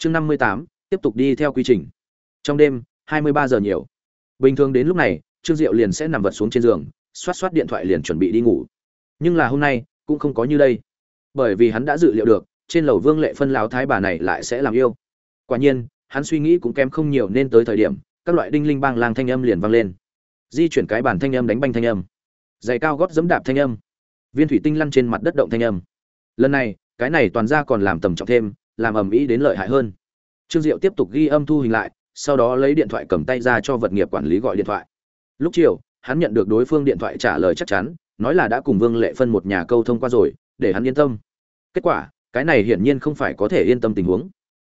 chương năm mươi tám, tiếp tục đi theo quy trình. Trong đêm, hai mươi ba giờ nhiều. Bình thường đến lúc này, trương diệu liền sẽ nằm vật xuống trên giường, xoát xoát điện thoại liền chuẩn bị đi ngủ. Nhưng là hôm nay, cũng không có như đây. Bởi vì hắn đã dự liệu được, trên lầu vương lệ phân láo thái bà này lại sẽ làm yêu. Quả nhiên, hắn suy nghĩ cũng kém không nhiều nên tới thời điểm, các loại đinh linh bang lang thanh âm liền vang lên. Di chuyển cái bàn thanh âm đánh banh thanh âm. Giày cao gót dẫm đạp thanh âm. Viên thủy tinh lăn trên mặt đất động thanh âm. Lần này, cái này toàn ra còn làm tầm trọng thêm làm ầm ĩ đến lợi hại hơn. Trương diệu tiếp tục ghi âm thu hình lại, sau đó lấy điện thoại cầm tay ra cho vật nghiệp quản lý gọi điện thoại. Lúc chiều, hắn nhận được đối phương điện thoại trả lời chắc chắn, nói là đã cùng vương lệ phân một nhà câu thông qua rồi, để hắn yên tâm. Kết quả, cái này hiển nhiên không phải có thể yên tâm tình huống.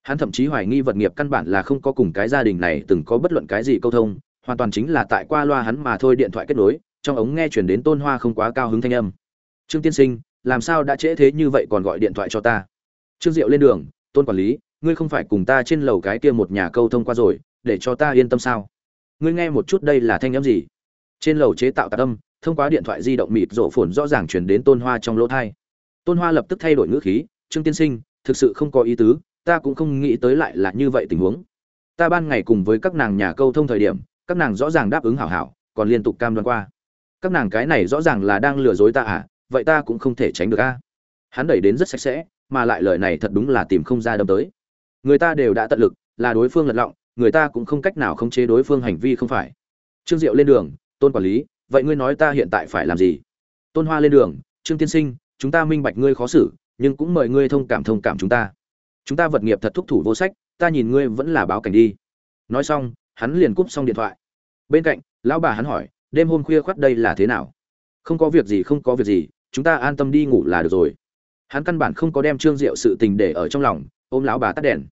Hắn thậm chí hoài nghi vật nghiệp căn bản là không có cùng cái gia đình này từng có bất luận cái gì câu thông, hoàn toàn chính là tại qua loa hắn mà thôi điện thoại kết nối, trong ống nghe chuyển đến tôn hoa không quá cao hứng thanh âm. Trương tiên sinh, làm sao đã trễ thế như vậy còn gọi điện thoại cho ta? Trương diệu lên đường, tôn quản lý, ngươi không phải cùng ta trên lầu cái kia một nhà câu thông qua rồi, để cho ta yên tâm sao? Ngươi nghe một chút đây là thanh âm gì? Trên lầu chế tạo tạc âm, thông qua điện thoại di động mịt rổ phồn rõ ràng chuyển đến tôn hoa trong lỗ thai. Tôn hoa lập tức thay đổi ngữ khí, trương tiên sinh, thực sự không có ý tứ, ta cũng không nghĩ tới lại là như vậy tình huống. Ta ban ngày cùng với các nàng nhà câu thông thời điểm, các nàng rõ ràng đáp ứng hảo hảo, còn liên tục cam đoan qua. Các nàng cái này rõ ràng là đang lừa dối ta à vậy ta cũng không thể tránh được a. Hắn đẩy đến rất sạch sẽ mà lại lời này thật đúng là tìm không ra đâm tới. Người ta đều đã tận lực, là đối phương lật lọng, người ta cũng không cách nào khống chế đối phương hành vi không phải. Trương diệu lên đường, tôn quản lý, vậy ngươi nói ta hiện tại phải làm gì? Tôn hoa lên đường, trương tiên sinh, chúng ta minh bạch ngươi khó xử, nhưng cũng mời ngươi thông cảm thông cảm chúng ta. Chúng ta vật nghiệp thật thúc thủ vô sách, ta nhìn ngươi vẫn là báo cảnh đi. Nói xong, hắn liền cúp xong điện thoại. Bên cạnh, lão bà hắn hỏi, đêm hôm khuya khoắt đây là thế nào? Không có việc gì, không có việc gì, chúng ta an tâm đi ngủ là được rồi hắn căn bản không có đem trương diệu sự tình để ở trong lòng, ôm lão bà tắt đèn.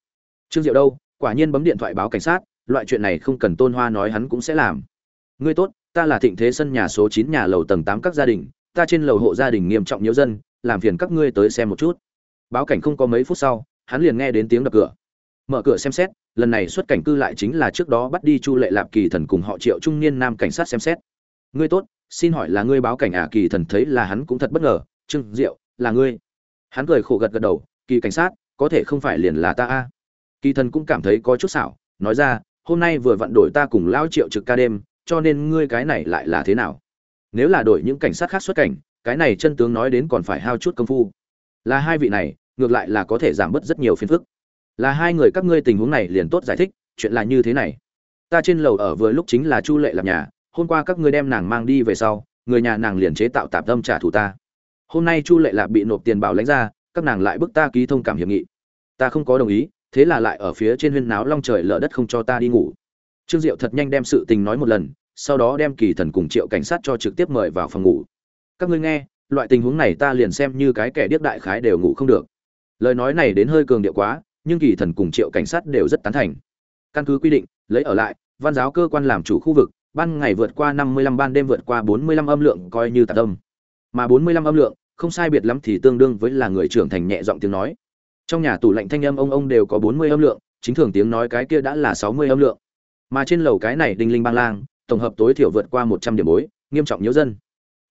Trương diệu đâu? Quả nhiên bấm điện thoại báo cảnh sát, loại chuyện này không cần tôn hoa nói hắn cũng sẽ làm. Ngươi tốt, ta là thịnh thế sân nhà số chín nhà lầu tầng tám các gia đình, ta trên lầu hộ gia đình nghiêm trọng nhiều dân, làm phiền các ngươi tới xem một chút. Báo cảnh không có mấy phút sau, hắn liền nghe đến tiếng đập cửa. Mở cửa xem xét, lần này xuất cảnh cư lại chính là trước đó bắt đi chu lệ lạp kỳ thần cùng họ triệu trung niên nam cảnh sát xem xét. Ngươi tốt, xin hỏi là ngươi báo cảnh à? Kỳ thần thấy là hắn cũng thật bất ngờ. Trương diệu, là ngươi hắn cười khổ gật gật đầu, kỳ cảnh sát, có thể không phải liền là ta a? Kỳ thần cũng cảm thấy có chút xảo, nói ra, hôm nay vừa vặn đổi ta cùng lao triệu trực ca đêm, cho nên ngươi cái này lại là thế nào? Nếu là đổi những cảnh sát khác xuất cảnh, cái này chân tướng nói đến còn phải hao chút công phu. Là hai vị này, ngược lại là có thể giảm bớt rất nhiều phiền phức. Là hai người các ngươi tình huống này liền tốt giải thích, chuyện là như thế này. Ta trên lầu ở vừa lúc chính là chu lệ làm nhà, hôm qua các ngươi đem nàng mang đi về sau, người nhà nàng liền chế tạo tạp tâm trả thù ta hôm nay chu lệ lạp bị nộp tiền bảo lãnh ra, các nàng lại bức ta ký thông cảm hiệp nghị. Ta không có đồng ý, thế là lại ở phía trên huyên náo long trời lở đất không cho ta đi ngủ. Trương diệu thật nhanh đem sự tình nói một lần, sau đó đem kỳ thần cùng triệu cảnh sát cho trực tiếp mời vào phòng ngủ. Các ngươi nghe, loại tình huống này ta liền xem như cái kẻ điếc đại khái đều ngủ không được. Lời nói này đến hơi cường điệu quá, nhưng kỳ thần cùng triệu cảnh sát đều rất tán thành. Căn cứ quy định, lấy ở lại, văn giáo cơ quan làm chủ khu vực, ban ngày vượt qua năm mươi lăm, ban đêm vượt qua bốn mươi lăm âm lượng coi như tạc tâm mà bốn mươi lăm âm lượng, không sai biệt lắm thì tương đương với là người trưởng thành nhẹ giọng tiếng nói. Trong nhà tủ lạnh thanh âm ông ông đều có bốn mươi âm lượng, chính thường tiếng nói cái kia đã là sáu mươi âm lượng. Mà trên lầu cái này đinh linh bang lang, tổng hợp tối thiểu vượt qua một trăm điểm bối, nghiêm trọng nhiễu dân.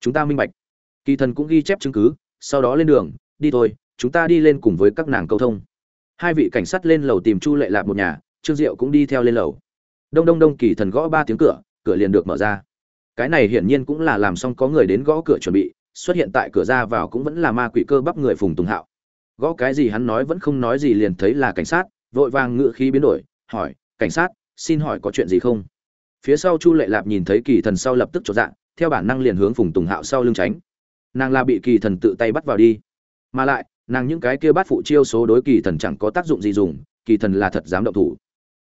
Chúng ta minh bạch. Kỳ thần cũng ghi chép chứng cứ, sau đó lên đường, đi thôi, chúng ta đi lên cùng với các nàng câu thông. Hai vị cảnh sát lên lầu tìm chu lệ lạp một nhà, trương diệu cũng đi theo lên lầu. Đông đông đông, kỳ thần gõ ba tiếng cửa cửa liền được mở ra. Cái này hiển nhiên cũng là làm xong có người đến gõ cửa chuẩn bị xuất hiện tại cửa ra vào cũng vẫn là ma quỷ cơ bắp người phùng tùng hạo. Gõ cái gì hắn nói vẫn không nói gì liền thấy là cảnh sát, vội vàng ngựa khí biến đổi, hỏi, cảnh sát, xin hỏi có chuyện gì không? Phía sau chu lệ lạp nhìn thấy kỳ thần sau lập tức chột dạ theo bản năng liền hướng phùng tùng hạo sau lưng tránh. Nàng là bị kỳ thần tự tay bắt vào đi. Mà lại, nàng những cái kia bắt phụ chiêu số đối kỳ thần chẳng có tác dụng gì dùng, kỳ thần là thật dám động thủ.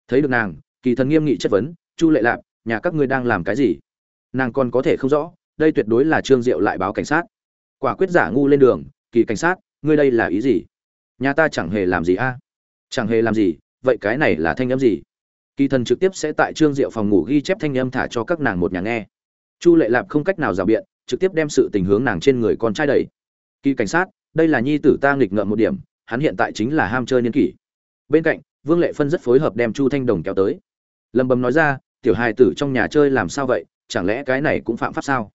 Thấy được nàng, kỳ thần nghiêm nghị chất vấn, chu lệ lạp, nhà các ngươi đang làm cái gì? Nàng còn có thể không rõ đây tuyệt đối là trương diệu lại báo cảnh sát. Quả quyết giả ngu lên đường, kỳ cảnh sát, ngươi đây là ý gì? Nhà ta chẳng hề làm gì a. Chẳng hề làm gì, vậy cái này là thanh âm gì? Kỳ thần trực tiếp sẽ tại trương diệu phòng ngủ ghi chép thanh âm thả cho các nàng một nhà nghe. Chu lệ lạp không cách nào rào biện, trực tiếp đem sự tình hướng nàng trên người con trai đẩy. Kỳ cảnh sát, đây là nhi tử ta nghịch ngợm một điểm, hắn hiện tại chính là ham chơi niên kỷ. Bên cạnh, vương lệ phân rất phối hợp đem chu thanh đồng kéo tới. Lầm bầm nói ra, tiểu hài tử trong nhà chơi làm sao vậy? Chẳng lẽ cái này cũng phạm pháp sao?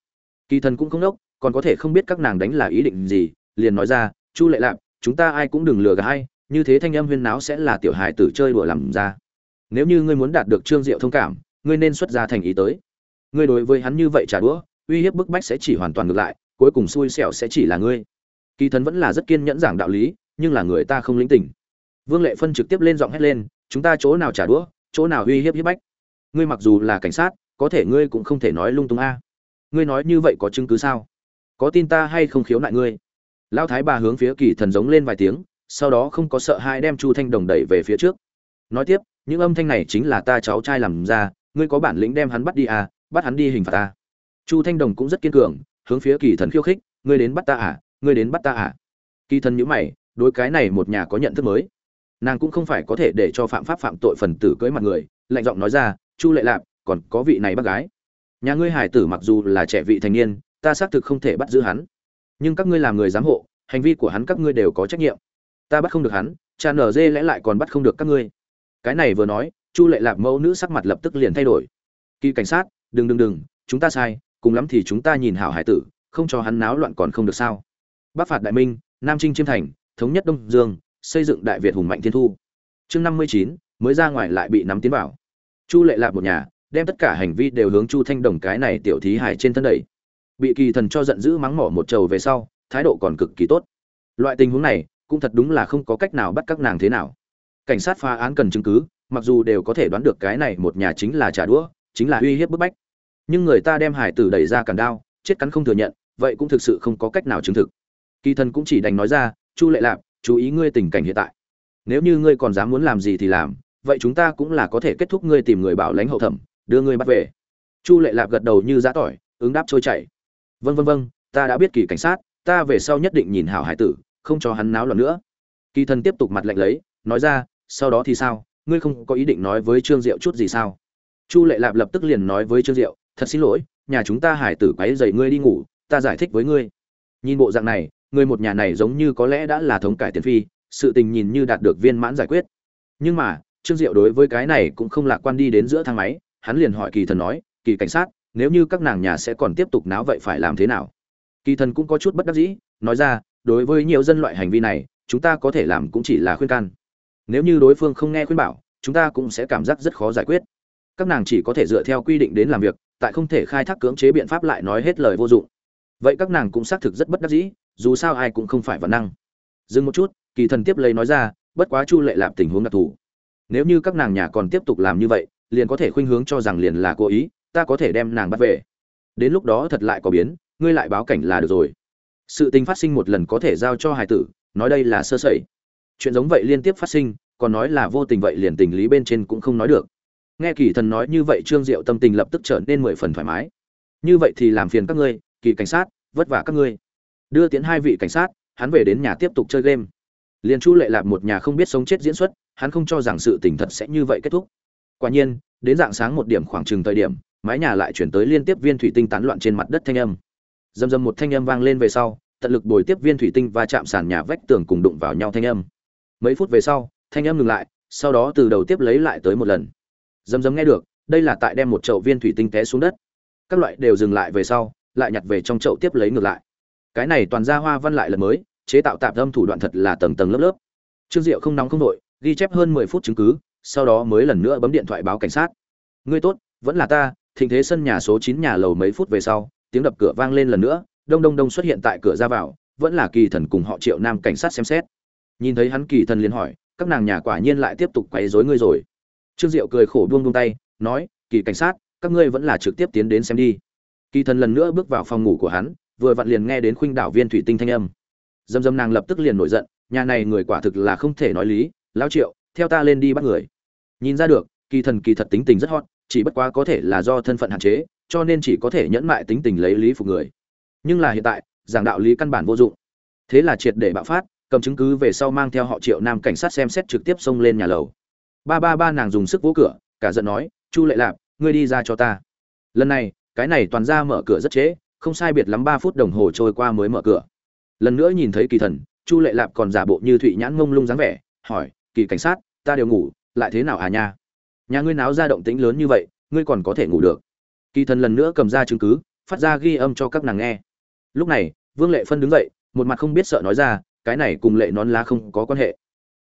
Kỳ thần cũng không đốc, còn có thể không biết các nàng đánh là ý định gì, liền nói ra, chu lệ lạp, chúng ta ai cũng đừng lừa gà hay như thế thanh âm huyên náo sẽ là tiểu hài tử chơi đùa làm ra. Nếu như ngươi muốn đạt được trương diệu thông cảm, ngươi nên xuất ra thành ý tới. Ngươi đối với hắn như vậy trả đũa, uy hiếp bức bách sẽ chỉ hoàn toàn ngược lại, cuối cùng xui xẻo sẽ chỉ là ngươi. Kỳ thần vẫn là rất kiên nhẫn giảng đạo lý, nhưng là người ta không lĩnh tỉnh vương lệ phân trực tiếp lên giọng hét lên, chúng ta chỗ nào trả đũa, chỗ nào uy hiếp hiếp bách? Ngươi mặc dù là cảnh sát, có thể ngươi cũng không thể nói lung tung a ngươi nói như vậy có chứng cứ sao? Có tin ta hay không khiếu nại ngươi? Lão thái bà hướng phía kỳ thần giống lên vài tiếng, sau đó không có sợ hai đem chu thanh đồng đẩy về phía trước. Nói tiếp, những âm thanh này chính là ta cháu trai làm ra, ngươi có bản lĩnh đem hắn bắt đi à bắt hắn đi hình phạt ta. Chu thanh đồng cũng rất kiên cường, hướng phía kỳ thần khiêu khích, ngươi đến bắt ta à ngươi đến bắt ta à? Kỳ thần nhữ mày, đối cái này một nhà có nhận thức mới. Nàng cũng không phải có thể để cho phạm pháp phạm tội phần tử cưới mặt người, lạnh giọng nói ra, chu lệ lạp, còn có vị này bác gái nhà ngươi hải tử mặc dù là trẻ vị thành niên, ta xác thực không thể bắt giữ hắn. Nhưng các ngươi làm người giám hộ, hành vi của hắn các ngươi đều có trách nhiệm. Ta bắt không được hắn, cha nở dê lẽ lại còn bắt không được các ngươi. Cái này vừa nói, chu lệ lạp mẫu nữ sắc mặt lập tức liền thay đổi. Kỳ cảnh sát, đừng đừng đừng, chúng ta sai, cùng lắm thì chúng ta nhìn hảo hải tử, không cho hắn náo loạn còn không được sao? Bắc phạt đại minh, nam trinh chiêm thành, thống nhất đông dương, xây dựng đại việt hùng mạnh thiên thu. Chương năm mươi chín, mới ra ngoài lại bị nắm tiến vào. Chu lệ lạp một nhà đem tất cả hành vi đều hướng chu thanh đồng cái này tiểu thí hải trên thân đẩy. Bị kỳ thần cho giận dữ mắng mỏ một trầu về sau, thái độ còn cực kỳ tốt. Loại tình huống này, cũng thật đúng là không có cách nào bắt các nàng thế nào. Cảnh sát phá án cần chứng cứ, mặc dù đều có thể đoán được cái này một nhà chính là trả đũa, chính là uy hiếp bức bách. Nhưng người ta đem hải tử đẩy ra cản đao, chết cắn không thừa nhận, vậy cũng thực sự không có cách nào chứng thực. Kỳ thần cũng chỉ đành nói ra, chu lệ lạp, chú ý ngươi tình cảnh hiện tại. Nếu như ngươi còn dám muốn làm gì thì làm, vậy chúng ta cũng là có thể kết thúc ngươi tìm người bảo lãnh hậu thẩm đưa ngươi bắt về. Chu lệ lạp gật đầu như giã tỏi, ứng đáp trôi chảy. Vân vân vân ta đã biết kỳ cảnh sát, ta về sau nhất định nhìn hảo hải tử, không cho hắn náo loạn nữa. Kỳ thần tiếp tục mặt lạnh lấy, nói ra, sau đó thì sao? Ngươi không có ý định nói với trương diệu chút gì sao? Chu lệ lạp lập tức liền nói với trương diệu, thật xin lỗi, nhà chúng ta hải tử quáy dậy ngươi đi ngủ, ta giải thích với ngươi. Nhìn bộ dạng này, người một nhà này giống như có lẽ đã là thống cải tiền phi, sự tình nhìn như đạt được viên mãn giải quyết. Nhưng mà, trương diệu đối với cái này cũng không lạc quan đi đến giữa thang máy hắn liền hỏi kỳ thần nói, kỳ cảnh sát, nếu như các nàng nhà sẽ còn tiếp tục náo vậy phải làm thế nào? Kỳ thần cũng có chút bất đắc dĩ, nói ra, đối với nhiều dân loại hành vi này, chúng ta có thể làm cũng chỉ là khuyên can. Nếu như đối phương không nghe khuyên bảo, chúng ta cũng sẽ cảm giác rất khó giải quyết. Các nàng chỉ có thể dựa theo quy định đến làm việc, tại không thể khai thác cưỡng chế biện pháp lại nói hết lời vô dụng. Vậy các nàng cũng xác thực rất bất đắc dĩ, dù sao ai cũng không phải văn năng. Dừng một chút, kỳ thần tiếp lấy nói ra, bất quá chu lệ lạp tình huống đặc thù. Nếu như các nàng nhà còn tiếp tục làm như vậy liền có thể khuynh hướng cho rằng liền là cố ý, ta có thể đem nàng bắt về. Đến lúc đó thật lại có biến, ngươi lại báo cảnh là được rồi. Sự tình phát sinh một lần có thể giao cho hài tử, nói đây là sơ sẩy. Chuyện giống vậy liên tiếp phát sinh, còn nói là vô tình vậy liền tình lý bên trên cũng không nói được. Nghe kỳ thần nói như vậy trương diệu tâm tình lập tức trở nên mười phần thoải mái. Như vậy thì làm phiền các ngươi, kỳ cảnh sát, vất vả các ngươi. Đưa tiến hai vị cảnh sát, hắn về đến nhà tiếp tục chơi game. Liền chu lệ lạp một nhà không biết sống chết diễn xuất, hắn không cho rằng sự tình thật sẽ như vậy kết thúc quả nhiên đến dạng sáng một điểm khoảng chừng thời điểm mái nhà lại chuyển tới liên tiếp viên thủy tinh tán loạn trên mặt đất thanh âm. Dầm dầm một thanh âm vang lên về sau tận lực bồi tiếp viên thủy tinh và chạm sàn nhà vách tường cùng đụng vào nhau thanh âm. Mấy phút về sau thanh âm ngừng lại sau đó từ đầu tiếp lấy lại tới một lần. Dầm dầm nghe được đây là tại đem một chậu viên thủy tinh té xuống đất. Các loại đều dừng lại về sau lại nhặt về trong chậu tiếp lấy ngược lại. Cái này toàn ra hoa văn lại lần mới chế tạo tạm âm thủ đoạn thật là tầng tầng lớp lớp. Trương diệu không nóng không nổi, ghi chép hơn mười phút chứng cứ sau đó mới lần nữa bấm điện thoại báo cảnh sát. Ngươi tốt, vẫn là ta, thịnh thế sân nhà số chín nhà lầu mấy phút về sau, tiếng đập cửa vang lên lần nữa, đông đông đông xuất hiện tại cửa ra vào, vẫn là kỳ thần cùng họ triệu nam cảnh sát xem xét. Nhìn thấy hắn kỳ thần liền hỏi, các nàng nhà quả nhiên lại tiếp tục quấy rối ngươi rồi? Trương diệu cười khổ buông buông tay, nói, kỳ cảnh sát, các ngươi vẫn là trực tiếp tiến đến xem đi. Kỳ thần lần nữa bước vào phòng ngủ của hắn, vừa vặn liền nghe đến khuynh đảo viên thủy tinh thanh âm. Dâm dâm nàng lập tức liền nổi giận, nhà này người quả thực là không thể nói lý, lão triệu theo ta lên đi bắt người. Nhìn ra được, kỳ thần kỳ thật tính tình rất hot, chỉ bất quá có thể là do thân phận hạn chế, cho nên chỉ có thể nhẫn mại tính tình lấy lý phục người. Nhưng là hiện tại, giảng đạo lý căn bản vô dụng. Thế là triệt để bạo phát, cầm chứng cứ về sau mang theo họ triệu nam cảnh sát xem xét trực tiếp xông lên nhà lầu. Ba ba ba nàng dùng sức vỗ cửa, cả giận nói, chu lệ lạp, ngươi đi ra cho ta. Lần này, cái này toàn ra mở cửa rất trễ, không sai biệt lắm ba phút đồng hồ trôi qua mới mở cửa. Lần nữa nhìn thấy kỳ thần, chu lệ lạp còn giả bộ như thụy nhãn ngông lung dáng vẻ, hỏi, kỳ cảnh sát ta đều ngủ, lại thế nào à nha? Nhà ngươi náo ra động tĩnh lớn như vậy, ngươi còn có thể ngủ được. Kỳ thần lần nữa cầm ra chứng cứ, phát ra ghi âm cho các nàng nghe. Lúc này, vương lệ phân đứng dậy, một mặt không biết sợ nói ra, cái này cùng lệ nón lá không có quan hệ.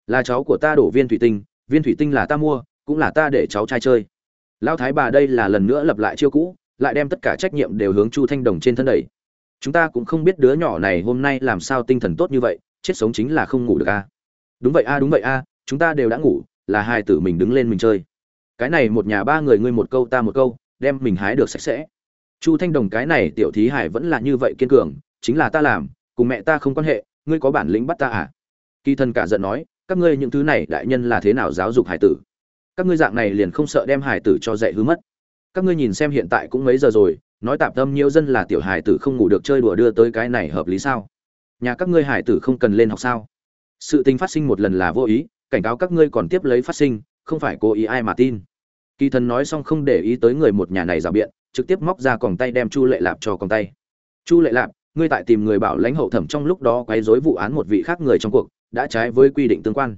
Là cháu của ta đổ viên thủy tinh, viên thủy tinh là ta mua, cũng là ta để cháu trai chơi. Lão thái bà đây là lần nữa lập lại chiêu cũ, lại đem tất cả trách nhiệm đều hướng chu thanh đồng trên thân đẩy. Chúng ta cũng không biết đứa nhỏ này hôm nay làm sao tinh thần tốt như vậy, chết sống chính là không ngủ được a đúng vậy a đúng vậy a chúng ta đều đã ngủ, là hai tử mình đứng lên mình chơi. Cái này một nhà ba người ngươi một câu ta một câu, đem mình hái được sạch sẽ. Chu thanh đồng cái này tiểu thí hải vẫn là như vậy kiên cường, chính là ta làm, cùng mẹ ta không quan hệ, ngươi có bản lĩnh bắt ta à? Kỳ thân cả giận nói, các ngươi những thứ này đại nhân là thế nào giáo dục hải tử? Các ngươi dạng này liền không sợ đem hải tử cho dạy hư mất. Các ngươi nhìn xem hiện tại cũng mấy giờ rồi, nói tạm tâm nhiều dân là tiểu hải tử không ngủ được chơi đùa đưa tới cái này hợp lý sao? Nhà các ngươi hải tử không cần lên học sao? Sự tình phát sinh một lần là vô ý cảnh cáo các ngươi còn tiếp lấy phát sinh, không phải cố ý ai mà tin. Kỳ thần nói xong không để ý tới người một nhà này rào biện, trực tiếp móc ra còng tay đem chu lệ lạp cho còng tay. Chu lệ lạp, ngươi tại tìm người bảo lãnh hậu thẩm trong lúc đó quấy rối vụ án một vị khác người trong cuộc, đã trái với quy định tương quan.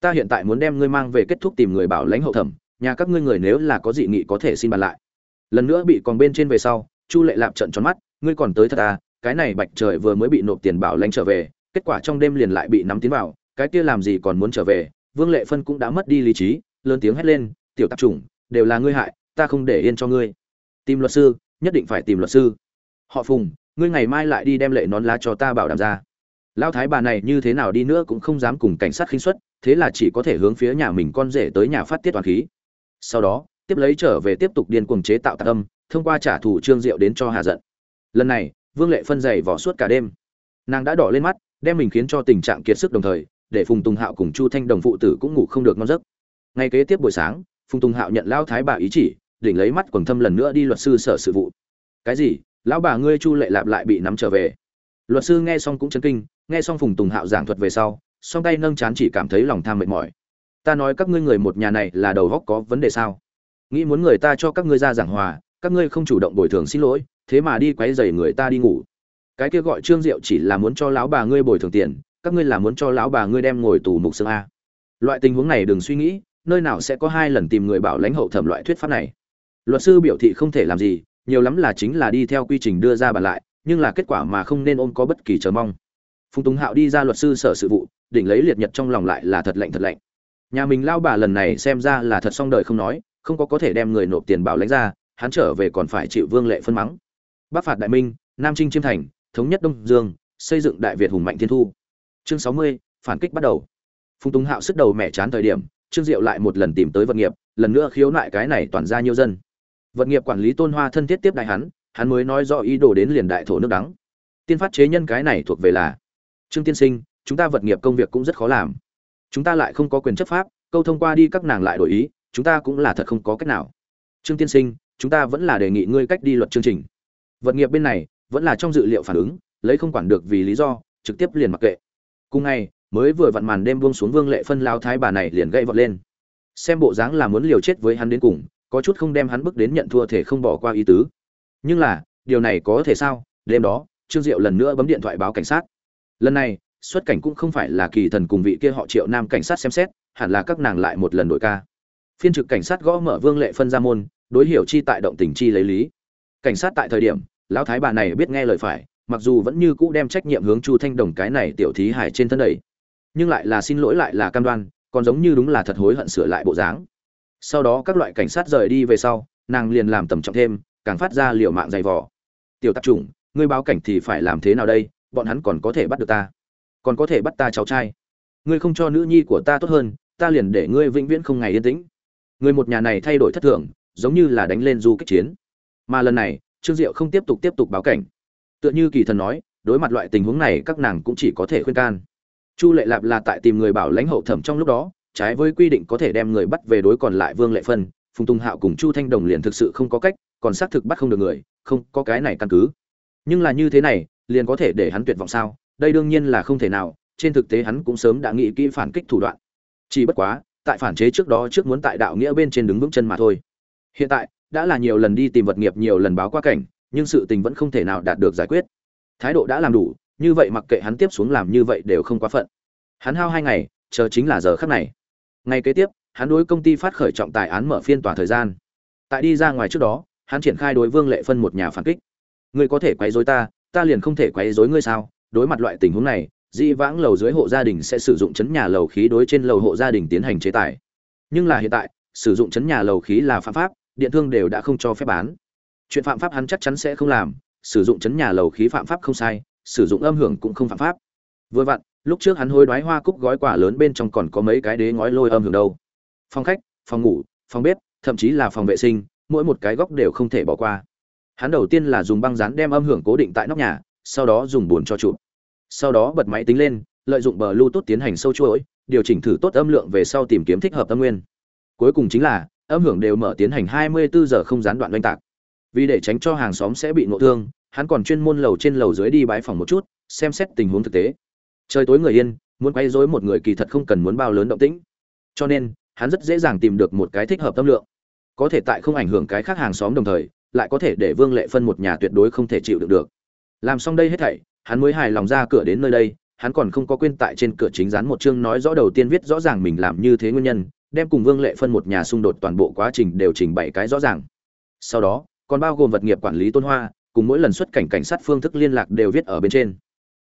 Ta hiện tại muốn đem ngươi mang về kết thúc tìm người bảo lãnh hậu thẩm, nhà các ngươi người nếu là có dị nghị có thể xin bàn lại. Lần nữa bị còn bên trên về sau, chu lệ lạp trận tròn mắt, ngươi còn tới thật à cái này bạch trời vừa mới bị nộp tiền bảo lãnh trở về, kết quả trong đêm liền lại bị nắm tiến vào cái kia làm gì còn muốn trở về, vương lệ phân cũng đã mất đi lý trí, lớn tiếng hét lên, tiểu tạp chủng, đều là ngươi hại, ta không để yên cho ngươi. Tìm luật sư, nhất định phải tìm luật sư. Họ phùng, ngươi ngày mai lại đi đem lệ nón lá cho ta bảo đảm ra. Lao thái bà này như thế nào đi nữa cũng không dám cùng cảnh sát khinh xuất thế là chỉ có thể hướng phía nhà mình con rể tới nhà phát tiết toàn khí. Sau đó, tiếp lấy trở về tiếp tục điên cuồng chế tạo tạc âm, thông qua trả thù trương diệu đến cho hà giận. Lần này, vương lệ phân dày vỏ suốt cả đêm. Nàng đã đỏ lên mắt, đem mình khiến cho tình trạng kiệt sức đồng thời để phùng tùng hạo cùng chu thanh đồng phụ tử cũng ngủ không được ngon giấc. Ngay kế tiếp buổi sáng, phùng tùng hạo nhận lao thái bà ý chỉ, đỉnh lấy mắt quần thâm lần nữa đi luật sư sở sự vụ. Cái gì? Lão bà ngươi chu lệ lạp lại bị nắm trở về? Luật sư nghe xong cũng chấn kinh, nghe xong phùng tùng hạo giảng thuật về sau, song tay nâng chán chỉ cảm thấy lòng tham mệt mỏi. Ta nói các ngươi người một nhà này là đầu góc có vấn đề sao? Nghĩ muốn người ta cho các ngươi ra giảng hòa, các ngươi không chủ động bồi thường xin lỗi, thế mà đi quấy rầy người ta đi ngủ. Cái kia gọi trương diệu chỉ là muốn cho lão bà ngươi bồi thường tiền các ngươi là muốn cho lão bà ngươi đem ngồi tù mục xương a. Loại tình huống này đừng suy nghĩ, nơi nào sẽ có hai lần tìm người bảo lãnh hậu thẩm loại thuyết pháp này. Luật sư biểu thị không thể làm gì, nhiều lắm là chính là đi theo quy trình đưa ra bàn lại, nhưng là kết quả mà không nên ôm có bất kỳ chờ mong. Phùng tùng hạo đi ra luật sư sở sự vụ định lấy liệt nhật trong lòng lại là thật lạnh thật lạnh. Nhà mình lao bà lần này xem ra là thật xong đời không nói, không có có thể đem người nộp tiền bảo lãnh ra, hắn trở về còn phải chịu vương lệ phân mắng. Bắc phạt đại minh, nam trinh chiêm thành, thống nhất đông dương, xây dựng đại việt hùng mạnh thiên thu chương sáu mươi, phản kích bắt đầu. Phùng tùng hạo sức đầu mẹ chán thời điểm, trương diệu lại một lần tìm tới vật nghiệp, lần nữa khiếu nại cái này toàn ra nhiều dân. Vật nghiệp quản lý tôn hoa thân thiết tiếp đại hắn hắn mới nói rõ ý đồ đến liền đại thổ nước đắng. Tiên phát chế nhân cái này thuộc về là, trương tiên sinh, chúng ta vật nghiệp công việc cũng rất khó làm. Chúng ta lại không có quyền chấp pháp, câu thông qua đi các nàng lại đổi ý, chúng ta cũng là thật không có cách nào. Trương tiên sinh, chúng ta vẫn là đề nghị ngươi cách đi luật chương trình. Vật nghiệp bên này, vẫn là trong dự liệu phản ứng, lấy không quản được vì lý do, trực tiếp liền mặc kệ cùng ngày, mới vừa vặn màn đêm buông xuống vương lệ phân lao thái bà này liền gây vọt lên. Xem bộ dáng là muốn liều chết với hắn đến cùng, có chút không đem hắn bước đến nhận thua thể không bỏ qua ý tứ. Nhưng là, điều này có thể sao? Đêm đó, trương diệu lần nữa bấm điện thoại báo cảnh sát. Lần này, xuất cảnh cũng không phải là kỳ thần cùng vị kia họ triệu nam cảnh sát xem xét, hẳn là các nàng lại một lần đổi ca. Phiên trực cảnh sát gõ mở vương lệ phân ra môn, đối hiểu chi tại động tình chi lấy lý. Cảnh sát tại thời điểm, lão thái bà này biết nghe lời phải mặc dù vẫn như cũ đem trách nhiệm hướng chu thanh đồng cái này tiểu thí hải trên thân đầy, nhưng lại là xin lỗi lại là cam đoan, còn giống như đúng là thật hối hận sửa lại bộ dáng. Sau đó các loại cảnh sát rời đi về sau, nàng liền làm tầm trọng thêm, càng phát ra liều mạng dày vò. Tiểu tạp chủng, ngươi báo cảnh thì phải làm thế nào đây? Bọn hắn còn có thể bắt được ta. Còn có thể bắt ta cháu trai. Ngươi không cho nữ nhi của ta tốt hơn, ta liền để ngươi vĩnh viễn không ngày yên tĩnh. Người một nhà này thay đổi thất thường, giống như là đánh lên du kích chiến. Mà lần này, trương diệu không tiếp tục tiếp tục báo cảnh tựa như kỳ thần nói, đối mặt loại tình huống này, các nàng cũng chỉ có thể khuyên can. Chu lệ lạp là tại tìm người bảo lãnh hậu thẩm trong lúc đó, trái với quy định có thể đem người bắt về đối còn lại vương lệ phân, phùng tùng hạo cùng chu thanh đồng liền thực sự không có cách, còn xác thực bắt không được người, không có cái này căn cứ. Nhưng là như thế này, liền có thể để hắn tuyệt vọng sao? Đây đương nhiên là không thể nào, trên thực tế hắn cũng sớm đã nghĩ kỹ phản kích thủ đoạn. Chỉ bất quá, tại phản chế trước đó trước muốn tại đạo nghĩa bên trên đứng vững chân mà thôi. Hiện tại, đã là nhiều lần đi tìm vật nghiệp, nhiều lần báo qua cảnh nhưng sự tình vẫn không thể nào đạt được giải quyết. Thái độ đã làm đủ, như vậy mặc kệ hắn tiếp xuống làm như vậy đều không quá phận. Hắn hao hai ngày, chờ chính là giờ khắc này. Ngày kế tiếp, hắn đối công ty phát khởi trọng tài án mở phiên tòa thời gian. Tại đi ra ngoài trước đó, hắn triển khai đối vương lệ phân một nhà phản kích. Ngươi có thể quấy rối ta ta liền không thể quấy rối ngươi sao? Đối mặt loại tình huống này di vãng lầu dưới hộ gia đình sẽ sử dụng chấn nhà lầu khí đối trên lầu hộ gia đình tiến hành chế tài. Nhưng là hiện tại, sử dụng chấn nhà lầu khí là phạm pháp, điện thương đều đã không cho phép bán chuyện phạm pháp hắn chắc chắn sẽ không làm, sử dụng chấn nhà lầu khí phạm pháp không sai, sử dụng âm hưởng cũng không phạm pháp. Vừa vặn, lúc trước hắn hối đoái hoa cúc gói quả lớn bên trong còn có mấy cái đế ngói lôi âm hưởng đâu. Phòng khách, phòng ngủ, phòng bếp, thậm chí là phòng vệ sinh, mỗi một cái góc đều không thể bỏ qua. Hắn đầu tiên là dùng băng dán đem âm hưởng cố định tại nóc nhà, sau đó dùng bùn cho chụp. Sau đó bật máy tính lên, lợi dụng bờ bluetooth tiến hành sâu chuỗi, điều chỉnh thử tốt âm lượng về sau tìm kiếm thích hợp âm nguyên. Cuối cùng chính là, âm hưởng đều mở tiến hành 24 giờ không gián đoạn oanh tạc vì để tránh cho hàng xóm sẽ bị ngộ thương, hắn còn chuyên môn lầu trên lầu dưới đi bãi phòng một chút, xem xét tình huống thực tế. Trời tối người yên, muốn quay rối một người kỳ thật không cần muốn bao lớn động tĩnh. Cho nên, hắn rất dễ dàng tìm được một cái thích hợp tâm lượng. Có thể tại không ảnh hưởng cái khác hàng xóm đồng thời, lại có thể để vương lệ phân một nhà tuyệt đối không thể chịu được được. Làm xong đây hết thảy, hắn mới hài lòng ra cửa đến nơi đây, hắn còn không có quên tại trên cửa chính dán một chương nói rõ đầu tiên viết rõ ràng mình làm như thế nguyên nhân, đem cùng vương lệ phân một nhà xung đột toàn bộ quá trình đều trình bày cái rõ ràng. Sau đó còn bao gồm vật nghiệp quản lý tôn hoa, cùng mỗi lần xuất cảnh cảnh sát phương thức liên lạc đều viết ở bên trên.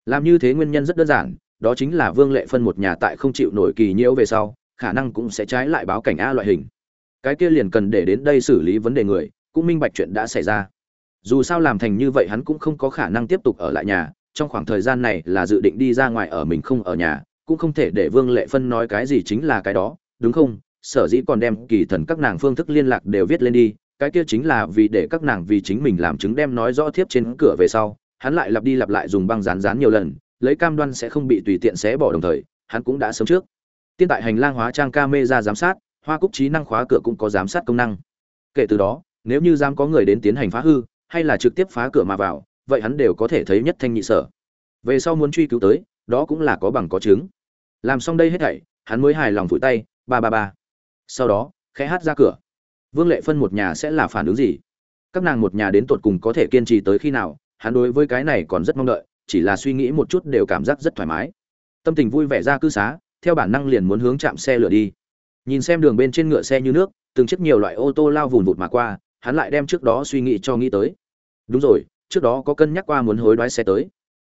Làm như thế nguyên nhân rất đơn giản, đó chính là vương lệ phân một nhà tại không chịu nổi kỳ nhiễu về sau, khả năng cũng sẽ trái lại báo cảnh a loại hình. Cái kia liền cần để đến đây xử lý vấn đề người, cũng minh bạch chuyện đã xảy ra. Dù sao làm thành như vậy hắn cũng không có khả năng tiếp tục ở lại nhà, trong khoảng thời gian này là dự định đi ra ngoài ở mình không ở nhà, cũng không thể để vương lệ phân nói cái gì chính là cái đó, đúng không? Sở dĩ còn đem kỳ thần các nàng phương thức liên lạc đều viết lên đi cái kia chính là vì để các nàng vì chính mình làm chứng đem nói rõ thiếp trên cửa về sau, hắn lại lặp đi lặp lại dùng băng dán dán nhiều lần, lấy cam đoan sẽ không bị tùy tiện xé bỏ đồng thời, hắn cũng đã sớm trước. Tiên tại hành lang hóa trang camera giám sát, hoa cúc trí năng khóa cửa cũng có giám sát công năng. Kể từ đó, nếu như dám có người đến tiến hành phá hư, hay là trực tiếp phá cửa mà vào, vậy hắn đều có thể thấy nhất thanh nhị sở. Về sau muốn truy cứu tới, đó cũng là có bằng có chứng. Làm xong đây hết thảy, hắn mới hài lòng vùi tay, ba ba ba. Sau đó, khẽ hát ra cửa vương lệ phân một nhà sẽ là phản ứng gì? Các nàng một nhà đến tột cùng có thể kiên trì tới khi nào? Hắn đối với cái này còn rất mong đợi, chỉ là suy nghĩ một chút đều cảm giác rất thoải mái. Tâm tình vui vẻ ra cư xá, theo bản năng liền muốn hướng chạm xe lửa đi. Nhìn xem đường bên trên ngựa xe như nước, từng chiếc nhiều loại ô tô lao vùn vụt mà qua, hắn lại đem trước đó suy nghĩ cho nghĩ tới. Đúng rồi, trước đó có cân nhắc qua muốn hối đoái xe tới.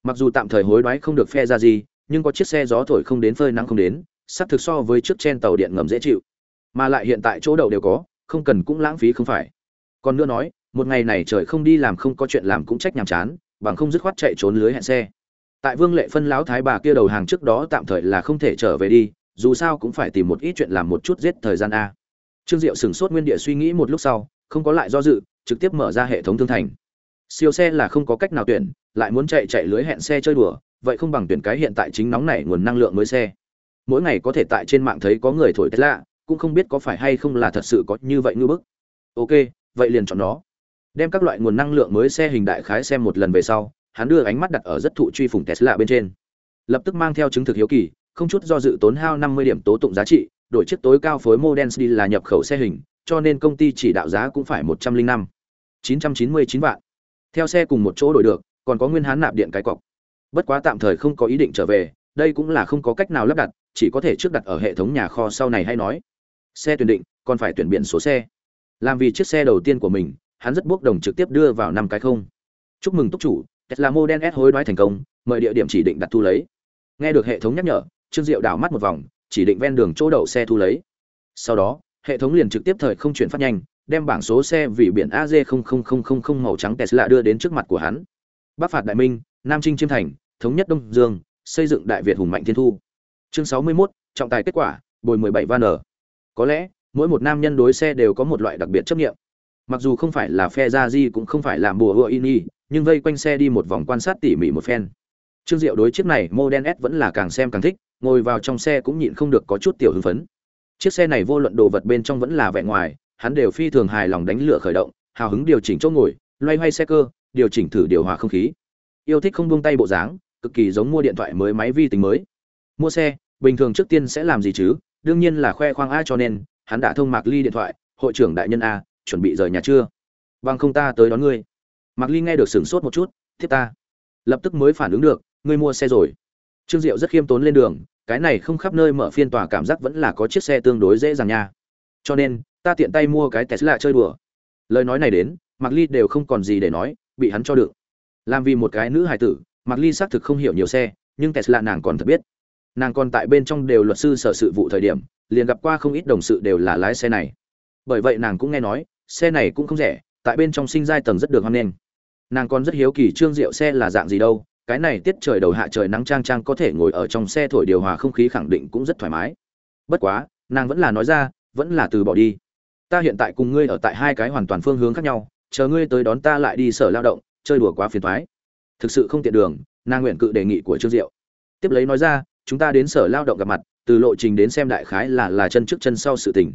Mặc dù tạm thời hối đoái không được phe ra gì, nhưng có chiếc xe gió thổi không đến phơi nắng không đến, sắp thực so với chiếc trên tàu điện ngầm dễ chịu. Mà lại hiện tại chỗ đậu đều có không cần cũng lãng phí không phải. Còn nữa nói một ngày này trời không đi làm không có chuyện làm cũng trách nhàm chán bằng không dứt khoát chạy trốn lưới hẹn xe. Tại vương lệ phân lão thái bà kia đầu hàng trước đó tạm thời là không thể trở về đi dù sao cũng phải tìm một ít chuyện làm một chút giết thời gian a. Trương diệu sửng sốt nguyên địa suy nghĩ một lúc sau không có lại do dự trực tiếp mở ra hệ thống thương thành. Siêu xe là không có cách nào tuyển lại muốn chạy chạy lưới hẹn xe chơi đùa vậy không bằng tuyển cái hiện tại chính nóng này nguồn năng lượng mới xe. Mỗi ngày có thể tại trên mạng thấy có người thổi lạ, cũng không biết có phải hay không là thật sự có như vậy ngư bức. Ok, vậy liền chọn nó. Đem các loại nguồn năng lượng mới xe hình đại khái xem một lần về sau, hắn đưa ánh mắt đặt ở rất thụ truy phủng tesla bên trên. Lập tức mang theo chứng thực hiếu kỳ, không chút do dự tốn hao 50 điểm tố tụng giá trị, đổi chiếc tối cao phối Model đi là nhập khẩu xe hình, cho nên công ty chỉ đạo giá cũng phải 105 999 vạn. Theo xe cùng một chỗ đổi được, còn có nguyên hán nạp điện cái cọc. Bất quá tạm thời không có ý định trở về, đây cũng là không có cách nào lắp đặt, chỉ có thể trước đặt ở hệ thống nhà kho sau này hay nói xe tuyển định còn phải tuyển biển số xe làm vì chiếc xe đầu tiên của mình hắn rất bốc đồng trực tiếp đưa vào năm cái không chúc mừng túc chủ tesla model s hối đoái thành công mời địa điểm chỉ định đặt thu lấy nghe được hệ thống nhắc nhở trương diệu đảo mắt một vòng chỉ định ven đường chỗ đậu xe thu lấy sau đó hệ thống liền trực tiếp thời không chuyển phát nhanh đem bảng số xe vì biển AZ0000 màu trắng Tesla đưa đến trước mặt của hắn. Bắc phạt Đại Minh, Nam Trinh Chiêm Thành, thống nhất Đông Dương, xây dựng Đại Việt hùng mạnh thiên thu. Chương 61, trọng tài kết quả, bồi 17 van ở. Có lẽ, mỗi một nam nhân đối xe đều có một loại đặc biệt chấp nghiệm. Mặc dù không phải là phe gia di cũng không phải làm bùa hựa ini, nhưng vây quanh xe đi một vòng quan sát tỉ mỉ một phen. Trương Diệu đối chiếc này Model S vẫn là càng xem càng thích, ngồi vào trong xe cũng nhịn không được có chút tiểu hưng phấn. Chiếc xe này vô luận đồ vật bên trong vẫn là vẻ ngoài, hắn đều phi thường hài lòng đánh lửa khởi động hào hứng điều chỉnh chỗ ngồi loay hoay xe cơ điều chỉnh thử điều hòa không khí yêu thích không buông tay bộ dáng cực kỳ giống mua điện thoại mới máy vi tính mới mua xe bình thường trước tiên sẽ làm gì chứ đương nhiên là khoe khoang a cho nên, hắn đã thông mạc ly điện thoại, hội trưởng đại nhân a, chuẩn bị rời nhà chưa? Bằng không ta tới đón ngươi. Mạc ly nghe được sửng sốt một chút thiết ta. Lập tức mới phản ứng được, ngươi mua xe rồi. Trương diệu rất khiêm tốn lên đường, cái này không khắp nơi mở phiên tòa cảm giác vẫn là có chiếc xe tương đối dễ dàng nha. Cho nên, ta tiện tay mua cái tesla chơi đùa. Lời nói này đến, mạc ly đều không còn gì để nói, bị hắn cho được làm vì một cái nữ hài tử, mạc ly xác thực không hiểu nhiều xe, nhưng tesla nàng còn thật biết nàng còn tại bên trong đều luật sư sở sự vụ thời điểm, liền gặp qua không ít đồng sự đều là lái xe này. Bởi vậy nàng cũng nghe nói, xe này cũng không rẻ, tại bên trong sinh giai tầng rất được hoan nghênh. Nàng còn rất hiếu kỳ trương diệu xe là dạng gì đâu, cái này tiết trời đầu hạ trời nắng trang trang có thể ngồi ở trong xe thổi điều hòa không khí khẳng định cũng rất thoải mái. Bất quá, nàng vẫn là nói ra, vẫn là từ bỏ đi. Ta hiện tại cùng ngươi ở tại hai cái hoàn toàn phương hướng khác nhau, chờ ngươi tới đón ta lại đi sở lao động, chơi đùa quá phiền thoái. Thực sự không tiện đường, nàng nguyện cự đề nghị của trương diệu. Tiếp lấy nói ra chúng ta đến sở lao động gặp mặt, từ lộ trình đến xem đại khái là là chân trước chân sau sự tình.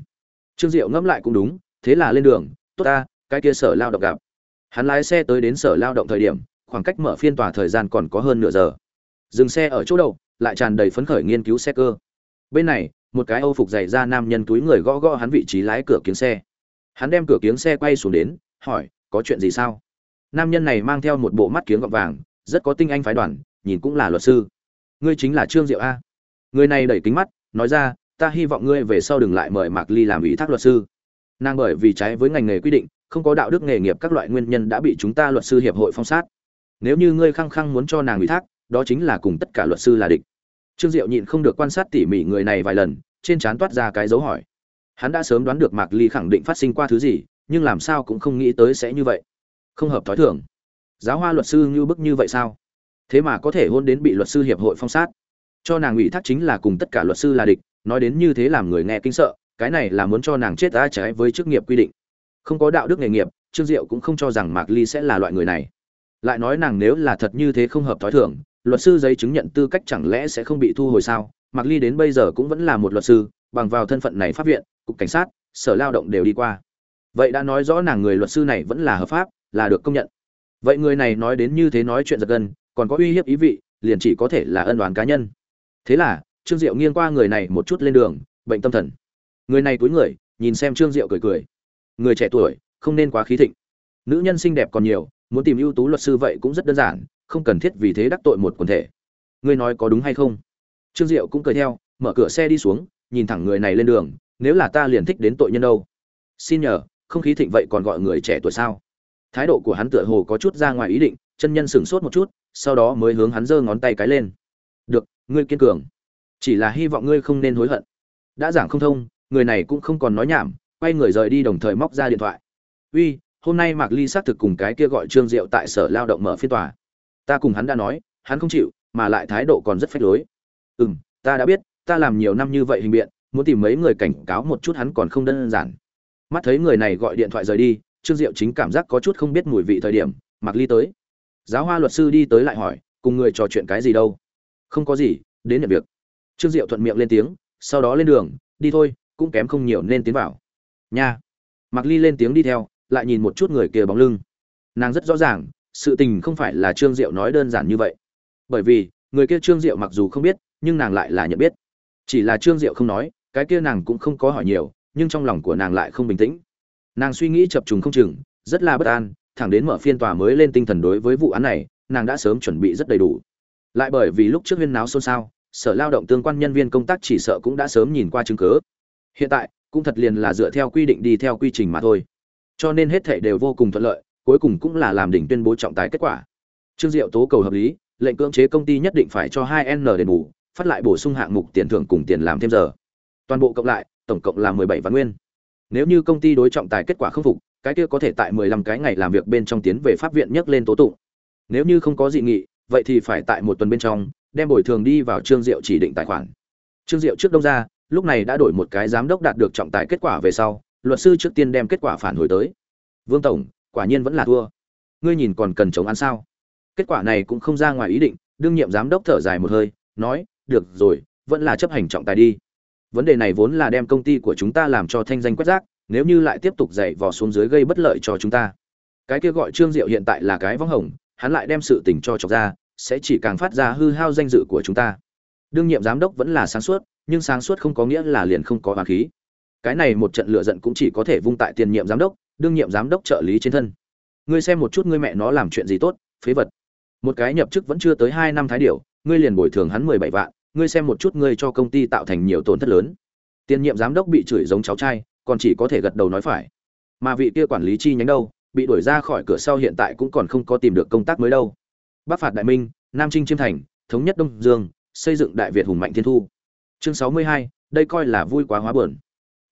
Trương diệu ngẫm lại cũng đúng, thế là lên đường, tốt ta, cái kia sở lao động gặp. Hắn lái xe tới đến sở lao động thời điểm, khoảng cách mở phiên tòa thời gian còn có hơn nửa giờ. Dừng xe ở chỗ đầu, lại tràn đầy phấn khởi nghiên cứu xe cơ. Bên này, một cái âu phục dày ra nam nhân túi người gõ gõ hắn vị trí lái cửa kiếng xe. Hắn đem cửa kiếng xe quay xuống đến, hỏi, có chuyện gì sao? Nam nhân này mang theo một bộ mắt kiếng gọt vàng, rất có tinh anh phái đoàn, nhìn cũng là luật sư ngươi chính là trương diệu a. Người này đẩy kính mắt, nói ra, ta hy vọng ngươi về sau đừng lại mời mạc ly làm ủy thác luật sư. Nàng bởi vì trái với ngành nghề quy định, không có đạo đức nghề nghiệp các loại nguyên nhân đã bị chúng ta luật sư hiệp hội phong sát. Nếu như ngươi khăng khăng muốn cho nàng ủy thác, đó chính là cùng tất cả luật sư là địch. Trương diệu nhịn không được quan sát tỉ mỉ người này vài lần, trên trán toát ra cái dấu hỏi. Hắn đã sớm đoán được mạc ly khẳng định phát sinh qua thứ gì, nhưng làm sao cũng không nghĩ tới sẽ như vậy. Không hợp thói thường. Giáo hoa luật sư như bức như vậy sao? Thế mà có thể hôn đến bị luật sư hiệp hội phong sát. Cho nàng ủy thác chính là cùng tất cả luật sư là địch, nói đến như thế làm người nghe kinh sợ, cái này là muốn cho nàng chết ra trái với chức nghiệp quy định. Không có đạo đức nghề nghiệp, trương diệu cũng không cho rằng mạc ly sẽ là loại người này. Lại nói nàng nếu là thật như thế không hợp thói thường, luật sư giấy chứng nhận tư cách chẳng lẽ sẽ không bị thu hồi sao? Mạc ly đến bây giờ cũng vẫn là một luật sư, bằng vào thân phận này pháp viện, cục cảnh sát, sở lao động đều đi qua. Vậy đã nói rõ nàng người luật sư này vẫn là hợp pháp, là được công nhận. Vậy người này nói đến như thế nói chuyện giật gân còn có uy hiếp ý vị, liền chỉ có thể là ân đoán cá nhân. Thế là, trương diệu nghiêng qua người này một chút lên đường, bệnh tâm thần. Người này túi người, nhìn xem trương diệu cười cười. Người trẻ tuổi, không nên quá khí thịnh. Nữ nhân xinh đẹp còn nhiều, muốn tìm ưu tú luật sư vậy cũng rất đơn giản, không cần thiết vì thế đắc tội một quần thể. Ngươi nói có đúng hay không? Trương diệu cũng cười theo, mở cửa xe đi xuống, nhìn thẳng người này lên đường, nếu là ta liền thích đến tội nhân đâu. Xin nhờ, không khí thịnh vậy còn gọi người trẻ tuổi sao? Thái độ của hắn tựa hồ có chút ra ngoài ý định, chân nhân sửng sốt một chút, sau đó mới hướng hắn giơ ngón tay cái lên. Được, ngươi kiên cường. Chỉ là hy vọng ngươi không nên hối hận. Đã giảng không thông, người này cũng không còn nói nhảm, quay người rời đi đồng thời móc ra điện thoại. Uy, hôm nay mạc ly xác thực cùng cái kia gọi trương diệu tại sở lao động mở phiên tòa. Ta cùng hắn đã nói, hắn không chịu, mà lại thái độ còn rất phách lối. Ừ m ta đã biết, ta làm nhiều năm như vậy hình biện, muốn tìm mấy người cảnh cáo một chút hắn còn không đơn giản. Mắt thấy người này gọi điện thoại rời đi trương diệu chính cảm giác có chút không biết mùi vị thời điểm Mặc ly tới. Giáo hoa luật sư đi tới lại hỏi, cùng người trò chuyện cái gì đâu? Không có gì, đến nhận việc. Trương diệu thuận miệng lên tiếng, sau đó lên đường, đi thôi, cũng kém không nhiều nên tiến vào. Nha. Mặc ly lên tiếng đi theo, lại nhìn một chút người kia bóng lưng. Nàng rất rõ ràng, sự tình không phải là trương diệu nói đơn giản như vậy. Bởi vì, người kia trương diệu mặc dù không biết, nhưng nàng lại là nhận biết. Chỉ là trương diệu không nói, cái kia nàng cũng không có hỏi nhiều, nhưng trong lòng của nàng lại không bình tĩnh nàng suy nghĩ chập trùng không chừng, rất là bất an, thẳng đến mở phiên tòa mới lên tinh thần đối với vụ án này, nàng đã sớm chuẩn bị rất đầy đủ. Lại bởi vì lúc trước huyên náo xôn xao, sở lao động tương quan nhân viên công tác chỉ sợ cũng đã sớm nhìn qua chứng cứ. Hiện tại, cũng thật liền là dựa theo quy định đi theo quy trình mà thôi. Cho nên hết thảy đều vô cùng thuận lợi, cuối cùng cũng là làm đỉnh tuyên bố trọng tài kết quả. Trương diệu tố cầu hợp lý, lệnh cưỡng chế công ty nhất định phải cho hai n đền bù, phát lại bổ sung hạng mục tiền thưởng cùng tiền làm thêm giờ. Toàn bộ cộng lại, tổng cộng là mười bảy vạn nguyên nếu như công ty đối trọng tài kết quả không phục, cái kia có thể tại mười lăm cái ngày làm việc bên trong tiến về pháp viện nhắc lên tố tụng. Nếu như không có dị nghị, vậy thì phải tại một tuần bên trong, đem bồi thường đi vào trương diệu chỉ định tài khoản. Trương diệu trước đông ra, lúc này đã đổi một cái giám đốc đạt được trọng tài kết quả về sau, luật sư trước tiên đem kết quả phản hồi tới. Vương tổng, quả nhiên vẫn là thua. Ngươi nhìn còn cần chống án sao? Kết quả này cũng không ra ngoài ý định, đương nhiệm giám đốc thở dài một hơi, nói, được rồi, vẫn là chấp hành trọng tài đi vấn đề này vốn là đem công ty của chúng ta làm cho thanh danh quét rác, nếu như lại tiếp tục dày vò xuống dưới gây bất lợi cho chúng ta. Cái kia gọi trương diệu hiện tại là cái vắng hồng, hắn lại đem sự tình cho chọc ra, sẽ chỉ càng phát ra hư hao danh dự của chúng ta. Đương nhiệm giám đốc vẫn là sáng suốt, nhưng sáng suốt không có nghĩa là liền không có hoàng khí. Cái này một trận lựa giận cũng chỉ có thể vung tại tiền nhiệm giám đốc, đương nhiệm giám đốc trợ lý trên thân. Ngươi xem một chút ngươi mẹ nó làm chuyện gì tốt, phế vật. Một cái nhập chức vẫn chưa tới hai năm thái điều ngươi liền bồi thường hắn mười bảy vạn ngươi xem một chút ngươi cho công ty tạo thành nhiều tổn thất lớn. Tiền nhiệm giám đốc bị chửi giống cháu trai, còn chỉ có thể gật đầu nói phải. Mà vị kia quản lý chi nhánh đâu, bị đuổi ra khỏi cửa sau hiện tại cũng còn không có tìm được công tác mới đâu. Bắc phạt đại minh, nam trinh chiêm thành, thống nhất đông dương, xây dựng đại việt hùng mạnh thiên thu. Chương sáu mươi hai, đây coi là vui quá hóa buồn.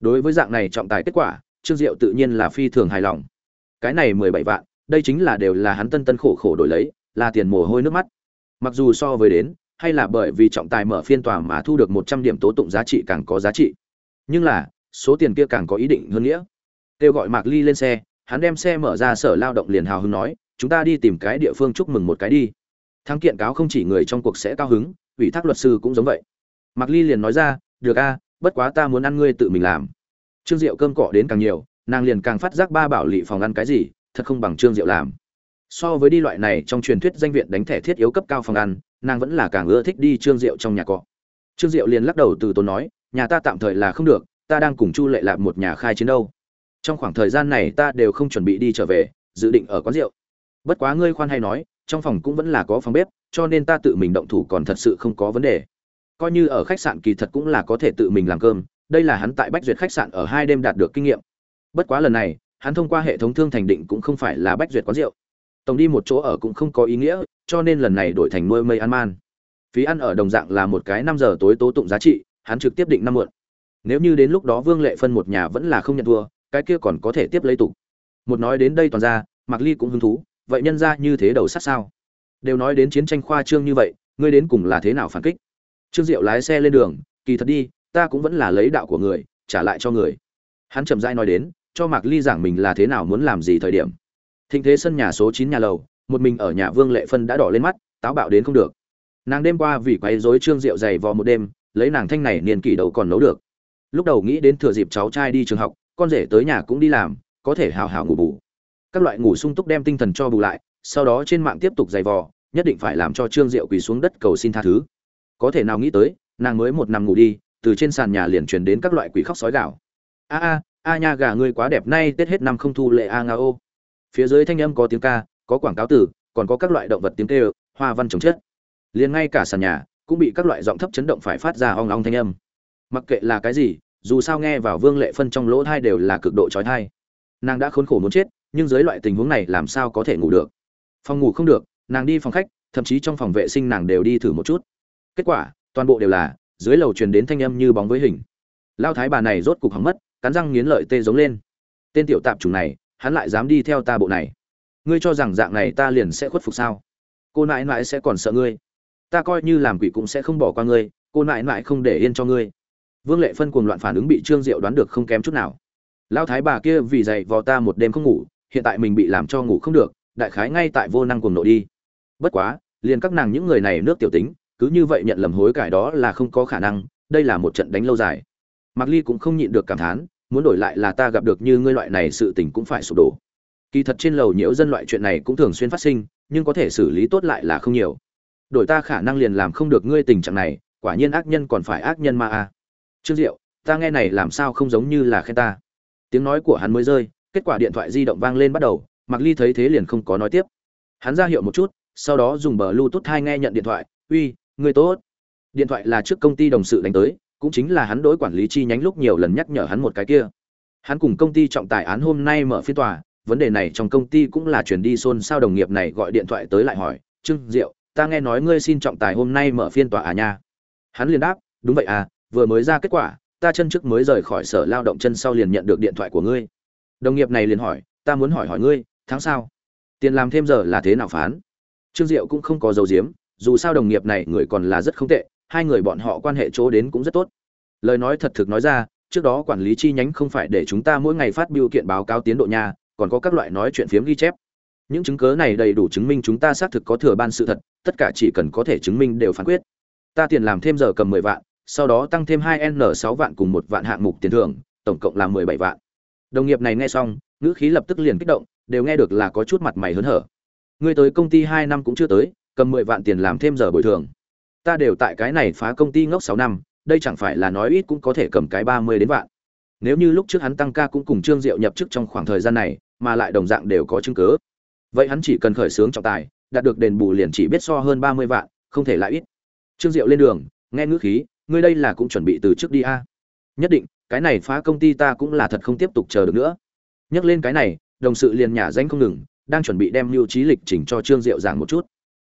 Đối với dạng này trọng tài kết quả, trương diệu tự nhiên là phi thường hài lòng. Cái này mười bảy vạn, đây chính là đều là hắn tân tân khổ khổ đổi lấy, là tiền mồ hôi nước mắt. Mặc dù so với đến hay là bởi vì trọng tài mở phiên tòa mà thu được một trăm điểm tố tụng giá trị càng có giá trị. Nhưng là, số tiền kia càng có ý định hơn nghĩa. Kêu gọi mạc ly lên xe, hắn đem xe mở ra sở lao động liền hào hứng nói, chúng ta đi tìm cái địa phương chúc mừng một cái đi. Thắng kiện cáo không chỉ người trong cuộc sẽ cao hứng, ủy thác luật sư cũng giống vậy. Mạc ly liền nói ra, được a, bất quá ta muốn ăn ngươi tự mình làm. Trương diệu cơm cọ đến càng nhiều, nàng liền càng phát giác ba bảo lị phòng ăn cái gì, thật không bằng trương diệu làm so với đi loại này trong truyền thuyết danh viện đánh thẻ thiết yếu cấp cao phòng ăn, nàng vẫn là càng ưa thích đi trương diệu trong nhà cọ. Trương diệu liền lắc đầu từ tốn nói, nhà ta tạm thời là không được, ta đang cùng chu lệ lạp một nhà khai chiến đâu. Trong khoảng thời gian này ta đều không chuẩn bị đi trở về, dự định ở quán rượu. Bất quá ngươi khoan hay nói, trong phòng cũng vẫn là có phòng bếp, cho nên ta tự mình động thủ còn thật sự không có vấn đề. Coi như ở khách sạn kỳ thật cũng là có thể tự mình làm cơm, đây là hắn tại bách duyệt khách sạn ở hai đêm đạt được kinh nghiệm. Bất quá lần này, hắn thông qua hệ thống thương thành định cũng không phải là bách duyệt quán rượu tổng đi một chỗ ở cũng không có ý nghĩa, cho nên lần này đổi thành nuôi mây ăn man. Phí ăn ở đồng dạng là một cái năm giờ tối tố tụng giá trị, hắn trực tiếp định năm mượn. nếu như đến lúc đó vương lệ phân một nhà vẫn là không nhận thua, cái kia còn có thể tiếp lấy tục một nói đến đây toàn ra, mạc ly cũng hứng thú, vậy nhân ra như thế đầu sát sao? Đều nói đến chiến tranh khoa trương như vậy, ngươi đến cùng là thế nào phản kích? Trương diệu lái xe lên đường, kỳ thật đi, ta cũng vẫn là lấy đạo của người, trả lại cho người. Hắn chậm rãi nói đến, cho mạc ly giảng mình là thế nào muốn làm gì thời điểm thịnh thế sân nhà số chín nhà lầu, một mình ở nhà vương lệ phân đã đỏ lên mắt, táo bạo đến không được. Nàng đêm qua vì quấy rối trương diệu dày vò một đêm, lấy nàng thanh này niên kỷ đầu còn nấu được. Lúc đầu nghĩ đến thừa dịp cháu trai đi trường học, con rể tới nhà cũng đi làm, có thể hào hào ngủ bù. Các loại ngủ sung túc đem tinh thần cho bù lại, sau đó trên mạng tiếp tục giày vò, nhất định phải làm cho trương diệu quỳ xuống đất cầu xin tha thứ. Có thể nào nghĩ tới, nàng mới một nằm ngủ đi, từ trên sàn nhà liền truyền đến các loại quỷ khóc sói gạo a a a nha gà ngươi quá đẹp, nay tết hết năm không thu lệ a nga ô phía dưới thanh âm có tiếng ca, có quảng cáo từ, còn có các loại động vật tiếng kêu, hoa văn trồng chất. Liền ngay cả sàn nhà cũng bị các loại giọng thấp chấn động phải phát ra ong ong thanh âm. Mặc kệ là cái gì, dù sao nghe vào vương lệ phân trong lỗ thai đều là cực độ trói thai nàng đã khốn khổ muốn chết, nhưng dưới loại tình huống này làm sao có thể ngủ được? Phòng ngủ không được, nàng đi phòng khách, thậm chí trong phòng vệ sinh nàng đều đi thử một chút. Kết quả, toàn bộ đều là, dưới lầu truyền đến thanh âm như bóng với hình. Lao thái bà này rốt cục hỏng mất, cắn răng nghiến lợi tê giống lên. Tên tiểu tạp chủng này hắn lại dám đi theo ta bộ này. Ngươi cho rằng dạng này ta liền sẽ khuất phục sao? Cô nãi nãi sẽ còn sợ ngươi. Ta coi như làm quỷ cũng sẽ không bỏ qua ngươi, cô nãi nãi không để yên cho ngươi. Vương lệ phân cuồng loạn phản ứng bị trương diệu đoán được không kém chút nào. Lao thái bà kia vì dậy vò ta một đêm không ngủ, hiện tại mình bị làm cho ngủ không được, đại khái ngay tại vô năng cuồng nộ đi. Bất quá, liền các nàng những người này nước tiểu tính, cứ như vậy nhận lầm hối cải đó là không có khả năng, đây là một trận đánh lâu dài. Mạc ly cũng không nhịn được cảm thán muốn đổi lại là ta gặp được như ngươi loại này sự tình cũng phải sụp đổ. Kỳ thật trên lầu nhiễu dân loại chuyện này cũng thường xuyên phát sinh, nhưng có thể xử lý tốt lại là không nhiều. Đổi ta khả năng liền làm không được ngươi tình trạng này, quả nhiên ác nhân còn phải ác nhân ma a à. trương diệu, ta nghe này làm sao không giống như là khen ta. Tiếng nói của hắn mới rơi, kết quả điện thoại di động vang lên bắt đầu mặc ly thấy thế liền không có nói tiếp. Hắn ra hiệu một chút, sau đó dùng bờ bluetooth hai nghe nhận điện thoại, uy người tốt. Điện thoại là trước công ty đồng sự đánh tới cũng chính là hắn đối quản lý chi nhánh lúc nhiều lần nhắc nhở hắn một cái kia. Hắn cùng công ty trọng tài án hôm nay mở phiên tòa, vấn đề này trong công ty cũng là chuyển đi xôn xao đồng nghiệp này gọi điện thoại tới lại hỏi, trương diệu ta nghe nói ngươi xin trọng tài hôm nay mở phiên tòa à nha? Hắn liền đáp, đúng vậy à vừa mới ra kết quả, ta chân trước mới rời khỏi sở lao động chân sau liền nhận được điện thoại của ngươi. Đồng nghiệp này liền hỏi, ta muốn hỏi hỏi ngươi, tháng sau, tiền làm thêm giờ là thế nào phán? Trương diệu cũng không có dấu diếm, dù sao đồng nghiệp này người còn là rất không tệ hai người bọn họ quan hệ chỗ đến cũng rất tốt. Lời nói thật thực nói ra, trước đó quản lý chi nhánh không phải để chúng ta mỗi ngày phát biểu kiện báo cáo tiến độ nhà còn có các loại nói chuyện phiếm ghi chép. Những chứng cớ này đầy đủ chứng minh chúng ta xác thực có thừa ban sự thật, tất cả chỉ cần có thể chứng minh đều phán quyết. Ta tiền làm thêm giờ cầm mười vạn, sau đó tăng thêm hai n sáu vạn cùng một vạn hạng mục tiền thưởng, tổng cộng là mười bảy vạn. Đồng nghiệp này nghe xong, ngữ khí lập tức liền kích động, đều nghe được là có chút mặt mày hớn hở. Ngươi tới công ty hai năm cũng chưa tới, cầm mười vạn tiền làm thêm giờ bồi thường ta đều tại cái này phá công ty ngốc sáu năm, đây chẳng phải là nói ít cũng có thể cầm cái ba mươi đến vạn. Nếu như lúc trước hắn tăng ca cũng cùng trương diệu nhập chức trong khoảng thời gian này, mà lại đồng dạng đều có chứng cứ. Vậy hắn chỉ cần khởi xướng trọng tài, đạt được đền bù liền chỉ biết so hơn ba mươi vạn, không thể lại ít. Trương diệu lên đường, nghe ngữ khí, ngươi đây là cũng chuẩn bị từ trước đi a. Nhất định, cái này phá công ty ta cũng là thật không tiếp tục chờ được nữa. Nhắc lên cái này, đồng sự liền nhả danh không ngừng, đang chuẩn bị đem lưu trí lịch chỉnh cho trương diệu giảng một chút.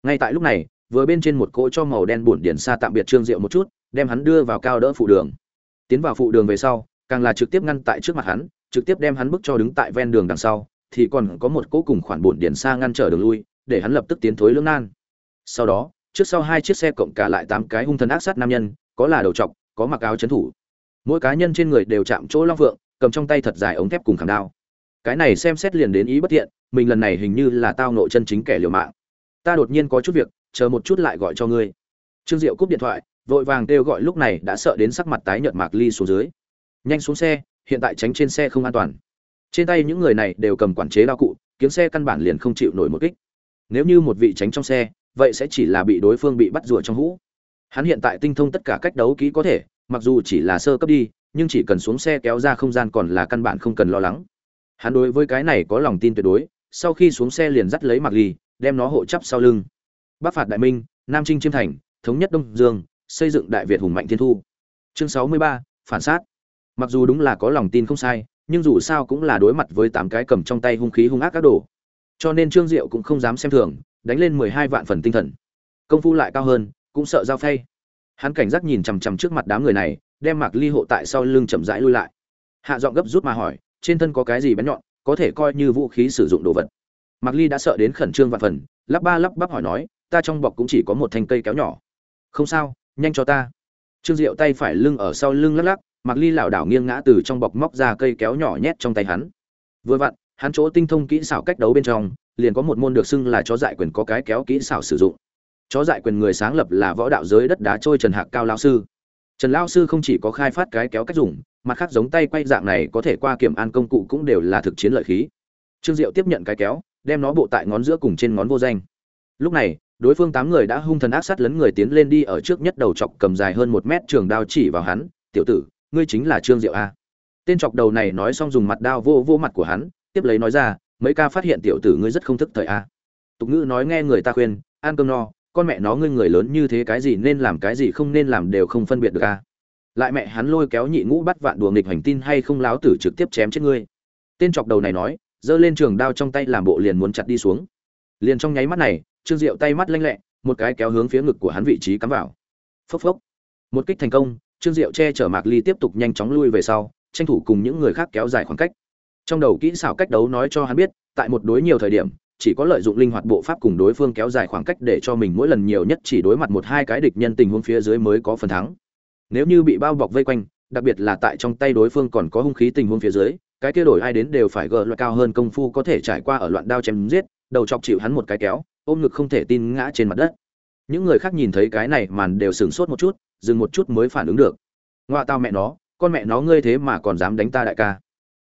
Ngay tại lúc này vừa bên trên một cỗ cho màu đen bổn điển xa tạm biệt trương diệu một chút, đem hắn đưa vào cao đỡ phụ đường. Tiến vào phụ đường về sau, càng là trực tiếp ngăn tại trước mặt hắn, trực tiếp đem hắn bước cho đứng tại ven đường đằng sau, thì còn có một cỗ cùng khoản bổn điển xa ngăn trở đường lui, để hắn lập tức tiến thối lưỡng nan. Sau đó, trước sau hai chiếc xe cộng cả lại tám cái hung thần ác sát nam nhân, có là đầu trọc, có mặc áo chấn thủ. Mỗi cá nhân trên người đều chạm chỗ long phượng, cầm trong tay thật dài ống thép cùng khảm đao. Cái này xem xét liền đến ý bất thiện, mình lần này hình như là tao nộ chân chính kẻ liều mạng ta đột nhiên có chút việc, chờ một chút lại gọi cho ngươi. Trương diệu cúp điện thoại, vội vàng kêu gọi lúc này đã sợ đến sắc mặt tái nhợt mạc ly xuống dưới. Nhanh xuống xe, hiện tại tránh trên xe không an toàn. Trên tay những người này đều cầm quản chế đao cụ, kiếm xe căn bản liền không chịu nổi một kích. Nếu như một vị tránh trong xe, vậy sẽ chỉ là bị đối phương bị bắt rùa trong hũ. Hắn hiện tại tinh thông tất cả cách đấu kỹ có thể, mặc dù chỉ là sơ cấp đi, nhưng chỉ cần xuống xe kéo ra không gian còn là căn bản không cần lo lắng. Hắn đối với cái này có lòng tin tuyệt đối, sau khi xuống xe liền dắt lấy mặc ly đem nó hộ chắp sau lưng. Bắc phạt đại minh, nam trinh chiêm thành, thống nhất đông dương, xây dựng đại việt hùng mạnh thiên thu. Chương sáu mươi ba, phản sát. Mặc dù đúng là có lòng tin không sai, nhưng dù sao cũng là đối mặt với tám cái cầm trong tay hung khí hung ác các đồ. Cho nên trương diệu cũng không dám xem thường, đánh lên mười hai vạn phần tinh thần. Công phu lại cao hơn, cũng sợ giao phay. Hắn cảnh giác nhìn chằm chằm trước mặt đám người này, đem mạc ly hộ tại sau lưng chậm rãi lui lại. Hạ giọng gấp rút mà hỏi, trên thân có cái gì bén nhọn, có thể coi như vũ khí sử dụng đồ vật? Mạc ly đã sợ đến khẩn trương vạn phần, lắp ba lắp bắp hỏi nói, ta trong bọc cũng chỉ có một thanh cây kéo nhỏ. Không sao, nhanh cho ta. Trương diệu tay phải lưng ở sau lưng lắc lắc, mạc ly lảo đảo nghiêng ngã từ trong bọc móc ra cây kéo nhỏ nhét trong tay hắn. Vừa vặn, hắn chỗ tinh thông kỹ xảo cách đấu bên trong, liền có một môn được xưng là chó dại quyền có cái kéo kỹ xảo sử dụng. Chó dại quyền người sáng lập là võ đạo giới đất đá trôi trần hạc cao lao sư. Trần lao sư không chỉ có khai phát cái kéo cách dùng, mặt khác giống tay quay dạng này có thể qua kiểm an công cụ cũng đều là thực chiến lợi khí. Trương diệu tiếp nhận cái kéo đem nó bộ tại ngón giữa cùng trên ngón vô danh. Lúc này, đối phương tám người đã hung thần ác sát lấn người tiến lên đi ở trước nhất đầu chọc cầm dài hơn một mét trường đao chỉ vào hắn, tiểu tử, ngươi chính là trương diệu a. Tên chọc đầu này nói xong dùng mặt đao vô vô mặt của hắn, tiếp lấy nói ra, mấy ca phát hiện tiểu tử ngươi rất không thức thời a. Tục ngữ nói nghe người ta khuyên, ăn cơm no, con mẹ nó ngươi người lớn như thế cái gì nên làm cái gì không nên làm đều không phân biệt được a. Lại mẹ hắn lôi kéo nhị ngũ bắt vạn đùa nghịch hành tin hay không láo tử trực tiếp chém chết ngươi. Tên chọc đầu này nói giơ lên trường đao trong tay làm bộ liền muốn chặt đi xuống. Liền trong nháy mắt này, trương diệu tay mắt lanh lẹ, một cái kéo hướng phía ngực của hắn vị trí cắm vào. Phốc phốc. Một kích thành công, trương diệu che chở mạc ly tiếp tục nhanh chóng lui về sau, tranh thủ cùng những người khác kéo dài khoảng cách. Trong đầu kỹ xảo cách đấu nói cho hắn biết, tại một đối nhiều thời điểm, chỉ có lợi dụng linh hoạt bộ pháp cùng đối phương kéo dài khoảng cách để cho mình mỗi lần nhiều nhất chỉ đối mặt một hai cái địch nhân tình huống phía dưới mới có phần thắng. Nếu như bị bao bọc vây quanh, đặc biệt là tại trong tay đối phương còn có hung khí tình huống phía dưới cái kia đổi ai đến đều phải gỡ loại cao hơn công phu có thể trải qua ở loạn đao chém giết, đầu chọc chịu hắn một cái kéo, ôm ngực không thể tin ngã trên mặt đất. Những người khác nhìn thấy cái này màn đều sửng sốt một chút, dừng một chút mới phản ứng được. Ngoa tao mẹ nó, con mẹ nó ngươi thế mà còn dám đánh ta đại ca.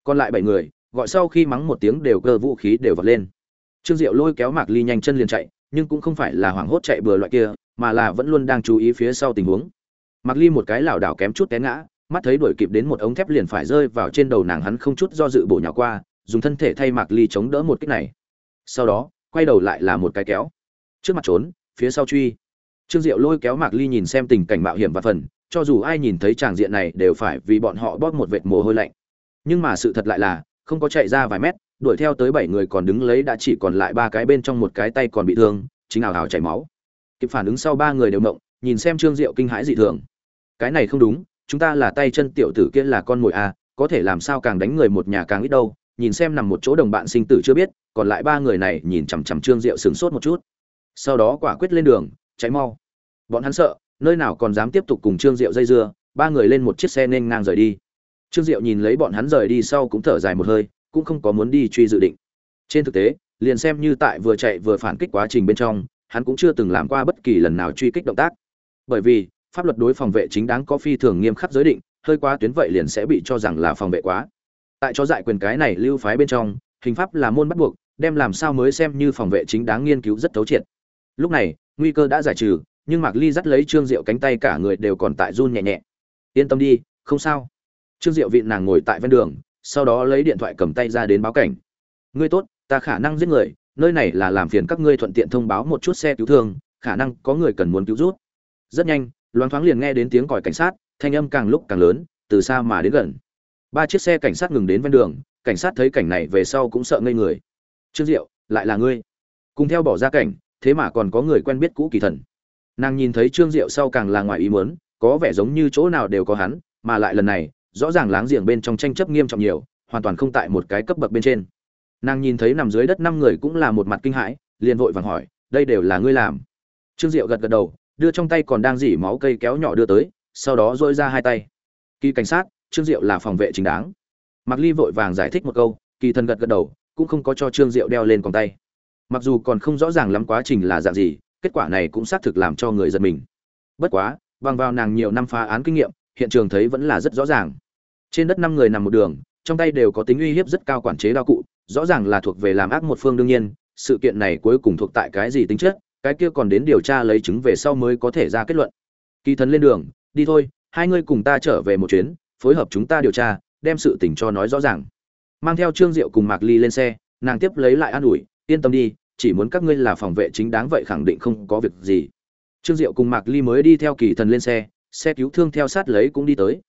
Còn lại bảy người, gọi sau khi mắng một tiếng đều cơ vũ khí đều vật lên. Trương diệu lôi kéo mạc ly nhanh chân liền chạy, nhưng cũng không phải là hoảng hốt chạy bừa loại kia, mà là vẫn luôn đang chú ý phía sau tình huống. Mạc ly một cái lảo đảo kém chút té ngã mắt thấy đuổi kịp đến một ống thép liền phải rơi vào trên đầu nàng, hắn không chút do dự bổ nhào qua, dùng thân thể thay mạc ly chống đỡ một kích này. Sau đó, quay đầu lại là một cái kéo. Trước mặt trốn, phía sau truy. Trương diệu lôi kéo mạc ly nhìn xem tình cảnh mạo hiểm và phần, cho dù ai nhìn thấy tràng diện này đều phải vì bọn họ bóp một vệt mồ hôi lạnh. Nhưng mà sự thật lại là, không có chạy ra vài mét, đuổi theo tới bảy người còn đứng lấy đã chỉ còn lại ba cái bên trong một cái tay còn bị thương, chính ảo ảo chảy máu. Kịp phản ứng sau ba người đều mộng nhìn xem trương diệu kinh hãi dị thường. Cái này không đúng chúng ta là tay chân tiểu tử kia là con mồi à, có thể làm sao càng đánh người một nhà càng ít đâu nhìn xem nằm một chỗ đồng bạn sinh tử chưa biết còn lại ba người này nhìn chằm chằm trương diệu sửng sốt một chút. Sau đó quả quyết lên đường cháy mau. Bọn hắn sợ nơi nào còn dám tiếp tục cùng trương diệu dây dưa ba người lên một chiếc xe nên ngang rời đi. Trương diệu nhìn lấy bọn hắn rời đi sau cũng thở dài một hơi cũng không có muốn đi truy dự định. Trên thực tế liền xem như tại vừa chạy vừa phản kích quá trình bên trong hắn cũng chưa từng làm qua bất kỳ lần nào truy kích động tác. Bởi vì pháp luật đối phòng vệ chính đáng có phi thường nghiêm khắc giới định, hơi quá tuyến vậy liền sẽ bị cho rằng là phòng vệ quá. Tại cho dại quyền cái này lưu phái bên trong, hình pháp là môn bắt buộc, đem làm sao mới xem như phòng vệ chính đáng nghiên cứu rất thấu triệt. Lúc này, nguy cơ đã giải trừ, nhưng mạc ly dắt lấy trương diệu cánh tay cả người đều còn tại run nhẹ nhẹ. Yên tâm đi, không sao. Trương diệu vịn nàng ngồi tại ven đường, sau đó lấy điện thoại cầm tay ra đến báo cảnh. Ngươi tốt, ta khả năng giết người, nơi này là làm phiền các ngươi thuận tiện thông báo một chút xe cứu thương, khả năng có người cần muốn cứu rút rất nhanh loáng thoáng liền nghe đến tiếng còi cảnh sát, thanh âm càng lúc càng lớn, từ xa mà đến gần. Ba chiếc xe cảnh sát ngừng đến ven đường, cảnh sát thấy cảnh này về sau cũng sợ ngây người. Trương diệu, lại là ngươi? Cùng theo bỏ ra cảnh, thế mà còn có người quen biết cũ kỳ thần. Nàng nhìn thấy trương diệu sau càng là ngoài ý muốn, có vẻ giống như chỗ nào đều có hắn, mà lại lần này, rõ ràng láng giềng bên trong tranh chấp nghiêm trọng nhiều, hoàn toàn không tại một cái cấp bậc bên trên. Nàng nhìn thấy nằm dưới đất năm người cũng là một mặt kinh hãi, liền vội vàng hỏi, đây đều là ngươi làm? Trương diệu gật gật đầu đưa trong tay còn đang dỉ máu cây kéo nhỏ đưa tới, sau đó dôi ra hai tay. Kỳ cảnh sát, trương diệu là phòng vệ chính đáng. Mạc ly vội vàng giải thích một câu, kỳ thần gật gật đầu, cũng không có cho trương diệu đeo lên còn tay. Mặc dù còn không rõ ràng lắm quá trình là dạng gì, kết quả này cũng xác thực làm cho người giật mình. Bất quá, bằng vào nàng nhiều năm phá án kinh nghiệm, hiện trường thấy vẫn là rất rõ ràng. Trên đất năm người nằm một đường, trong tay đều có tính uy hiếp rất cao quản chế đao cụ, rõ ràng là thuộc về làm ác một phương đương nhiên, sự kiện này cuối cùng thuộc tại cái gì tính chất cái kia còn đến điều tra lấy chứng về sau mới có thể ra kết luận. Kỳ thần lên đường, đi thôi, hai ngươi cùng ta trở về một chuyến, phối hợp chúng ta điều tra, đem sự tình cho nói rõ ràng. Mang theo trương diệu cùng mạc ly lên xe, nàng tiếp lấy lại an ủi, yên tâm đi, chỉ muốn các ngươi là phòng vệ chính đáng vậy khẳng định không có việc gì. Trương diệu cùng mạc ly mới đi theo kỳ thần lên xe xe cứu thương theo sát lấy cũng đi tới.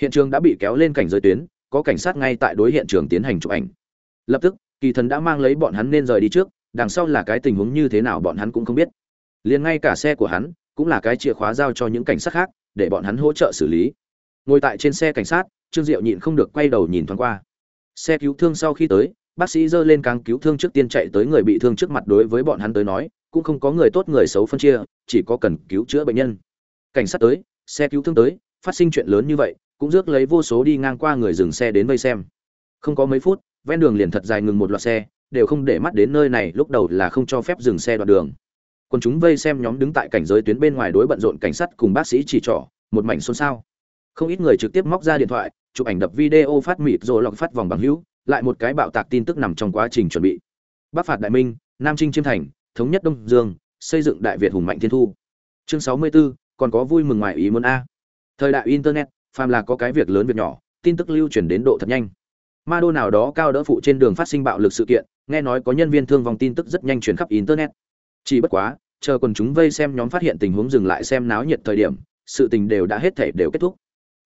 Hiện trường đã bị kéo lên cảnh giới tuyến, có cảnh sát ngay tại đối hiện trường tiến hành chụp ảnh. Lập tức, kỳ thần đã mang lấy bọn hắn nên rời đi trước đằng sau là cái tình huống như thế nào bọn hắn cũng không biết. Liền ngay cả xe của hắn, cũng là cái chìa khóa giao cho những cảnh sát khác, để bọn hắn hỗ trợ xử lý. Ngồi tại trên xe cảnh sát, trương diệu nhịn không được quay đầu nhìn thoáng qua. Xe cứu thương sau khi tới, bác sĩ dơ lên càng cứu thương trước tiên chạy tới người bị thương trước mặt đối với bọn hắn tới nói, cũng không có người tốt người xấu phân chia, chỉ có cần cứu chữa bệnh nhân. Cảnh sát tới, xe cứu thương tới, phát sinh chuyện lớn như vậy, cũng rước lấy vô số đi ngang qua người dừng xe đến vây xem. Không có mấy phút, ven đường liền thật dài ngừng một loạt xe đều không để mắt đến nơi này lúc đầu là không cho phép dừng xe đoạn đường. Còn chúng vây xem nhóm đứng tại cảnh giới tuyến bên ngoài đối bận rộn cảnh sát cùng bác sĩ chỉ trỏ một mảnh xôn xao. Không ít người trực tiếp móc ra điện thoại chụp ảnh đập video phát mịt rồi lọc phát vòng bằng hữu lại một cái bạo tạc tin tức nằm trong quá trình chuẩn bị. Bắc phạt đại minh nam trinh chiêm thành thống nhất đông dương xây dựng đại việt hùng mạnh thiên thu. Chương sáu mươi 64, còn có vui mừng ngoài ý muốn a. Thời đại internet phàm là có cái việc lớn việc nhỏ tin tức lưu truyền đến độ thật nhanh ma đô nào đó cao đỡ phụ trên đường phát sinh bạo lực sự kiện, nghe nói có nhân viên thương vong tin tức rất nhanh truyền khắp internet. Chỉ bất quá, chờ còn chúng vây xem nhóm phát hiện tình huống dừng lại xem náo nhiệt thời điểm, sự tình đều đã hết thể đều kết thúc.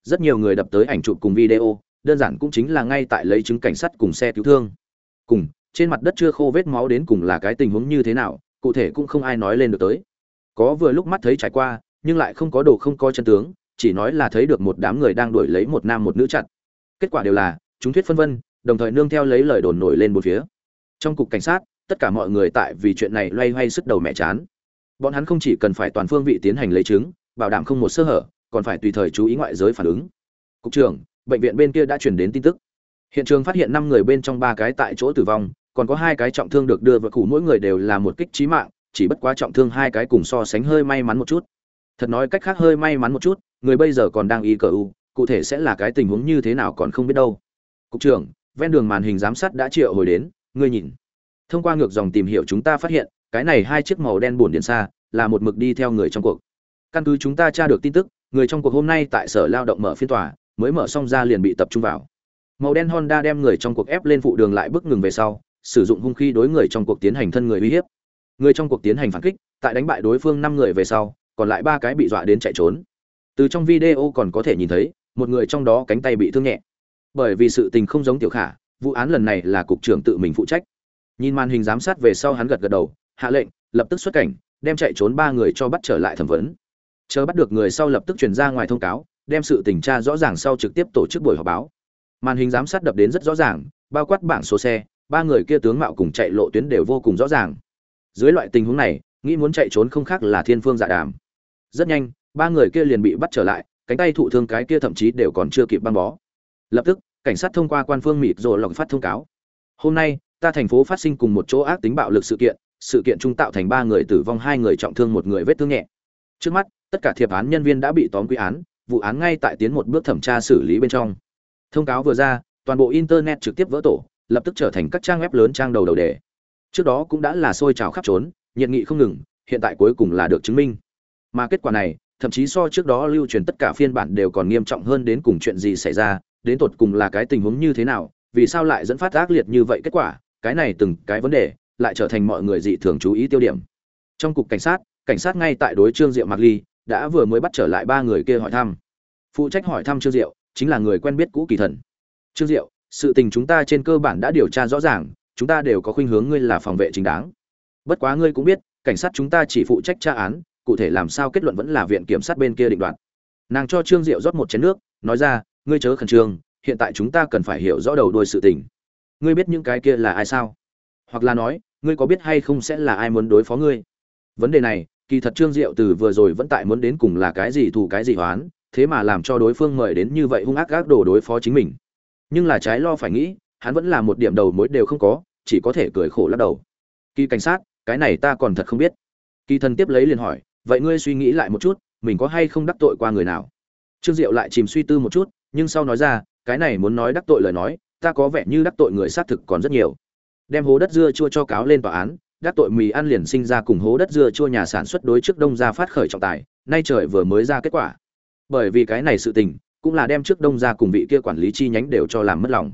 Rất nhiều người đập tới ảnh chụp cùng video, đơn giản cũng chính là ngay tại lấy chứng cảnh sát cùng xe cứu thương. Cùng, trên mặt đất chưa khô vết máu đến cùng là cái tình huống như thế nào, cụ thể cũng không ai nói lên được tới. Có vừa lúc mắt thấy trải qua, nhưng lại không có đồ không có chân tướng, chỉ nói là thấy được một đám người đang đuổi lấy một nam một nữ chặn kết quả đều là chúng thuyết phân vân, đồng thời nương theo lấy lời đồn nổi lên bốn phía. Trong cục cảnh sát, tất cả mọi người tại vì chuyện này loay hoay sức đầu mẹ chán. Bọn hắn không chỉ cần phải toàn phương vị tiến hành lấy chứng, bảo đảm không một sơ hở, còn phải tùy thời chú ý ngoại giới phản ứng. Cục trưởng, bệnh viện bên kia đã truyền đến tin tức. Hiện trường phát hiện năm người bên trong ba cái tại chỗ tử vong, còn có hai cái trọng thương được đưa vào cụ mỗi người đều là một kích chí mạng, chỉ bất quá trọng thương hai cái cùng so sánh hơi may mắn một chút. Thật nói cách khác hơi may mắn một chút, người bây giờ còn đang y cờ u, cụ thể sẽ là cái tình huống như thế nào còn không biết đâu cục trưởng, ven đường màn hình giám sát đã triệu hồi đến, ngươi nhìn. Thông qua ngược dòng tìm hiểu chúng ta phát hiện, cái này hai chiếc màu đen bổn điện xa, là một mực đi theo người trong cuộc. Căn cứ chúng ta tra được tin tức, người trong cuộc hôm nay tại sở lao động mở phiên tòa, mới mở xong ra liền bị tập trung vào. Màu đen honda đem người trong cuộc ép lên phụ đường lại bước ngừng về sau, sử dụng hung khí đối người trong cuộc tiến hành thân người uy hiếp. Người trong cuộc tiến hành phản kích, tại đánh bại đối phương năm người về sau, còn lại ba cái bị dọa đến chạy trốn. Từ trong video còn có thể nhìn thấy, một người trong đó cánh tay bị thương nhẹ bởi vì sự tình không giống tiểu khả, vụ án lần này là cục trưởng tự mình phụ trách. Nhìn màn hình giám sát về sau hắn gật gật đầu, hạ lệnh, lập tức xuất cảnh, đem chạy trốn ba người cho bắt trở lại thẩm vấn. Chờ bắt được người sau lập tức chuyển ra ngoài thông cáo, đem sự tình tra rõ ràng sau trực tiếp tổ chức buổi họp báo. Màn hình giám sát đập đến rất rõ ràng, bao quát bảng số xe, ba người kia tướng mạo cùng chạy lộ tuyến đều vô cùng rõ ràng. Dưới loại tình huống này, nghĩ muốn chạy trốn không khác là thiên phương dạ đàm. Rất nhanh, ba người kia liền bị bắt trở lại, cánh tay thụ thương cái kia thậm chí đều còn chưa kịp băng bó lập tức, cảnh sát thông qua quan phương mịt rồi lọc phát thông cáo. Hôm nay, ta thành phố phát sinh cùng một chỗ ác tính bạo lực sự kiện sự kiện trung tạo thành ba người tử vong, hai người trọng thương, một người vết thương nhẹ. Trước mắt, tất cả thiệp án nhân viên đã bị tóm quy án, vụ án ngay tại tiến một bước thẩm tra xử lý bên trong. Thông cáo vừa ra, toàn bộ internet trực tiếp vỡ tổ, lập tức trở thành các trang web lớn trang đầu đầu đề. Trước đó cũng đã là sôi trào khắp trốn, nhiệt nghị không ngừng, hiện tại cuối cùng là được chứng minh. Mà kết quả này, thậm chí so trước đó lưu truyền tất cả phiên bản đều còn nghiêm trọng hơn đến cùng chuyện gì xảy ra đến tột cùng là cái tình huống như thế nào, vì sao lại dẫn phát ác liệt như vậy kết quả, cái này từng cái vấn đề lại trở thành mọi người dị thường chú ý tiêu điểm. Trong cục cảnh sát cảnh sát ngay tại đối trương diệu mạc ly, đã vừa mới bắt trở lại ba người kia hỏi thăm. Phụ trách hỏi thăm trương diệu, chính là người quen biết cũ kỳ thần. Trương diệu, sự tình chúng ta trên cơ bản đã điều tra rõ ràng, chúng ta đều có khuynh hướng ngươi là phòng vệ chính đáng. Bất quá ngươi cũng biết, cảnh sát chúng ta chỉ phụ trách tra án, cụ thể làm sao kết luận vẫn là viện kiểm sát bên kia định đoạt. Nàng cho trương diệu rót một chén nước, nói ra ngươi chớ khẩn trương, hiện tại chúng ta cần phải hiểu rõ đầu đuôi sự tình. Ngươi biết những cái kia là ai sao? Hoặc là nói, ngươi có biết hay không sẽ là ai muốn đối phó ngươi? Vấn đề này, kỳ thật trương diệu từ vừa rồi vẫn tại muốn đến cùng là cái gì thù cái gì hoán thế mà làm cho đối phương mời đến như vậy hung ác gác đồ đối phó chính mình. Nhưng là trái lo phải nghĩ, hắn vẫn là một điểm đầu mối đều không có, chỉ có thể cười khổ lắc đầu. Kỳ cảnh sát, cái này ta còn thật không biết. Kỳ thần tiếp lấy liền hỏi, vậy ngươi suy nghĩ lại một chút, mình có hay không đắc tội qua người nào? Trương diệu lại chìm suy tư một chút, nhưng sau nói ra, cái này muốn nói đắc tội lời nói, ta có vẻ như đắc tội người xác thực còn rất nhiều. Đem hố đất dưa chua cho cáo lên tòa án, đắc tội mì ăn liền sinh ra cùng hố đất dưa chua nhà sản xuất đối trước đông Gia phát khởi trọng tài, nay trời vừa mới ra kết quả. Bởi vì cái này sự tình, cũng là đem trước đông Gia cùng vị kia quản lý chi nhánh đều cho làm mất lòng.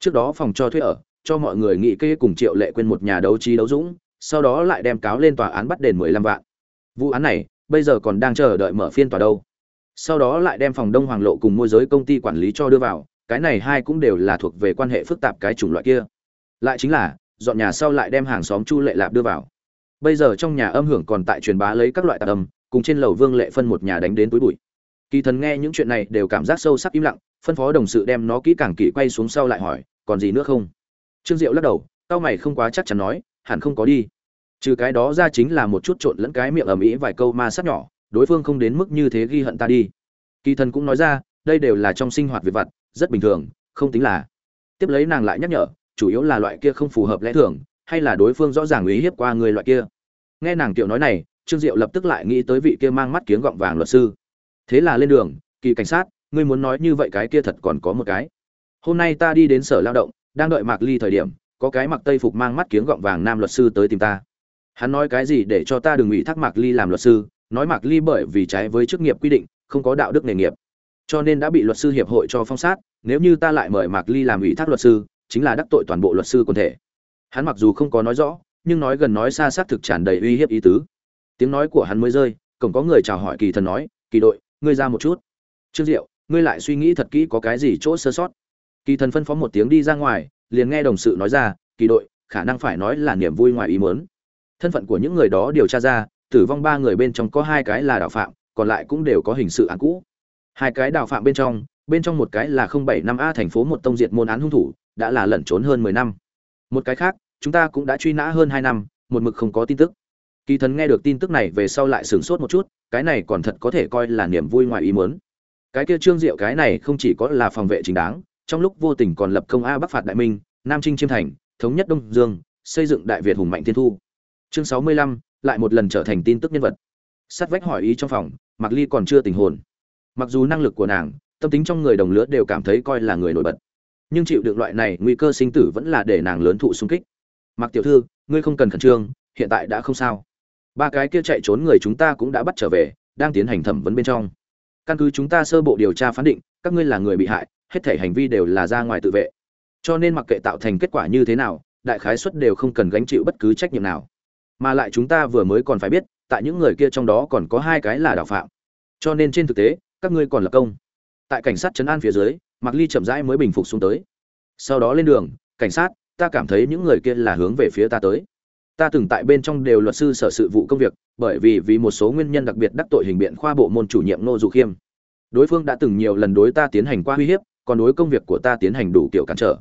Trước đó phòng cho thuê ở, cho mọi người nghị kê cùng triệu lệ quên một nhà đấu trí đấu dũng, sau đó lại đem cáo lên tòa án bắt đền mười lăm vạn. Vụ án này, bây giờ còn đang chờ đợi mở phiên tòa đâu sau đó lại đem phòng đông hoàng lộ cùng môi giới công ty quản lý cho đưa vào, cái này hai cũng đều là thuộc về quan hệ phức tạp cái chủng loại kia. Lại chính là, dọn nhà sau lại đem hàng xóm chu lệ lạp đưa vào. Bây giờ trong nhà âm hưởng còn tại truyền bá lấy các loại tạp âm, cùng trên lầu vương lệ phân một nhà đánh đến túi bụi. Kỳ thần nghe những chuyện này đều cảm giác sâu sắc im lặng, phân phó đồng sự đem nó kỹ càng kỹ quay xuống sau lại hỏi, còn gì nữa không? Trương diệu lắc đầu tao mày không quá chắc chắn nói, hẳn không có đi. Trừ cái đó ra chính là một chút trộn lẫn cái miệng ầm ĩ vài câu ma sát nhỏ đối phương không đến mức như thế ghi hận ta đi. Kỳ thần cũng nói ra, đây đều là trong sinh hoạt việc vặt, rất bình thường, không tính là. Tiếp lấy nàng lại nhắc nhở, chủ yếu là loại kia không phù hợp lẽ thường, hay là đối phương rõ ràng uy hiếp qua người loại kia. Nghe nàng tiểu nói này, trương diệu lập tức lại nghĩ tới vị kia mang mắt kiếng gọng vàng luật sư. Thế là lên đường, kỳ cảnh sát, ngươi muốn nói như vậy cái kia thật còn có một cái. Hôm nay ta đi đến sở lao động, đang đợi mạc ly thời điểm, có cái mặc tây phục mang mắt kiếng gọng vàng nam luật sư tới tìm ta. Hắn nói cái gì để cho ta đừng ủy thác mạc ly làm luật sư nói mạc ly bởi vì trái với chức nghiệp quy định, không có đạo đức nghề nghiệp. Cho nên đã bị luật sư hiệp hội cho phong sát, nếu như ta lại mời mạc ly làm ủy thác luật sư, chính là đắc tội toàn bộ luật sư quần thể. Hắn mặc dù không có nói rõ, nhưng nói gần nói xa xác thực tràn đầy uy hiếp ý tứ. Tiếng nói của hắn mới rơi, cổng có người chào hỏi kỳ thần nói, kỳ đội, ngươi ra một chút. Trương diệu, ngươi lại suy nghĩ thật kỹ có cái gì chỗ sơ sót. Kỳ thần phân phó một tiếng đi ra ngoài, liền nghe đồng sự nói ra, kỳ đội, khả năng phải nói là niềm vui ngoài ý muốn. Thân phận của những người đó điều tra ra tử vong ba người bên trong có hai cái là đạo phạm, còn lại cũng đều có hình sự án cũ. Hai cái đạo phạm bên trong bên trong một cái là không bảy năm a thành phố một tông diệt môn án hung thủ, đã là lẩn trốn hơn mười năm. Một cái khác, chúng ta cũng đã truy nã hơn hai năm, một mực không có tin tức. Kỳ thần nghe được tin tức này về sau lại sửng sốt một chút, cái này còn thật có thể coi là niềm vui ngoài ý muốn. Cái kia trương diệu cái này không chỉ có là phòng vệ chính đáng, trong lúc vô tình còn lập công a bắc phạt đại minh, nam trinh chiêm thành, thống nhất đông dương, xây dựng đại việt hùng mạnh thiên thu chương sáu mươi lăm, lại một lần trở thành tin tức nhân vật. Sát vách hỏi ý trong phòng mặc ly còn chưa tình hồn. Mặc dù năng lực của nàng, tâm tính trong người đồng lứa đều cảm thấy coi là người nổi bật. Nhưng chịu được loại này nguy cơ sinh tử vẫn là để nàng lớn thụ sung kích. Mặc tiểu thư, ngươi không cần khẩn trương, hiện tại đã không sao. Ba cái kia chạy trốn người chúng ta cũng đã bắt trở về, đang tiến hành thẩm vấn bên trong. Căn cứ chúng ta sơ bộ điều tra phán định, các ngươi là người bị hại, hết thể hành vi đều là ra ngoài tự vệ. Cho nên mặc kệ tạo thành kết quả như thế nào, đại khái suất đều không cần gánh chịu bất cứ trách nhiệm nào mà lại chúng ta vừa mới còn phải biết, tại những người kia trong đó còn có hai cái là đạo phạm. Cho nên trên thực tế, các ngươi còn lập công. Tại cảnh sát trấn an phía dưới mặc ly chậm rãi mới bình phục xuống tới. Sau đó lên đường, cảnh sát, ta cảm thấy những người kia là hướng về phía ta tới. Ta từng tại bên trong đều luật sư sở sự vụ công việc, bởi vì vì một số nguyên nhân đặc biệt đắc tội hình biện khoa bộ môn chủ nhiệm nô dụ khiêm. Đối phương đã từng nhiều lần đối ta tiến hành qua uy hiếp, còn đối công việc của ta tiến hành đủ kiểu cản trở.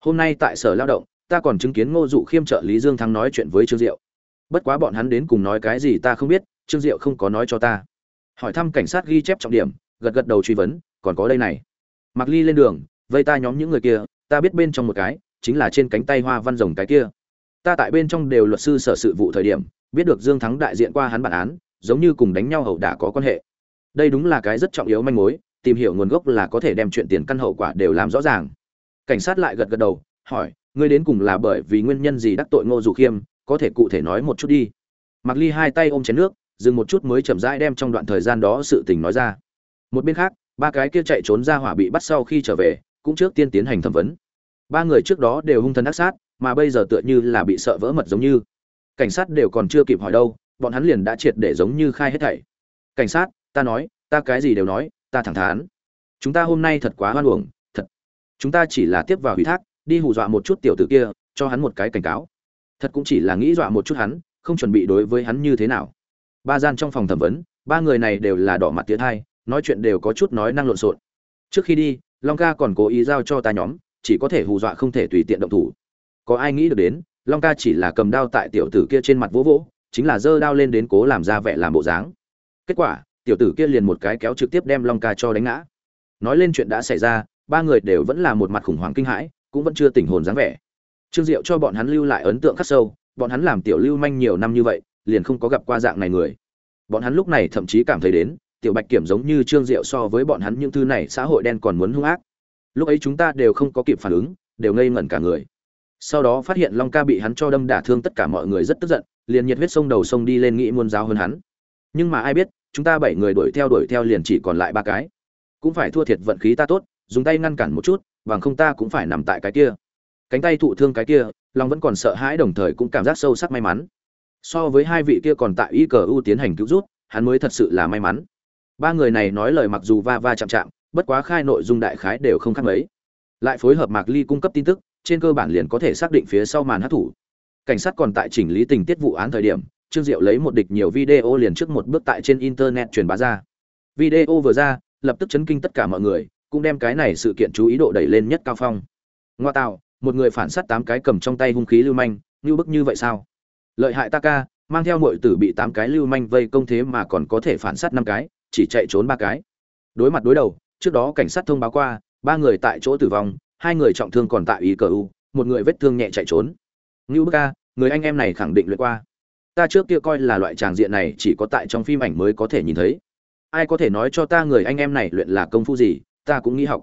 Hôm nay tại sở lao động, ta còn chứng kiến ngô dụ khiêm trợ lý dương thắng nói chuyện với trương diệu bất quá bọn hắn đến cùng nói cái gì ta không biết, trương diệu không có nói cho ta. Hỏi thăm cảnh sát ghi chép trọng điểm, gật gật đầu truy vấn, còn có đây này. Mặc ly lên đường, vây ta nhóm những người kia, ta biết bên trong một cái, chính là trên cánh tay hoa văn rồng cái kia. Ta tại bên trong đều luật sư sở sự vụ thời điểm, biết được dương thắng đại diện qua hắn bản án, giống như cùng đánh nhau hậu đả có quan hệ. Đây đúng là cái rất trọng yếu manh mối, tìm hiểu nguồn gốc là có thể đem chuyện tiền căn hậu quả đều làm rõ ràng. Cảnh sát lại gật gật đầu, hỏi, ngươi đến cùng là bởi vì nguyên nhân gì đắc tội ngô dù khiêm? Có thể cụ thể nói một chút đi. Mặc ly hai tay ôm chén nước, dừng một chút mới chậm rãi đem trong đoạn thời gian đó sự tình nói ra. Một bên khác, ba cái kia chạy trốn ra hỏa bị bắt sau khi trở về, cũng trước tiên tiến hành thẩm vấn. Ba người trước đó đều hung thần ác sát, mà bây giờ tựa như là bị sợ vỡ mật giống như. Cảnh sát đều còn chưa kịp hỏi đâu, bọn hắn liền đã triệt để giống như khai hết thảy. Cảnh sát, ta nói, ta cái gì đều nói, ta thẳng thắn. Chúng ta hôm nay thật quá hoan uổng, thật. Chúng ta chỉ là tiếp vào ủy thác, đi hù dọa một chút tiểu tử kia, cho hắn một cái cảnh cáo thật cũng chỉ là nghĩ dọa một chút hắn, không chuẩn bị đối với hắn như thế nào. Ba gian trong phòng thẩm vấn, ba người này đều là đỏ mặt tiến hai, nói chuyện đều có chút nói năng lộn xộn. Trước khi đi, long ca còn cố ý giao cho ta nhóm, chỉ có thể hù dọa không thể tùy tiện động thủ. Có ai nghĩ được đến, long ca chỉ là cầm đao tại tiểu tử kia trên mặt vỗ vỗ, chính là giơ đao lên đến cố làm ra vẻ làm bộ dáng. Kết quả, tiểu tử kia liền một cái kéo trực tiếp đem long ca cho đánh ngã. Nói lên chuyện đã xảy ra, ba người đều vẫn là một mặt khủng hoảng kinh hãi, cũng vẫn chưa tỉnh hồn dáng vẻ trương diệu cho bọn hắn lưu lại ấn tượng khắc sâu, bọn hắn làm tiểu lưu manh nhiều năm như vậy, liền không có gặp qua dạng này người. Bọn hắn lúc này thậm chí cảm thấy đến, tiểu bạch kiểm giống như trương diệu so với bọn hắn những thứ này xã hội đen còn muốn hung ác. Lúc ấy chúng ta đều không có kịp phản ứng, đều ngây ngẩn cả người. Sau đó phát hiện long ca bị hắn cho đâm đả thương tất cả mọi người rất tức giận, liền nhiệt huyết sông đầu sông đi lên nghĩ muôn giáo hơn hắn. Nhưng mà ai biết, chúng ta bảy người đuổi theo đuổi theo liền chỉ còn lại ba cái. Cũng phải thua thiệt vận khí ta tốt, dùng tay ngăn cản một chút, bằng không ta cũng phải nằm tại cái kia cánh tay thụ thương cái kia, long vẫn còn sợ hãi đồng thời cũng cảm giác sâu sắc may mắn. So với hai vị kia còn tại y cờ ưu tiến hành cứu rút, hắn mới thật sự là may mắn. Ba người này nói lời mặc dù va va chạm chạm, bất quá khai nội dung đại khái đều không khác mấy. Lại phối hợp mạc ly cung cấp tin tức, trên cơ bản liền có thể xác định phía sau màn hát thủ cảnh sát còn tại chỉnh lý tình tiết vụ án thời điểm, trương diệu lấy một địch nhiều video liền trước một bước tại trên internet truyền bá ra. Video vừa ra, lập tức chấn kinh tất cả mọi người, cũng đem cái này sự kiện chú ý độ đẩy lên nhất cao phong. Ngoa tạo một người phản sát tám cái cầm trong tay hung khí lưu manh, như bức như vậy sao? Lợi hại ta ca, mang theo mọi tử bị tám cái lưu manh vây công thế mà còn có thể phản sát năm cái, chỉ chạy trốn ba cái. Đối mặt đối đầu, trước đó cảnh sát thông báo qua, ba người tại chỗ tử vong, hai người trọng thương còn tại ý cờ u, một người vết thương nhẹ chạy trốn. Ngưu bức ca, người anh em này khẳng định luyện qua. Ta trước kia coi là loại tràng diện này chỉ có tại trong phim ảnh mới có thể nhìn thấy. Ai có thể nói cho ta người anh em này luyện là công phu gì, ta cũng nghĩ học.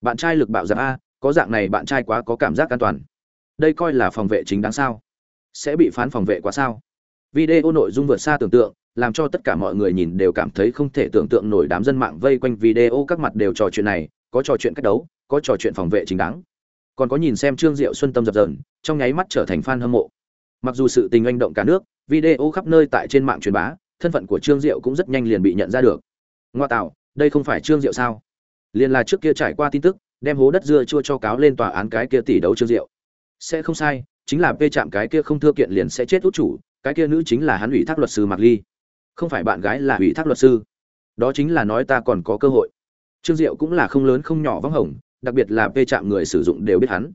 Bạn trai lực bạo giặc a có dạng này bạn trai quá có cảm giác an toàn. Đây coi là phòng vệ chính đáng sao? Sẽ bị phán phòng vệ quá sao? Video nội dung vượt xa tưởng tượng, làm cho tất cả mọi người nhìn đều cảm thấy không thể tưởng tượng nổi đám dân mạng vây quanh video các mặt đều trò chuyện này, có trò chuyện cách đấu, có trò chuyện phòng vệ chính đáng. Còn có nhìn xem trương diệu xuân tâm dập dờn, trong nháy mắt trở thành fan hâm mộ. Mặc dù sự tình anh động cả nước, video khắp nơi tại trên mạng truyền bá, thân phận của trương diệu cũng rất nhanh liền bị nhận ra được. Ngoa tạo, đây không phải trương diệu sao? Liền là trước kia trải qua tin tức đem hố đất dưa chua cho cáo lên tòa án cái kia tỷ đấu trương diệu sẽ không sai, chính là vê chạm cái kia không thưa kiện liền sẽ chết út chủ, cái kia nữ chính là hắn ủy thác luật sư mạc ly. Không phải bạn gái là ủy thác luật sư. Đó chính là nói ta còn có cơ hội. Trương diệu cũng là không lớn không nhỏ vắng hồng, đặc biệt là vê chạm người sử dụng đều biết hắn.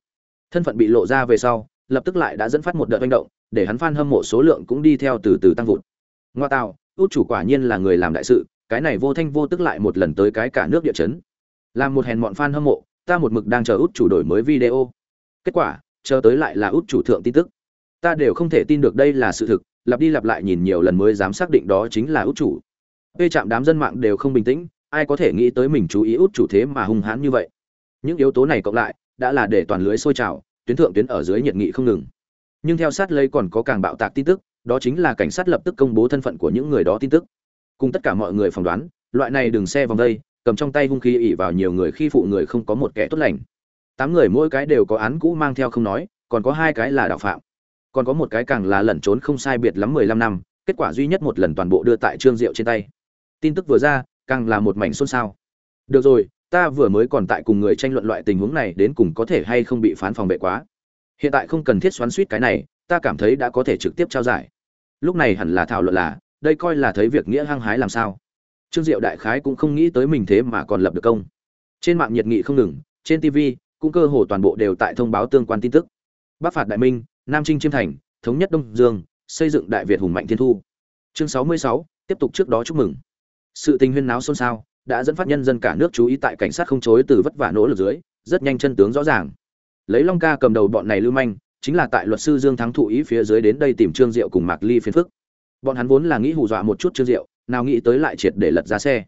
Thân phận bị lộ ra về sau, lập tức lại đã dẫn phát một đợt manh động, để hắn f hâm mộ số lượng cũng đi theo từ từ tăng vụt. Ngoa tạo út chủ quả nhiên là người làm đại sự, cái này vô thanh vô tức lại một lần tới cái cả nước địa chấn. Làm một hèn mọn fan hâm mộ ta một mực đang chờ út chủ đổi mới video. Kết quả, chờ tới lại là út chủ thượng tin tức. Ta đều không thể tin được đây là sự thực, lặp đi lặp lại nhìn nhiều lần mới dám xác định đó chính là út chủ. Vê chạm đám dân mạng đều không bình tĩnh, ai có thể nghĩ tới mình chú ý út chủ thế mà hung hãn như vậy. Những yếu tố này cộng lại, đã là để toàn lưới sôi trào, tuyến thượng tuyến ở dưới nhiệt nghị không ngừng. Nhưng theo sát lây còn có càng bạo tạc tin tức, đó chính là cảnh sát lập tức công bố thân phận của những người đó tin tức. Cùng tất cả mọi người phỏng đoán, loại này đừng xe vòng đây cầm trong tay hung khí ỉ vào nhiều người khi phụ người không có một kẻ tốt lành. Tám người mỗi cái đều có án cũ mang theo không nói, còn có hai cái là đạo phạm. Còn có một cái càng là lẩn trốn không sai biệt lắm mười lăm năm, kết quả duy nhất một lần toàn bộ đưa tại trương diệu trên tay. Tin tức vừa ra, càng là một mảnh xôn xao. Được rồi, ta vừa mới còn tại cùng người tranh luận loại tình huống này đến cùng có thể hay không bị phán phòng vệ quá. Hiện tại không cần thiết xoắn suýt cái này, ta cảm thấy đã có thể trực tiếp trao giải. Lúc này hẳn là thảo luận là, đây coi là thấy việc nghĩa hăng hái làm sao trương diệu đại khái cũng không nghĩ tới mình thế mà còn lập được công. Trên mạng nhiệt nghị không ngừng, trên tv cũng cơ hồ toàn bộ đều tại thông báo tương quan tin tức. Bắc phạt đại minh, nam trinh chiêm thành, thống nhất đông dương, xây dựng đại việt hùng mạnh thiên thu. Chương sáu mươi sáu, tiếp tục trước đó chúc mừng. Sự tình huyên náo xôn xao đã dẫn phát nhân dân cả nước chú ý tại cảnh sát không chối từ vất vả nỗ lực dưới, rất nhanh chân tướng rõ ràng. Lấy long ca cầm đầu bọn này lưu manh, chính là tại luật sư dương thắng thụ ý phía dưới đến đây tìm trương diệu cùng mạc ly phiền phức. Bọn hắn vốn là nghĩ hù dọa một chút trương diệu nào nghĩ tới lại triệt để lật ra xe.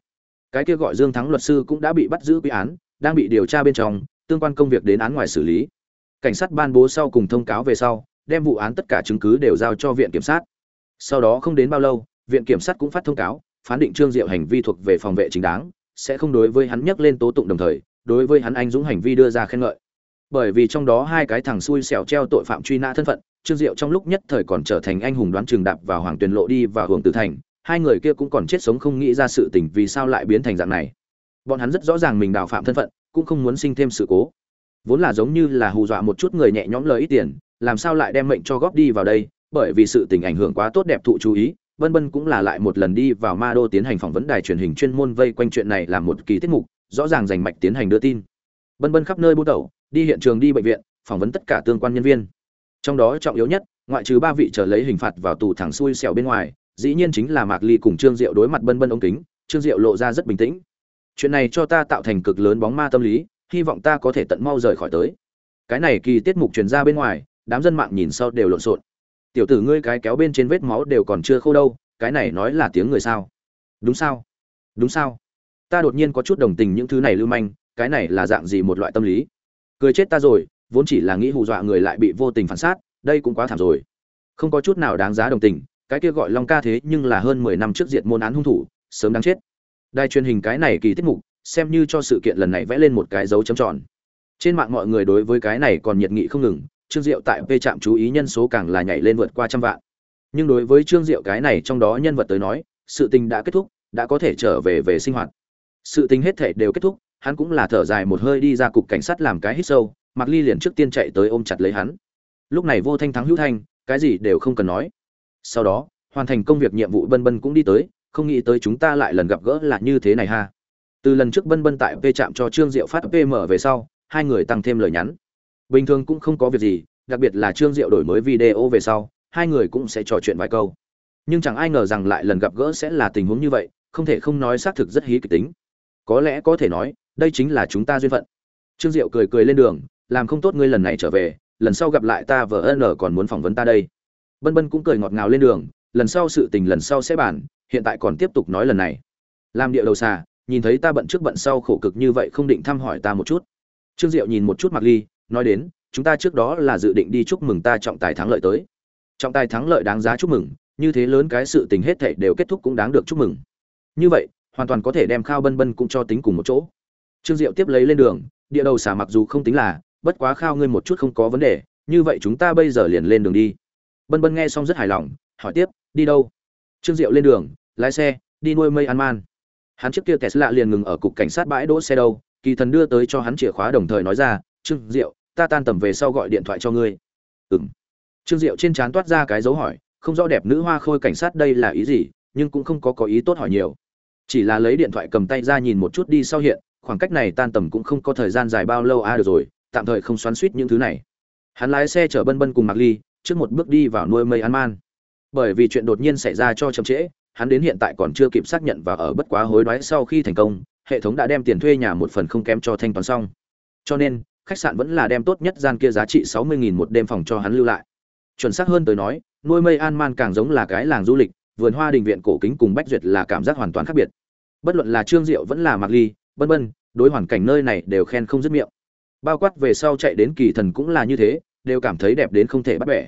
Cái kia gọi dương thắng luật sư cũng đã bị bắt giữ quy án, đang bị điều tra bên trong, tương quan công việc đến án ngoài xử lý. Cảnh sát ban bố sau cùng thông cáo về sau, đem vụ án tất cả chứng cứ đều giao cho viện kiểm sát. Sau đó không đến bao lâu, viện kiểm sát cũng phát thông cáo, phán định trương diệu hành vi thuộc về phòng vệ chính đáng, sẽ không đối với hắn nhắc lên tố tụng đồng thời, đối với hắn anh dũng hành vi đưa ra khen ngợi. Bởi vì trong đó hai cái thằng xui xẻo treo tội phạm truy nã thân phận, trương diệu trong lúc nhất thời còn trở thành anh hùng đoán trường đạp vào hoàng tuyền lộ đi và hưởng tử thành hai người kia cũng còn chết sống không nghĩ ra sự tình vì sao lại biến thành dạng này bọn hắn rất rõ ràng mình đào phạm thân phận cũng không muốn sinh thêm sự cố vốn là giống như là hù dọa một chút người nhẹ nhõm lời ít tiền làm sao lại đem mệnh cho góp đi vào đây bởi vì sự tình ảnh hưởng quá tốt đẹp thụ chú ý Bân Bân cũng là lại một lần đi vào Ma Đô tiến hành phỏng vấn đài truyền hình chuyên môn vây quanh chuyện này làm một kỳ tiết mục, rõ ràng dành mạch tiến hành đưa tin. Bân Bân khắp nơi bút đầu, đi hiện trường đi bệnh viện, phỏng vấn tất cả tương quan nhân viên. Trong đó trọng yếu nhất, ngoại trừ ba vị chờ lấy hình phạt vào tù thẳng xuôi xẻo bên ngoài, dĩ nhiên chính là Mạc Ly cùng Trương Diệu đối mặt Bân Bân ống kính, Trương Diệu lộ ra rất bình tĩnh. Chuyện này cho ta tạo thành cực lớn bóng ma tâm lý, hy vọng ta có thể tận mau rời khỏi tới. Cái này kỳ tiết mục truyền ra bên ngoài, đám dân mạng nhìn sau đều lộn xộn. Tiểu tử ngươi cái kéo bên trên vết máu đều còn chưa khô đâu, cái này nói là tiếng người sao? Đúng sao? Đúng sao? Ta đột nhiên có chút đồng tình những thứ này lưu manh, cái này là dạng gì một loại tâm lý? Cười chết ta rồi, vốn chỉ là nghĩ hù dọa người lại bị vô tình phản sát, đây cũng quá thảm rồi. Không có chút nào đáng giá đồng tình, cái kia gọi Long ca thế nhưng là hơn mười năm trước diệt môn án hung thủ, sớm đáng chết. Đài truyền hình cái này kỳ tiết mục, xem như cho sự kiện lần này vẽ lên một cái dấu chấm tròn. Trên mạng mọi người đối với cái này còn nhiệt nghị không ngừng, Trương Diệu tại v trạm chú ý nhân số càng là nhảy lên vượt qua trăm vạn. Nhưng đối với Trương Diệu cái này trong đó nhân vật tới nói, sự tình đã kết thúc, đã có thể trở về về sinh hoạt. Sự tình hết thể đều kết thúc, hắn cũng là thở dài một hơi đi ra cục cảnh sát làm cái hít sâu, mặc Ly liền trước tiên chạy tới ôm chặt lấy hắn. Lúc này Vô Thanh thắng hữu thanh, cái gì đều không cần nói. Sau đó, hoàn thành công việc nhiệm vụ Bân Bân cũng đi tới, không nghĩ tới chúng ta lại lần gặp gỡ là như thế này ha. Từ lần trước Bân Bân tại v trạm cho Trương Diệu phát PM về sau, hai người tăng thêm lời nhắn. Bình thường cũng không có việc gì, đặc biệt là Trương Diệu đổi mới video về sau, hai người cũng sẽ trò chuyện vài câu. Nhưng chẳng ai ngờ rằng lại lần gặp gỡ sẽ là tình huống như vậy, không thể không nói xác thực rất hí kịch tính. Có lẽ có thể nói, đây chính là chúng ta duyên phận. Trương Diệu cười cười lên đường, làm không tốt ngươi lần này trở về, lần sau gặp lại ta vợ ân còn muốn phỏng vấn ta đây. Bân Bân cũng cười ngọt ngào lên đường, lần sau sự tình lần sau sẽ bàn, hiện tại còn tiếp tục nói lần này. Làm địa đầu xà, nhìn thấy ta bận trước bận sau khổ cực như vậy không định thăm hỏi ta một chút. Trương Diệu nhìn một chút Mạc Ly, nói đến, chúng ta trước đó là dự định đi chúc mừng ta trọng tài thắng lợi tới. Trọng tài thắng lợi đáng giá chúc mừng, như thế lớn cái sự tình hết thảy đều kết thúc cũng đáng được chúc mừng. Như vậy, hoàn toàn có thể đem Khao Bân Bân cũng cho tính cùng một chỗ. Trương Diệu tiếp lấy lên đường, địa đầu xả mặc dù không tính là, bất quá Khao ngươi một chút không có vấn đề, như vậy chúng ta bây giờ liền lên đường đi. Bân Bân nghe xong rất hài lòng, hỏi tiếp, đi đâu? Trương Diệu lên đường, lái xe, đi nuôi mây ăn man. Hắn trước kia Tesla liền ngừng ở cục cảnh sát bãi đỗ xe đâu, kỳ thần đưa tới cho hắn chìa khóa đồng thời nói ra, "Trương Diệu, ta tan tầm về sau gọi điện thoại cho ngươi." Ừm. Trương Diệu trên trán toát ra cái dấu hỏi, không rõ đẹp nữ hoa khôi cảnh sát đây là ý gì, nhưng cũng không có có ý tốt hỏi nhiều. Chỉ là lấy điện thoại cầm tay ra nhìn một chút đi sau hiện, khoảng cách này tan tầm cũng không có thời gian dài bao lâu a à được rồi, tạm thời không xoắn xuýt những thứ này. Hắn lái xe chở Bân Bân cùng Mạc Ly, trước một bước đi vào nuôi mây ăn man. Bởi vì chuyện đột nhiên xảy ra cho chậm trễ, hắn đến hiện tại còn chưa kịp xác nhận và ở bất quá hối đoái sau khi thành công, hệ thống đã đem tiền thuê nhà một phần không kém cho thanh toán xong. Cho nên, khách sạn vẫn là đem tốt nhất gian kia giá trị 60.000 một đêm phòng cho hắn lưu lại. Chuẩn xác hơn tới nói, nuôi mây an man càng giống là cái làng du lịch, vườn hoa đình viện cổ kính cùng bách duyệt là cảm giác hoàn toàn khác biệt. Bất luận là Trương Diệu vẫn là Mạc Ly, Bân Bân, đối hoàn cảnh nơi này đều khen không dứt miệng. Bao quát về sau chạy đến kỳ thần cũng là như thế, đều cảm thấy đẹp đến không thể bắt bẻ.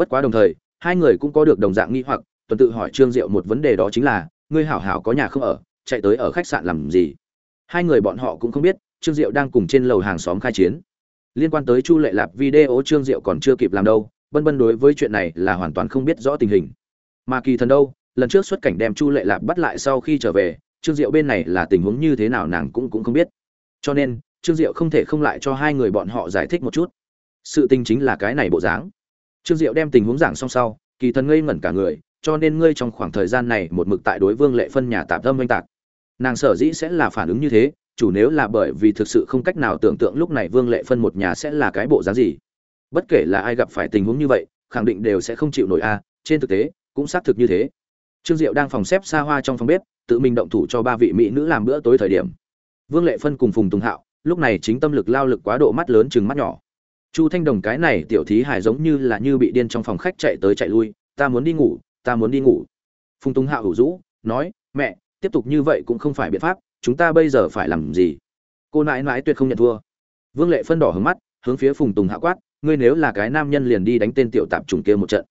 Bất quá đồng thời, hai người cũng có được đồng dạng nghi hoặc, tuần tự hỏi Trương Diệu một vấn đề đó chính là, ngươi hảo hảo có nhà không ở, chạy tới ở khách sạn làm gì? Hai người bọn họ cũng không biết, Trương Diệu đang cùng trên lầu hàng xóm khai chiến. Liên quan tới Chu Lệ Lạp video Trương Diệu còn chưa kịp làm đâu, Bân Bân đối với chuyện này là hoàn toàn không biết rõ tình hình. Mà kỳ thần đâu, lần trước xuất cảnh đem Chu Lệ Lạp bắt lại sau khi trở về, Trương Diệu bên này là tình huống như thế nào nàng cũng cũng không biết. Cho nên, Trương Diệu không thể không lại cho hai người bọn họ giải thích một chút. Sự tình chính là cái này bộ dáng. Trương Diệu đem tình huống giảng xong sau, kỳ thần ngây ngẩn cả người, cho nên ngươi trong khoảng thời gian này một mực tại đối Vương Lệ phân nhà tạm tâm oanh tạc. Nàng sở dĩ sẽ là phản ứng như thế, chủ nếu là bởi vì thực sự không cách nào tưởng tượng lúc này Vương Lệ phân một nhà sẽ là cái bộ dáng gì. Bất kể là ai gặp phải tình huống như vậy, khẳng định đều sẽ không chịu nổi a, trên thực tế, cũng xác thực như thế. Trương Diệu đang phòng xếp xa hoa trong phòng bếp, tự mình động thủ cho ba vị mỹ nữ làm bữa tối thời điểm. Vương Lệ phân cùng Phùng Tùng Hạo, lúc này chính tâm lực lao lực quá độ mắt lớn chừng mắt nhỏ. Chu Thanh Đồng cái này tiểu thí hải giống như là như bị điên trong phòng khách chạy tới chạy lui, ta muốn đi ngủ, ta muốn đi ngủ. Phùng Tùng Hạo hữu dũ, nói, mẹ, tiếp tục như vậy cũng không phải biện pháp, chúng ta bây giờ phải làm gì? Cô nãi nãi tuyệt không nhận thua. Vương Lệ phân đỏ hướng mắt, hướng phía Phùng Tùng Hạo quát, ngươi nếu là cái nam nhân liền đi đánh tên tiểu tạp trùng kia một trận.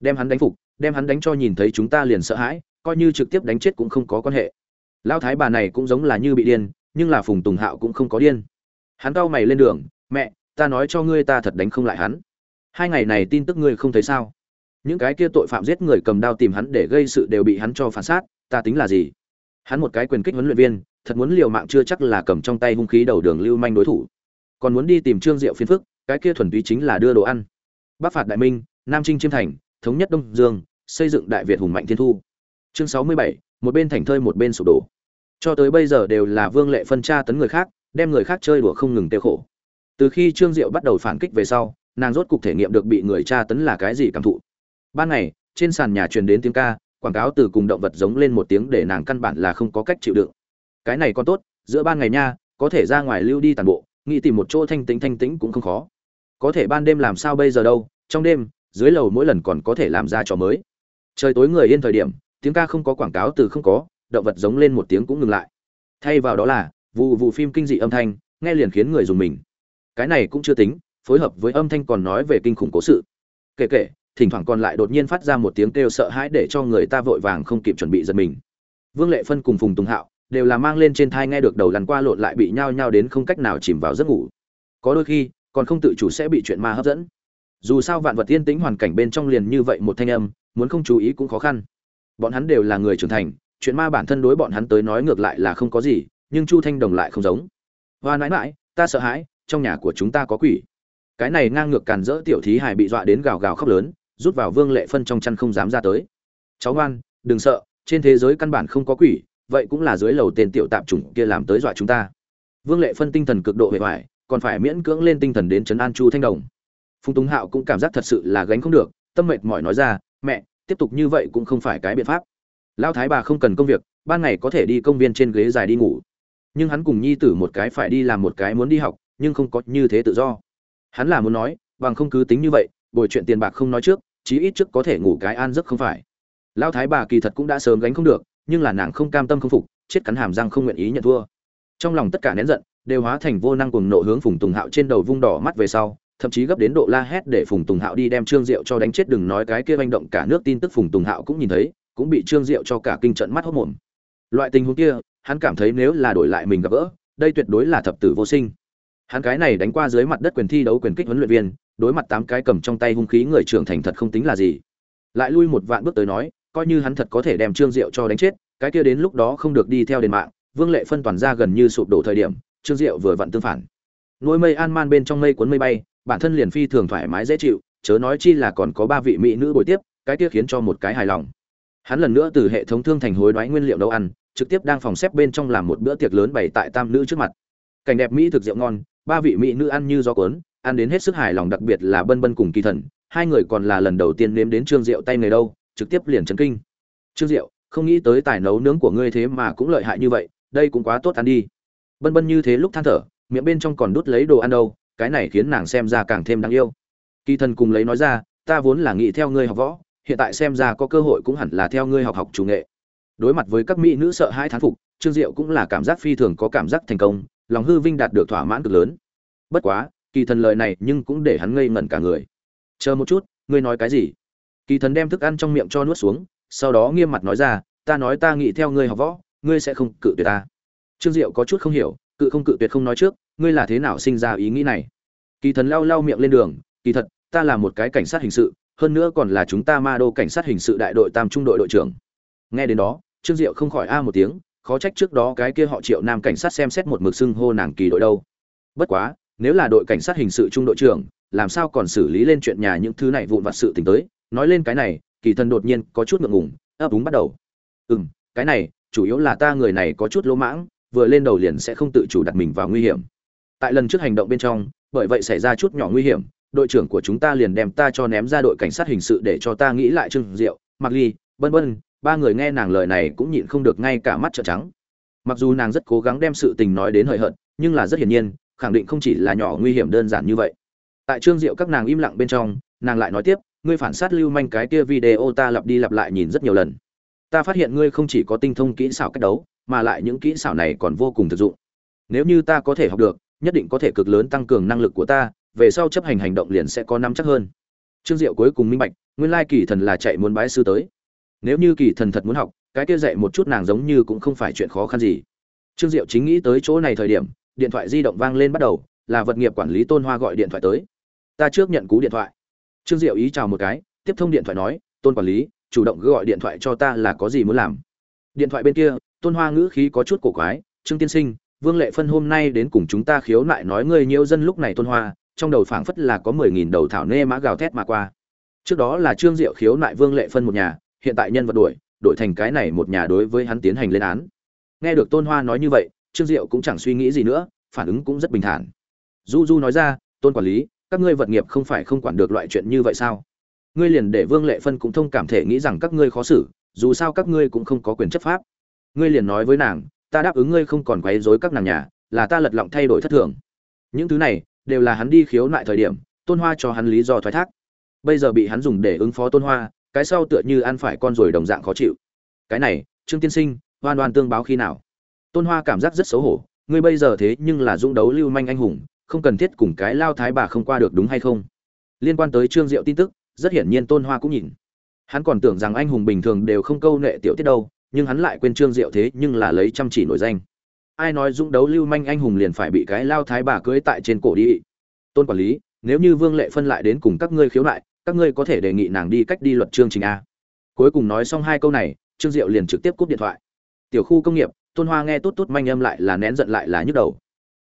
Đem hắn đánh phục, đem hắn đánh cho nhìn thấy chúng ta liền sợ hãi, coi như trực tiếp đánh chết cũng không có quan hệ. Lão thái bà này cũng giống là như bị điên, nhưng là Phùng Tùng Hạo cũng không có điên. Hắn cau mày lên đường, mẹ, ta nói cho ngươi ta thật đánh không lại hắn. Hai ngày này tin tức ngươi không thấy sao? những cái kia tội phạm giết người cầm đao tìm hắn để gây sự đều bị hắn cho phản sát ta tính là gì? Hắn một cái quyền kích huấn luyện viên, thật muốn liều mạng chưa chắc là cầm trong tay hung khí đầu đường lưu manh đối thủ. Còn muốn đi tìm trương diệu phiến phức, cái kia thuần túy chính là đưa đồ ăn. Bắc phạt đại minh, nam trinh chiêm thành, thống nhất đông dương, xây dựng đại việt hùng mạnh thiên thu. Chương sáu mươi bảy, một bên thành thơi một bên sụp đổ. Cho tới bây giờ đều là vương lệ phân tra tấn người khác, đem người khác chơi đùa không ngừng tiêu khổ từ khi trương diệu bắt đầu phản kích về sau, nàng rốt cục thể nghiệm được bị người tra tấn là cái gì cảm thụ. Ban ngày, trên sàn nhà truyền đến tiếng ca, quảng cáo từ cùng động vật giống lên một tiếng để nàng căn bản là không có cách chịu đựng. Cái này còn tốt, giữa ban ngày nha, có thể ra ngoài lưu đi toàn bộ, nghĩ tìm một chỗ thanh tĩnh thanh tĩnh cũng không khó. Có thể ban đêm làm sao bây giờ đâu, trong đêm, dưới lầu mỗi lần còn có thể làm ra trò mới. Trời tối người yên thời điểm, tiếng ca không có quảng cáo từ không có, động vật giống lên một tiếng cũng ngừng lại. Thay vào đó là vụ vụ phim kinh dị âm thanh, nghe liền khiến người dùng mình cái này cũng chưa tính, phối hợp với âm thanh còn nói về kinh khủng cố sự. Kể kể, thỉnh thoảng còn lại đột nhiên phát ra một tiếng kêu sợ hãi để cho người ta vội vàng không kịp chuẩn bị giật mình. Vương lệ phân cùng phùng tùng hạo đều là mang lên trên thai nghe được đầu lăn qua lộn lại bị nhao nhao đến không cách nào chìm vào giấc ngủ. Có đôi khi, còn không tự chủ sẽ bị chuyện ma hấp dẫn. Dù sao vạn vật tiên tĩnh hoàn cảnh bên trong liền như vậy một thanh âm, muốn không chú ý cũng khó khăn. Bọn hắn đều là người trưởng thành, chuyện ma bản thân đối bọn hắn tới nói ngược lại là không có gì, nhưng chu thanh đồng lại không giống. Hoa nãi mãi ta sợ hãi trong nhà của chúng ta có quỷ. Cái này ngang ngược càn rỡ tiểu thí hải bị dọa đến gào gào khóc lớn, rút vào vương lệ phân trong chăn không dám ra tới. Cháu ngoan, đừng sợ, trên thế giới căn bản không có quỷ, vậy cũng là dưới lầu tên tiểu tạp chủng kia làm tới dọa chúng ta. Vương lệ phân tinh thần cực độ hệ hoại còn phải miễn cưỡng lên tinh thần đến trấn an chu thanh đồng. Phùng túng hạo cũng cảm giác thật sự là gánh không được, tâm mệt mỏi nói ra, mẹ, tiếp tục như vậy cũng không phải cái biện pháp. Lão thái bà không cần công việc, ban ngày có thể đi công viên trên ghế dài đi ngủ. Nhưng hắn cùng nhi tử một cái phải đi làm một cái muốn đi học nhưng không có như thế tự do. Hắn là muốn nói, bằng không cứ tính như vậy, bồi chuyện tiền bạc không nói trước, chí ít trước có thể ngủ cái an giấc không phải. Lão thái bà kỳ thật cũng đã sớm gánh không được, nhưng là nàng không cam tâm không phục, chết cắn hàm răng không nguyện ý nhận thua. Trong lòng tất cả nén giận, đều hóa thành vô năng cuồng nộ hướng phùng tùng hạo trên đầu vung đỏ mắt về sau, thậm chí gấp đến độ la hét để phùng tùng hạo đi đem trương diệu cho đánh chết đừng nói cái kia manh động cả nước tin tức phùng tùng hạo cũng nhìn thấy, cũng bị trương diệu cho cả kinh trận mắt hốc mồm. Loại tình huống kia, hắn cảm thấy nếu là đổi lại mình gặp gỡ, đây tuyệt đối là thập tử vô sinh hắn cái này đánh qua dưới mặt đất quyền thi đấu quyền kích huấn luyện viên, đối mặt tám cái cầm trong tay hung khí người trưởng thành thật không tính là gì. Lại lui một vạn bước tới nói, coi như hắn thật có thể đem trương diệu cho đánh chết, cái kia đến lúc đó không được đi theo đền mạng, vương lệ phân toàn ra gần như sụp đổ thời điểm, trương diệu vừa vặn tương phản. Nuôi mây an man bên trong mây cuốn mây bay, bản thân liền phi thường thoải mái dễ chịu, chớ nói chi là còn có ba vị mỹ nữ buổi tiếp, cái kia khiến cho một cái hài lòng. Hắn lần nữa từ hệ thống thương thành hối đoái nguyên liệu nấu ăn, trực tiếp đang phòng xếp bên trong làm một bữa tiệc lớn bày tại tam nữ trước mặt. Cảnh đẹp mỹ thực rượu ngon ba vị mỹ nữ ăn như gió cuốn, ăn đến hết sức hài lòng, đặc biệt là bân bân cùng kỳ thần. Hai người còn là lần đầu tiên nếm đến trương diệu tay người đâu, trực tiếp liền chấn kinh. Trương diệu, không nghĩ tới tài nấu nướng của ngươi thế mà cũng lợi hại như vậy, đây cũng quá tốt ăn đi. Bân bân như thế lúc than thở, miệng bên trong còn đút lấy đồ ăn đâu, cái này khiến nàng xem ra càng thêm đáng yêu. Kỳ thần cùng lấy nói ra, ta vốn là nghĩ theo ngươi học võ, hiện tại xem ra có cơ hội cũng hẳn là theo ngươi học học chủ nghệ. Đối mặt với các mỹ nữ sợ hai thán phục, trương diệu cũng là cảm giác phi thường có cảm giác thành công lòng hư vinh đạt được thỏa mãn cực lớn. Bất quá, kỳ thần lời này nhưng cũng để hắn ngây ngẩn cả người. Chờ một chút, ngươi nói cái gì? Kỳ thần đem thức ăn trong miệng cho nuốt xuống, sau đó nghiêm mặt nói ra, ta nói ta nghĩ theo ngươi học võ, ngươi sẽ không cự tuyệt ta. Trương diệu có chút không hiểu, cự không cự tuyệt không nói trước, ngươi là thế nào sinh ra ý nghĩ này? Kỳ thần lau lau miệng lên đường, kỳ thật, ta là một cái cảnh sát hình sự, hơn nữa còn là chúng ta ma đô cảnh sát hình sự đại đội tam trung đội đội trưởng. Nghe đến đó, trương diệu không khỏi a một tiếng khó trách trước đó cái kia họ triệu nam cảnh sát xem xét một mực xưng hô nàng kỳ đội đâu. Bất quá, nếu là đội cảnh sát hình sự trung đội trưởng, làm sao còn xử lý lên chuyện nhà những thứ này vụn vặt sự tình tới? Nói lên cái này, kỳ thần đột nhiên có chút ngượng ngùng, ấp úng bắt đầu. Ừ m cái này, chủ yếu là ta người này có chút lỗ mãng, vừa lên đầu liền sẽ không tự chủ đặt mình vào nguy hiểm. Tại lần trước hành động bên trong, bởi vậy xảy ra chút nhỏ nguy hiểm, đội trưởng của chúng ta liền đem ta cho ném ra đội cảnh sát hình sự để cho ta nghĩ lại trương diệu mặc ly bân bân ba người nghe nàng lời này cũng nhịn không được ngay cả mắt trợn trắng. Mặc dù nàng rất cố gắng đem sự tình nói đến hời hợt, nhưng là rất hiển nhiên, khẳng định không chỉ là nhỏ nguy hiểm đơn giản như vậy. Tại trương diệu các nàng im lặng bên trong, nàng lại nói tiếp, ngươi phản sát lưu manh cái kia video ta lặp đi lặp lại nhìn rất nhiều lần. Ta phát hiện ngươi không chỉ có tinh thông kỹ xảo cách đấu, mà lại những kỹ xảo này còn vô cùng thực dụng. Nếu như ta có thể học được, nhất định có thể cực lớn tăng cường năng lực của ta, về sau chấp hành hành động liền sẽ có nắm chắc hơn. Trương diệu cuối cùng minh bạch, nguyên lai kỳ thần là chạy muốn bái sư tới nếu như kỳ thần thật muốn học, cái kia dạy một chút nàng giống như cũng không phải chuyện khó khăn gì. Trương diệu chính nghĩ tới chỗ này thời điểm, điện thoại di động vang lên bắt đầu, là vật nghiệp quản lý tôn hoa gọi điện thoại tới. Ta trước nhận cú điện thoại. Trương diệu ý chào một cái, tiếp thông điện thoại nói, tôn quản lý, chủ động gọi điện thoại cho ta là có gì muốn làm. Điện thoại bên kia, tôn hoa ngữ khí có chút cổ quái, trương tiên sinh, vương lệ phân hôm nay đến cùng chúng ta khiếu nại nói ngươi nhiễu dân lúc này tôn hoa, trong đầu phảng phất là có mười nghìn đầu thảo nê mã gào thét mà qua. Trước đó là trương diệu khiếu nại vương lệ phân một nhà hiện tại nhân vật đuổi, đổi thành cái này một nhà đối với hắn tiến hành lên án. Nghe được tôn hoa nói như vậy, trương diệu cũng chẳng suy nghĩ gì nữa, phản ứng cũng rất bình thản. Du du nói ra, tôn quản lý, các ngươi vật nghiệp không phải không quản được loại chuyện như vậy sao? Ngươi liền để vương lệ phân cũng thông cảm thể nghĩ rằng các ngươi khó xử, dù sao các ngươi cũng không có quyền chấp pháp. Ngươi liền nói với nàng, ta đáp ứng ngươi không còn quấy rối các nàng nhà, là ta lật lọng thay đổi thất thường. Những thứ này, đều là hắn đi khiếu nại thời điểm, tôn hoa cho hắn lý do thoái thác. Bây giờ bị hắn dùng để ứng phó tôn hoa cái sau tựa như ăn phải con rồi đồng dạng khó chịu. Cái này, trương tiên sinh, hoan oan tương báo khi nào? Tôn hoa cảm giác rất xấu hổ, ngươi bây giờ thế nhưng là dũng đấu lưu manh anh hùng, không cần thiết cùng cái lao thái bà không qua được đúng hay không? Liên quan tới trương diệu tin tức, rất hiển nhiên tôn hoa cũng nhìn. Hắn còn tưởng rằng anh hùng bình thường đều không câu nệ tiểu tiết đâu, nhưng hắn lại quên trương diệu thế nhưng là lấy chăm chỉ nổi danh. Ai nói dũng đấu lưu manh anh hùng liền phải bị cái lao thái bà cưới tại trên cổ đi? Tôn quản lý, nếu như vương lệ phân lại đến cùng các ngươi khiếu nại các ngươi có thể đề nghị nàng đi cách đi luật chương trình a. Cuối cùng nói xong hai câu này, trương diệu liền trực tiếp cúp điện thoại. Tiểu khu công nghiệp, tôn hoa nghe tốt tốt manh âm lại là nén giận lại là nhức đầu.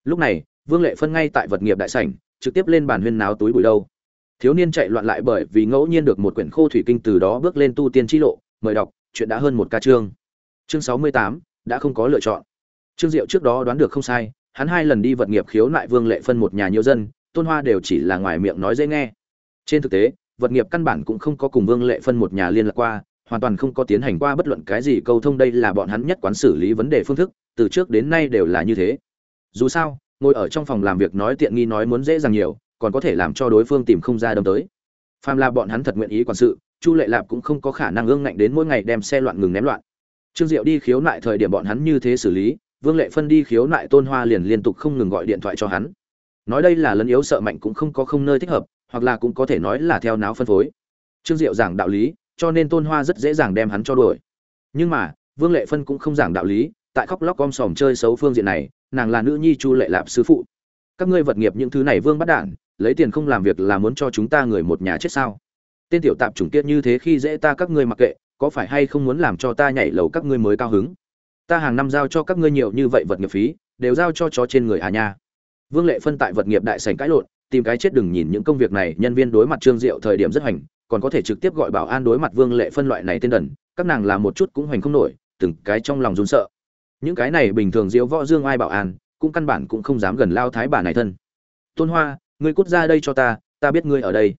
Lúc này, vương lệ phân ngay tại vật nghiệp đại sảnh, trực tiếp lên bàn huyên náo túi bụi đâu. Thiếu niên chạy loạn lại bởi vì ngẫu nhiên được một quyển khô thủy kinh từ đó bước lên tu tiên chi lộ, mời đọc, chuyện đã hơn một ca chương. Chương sáu mươi tám, đã không có lựa chọn. Trương diệu trước đó đoán được không sai, hắn hai lần đi vật nghiệp khiếu nại vương lệ phân một nhà nhiều dân, tôn hoa đều chỉ là ngoài miệng nói dễ nghe. Trên thực tế vật nghiệp căn bản cũng không có cùng vương lệ phân một nhà liên lạc qua, hoàn toàn không có tiến hành qua bất luận cái gì câu thông đây là bọn hắn nhất quán xử lý vấn đề phương thức, từ trước đến nay đều là như thế. Dù sao, ngồi ở trong phòng làm việc nói tiện nghi nói muốn dễ dàng nhiều, còn có thể làm cho đối phương tìm không ra đâm tới. Phàm là bọn hắn thật nguyện ý quản sự, chu lệ lạp cũng không có khả năng ương ngạnh đến mỗi ngày đem xe loạn ngừng ném loạn. Trương diệu đi khiếu nại thời điểm bọn hắn như thế xử lý, vương lệ phân đi khiếu nại tôn hoa liền liên tục không ngừng gọi điện thoại cho hắn. Nói đây là lấn yếu sợ mạnh cũng không có không nơi thích hợp hoặc là cũng có thể nói là theo náo phân phối. Trương diệu giảng đạo lý, cho nên tôn hoa rất dễ dàng đem hắn cho đuổi. Nhưng mà, vương lệ phân cũng không giảng đạo lý, tại khóc lóc om sòm chơi xấu phương diện này, nàng là nữ nhi chu lệ lạp sứ phụ. Các ngươi vật nghiệp những thứ này vương bắt đản lấy tiền không làm việc là muốn cho chúng ta người một nhà chết sao? Tên tiểu tạp chủng tiết như thế khi dễ ta các ngươi mặc kệ, có phải hay không muốn làm cho ta nhảy lầu các ngươi mới cao hứng? Ta hàng năm giao cho các ngươi nhiều như vậy vật nghiệp phí, đều giao cho chó trên người à nha. Vương lệ phân tại vật nghiệp đại sảnh cãi lộn tìm cái chết đừng nhìn những công việc này, nhân viên đối mặt trương diệu thời điểm rất hoành, còn có thể trực tiếp gọi bảo an đối mặt vương lệ phân loại này tên đần, các nàng làm một chút cũng hoành không nổi, từng cái trong lòng run sợ. Những cái này bình thường diễu võ dương ai bảo an, cũng căn bản cũng không dám gần lao thái bà này thân. Tôn hoa, ngươi cút ra đây cho ta ta biết ngươi ở đây.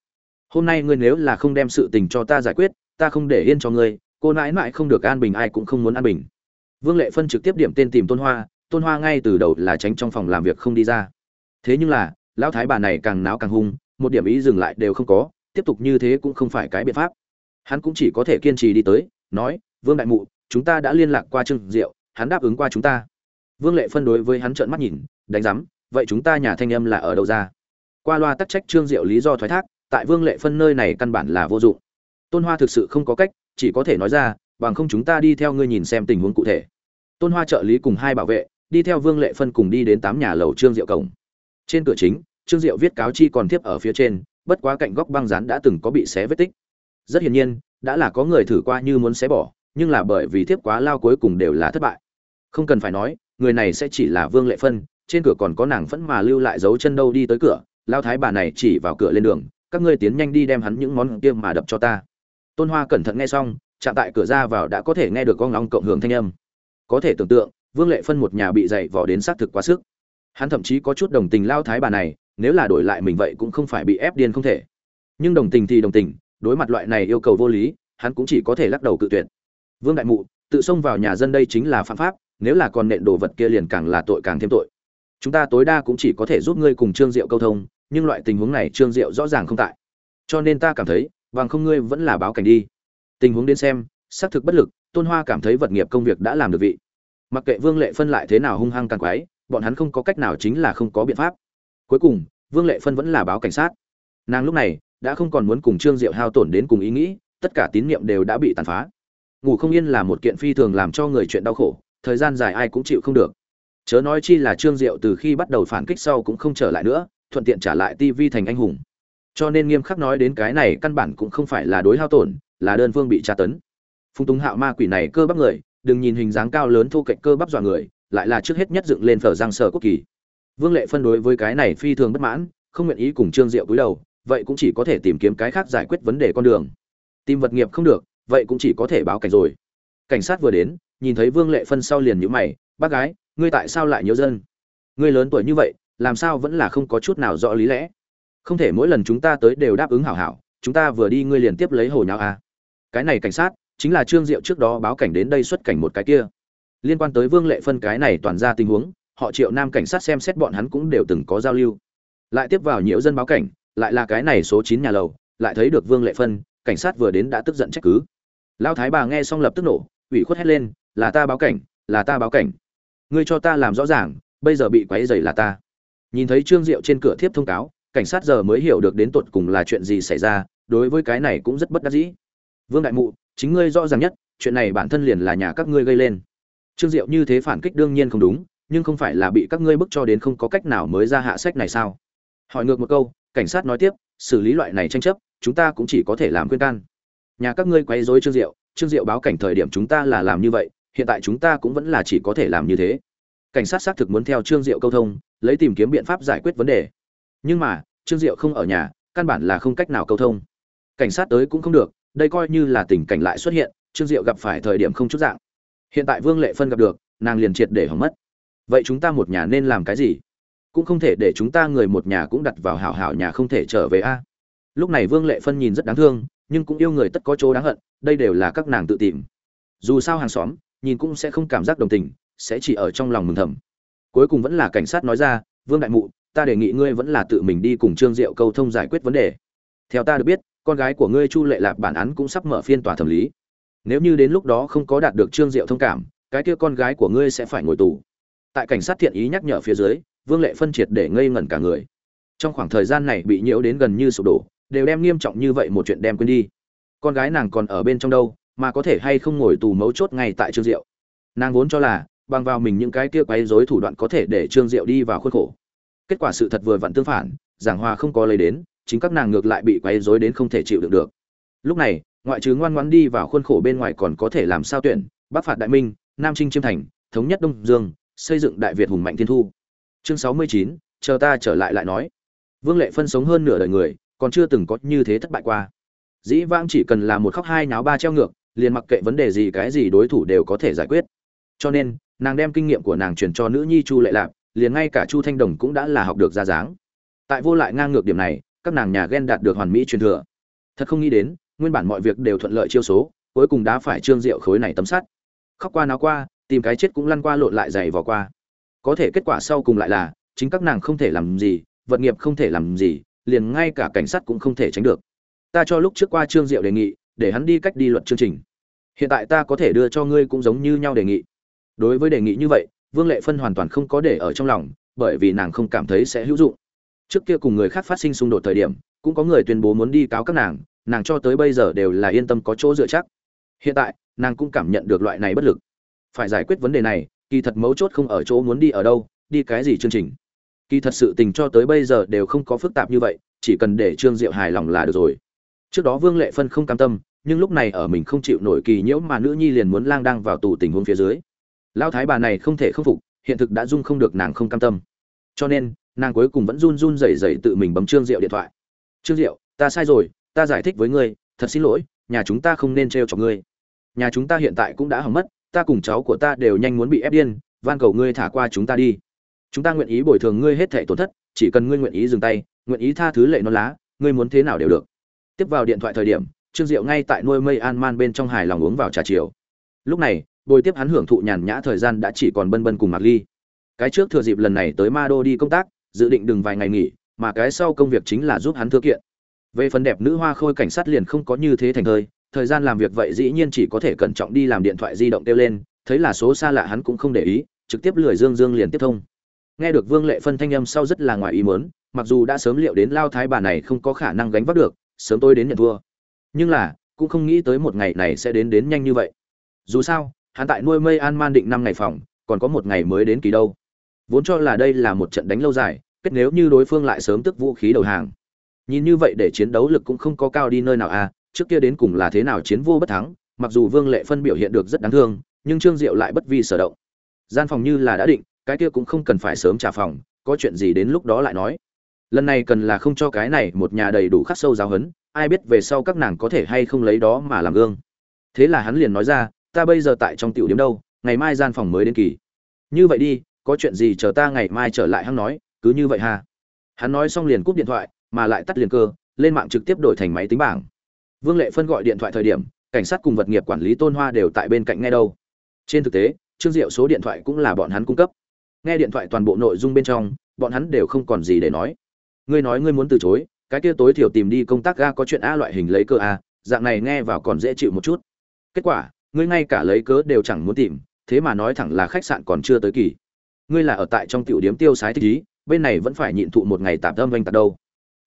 Hôm nay ngươi nếu là không đem sự tình cho ta giải quyết, ta không để yên cho ngươi, cô nãi nãi không được an bình, ai cũng không muốn an bình. Vương lệ phân trực tiếp điểm tên tìm tôn hoa tôn hoa ngay từ đầu là tránh trong phòng làm việc không đi ra. Thế nhưng là lão thái bà này càng náo càng hung, một điểm ý dừng lại đều không có, tiếp tục như thế cũng không phải cái biện pháp. Hắn cũng chỉ có thể kiên trì đi tới, nói, vương đại mụ, chúng ta đã liên lạc qua trương diệu, hắn đáp ứng qua chúng ta. Vương lệ phân đối với hắn trợn mắt nhìn, đánh giám, vậy chúng ta nhà thanh âm là ở đâu ra? Qua loa tắc trách trương diệu lý do thoái thác, tại vương lệ phân nơi này căn bản là vô dụng. Tôn hoa thực sự không có cách, chỉ có thể nói ra, bằng không chúng ta đi theo ngươi nhìn xem tình huống cụ thể. Tôn hoa trợ lý cùng hai bảo vệ, đi theo vương lệ phân cùng đi đến tám nhà lầu trương diệu cổng trên cửa chính, trương diệu viết cáo chi còn tiếp ở phía trên, bất quá cạnh góc băng rán đã từng có bị xé vết tích. Rất hiển nhiên, đã là có người thử qua như muốn xé bỏ, nhưng là bởi vì tiếp quá lao cuối cùng đều là thất bại. Không cần phải nói, người này sẽ chỉ là vương lệ phân, trên cửa còn có nàng phẫn mà lưu lại dấu chân đâu đi tới cửa, lao thái bà này chỉ vào cửa lên đường, các ngươi tiến nhanh đi đem hắn những món kia mà đập cho ta. Tôn hoa cẩn thận nghe xong, chạm tại cửa ra vào đã có thể nghe được con ngóng cộng hưởng thanh âm. Có thể tưởng tượng, vương lệ phân một nhà bị dày vò đến xác thực quá sức hắn thậm chí có chút đồng tình lao thái bà này, nếu là đổi lại mình vậy cũng không phải bị ép điên không thể. Nhưng đồng tình thì đồng tình, đối mặt loại này yêu cầu vô lý, hắn cũng chỉ có thể lắc đầu cự tuyệt. Vương đại mụ, tự xông vào nhà dân đây chính là phạm pháp, nếu là còn nện đồ vật kia liền càng là tội càng thêm tội. Chúng ta tối đa cũng chỉ có thể giúp ngươi cùng trương diệu câu thông, nhưng loại tình huống này trương diệu rõ ràng không tại. Cho nên ta cảm thấy, bằng không ngươi vẫn là báo cảnh đi. Tình huống đến xem, xác thực bất lực, tôn hoa cảm thấy vật nghiệp công việc đã làm được vị. Mặc kệ vương lệ phân lại thế nào hung hăng càng quái bọn hắn không có cách nào chính là không có biện pháp. Cuối cùng, vương lệ phân vẫn là báo cảnh sát. Nàng lúc này đã không còn muốn cùng trương diệu hao tổn đến cùng ý nghĩ, tất cả tín nhiệm đều đã bị tàn phá. Ngủ không yên là một kiện phi thường làm cho người chuyện đau khổ, thời gian dài ai cũng chịu không được. Chớ nói chi là trương diệu từ khi bắt đầu phản kích sau cũng không trở lại nữa, thuận tiện trả lại TV thành anh hùng. Cho nên nghiêm khắc nói đến cái này căn bản cũng không phải là đối hao tổn, là đơn phương bị tra tấn. Phung túng hạo ma quỷ này cơ bắp người, đừng nhìn hình dáng cao lớn thu cạnh cơ bắp dọa người lại là trước hết nhất dựng lên phở răng sở quốc kỳ. Vương lệ phân đối với cái này phi thường bất mãn, không nguyện ý cùng trương diệu cúi đầu, vậy cũng chỉ có thể tìm kiếm cái khác giải quyết vấn đề con đường. Tìm vật nghiệp không được, vậy cũng chỉ có thể báo cảnh rồi. Cảnh sát vừa đến, nhìn thấy vương lệ phân sau liền nhíu mày, bác gái, ngươi tại sao lại nhớ dân? Ngươi lớn tuổi như vậy, làm sao vẫn là không có chút nào rõ lý lẽ? Không thể mỗi lần chúng ta tới đều đáp ứng hảo hảo, chúng ta vừa đi ngươi liền tiếp lấy hồ nháo à. cái này cảnh sát, chính là trương diệu trước đó báo cảnh đến đây xuất cảnh một cái kia liên quan tới vương lệ phân cái này toàn ra tình huống, họ triệu nam cảnh sát xem xét bọn hắn cũng đều từng có giao lưu. Lại tiếp vào nhiễu dân báo cảnh, lại là cái này số chín nhà lầu, lại thấy được vương lệ phân, cảnh sát vừa đến đã tức giận trách cứ. Lao thái bà nghe xong lập tức nổ, ủy khuất hét lên, là ta báo cảnh, là ta báo cảnh. Ngươi cho ta làm rõ ràng, bây giờ bị quấy rầy là ta. Nhìn thấy trương diệu trên cửa thiếp thông cáo, cảnh sát giờ mới hiểu được đến tột cùng là chuyện gì xảy ra, đối với cái này cũng rất bất đắc dĩ. Vương đại mụ, chính ngươi rõ ràng nhất, chuyện này bản thân liền là nhà các ngươi gây lên trương diệu như thế phản kích đương nhiên không đúng, nhưng không phải là bị các ngươi bức cho đến không có cách nào mới ra hạ sách này sao? Hỏi ngược một câu, cảnh sát nói tiếp, xử lý loại này tranh chấp, chúng ta cũng chỉ có thể làm khuyên can. Nhà các ngươi quấy rối trương diệu trương diệu báo cảnh thời điểm chúng ta là làm như vậy, hiện tại chúng ta cũng vẫn là chỉ có thể làm như thế. Cảnh sát xác thực muốn theo trương diệu câu thông, lấy tìm kiếm biện pháp giải quyết vấn đề. Nhưng mà, trương diệu không ở nhà, căn bản là không cách nào câu thông. Cảnh sát tới cũng không được, đây coi như là tình cảnh lại xuất hiện, trương diệu gặp phải thời điểm không chút dạng hiện tại vương lệ phân gặp được, nàng liền triệt để hỏng mất. Vậy chúng ta một nhà nên làm cái gì? Cũng không thể để chúng ta người một nhà cũng đặt vào hảo hảo nhà không thể trở về a. Lúc này vương lệ phân nhìn rất đáng thương, nhưng cũng yêu người tất có chỗ đáng hận, đây đều là các nàng tự tìm. Dù sao hàng xóm, nhìn cũng sẽ không cảm giác đồng tình, sẽ chỉ ở trong lòng mừng thầm. Cuối cùng vẫn là cảnh sát nói ra, vương đại mụ, ta đề nghị ngươi vẫn là tự mình đi cùng trương diệu câu thông giải quyết vấn đề. Theo ta được biết, con gái của ngươi chu lệ lạp bản án cũng sắp mở phiên tòa thẩm lý nếu như đến lúc đó không có đạt được trương diệu thông cảm, cái kia con gái của ngươi sẽ phải ngồi tù. Tại cảnh sát thiện ý nhắc nhở phía dưới, vương lệ phân triệt để ngây ngẩn cả người. Trong khoảng thời gian này bị nhiễu đến gần như sụp đổ, đều đem nghiêm trọng như vậy một chuyện đem quên đi. Con gái nàng còn ở bên trong đâu, mà có thể hay không ngồi tù mấu chốt ngay tại trương diệu? Nàng vốn cho là, bằng vào mình những cái kia quấy rối thủ đoạn có thể để trương diệu đi vào khuôn khổ. Kết quả sự thật vừa vặn tương phản, giảng hòa không có lấy đến, chính các nàng ngược lại bị quấy rối đến không thể chịu đựng được lúc này, ngoại trừ ngoan ngoãn đi vào khuôn khổ bên ngoài còn có thể làm sao tuyển, bắc phạt đại minh, nam trinh chiêm thành, thống nhất đông dương, xây dựng đại việt hùng mạnh thiên thu. Chương sáu mươi chín, chờ ta trở lại lại nói. Vương lệ phân sống hơn nửa đời người, còn chưa từng có như thế thất bại qua. Dĩ vãng chỉ cần là một khóc hai náo ba treo ngược, liền mặc kệ vấn đề gì cái gì đối thủ đều có thể giải quyết. Cho nên, nàng đem kinh nghiệm của nàng truyền cho nữ nhi chu lệ lạp, liền ngay cả chu thanh đồng cũng đã là học được ra dáng. Tại vô lại ngang ngược điểm này, các nàng nhà ghen đạt được hoàn mỹ truyền thừa. Thật không nghĩ đến nguyên bản mọi việc đều thuận lợi chiêu số, cuối cùng đã phải trương diệu khối này tấm sắt. Khóc qua náo qua, tìm cái chết cũng lăn qua lộn lại dày vò qua. Có thể kết quả sau cùng lại là, chính các nàng không thể làm gì, vật nghiệp không thể làm gì, liền ngay cả cảnh sát cũng không thể tránh được. Ta cho lúc trước qua trương diệu đề nghị, để hắn đi cách đi luật chương trình. Hiện tại ta có thể đưa cho ngươi cũng giống như nhau đề nghị. Đối với đề nghị như vậy, vương lệ phân hoàn toàn không có để ở trong lòng, bởi vì nàng không cảm thấy sẽ hữu dụng. Trước kia cùng người khác phát sinh xung đột thời điểm, cũng có người tuyên bố muốn đi cáo các nàng nàng cho tới bây giờ đều là yên tâm có chỗ dựa chắc. Hiện tại, nàng cũng cảm nhận được loại này bất lực. Phải giải quyết vấn đề này, kỳ thật mấu chốt không ở chỗ muốn đi ở đâu, đi cái gì chương trình. Kỳ thật sự tình cho tới bây giờ đều không có phức tạp như vậy, chỉ cần để trương diệu hài lòng là được rồi. Trước đó vương lệ phân không cam tâm, nhưng lúc này ở mình không chịu nổi kỳ nhiễu mà nữ nhi liền muốn lang đang vào tù tình huống phía dưới. Lao thái bà này không thể khâm phục, hiện thực đã dung không được nàng không cam tâm. Cho nên, nàng cuối cùng vẫn run run rẩy rẩy tự mình bấm trương diệu điện thoại. Trương diệu, ta sai rồi ta giải thích với ngươi, thật xin lỗi, nhà chúng ta không nên trêu cho ngươi. Nhà chúng ta hiện tại cũng đã hỏng mất, ta cùng cháu của ta đều nhanh muốn bị ép điên, van cầu ngươi thả qua chúng ta đi. Chúng ta nguyện ý bồi thường ngươi hết thảy tổn thất, chỉ cần ngươi nguyện ý dừng tay, nguyện ý tha thứ lệ non lá, ngươi muốn thế nào đều được. Tiếp vào điện thoại thời điểm, trương diệu ngay tại nuôi mây an man bên trong hài lòng uống vào trà chiều. Lúc này, bồi tiếp hắn hưởng thụ nhàn nhã thời gian đã chỉ còn bân bân cùng mạc ly. Cái trước thừa dịp lần này tới ma đô đi công tác, dự định đừng vài ngày nghỉ, mà cái sau công việc chính là giúp hắn thư kiện về phần đẹp nữ hoa khôi cảnh sát liền không có như thế thành thời thời gian làm việc vậy dĩ nhiên chỉ có thể cẩn trọng đi làm điện thoại di động kêu lên, thấy là số xa lạ hắn cũng không để ý, trực tiếp lười dương dương liền tiếp thông. Nghe được vương lệ phân thanh âm sau rất là ngoài ý mớn mặc dù đã sớm liệu đến lao thái bà này không có khả năng gánh vác được, sớm tôi đến nhận thua. Nhưng là, cũng không nghĩ tới một ngày này sẽ đến đến nhanh như vậy. Dù sao, hắn tại nuôi mây an man định năm ngày phòng, còn có một ngày mới đến kỳ đâu. Vốn cho là đây là một trận đánh lâu dài, kết nếu như đối phương lại sớm tức vũ khí đầu hàng nhìn như vậy để chiến đấu lực cũng không có cao đi nơi nào à trước kia đến cùng là thế nào chiến vô bất thắng, mặc dù vương lệ phân biểu hiện được rất đáng thương, nhưng trương diệu lại bất vi sở động. Gian phòng như là đã định, cái kia cũng không cần phải sớm trả phòng, có chuyện gì đến lúc đó lại nói. Lần này cần là không cho cái này một nhà đầy đủ khắc sâu giáo hấn ai biết về sau các nàng có thể hay không lấy đó mà làm gương. Thế là hắn liền nói ra, ta bây giờ tại trong tiểu điểm đâu, ngày mai gian phòng mới đến kỳ. Như vậy đi, có chuyện gì chờ ta ngày mai trở lại hắn nói, cứ như vậy ha. Hắn nói xong liền cúp điện thoại mà lại tắt liền cơ, lên mạng trực tiếp đổi thành máy tính bảng. Vương lệ phân gọi điện thoại thời điểm, cảnh sát cùng vật nghiệp quản lý tôn hoa đều tại bên cạnh nghe đâu. Trên thực tế, trương diệu số điện thoại cũng là bọn hắn cung cấp. Nghe điện thoại toàn bộ nội dung bên trong, bọn hắn đều không còn gì để nói. Ngươi nói ngươi muốn từ chối, cái kia tối thiểu tìm đi công tác ga có chuyện a loại hình lấy cơ a, dạng này nghe vào còn dễ chịu một chút. Kết quả, ngươi ngay cả lấy cớ đều chẳng muốn tìm, thế mà nói thẳng là khách sạn còn chưa tới kỳ. Ngươi là ở tại trong tiểu điếm tiêu sái thích ý, bên này vẫn phải nhịn thụ một ngày tạm tâm vanh tạc đâu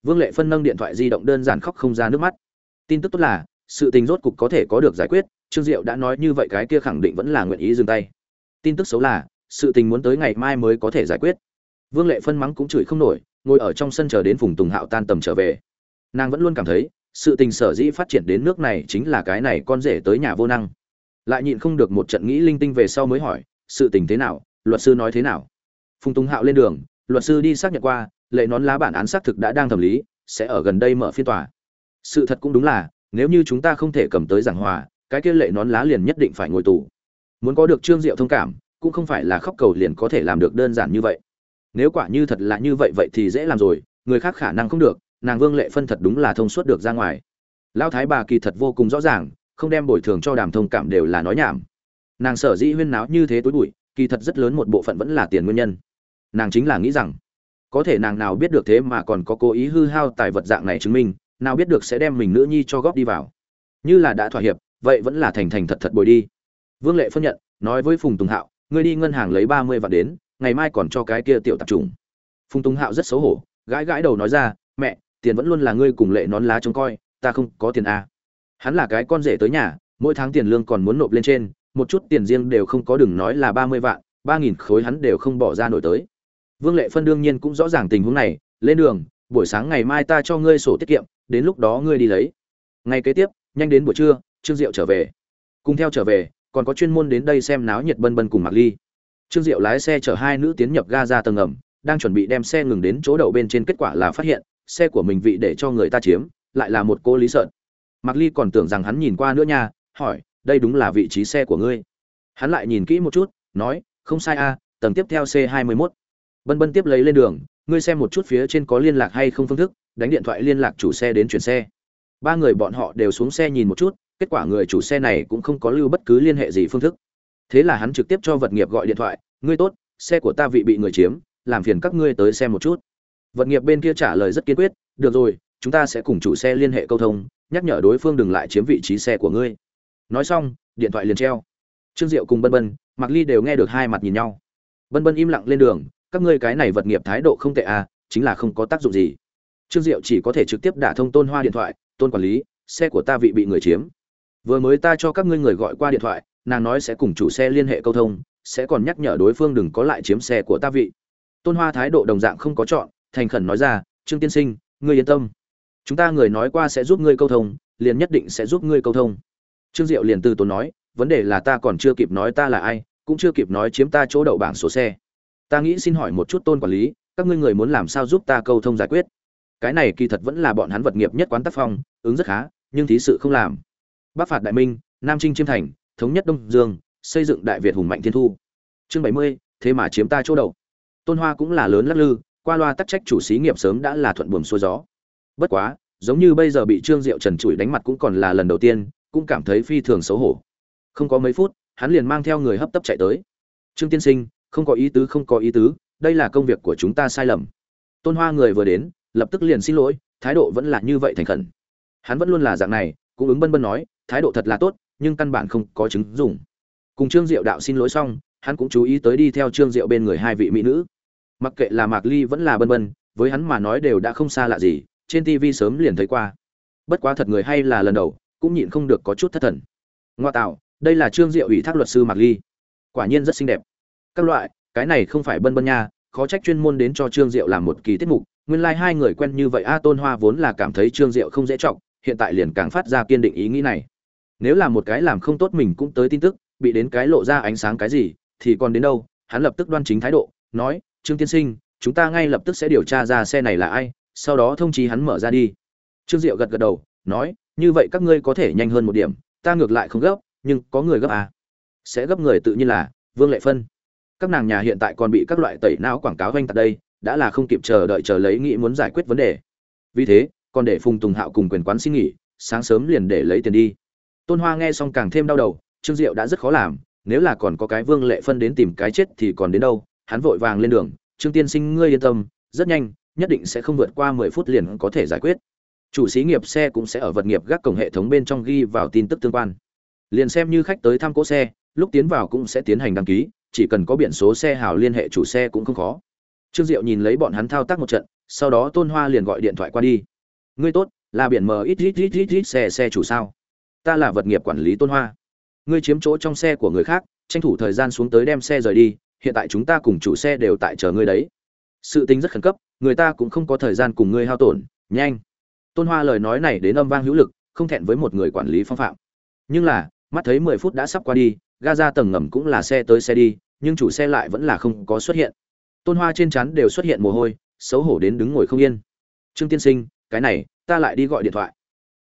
vương lệ phân nâng điện thoại di động đơn giản khóc không ra nước mắt. Tin tức tốt là, sự tình rốt cục có thể có được giải quyết, trương diệu đã nói như vậy cái kia khẳng định vẫn là nguyện ý dừng tay. Tin tức xấu là, sự tình muốn tới ngày mai mới có thể giải quyết. Vương lệ phân mắng cũng chửi không nổi, ngồi ở trong sân chờ đến phùng tùng hạo tan tầm trở về. Nàng vẫn luôn cảm thấy, sự tình sở dĩ phát triển đến nước này chính là cái này con rể tới nhà vô năng. Lại nhịn không được một trận nghĩ linh tinh về sau mới hỏi, sự tình thế nào, luật sư nói thế nào? Phùng tùng hạo lên đường, luật sư đi xác nhận qua lệ nón lá bản án xác thực đã đang thẩm lý, sẽ ở gần đây mở phiên tòa. Sự thật cũng đúng là, nếu như chúng ta không thể cầm tới giảng hòa, cái kia lệ nón lá liền nhất định phải ngồi tù. Muốn có được trương diệu thông cảm, cũng không phải là khóc cầu liền có thể làm được đơn giản như vậy. Nếu quả như thật là như vậy vậy thì dễ làm rồi, người khác khả năng không được, nàng vương lệ phân thật đúng là thông suốt được ra ngoài. Lao thái bà kỳ thật vô cùng rõ ràng, không đem bồi thường cho đàm thông cảm đều là nói nhảm. Nàng sở dĩ huyên náo như thế tối bụi, kỳ thật rất lớn một bộ phận vẫn là tiền nguyên nhân. Nàng chính là nghĩ rằng có thể nàng nào biết được thế mà còn có cố ý hư hao tài vật dạng này chứng minh, nào biết được sẽ đem mình nữ nhi cho góp đi vào. Như là đã thỏa hiệp, vậy vẫn là thành thành thật thật bồi đi. Vương lệ phân nhận, nói với phùng tùng hạo, ngươi đi ngân hàng lấy ba mươi vạn đến, ngày mai còn cho cái kia tiểu tạp trùng. Phùng tùng hạo rất xấu hổ, gãi gãi đầu nói ra, mẹ, tiền vẫn luôn là ngươi cùng lệ nón lá trông coi, ta không có tiền à. Hắn là cái con rể tới nhà, mỗi tháng tiền lương còn muốn nộp lên trên, một chút tiền riêng đều không có đừng nói là ba mươi vạn, ba nghìn khối hắn đều không bỏ ra nổi tới vương lệ phân đương nhiên cũng rõ ràng tình huống này, lên đường, buổi sáng ngày mai ta cho ngươi sổ tiết kiệm, đến lúc đó ngươi đi lấy. Ngày kế tiếp, nhanh đến buổi trưa, trương diệu trở về. Cùng theo trở về, còn có chuyên môn đến đây xem náo nhiệt bân bân cùng mặc ly. Trương diệu lái xe chở hai nữ tiến nhập ga ra tầng ngầm đang chuẩn bị đem xe ngừng đến chỗ đậu bên trên, kết quả là phát hiện, xe của mình vị để cho người ta chiếm, lại là một cô lý sợn. Mặc ly còn tưởng rằng hắn nhìn qua nữa nha, hỏi, đây đúng là vị trí xe của ngươi? Hắn lại nhìn kỹ một chút, nói, không sai a, tầng tiếp theo c 21 bân bân tiếp lấy lên đường, ngươi xem một chút phía trên có liên lạc hay không phương thức, đánh điện thoại liên lạc chủ xe đến chuyển xe. Ba người bọn họ đều xuống xe nhìn một chút, kết quả người chủ xe này cũng không có lưu bất cứ liên hệ gì phương thức. Thế là hắn trực tiếp cho vật nghiệp gọi điện thoại, ngươi tốt, xe của ta vị bị người chiếm, làm phiền các ngươi tới xem một chút. Vật nghiệp bên kia trả lời rất kiên quyết, được rồi, chúng ta sẽ cùng chủ xe liên hệ câu thông, nhắc nhở đối phương đừng lại chiếm vị trí xe của ngươi. Nói xong, điện thoại liền treo. Trương diệu cùng bân bân mặc ly đều nghe được hai mặt nhìn nhau. Bân bân im lặng lên đường các ngươi cái này vật nghiệp thái độ không tệ à chính là không có tác dụng gì. Trương diệu chỉ có thể trực tiếp đả thông tôn hoa điện thoại, tôn quản lý, xe của ta vị bị người chiếm. Vừa mới ta cho các ngươi người gọi qua điện thoại, nàng nói sẽ cùng chủ xe liên hệ câu thông, sẽ còn nhắc nhở đối phương đừng có lại chiếm xe của ta vị. Tôn hoa thái độ đồng dạng không có chọn, thành khẩn nói ra, trương tiên sinh, ngươi yên tâm. Chúng ta người nói qua sẽ giúp ngươi câu thông, liền nhất định sẽ giúp ngươi câu thông. Trương diệu liền từ tốn nói, vấn đề là ta còn chưa kịp nói ta là ai, cũng chưa kịp nói chiếm ta chỗ đậu bảng số xe ta nghĩ xin hỏi một chút tôn quản lý, các ngươi người muốn làm sao giúp ta câu thông giải quyết? Cái này kỳ thật vẫn là bọn hắn vật nghiệp nhất quán tác phong, ứng rất khá, nhưng thí sự không làm. Bắc phạt đại minh, nam trinh chiêm thành, thống nhất đông dương, xây dựng đại việt hùng mạnh thiên thu. Chương bảy mươi, thế mà chiếm ta chỗ đầu. tôn hoa cũng là lớn lắc lư, qua loa tắc trách chủ xí nghiệp sớm đã là thuận buồm xuôi gió. Bất quá, giống như bây giờ bị trương diệu trần trụi đánh mặt cũng còn là lần đầu tiên, cũng cảm thấy phi thường xấu hổ. Không có mấy phút, hắn liền mang theo người hấp tấp chạy tới. Trương tiên sinh không có ý tứ, không có ý tứ, đây là công việc của chúng ta sai lầm. Tôn hoa người vừa đến, lập tức liền xin lỗi, thái độ vẫn là như vậy thành khẩn. Hắn vẫn luôn là dạng này, cũng ứng bân bân nói, thái độ thật là tốt, nhưng căn bản không có chứng dùng cùng trương diệu đạo xin lỗi xong, hắn cũng chú ý tới đi theo trương diệu bên người hai vị mỹ nữ. Mặc kệ là mạc ly vẫn là bân bân, với hắn mà nói đều đã không xa lạ gì, trên tv sớm liền thấy qua. Bất quá thật người hay là lần đầu, cũng nhịn không được có chút thất thần. Ngoa tạo, đây là trương diệu ủy thác luật sư mạc ly. Quả nhiên rất xinh đẹp các loại, cái này không phải bân bân nha, khó trách chuyên môn đến cho trương diệu làm một kỳ tiết mục. Nguyên lai、like、hai người quen như vậy, a tôn hoa vốn là cảm thấy trương diệu không dễ trọng hiện tại liền càng phát ra kiên định ý nghĩ này. Nếu là một cái làm không tốt mình cũng tới tin tức, bị đến cái lộ ra ánh sáng cái gì, thì còn đến đâu? Hắn lập tức đoan chính thái độ, nói, trương tiên sinh, chúng ta ngay lập tức sẽ điều tra ra xe này là ai, sau đó thông chí hắn mở ra đi. Trương diệu gật gật đầu, nói, như vậy các ngươi có thể nhanh hơn một điểm, ta ngược lại không gấp, nhưng có người gấp à? Sẽ gấp người tự nhiên là vương lệ phân các nàng nhà hiện tại còn bị các loại tẩy não quảng cáo vanh tại đây, đã là không kịp chờ đợi chờ lấy nghĩ muốn giải quyết vấn đề. Vì thế, còn để phùng tùng hạo cùng quyền quán xin nghỉ, sáng sớm liền để lấy tiền đi. Tôn hoa nghe xong càng thêm đau đầu, trương diệu đã rất khó làm, nếu là còn có cái vương lệ phân đến tìm cái chết thì còn đến đâu, hắn vội vàng lên đường. Trương tiên sinh ngươi yên tâm, rất nhanh, nhất định sẽ không vượt qua mười phút liền có thể giải quyết. Chủ xí nghiệp xe cũng sẽ ở vật nghiệp gác cổng hệ thống bên trong ghi vào tin tức tương quan. Liền xem như khách tới thăm cỗ xe, lúc tiến vào cũng sẽ tiến hành đăng ký chỉ cần có biển số xe hào liên hệ chủ xe cũng không khó. Trương diệu nhìn lấy bọn hắn thao tác một trận, sau đó tôn hoa liền gọi điện thoại qua đi. Ngươi tốt, là biển mờ ít ít ít ít ít xe xe chủ sao? Ta là vật nghiệp quản lý tôn hoa. Ngươi chiếm chỗ trong xe của người khác, tranh thủ thời gian xuống tới đem xe rời đi, hiện tại chúng ta cùng chủ xe đều tại chờ ngươi đấy. Sự tính rất khẩn cấp, người ta cũng không có thời gian cùng ngươi hao tổn, nhanh. Tôn hoa lời nói này đến âm vang hữu lực, không thẹn với một người quản lý phong phạm. Nhưng là, mắt thấy mười phút đã sắp qua đi Gaza tầng ngầm cũng là xe tới xe đi, nhưng chủ xe lại vẫn là không có xuất hiện. Tôn hoa trên chắn đều xuất hiện mồ hôi, xấu hổ đến đứng ngồi không yên. Trương tiên sinh, cái này, ta lại đi gọi điện thoại.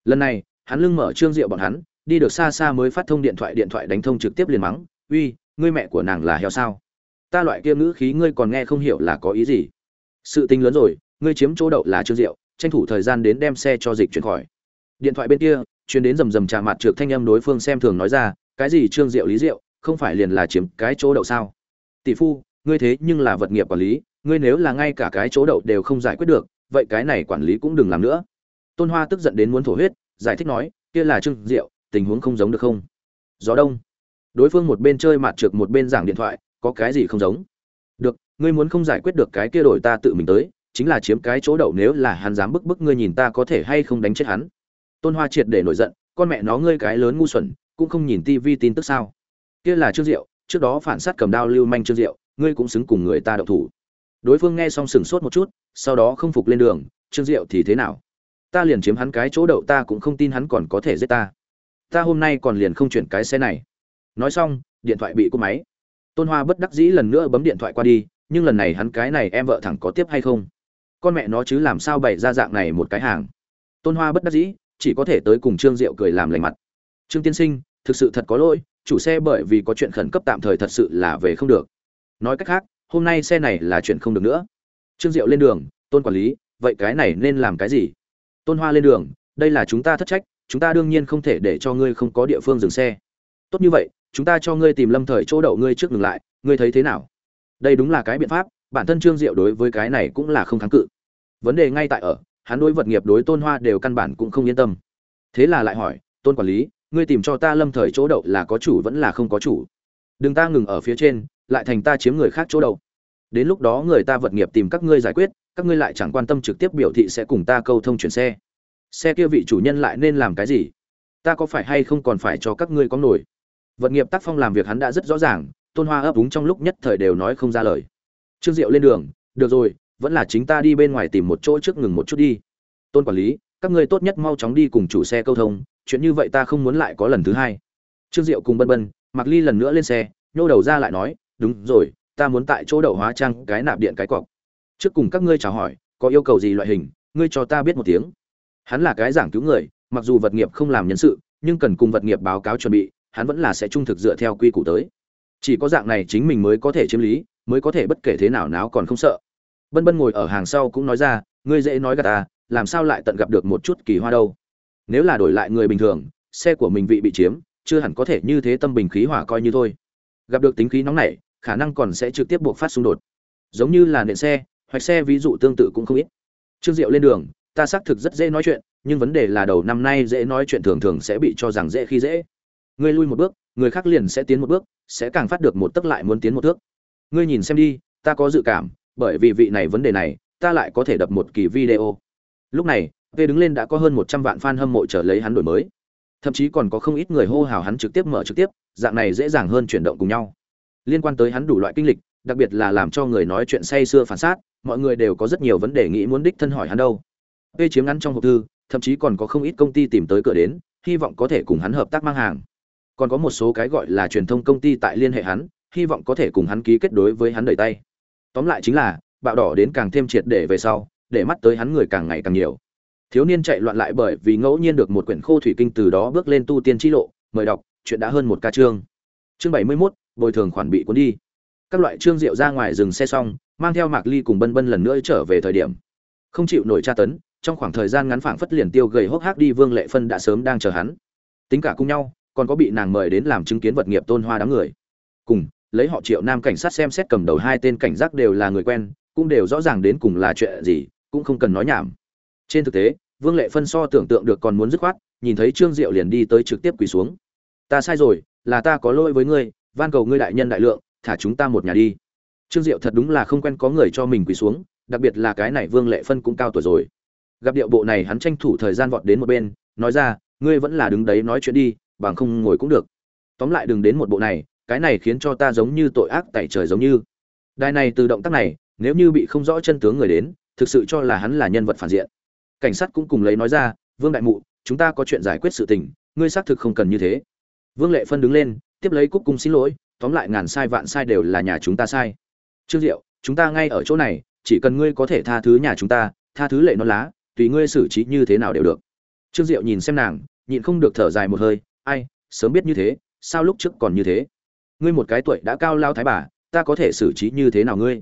Lần này, hắn lưng mở trương Diệu bọn hắn, đi được xa xa mới phát thông điện thoại điện thoại đánh thông trực tiếp liền mắng, uy, ngươi mẹ của nàng là heo sao? Ta loại kia ngữ khí ngươi còn nghe không hiểu là có ý gì? Sự tình lớn rồi, ngươi chiếm chỗ đậu là trương diệu, tranh thủ thời gian đến đem xe cho dịch chuyển khỏi. Điện thoại bên kia, truyền đến rầm rầm trà mặt trượt thanh âm đối phương xem thường nói ra cái gì trương diệu lý diệu, không phải liền là chiếm cái chỗ đậu sao? Tỷ phu, ngươi thế nhưng là vật nghiệp quản lý, ngươi nếu là ngay cả cái chỗ đậu đều không giải quyết được, vậy cái này quản lý cũng đừng làm nữa. Tôn hoa tức giận đến muốn thổ huyết, giải thích nói, kia là trương diệu, tình huống không giống được không? Gió đông. Đối phương một bên chơi mặt trượt một bên giảng điện thoại, có cái gì không giống? Được, ngươi muốn không giải quyết được cái kia đổi ta tự mình tới, chính là chiếm cái chỗ đậu nếu là hắn dám bức bức ngươi nhìn ta có thể hay không đánh chết hắn. Tôn hoa triệt để nổi giận, con mẹ nó ngươi cái lớn ngu xuẩn cũng không nhìn tivi tin tức sao? Kia là trương diệu, trước đó phản sát cầm đao lưu manh trương diệu, ngươi cũng xứng cùng người ta động thủ. Đối phương nghe xong sừng sốt một chút, sau đó không phục lên đường, trương diệu thì thế nào? Ta liền chiếm hắn cái chỗ đậu, ta cũng không tin hắn còn có thể giết ta. Ta hôm nay còn liền không chuyển cái xe này. Nói xong, điện thoại bị cúp máy. Tôn hoa bất đắc dĩ lần nữa bấm điện thoại qua đi, nhưng lần này hắn cái này em vợ thẳng có tiếp hay không? Con mẹ nó chứ làm sao bày ra dạng này một cái hàng? Tôn hoa bất đắc dĩ, chỉ có thể tới cùng trương diệu cười làm lành mặt. Trương tiên sinh thực sự thật có lỗi, chủ xe bởi vì có chuyện khẩn cấp tạm thời thật sự là về không được. Nói cách khác, hôm nay xe này là chuyện không được nữa. Trương diệu lên đường, tôn quản lý, vậy cái này nên làm cái gì? Tôn hoa lên đường, đây là chúng ta thất trách, chúng ta đương nhiên không thể để cho ngươi không có địa phương dừng xe. Tốt như vậy, chúng ta cho ngươi tìm lâm thời chỗ đậu ngươi trước ngừng lại, ngươi thấy thế nào? Đây đúng là cái biện pháp, bản thân trương diệu đối với cái này cũng là không kháng cự. Vấn đề ngay tại ở, hắn đối vật nghiệp đối tôn hoa đều căn bản cũng không yên tâm. Thế là lại hỏi, tôn quản lý ngươi tìm cho ta lâm thời chỗ đậu là có chủ vẫn là không có chủ. Đừng ta ngừng ở phía trên, lại thành ta chiếm người khác chỗ đậu. Đến lúc đó người ta vật nghiệp tìm các ngươi giải quyết, các ngươi lại chẳng quan tâm trực tiếp biểu thị sẽ cùng ta câu thông chuyển xe. Xe kia vị chủ nhân lại nên làm cái gì? Ta có phải hay không còn phải cho các ngươi có nổi? Vật nghiệp tác phong làm việc hắn đã rất rõ ràng, tôn hoa ấp úng trong lúc nhất thời đều nói không ra lời. Trương diệu lên đường, được rồi, vẫn là chính ta đi bên ngoài tìm một chỗ trước ngừng một chút đi. Tôn quản lý, các ngươi tốt nhất mau chóng đi cùng chủ xe câu thông chuyện như vậy ta không muốn lại có lần thứ hai. Trương diệu cùng bân bân mặc ly lần nữa lên xe, nhô đầu ra lại nói, đúng rồi, ta muốn tại chỗ đậu hóa trang cái nạp điện cái cọc. Trước cùng các ngươi chào hỏi, có yêu cầu gì loại hình, ngươi cho ta biết một tiếng. Hắn là cái giảng cứu người, mặc dù vật nghiệp không làm nhân sự, nhưng cần cùng vật nghiệp báo cáo chuẩn bị, hắn vẫn là sẽ trung thực dựa theo quy củ tới. Chỉ có dạng này chính mình mới có thể chiếm lý, mới có thể bất kể thế nào náo còn không sợ. Bân bân ngồi ở hàng sau cũng nói ra, ngươi dễ nói gà ta, làm sao lại tận gặp được một chút kỳ hoa đâu? Nếu là đổi lại người bình thường, xe của mình vị bị chiếm, chưa hẳn có thể như thế tâm bình khí hỏa coi như thôi. Gặp được tính khí nóng nảy, khả năng còn sẽ trực tiếp buộc phát xung đột. Giống như là nện xe hoặc xe ví dụ tương tự cũng không ít. Trương diệu lên đường, ta xác thực rất dễ nói chuyện, nhưng vấn đề là đầu năm nay dễ nói chuyện thường thường sẽ bị cho rằng dễ khi dễ. Ngươi lui một bước, người khác liền sẽ tiến một bước, sẽ càng phát được một tấc lại muốn tiến một thước. Ngươi nhìn xem đi, ta có dự cảm, bởi vì vị này vấn đề này, ta lại có thể đập một kỳ video. Lúc này Tê đứng lên đã có hơn một trăm vạn fan hâm mộ trở lấy hắn đổi mới. Thậm chí còn có không ít người hô hào hắn trực tiếp mở trực tiếp, dạng này dễ dàng hơn chuyển động cùng nhau. Liên quan tới hắn đủ loại kinh lịch, đặc biệt là làm cho người nói chuyện say xưa phản sát mọi người đều có rất nhiều vấn đề nghĩ muốn đích thân hỏi hắn đâu. Tê chiếm ngắn trong hộp thư, thậm chí còn có không ít công ty tìm tới cửa đến, hy vọng có thể cùng hắn hợp tác mang hàng. Còn có một số cái gọi là truyền thông công ty tại liên hệ hắn, hy vọng có thể cùng hắn ký kết đối với hắn đẩy tay. Tóm lại chính là, bạo đỏ đến càng thêm triệt để về sau, để mắt tới hắn người càng ngày càng nhiều thiếu niên chạy loạn lại bởi vì ngẫu nhiên được một quyển khô thủy kinh từ đó bước lên tu tiên chi lộ, mời đọc, chuyện đã hơn một ca chương. Chương bảy mươi mốt, bồi thường khoản bị cuốn đi. Các loại trương rượu ra ngoài dừng xe xong, mang theo mạc ly cùng bân bân lần nữa trở về thời điểm. Không chịu nổi tra tấn, trong khoảng thời gian ngắn phảng phất liền tiêu gầy hốc hác đi vương lệ phân đã sớm đang chờ hắn. Tính cả cùng nhau, còn có bị nàng mời đến làm chứng kiến vật nghiệp tôn hoa đám người. Cùng, lấy họ triệu nam cảnh sát xem xét cầm đầu hai tên cảnh giác đều là người quen, cũng đều rõ ràng đến cùng là chuyện gì, cũng không cần nói nhảm trên thực tế, vương lệ phân so tưởng tượng được còn muốn dứt khoát, nhìn thấy trương diệu liền đi tới trực tiếp quỳ xuống. Ta sai rồi, là ta có lỗi với ngươi, van cầu ngươi đại nhân đại lượng, thả chúng ta một nhà đi. Trương diệu thật đúng là không quen có người cho mình quỳ xuống, đặc biệt là cái này vương lệ phân cũng cao tuổi rồi. Gặp điệu bộ này hắn tranh thủ thời gian vọt đến một bên, nói ra, ngươi vẫn là đứng đấy nói chuyện đi, bằng không ngồi cũng được. Tóm lại đừng đến một bộ này, cái này khiến cho ta giống như tội ác tại trời giống như. Đài này từ động tác này, nếu như bị không rõ chân tướng người đến, thực sự cho là hắn là nhân vật phản diện cảnh sát cũng cùng lấy nói ra, vương đại mụ, chúng ta có chuyện giải quyết sự tình, ngươi xác thực không cần như thế. Vương lệ phân đứng lên, tiếp lấy cúc cung xin lỗi, tóm lại ngàn sai vạn sai đều là nhà chúng ta sai. Trương diệu, chúng ta ngay ở chỗ này, chỉ cần ngươi có thể tha thứ nhà chúng ta, tha thứ lệ nó lá, tùy ngươi xử trí như thế nào đều được. Trương diệu nhìn xem nàng, nhịn không được thở dài một hơi, ai, sớm biết như thế, sao lúc trước còn như thế? Ngươi một cái tuổi đã cao lao thái bà, ta có thể xử trí như thế nào ngươi?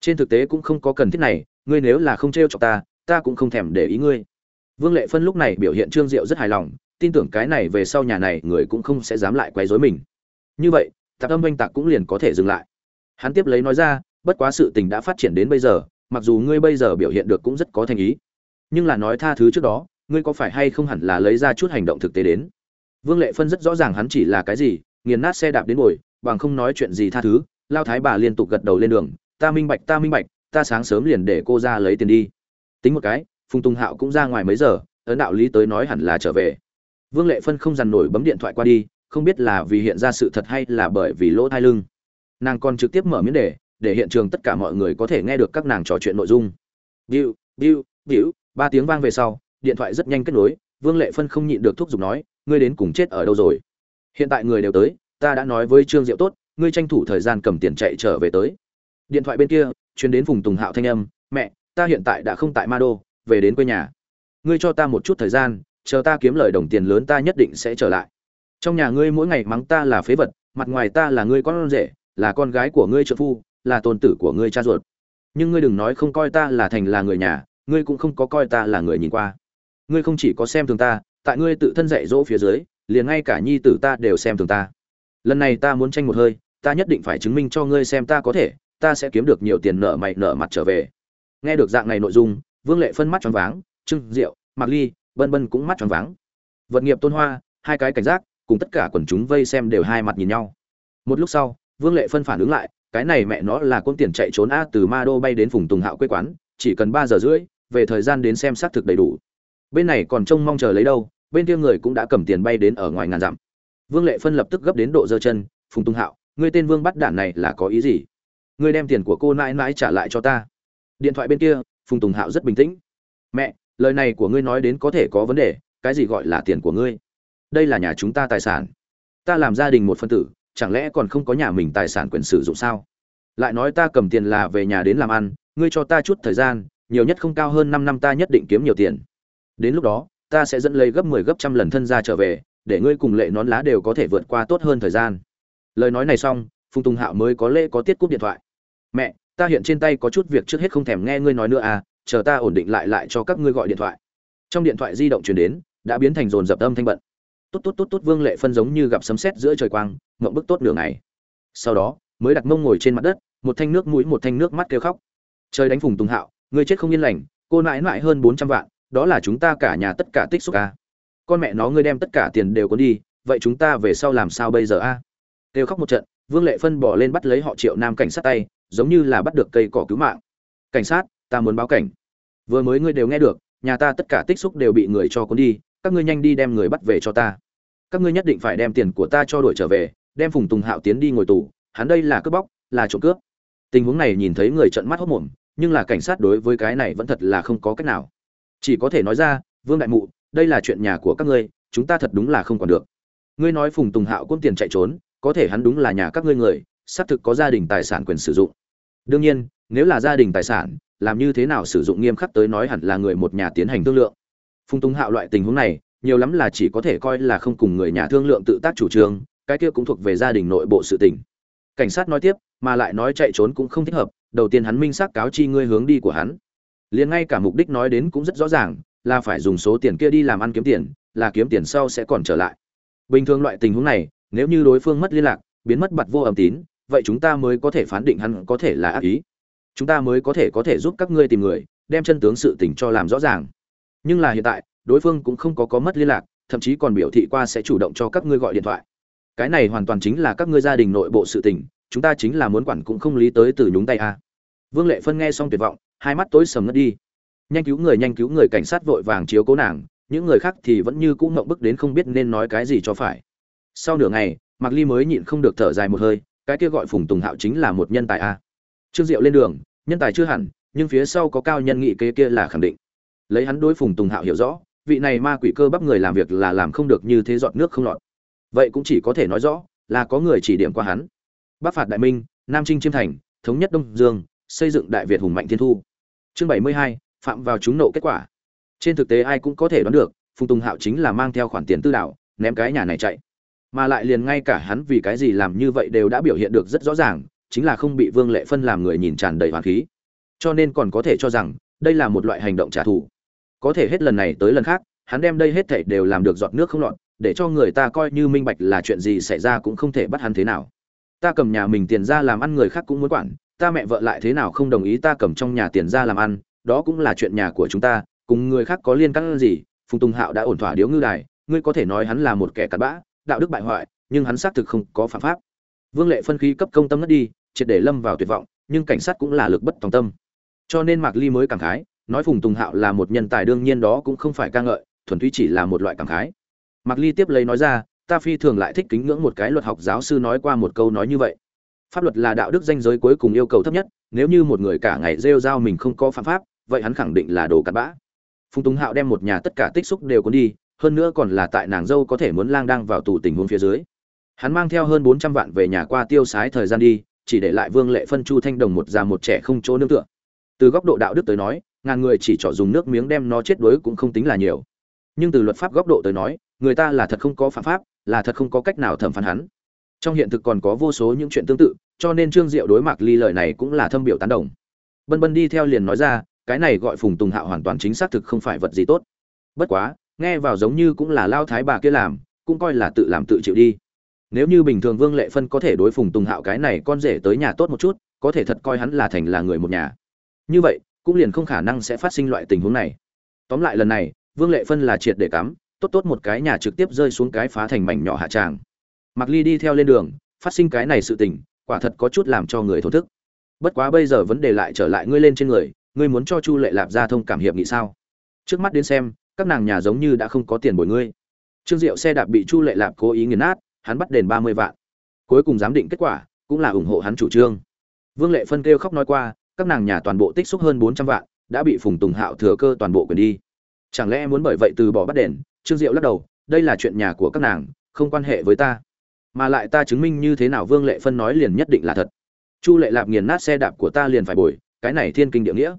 Trên thực tế cũng không có cần thiết này, ngươi nếu là không t r e o chọc ta ta cũng không thèm để ý ngươi. Vương lệ phân lúc này biểu hiện trương diệu rất hài lòng, tin tưởng cái này về sau nhà này người cũng không sẽ dám lại quấy rối mình. Như vậy, tạp âm oanh tạc cũng liền có thể dừng lại. Hắn tiếp lấy nói ra, bất quá sự tình đã phát triển đến bây giờ, mặc dù ngươi bây giờ biểu hiện được cũng rất có thành ý. Nhưng là nói tha thứ trước đó, ngươi có phải hay không hẳn là lấy ra chút hành động thực tế đến? Vương lệ phân rất rõ ràng hắn chỉ là cái gì, nghiền nát xe đạp đến ngồi, bằng không nói chuyện gì tha thứ, lao thái bà liên tục gật đầu lên đường, ta minh bạch, ta minh bạch, ta sáng sớm liền để cô ra lấy tiền đi tính một cái, phùng tùng hạo cũng ra ngoài mấy giờ, ấn đạo lý tới nói hẳn là trở về. Vương lệ phân không dằn nổi bấm điện thoại qua đi, không biết là vì hiện ra sự thật hay là bởi vì lỗ thai lưng. Nàng còn trực tiếp mở miếng đề để hiện trường tất cả mọi người có thể nghe được các nàng trò chuyện nội dung. Biu biu biu ba tiếng vang về sau, điện thoại rất nhanh kết nối, vương lệ phân không nhịn được thúc giục nói, ngươi đến cùng chết ở đâu rồi? Hiện tại người đều tới, ta đã nói với trương diệu tốt, ngươi tranh thủ thời gian cầm tiền chạy trở về tới. Điện thoại bên kia chuyến đến vùng tùng hạo thanh âm, mẹ ta hiện tại đã không tại ma đô, về đến quê nhà. Ngươi cho ta một chút thời gian, chờ ta kiếm lời đồng tiền lớn ta nhất định sẽ trở lại. Trong nhà ngươi mỗi ngày mắng ta là phế vật, mặt ngoài ta là ngươi con rể, là con gái của ngươi trợ phu, là tôn tử của ngươi cha ruột. Nhưng ngươi đừng nói không coi ta là thành là người nhà, ngươi cũng không có coi ta là người nhìn qua. Ngươi không chỉ có xem thường ta, tại ngươi tự thân dạy dỗ phía dưới, liền ngay cả nhi tử ta đều xem thường ta. Lần này ta muốn tranh một hơi, ta nhất định phải chứng minh cho ngươi xem ta có thể, ta sẽ kiếm được nhiều tiền nợ mày nợ mặt trở về nghe được dạng này nội dung vương lệ phân mắt tròn váng trưng Diệu, mạc ly bân bân cũng mắt tròn váng. Vật nghiệp tôn hoa hai cái cảnh giác cùng tất cả quần chúng vây xem đều hai mặt nhìn nhau. Một lúc sau vương lệ phân phản ứng lại cái này mẹ nó là quân tiền chạy trốn a từ ma đô bay đến vùng tùng hạo quê quán chỉ cần ba giờ rưỡi về thời gian đến xem xác thực đầy đủ. Bên này còn trông mong chờ lấy đâu bên kia người cũng đã cầm tiền bay đến ở ngoài ngàn dặm. Vương lệ phân lập tức gấp đến độ giơ chân phùng tung hạo ngươi tên vương bắt đản này là có ý gì? Ngươi đem tiền của cô mãi mãi trả lại cho ta điện thoại bên kia, phùng tùng hạo rất bình tĩnh. Mẹ, lời này của ngươi nói đến có thể có vấn đề, cái gì gọi là tiền của ngươi? Đây là nhà chúng ta tài sản. Ta làm gia đình một phân tử, chẳng lẽ còn không có nhà mình tài sản quyền sử dụng sao? Lại nói ta cầm tiền là về nhà đến làm ăn, ngươi cho ta chút thời gian, nhiều nhất không cao hơn năm năm ta nhất định kiếm nhiều tiền. Đến lúc đó, ta sẽ dẫn lấy gấp mười 10 gấp trăm lần thân ra trở về, để ngươi cùng lệ nón lá đều có thể vượt qua tốt hơn thời gian. Lời nói này xong, phùng tùng hạo mới có lễ có tiết cúp điện thoại. Mẹ ta hiện trên tay có chút việc trước hết không thèm nghe ngươi nói nữa à chờ ta ổn định lại lại cho các ngươi gọi điện thoại. Trong điện thoại di động truyền đến, đã biến thành dồn dập âm thanh bận. Tốt tốt tốt tốt, vương lệ phân giống như gặp sấm sét giữa trời quang ngậm bức tốt nửa ngày. Sau đó, mới đặt mông ngồi trên mặt đất, một thanh nước mũi một thanh nước mắt kêu khóc. Trời đánh phùng tùng hạo, ngươi chết không yên lành, cô nãi nãi hơn bốn trăm vạn, đó là chúng ta cả nhà tất cả tích xúc ca con mẹ nó, ngươi đem tất cả tiền đều có đi, vậy chúng ta về sau làm sao bây giờ a kêu khóc một trận vương lệ phân bỏ lên bắt lấy họ triệu nam cảnh sát tay, giống như là bắt được cây cỏ cứu mạng. Cảnh sát, ta muốn báo cảnh. Vừa mới ngươi đều nghe được, nhà ta tất cả tích xúc đều bị người cho cuốn đi, các ngươi nhanh đi đem người bắt về cho ta. Các ngươi nhất định phải đem tiền của ta cho đổi trở về, đem phùng tùng hạo tiến đi ngồi tù, hắn đây là cướp bóc, là trộm cướp. Tình huống này nhìn thấy người trận mắt hốc mồm nhưng là cảnh sát đối với cái này vẫn thật là không có cách nào. Chỉ có thể nói ra, vương đại mụ, đây là chuyện nhà của các ngươi, chúng ta thật đúng là không còn được. Ngươi nói phùng tùng hạo cũng tiền chạy trốn có thể hắn đúng là nhà các ngươi người, xác thực có gia đình tài sản quyền sử dụng. Đương nhiên, nếu là gia đình tài sản, làm như thế nào sử dụng nghiêm khắc tới nói hẳn là người một nhà tiến hành thương lượng. Phung tung hạo loại tình huống này, nhiều lắm là chỉ có thể coi là không cùng người nhà thương lượng tự tác chủ trương, cái kia cũng thuộc về gia đình nội bộ sự tình. Cảnh sát nói tiếp, mà lại nói chạy trốn cũng không thích hợp, đầu tiên hắn minh xác cáo chi ngươi hướng đi của hắn. Liền ngay cả mục đích nói đến cũng rất rõ ràng, là phải dùng số tiền kia đi làm ăn kiếm tiền, là kiếm tiền sau sẽ còn trở lại. Bình thường loại tình huống này nếu như đối phương mất liên lạc, biến mất bặt vô âm tín, vậy chúng ta mới có thể phán định hắn có thể là ác ý. Chúng ta mới có thể có thể giúp các ngươi tìm người, đem chân tướng sự tình cho làm rõ ràng. Nhưng là hiện tại, đối phương cũng không có có mất liên lạc, thậm chí còn biểu thị qua sẽ chủ động cho các ngươi gọi điện thoại. Cái này hoàn toàn chính là các ngươi gia đình nội bộ sự tình, chúng ta chính là muốn quản cũng không lý tới từ nhúng tay a. Vương lệ phân nghe xong tuyệt vọng, hai mắt tối sầm ngất đi. Nhanh cứu người, nhanh cứu người, cảnh sát vội vàng chiếu cố nàng, những người khác thì vẫn như cũng ngậm bức đến không biết nên nói cái gì cho phải sau nửa ngày, mạc ly mới nhịn không được thở dài một hơi, cái kia gọi phùng tùng hạo chính là một nhân tài a. Trương diệu lên đường, nhân tài chưa hẳn, nhưng phía sau có cao nhân nghị kế kia là khẳng định. Lấy hắn đối phùng tùng hạo hiểu rõ, vị này ma quỷ cơ bắp người làm việc là làm không được như thế giọt nước không lọt. Vậy cũng chỉ có thể nói rõ, là có người chỉ điểm qua hắn. Bắc phạt đại minh, nam trinh chiêm thành, thống nhất đông dương, xây dựng đại việt hùng mạnh thiên thu. Chương bảy mươi hai, phạm vào chúng nộ kết quả. Trên thực tế ai cũng có thể đoán được, phùng tùng hạo chính là mang theo khoản tiền tư đạo, ném cái nhà này chạy mà lại liền ngay cả hắn vì cái gì làm như vậy đều đã biểu hiện được rất rõ ràng, chính là không bị vương lệ phân làm người nhìn tràn đầy hoàn khí. Cho nên còn có thể cho rằng, đây là một loại hành động trả thù. Có thể hết lần này tới lần khác, hắn đem đây hết thảy đều làm được giọt nước không lọt, để cho người ta coi như minh bạch là chuyện gì xảy ra cũng không thể bắt hắn thế nào. Ta cầm nhà mình tiền ra làm ăn người khác cũng muốn quản, ta mẹ vợ lại thế nào không đồng ý ta cầm trong nhà tiền ra làm ăn, đó cũng là chuyện nhà của chúng ta, cùng người khác có liên căn gì, phùng tùng hạo đã ổn thỏa điếu ngư đài, ngươi có thể nói hắn là một kẻ cặn bã đạo đức bại hoại, nhưng hắn xác thực không có phạm pháp. Vương lệ phân khí cấp công tâm mất đi, triệt để lâm vào tuyệt vọng, nhưng cảnh sát cũng là lực bất tòng tâm. Cho nên mạc ly mới cảm khái, nói phùng tùng hạo là một nhân tài đương nhiên đó cũng không phải ca ngợi, thuần túy chỉ là một loại cảm khái. Mạc ly tiếp lấy nói ra, ta phi thường lại thích kính ngưỡng một cái luật học giáo sư nói qua một câu nói như vậy. Pháp luật là đạo đức danh giới cuối cùng yêu cầu thấp nhất, nếu như một người cả ngày rêu rao mình không có phạm pháp, vậy hắn khẳng định là đồ cặn bã. Phùng tùng hạo đem một nhà tất cả tích xúc đều cuốn đi hơn nữa còn là tại nàng dâu có thể muốn lang đang vào tù tình huống phía dưới. Hắn mang theo hơn bốn trăm vạn về nhà qua tiêu sái thời gian đi, chỉ để lại vương lệ phân, chu thanh đồng một già một trẻ không chỗ nương tựa. Từ góc độ đạo đức tới nói, ngàn người chỉ chọn dùng nước miếng đem nó chết đuối cũng không tính là nhiều. Nhưng từ luật pháp góc độ tới nói, người ta là thật không có phạm pháp, là thật không có cách nào thẩm phán hắn. Trong hiện thực còn có vô số những chuyện tương tự, cho nên trương diệu đối mặt ly lời này cũng là thâm biểu tán đồng. Bân bân đi theo liền nói ra, cái này gọi phùng tùng hạo hoàn toàn chính xác thực không phải vật gì tốt. Bất quá nghe vào giống như cũng là lao thái bà kia làm, cũng coi là tự làm tự chịu đi. Nếu như bình thường vương lệ phân có thể đối phùng tùng hạo cái này con rể tới nhà tốt một chút, có thể thật coi hắn là thành là người một nhà. Như vậy, cũng liền không khả năng sẽ phát sinh loại tình huống này. Tóm lại lần này, vương lệ phân là triệt để cắm, tốt tốt một cái nhà trực tiếp rơi xuống cái phá thành mảnh nhỏ hạ tràng. Mặc ly đi theo lên đường, phát sinh cái này sự tình, quả thật có chút làm cho người thổ thức. Bất quá bây giờ vấn đề lại trở lại ngươi lên trên người, ngươi muốn cho chu lệ lạp ra thông cảm hiệp nghị sao? Trước mắt đến xem các nàng nhà giống như đã không có tiền bồi ngươi. Trương diệu xe đạp bị chu lệ lạp cố ý nghiền nát, hắn bắt đền ba mươi vạn. Cuối cùng giám định kết quả, cũng là ủng hộ hắn chủ trương. Vương lệ phân kêu khóc nói qua, các nàng nhà toàn bộ tích xúc hơn bốn trăm vạn, đã bị phùng tùng hạo thừa cơ toàn bộ quyền đi. Chẳng lẽ muốn bởi vậy từ bỏ bắt đền? Trương diệu lắc đầu, đây là chuyện nhà của các nàng, không quan hệ với ta. Mà lại ta chứng minh như thế nào vương lệ phân nói liền nhất định là thật. Chu lệ lạp nghiền nát xe đạp của ta liền phải bồi, cái này thiên kinh địa nghĩa.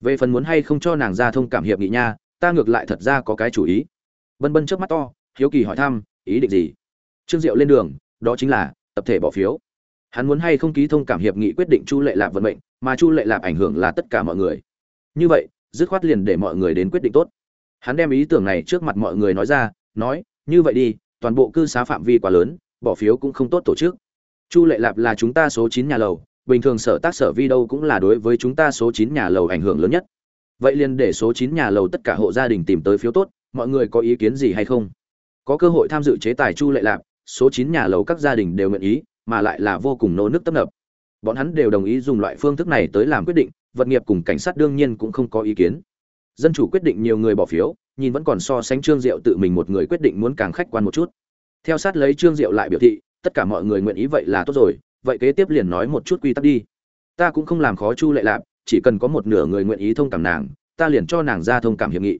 Về phần muốn hay không cho nàng ra thông cảm hiệp nghị nha ta ngược lại thật ra có cái chủ ý. Bân bân trước mắt to, hiếu kỳ hỏi thăm, ý định gì? Trương diệu lên đường, đó chính là, tập thể bỏ phiếu. Hắn muốn hay không ký thông cảm hiệp nghị quyết định chu lệ lạp vận mệnh, mà chu lệ lạp ảnh hưởng là tất cả mọi người. Như vậy, dứt khoát liền để mọi người đến quyết định tốt. Hắn đem ý tưởng này trước mặt mọi người nói ra, nói, như vậy đi, toàn bộ cư xá phạm vi quá lớn, bỏ phiếu cũng không tốt tổ chức. Chu lệ lạp là chúng ta số chín nhà lầu, bình thường sở tác sở vi đâu cũng là đối với chúng ta số chín nhà lầu ảnh hưởng lớn nhất vậy liền để số chín nhà lầu tất cả hộ gia đình tìm tới phiếu tốt, mọi người có ý kiến gì hay không? Có cơ hội tham dự chế tài chu lệ lạp, số chín nhà lầu các gia đình đều nguyện ý, mà lại là vô cùng nô nước tấp nập. Bọn hắn đều đồng ý dùng loại phương thức này tới làm quyết định, vật nghiệp cùng cảnh sát đương nhiên cũng không có ý kiến. Dân chủ quyết định nhiều người bỏ phiếu, nhìn vẫn còn so sánh trương diệu tự mình một người quyết định muốn càng khách quan một chút. Theo sát lấy trương diệu lại biểu thị, tất cả mọi người nguyện ý vậy là tốt rồi, vậy kế tiếp liền nói một chút quy tắc đi. Ta cũng không làm khó chu lệ lạp chỉ cần có một nửa người nguyện ý thông cảm nàng, ta liền cho nàng ra thông cảm hiệp nghị.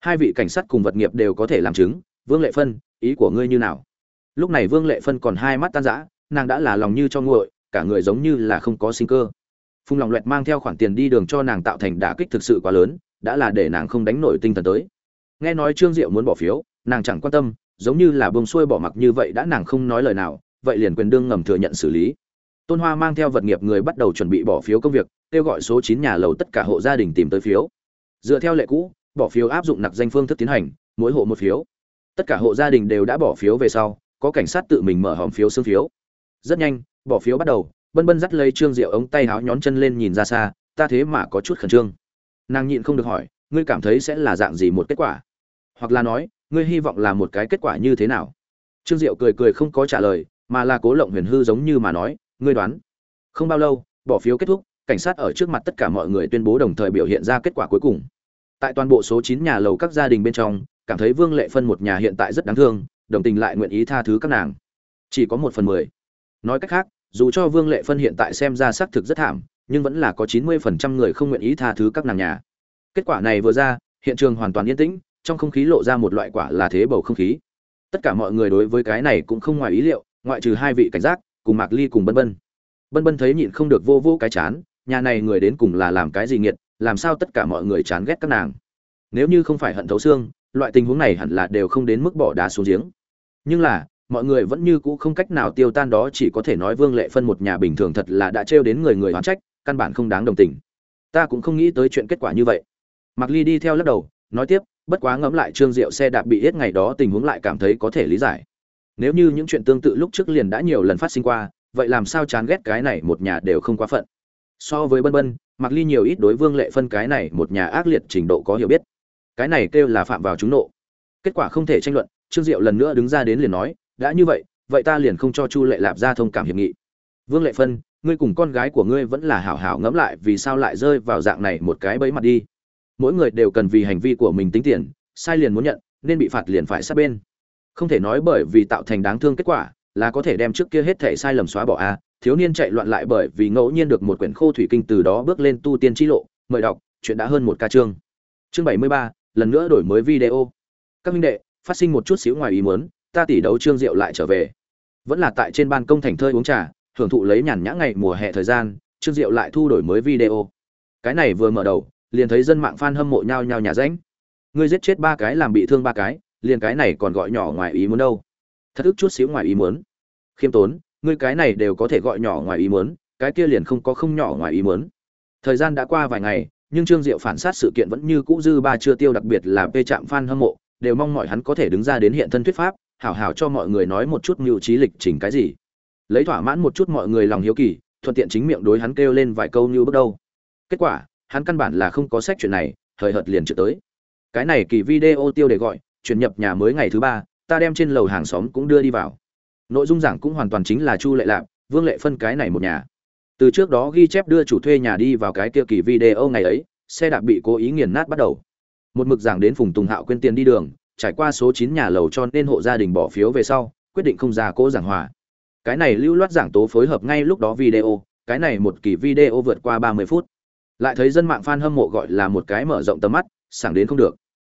Hai vị cảnh sát cùng vật nghiệp đều có thể làm chứng, vương lệ phân, ý của ngươi như nào? Lúc này vương lệ phân còn hai mắt tan rã, nàng đã là lòng như cho nguội, cả người giống như là không có sinh cơ. Phùng lòng loẹt mang theo khoản tiền đi đường cho nàng tạo thành đả kích thực sự quá lớn, đã là để nàng không đánh nổi tinh thần tới. Nghe nói trương diệu muốn bỏ phiếu, nàng chẳng quan tâm, giống như là bông xuôi bỏ mặc như vậy đã nàng không nói lời nào, vậy liền quyền đương ngầm thừa nhận xử lý. Tôn hoa mang theo vật nghiệp người bắt đầu chuẩn bị bỏ phiếu công việc kêu gọi số chín nhà lầu tất cả hộ gia đình tìm tới phiếu. Dựa theo lệ cũ, bỏ phiếu áp dụng nặc danh phương thức tiến hành, mỗi hộ một phiếu. Tất cả hộ gia đình đều đã bỏ phiếu về sau, có cảnh sát tự mình mở hòm phiếu xương phiếu. Rất nhanh, bỏ phiếu bắt đầu, bân bân dắt lấy trương diệu ống tay háo nhón chân lên nhìn ra xa, ta thế mà có chút khẩn trương. Nàng nhịn không được hỏi, ngươi cảm thấy sẽ là dạng gì một kết quả? Hoặc là nói, ngươi hy vọng là một cái kết quả như thế nào? Trương diệu cười cười không có trả lời, mà là cố lộng huyền hư giống như mà nói, ngươi đoán. Không bao lâu, bỏ phiếu kết thúc cảnh sát ở trước mặt tất cả mọi người tuyên bố đồng thời biểu hiện ra kết quả cuối cùng. Tại toàn bộ số chín nhà lầu các gia đình bên trong, cảm thấy vương lệ phân một nhà hiện tại rất đáng thương, đồng tình lại nguyện ý tha thứ các nàng. Chỉ có một phần mười. Nói cách khác, dù cho vương lệ phân hiện tại xem ra xác thực rất thảm, nhưng vẫn là có chín mươi phần trăm người không nguyện ý tha thứ các nàng nhà. Kết quả này vừa ra, hiện trường hoàn toàn yên tĩnh, trong không khí lộ ra một loại quả là thế bầu không khí. Tất cả mọi người đối với cái này cũng không ngoài ý liệu, ngoại trừ hai vị cảnh giác, cùng mạc ly cùng bân bân. Bân bân thấy nhịn không được vô vô cái chán nhà này người đến cùng là làm cái gì nghiệt làm sao tất cả mọi người chán ghét các nàng nếu như không phải hận thấu xương loại tình huống này hẳn là đều không đến mức bỏ đá xuống giếng nhưng là mọi người vẫn như cũ không cách nào tiêu tan đó chỉ có thể nói vương lệ phân một nhà bình thường thật là đã trêu đến người người oán trách căn bản không đáng đồng tình ta cũng không nghĩ tới chuyện kết quả như vậy Mạc Ly đi theo lắc đầu, nói tiếp, bất quá ngẫm lại Trương Diệu xe đạp bị hết ngày đó tình huống lại cảm thấy có thể lý giải. Nếu như những chuyện tương tự lúc trước liền đã nhiều lần phát sinh qua, vậy làm sao chán ghét cái này một nhà đều không quá phận. So với Bân Bân, mặc Ly nhiều ít đối Vương Lệ phân cái này một nhà ác liệt trình độ có hiểu biết. Cái này kêu là phạm vào chúng nộ. Kết quả không thể tranh luận, Trương Diệu lần nữa đứng ra đến liền nói, đã như vậy, vậy ta liền không cho Chu Lệ Lạp ra thông cảm hiệp nghị. Vương Lệ phân, ngươi cùng con gái của ngươi vẫn là hảo hảo ngẫm lại vì sao lại rơi vào dạng này một cái bẫy mặt đi mỗi người đều cần vì hành vi của mình tính tiền sai liền muốn nhận nên bị phạt liền phải sát bên không thể nói bởi vì tạo thành đáng thương kết quả là có thể đem trước kia hết thể sai lầm xóa bỏ a thiếu niên chạy loạn lại bởi vì ngẫu nhiên được một quyển khô thủy kinh từ đó bước lên tu tiên chi lộ. Mời đọc, chuyện đã hơn một ca chương. Chương bảy mươi ba, lần nữa đổi mới video. Các minh đệ, phát sinh một chút xíu ngoài ý muốn, ta tỷ đấu trương diệu lại trở về. Vẫn là tại trên ban công thành thơi uống trà, hưởng thụ lấy nhàn nhã ngày mùa hè thời gian, trương diệu lại thu đổi mới video. Cái này vừa mở đầu, liền thấy dân mạng fan hâm mộ nhau nhau nhà ránh. Ngươi giết chết ba cái làm bị thương ba cái, liền cái này còn gọi nhỏ ngoài ý muốn đâu. Thật ức chút xíu ngoài ý muốn. Khiêm tốn ngươi cái này đều có thể gọi nhỏ ngoài ý muốn, cái kia liền không có không nhỏ ngoài ý muốn. Thời gian đã qua vài ngày, nhưng trương diệu phản sát sự kiện vẫn như cũ dư ba chưa tiêu đặc biệt là p trạm Phan hâm mộ, đều mong mọi hắn có thể đứng ra đến hiện thân thuyết pháp, hảo hảo cho mọi người nói một chút mưu trí lịch trình cái gì. Lấy thỏa mãn một chút mọi người lòng hiếu kỳ, thuận tiện chính miệng đối hắn kêu lên vài câu như bước đầu. Kết quả, hắn căn bản là không có sách chuyện này thời hợt liền trượt tới. Cái này kỳ video tiêu để gọi, chuyển nhập nhà mới ngày thứ ba, ta đem trên lầu hàng xóm cũng đưa đi vào nội dung giảng cũng hoàn toàn chính là chu lệ lạp, vương lệ phân cái này một nhà. Từ trước đó ghi chép đưa chủ thuê nhà đi vào cái kia kỳ video ngày ấy, xe đạp bị cố ý nghiền nát bắt đầu. Một mực giảng đến phùng tùng hạo quên tiền đi đường, trải qua số chín nhà lầu cho nên hộ gia đình bỏ phiếu về sau, quyết định không ra cố giảng hòa. Cái này lưu loát giảng tố phối hợp ngay lúc đó video, cái này một kỳ video vượt qua ba mươi phút. Lại thấy dân mạng fan hâm mộ gọi là một cái mở rộng tầm mắt, sảng đến không được.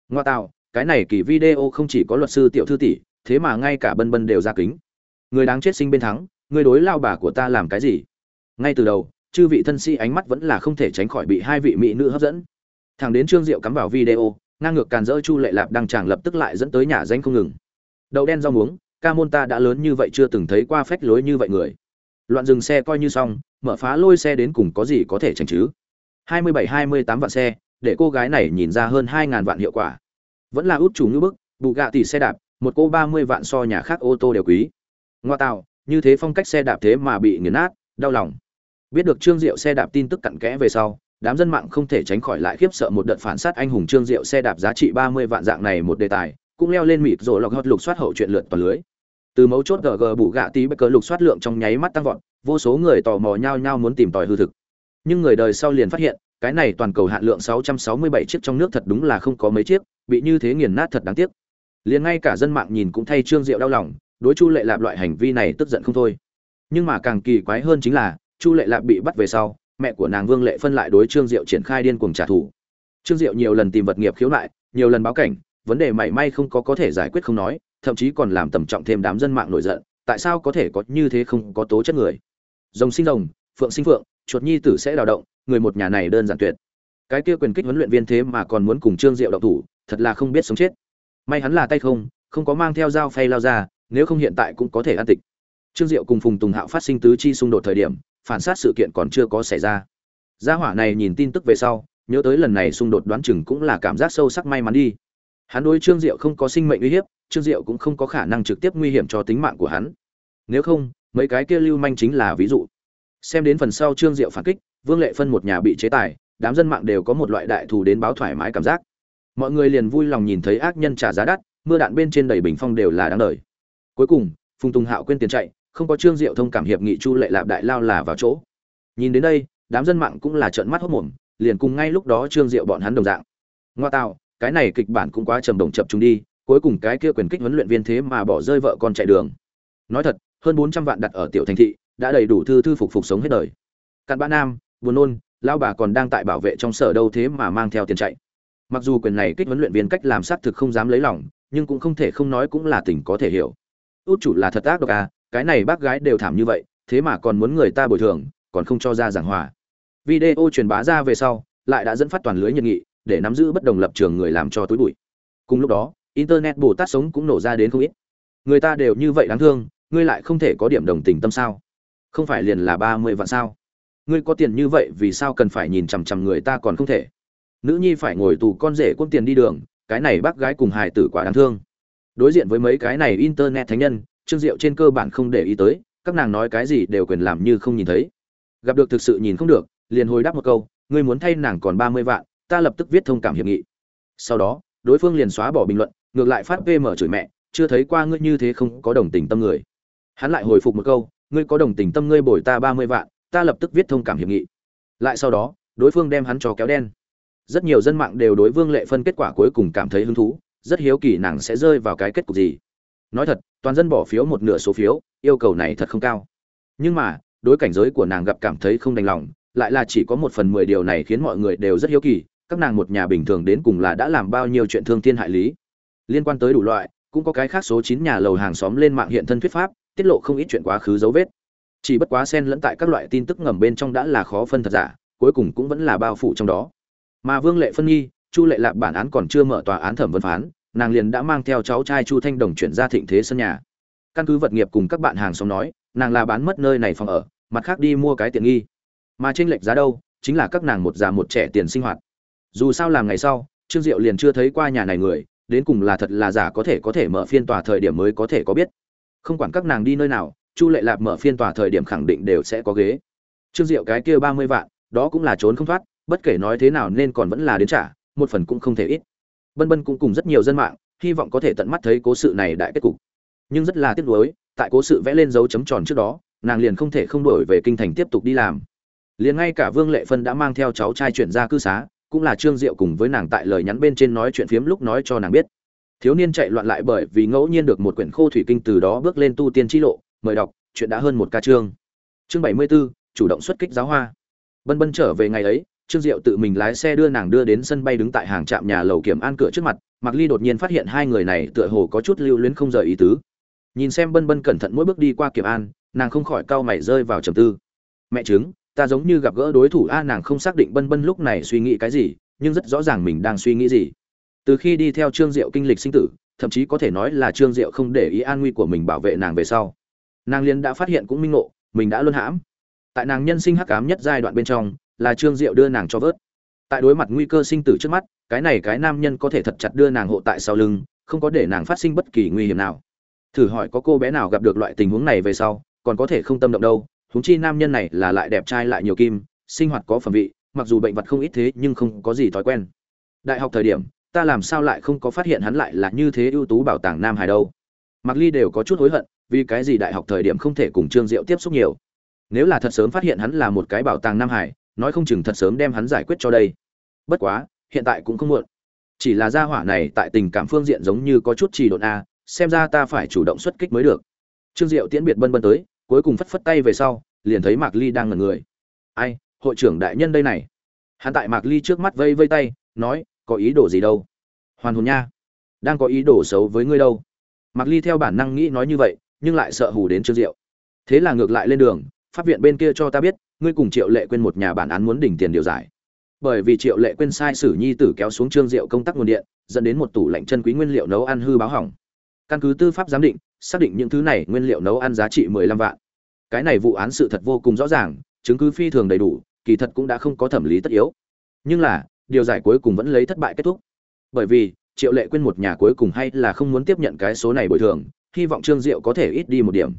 Ngoa tạo, cái này kỳ video không chỉ có luật sư tiểu thư tỷ, thế mà ngay cả bân bân đều ra kính người đáng chết sinh bên thắng người đối lao bà của ta làm cái gì? Ngay từ đầu chư vị thân sĩ ánh mắt vẫn là không thể tránh khỏi bị hai vị mỹ nữ hấp dẫn. Thằng đến trương diệu cắm vào video ngang ngược càn dỡ chu lệ lạp đăng tràng lập tức lại dẫn tới nhà danh không ngừng. Đậu đen rau muống ca môn ta đã lớn như vậy chưa từng thấy qua phách lối như vậy người. Loạn dừng xe coi như xong mở phá lôi xe đến cùng có gì có thể tránh chứ? 27-28 vạn xe, để cô gái này nhìn ra hơn 2000 vạn hiệu quả. Vẫn là út chủ như bức, tỷ xe đạp, một cô 30 vạn so nhà khác ô tô đều quý. Ngoa tạo, như thế phong cách xe đạp thế mà bị nghiền nát, đau lòng. Biết được Trương Diệu xe đạp tin tức cặn kẽ về sau, đám dân mạng không thể tránh khỏi lại khiếp sợ một đợt phản sát anh hùng Trương Diệu xe đạp giá trị 30 vạn dạng này một đề tài, cũng leo lên mịt rồi lọc hot lục soát hậu chuyện lượt toàn lưới. Từ mấu chốt GG bù gạ tí bất cờ lục soát lượng trong nháy mắt tăng vọt, vô số người tò mò nhau nhau muốn tìm tòi hư thực nhưng người đời sau liền phát hiện cái này toàn cầu hạn lượng 667 chiếc trong nước thật đúng là không có mấy chiếc bị như thế nghiền nát thật đáng tiếc liền ngay cả dân mạng nhìn cũng thay trương diệu đau lòng đối chu lệ lạp loại hành vi này tức giận không thôi. Nhưng mà càng kỳ quái hơn chính là, chu lệ lạp bị bắt về sau, mẹ của nàng vương lệ phân lại đối trương diệu triển khai điên cuồng trả thù. Trương diệu nhiều lần tìm vật nghiệp khiếu nại, nhiều lần báo cảnh, vấn đề mảy may không có có thể giải quyết không nói, thậm chí còn làm tầm trọng thêm đám dân mạng nổi giận, tại sao có thể có như thế không có tố chất người? Rồng sinh rồng, phượng sinh phượng, chuột nhi tử sẽ đào động, người một nhà này đơn giản tuyệt. Cái kia quyền kích huấn luyện viên thế mà còn muốn cùng trương diệu động thủ, thật là không biết sống chết. May hắn là tay không không có mang theo dao phay lao ra nếu không hiện tại cũng có thể an tịch. Trương diệu cùng phùng tùng hạo phát sinh tứ chi xung đột thời điểm, phản sát sự kiện còn chưa có xảy ra. Gia hỏa này nhìn tin tức về sau, nhớ tới lần này xung đột đoán chừng cũng là cảm giác sâu sắc may mắn đi. Hắn đối trương diệu không có sinh mệnh uy hiếp, trương diệu cũng không có khả năng trực tiếp nguy hiểm cho tính mạng của hắn. Nếu không, mấy cái kia lưu manh chính là ví dụ. Xem đến phần sau trương diệu phản kích, vương lệ phân một nhà bị chế tài, đám dân mạng đều có một loại đại thù đến báo thoải mái cảm giác. Mọi người liền vui lòng nhìn thấy ác nhân trả giá đắt, mưa đạn bên trên đầy bình phong đều là đáng đời cuối cùng, phùng tùng hạo quên tiền chạy, không có trương diệu thông cảm hiệp nghị chu lệ lạp đại lao là vào chỗ. Nhìn đến đây, đám dân mạng cũng là trợn mắt hốt mồm, liền cùng ngay lúc đó trương diệu bọn hắn đồng dạng. Ngoa tạo, cái này kịch bản cũng quá trầm đồng chập chúng đi, cuối cùng cái kia quyền kích huấn luyện viên thế mà bỏ rơi vợ con chạy đường. Nói thật, hơn bốn trăm vạn đặt ở tiểu thành thị, đã đầy đủ thư thư phục phục sống hết đời. Cặn bã nam, buồn nôn lao bà còn đang tại bảo vệ trong sở đâu thế mà mang theo tiền chạy. Mặc dù quyền này kích huấn luyện viên cách làm sát thực không dám lấy lòng, nhưng cũng không thể không nói cũng là tình có thể hiểu út chủ là thật ác độc à cái này bác gái đều thảm như vậy, thế mà còn muốn người ta bồi thường, còn không cho ra giảng hòa. Video truyền bá ra về sau, lại đã dẫn phát toàn lưới nhiệt nghị, để nắm giữ bất đồng lập trường người làm cho túi bụi. Cùng lúc đó, internet bồ tát sống cũng nổ ra đến không ít. Người ta đều như vậy đáng thương, ngươi lại không thể có điểm đồng tình tâm sao? Không phải liền là ba mươi vạn sao? Ngươi có tiền như vậy vì sao cần phải nhìn chằm chằm người ta còn không thể? Nữ nhi phải ngồi tù con rể quân tiền đi đường, cái này bác gái cùng hài tử quá đáng thương đối diện với mấy cái này internet thánh nhân, trương diệu trên cơ bản không để ý tới, các nàng nói cái gì đều quyền làm như không nhìn thấy. Gặp được thực sự nhìn không được, liền hồi đáp một câu, ngươi muốn thay nàng còn ba mươi vạn, ta lập tức viết thông cảm hiệp nghị. Sau đó, đối phương liền xóa bỏ bình luận, ngược lại phát pm chửi mẹ, chưa thấy qua ngươi như thế không có đồng tình tâm người. Hắn lại hồi phục một câu, ngươi có đồng tình tâm ngươi bồi ta ba mươi vạn, ta lập tức viết thông cảm hiệp nghị. Lại sau đó, đối phương đem hắn cho kéo đen. Rất nhiều dân mạng đều đối vương lệ phân kết quả cuối cùng cảm thấy hứng thú rất hiếu kỳ nàng sẽ rơi vào cái kết cục gì. Nói thật, toàn dân bỏ phiếu một nửa số phiếu, yêu cầu này thật không cao. Nhưng mà, đối cảnh giới của nàng gặp cảm thấy không đành lòng, lại là chỉ có một phần mười điều này khiến mọi người đều rất hiếu kỳ, các nàng một nhà bình thường đến cùng là đã làm bao nhiêu chuyện thương thiên hại lý. Liên quan tới đủ loại, cũng có cái khác số chín nhà lầu hàng xóm lên mạng hiện thân thuyết pháp, tiết lộ không ít chuyện quá khứ dấu vết. Chỉ bất quá xen lẫn tại các loại tin tức ngầm bên trong đã là khó phân thật giả, cuối cùng cũng vẫn là bao phủ trong đó. Mà vương lệ phân nhi chu lệ lạp bản án còn chưa mở tòa án thẩm vấn phán, nàng liền đã mang theo cháu trai chu thanh đồng chuyển ra thịnh thế sân nhà. Căn cứ vật nghiệp cùng các bạn hàng xóm nói, nàng là bán mất nơi này phòng ở, mặt khác đi mua cái tiện nghi. Mà trên lệch giá đâu, chính là các nàng một già một trẻ tiền sinh hoạt. Dù sao làm ngày sau, trương diệu liền chưa thấy qua nhà này người, đến cùng là thật là giả có thể có thể mở phiên tòa thời điểm mới có thể có biết. Không quản các nàng đi nơi nào, chu lệ lạp mở phiên tòa thời điểm khẳng định đều sẽ có ghế. Trương diệu cái kia ba mươi vạn, đó cũng là trốn không thoát, bất kể nói thế nào nên còn vẫn là đến trả một phần cũng không thể ít. Bân bân cũng cùng rất nhiều dân mạng, hy vọng có thể tận mắt thấy cố sự này đại kết cục. Nhưng rất là tiếc nuối, tại cố sự vẽ lên dấu chấm tròn trước đó, nàng liền không thể không đổi về kinh thành tiếp tục đi làm. Liền ngay cả vương lệ phân đã mang theo cháu trai chuyển ra cư xá, cũng là trương diệu cùng với nàng tại lời nhắn bên trên nói chuyện phiếm lúc nói cho nàng biết. Thiếu niên chạy loạn lại bởi vì ngẫu nhiên được một quyển khô thủy kinh từ đó bước lên tu tiên t lộ, mời đọc, chuyện đã hơn một ca chương. Chương bảy mươi b ố chủ động xuất kích giáo hoa. Bân bân trở về ngày ấy trương diệu tự mình lái xe đưa nàng đưa đến sân bay đứng tại hàng trạm nhà lầu kiểm an cửa trước mặt, mạc ly đột nhiên phát hiện hai người này tựa hồ có chút lưu luyến không rời ý tứ. Nhìn xem bân bân cẩn thận mỗi bước đi qua kiểm an, nàng không khỏi cau mày rơi vào trầm tư. Mẹ chứng ta giống như gặp gỡ đối thủ a, nàng không xác định bân bân lúc này suy nghĩ cái gì, nhưng rất rõ ràng mình đang suy nghĩ gì. Từ khi đi theo trương diệu kinh lịch sinh tử, thậm chí có thể nói là trương diệu không để ý an nguy của mình bảo vệ nàng về sau. Nàng liền đã phát hiện cũng minh ngộ, mình đã luân hãm. Tại nàng nhân sinh hắc ám nhất giai đoạn bên trong là trương diệu đưa nàng cho vớt. Tại đối mặt nguy cơ sinh tử trước mắt, cái này cái nam nhân có thể thật chặt đưa nàng hộ tại sau lưng, không có để nàng phát sinh bất kỳ nguy hiểm nào. Thử hỏi có cô bé nào gặp được loại tình huống này về sau, còn có thể không tâm động đâu, huống chi nam nhân này là lại đẹp trai lại nhiều kim, sinh hoạt có phẩm vị, mặc dù bệnh vật không ít thế nhưng không có gì thói quen. Đại học thời điểm, ta làm sao lại không có phát hiện hắn lại là như thế ưu tú bảo tàng nam hải đâu. Mặc ly đều có chút hối hận, vì cái gì đại học thời điểm không thể cùng trương diệu tiếp xúc nhiều. Nếu là thật sớm phát hiện hắn là một cái bảo tàng nam hải nói không chừng thật sớm đem hắn giải quyết cho đây. Bất quá, hiện tại cũng không muộn. Chỉ là gia hỏa này tại tình cảm phương diện giống như có chút trì độn a, xem ra ta phải chủ động xuất kích mới được. Trương diệu tiễn biệt bân bân tới, cuối cùng phất phất tay về sau, liền thấy mạc ly đang ngẩn người. Ai, hội trưởng đại nhân đây này. Hắn tại mạc ly trước mắt vây vây tay, nói, có ý đồ gì đâu? Hoàn hồn nha. Đang có ý đồ xấu với ngươi đâu. Mạc ly theo bản năng nghĩ nói như vậy, nhưng lại sợ hù đến trương diệu. Thế là ngược lại lên đường, pháp viện bên kia cho ta biết ngươi cùng triệu lệ quên một nhà bản án muốn đỉnh tiền điều giải. Bởi vì triệu lệ quên sai sử nhi tử kéo xuống trương diệu công tác nguồn điện, dẫn đến một tủ lạnh chân quý nguyên liệu nấu ăn hư báo hỏng. Căn cứ tư pháp giám định, xác định những thứ này nguyên liệu nấu ăn giá trị 15 vạn. Cái này vụ án sự thật vô cùng rõ ràng, chứng cứ phi thường đầy đủ, kỳ thật cũng đã không có thẩm lý tất yếu. Nhưng là, điều giải cuối cùng vẫn lấy thất bại kết thúc. Bởi vì, triệu lệ quên một nhà cuối cùng hay là không muốn tiếp nhận cái số này bồi thường, hy vọng trương diệu có thể ít đi một điểm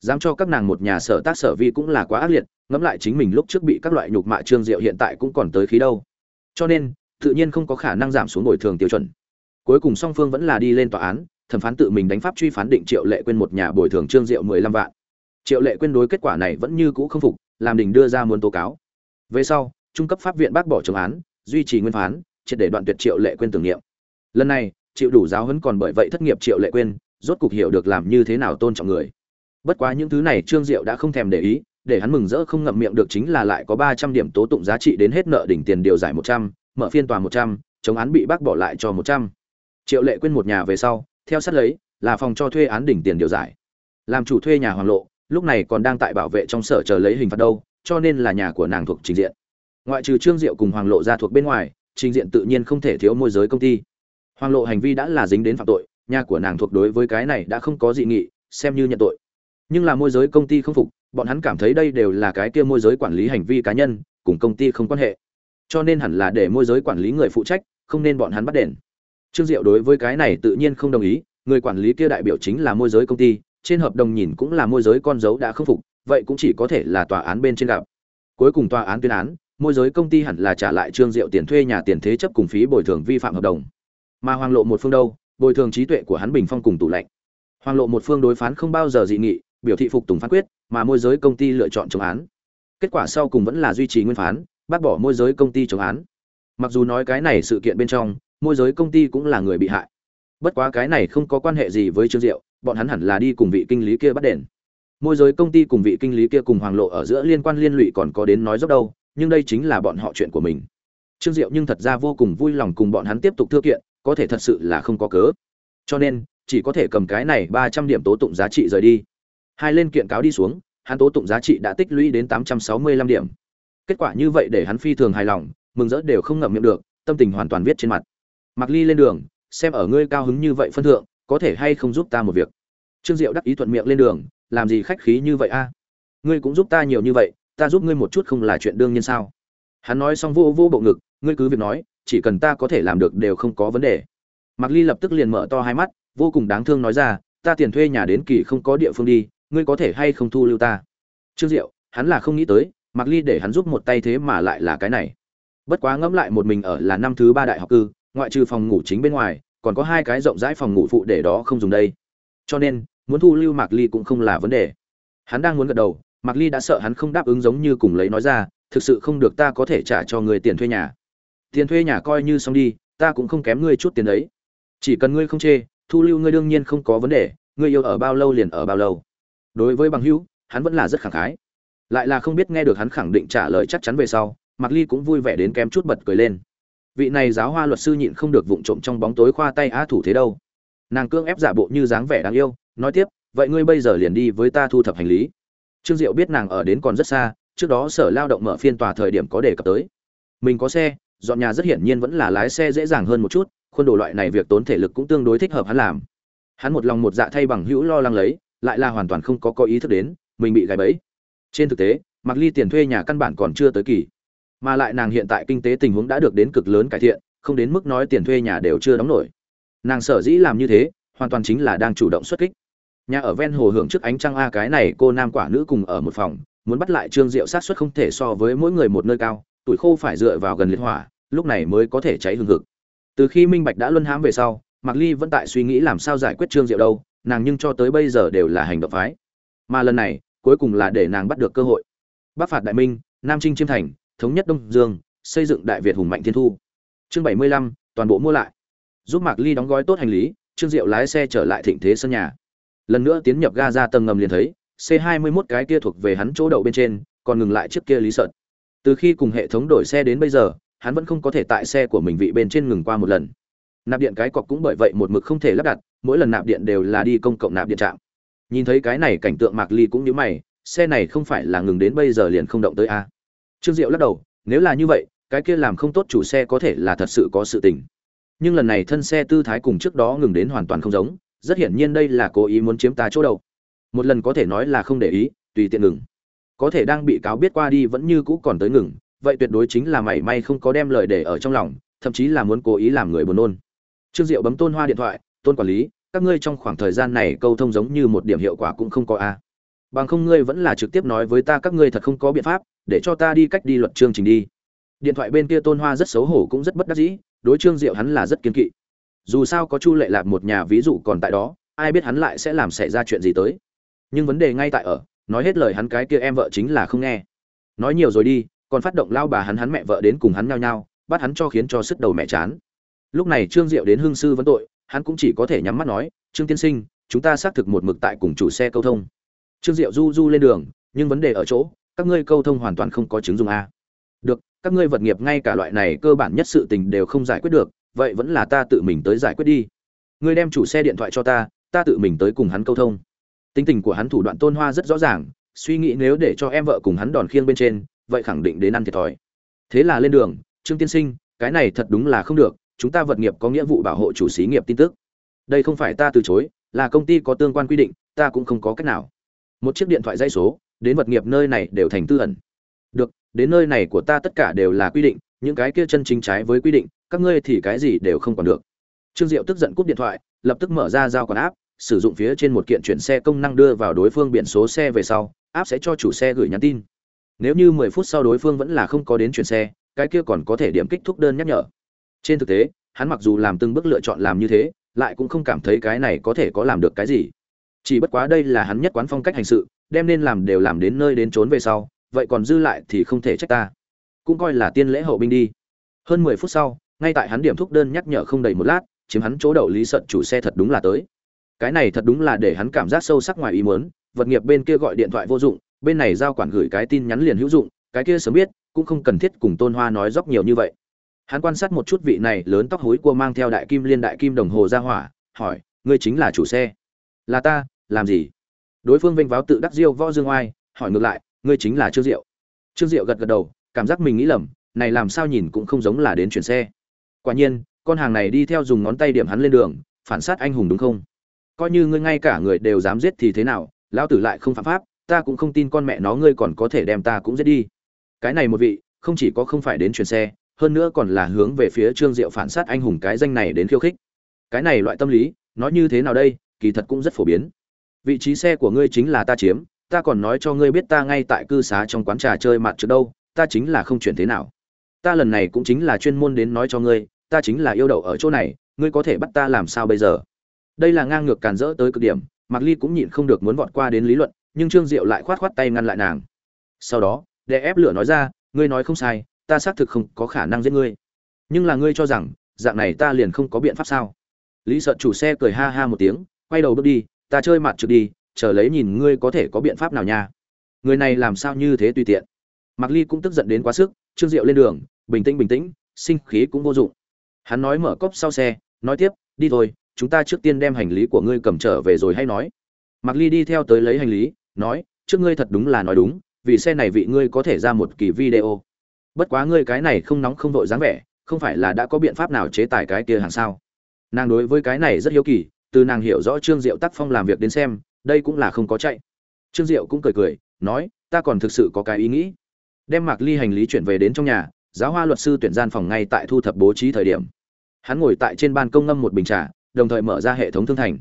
dám cho các nàng một nhà sở tác sở vi cũng là quá ác liệt, ngẫm lại chính mình lúc trước bị các loại nhục mạ trương diệu hiện tại cũng còn tới khí đâu. Cho nên, tự nhiên không có khả năng giảm xuống bồi thường tiêu chuẩn. Cuối cùng song phương vẫn là đi lên tòa án, thẩm phán tự mình đánh pháp truy phán định triệu lệ quên một nhà bồi thường trương diệu mười lăm vạn. Triệu lệ quên đối kết quả này vẫn như cũ không phục, làm đình đưa ra muốn tố cáo. Về sau, trung cấp pháp viện bác bỏ trường án, duy trì nguyên phán, triệt để đoạn tuyệt triệu lệ quên tưởng niệm. Lần này, chịu đủ giáo huấn còn bởi vậy thất nghiệp triệu lệ quên rốt cục hiểu được làm như thế nào tôn trọng người bất quá những thứ này trương diệu đã không thèm để ý, để hắn mừng rỡ không ngậm miệng được chính là lại có ba trăm điểm tố tụng giá trị đến hết nợ đỉnh tiền điều giải một trăm, mở phiên tòa một trăm, chống án bị bác bỏ lại cho một trăm. Triệu lệ quên một nhà về sau, theo sát lấy, là phòng cho thuê án đỉnh tiền điều giải. Làm chủ thuê nhà hoàng lộ, lúc này còn đang tại bảo vệ trong sở chờ lấy hình phạt đâu, cho nên là nhà của nàng thuộc trình diện. Ngoại trừ trương diệu cùng hoàng lộ ra thuộc bên ngoài, trình diện tự nhiên không thể thiếu môi giới công ty. Hoàng lộ hành vi đã là dính đến phạm tội, nhà của nàng thuộc đối với cái này đã không có dị nghị, xem như nhận tội nhưng là môi giới công ty không phục, bọn hắn cảm thấy đây đều là cái kia môi giới quản lý hành vi cá nhân, cùng công ty không quan hệ. Cho nên hẳn là để môi giới quản lý người phụ trách, không nên bọn hắn bắt đền. Trương diệu đối với cái này tự nhiên không đồng ý, người quản lý kia đại biểu chính là môi giới công ty, trên hợp đồng nhìn cũng là môi giới con dấu đã không phục, vậy cũng chỉ có thể là tòa án bên trên gặp. Cuối cùng tòa án tuyên án, môi giới công ty hẳn là trả lại trương diệu tiền thuê nhà tiền thế chấp cùng phí bồi thường vi phạm hợp đồng. Mà hoàng lộ một phương đâu, bồi thường trí tuệ của hắn bình phong cùng tủ lạnh. Hoàng lộ một phương đối phán không bao giờ dị nghị biểu thị phục tùng phán quyết, mà môi giới công ty lựa chọn chống án. Kết quả sau cùng vẫn là duy trì nguyên phán, bác bỏ môi giới công ty chống án. Mặc dù nói cái này sự kiện bên trong, môi giới công ty cũng là người bị hại. Bất quá cái này không có quan hệ gì với trương diệu, bọn hắn hẳn là đi cùng vị kinh lý kia bắt đền. Môi giới công ty cùng vị kinh lý kia cùng hoàng lộ ở giữa liên quan liên lụy còn có đến nói dốc đâu, nhưng đây chính là bọn họ chuyện của mình. Trương diệu nhưng thật ra vô cùng vui lòng cùng bọn hắn tiếp tục thư kiện, có thể thật sự là không có cớ. Cho nên, chỉ có thể cầm cái này ba trăm điểm tố tụng giá trị rời đi hai lên kiện cáo đi xuống, hắn tố tụng giá trị đã tích lũy đến tám trăm sáu mươi lăm điểm. Kết quả như vậy để hắn phi thường hài lòng, mừng rỡ đều không ngậm miệng được, tâm tình hoàn toàn viết trên mặt. Mặc ly lên đường, xem ở ngươi cao hứng như vậy phân thượng, có thể hay không giúp ta một việc? Trương diệu đắc ý thuận miệng lên đường, làm gì khách khí như vậy a? Ngươi cũng giúp ta nhiều như vậy, ta giúp ngươi một chút không là chuyện đương nhiên sao? Hắn nói xong vô vô bộ ngực, ngươi cứ việc nói, chỉ cần ta có thể làm được đều không có vấn đề. Mặc ly lập tức liền mở to hai mắt, vô cùng đáng thương nói ra, ta tiền thuê nhà đến kỳ không có địa phương đi ngươi có thể hay không thu lưu ta? Trương diệu, hắn là không nghĩ tới Mặc ly để hắn giúp một tay thế mà lại là cái này. Bất quá ngẫm lại một mình ở là năm thứ ba đại học cư, ngoại trừ phòng ngủ chính bên ngoài, còn có hai cái rộng rãi phòng ngủ phụ để đó không dùng đây. Cho nên, muốn thu lưu mạc ly cũng không là vấn đề. Hắn đang muốn gật đầu, mạc ly đã sợ hắn không đáp ứng giống như cùng lấy nói ra, thực sự không được ta có thể trả cho người tiền thuê nhà. Tiền thuê nhà coi như xong đi, ta cũng không kém ngươi chút tiền đấy. Chỉ cần ngươi không chê, thu lưu ngươi đương nhiên không có vấn đề, ngươi yêu ở bao lâu liền ở bao lâu đối với bằng hữu, hắn vẫn là rất khẳng khái. Lại là không biết nghe được hắn khẳng định trả lời chắc chắn về sau, mạc ly cũng vui vẻ đến kém chút bật cười lên. Vị này giáo hoa luật sư nhịn không được vụng trộm trong bóng tối khoa tay á thủ thế đâu. Nàng cương ép giả bộ như dáng vẻ đáng yêu, nói tiếp, vậy ngươi bây giờ liền đi với ta thu thập hành lý. Trương diệu biết nàng ở đến còn rất xa, trước đó sở lao động mở phiên tòa thời điểm có đề cập tới. Mình có xe, dọn nhà rất hiển nhiên vẫn là lái xe dễ dàng hơn một chút, khuôn đồ loại này việc tốn thể lực cũng tương đối thích hợp hắn làm. Hắn một lòng một dạ thay bằng hữu lo lắng lấy lại là hoàn toàn không có có ý thức đến, mình bị gài bẫy. Trên thực tế mặc ly tiền thuê nhà căn bản còn chưa tới kỳ. Mà lại nàng hiện tại kinh tế tình huống đã được đến cực lớn cải thiện, không đến mức nói tiền thuê nhà đều chưa đóng nổi. Nàng sở dĩ làm như thế, hoàn toàn chính là đang chủ động xuất kích. Nhà ở ven hồ hưởng trước ánh trăng a, cái này cô nam quả nữ cùng ở một phòng, muốn bắt lại trương diệu sát xuất không thể so với mỗi người một nơi cao, tuổi khô phải dựa vào gần liệt hỏa, lúc này mới có thể cháy hừng hực. Từ khi minh bạch đã luân hãm về sau, mạc ly vẫn tại suy nghĩ làm sao giải quyết trương diệu đâu nàng nhưng cho tới bây giờ đều là hành động phái. Mà lần này, cuối cùng là để nàng bắt được cơ hội. Bắc phạt đại minh, nam trinh chiêm thành, thống nhất đông dương, xây dựng đại việt hùng mạnh thiên thu. Chương bảy mươi lăm, toàn bộ mua lại. Giúp mạc ly đóng gói tốt hành lý, trương diệu lái xe trở lại thịnh thế sân nhà. Lần nữa tiến nhập ga ra tầng ngầm liền thấy, c 21 cái kia thuộc về hắn chỗ đậu bên trên, còn ngừng lại trước kia lý sợt. Từ khi cùng hệ thống đổi xe đến bây giờ, hắn vẫn không có thể tại xe của mình vị bên trên ngừng qua một lần. Nạp điện cái cọc cũng bởi vậy một mực không thể lắp đặt mỗi lần nạp điện đều là đi công cộng nạp điện trạm. Nhìn thấy cái này cảnh tượng mạc ly cũng nhớ mày, xe này không phải là ngừng đến bây giờ liền không động tới a. Trương diệu lắc đầu, nếu là như vậy, cái kia làm không tốt chủ xe có thể là thật sự có sự tình. Nhưng lần này thân xe tư thái cùng trước đó ngừng đến hoàn toàn không giống, rất hiển nhiên đây là cố ý muốn chiếm ta chỗ đầu. Một lần có thể nói là không để ý, tùy tiện ngừng. Có thể đang bị cáo biết qua đi vẫn như cũ còn tới ngừng, vậy tuyệt đối chính là mảy may không có đem lời để ở trong lòng, thậm chí là muốn cố ý làm người buồn nôn. Trương diệu bấm tôn hoa điện thoại tôn quản lý, các ngươi trong khoảng thời gian này câu thông giống như một điểm hiệu quả cũng không có a. Bằng không ngươi vẫn là trực tiếp nói với ta các ngươi thật không có biện pháp, để cho ta đi cách đi luật chương trình đi. Điện thoại bên kia tôn hoa rất xấu hổ cũng rất bất đắc dĩ, đối trương diệu hắn là rất kiên kỵ. Dù sao có chu lệ lạp một nhà ví dụ còn tại đó, ai biết hắn lại sẽ làm xảy ra chuyện gì tới. Nhưng vấn đề ngay tại ở, nói hết lời hắn cái kia em vợ chính là không nghe. Nói nhiều rồi đi, còn phát động lao bà hắn hắn mẹ vợ đến cùng hắn nhao nhao, bắt hắn cho khiến cho sức đầu mẹ chán. Lúc này trương diệu đến hương sư vấn tội hắn cũng chỉ có thể nhắm mắt nói, trương tiên sinh, chúng ta xác thực một mực tại cùng chủ xe câu thông. Trương diệu du du lên đường, nhưng vấn đề ở chỗ, các ngươi câu thông hoàn toàn không có chứng dùng a. Được, các ngươi vật nghiệp ngay cả loại này cơ bản nhất sự tình đều không giải quyết được, vậy vẫn là ta tự mình tới giải quyết đi. Ngươi đem chủ xe điện thoại cho ta ta tự mình tới cùng hắn câu thông. Tính tình của hắn thủ đoạn tôn hoa rất rõ ràng, suy nghĩ nếu để cho em vợ cùng hắn đòn khiêng bên trên, vậy khẳng định đến ăn thiệt thòi. Thế là lên đường, trương tiên sinh, cái này thật đúng là không được chúng ta vật nghiệp có nghĩa vụ bảo hộ chủ xí nghiệp tin tức. Đây không phải ta từ chối, là công ty có tương quan quy định, ta cũng không có cách nào. Một chiếc điện thoại dây số, đến vật nghiệp nơi này đều thành tư ẩn. Được, đến nơi này của ta tất cả đều là quy định, những cái kia chân chính trái với quy định, các ngươi thì cái gì đều không còn được. Trương diệu tức giận cúp điện thoại, lập tức mở ra giao quản áp sử dụng phía trên một kiện chuyển xe công năng đưa vào đối phương biển số xe về sau áp sẽ cho chủ xe gửi nhắn tin. Nếu như mười phút sau đối phương vẫn là không có đến chuyển xe, cái kia còn có thể điểm kích thúc đơn nhắc nhở trên thực tế, hắn mặc dù làm từng bước lựa chọn làm như thế, lại cũng không cảm thấy cái này có thể có làm được cái gì. Chỉ bất quá đây là hắn nhất quán phong cách hành sự, đem nên làm đều làm đến nơi đến trốn về sau, vậy còn dư lại thì không thể trách ta. Cũng coi là tiên lễ hậu binh đi. Hơn mười phút sau, ngay tại hắn điểm thúc đơn nhắc nhở không đầy một lát, chiếm hắn chỗ đậu lý sận chủ xe thật đúng là tới. Cái này thật đúng là để hắn cảm giác sâu sắc ngoài ý muốn, vật nghiệp bên kia gọi điện thoại vô dụng, bên này giao quản gửi cái tin nhắn liền hữu dụng, cái kia sớm biết, cũng không cần thiết cùng tôn hoa nói dốc nhiều như vậy hắn quan sát một chút vị này lớn tóc hối cua mang theo đại kim liên đại kim đồng hồ ra hỏa, hỏi, ngươi chính là chủ xe? Là ta, làm gì? Đối phương vênh váo tự đắc diêu võ dương oai, hỏi ngược lại, ngươi chính là trương diệu? Trương diệu gật gật đầu, cảm giác mình nghĩ lầm, này làm sao nhìn cũng không giống là đến chuyển xe. Quả nhiên, con hàng này đi theo dùng ngón tay điểm hắn lên đường, phản sát anh hùng đúng không? Coi như ngươi ngay cả người đều dám giết thì thế nào, lão tử lại không phạm pháp, ta cũng không tin con mẹ nó ngươi còn có thể đem ta cũng giết đi. Cái này một vị, không chỉ có không phải đến chuyển xe hơn nữa còn là hướng về phía trương diệu phản sát anh hùng cái danh này đến khiêu khích. Cái này loại tâm lý nói như thế nào đây, kỳ thật cũng rất phổ biến. Vị trí xe của ngươi chính là ta chiếm, ta còn nói cho ngươi biết ta ngay tại cư xá trong quán trà chơi mặt trước đâu, ta chính là không chuyển thế nào. Ta lần này cũng chính là chuyên môn đến nói cho ngươi, ta chính là yêu đậu ở chỗ này, ngươi có thể bắt ta làm sao bây giờ? Đây là ngang ngược càn rỡ tới cực điểm, mạc ly cũng nhịn không được muốn vọt qua đến lý luận, nhưng trương diệu lại khoát khoát tay ngăn lại nàng. Sau đó, để ép lửa nói ra, ngươi nói không sai ta xác thực không có khả năng giết ngươi. Nhưng là ngươi cho rằng, dạng này ta liền không có biện pháp sao? Lý sợ chủ xe cười ha ha một tiếng, quay đầu bước đi, ta chơi mặt trực đi, chờ lấy nhìn ngươi có thể có biện pháp nào nha. Người này làm sao như thế tùy tiện? Mạc ly cũng tức giận đến quá sức, trương diệu lên đường, bình tĩnh bình tĩnh, sinh khí cũng vô dụng. Hắn nói mở cốc sau xe, nói tiếp, đi thôi, chúng ta trước tiên đem hành lý của ngươi cầm trở về rồi hay nói. Mạc ly đi theo tới lấy hành lý, nói, trước ngươi thật đúng là nói đúng, vì xe này vị ngươi có thể ra một kỳ video bất quá ngươi cái này không nóng không vội dáng vẻ, không phải là đã có biện pháp nào chế tài cái kia hàng sao? Nàng đối với cái này rất hiếu kỳ, từ nàng hiểu rõ trương diệu tác phong làm việc đến xem, đây cũng là không có chạy. Trương diệu cũng cười cười, nói, ta còn thực sự có cái ý nghĩ. Đem mạc ly hành lý chuyển về đến trong nhà, giáo hoa luật sư tuyển gian phòng ngay tại thu thập bố trí thời điểm. Hắn ngồi tại trên ban công ngâm một bình trà, đồng thời mở ra hệ thống thương thành.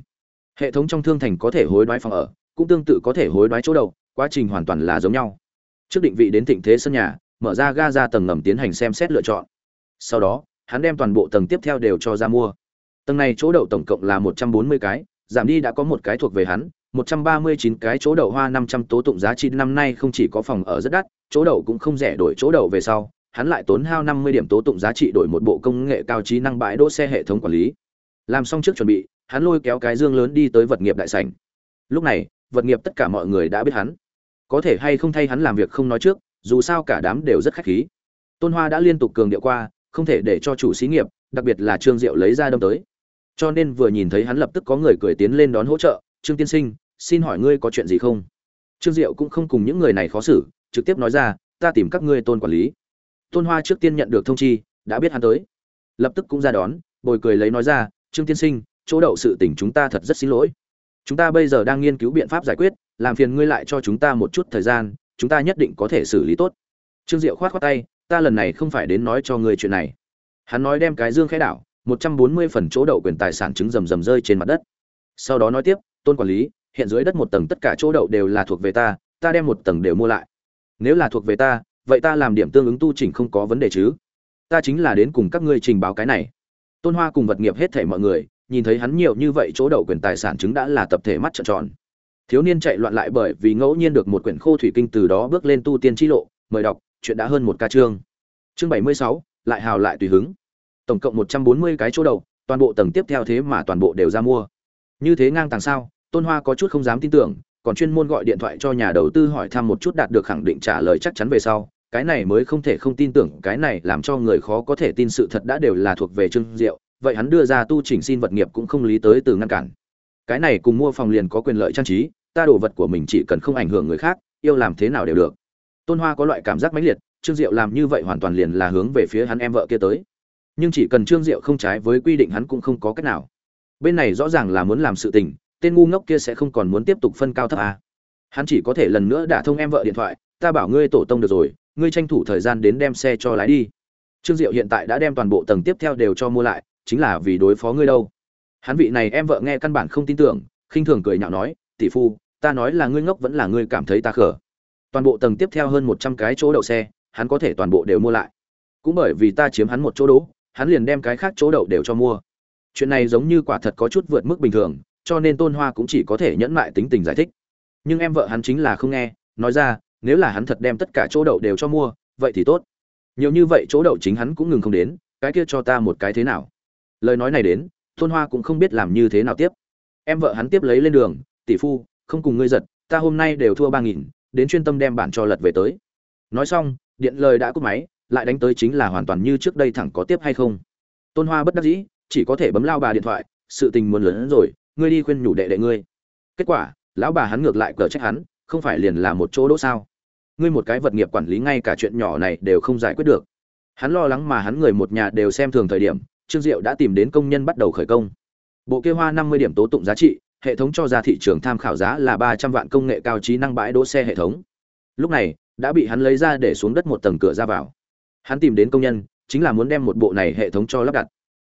Hệ thống trong thương thành có thể hối đoái phòng ở, cũng tương tự có thể hối đoái chỗ đầu, quá trình hoàn toàn là giống nhau. Trước định vị đến thịnh thế sân nhà mở ra ga ra tầng ngầm tiến hành xem xét lựa chọn. Sau đó, hắn đem toàn bộ tầng tiếp theo đều cho ra mua. Tầng này chỗ đậu tổng cộng là một trăm bốn mươi cái, giảm đi đã có một cái thuộc về hắn, một trăm ba mươi chín cái chỗ đậu hoa năm trăm tố tụng giá trị năm nay không chỉ có phòng ở rất đắt, chỗ đậu cũng không rẻ đổi chỗ đậu về sau, hắn lại tốn hao năm mươi điểm tố tụng giá trị đổi một bộ công nghệ cao trí năng bãi đỗ xe hệ thống quản lý. Làm xong trước chuẩn bị, hắn lôi kéo cái dương lớn đi tới vật nghiệp đại sảnh. Lúc này, vật nghiệp tất cả mọi người đã biết hắn. Có thể hay không thay hắn làm việc không nói trước dù sao cả đám đều rất khách khí. Tôn hoa đã liên tục cường điệu qua, không thể để cho chủ xí nghiệp, đặc biệt là trương diệu lấy ra đâm tới. Cho nên vừa nhìn thấy hắn lập tức có người cười tiến lên đón hỗ trợ, trương tiên sinh, xin hỏi ngươi có chuyện gì không? Trương diệu cũng không cùng những người này khó xử, trực tiếp nói ra, ta tìm các ngươi tôn quản lý. Tôn hoa trước tiên nhận được thông chi, đã biết hắn tới. Lập tức cũng ra đón, bồi cười lấy nói ra, trương tiên sinh, chỗ đậu sự tình chúng ta thật rất xin lỗi. Chúng ta bây giờ đang nghiên cứu biện pháp giải quyết, làm phiền ngươi lại cho chúng ta một chút thời gian chúng ta nhất định có thể xử lý tốt. Trương diệu khoát khoát tay, ta lần này không phải đến nói cho ngươi chuyện này. Hắn nói đem cái dương khẽ đảo, một trăm bốn mươi phần chỗ đậu quyền tài sản chứng rầm rầm rơi trên mặt đất. Sau đó nói tiếp, tôn quản lý, hiện dưới đất một tầng tất cả chỗ đậu đều là thuộc về ta ta đem một tầng đều mua lại. Nếu là thuộc về ta, vậy ta làm điểm tương ứng tu chỉnh không có vấn đề chứ. Ta chính là đến cùng các ngươi trình báo cái này. Tôn hoa cùng vật nghiệp hết thể mọi người, nhìn thấy hắn nhiều như vậy chỗ đậu quyền tài sản chứng đã là tập thể mắt trợn tròn thiếu niên chạy loạn lại bởi vì ngẫu nhiên được một quyển khô thủy kinh từ đó bước lên tu tiên chi lộ, mời đọc, chuyện đã hơn một ca chương. Chương bảy mươi sáu, lại hào lại tùy hứng. Tổng cộng một trăm bốn mươi cái chỗ đầu, toàn bộ tầng tiếp theo thế mà toàn bộ đều ra mua. Như thế ngang tàng sao, tôn hoa có chút không dám tin tưởng, còn chuyên môn gọi điện thoại cho nhà đầu tư hỏi thăm một chút đạt được khẳng định trả lời chắc chắn về sau, cái này mới không thể không tin tưởng, cái này làm cho người khó có thể tin sự thật đã đều là thuộc về trương diệu, vậy hắn đưa ra tu chỉnh xin vật nghiệp cũng không lý tới từ ngăn cản cái này cùng mua phòng liền có quyền lợi trang trí, ta đồ vật của mình chỉ cần không ảnh hưởng người khác, yêu làm thế nào đều được. Tôn hoa có loại cảm giác mãnh liệt, trương diệu làm như vậy hoàn toàn liền là hướng về phía hắn em vợ kia tới. Nhưng chỉ cần trương diệu không trái với quy định hắn cũng không có cách nào. Bên này rõ ràng là muốn làm sự tình, tên ngu ngốc kia sẽ không còn muốn tiếp tục phân cao thấp à. hắn chỉ có thể lần nữa đả thông em vợ điện thoại, ta bảo ngươi tổ tông được rồi, ngươi tranh thủ thời gian đến đem xe cho lái đi. Trương diệu hiện tại đã đem toàn bộ tầng tiếp theo đều cho mua lại, chính là vì đối phó ngươi đâu hắn vị này em vợ nghe căn bản không tin tưởng, khinh thường cười nhạo nói, tỷ phu, ta nói là ngươi ngốc vẫn là ngươi cảm thấy ta khở toàn bộ tầng tiếp theo hơn một trăm cái chỗ đậu xe, hắn có thể toàn bộ đều mua lại. Cũng bởi vì ta chiếm hắn một chỗ đỗ, hắn liền đem cái khác chỗ đậu đều cho mua. Chuyện này giống như quả thật có chút vượt mức bình thường, cho nên tôn hoa cũng chỉ có thể nhẫn mại tính tình giải thích. Nhưng em vợ hắn chính là không nghe, nói ra, nếu là hắn thật đem tất cả chỗ đậu đều cho mua, vậy thì tốt. Nhiều như vậy chỗ đậu chính hắn cũng ngừng không đến, cái kia cho ta một cái thế nào? Lời nói này đến tôn hoa cũng không biết làm như thế nào tiếp. Em vợ hắn tiếp lấy lên đường, tỷ phu, không cùng ngươi giật, ta hôm nay đều thua ba nghìn, đến chuyên tâm đem bản cho lật về tới. Nói xong, điện lời đã cúp máy, lại đánh tới chính là hoàn toàn như trước đây thẳng có tiếp hay không. Tôn hoa bất đắc dĩ, chỉ có thể bấm lao bà điện thoại, sự tình muốn lớn hơn rồi, ngươi đi khuyên nhủ đệ đệ ngươi. Kết quả, lão bà hắn ngược lại cờ trách hắn, không phải liền là một chỗ đỗ sao? Ngươi một cái vật nghiệp quản lý ngay cả chuyện nhỏ này đều không giải quyết được. Hắn lo lắng mà hắn người một nhà đều xem thường thời điểm trương diệu đã tìm đến công nhân bắt đầu khởi công. Bộ kê hoa năm mươi điểm tố tụng giá trị, hệ thống cho ra thị trường tham khảo giá là ba trăm vạn công nghệ cao trí năng bãi đỗ xe hệ thống. Lúc này, đã bị hắn lấy ra để xuống đất một tầng cửa ra vào. Hắn tìm đến công nhân, chính là muốn đem một bộ này hệ thống cho lắp đặt.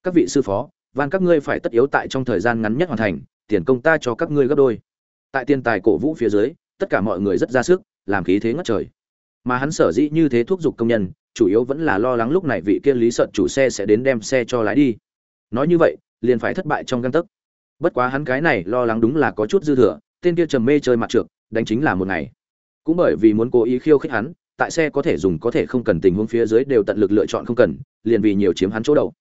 Các vị sư phó, van các ngươi phải tất yếu tại trong thời gian ngắn nhất hoàn thành, tiền công ta cho các ngươi gấp đôi. Tại tiền tài cổ vũ phía dưới, tất cả mọi người rất ra sức, làm khí thế ngất trời. Mà hắn sở dĩ như thế thúc giục công nhân chủ yếu vẫn là lo lắng lúc này vị kia lý sợt chủ xe sẽ đến đem xe cho lái đi. Nói như vậy, liền phải thất bại trong găng tấc. Bất quá hắn cái này lo lắng đúng là có chút dư thừa, tên kia trầm mê chơi mặt trượt đánh chính là một ngày. Cũng bởi vì muốn cố ý khiêu khích hắn, tại xe có thể dùng có thể không cần tình huống phía dưới đều tận lực lựa chọn không cần, liền vì nhiều chiếm hắn chỗ đầu.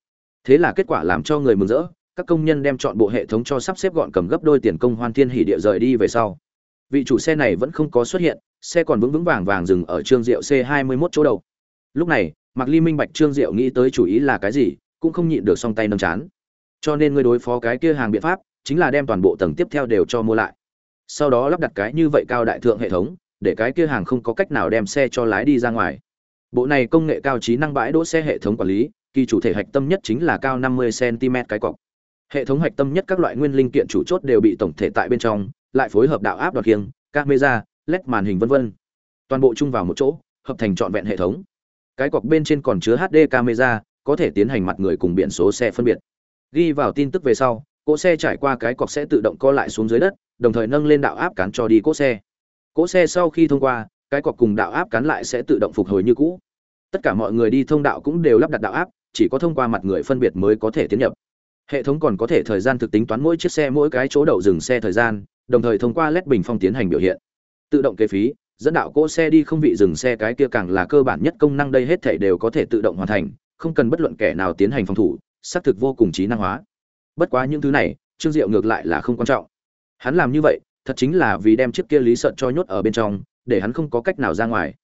Thế là kết quả làm cho người mừng rỡ, các công nhân đem chọn bộ hệ thống cho sắp xếp gọn cầm gấp đôi tiền công hoan thiên hỉ địa rời đi về sau. Vị chủ xe này vẫn không có xuất hiện, xe còn vững vững vàng vàng dừng ở trương diệu c 21 chỗ đầu lúc này, mạc ly minh bạch trương diệu nghĩ tới chủ ý là cái gì, cũng không nhịn được song tay nâng chán. Cho nên người đối phó cái kia hàng biện pháp, chính là đem toàn bộ tầng tiếp theo đều cho mua lại. Sau đó lắp đặt cái như vậy cao đại thượng hệ thống, để cái kia hàng không có cách nào đem xe cho lái đi ra ngoài. Bộ này công nghệ cao trí năng bãi đỗ xe hệ thống quản lý, kỳ chủ thể hạch tâm nhất chính là cao 50 cm cái cọc. Hệ thống hạch tâm nhất các loại nguyên linh kiện chủ chốt đều bị tổng thể tại bên trong, lại phối hợp đạo áp đoạt kiêng, camera, led màn hình vân vân. Toàn bộ chung vào một chỗ, hợp thành trọn vẹn hệ thống cái cọc bên trên còn chứa hd camera, có thể tiến hành mặt người cùng biển số xe phân biệt. Ghi vào tin tức về sau, cỗ xe trải qua cái cọc sẽ tự động co lại xuống dưới đất, đồng thời nâng lên đạo áp cán cho đi cỗ xe. Cỗ xe sau khi thông qua, cái cọc cùng đạo áp cán lại sẽ tự động phục hồi như cũ. Tất cả mọi người đi thông đạo cũng đều lắp đặt đạo áp, chỉ có thông qua mặt người phân biệt mới có thể tiến nhập. Hệ thống còn có thể thời gian thực tính toán mỗi chiếc xe mỗi cái chỗ đậu dừng xe thời gian, đồng thời thông qua led bình phong tiến hành biểu hiện. Tự động kế phí dẫn đạo cỗ xe đi không vị dừng xe cái kia càng là cơ bản nhất công năng đây hết thảy đều có thể tự động hoàn thành không cần bất luận kẻ nào tiến hành phòng thủ xác thực vô cùng trí năng hóa bất quá những thứ này trương diệu ngược lại là không quan trọng hắn làm như vậy thật chính là vì đem chiếc kia lý sợn cho nhốt ở bên trong để hắn không có cách nào ra ngoài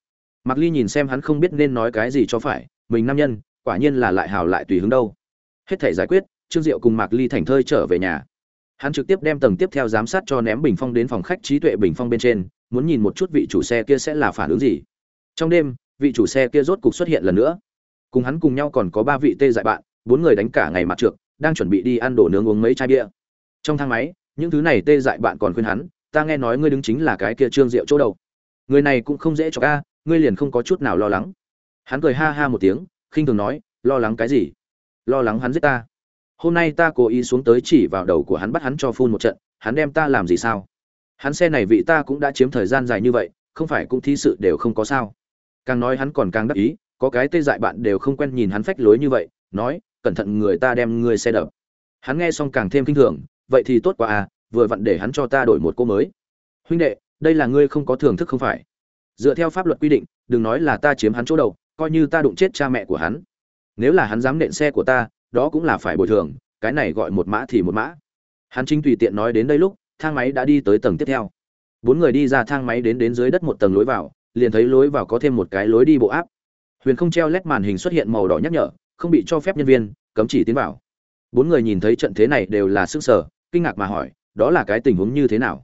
Mạc Ly nhìn xem hắn không biết nên nói cái gì cho phải, mình nam nhân, quả nhiên là lại hào lại tùy hứng đâu. Hết thể giải quyết, Trương Diệu cùng Mạc Ly thành thơi trở về nhà. Hắn trực tiếp đem tầng tiếp theo giám sát cho ném bình phong đến phòng khách trí tuệ bình phong bên trên, muốn nhìn một chút vị chủ xe kia sẽ là phản ứng gì. Trong đêm, vị chủ xe kia rốt cục xuất hiện lần nữa. Cùng hắn cùng nhau còn có ba vị tê dại bạn, bốn người đánh cả ngày mặt trược, đang chuẩn bị đi ăn đồ nướng uống mấy chai bia. Trong thang máy những thứ này tê dại bạn còn khuyên hắn ta nghe nói ngươi đứng chính là cái kia trương diệu chỗ đầu. Người này cũng không dễ cho ca ngươi liền không có chút nào lo lắng. Hắn cười ha ha một tiếng khinh thường nói lo lắng cái gì? Lo lắng hắn giết ta. Hôm nay ta cố ý xuống tới chỉ vào đầu của hắn bắt hắn cho phun một trận hắn đem ta làm gì sao? Hắn xe này vị ta cũng đã chiếm thời gian dài như vậy, không phải cũng thi sự đều không có sao. Càng nói hắn còn càng đắc ý, có cái tê dại bạn đều không quen nhìn hắn phách lối như vậy, nói, cẩn thận người ta đem ngươi xe đập. Hắn nghe xong càng thêm kinh thường, vậy thì tốt quá à vừa vặn để hắn cho ta đổi một cô mới. Huynh đệ, đây là ngươi không có thưởng thức không phải. Dựa theo pháp luật quy định, đừng nói là ta chiếm hắn chỗ đầu, coi như ta đụng chết cha mẹ của hắn. Nếu là hắn dám nện xe của ta, đó cũng là phải bồi thường, cái này gọi một mã thì một mã. Hắn chính tùy tiện nói đến đây lúc thang máy đã đi tới tầng tiếp theo. Bốn người đi ra thang máy đến đến dưới đất một tầng lối vào, liền thấy lối vào có thêm một cái lối đi bộ áp. Huyền không treo lét màn hình xuất hiện màu đỏ nhắc nhở, không bị cho phép nhân viên, cấm chỉ tiến vào. Bốn người nhìn thấy trận thế này đều là sức sở, kinh ngạc mà hỏi, đó là cái tình huống như thế nào?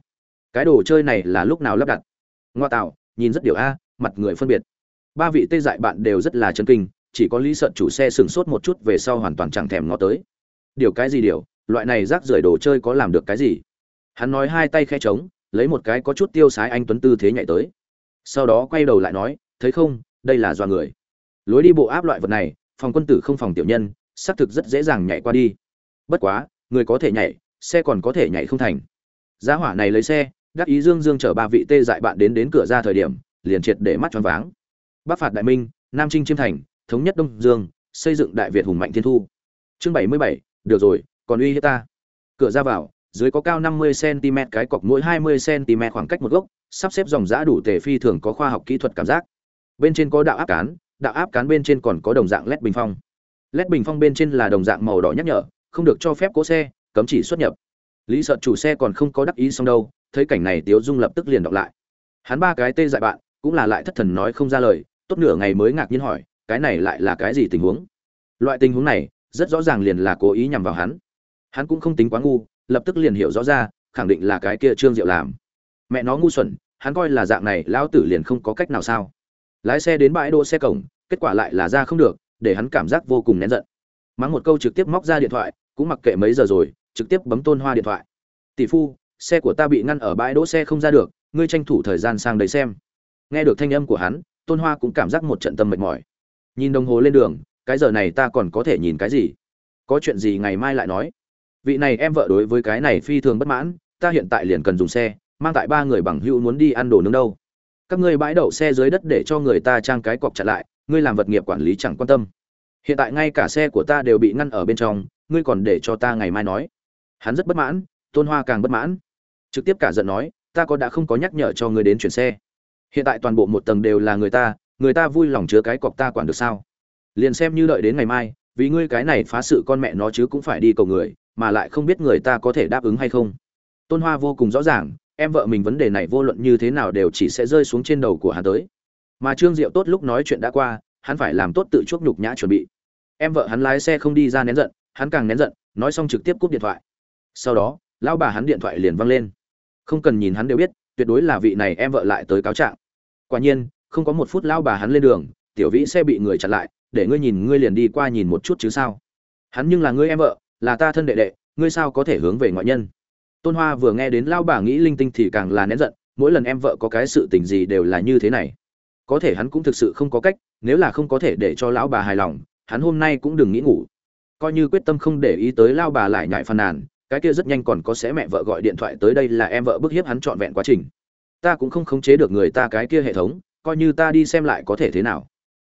Cái đồ chơi này là lúc nào lắp đặt? Ngoa tạo, nhìn rất điều a, mặt người phân biệt. Ba vị tê dại bạn đều rất là chân kinh, chỉ có lý sợn chủ xe sừng sốt một chút về sau hoàn toàn chẳng thèm ngó tới. Điều cái gì điều? Loại này rác rưởi đồ chơi có làm được cái gì? Hắn nói hai tay khe trống, lấy một cái có chút tiêu sái anh tuấn tư thế nhảy tới. Sau đó quay đầu lại nói, thấy không, đây là do người. Lối đi bộ áp loại vật này, phòng quân tử không phòng tiểu nhân, xác thực rất dễ dàng nhảy qua đi. Bất quá, người có thể nhảy, xe còn có thể nhảy không thành. Giá hỏa này lấy xe, đắc ý dương dương chở ba vị tê dại bạn đến đến cửa ra thời điểm, liền triệt để mắt choáng váng. Bắc phạt đại minh, nam trinh chiêm thành, thống nhất đông dương, xây dựng đại việt hùng mạnh thiên thu. Chương bảy mươi bảy, được rồi, còn uy hiếp ta. Cửa ra vào dưới có cao năm mươi cm cái cọc mỗi hai mươi cm khoảng cách một gốc, sắp xếp dòng giá đủ tề phi thường có khoa học kỹ thuật cảm giác. Bên trên có đạo áp cán, đạo áp cán bên trên còn có đồng dạng led bình phong. Led bình phong bên trên là đồng dạng màu đỏ nhắc nhở, không được cho phép cố xe, cấm chỉ xuất nhập. Lý sợ chủ xe còn không có đắc ý xong đâu, thấy cảnh này tiếu dung lập tức liền đọc lại. Hắn ba cái tê dại bạn, cũng là lại thất thần nói không ra lời, tốt nửa ngày mới ngạc nhiên hỏi, cái này lại là cái gì tình huống? Loại tình huống này, rất rõ ràng liền là cố ý nhằm vào hắn. Hắn cũng không tính quá ngu lập tức liền hiểu rõ ra, khẳng định là cái kia trương diệu làm. Mẹ nó ngu xuẩn, hắn coi là dạng này, lão tử liền không có cách nào sao? Lái xe đến bãi đỗ xe cổng, kết quả lại là ra không được, để hắn cảm giác vô cùng nén giận. Mắng một câu trực tiếp móc ra điện thoại, cũng mặc kệ mấy giờ rồi, trực tiếp bấm tôn hoa điện thoại. Tỷ phu, xe của ta bị ngăn ở bãi đỗ xe không ra được, ngươi tranh thủ thời gian sang đấy xem. Nghe được thanh âm của hắn, tôn hoa cũng cảm giác một trận tâm mệt mỏi. Nhìn đồng hồ lên đường, cái giờ này ta còn có thể nhìn cái gì? Có chuyện gì ngày mai lại nói vị này em vợ đối với cái này phi thường bất mãn, ta hiện tại liền cần dùng xe, mang tại ba người bằng hữu muốn đi ăn đồ nướng đâu. Các ngươi bãi đậu xe dưới đất để cho người ta trang cái cọc chặt lại, ngươi làm vật nghiệp quản lý chẳng quan tâm. Hiện tại ngay cả xe của ta đều bị ngăn ở bên trong, ngươi còn để cho ta ngày mai nói. Hắn rất bất mãn, tôn hoa càng bất mãn. Trực tiếp cả giận nói, ta có đã không có nhắc nhở cho ngươi đến chuyển xe. Hiện tại toàn bộ một tầng đều là người ta người ta vui lòng chứa cái cọc ta quản được sao? Liền xem như đợi đến ngày mai, vì ngươi cái này phá sự con mẹ nó chứ cũng phải đi cầu người mà lại không biết người ta có thể đáp ứng hay không. Tôn hoa vô cùng rõ ràng, em vợ mình vấn đề này vô luận như thế nào đều chỉ sẽ rơi xuống trên đầu của hắn tới. Mà trương diệu tốt lúc nói chuyện đã qua, hắn phải làm tốt tự chuốc nhục nhã chuẩn bị. Em vợ hắn lái xe không đi ra nén giận, hắn càng nén giận, nói xong trực tiếp cúp điện thoại. Sau đó, lão bà hắn điện thoại liền văng lên. Không cần nhìn hắn đều biết, tuyệt đối là vị này em vợ lại tới cáo trạng. Quả nhiên, không có một phút lão bà hắn lên đường, tiểu vĩ xe bị người chặn lại, để ngươi nhìn ngươi liền đi qua nhìn một chút chứ sao. Hắn nhưng là ngươi em vợ là ta thân đệ đệ, ngươi sao có thể hướng về ngoại nhân? Tôn hoa vừa nghe đến lao bà nghĩ linh tinh thì càng là nén giận, mỗi lần em vợ có cái sự tình gì đều là như thế này. Có thể hắn cũng thực sự không có cách, nếu là không có thể để cho lão bà hài lòng, hắn hôm nay cũng đừng nghĩ ngủ. Coi như quyết tâm không để ý tới lao bà lại nhại phàn nàn, cái kia rất nhanh còn có sẽ mẹ vợ gọi điện thoại tới đây là em vợ bức hiếp hắn trọn vẹn quá trình. Ta cũng không khống chế được người ta cái kia hệ thống, coi như ta đi xem lại có thể thế nào.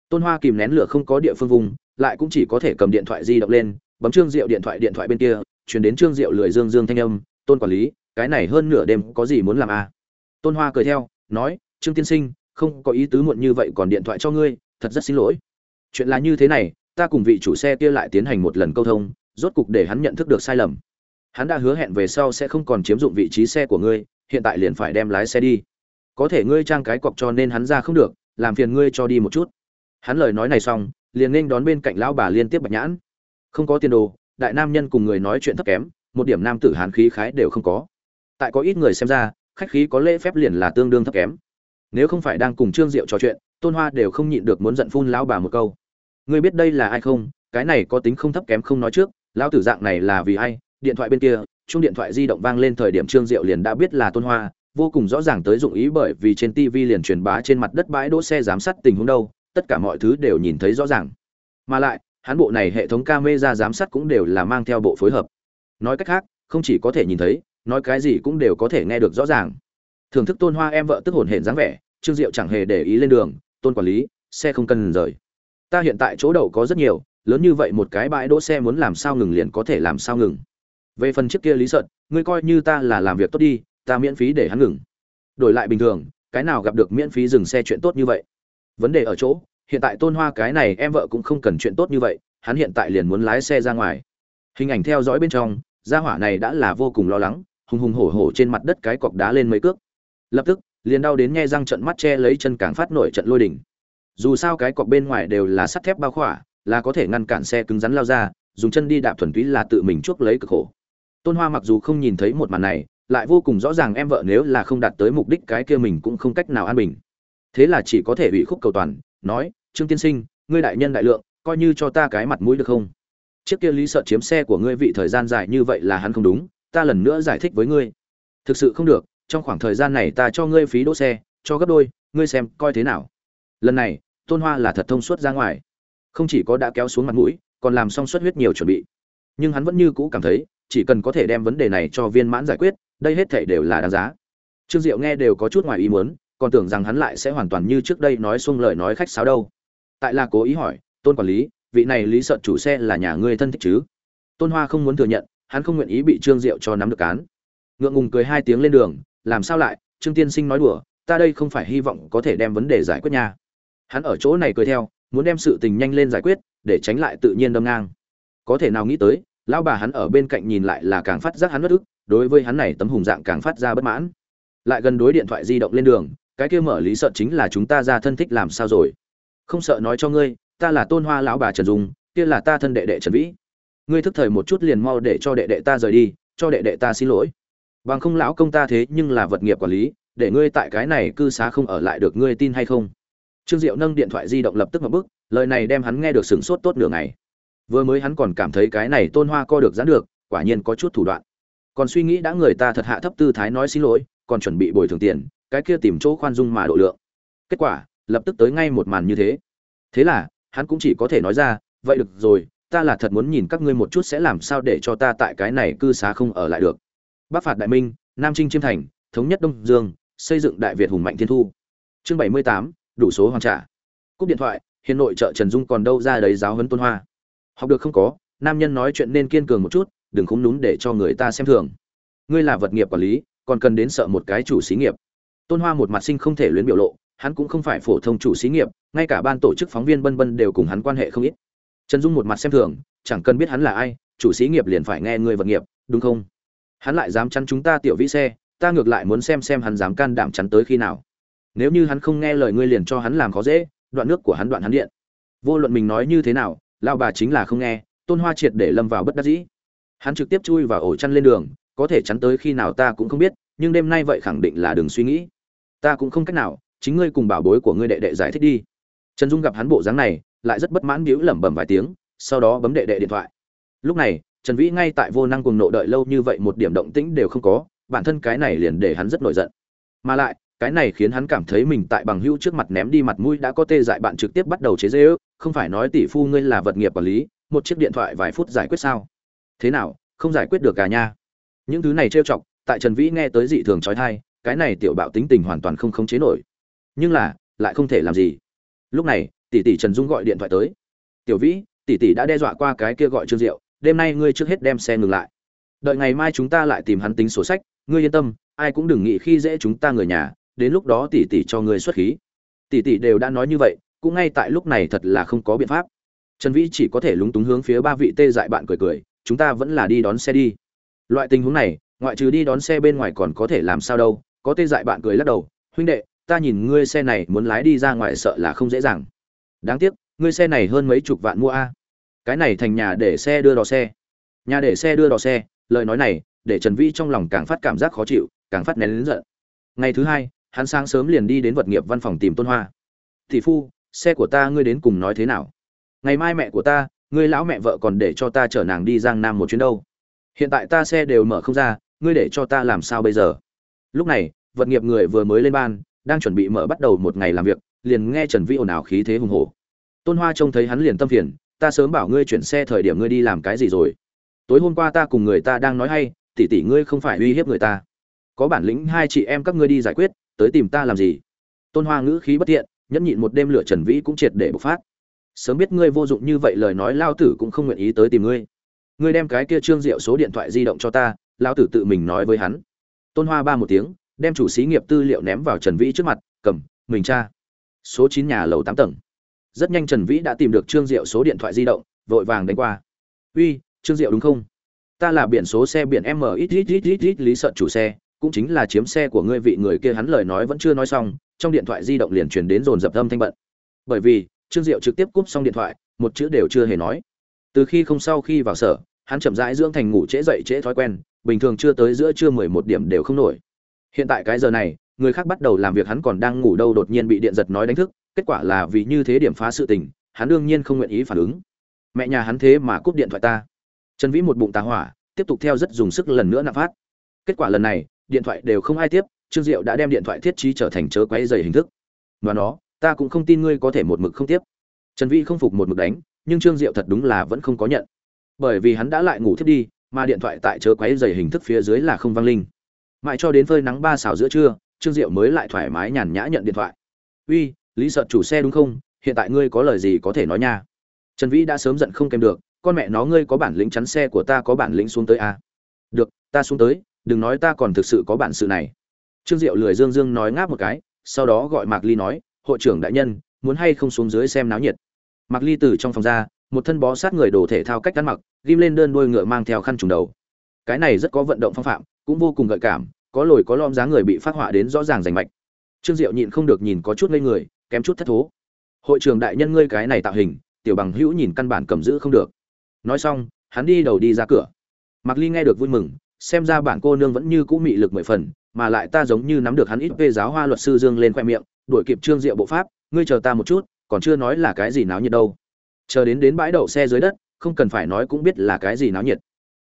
Tôn hoa kìm nén lửa không có địa phương vùng, lại cũng chỉ có thể cầm điện thoại di động lên bấm trương diệu điện thoại điện thoại bên kia chuyển đến trương diệu lười dương dương thanh âm, tôn quản lý, cái này hơn nửa đêm có gì muốn làm à? tôn hoa cười theo, nói, trương tiên sinh, không có ý tứ muộn như vậy, còn điện thoại cho ngươi, thật rất xin lỗi. Chuyện là như thế này, ta cùng vị chủ xe kia lại tiến hành một lần câu thông, rốt cục để hắn nhận thức được sai lầm. Hắn đã hứa hẹn về sau sẽ không còn chiếm dụng vị trí xe của ngươi, hiện tại liền phải đem lái xe đi. Có thể ngươi trang cái cọc cho nên hắn ra không được, làm phiền ngươi cho đi một chút. Hắn lời nói này xong, liền nên đón bên cạnh lão bà liên tiếp bạch nhãn không có tiền đồ, đại nam nhân cùng người nói chuyện thấp kém, một điểm nam tử hán khí khái đều không có. Tại có ít người xem ra, khách khí có lễ phép liền là tương đương thấp kém. Nếu không phải đang cùng trương diệu trò chuyện, tôn hoa đều không nhịn được muốn giận phun lão bà một câu. Ngươi biết đây là ai không? Cái này có tính không thấp kém không nói trước, lão tử dạng này là vì ai? Điện thoại bên kia chung điện thoại di động vang lên thời điểm trương diệu liền đã biết là tôn hoa, vô cùng rõ ràng tới dụng ý bởi vì trên tv liền truyền bá trên mặt đất bãi đỗ xe giám sát tình huống đâu, tất cả mọi thứ đều nhìn thấy rõ ràng. Mà lại hắn bộ này hệ thống camera giám sát cũng đều là mang theo bộ phối hợp. Nói cách khác, không chỉ có thể nhìn thấy, nói cái gì cũng đều có thể nghe được rõ ràng. Thưởng thức tôn hoa em vợ tức hồn hển dáng vẻ, trương diệu chẳng hề để ý lên đường, tôn quản lý, xe không cần rời. Ta hiện tại chỗ đậu có rất nhiều, lớn như vậy một cái bãi đỗ xe muốn làm sao ngừng liền có thể làm sao ngừng. Về phần trước kia lý sợn ngươi coi như ta là làm việc tốt đi, ta miễn phí để hắn ngừng. Đổi lại bình thường, cái nào gặp được miễn phí dừng xe chuyện tốt như vậy? Vấn đề ở chỗ hiện tại tôn hoa cái này em vợ cũng không cần chuyện tốt như vậy, hắn hiện tại liền muốn lái xe ra ngoài. Hình ảnh theo dõi bên trong, gia hỏa này đã là vô cùng lo lắng, hùng hùng hổ hổ trên mặt đất cái cọc đá lên mấy cước. Lập tức, liền đau đến nghe răng trận mắt che lấy chân càng phát nổi trận lôi đỉnh dù sao cái cọc bên ngoài đều là sắt thép bao khỏa, là có thể ngăn cản xe cứng rắn lao ra, dùng chân đi đạp thuần túy là tự mình chuốc lấy cực khổ. Tôn hoa mặc dù không nhìn thấy một màn này, lại vô cùng rõ ràng em vợ nếu là không đạt tới mục đích cái kia mình cũng không cách nào an bình. Thế là chỉ có thể ủy khúc cầu toàn nói, trương tiên sinh, ngươi đại nhân đại lượng, coi như cho ta cái mặt mũi được không? Trước kia lý sợ chiếm xe của ngươi vị thời gian dài như vậy là hắn không đúng, ta lần nữa giải thích với ngươi. Thực sự không được, trong khoảng thời gian này ta cho ngươi phí đỗ xe, cho gấp đôi, ngươi xem coi thế nào. Lần này, tôn hoa là thật thông suốt ra ngoài. Không chỉ có đã kéo xuống mặt mũi, còn làm xong suất huyết nhiều chuẩn bị. Nhưng hắn vẫn như cũ cảm thấy, chỉ cần có thể đem vấn đề này cho viên mãn giải quyết, đây hết thể đều là đáng giá. Trương diệu nghe đều có chút ngoài ý muốn còn tưởng rằng hắn lại sẽ hoàn toàn như trước đây nói xuông lời nói khách sáo đâu. Tại là cố ý hỏi, tôn quản lý, vị này lý sợ chủ xe là nhà ngươi thân thích chứ? Tôn hoa không muốn thừa nhận, hắn không nguyện ý bị trương diệu cho nắm được cán. Ngượng ngùng cười hai tiếng lên đường, làm sao lại? Trương tiên sinh nói đùa, ta đây không phải hy vọng có thể đem vấn đề giải quyết nha. Hắn ở chỗ này cười theo, muốn đem sự tình nhanh lên giải quyết, để tránh lại tự nhiên đâm ngang. Có thể nào nghĩ tới, lão bà hắn ở bên cạnh nhìn lại là càng phát giác hắn bất ức, đối với hắn này tấm hùng dạng càng phát ra bất mãn. Lại gần đối điện thoại di động lên đường cái kia mở lý sợ chính là chúng ta ra thân thích làm sao rồi. Không sợ nói cho ngươi, ta là tôn hoa lão bà trần dung, kia là ta thân đệ đệ trần vĩ. Ngươi thức thời một chút liền mau để cho đệ đệ ta rời đi, cho đệ đệ ta xin lỗi. Bằng không lão công ta thế nhưng là vật nghiệp quản lý, để ngươi tại cái này cư xá không ở lại được ngươi tin hay không? Trương diệu nâng điện thoại di động lập tức một bức, lời này đem hắn nghe được sửng sốt tốt nửa ngày. Vừa mới hắn còn cảm thấy cái này tôn hoa co được giãn được, quả nhiên có chút thủ đoạn. Còn suy nghĩ đã người ta thật hạ thấp tư thái nói xin lỗi, còn chuẩn bị bồi thường tiền cái kia tìm chỗ khoan dung mà độ lượng. Kết quả, lập tức tới ngay một màn như thế. Thế là, hắn cũng chỉ có thể nói ra, vậy được rồi, ta là thật muốn nhìn các ngươi một chút sẽ làm sao để cho ta tại cái này cư xá không ở lại được. Bắc phạt đại minh, nam trinh chiêm thành, thống nhất đông dương, xây dựng đại việt hùng mạnh thiên thu. Chương bảy mươi tám, đủ số hoàn trả. Cúp điện thoại, hiền nội trợ trần dung còn đâu ra đấy giáo huấn tôn hoa. Học được không có, nam nhân nói chuyện nên kiên cường một chút, đừng khúng núm để cho người ta xem thường. Ngươi là vật nghiệp quản lý, còn cần đến sợ một cái chủ xí nghiệp tôn hoa một mặt sinh không thể luyến biểu lộ, hắn cũng không phải phổ thông chủ xí nghiệp, ngay cả ban tổ chức phóng viên bân bân đều cùng hắn quan hệ không ít. Trần dung một mặt xem thường, chẳng cần biết hắn là ai, chủ xí nghiệp liền phải nghe người vật nghiệp, đúng không? Hắn lại dám chắn chúng ta tiểu vĩ xe, ta ngược lại muốn xem xem hắn dám can đảm chắn tới khi nào. Nếu như hắn không nghe lời ngươi liền cho hắn làm khó dễ, đoạn nước của hắn đoạn hắn điện. Vô luận mình nói như thế nào lao bà chính là không nghe, tôn hoa triệt để lâm vào bất đắc dĩ. Hắn trực tiếp chui vào ổ chăn lên đường, có thể chắn tới khi nào ta cũng không biết, nhưng đêm nay vậy khẳng định là đừng suy nghĩ ta cũng không cách nào, chính ngươi cùng bảo bối của ngươi đệ đệ giải thích đi. Trần dung gặp hắn bộ dáng này, lại rất bất mãn biếu lẩm bẩm vài tiếng, sau đó bấm đệ đệ điện thoại. Lúc này, trần vĩ ngay tại vô năng cùng nộ đợi lâu như vậy một điểm động tĩnh đều không có, bản thân cái này liền để hắn rất nổi giận. Mà lại, cái này khiến hắn cảm thấy mình tại bằng hữu trước mặt ném đi mặt mũi đã có tê dại bạn trực tiếp bắt đầu chế dễ ước không phải nói tỷ phu ngươi là vật nghiệp quản lý, một chiếc điện thoại vài phút giải quyết sao? Thế nào, không giải quyết được cả nha? Những thứ này trêu chọc, tại trần vĩ nghe tới dị thường trói thai cái này tiểu bạo tính tình hoàn toàn không khống chế nổi. Nhưng là, lại không thể làm gì. Lúc này, tỷ tỷ trần dung gọi điện thoại tới. Tiểu vĩ, tỷ tỷ đã đe dọa qua cái kia gọi trương diệu, đêm nay ngươi trước hết đem xe ngừng lại. Đợi ngày mai chúng ta lại tìm hắn tính sổ sách, ngươi yên tâm, ai cũng đừng nghĩ khi dễ chúng ta người nhà, đến lúc đó tỷ tỷ cho ngươi xuất khí. Tỷ tỷ đều đã nói như vậy, cũng ngay tại lúc này thật là không có biện pháp. Trần vĩ chỉ có thể lúng túng hướng phía ba vị tê dại bạn cười cười, chúng ta vẫn là đi đón xe đi. Loại tình huống này, ngoại trừ đi đón xe bên ngoài còn có thể làm sao đâu có tê dại bạn cười lắc đầu, huynh đệ, ta nhìn ngươi xe này muốn lái đi ra ngoài sợ là không dễ dàng. Đáng tiếc, ngươi xe này hơn mấy chục vạn mua a. Cái này thành nhà để xe đưa đò xe. Nhà để xe đưa đò xe. Lời nói này, để trần vĩ trong lòng càng phát cảm giác khó chịu, càng phát nén lớn giận. Ngày thứ hai, hắn sáng sớm liền đi đến vật nghiệp văn phòng tìm tôn hoa. Thị phu, xe của ta ngươi đến cùng nói thế nào? Ngày mai mẹ của ta, ngươi lão mẹ vợ còn để cho ta chở nàng đi giang nam một chuyến đâu. Hiện tại ta xe đều mở không ra, ngươi để cho ta làm sao bây giờ? Lúc này vật nghiệp người vừa mới lên ban đang chuẩn bị mở bắt đầu một ngày làm việc liền nghe trần vĩ ồn ào khí thế hùng hổ. Tôn hoa trông thấy hắn liền tâm phiền ta sớm bảo ngươi chuyển xe thời điểm ngươi đi làm cái gì rồi? Tối hôm qua ta cùng người ta đang nói hay tỷ tỷ ngươi không phải uy hiếp người ta. Có bản lĩnh hai chị em các ngươi đi giải quyết tới tìm ta làm gì? Tôn hoa ngữ khí bất tiện, nhẫn nhịn một đêm lửa trần vĩ cũng triệt để bộc phát. Sớm biết ngươi vô dụng như vậy lời nói lao tử cũng không nguyện ý tới tìm ngươi. Ngươi đem cái kia trương diệu số điện thoại di động cho ta lao tử tự mình nói với hắn tôn hoa ba một tiếng, đem chủ xí nghiệp tư liệu ném vào trần vĩ trước mặt, cầm, mình tra. Số chín nhà lầu tám tầng. Rất nhanh trần vĩ đã tìm được trương diệu số điện thoại di động, vội vàng đánh qua. Uy, trương diệu đúng không? Ta là biển số xe biển m ít ít ít ít ít, lý sợ chủ xe, cũng chính là chiếm xe của ngươi vị người kia. Hắn lời nói vẫn chưa nói xong, trong điện thoại di động liền truyền đến dồn dập âm thanh bận. Bởi vì, trương diệu trực tiếp cúp xong điện thoại, một chữ đều chưa hề nói. Từ khi không sau khi vào sở, hắn chậm rãi dưỡng thành ngủ trễ dậy trễ thói quen bình thường chưa tới giữa trưa mười một điểm đều không nổi. Hiện tại cái giờ này, người khác bắt đầu làm việc hắn còn đang ngủ đâu đột nhiên bị điện giật nói đánh thức, kết quả là vì như thế điểm phá sự tình, hắn đương nhiên không nguyện ý phản ứng. Mẹ nhà hắn thế mà cúp điện thoại ta. Trần vĩ một bụng tà hỏa, tiếp tục theo rất dùng sức lần nữa nạp phát. Kết quả lần này, điện thoại đều không ai tiếp, trương diệu đã đem điện thoại thiết trí trở thành chớ quấy dày hình thức. Và nó, ta cũng không tin ngươi có thể một mực không tiếp. Trần vĩ không phục một mực đánh, nhưng trương diệu thật đúng là vẫn không có nhận. Bởi vì hắn đã lại ngủ thiết đi mà điện thoại tại chớ quấy dày hình thức phía dưới là không vang linh. Mãi cho đến phơi nắng ba xào giữa trưa, trương diệu mới lại thoải mái nhàn nhã nhận điện thoại. Uy, lý sợ chủ xe đúng không? Hiện tại ngươi có lời gì có thể nói nha. Trần vĩ đã sớm giận không kèm được, con mẹ nó, ngươi có bản lĩnh chắn xe của ta có bản lĩnh xuống tới à? được, ta xuống tới, đừng nói ta còn thực sự có bản sự này. Trương diệu lười dương dương nói ngáp một cái, sau đó gọi mạc ly nói, hội trưởng đại nhân, muốn hay không xuống dưới xem náo nhiệt? Mạc ly từ trong phòng ra một thân bó sát người đồ thể thao cách ăn mặc, ghim lên đơn đuôi ngựa mang theo khăn trùng đầu. Cái này rất có vận động phong phạm, cũng vô cùng gợi cảm, có lồi có lõm dáng người bị phát họa đến rõ ràng rành mạch. Trương diệu nhịn không được nhìn có chút ngây người, kém chút thất thố. Hội trưởng đại nhân ngươi cái này tạo hình, tiểu bằng hữu nhìn căn bản cầm giữ không được. Nói xong, hắn đi đầu đi ra cửa. Mặc ly nghe được vui mừng, xem ra bản cô nương vẫn như cũ mị lực mười phần, mà lại ta giống như nắm được hắn ít về giáo hoa luật sư dương lên khoe miệng, đuổi kịp trương diệu bộ pháp, ngươi chờ ta một chút, còn chưa nói là cái gì náo nhiệt đâu chờ đến đến bãi đậu xe dưới đất, không cần phải nói cũng biết là cái gì náo nhiệt.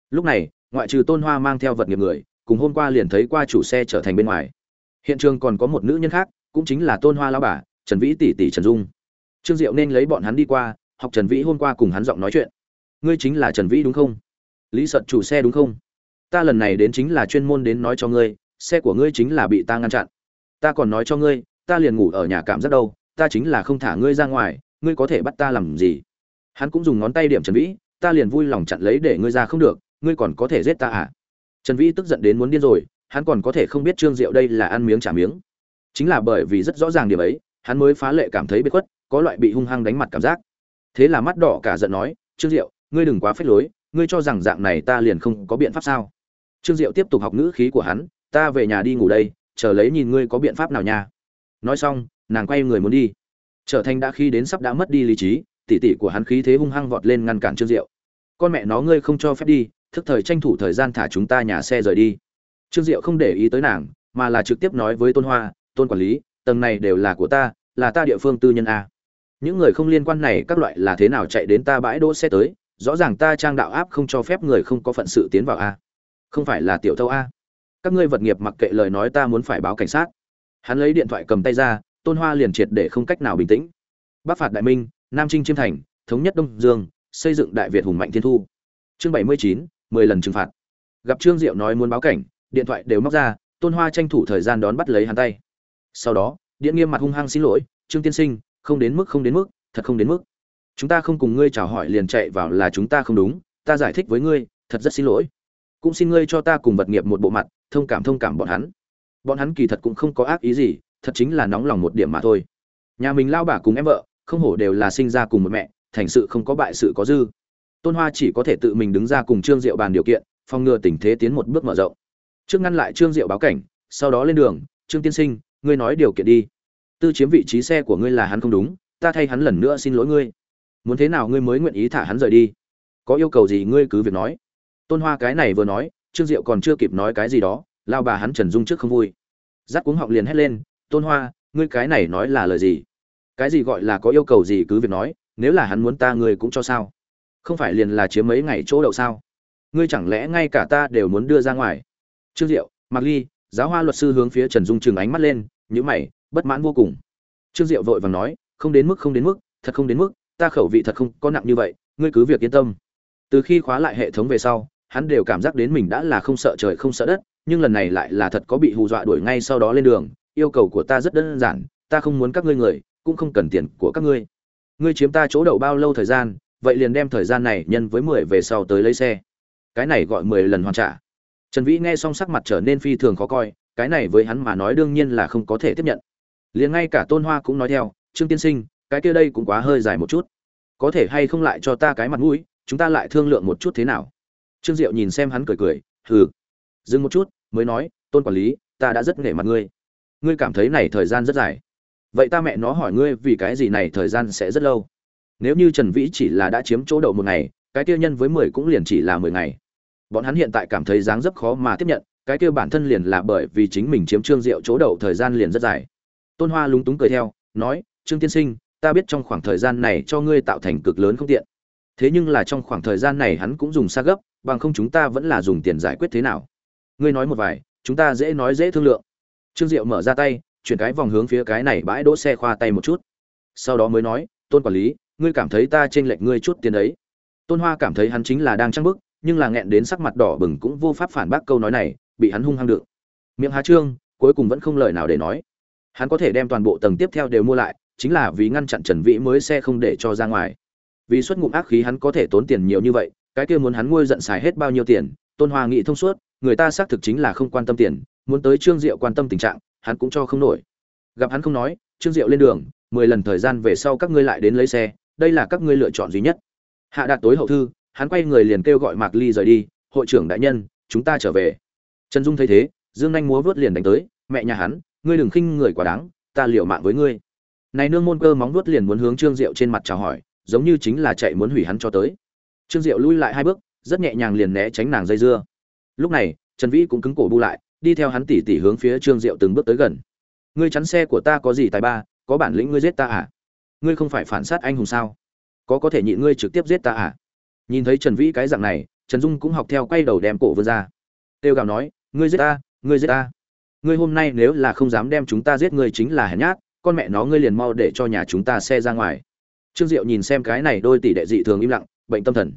Lúc này, ngoại trừ tôn hoa mang theo vật nghiệp người, cùng hôm qua liền thấy qua chủ xe trở thành bên ngoài. Hiện trường còn có một nữ nhân khác, cũng chính là tôn hoa lao bà, trần vĩ tỷ tỷ trần dung. Trương diệu nên lấy bọn hắn đi qua, học trần vĩ hôm qua cùng hắn giọng nói chuyện. Ngươi chính là trần vĩ đúng không? Lý sợt chủ xe đúng không? Ta lần này đến chính là chuyên môn đến nói cho ngươi, xe của ngươi chính là bị ta ngăn chặn. Ta còn nói cho ngươi, ta liền ngủ ở nhà cảm giác đâu, ta chính là không thả ngươi ra ngoài, ngươi có thể bắt ta làm gì? Hắn cũng dùng ngón tay điểm trần vĩ, ta liền vui lòng chặn lấy để ngươi ra không được, ngươi còn có thể giết ta à? Trần vĩ tức giận đến muốn điên rồi, hắn còn có thể không biết trương diệu đây là ăn miếng trả miếng. Chính là bởi vì rất rõ ràng điểm ấy, hắn mới phá lệ cảm thấy bất khuất, có loại bị hung hăng đánh mặt cảm giác. Thế là mắt đỏ cả giận nói, trương diệu, ngươi đừng quá phết lối, ngươi cho rằng dạng này ta liền không có biện pháp sao? Trương diệu tiếp tục học ngữ khí của hắn, ta về nhà đi ngủ đây, chờ lấy nhìn ngươi có biện pháp nào nha. Nói xong, nàng quay người muốn đi. Trở thành đã khi đến sắp đã mất đi lý trí tỉ tỉ của hắn khí thế hung hăng vọt lên ngăn cản trương diệu. Con mẹ nó, ngươi không cho phép đi, thức thời tranh thủ thời gian thả chúng ta nhà xe rời đi. Trương diệu không để ý tới nàng, mà là trực tiếp nói với tôn hoa, tôn quản lý, tầng này đều là của ta, là ta địa phương tư nhân a. Những người không liên quan này, các loại là thế nào chạy đến ta bãi đỗ xe tới, rõ ràng ta trang đạo áp không cho phép người không có phận sự tiến vào a. Không phải là tiểu thâu a. Các ngươi vật nghiệp mặc kệ lời nói ta muốn phải báo cảnh sát. Hắn lấy điện thoại cầm tay ra, tôn hoa liền triệt để không cách nào bình tĩnh. Bác phạt đại minh nam trinh chiêm thành, thống nhất đông dương, xây dựng đại việt hùng mạnh thiên thu. Chương bảy mươi chín, mười lần trừng phạt. Gặp trương diệu nói muốn báo cảnh, điện thoại đều móc ra, tôn hoa tranh thủ thời gian đón bắt lấy hắn tay. Sau đó, điện nghiêm mặt hung hăng xin lỗi, trương tiên sinh, không đến mức, không đến mức, thật không đến mức. Chúng ta không cùng ngươi chào hỏi liền chạy vào là chúng ta không đúng, ta giải thích với ngươi, thật rất xin lỗi. Cũng xin ngươi cho ta cùng vật nghiệp một bộ mặt, thông cảm thông cảm bọn hắn. Bọn hắn kỳ thật cũng không có ác ý gì, thật chính là nóng lòng một điểm mà thôi. Nhà mình lao bà cùng em vợ không hổ đều là sinh ra cùng một mẹ, thành sự không có bại sự có dư. Tôn hoa chỉ có thể tự mình đứng ra cùng trương diệu bàn điều kiện, phòng ngừa tình thế tiến một bước mở rộng. Trước ngăn lại trương diệu báo cảnh, sau đó lên đường, trương tiên sinh, ngươi nói điều kiện đi. Tư chiếm vị trí xe của ngươi là hắn không đúng, ta thay hắn lần nữa xin lỗi ngươi. Muốn thế nào ngươi mới nguyện ý thả hắn rời đi? Có yêu cầu gì ngươi cứ việc nói. Tôn hoa cái này vừa nói, trương diệu còn chưa kịp nói cái gì đó, lao bà hắn trần dung trước không vui. Giáp cuống họng liền hét lên, tôn hoa, ngươi cái này nói là lời gì? Cái gì gọi là có yêu cầu gì cứ việc nói, nếu là hắn muốn ta, ngươi cũng cho sao? Không phải liền là chiếm mấy ngày chỗ đậu sao? Ngươi chẳng lẽ ngay cả ta đều muốn đưa ra ngoài? Trương diệu, mạc ly, giáo hoa luật sư hướng phía trần dung trường ánh mắt lên nhữ mày, bất mãn vô cùng. Trương diệu vội vàng nói, không đến mức, không đến mức, thật không đến mức, ta khẩu vị thật không có nặng như vậy, ngươi cứ việc yên tâm. Từ khi khóa lại hệ thống về sau, hắn đều cảm giác đến mình đã là không sợ trời không sợ đất, nhưng lần này lại là thật có bị hù dọa đuổi ngay sau đó lên đường, yêu cầu của ta rất đơn giản, ta không muốn các ngươi người cũng không cần tiền của các ngươi. Ngươi chiếm ta chỗ đậu bao lâu thời gian, vậy liền đem thời gian này nhân với mười về sau tới lấy xe. Cái này gọi mười lần hoàn trả. Trần vĩ nghe xong sắc mặt trở nên phi thường khó coi, cái này với hắn mà nói đương nhiên là không có thể tiếp nhận. Liền ngay cả tôn hoa cũng nói theo, trương tiên sinh, cái kia đây cũng quá hơi dài một chút. Có thể hay không lại cho ta cái mặt mũi, chúng ta lại thương lượng một chút thế nào? Trương diệu nhìn xem hắn cười cười, hừ, dừng một chút, mới nói, tôn quản lý, ta đã rất nể mặt ngươi. Ngươi cảm thấy này thời gian rất dài vậy ta mẹ nó hỏi ngươi vì cái gì này thời gian sẽ rất lâu. Nếu như trần vĩ chỉ là đã chiếm chỗ đậu một ngày, cái kia nhân với mười cũng liền chỉ là mười ngày. Bọn hắn hiện tại cảm thấy dáng rất khó mà tiếp nhận, cái kia bản thân liền là bởi vì chính mình chiếm trương diệu chỗ đậu thời gian liền rất dài. Tôn hoa lúng túng cười theo, nói, trương tiên sinh, ta biết trong khoảng thời gian này cho ngươi tạo thành cực lớn không tiện. Thế nhưng là trong khoảng thời gian này hắn cũng dùng xa gấp, bằng không chúng ta vẫn là dùng tiền giải quyết thế nào? Ngươi nói một vài, chúng ta dễ nói dễ thương lượng. Trương diệu mở ra tay chuyển cái vòng hướng phía cái này bãi đỗ xe khoa tay một chút. Sau đó mới nói, tôn quản lý, ngươi cảm thấy ta trên lệch ngươi chút tiền đấy. Tôn hoa cảm thấy hắn chính là đang trăng bức, nhưng là nghẹn đến sắc mặt đỏ bừng cũng vô pháp phản bác câu nói này, bị hắn hung hăng được miệng hà trương, cuối cùng vẫn không lời nào để nói. Hắn có thể đem toàn bộ tầng tiếp theo đều mua lại, chính là vì ngăn chặn trần vĩ mới xe không để cho ra ngoài. Vì xuất ngụm ác khí hắn có thể tốn tiền nhiều như vậy, cái kia muốn hắn nguôi giận xài hết bao nhiêu tiền, tôn hoa nghĩ thông suốt, người ta xác thực chính là không quan tâm tiền, muốn tới trương diệu quan tâm tình trạng hắn cũng cho không nổi. Gặp hắn không nói, trương diệu lên đường, mười lần thời gian về sau các ngươi lại đến lấy xe, đây là các ngươi lựa chọn duy nhất. Hạ đạt tối hậu thư, hắn quay người liền kêu gọi mạc ly rời đi, hội trưởng đại nhân, chúng ta trở về. Trần dung thấy thế, dương anh múa vớt liền đánh tới, mẹ nhà hắn, ngươi đừng khinh người quá đáng, ta liều mạng với ngươi. Này nương môn cơ móng vuốt liền muốn hướng trương diệu trên mặt chào hỏi, giống như chính là chạy muốn hủy hắn cho tới. Trương diệu lui lại hai bước, rất nhẹ nhàng liền né tránh nàng dây dưa. Lúc này, trần vĩ cũng cứng cổ bu lại đi theo hắn tỉ tỉ hướng phía trương diệu từng bước tới gần. Ngươi chắn xe của ta có gì tài ba, có bản lĩnh ngươi giết ta à? Ngươi không phải phản sát anh hùng sao? Có có thể nhịn ngươi trực tiếp giết ta à? Nhìn thấy trần vĩ cái dạng này, trần dung cũng học theo quay đầu đem cổ vươn ra. Têu gào nói, ngươi giết ta, ngươi giết ta. Ngươi hôm nay nếu là không dám đem chúng ta giết, ngươi chính là hèn nhát, con mẹ nó ngươi liền mau để cho nhà chúng ta xe ra ngoài. Trương diệu nhìn xem cái này đôi tỷ đệ dị thường im lặng, bệnh tâm thần.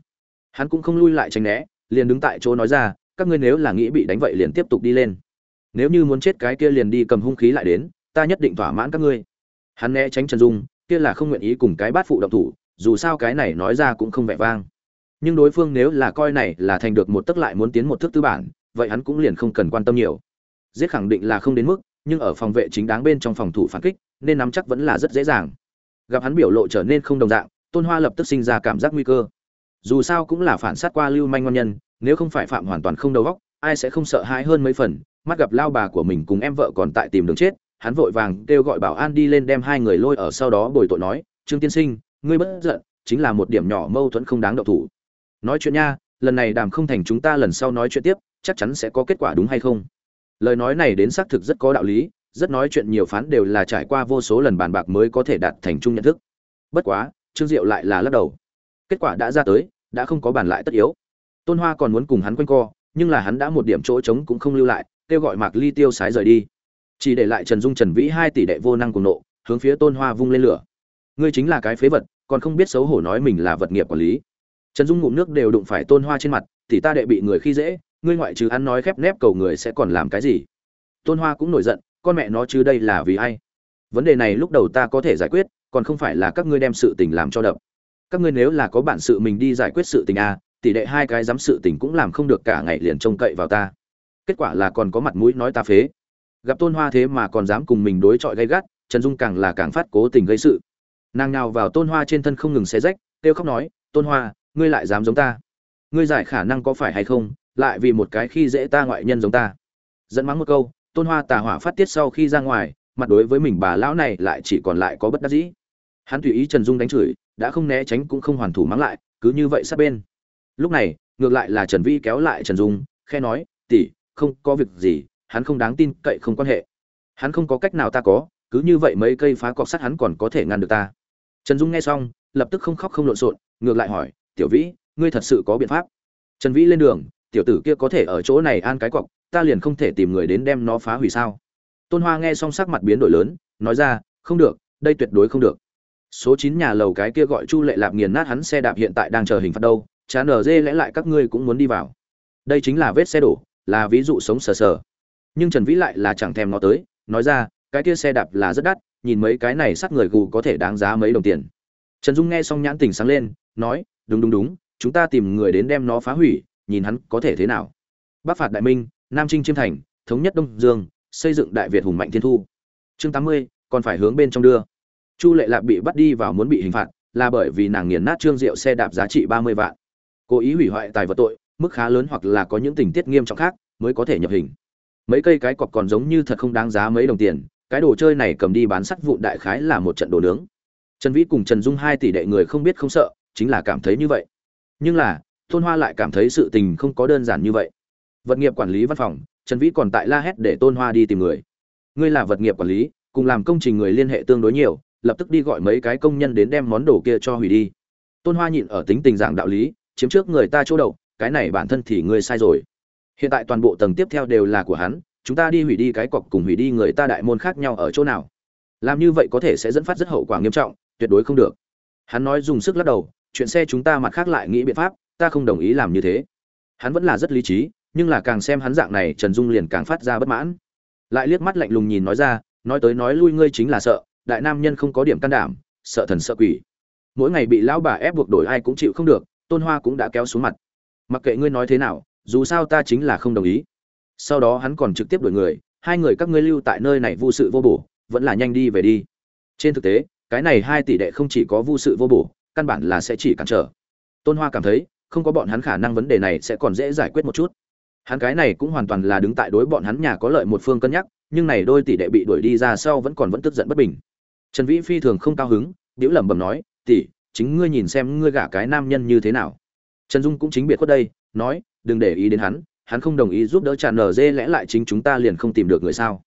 Hắn cũng không lui lại tránh né, liền đứng tại chỗ nói ra các ngươi nếu là nghĩ bị đánh vậy liền tiếp tục đi lên. Nếu như muốn chết cái kia liền đi cầm hung khí lại đến, ta nhất định thỏa mãn các ngươi. Hắn né tránh trần dung, kia là không nguyện ý cùng cái bát phụ động thủ, dù sao cái này nói ra cũng không vẻ vang. Nhưng đối phương nếu là coi này là thành được một tức lại muốn tiến một thước tư bản, vậy hắn cũng liền không cần quan tâm nhiều. Giết khẳng định là không đến mức, nhưng ở phòng vệ chính đáng bên trong phòng thủ phản kích, nên nắm chắc vẫn là rất dễ dàng. Gặp hắn biểu lộ trở nên không đồng dạng, tôn hoa lập tức sinh ra cảm giác nguy cơ. Dù sao cũng là phản sát qua lưu manh ngon nhân nếu không phải phạm hoàn toàn không đầu óc, ai sẽ không sợ hãi hơn mấy phần. Mắt gặp lao bà của mình cùng em vợ còn tại tìm đường chết, hắn vội vàng kêu gọi bảo an đi lên đem hai người lôi ở sau đó bồi tội nói, trương tiên sinh, ngươi bất giận, chính là một điểm nhỏ mâu thuẫn không đáng động thủ. Nói chuyện nha, lần này đàm không thành chúng ta lần sau nói chuyện tiếp, chắc chắn sẽ có kết quả đúng hay không? Lời nói này đến xác thực rất có đạo lý, rất nói chuyện nhiều phán đều là trải qua vô số lần bàn bạc mới có thể đạt thành chung nhận thức. Bất quá, trương diệu lại là lắc đầu. Kết quả đã ra tới, đã không có bàn lại tất yếu tôn hoa còn muốn cùng hắn quanh co nhưng là hắn đã một điểm chỗ trống cũng không lưu lại kêu gọi mạc ly tiêu sái rời đi. Chỉ để lại trần dung trần vĩ hai tỷ đệ vô năng cùng nộ hướng phía tôn hoa vung lên lửa. Ngươi chính là cái phế vật còn không biết xấu hổ nói mình là vật nghiệp quản lý. Trần dung ngụm nước đều đụng phải tôn hoa trên mặt thì ta đệ bị người khi dễ ngươi ngoại trừ ăn nói khép nép cầu người sẽ còn làm cái gì? Tôn hoa cũng nổi giận con mẹ nó chứ đây là vì ai? Vấn đề này lúc đầu ta có thể giải quyết còn không phải là các ngươi đem sự tình làm cho đậm các ngươi nếu là có bản sự mình đi giải quyết sự tình a à, tỷ đệ hai cái dám sự tình cũng làm không được cả ngày liền trông cậy vào ta. Kết quả là còn có mặt mũi nói ta phế. Gặp tôn hoa thế mà còn dám cùng mình đối chọi gay gắt, trần dung càng là càng phát cố tình gây sự. Nàng nào vào tôn hoa trên thân không ngừng xé rách, kêu khóc nói, tôn hoa, ngươi lại dám giống ta? Ngươi giải khả năng có phải hay không, lại vì một cái khi dễ ta ngoại nhân giống ta? Dẫn mắng một câu, tôn hoa tà hỏa phát tiết sau khi ra ngoài, mặt đối với mình bà lão này lại chỉ còn lại có bất đắc dĩ. Hắn tùy ý trần dung đánh chửi, đã không né tránh cũng không hoàn thủ mắng lại, cứ như vậy sát bên lúc này, ngược lại là trần vi kéo lại trần dung khe nói, tỷ, không có việc gì, hắn không đáng tin, cậy không quan hệ. Hắn không có cách nào ta có, cứ như vậy mấy cây phá cọc sắt hắn còn có thể ngăn được ta. Trần dung nghe xong, lập tức không khóc không lộn xộn, ngược lại hỏi, tiểu vĩ, ngươi thật sự có biện pháp? Trần vĩ lên đường, tiểu tử kia có thể ở chỗ này an cái cọc, ta liền không thể tìm người đến đem nó phá hủy sao? Tôn hoa nghe xong sắc mặt biến đổi lớn, nói ra, không được, đây tuyệt đối không được. Số chín nhà lầu cái kia gọi chu lệ lạp nghiền nát hắn xe đạp hiện tại đang chờ hình phạt đâu chán ở dê lẽ lại các ngươi cũng muốn đi vào. Đây chính là vết xe đổ, là ví dụ sống sờ sờ. Nhưng trần vĩ lại là chẳng thèm nó tới, nói ra, cái kia xe đạp là rất đắt, nhìn mấy cái này sát người gù có thể đáng giá mấy đồng tiền. Trần dung nghe xong nhãn tình sáng lên, nói, đúng đúng đúng, chúng ta tìm người đến đem nó phá hủy, nhìn hắn có thể thế nào. Bắc phạt đại minh, nam trinh chiêm thành, thống nhất đông dương, xây dựng đại việt hùng mạnh thiên thu. Chương tám mươi, còn phải hướng bên trong đưa. Chu lệ lạp bị bắt đi vào muốn bị hình phạt, là bởi vì nàng nghiền nát trương rượu xe đạp giá trị ba mươi vạn cố ý hủy hoại tài vật tội, mức khá lớn hoặc là có những tình tiết nghiêm trọng khác mới có thể nhập hình. Mấy cây cái cọp còn giống như thật không đáng giá mấy đồng tiền, cái đồ chơi này cầm đi bán sắt vụn đại khái là một trận đồ nướng. Trần vĩ cùng trần dung hai tỷ đệ người không biết không sợ, chính là cảm thấy như vậy. Nhưng là, tôn hoa lại cảm thấy sự tình không có đơn giản như vậy. Vật nghiệp quản lý văn phòng, trần vĩ còn tại la hét để tôn hoa đi tìm người. Ngươi là vật nghiệp quản lý, cùng làm công trình người liên hệ tương đối nhiều, lập tức đi gọi mấy cái công nhân đến đem món đồ kia cho hủy đi. Tôn hoa nhịn ở tính tình dạng đạo lý chiếm trước người ta chỗ đậu cái này bản thân thì ngươi sai rồi. Hiện tại toàn bộ tầng tiếp theo đều là của hắn, chúng ta đi hủy đi cái cọc cùng hủy đi người ta đại môn khác nhau ở chỗ nào. Làm như vậy có thể sẽ dẫn phát rất hậu quả nghiêm trọng, tuyệt đối không được. Hắn nói dùng sức lắc đầu, chuyện xe chúng ta mặt khác lại nghĩ biện pháp, ta không đồng ý làm như thế. Hắn vẫn là rất lý trí, nhưng là càng xem hắn dạng này, trần dung liền càng phát ra bất mãn. Lại liếc mắt lạnh lùng nhìn nói ra, nói tới nói lui ngươi chính là sợ, đại nam nhân không có điểm can đảm, sợ thần sợ quỷ. Mỗi ngày bị lão bà ép buộc đổi ai cũng chịu không được tôn hoa cũng đã kéo xuống mặt. Mặc kệ ngươi nói thế nào, dù sao ta chính là không đồng ý. Sau đó hắn còn trực tiếp đuổi người, hai người các ngươi lưu tại nơi này vô sự vô bổ, vẫn là nhanh đi về đi. Trên thực tế, cái này hai tỷ đệ không chỉ có vô sự vô bổ, căn bản là sẽ chỉ cản trở. Tôn hoa cảm thấy, không có bọn hắn khả năng vấn đề này sẽ còn dễ giải quyết một chút. Hắn cái này cũng hoàn toàn là đứng tại đối bọn hắn nhà có lợi một phương cân nhắc, nhưng này đôi tỷ đệ bị đuổi đi ra sau vẫn còn vẫn tức giận bất bình. Trần vĩ phi thường không cao hứng điếu lẩm bẩm nói, tỷ chính ngươi nhìn xem ngươi gả cái nam nhân như thế nào. Trần dung cũng chính biệt khuất đây, nói, đừng để ý đến hắn hắn không đồng ý giúp đỡ tràn nở dê, lẽ lại chính chúng ta liền không tìm được người sao?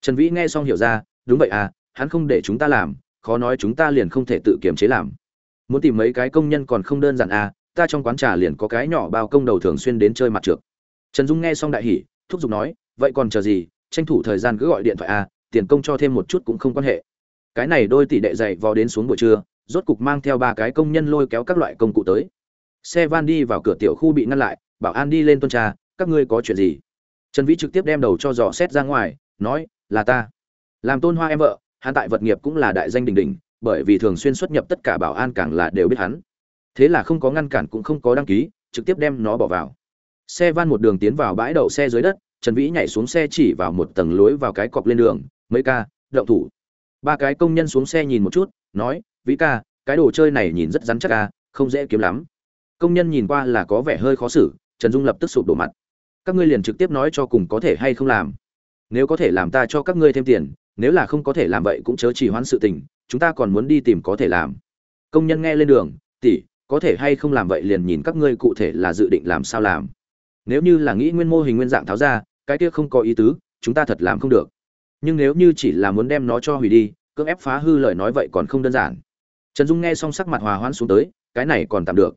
Trần vĩ nghe xong hiểu ra, đúng vậy à hắn không để chúng ta làm, khó nói chúng ta liền không thể tự kiềm chế làm. Muốn tìm mấy cái công nhân còn không đơn giản à ta trong quán trà liền có cái nhỏ bao công đầu thường xuyên đến chơi mặt trượt. Trần dung nghe xong đại hỉ, thúc giục nói, vậy còn chờ gì, tranh thủ thời gian cứ gọi điện thoại à tiền công cho thêm một chút cũng không quan hệ. Cái này đôi tỷ đệ dậy vò đến xuống buổi trưa rốt cục mang theo ba cái công nhân lôi kéo các loại công cụ tới. Xe van đi vào cửa tiểu khu bị ngăn lại, bảo an đi lên tuần tra, các ngươi có chuyện gì? Trần vĩ trực tiếp đem đầu cho dò xét ra ngoài, nói, là ta. Làm tôn hoa em vợ, hắn tại vật nghiệp cũng là đại danh đình đình bởi vì thường xuyên xuất nhập tất cả bảo an càng là đều biết hắn. Thế là không có ngăn cản cũng không có đăng ký, trực tiếp đem nó bỏ vào. Xe van một đường tiến vào bãi đậu xe dưới đất, trần vĩ nhảy xuống xe chỉ vào một tầng lối vào cái cọc lên đường, mấy ca, động thủ. Ba cái công nhân xuống xe nhìn một chút, nói vĩ ca, cái đồ chơi này nhìn rất rắn chắc ca không dễ kiếm lắm. Công nhân nhìn qua là có vẻ hơi khó xử, trần dung lập tức sụp đổ mặt. Các ngươi liền trực tiếp nói cho cùng có thể hay không làm. Nếu có thể làm ta cho các ngươi thêm tiền, nếu là không có thể làm vậy cũng chớ chỉ hoãn sự tình, chúng ta còn muốn đi tìm có thể làm. Công nhân nghe lên đường, tỷ, có thể hay không làm vậy liền nhìn các ngươi cụ thể là dự định làm sao làm. Nếu như là nghĩ nguyên mô hình nguyên dạng tháo ra, cái kia không có ý tứ, chúng ta thật làm không được. Nhưng nếu như chỉ là muốn đem nó cho hủy đi, cưỡng ép phá hư lời nói vậy còn không đơn giản trần dung nghe xong sắc mặt hòa hoãn xuống tới, cái này còn tạm được.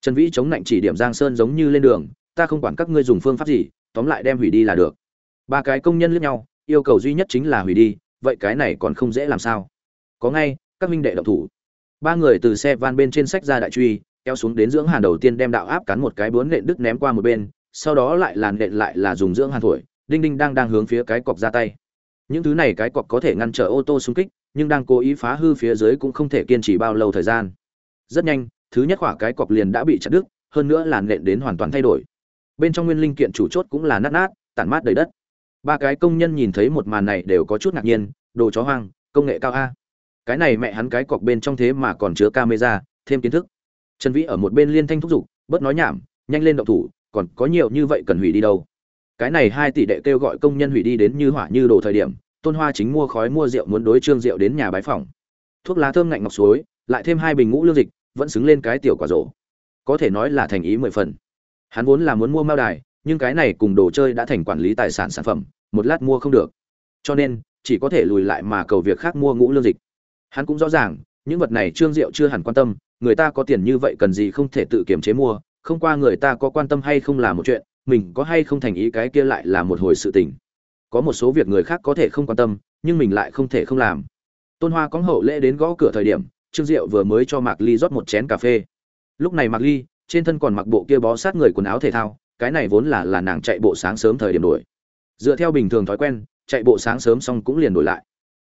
Trần vĩ chống lạnh chỉ điểm giang sơn giống như lên đường, ta không quản các ngươi dùng phương pháp gì, tóm lại đem hủy đi là được. Ba cái công nhân liếc nhau, yêu cầu duy nhất chính là hủy đi, vậy cái này còn không dễ làm sao? Có ngay, các minh đệ động thủ. Ba người từ xe van bên trên sách ra đại truy, kéo xuống đến dưỡng hàn đầu tiên đem đạo áp cắn một cái bướn nện đứt ném qua một bên, sau đó lại làn nện lại là dùng dưỡng hàn thổi, đinh đinh đang đang hướng phía cái cọc ra tay. Những thứ này cái cọc có thể ngăn trở ô tô xung kích nhưng đang cố ý phá hư phía dưới cũng không thể kiên trì bao lâu thời gian. Rất nhanh, thứ nhất khỏa cái cọc liền đã bị chặt đứt, hơn nữa làn nện đến hoàn toàn thay đổi. Bên trong nguyên linh kiện chủ chốt cũng là nát nát, tản mát đầy đất. Ba cái công nhân nhìn thấy một màn này đều có chút ngạc nhiên, đồ chó hoang, công nghệ cao a. Cái này mẹ hắn cái cọc bên trong thế mà còn chứa camera, thêm kiến thức. Trần vĩ ở một bên liên thanh thúc giục, bớt nói nhảm, nhanh lên động thủ, còn có nhiều như vậy cần hủy đi đâu. Cái này hai tỷ đệ kêu gọi công nhân hủy đi đến như hỏa như đồ thời điểm tôn hoa chính mua khói mua rượu muốn đối trương rượu đến nhà bái phòng thuốc lá thơm ngạnh ngọc suối, lại thêm hai bình ngũ lương dịch, vẫn xứng lên cái tiểu quả rổ. Có thể nói là thành ý mười phần. Hắn vốn là muốn mua mao đài, nhưng cái này cùng đồ chơi đã thành quản lý tài sản sản phẩm, một lát mua không được. Cho nên, chỉ có thể lùi lại mà cầu việc khác mua ngũ lương dịch. Hắn cũng rõ ràng, những vật này trương diệu chưa hẳn quan tâm, người ta có tiền như vậy cần gì không thể tự kiềm chế mua, không qua người ta có quan tâm hay không là một chuyện, mình có hay không thành ý cái kia lại là một hồi sự tình có một số việc người khác có thể không quan tâm, nhưng mình lại không thể không làm. Tôn hoa có hậu lễ đến gõ cửa thời điểm, trương diệu vừa mới cho mạc ly rót một chén cà phê. Lúc này mạc ly, trên thân còn mặc bộ kia bó sát người quần áo thể thao, cái này vốn là là nàng chạy bộ sáng sớm thời điểm đổi. Dựa theo bình thường thói quen, chạy bộ sáng sớm xong cũng liền đổi lại.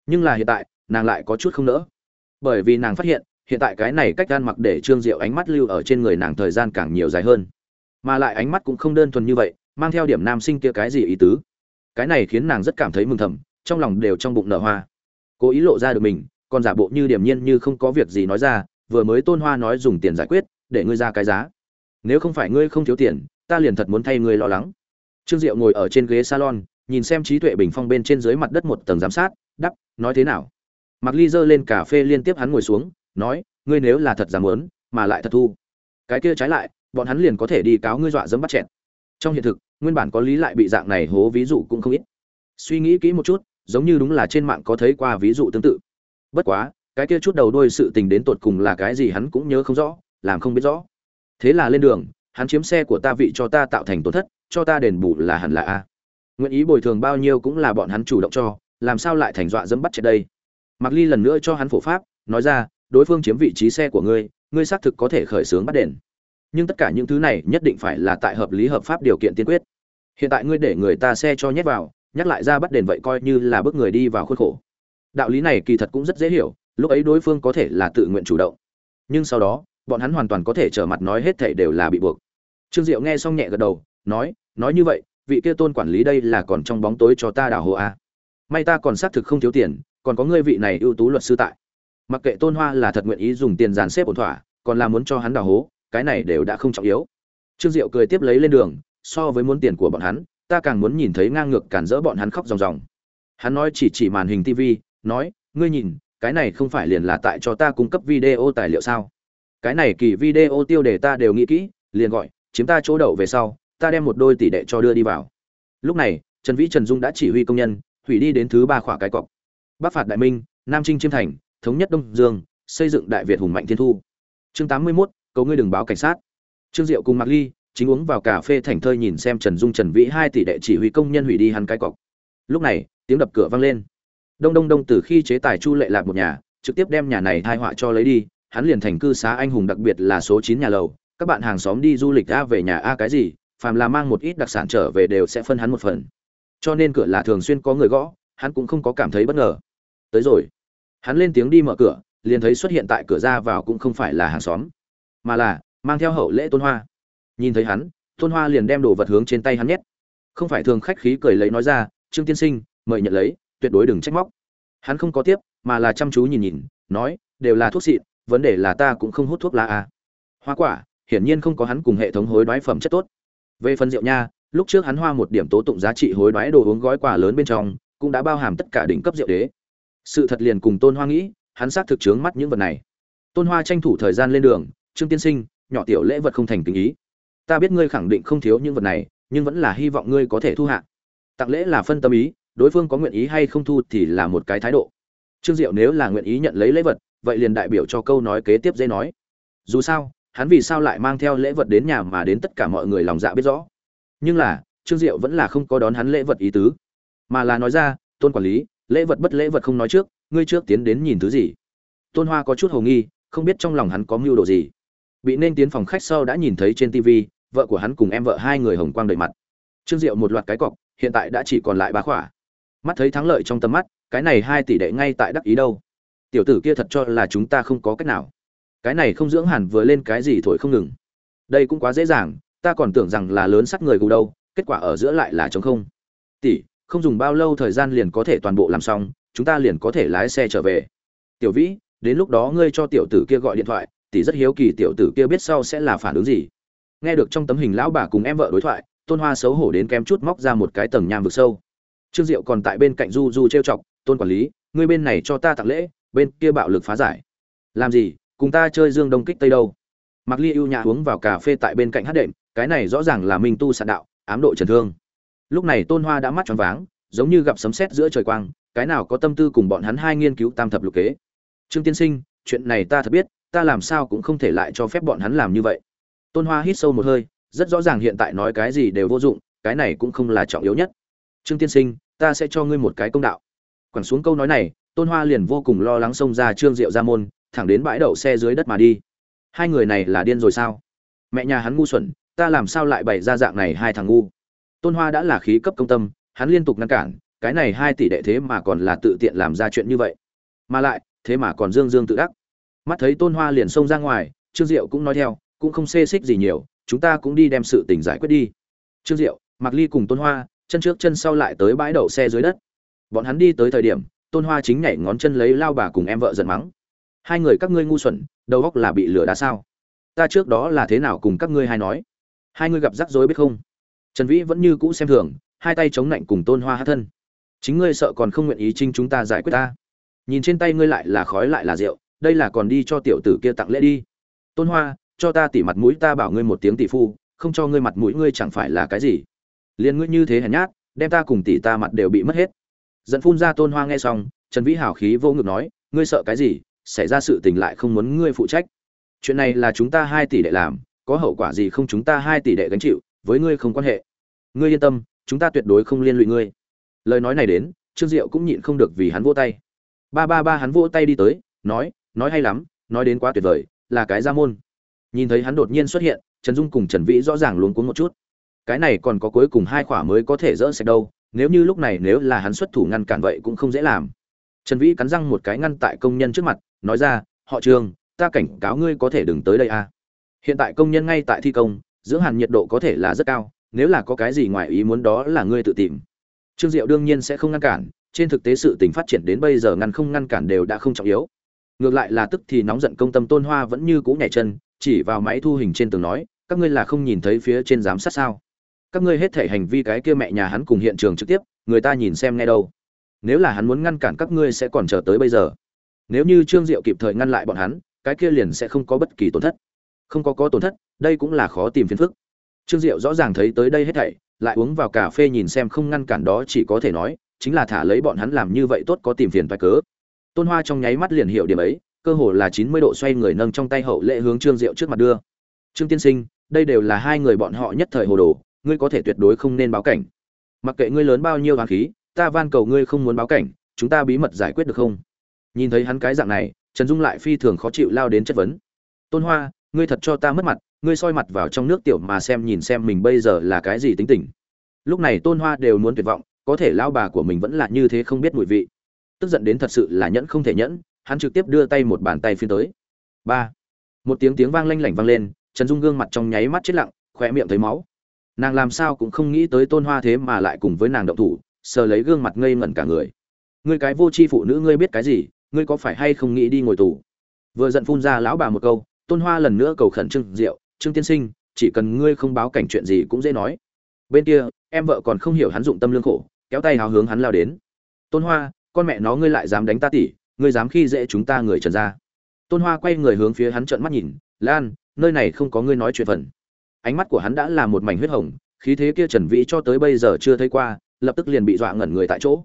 Nhưng là hiện tại, nàng lại có chút không nỡ. Bởi vì nàng phát hiện hiện tại cái này cách gan mặc để trương diệu ánh mắt lưu ở trên người nàng thời gian càng nhiều dài hơn. Mà lại ánh mắt cũng không đơn thuần như vậy, mang theo điểm nam sinh kia cái gì ý tứ cái này khiến nàng rất cảm thấy mừng thầm, trong lòng đều trong bụng nở hoa. Cố ý lộ ra được mình còn giả bộ như điểm nhiên như không có việc gì nói ra, vừa mới tôn hoa nói dùng tiền giải quyết, để ngươi ra cái giá. Nếu không phải ngươi không thiếu tiền, ta liền thật muốn thay ngươi lo lắng. Trương diệu ngồi ở trên ghế salon, nhìn xem trí tuệ bình phong bên trên dưới mặt đất một tầng giám sát, đắp, nói thế nào? Mặc ly giơ lên cà phê liên tiếp hắn ngồi xuống, nói, ngươi nếu là thật dám muốn, mà lại thật thu. Cái kia trái lại, bọn hắn liền có thể đi cáo ngươi dọa dẫm bắt chẹn trong hiện thực nguyên bản có lý lại bị dạng này hố ví dụ cũng không ít. Suy nghĩ kỹ một chút, giống như đúng là trên mạng có thấy qua ví dụ tương tự. Bất quá, cái kia chút đầu đuôi sự tình đến tột cùng là cái gì hắn cũng nhớ không rõ, làm không biết rõ. Thế là lên đường, hắn chiếm xe của ta vị cho ta tạo thành tổn thất, cho ta đền bù là hẳn là a. Nguyện ý bồi thường bao nhiêu cũng là bọn hắn chủ động cho, làm sao lại thành dọa dẫm bắt chết đây? Mặc ly lần nữa cho hắn phổ pháp, nói ra, đối phương chiếm vị trí xe của ngươi ngươi xác thực có thể khởi xướng bắt đền nhưng tất cả những thứ này nhất định phải là tại hợp lý hợp pháp điều kiện tiên quyết. Hiện tại ngươi để người ta xe cho nhét vào, nhắc lại ra bắt đền vậy coi như là bước người đi vào khuôn khổ. Đạo lý này kỳ thật cũng rất dễ hiểu, lúc ấy đối phương có thể là tự nguyện chủ động. Nhưng sau đó, bọn hắn hoàn toàn có thể trở mặt nói hết thảy đều là bị buộc. Trương diệu nghe xong nhẹ gật đầu, nói nói như vậy, vị kia tôn quản lý đây là còn trong bóng tối cho ta đào hồ a à? may ta còn xác thực không thiếu tiền, còn có ngươi vị này ưu tú luật sư tại. Mặc kệ tôn hoa là thật nguyện ý dùng tiền dàn xếp ổn thỏa, còn là muốn cho hắn đào hố cái này đều đã không trọng yếu. Trương diệu cười tiếp lấy lên đường so với muốn tiền của bọn hắn ta càng muốn nhìn thấy ngang ngược cản rỡ bọn hắn khóc ròng ròng. Hắn nói chỉ chỉ màn hình tv nói ngươi nhìn cái này không phải liền là tại cho ta cung cấp video tài liệu sao? Cái này kỳ video tiêu đề ta đều nghĩ kỹ liền gọi chiếm ta chỗ đậu về sau ta đem một đôi tỷ đệ cho đưa đi vào. Lúc này trần vĩ trần dung đã chỉ huy công nhân hủy đi đến thứ ba khỏa cái cọc. Bắc phạt đại minh nam trinh chiêm thành thống nhất đông dương xây dựng đại việt hùng mạnh thiên thu. Chương tám mươi 81, cầu ngươi đừng báo cảnh sát. Trương diệu cùng mạc ly chính uống vào cà phê thành thơi nhìn xem trần dung, trần vĩ hai tỷ đệ chỉ huy công nhân hủy đi hắn cái cọc. Lúc này, tiếng đập cửa vang lên. Đông đông đông, từ khi chế tài chu lệ lạc một nhà, trực tiếp đem nhà này thai họa cho lấy đi, hắn liền thành cư xá anh hùng đặc biệt là số chín nhà lầu. Các bạn hàng xóm đi du lịch a về nhà a cái gì, phàm là mang một ít đặc sản trở về đều sẽ phân hắn một phần. Cho nên cửa là thường xuyên có người gõ, hắn cũng không có cảm thấy bất ngờ. Tới rồi. Hắn lên tiếng đi mở cửa, liền thấy xuất hiện tại cửa ra vào cũng không phải là hàng xóm mà là, mang theo hậu lễ tôn hoa. Nhìn thấy hắn, tôn hoa liền đem đồ vật hướng trên tay hắn nhét. Không phải thường khách khí cười lấy nói ra, trương tiên sinh, mời nhận lấy, tuyệt đối đừng trách móc. Hắn không có tiếp, mà là chăm chú nhìn nhìn, nói, đều là thuốc xịn, vấn đề là ta cũng không hút thuốc lá à. hoa quả, hiển nhiên không có hắn cùng hệ thống hối đoái phẩm chất tốt. Về phần rượu nha, lúc trước hắn hoa một điểm tố tụng giá trị hối đoái đồ uống gói quả lớn bên trong, cũng đã bao hàm tất cả đỉnh cấp rượu đế. Sự thật liền cùng tôn hoa nghĩ, hắn xác thực chướng mắt những vật này. Tôn hoa tranh thủ thời gian lên đường trương tiên sinh, nhỏ tiểu lễ vật không thành tình ý. Ta biết ngươi khẳng định không thiếu những vật này, nhưng vẫn là hy vọng ngươi có thể thu hạ. Tặng lễ là phân tâm ý, đối phương có nguyện ý hay không thu thì là một cái thái độ. Trương diệu nếu là nguyện ý nhận lấy lễ vật, vậy liền đại biểu cho câu nói kế tiếp dễ nói. Dù sao, hắn vì sao lại mang theo lễ vật đến nhà mà đến tất cả mọi người lòng dạ biết rõ. Nhưng là, trương diệu vẫn là không có đón hắn lễ vật ý tứ. Mà là nói ra, tôn quản lý, lễ vật bất lễ vật không nói trước, ngươi trước tiến đến nhìn thứ gì? Tôn hoa có chút hồ nghi, không biết trong lòng hắn có mưu đồ gì bị nên tiến phòng khách sau đã nhìn thấy trên tv vợ của hắn cùng em vợ hai người hồng quang đầy mặt. Trương diệu một loạt cái cọc, hiện tại đã chỉ còn lại bá khỏa. Mắt thấy thắng lợi trong tầm mắt, cái này hai tỷ đệ ngay tại đắc ý đâu. Tiểu tử kia thật cho là chúng ta không có cách nào. Cái này không dưỡng hẳn vừa lên cái gì thổi không ngừng. Đây cũng quá dễ dàng, ta còn tưởng rằng là lớn sắt người gù đâu, kết quả ở giữa lại là trống không. Tỷ, không dùng bao lâu thời gian liền có thể toàn bộ làm xong, chúng ta liền có thể lái xe trở về. Tiểu vĩ, đến lúc đó ngươi cho tiểu tử kia gọi điện thoại tỷ rất hiếu kỳ tiểu tử kia biết sau sẽ là phản ứng gì. Nghe được trong tấm hình lão bà cùng em vợ đối thoại, tôn hoa xấu hổ đến kém chút móc ra một cái tầng nham vực sâu. Trương diệu còn tại bên cạnh du du trêu chọc, tôn quản lý, ngươi bên này cho ta tặng lễ, bên kia bạo lực phá giải. Làm gì, cùng ta chơi dương đông kích tây đâu? Mặc ly ưu nhã uống vào cà phê tại bên cạnh hát đệm, cái này rõ ràng là minh tu sạn đạo, ám độ trần thương. Lúc này tôn hoa đã mắt tròn váng, giống như gặp sấm sét giữa trời quang, cái nào có tâm tư cùng bọn hắn hai nghiên cứu tam thập lục kế. Trương tiên sinh, chuyện này ta thật biết ta làm sao cũng không thể lại cho phép bọn hắn làm như vậy. Tôn hoa hít sâu một hơi, rất rõ ràng hiện tại nói cái gì đều vô dụng, cái này cũng không là trọng yếu nhất. Trương tiên sinh, ta sẽ cho ngươi một cái công đạo. Quẳng xuống câu nói này, tôn hoa liền vô cùng lo lắng xông ra trương diệu ra môn, thẳng đến bãi đậu xe dưới đất mà đi. Hai người này là điên rồi sao? Mẹ nhà hắn ngu xuẩn, ta làm sao lại bày ra dạng này hai thằng ngu? Tôn hoa đã là khí cấp công tâm, hắn liên tục ngăn cản, cái này hai tỷ đệ thế mà còn là tự tiện làm ra chuyện như vậy. Mà lại, thế mà còn dương dương tự đắc mắt thấy tôn hoa liền xông ra ngoài, trương diệu cũng nói theo, cũng không xê xích gì nhiều, chúng ta cũng đi đem sự tình giải quyết đi. Trương diệu mặc ly cùng tôn hoa, chân trước chân sau lại tới bãi đậu xe dưới đất. Bọn hắn đi tới thời điểm, tôn hoa chính nhảy ngón chân lấy lao bà cùng em vợ giận mắng. Hai người các ngươi ngu xuẩn, đầu óc là bị lửa đá sao? Ta trước đó là thế nào cùng các ngươi hay nói? Hai ngươi gặp rắc rối biết không? Trần vĩ vẫn như cũ xem thường, hai tay chống lạnh cùng tôn hoa hát thân. Chính ngươi sợ còn không nguyện ý trinh chúng ta giải quyết ta. Nhìn trên tay ngươi lại là khói lại là rượu đây là còn đi cho tiểu tử kia tặng lễ đi. Tôn hoa, cho ta tỉ mặt mũi ta bảo ngươi một tiếng tỷ phu, không cho ngươi mặt mũi ngươi chẳng phải là cái gì. Liền ngươi như thế hèn nhát, đem ta cùng tỷ ta mặt đều bị mất hết. Dẫn phun ra tôn hoa nghe xong, trần vĩ hào khí vô ngực nói, ngươi sợ cái gì, xảy ra sự tình lại không muốn ngươi phụ trách. Chuyện này là chúng ta hai tỷ đệ làm, có hậu quả gì không chúng ta hai tỷ đệ gánh chịu, với ngươi không quan hệ. Ngươi yên tâm, chúng ta tuyệt đối không liên lụy ngươi. Lời nói này đến, trương diệu cũng nhịn không được vì hắn vỗ tay. Ba ba ba hắn vỗ tay đi tới, nói nói hay lắm, nói đến quá tuyệt vời, là cái gia môn. Nhìn thấy hắn đột nhiên xuất hiện, trần dung cùng trần vĩ rõ ràng luống cuống một chút. Cái này còn có cuối cùng hai khỏa mới có thể dỡ sạch đâu, nếu như lúc này nếu là hắn xuất thủ ngăn cản vậy cũng không dễ làm. Trần vĩ cắn răng một cái ngăn tại công nhân trước mặt, nói ra, họ trường, ta cảnh cáo ngươi có thể đừng tới đây à. hiện tại công nhân ngay tại thi công, dưỡng hàn nhiệt độ có thể là rất cao, nếu là có cái gì ngoài ý muốn đó là ngươi tự tìm. Trương diệu đương nhiên sẽ không ngăn cản, trên thực tế sự tình phát triển đến bây giờ ngăn không ngăn cản đều đã không trọng yếu ngược lại là tức thì nóng giận công tâm tôn hoa vẫn như cũ nhảy chân, chỉ vào máy thu hình trên tường nói, các ngươi là không nhìn thấy phía trên giám sát sao? Các ngươi hết thể hành vi cái kia mẹ nhà hắn cùng hiện trường trực tiếp, người ta nhìn xem nghe đâu. Nếu là hắn muốn ngăn cản các ngươi sẽ còn chờ tới bây giờ. Nếu như trương diệu kịp thời ngăn lại bọn hắn, cái kia liền sẽ không có bất kỳ tổn thất. Không có có tổn thất, đây cũng là khó tìm phiền phức. Trương diệu rõ ràng thấy tới đây hết thảy, lại uống vào cà phê nhìn xem không ngăn cản đó chỉ có thể nói, chính là thả lấy bọn hắn làm như vậy tốt có tìm phiền phải cớ tôn hoa trong nháy mắt liền hiểu điểm ấy, cơ hồ là chín mươi độ xoay người nâng trong tay hậu lệ hướng trương diệu trước mặt đưa. Trương tiên sinh, đây đều là hai người bọn họ nhất thời hồ đồ, ngươi có thể tuyệt đối không nên báo cảnh. Mặc kệ ngươi lớn bao nhiêu hoàng khí, ta van cầu ngươi không muốn báo cảnh, chúng ta bí mật giải quyết được không? Nhìn thấy hắn cái dạng này, trần dung lại phi thường khó chịu lao đến chất vấn. Tôn hoa, ngươi thật cho ta mất mặt, ngươi soi mặt vào trong nước tiểu mà xem nhìn xem mình bây giờ là cái gì tính tình. Lúc này tôn hoa đều muốn tuyệt vọng, có thể lao bà của mình vẫn là như thế không biết mùi vị tức giận đến thật sự là nhẫn không thể nhẫn, hắn trực tiếp đưa tay một bàn tay phiên tới. Ba. Một tiếng tiếng vang lanh lảnh vang lên, trần dung gương mặt trong nháy mắt chết lặng khỏe miệng thấy máu. Nàng làm sao cũng không nghĩ tới tôn hoa thế mà lại cùng với nàng động thủ, sờ lấy gương mặt ngây ngẩn cả người. Ngươi cái vô tri phụ nữ, ngươi biết cái gì, ngươi có phải hay không nghĩ đi ngồi tù? Vừa giận phun ra lão bà một câu, tôn hoa lần nữa cầu khẩn trương diệu, trương tiên sinh, chỉ cần ngươi không báo cảnh chuyện gì cũng dễ nói. Bên kia, em vợ còn không hiểu hắn dụng tâm lương khổ, kéo tay hào hướng hắn lao đến. Tôn hoa con mẹ nó ngươi lại dám đánh ta tỷ, ngươi dám khi dễ chúng ta người trần ra tôn hoa quay người hướng phía hắn trợn mắt nhìn lan nơi này không có ngươi nói chuyện phần. Ánh mắt của hắn đã là một mảnh huyết hồng khí thế kia trần vĩ cho tới bây giờ chưa thấy qua lập tức liền bị dọa ngẩn người tại chỗ.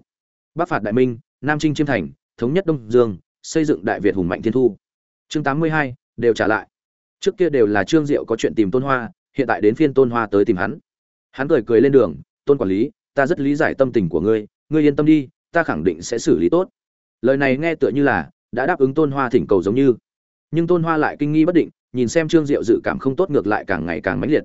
Bắc phạt đại minh nam trinh chiêm thành thống nhất đông dương xây dựng đại việt hùng mạnh thiên thu. Chương tám mươi hai đều trả lại. Trước kia đều là trương diệu có chuyện tìm tôn hoa hiện tại đến phiên tôn hoa tới tìm hắn. Hắn cười cười lên đường tôn quản lý ta rất lý giải tâm tình của ngươi ngươi yên tâm đi ta khẳng định sẽ xử lý tốt. Lời này nghe tựa như là đã đáp ứng tôn hoa thỉnh cầu giống như. Nhưng tôn hoa lại kinh nghi bất định, nhìn xem trương diệu dự cảm không tốt ngược lại càng ngày càng mãnh liệt.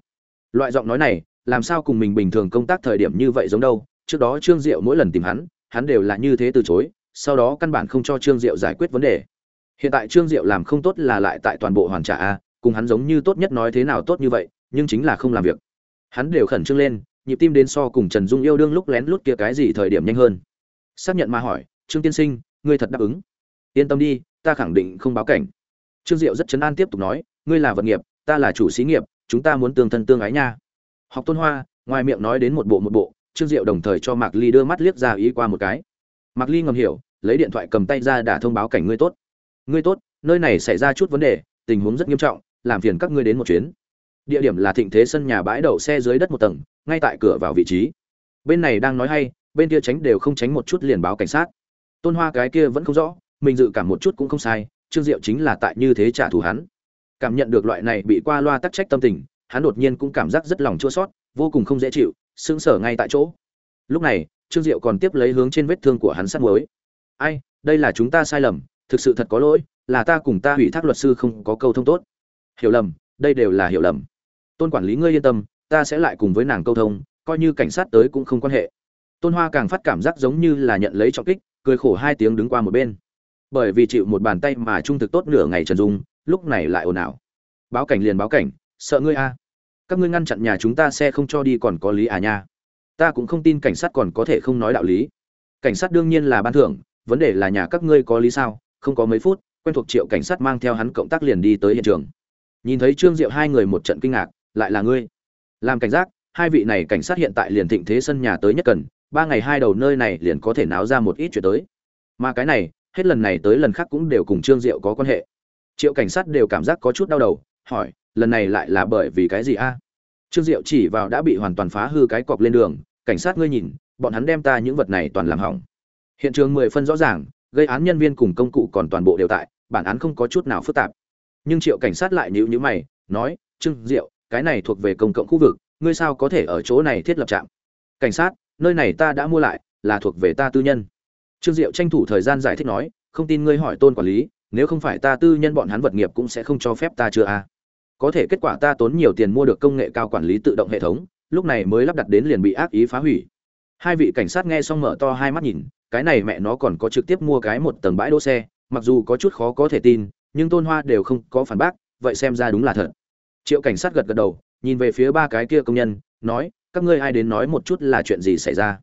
Loại giọng nói này, làm sao cùng mình bình thường công tác thời điểm như vậy giống đâu? Trước đó trương diệu mỗi lần tìm hắn hắn đều là như thế từ chối, sau đó căn bản không cho trương diệu giải quyết vấn đề. Hiện tại trương diệu làm không tốt là lại tại toàn bộ hoàn trả a, cùng hắn giống như tốt nhất nói thế nào tốt như vậy, nhưng chính là không làm việc. Hắn đều khẩn trương lên, nhịp tim đến so cùng trần dung yêu đương lúc lén lút kia cái gì thời điểm nhanh hơn xác nhận mà hỏi, trương tiên sinh, ngươi thật đáp ứng? Yên tâm đi, ta khẳng định không báo cảnh. Trương diệu rất chấn an tiếp tục nói, ngươi là vật nghiệp, ta là chủ xí nghiệp, chúng ta muốn tương thân tương ái nha. Học tôn hoa, ngoài miệng nói đến một bộ một bộ, trương diệu đồng thời cho mạc ly đưa mắt liếc ra ý qua một cái. Mạc ly ngầm hiểu, lấy điện thoại cầm tay ra đã thông báo cảnh ngươi tốt. Ngươi tốt, nơi này xảy ra chút vấn đề, tình huống rất nghiêm trọng, làm phiền các ngươi đến một chuyến. Địa điểm là thịnh thế sân nhà bãi đậu xe dưới đất một tầng, ngay tại cửa vào vị trí. Bên này đang nói hay bên kia tránh đều không tránh một chút liền báo cảnh sát. Tôn hoa cái kia vẫn không rõ, mình dự cảm một chút cũng không sai, trương diệu chính là tại như thế trả thù hắn. Cảm nhận được loại này bị qua loa tắc trách tâm tình, hắn đột nhiên cũng cảm giác rất lòng chua sót vô cùng không dễ chịu, sững sờ ngay tại chỗ. Lúc này, trương diệu còn tiếp lấy hướng trên vết thương của hắn sắt muối. Ai, đây là chúng ta sai lầm, thực sự thật có lỗi, là ta cùng ta ủy thác luật sư không có câu thông tốt. Hiểu lầm, đây đều là hiểu lầm. Tôn quản lý ngươi yên tâm, ta sẽ lại cùng với nàng câu thông, coi như cảnh sát tới cũng không quan hệ tôn hoa càng phát cảm giác giống như là nhận lấy trọng kích, cười khổ hai tiếng đứng qua một bên. Bởi vì chịu một bàn tay mà trung thực tốt nửa ngày trần dung, lúc này lại ồn ào. Báo cảnh liền báo cảnh, sợ ngươi a. Các ngươi ngăn chặn nhà chúng ta xe không cho đi còn có lý à nha. Ta cũng không tin cảnh sát còn có thể không nói đạo lý. Cảnh sát đương nhiên là ban thưởng, vấn đề là nhà các ngươi có lý sao? Không có mấy phút, quen thuộc triệu cảnh sát mang theo hắn cộng tác liền đi tới hiện trường. Nhìn thấy trương diệu hai người một trận kinh ngạc, lại là ngươi. Làm cảnh giác, hai vị này cảnh sát hiện tại liền thịnh thế sân nhà tới nhất cần ba ngày hai đầu nơi này liền có thể náo ra một ít chuyện tới. Mà cái này, hết lần này tới lần khác cũng đều cùng trương diệu có quan hệ. Triệu cảnh sát đều cảm giác có chút đau đầu, hỏi, lần này lại là bởi vì cái gì a? Trương diệu chỉ vào đã bị hoàn toàn phá hư cái cọc lên đường, cảnh sát ngươi nhìn, bọn hắn đem ta những vật này toàn làm hỏng. Hiện trường mười phân rõ ràng, gây án nhân viên cùng công cụ còn toàn bộ đều tại, bản án không có chút nào phức tạp. Nhưng triệu cảnh sát lại nhíu nhíu mày, nói, trương diệu, cái này thuộc về công cộng khu vực, ngươi sao có thể ở chỗ này thiết lập trạm? Cảnh sát nơi này ta đã mua lại, là thuộc về ta tư nhân. Trương diệu tranh thủ thời gian giải thích nói, không tin ngươi hỏi tôn quản lý, nếu không phải ta tư nhân bọn hắn vật nghiệp cũng sẽ không cho phép ta chưa a có thể kết quả ta tốn nhiều tiền mua được công nghệ cao quản lý tự động hệ thống, lúc này mới lắp đặt đến liền bị ác ý phá hủy. Hai vị cảnh sát nghe xong mở to hai mắt nhìn, cái này mẹ nó còn có trực tiếp mua cái một tầng bãi đỗ xe, mặc dù có chút khó có thể tin, nhưng tôn hoa đều không có phản bác, vậy xem ra đúng là thật. Triệu cảnh sát gật gật đầu, nhìn về phía ba cái kia công nhân, nói các ngươi ai đến nói một chút là chuyện gì xảy ra?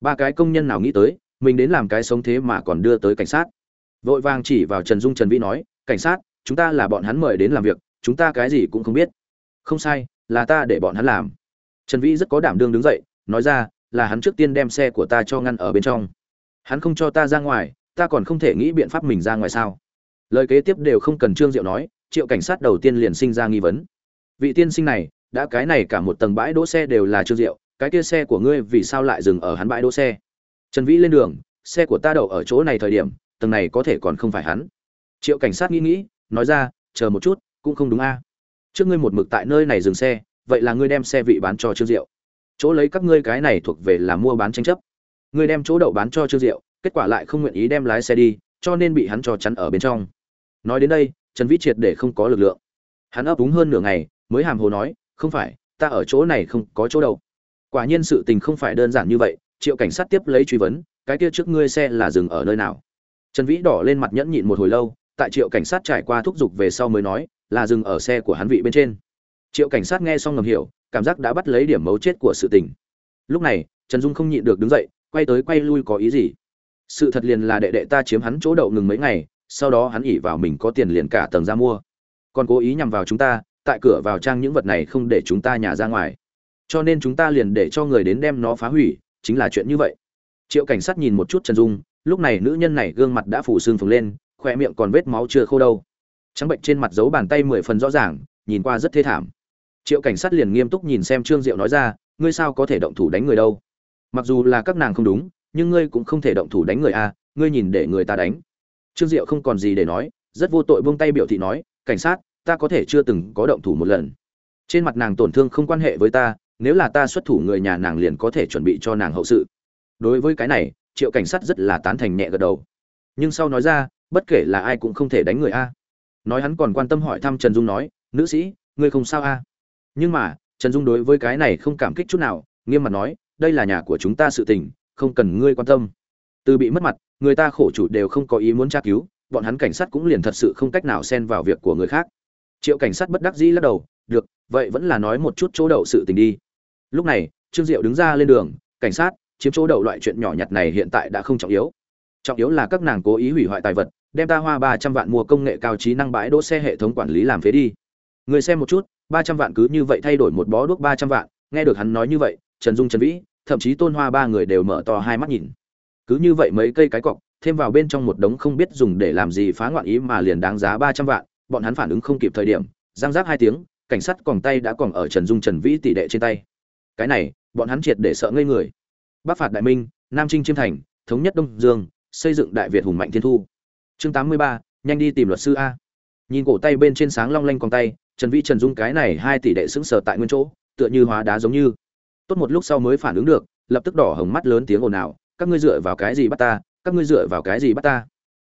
Ba cái công nhân nào nghĩ tới, mình đến làm cái sống thế mà còn đưa tới cảnh sát. Vội vàng chỉ vào trần dung trần vĩ nói, cảnh sát, chúng ta là bọn hắn mời đến làm việc, chúng ta cái gì cũng không biết. Không sai, là ta để bọn hắn làm. Trần vĩ rất có đảm đương đứng dậy, nói ra, là hắn trước tiên đem xe của ta cho ngăn ở bên trong. Hắn không cho ta ra ngoài, ta còn không thể nghĩ biện pháp mình ra ngoài sao? Lời kế tiếp đều không cần trương diệu nói, triệu cảnh sát đầu tiên liền sinh ra nghi vấn. Vị tiên sinh này đã cái này cả một tầng bãi đỗ xe đều là trương diệu cái kia xe của ngươi vì sao lại dừng ở hắn bãi đỗ xe? Trần vĩ lên đường, xe của ta đậu ở chỗ này thời điểm, tầng này có thể còn không phải hắn. Triệu cảnh sát nghĩ nghĩ, nói ra, chờ một chút, cũng không đúng a. Trước ngươi một mực tại nơi này dừng xe, vậy là ngươi đem xe vị bán cho trương diệu chỗ lấy các ngươi cái này thuộc về là mua bán tranh chấp. Ngươi đem chỗ đậu bán cho trương diệu kết quả lại không nguyện ý đem lái xe đi, cho nên bị hắn cho chắn ở bên trong. Nói đến đây, trần vĩ triệt để không có lực lượng. Hắn ấp úng hơn nửa ngày, mới hàm hồ nói không phải, ta ở chỗ này không có chỗ đâu. quả nhiên sự tình không phải đơn giản như vậy, triệu cảnh sát tiếp lấy truy vấn, cái kia trước ngươi xe là dừng ở nơi nào? Trần vĩ đỏ lên mặt nhẫn nhịn một hồi lâu, tại triệu cảnh sát trải qua thúc giục về sau mới nói, là dừng ở xe của hắn vị bên trên. Triệu cảnh sát nghe xong ngầm hiểu, cảm giác đã bắt lấy điểm mấu chết của sự tình. Lúc này, trần dung không nhịn được đứng dậy, quay tới quay lui có ý gì? Sự thật liền là đệ đệ ta chiếm hắn chỗ đậu ngừng mấy ngày, sau đó hắn ỉ vào mình có tiền liền cả tầng ra mua. Còn cố ý nhằm vào chúng ta tại cửa vào trang những vật này không để chúng ta nhà ra ngoài. Cho nên chúng ta liền để cho người đến đem nó phá hủy, chính là chuyện như vậy. Triệu cảnh sát nhìn một chút trần dung, lúc này nữ nhân này gương mặt đã phủ sương phồng lên khoe miệng còn vết máu chưa khô đâu. Trắng bệnh trên mặt giấu bàn tay mười phần rõ ràng, nhìn qua rất thê thảm. Triệu cảnh sát liền nghiêm túc nhìn xem trương diệu nói ra, ngươi sao có thể động thủ đánh người đâu? Mặc dù là các nàng không đúng, nhưng ngươi cũng không thể động thủ đánh người a ngươi nhìn để người ta đánh. Trương diệu không còn gì để nói, rất vô tội buông tay biểu thị nói, cảnh sát ta có thể chưa từng có động thủ một lần. Trên mặt nàng tổn thương không quan hệ với ta, nếu là ta xuất thủ người nhà nàng liền có thể chuẩn bị cho nàng hậu sự. Đối với cái này, triệu cảnh sát rất là tán thành nhẹ gật đầu. Nhưng sau nói ra, bất kể là ai cũng không thể đánh người a. Nói hắn còn quan tâm hỏi thăm trần dung nói, nữ sĩ, ngươi không sao a? Nhưng mà, trần dung đối với cái này không cảm kích chút nào, nghiêm mặt nói, đây là nhà của chúng ta sự tình, không cần ngươi quan tâm. Từ bị mất mặt, người ta khổ chủ đều không có ý muốn tra cứu, bọn hắn cảnh sát cũng liền thật sự không cách nào xen vào việc của người khác triệu cảnh sát bất đắc dĩ lắc đầu, được, vậy vẫn là nói một chút chỗ đậu sự tình đi. Lúc này, trương diệu đứng ra lên đường, cảnh sát, chiếm chỗ đậu loại chuyện nhỏ nhặt này hiện tại đã không trọng yếu. Trọng yếu là các nàng cố ý hủy hoại tài vật, đem ta hoa ba trăm vạn mua công nghệ cao trí năng bãi đỗ xe hệ thống quản lý làm phế đi. Người xem một chút, ba trăm vạn cứ như vậy thay đổi một bó đuốc ba trăm vạn. Nghe được hắn nói như vậy, trần dung, trần vĩ, thậm chí tôn hoa ba người đều mở to hai mắt nhìn. Cứ như vậy mấy cây cái cọc, thêm vào bên trong một đống không biết dùng để làm gì phá ngoạn ý mà liền đáng giá ba trăm vạn bọn hắn phản ứng không kịp thời điểm giang giác hai tiếng, cảnh sát còn tay đã còn ở trần dung trần vĩ tỷ đệ trên tay. Cái này, bọn hắn triệt để sợ ngây người. Bắc phạt đại minh, nam trinh chiêm thành, thống nhất đông dương, xây dựng đại việt hùng mạnh thiên thu. Chương tám mươi ba, nhanh đi tìm luật sư a. Nhìn cổ tay bên trên sáng long lanh còn tay, trần vĩ trần dung cái này hai tỷ đệ sững sờ tại nguyên chỗ, tựa như hóa đá giống như. Tốt một lúc sau mới phản ứng được, lập tức đỏ hồng mắt lớn tiếng ồn ào, các ngươi dựa vào cái gì bắt ta? Các ngươi dựa vào cái gì bắt ta?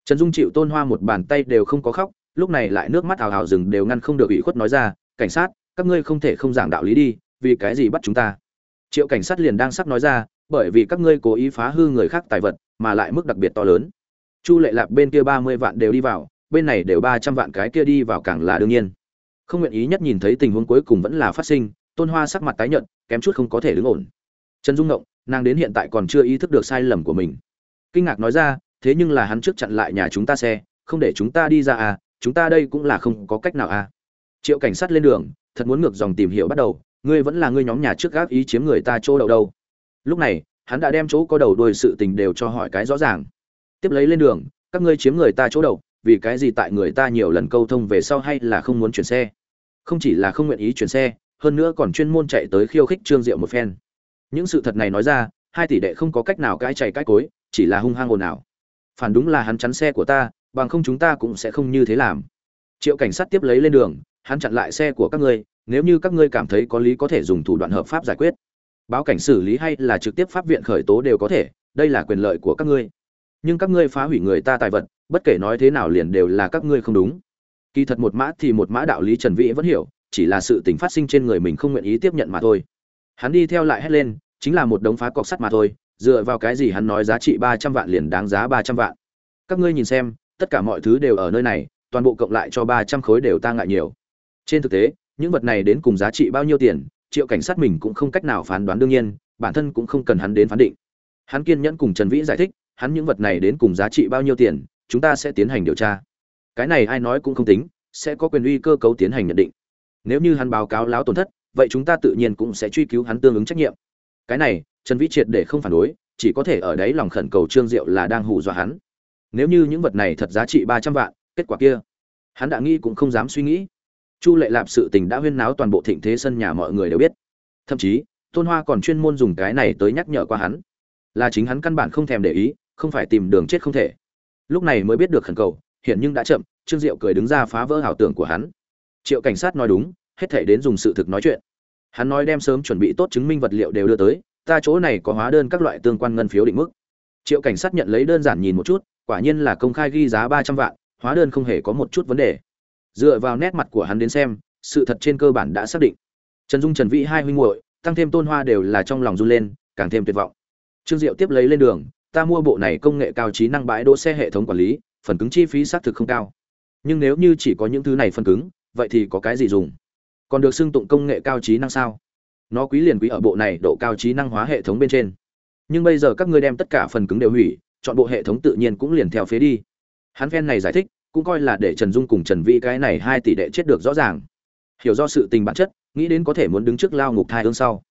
Trần dung chịu tôn hoa một bàn tay đều không có khóc lúc này lại nước mắt ào ào rừng đều ngăn không được ủy khuất nói ra, cảnh sát, các ngươi không thể không giảng đạo lý đi, vì cái gì bắt chúng ta? Triệu cảnh sát liền đang sắp nói ra, bởi vì các ngươi cố ý phá hư người khác tài vật, mà lại mức đặc biệt to lớn. Chu lệ lạp bên kia ba mươi vạn đều đi vào, bên này đều ba trăm vạn cái kia đi vào càng là đương nhiên. Không nguyện ý nhất nhìn thấy tình huống cuối cùng vẫn là phát sinh, tôn hoa sắc mặt tái nhợt, kém chút không có thể đứng ổn. Trần dung động nàng đến hiện tại còn chưa ý thức được sai lầm của mình. Kinh ngạc nói ra, thế nhưng là hắn trước chặn lại nhà chúng ta xe, không để chúng ta đi ra à chúng ta đây cũng là không có cách nào à. Triệu cảnh sát lên đường, thật muốn ngược dòng tìm hiểu bắt đầu, ngươi vẫn là ngươi nhóm nhà trước gác ý chiếm người ta chỗ đầu đâu. Lúc này, hắn đã đem chỗ có đầu đuôi sự tình đều cho hỏi cái rõ ràng. Tiếp lấy lên đường, các ngươi chiếm người ta chỗ đầu vì cái gì tại người ta nhiều lần câu thông về sau hay là không muốn chuyển xe? Không chỉ là không nguyện ý chuyển xe, hơn nữa còn chuyên môn chạy tới khiêu khích trương diệu một phen. Những sự thật này nói ra, hai tỷ đệ không có cách nào cãi chạy cãi cối, chỉ là hung hăng ồn ào. Phản đúng là hắn chắn xe của ta bằng không chúng ta cũng sẽ không như thế làm. Triệu cảnh sát tiếp lấy lên đường, hắn chặn lại xe của các ngươi, nếu như các ngươi cảm thấy có lý có thể dùng thủ đoạn hợp pháp giải quyết. Báo cảnh xử lý hay là trực tiếp pháp viện khởi tố đều có thể, đây là quyền lợi của các ngươi. Nhưng các ngươi phá hủy người ta tài vật, bất kể nói thế nào liền đều là các ngươi không đúng. Kỳ thật một mã thì một mã đạo lý trần vĩ vẫn hiểu, chỉ là sự tình phát sinh trên người mình không nguyện ý tiếp nhận mà thôi. Hắn đi theo lại hét lên, chính là một đống phá cọc sắt mà thôi, dựa vào cái gì hắn nói giá trị ba trăm vạn liền đáng giá ba trăm vạn. Các ngươi nhìn xem tất cả mọi thứ đều ở nơi này, toàn bộ cộng lại cho ba trăm khối đều ta ngại nhiều. Trên thực tế, những vật này đến cùng giá trị bao nhiêu tiền, triệu cảnh sát mình cũng không cách nào phán đoán đương nhiên, bản thân cũng không cần hắn đến phán định. Hắn kiên nhẫn cùng trần vĩ giải thích, hắn những vật này đến cùng giá trị bao nhiêu tiền, chúng ta sẽ tiến hành điều tra. Cái này ai nói cũng không tính, sẽ có quyền uy cơ cấu tiến hành nhận định. Nếu như hắn báo cáo láo tổn thất, vậy chúng ta tự nhiên cũng sẽ truy cứu hắn tương ứng trách nhiệm. Cái này, trần vĩ triệt để không phản đối, chỉ có thể ở đấy lòng khẩn cầu trương diệu là đang hù dọa hắn nếu như những vật này thật giá trị ba trăm vạn, kết quả kia, hắn đã nghĩ cũng không dám suy nghĩ. Chu lệ lạp sự tình đã huyên náo toàn bộ thịnh thế sân nhà mọi người đều biết. Thậm chí, tôn hoa còn chuyên môn dùng cái này tới nhắc nhở qua hắn. Là chính hắn căn bản không thèm để ý, không phải tìm đường chết không thể. Lúc này mới biết được khẩn cầu hiện nhưng đã chậm, trương diệu cười đứng ra phá vỡ ảo tưởng của hắn. Triệu cảnh sát nói đúng, hết thể đến dùng sự thực nói chuyện. Hắn nói đem sớm chuẩn bị tốt chứng minh vật liệu đều đưa tới, ta chỗ này có hóa đơn các loại tương quan ngân phiếu định mức. Triệu cảnh sát nhận lấy đơn giản nhìn một chút quả nhiên là công khai ghi giá ba trăm vạn, hóa đơn không hề có một chút vấn đề. Dựa vào nét mặt của hắn đến xem, sự thật trên cơ bản đã xác định. Trần dung, trần vĩ hai huynh muội, tăng thêm tôn hoa đều là trong lòng run lên, càng thêm tuyệt vọng. Trương diệu tiếp lấy lên đường, ta mua bộ này công nghệ cao trí năng bãi đỗ xe hệ thống quản lý, phần cứng chi phí xác thực không cao. Nhưng nếu như chỉ có những thứ này phần cứng, vậy thì có cái gì dùng? Còn được xưng tụng công nghệ cao trí năng sao? Nó quý liền quý ở bộ này độ cao trí năng hóa hệ thống bên trên. Nhưng bây giờ các ngươi đem tất cả phần cứng đều hủy chọn bộ hệ thống tự nhiên cũng liền theo phía đi. Hắn phen này giải thích, cũng coi là để trần dung cùng trần vĩ cái này hai tỷ đệ chết được rõ ràng. Hiểu do sự tình bản chất, nghĩ đến có thể muốn đứng trước lao ngục thai ương sau.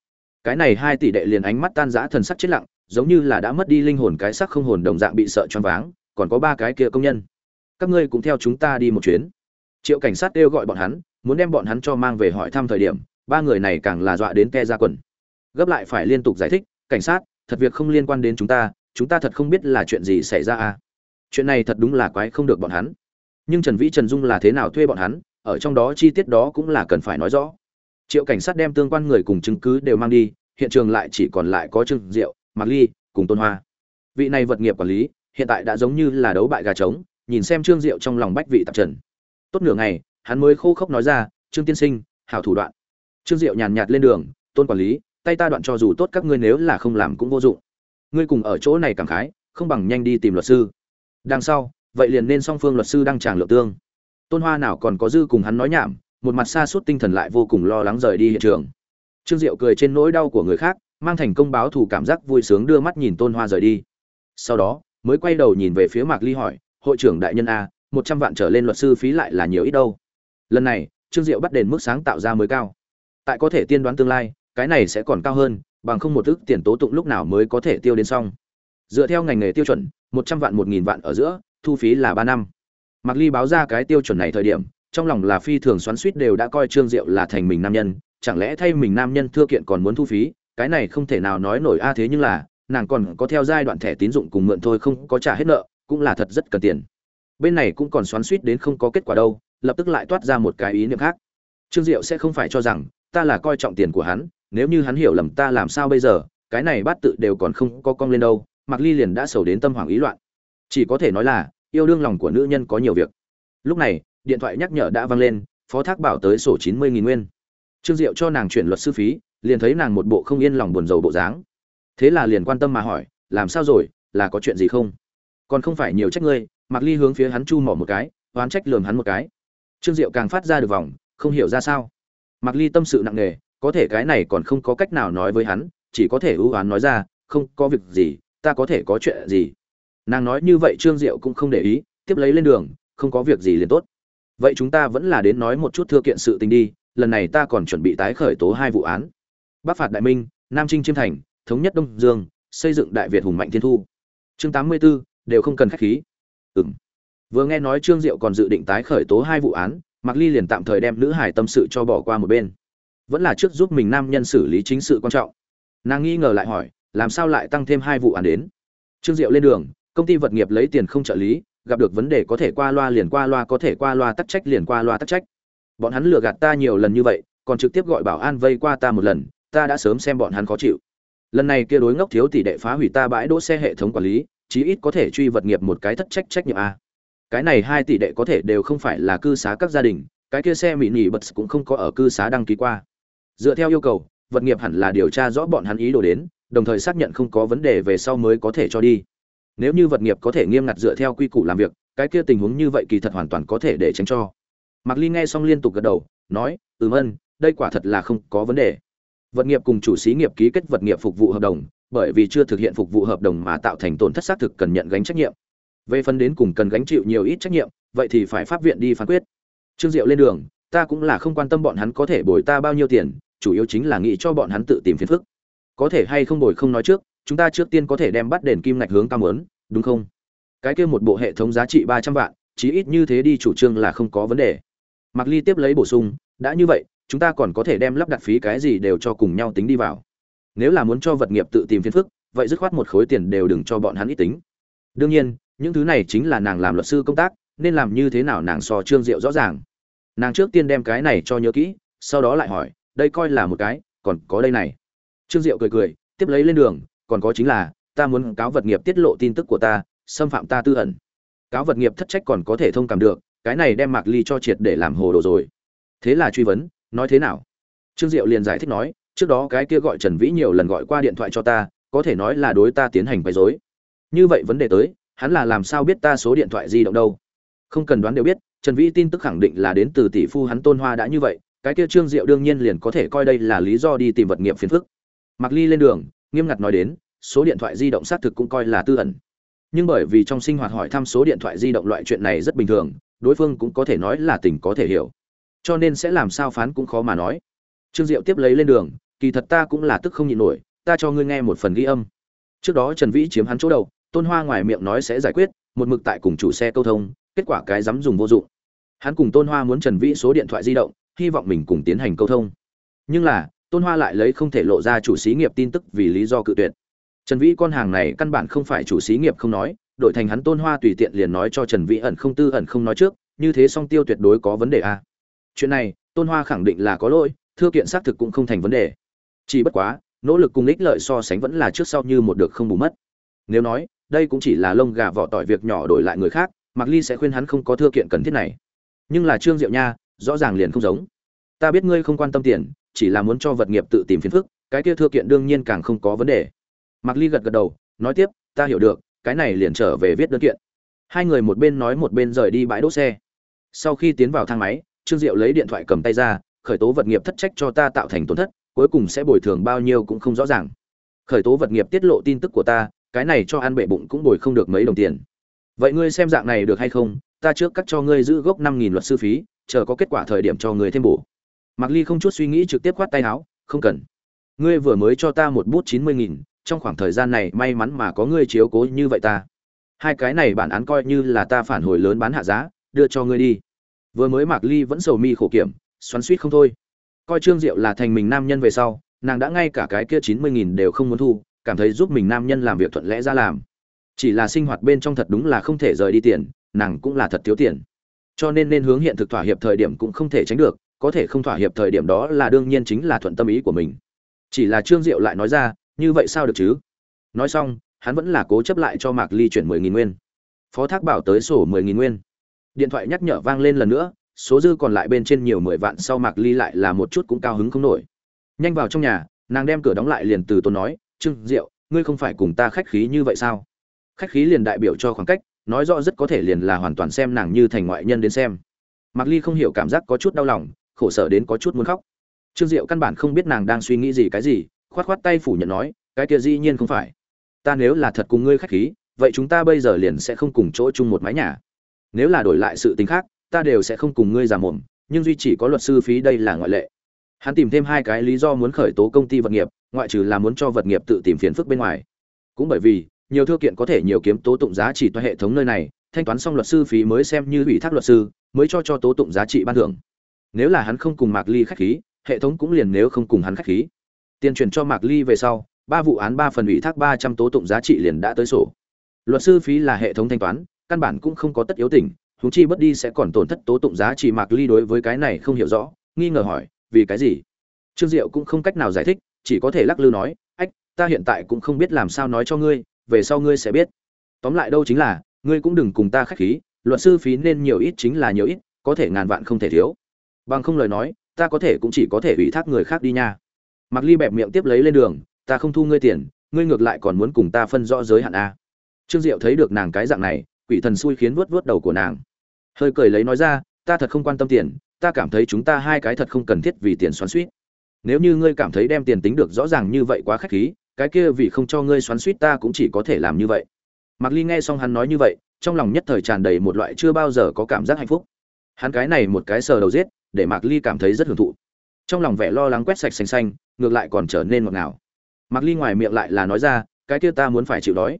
Cái này hai tỷ đệ liền ánh mắt tan rã thần sắc chết lặng, giống như là đã mất đi linh hồn cái sắc không hồn đồng dạng bị sợ choáng váng, còn có ba cái kia công nhân. Các ngươi cũng theo chúng ta đi một chuyến. Triệu cảnh sát kêu gọi bọn hắn, muốn đem bọn hắn cho mang về hỏi thăm thời điểm, ba người này càng là dọa đến ke ra quần. Gấp lại phải liên tục giải thích, cảnh sát, thật việc không liên quan đến chúng ta chúng ta thật không biết là chuyện gì xảy ra à. Chuyện này thật đúng là quái không được bọn hắn. Nhưng trần vĩ, trần dung là thế nào thuê bọn hắn, ở trong đó chi tiết đó cũng là cần phải nói rõ. Triệu cảnh sát đem tương quan người cùng chứng cứ đều mang đi, hiện trường lại chỉ còn lại có trương diệu, mạc ly, cùng tôn hoa. Vị này vật nghiệp quản lý, hiện tại đã giống như là đấu bại gà trống, nhìn xem trương diệu trong lòng bách vị tạp trần. Tốt nửa ngày, hắn mới khô khốc nói ra, trương tiên sinh, hảo thủ đoạn. Trương diệu nhàn nhạt lên đường, tôn quản lý, tay ta đoạn cho dù tốt các ngươi nếu là không làm cũng vô dụng ngươi cùng ở chỗ này cảm khái, không bằng nhanh đi tìm luật sư. Đằng sau, vậy liền nên song phương luật sư đang tràng lượng tương. Tôn hoa nào còn có dư cùng hắn nói nhảm, một mặt xa suốt tinh thần lại vô cùng lo lắng rời đi hiện trường. Trương diệu cười trên nỗi đau của người khác, mang thành công báo thù cảm giác vui sướng đưa mắt nhìn tôn hoa rời đi. Sau đó, mới quay đầu nhìn về phía mạc ly hỏi, hội trưởng đại nhân a, một trăm vạn trở lên luật sư phí lại là nhiều ít đâu? Lần này, trương diệu bắt đền mức sáng tạo ra mới cao. Tại có thể tiên đoán tương lai, cái này sẽ còn cao hơn bằng không một ước tiền tố tụng lúc nào mới có thể tiêu đến xong. Dựa theo ngành nghề tiêu chuẩn, một trăm vạn, một nghìn vạn ở giữa, thu phí là ba năm. Mạc ly báo ra cái tiêu chuẩn này thời điểm, trong lòng là phi thường xoắn xuýt đều đã coi trương diệu là thành mình nam nhân. Chẳng lẽ thay mình nam nhân thưa kiện còn muốn thu phí? Cái này không thể nào nói nổi a, thế nhưng là, nàng còn có theo giai đoạn thẻ tín dụng cùng mượn thôi không có trả hết nợ, cũng là thật rất cần tiền. Bên này cũng còn xoắn xuýt đến không có kết quả đâu, lập tức lại toát ra một cái ý niệm khác. Trương diệu sẽ không phải cho rằng, ta là coi trọng tiền của hắn nếu như hắn hiểu lầm ta làm sao bây giờ, cái này bát tự đều còn không có cong lên đâu mặc ly liền đã sầu đến tâm hoảng ý loạn. Chỉ có thể nói là, yêu đương lòng của nữ nhân có nhiều việc. Lúc này, điện thoại nhắc nhở đã vang lên, phó thác bảo tới sổ chín mươi nghìn nguyên. Trương diệu cho nàng chuyển luật sư phí, liền thấy nàng một bộ không yên lòng buồn rầu bộ dáng. Thế là liền quan tâm mà hỏi, làm sao rồi, là có chuyện gì không? Còn không phải nhiều trách ngươi. Mặc ly hướng phía hắn chu mỏ một cái, oán trách lườm hắn một cái. Trương diệu càng phát ra được vòng, không hiểu ra sao. Mặc ly tâm sự nặng nề có thể cái này còn không có cách nào nói với hắn chỉ có thể ưu oán nói ra không có việc gì ta có thể có chuyện gì? Nàng nói như vậy trương diệu cũng không để ý tiếp lấy lên đường không có việc gì liền tốt. Vậy chúng ta vẫn là đến nói một chút thưa kiện sự tình đi lần này ta còn chuẩn bị tái khởi tố hai vụ án. Bắc phạt đại minh nam trinh chiêm thành thống nhất đông dương xây dựng đại việt hùng mạnh thiên thu. Chương tám mươi 84, đều không cần khách khí. Ừm. Vừa nghe nói trương diệu còn dự định tái khởi tố hai vụ án mạc ly liền tạm thời đem nữ hải tâm sự cho bỏ qua một bên vẫn là trước giúp mình nam nhân xử lý chính sự quan trọng. Nàng nghi ngờ lại hỏi, làm sao lại tăng thêm hai vụ án đến? Trương diệu lên đường, công ty vật nghiệp lấy tiền không trợ lý, gặp được vấn đề có thể qua loa liền qua loa, có thể qua loa tắc trách liền qua loa tắc trách. Bọn hắn lừa gạt ta nhiều lần như vậy, còn trực tiếp gọi bảo an vây qua ta một lần, ta đã sớm xem bọn hắn khó chịu. Lần này kia đối ngốc thiếu tỷ đệ phá hủy ta bãi đỗ xe hệ thống quản lý, chí ít có thể truy vật nghiệp một cái thất trách trách nhiệm a. Cái này hai tỷ đệ có thể đều không phải là cư xá các gia đình, cái kia xe mỹ nỉ bật cũng không có ở cư xá đăng ký qua dựa theo yêu cầu, vật nghiệp hẳn là điều tra rõ bọn hắn ý đồ đến, đồng thời xác nhận không có vấn đề về sau mới có thể cho đi. Nếu như vật nghiệp có thể nghiêm ngặt dựa theo quy củ làm việc, cái kia tình huống như vậy kỳ thật hoàn toàn có thể để tránh cho. Mạc ly nghe xong liên tục gật đầu, nói ừm ân đây quả thật là không có vấn đề. Vật nghiệp cùng chủ xí nghiệp ký kết vật nghiệp phục vụ hợp đồng, bởi vì chưa thực hiện phục vụ hợp đồng mà tạo thành tổn thất xác thực cần nhận gánh trách nhiệm. Về phần đến cùng cần gánh chịu nhiều ít trách nhiệm, vậy thì phải pháp viện đi phán quyết. Trương diệu lên đường, ta cũng là không quan tâm bọn hắn có thể bồi ta bao nhiêu tiền chủ yếu chính là nghĩ cho bọn hắn tự tìm phiền phức có thể hay không bồi không nói trước chúng ta trước tiên có thể đem bắt đền kim ngạch hướng cao mớn đúng không cái kia một bộ hệ thống giá trị ba trăm vạn chí ít như thế đi chủ trương là không có vấn đề Mạc Ly tiếp lấy bổ sung, đã như vậy, chúng ta còn có thể đem lắp đặt phí cái gì đều cho cùng nhau tính đi vào. Nếu là muốn cho vật nghiệp tự tìm phiền phức, vậy dứt khoát một khối tiền đều đừng cho bọn hắn ít tính. Đương nhiên, những thứ này chính là nàng làm luật sư công tác, nên làm như thế nào nàng so Trương Diệu rõ ràng. Nàng trước tiên đem cái này cho nhớ kỹ, sau đó lại hỏi, đây coi là một cái, còn có đây này. Trương Diệu cười cười, tiếp lấy lên đường, còn có chính là, ta muốn cáo vật nghiệp tiết lộ tin tức của ta, xâm phạm ta tư ẩn. Cáo vật nghiệp thất trách còn có thể thông cảm được, cái này đem Mạc Ly cho triệt để làm hồ đồ rồi. Thế là truy vấn, nói thế nào? Trương Diệu liền giải thích nói, trước đó cái kia gọi Trần Vĩ nhiều lần gọi qua điện thoại cho ta, có thể nói là đối ta tiến hành quấy rối. Như vậy vấn đề tới, hắn là làm sao biết ta số điện thoại di động đâu? Không cần đoán đều biết, Trần Vĩ tin tức khẳng định là đến từ tỷ phu hắn Tôn Hoa đã như vậy, cái kia Trương Diệu đương nhiên liền có thể coi đây là lý do đi tìm vật nghiệp phiền phức. mặc Ly lên đường, nghiêm ngặt nói đến, số điện thoại di động xác thực cũng coi là tư ẩn. Nhưng bởi vì trong sinh hoạt hỏi thăm số điện thoại di động loại chuyện này rất bình thường, đối phương cũng có thể nói là tình có thể hiểu cho nên sẽ làm sao phán cũng khó mà nói trương diệu tiếp lấy lên đường kỳ thật ta cũng là tức không nhịn nổi ta cho ngươi nghe một phần ghi âm trước đó trần vĩ chiếm hắn chỗ đầu tôn hoa ngoài miệng nói sẽ giải quyết một mực tại cùng chủ xe câu thông kết quả cái dám dùng vô dụng hắn cùng tôn hoa muốn trần vĩ số điện thoại di động hy vọng mình cùng tiến hành câu thông. Nhưng là, tôn hoa lại lấy không thể lộ ra chủ xí nghiệp tin tức vì lý do cự tuyệt. Trần vĩ con hàng này căn bản không phải chủ xí nghiệp không nói, đổi thành hắn tôn hoa tùy tiện liền nói cho trần vĩ ẩn không tư ẩn không nói trước, như thế song tiêu tuyệt đối có vấn đề a à. chuyện này, tôn hoa khẳng định là có lỗi thưa kiện xác thực cũng không thành vấn đề. Chỉ bất quá, nỗ lực cùng ích lợi so sánh vẫn là trước sau như một được không bù mất. Nếu nói, đây cũng chỉ là lông gà vỏ tỏi việc nhỏ đổi lại người khác, mạc ly sẽ khuyên hắn không có thưa kiện cần thiết này. Nhưng là trương diệu nha rõ ràng liền không giống. Ta biết ngươi không quan tâm tiền, chỉ là muốn cho vật nghiệp tự tìm phiền phức, cái kia thưa kiện đương nhiên càng không có vấn đề. Mạc ly gật gật đầu, nói tiếp, ta hiểu được, cái này liền trở về viết đơn kiện. Hai người một bên nói một bên rời đi bãi đỗ xe. Sau khi tiến vào thang máy, trương diệu lấy điện thoại cầm tay ra, khởi tố vật nghiệp thất trách cho ta tạo thành tổn thất, cuối cùng sẽ bồi thường bao nhiêu cũng không rõ ràng. Khởi tố vật nghiệp tiết lộ tin tức của ta, cái này cho ăn bệ bụng cũng bồi không được mấy đồng tiền. Vậy ngươi xem dạng này được hay không? Ta trước cắt cho ngươi giữ gốc năm nghìn luật sư phí chờ có kết quả thời điểm cho người thêm bổ. Mặc ly không chút suy nghĩ trực tiếp khoát tay áo, không cần. Ngươi vừa mới cho ta một bút chín mươi nghìn, trong khoảng thời gian này may mắn mà có ngươi chiếu cố như vậy ta. Hai cái này bản án coi như là ta phản hồi lớn bán hạ giá, đưa cho ngươi đi. Vừa mới mạc ly vẫn sầu mi khổ kiểm, xoắn suýt không thôi. Coi trương diệu là thành mình nam nhân về sau, nàng đã ngay cả cái kia chín mươi nghìn đều không muốn thu, cảm thấy giúp mình nam nhân làm việc thuận lẽ ra làm. Chỉ là sinh hoạt bên trong thật đúng là không thể rời đi tiền, nàng cũng là thật thiếu tiền cho nên nên hướng hiện thực thỏa hiệp thời điểm cũng không thể tránh được, có thể không thỏa hiệp thời điểm đó là đương nhiên chính là thuận tâm ý của mình. Chỉ là trương diệu lại nói ra, như vậy sao được chứ? Nói xong, hắn vẫn là cố chấp lại cho mạc ly chuyển mười nghìn nguyên. Phó thác bảo tới sổ mười nghìn nguyên. Điện thoại nhắc nhở vang lên lần nữa, số dư còn lại bên trên nhiều mười vạn sau mạc ly lại là một chút cũng cao hứng không nổi. Nhanh vào trong nhà, nàng đem cửa đóng lại liền từ tốn nói, trương diệu, ngươi không phải cùng ta khách khí như vậy sao? Khách khí liền đại biểu cho khoảng cách nói rõ rất có thể liền là hoàn toàn xem nàng như thành ngoại nhân đến xem. Mạc ly không hiểu cảm giác có chút đau lòng, khổ sở đến có chút muốn khóc. Trương diệu căn bản không biết nàng đang suy nghĩ gì cái gì, khoát khoát tay phủ nhận nói, cái kia dĩ nhiên không phải. Ta nếu là thật cùng ngươi khách khí, vậy chúng ta bây giờ liền sẽ không cùng chỗ chung một mái nhà. Nếu là đổi lại sự tình khác, ta đều sẽ không cùng ngươi già mồm, nhưng duy chỉ có luật sư phí đây là ngoại lệ. Hắn tìm thêm hai cái lý do muốn khởi tố công ty vật nghiệp, ngoại trừ là muốn cho vật nghiệp tự tìm phiền phức bên ngoài. Cũng bởi vì nhiều thư kiện có thể nhiều kiếm tố tụng giá trị toa hệ thống nơi này, thanh toán xong luật sư phí mới xem như ủy thác luật sư, mới cho cho tố tụng giá trị ban thưởng. Nếu là hắn không cùng mạc ly khách khí, hệ thống cũng liền nếu không cùng hắn khách khí. Tiền chuyển cho mạc ly về sau, ba vụ án ba phần ủy thác ba trăm tố tụng giá trị liền đã tới sổ. Luật sư phí là hệ thống thanh toán, căn bản cũng không có tất yếu tình, huống chi bất đi sẽ còn tổn thất tố tụng giá trị mạc ly đối với cái này không hiểu rõ, nghi ngờ hỏi, vì cái gì? Trương diệu cũng không cách nào giải thích, chỉ có thể lắc lư nói, ách, ta hiện tại cũng không biết làm sao nói cho ngươi về sau ngươi sẽ biết. Tóm lại đâu chính là, ngươi cũng đừng cùng ta khách khí, luật sư phí nên nhiều ít chính là nhiều ít, có thể ngàn vạn không thể thiếu. Bằng không lời nói, ta có thể cũng chỉ có thể ủy thác người khác đi nha. Mặc ly bẹp miệng tiếp lấy lên đường, ta không thu ngươi tiền, ngươi ngược lại còn muốn cùng ta phân rõ giới hạn a. Trương diệu thấy được nàng cái dạng này, quỷ thần xui khiến vuốt vuốt đầu của nàng. Hơi cười lấy nói ra, ta thật không quan tâm tiền, ta cảm thấy chúng ta hai cái thật không cần thiết vì tiền xoắn suýt nếu như ngươi cảm thấy đem tiền tính được rõ ràng như vậy quá khách khí cái kia vì không cho ngươi xoắn suýt ta cũng chỉ có thể làm như vậy Mạc Ly nghe xong hắn nói như vậy, trong lòng nhất thời tràn đầy một loại chưa bao giờ có cảm giác hạnh phúc. Hắn cái này một cái sờ đầu giết, để Mạc Ly cảm thấy rất hưởng thụ. Trong lòng vẻ lo lắng quét sạch xanh xanh, ngược lại còn trở nên ngọt ngào. Mạc Ly ngoài miệng lại là nói ra, cái kia ta muốn phải chịu đói.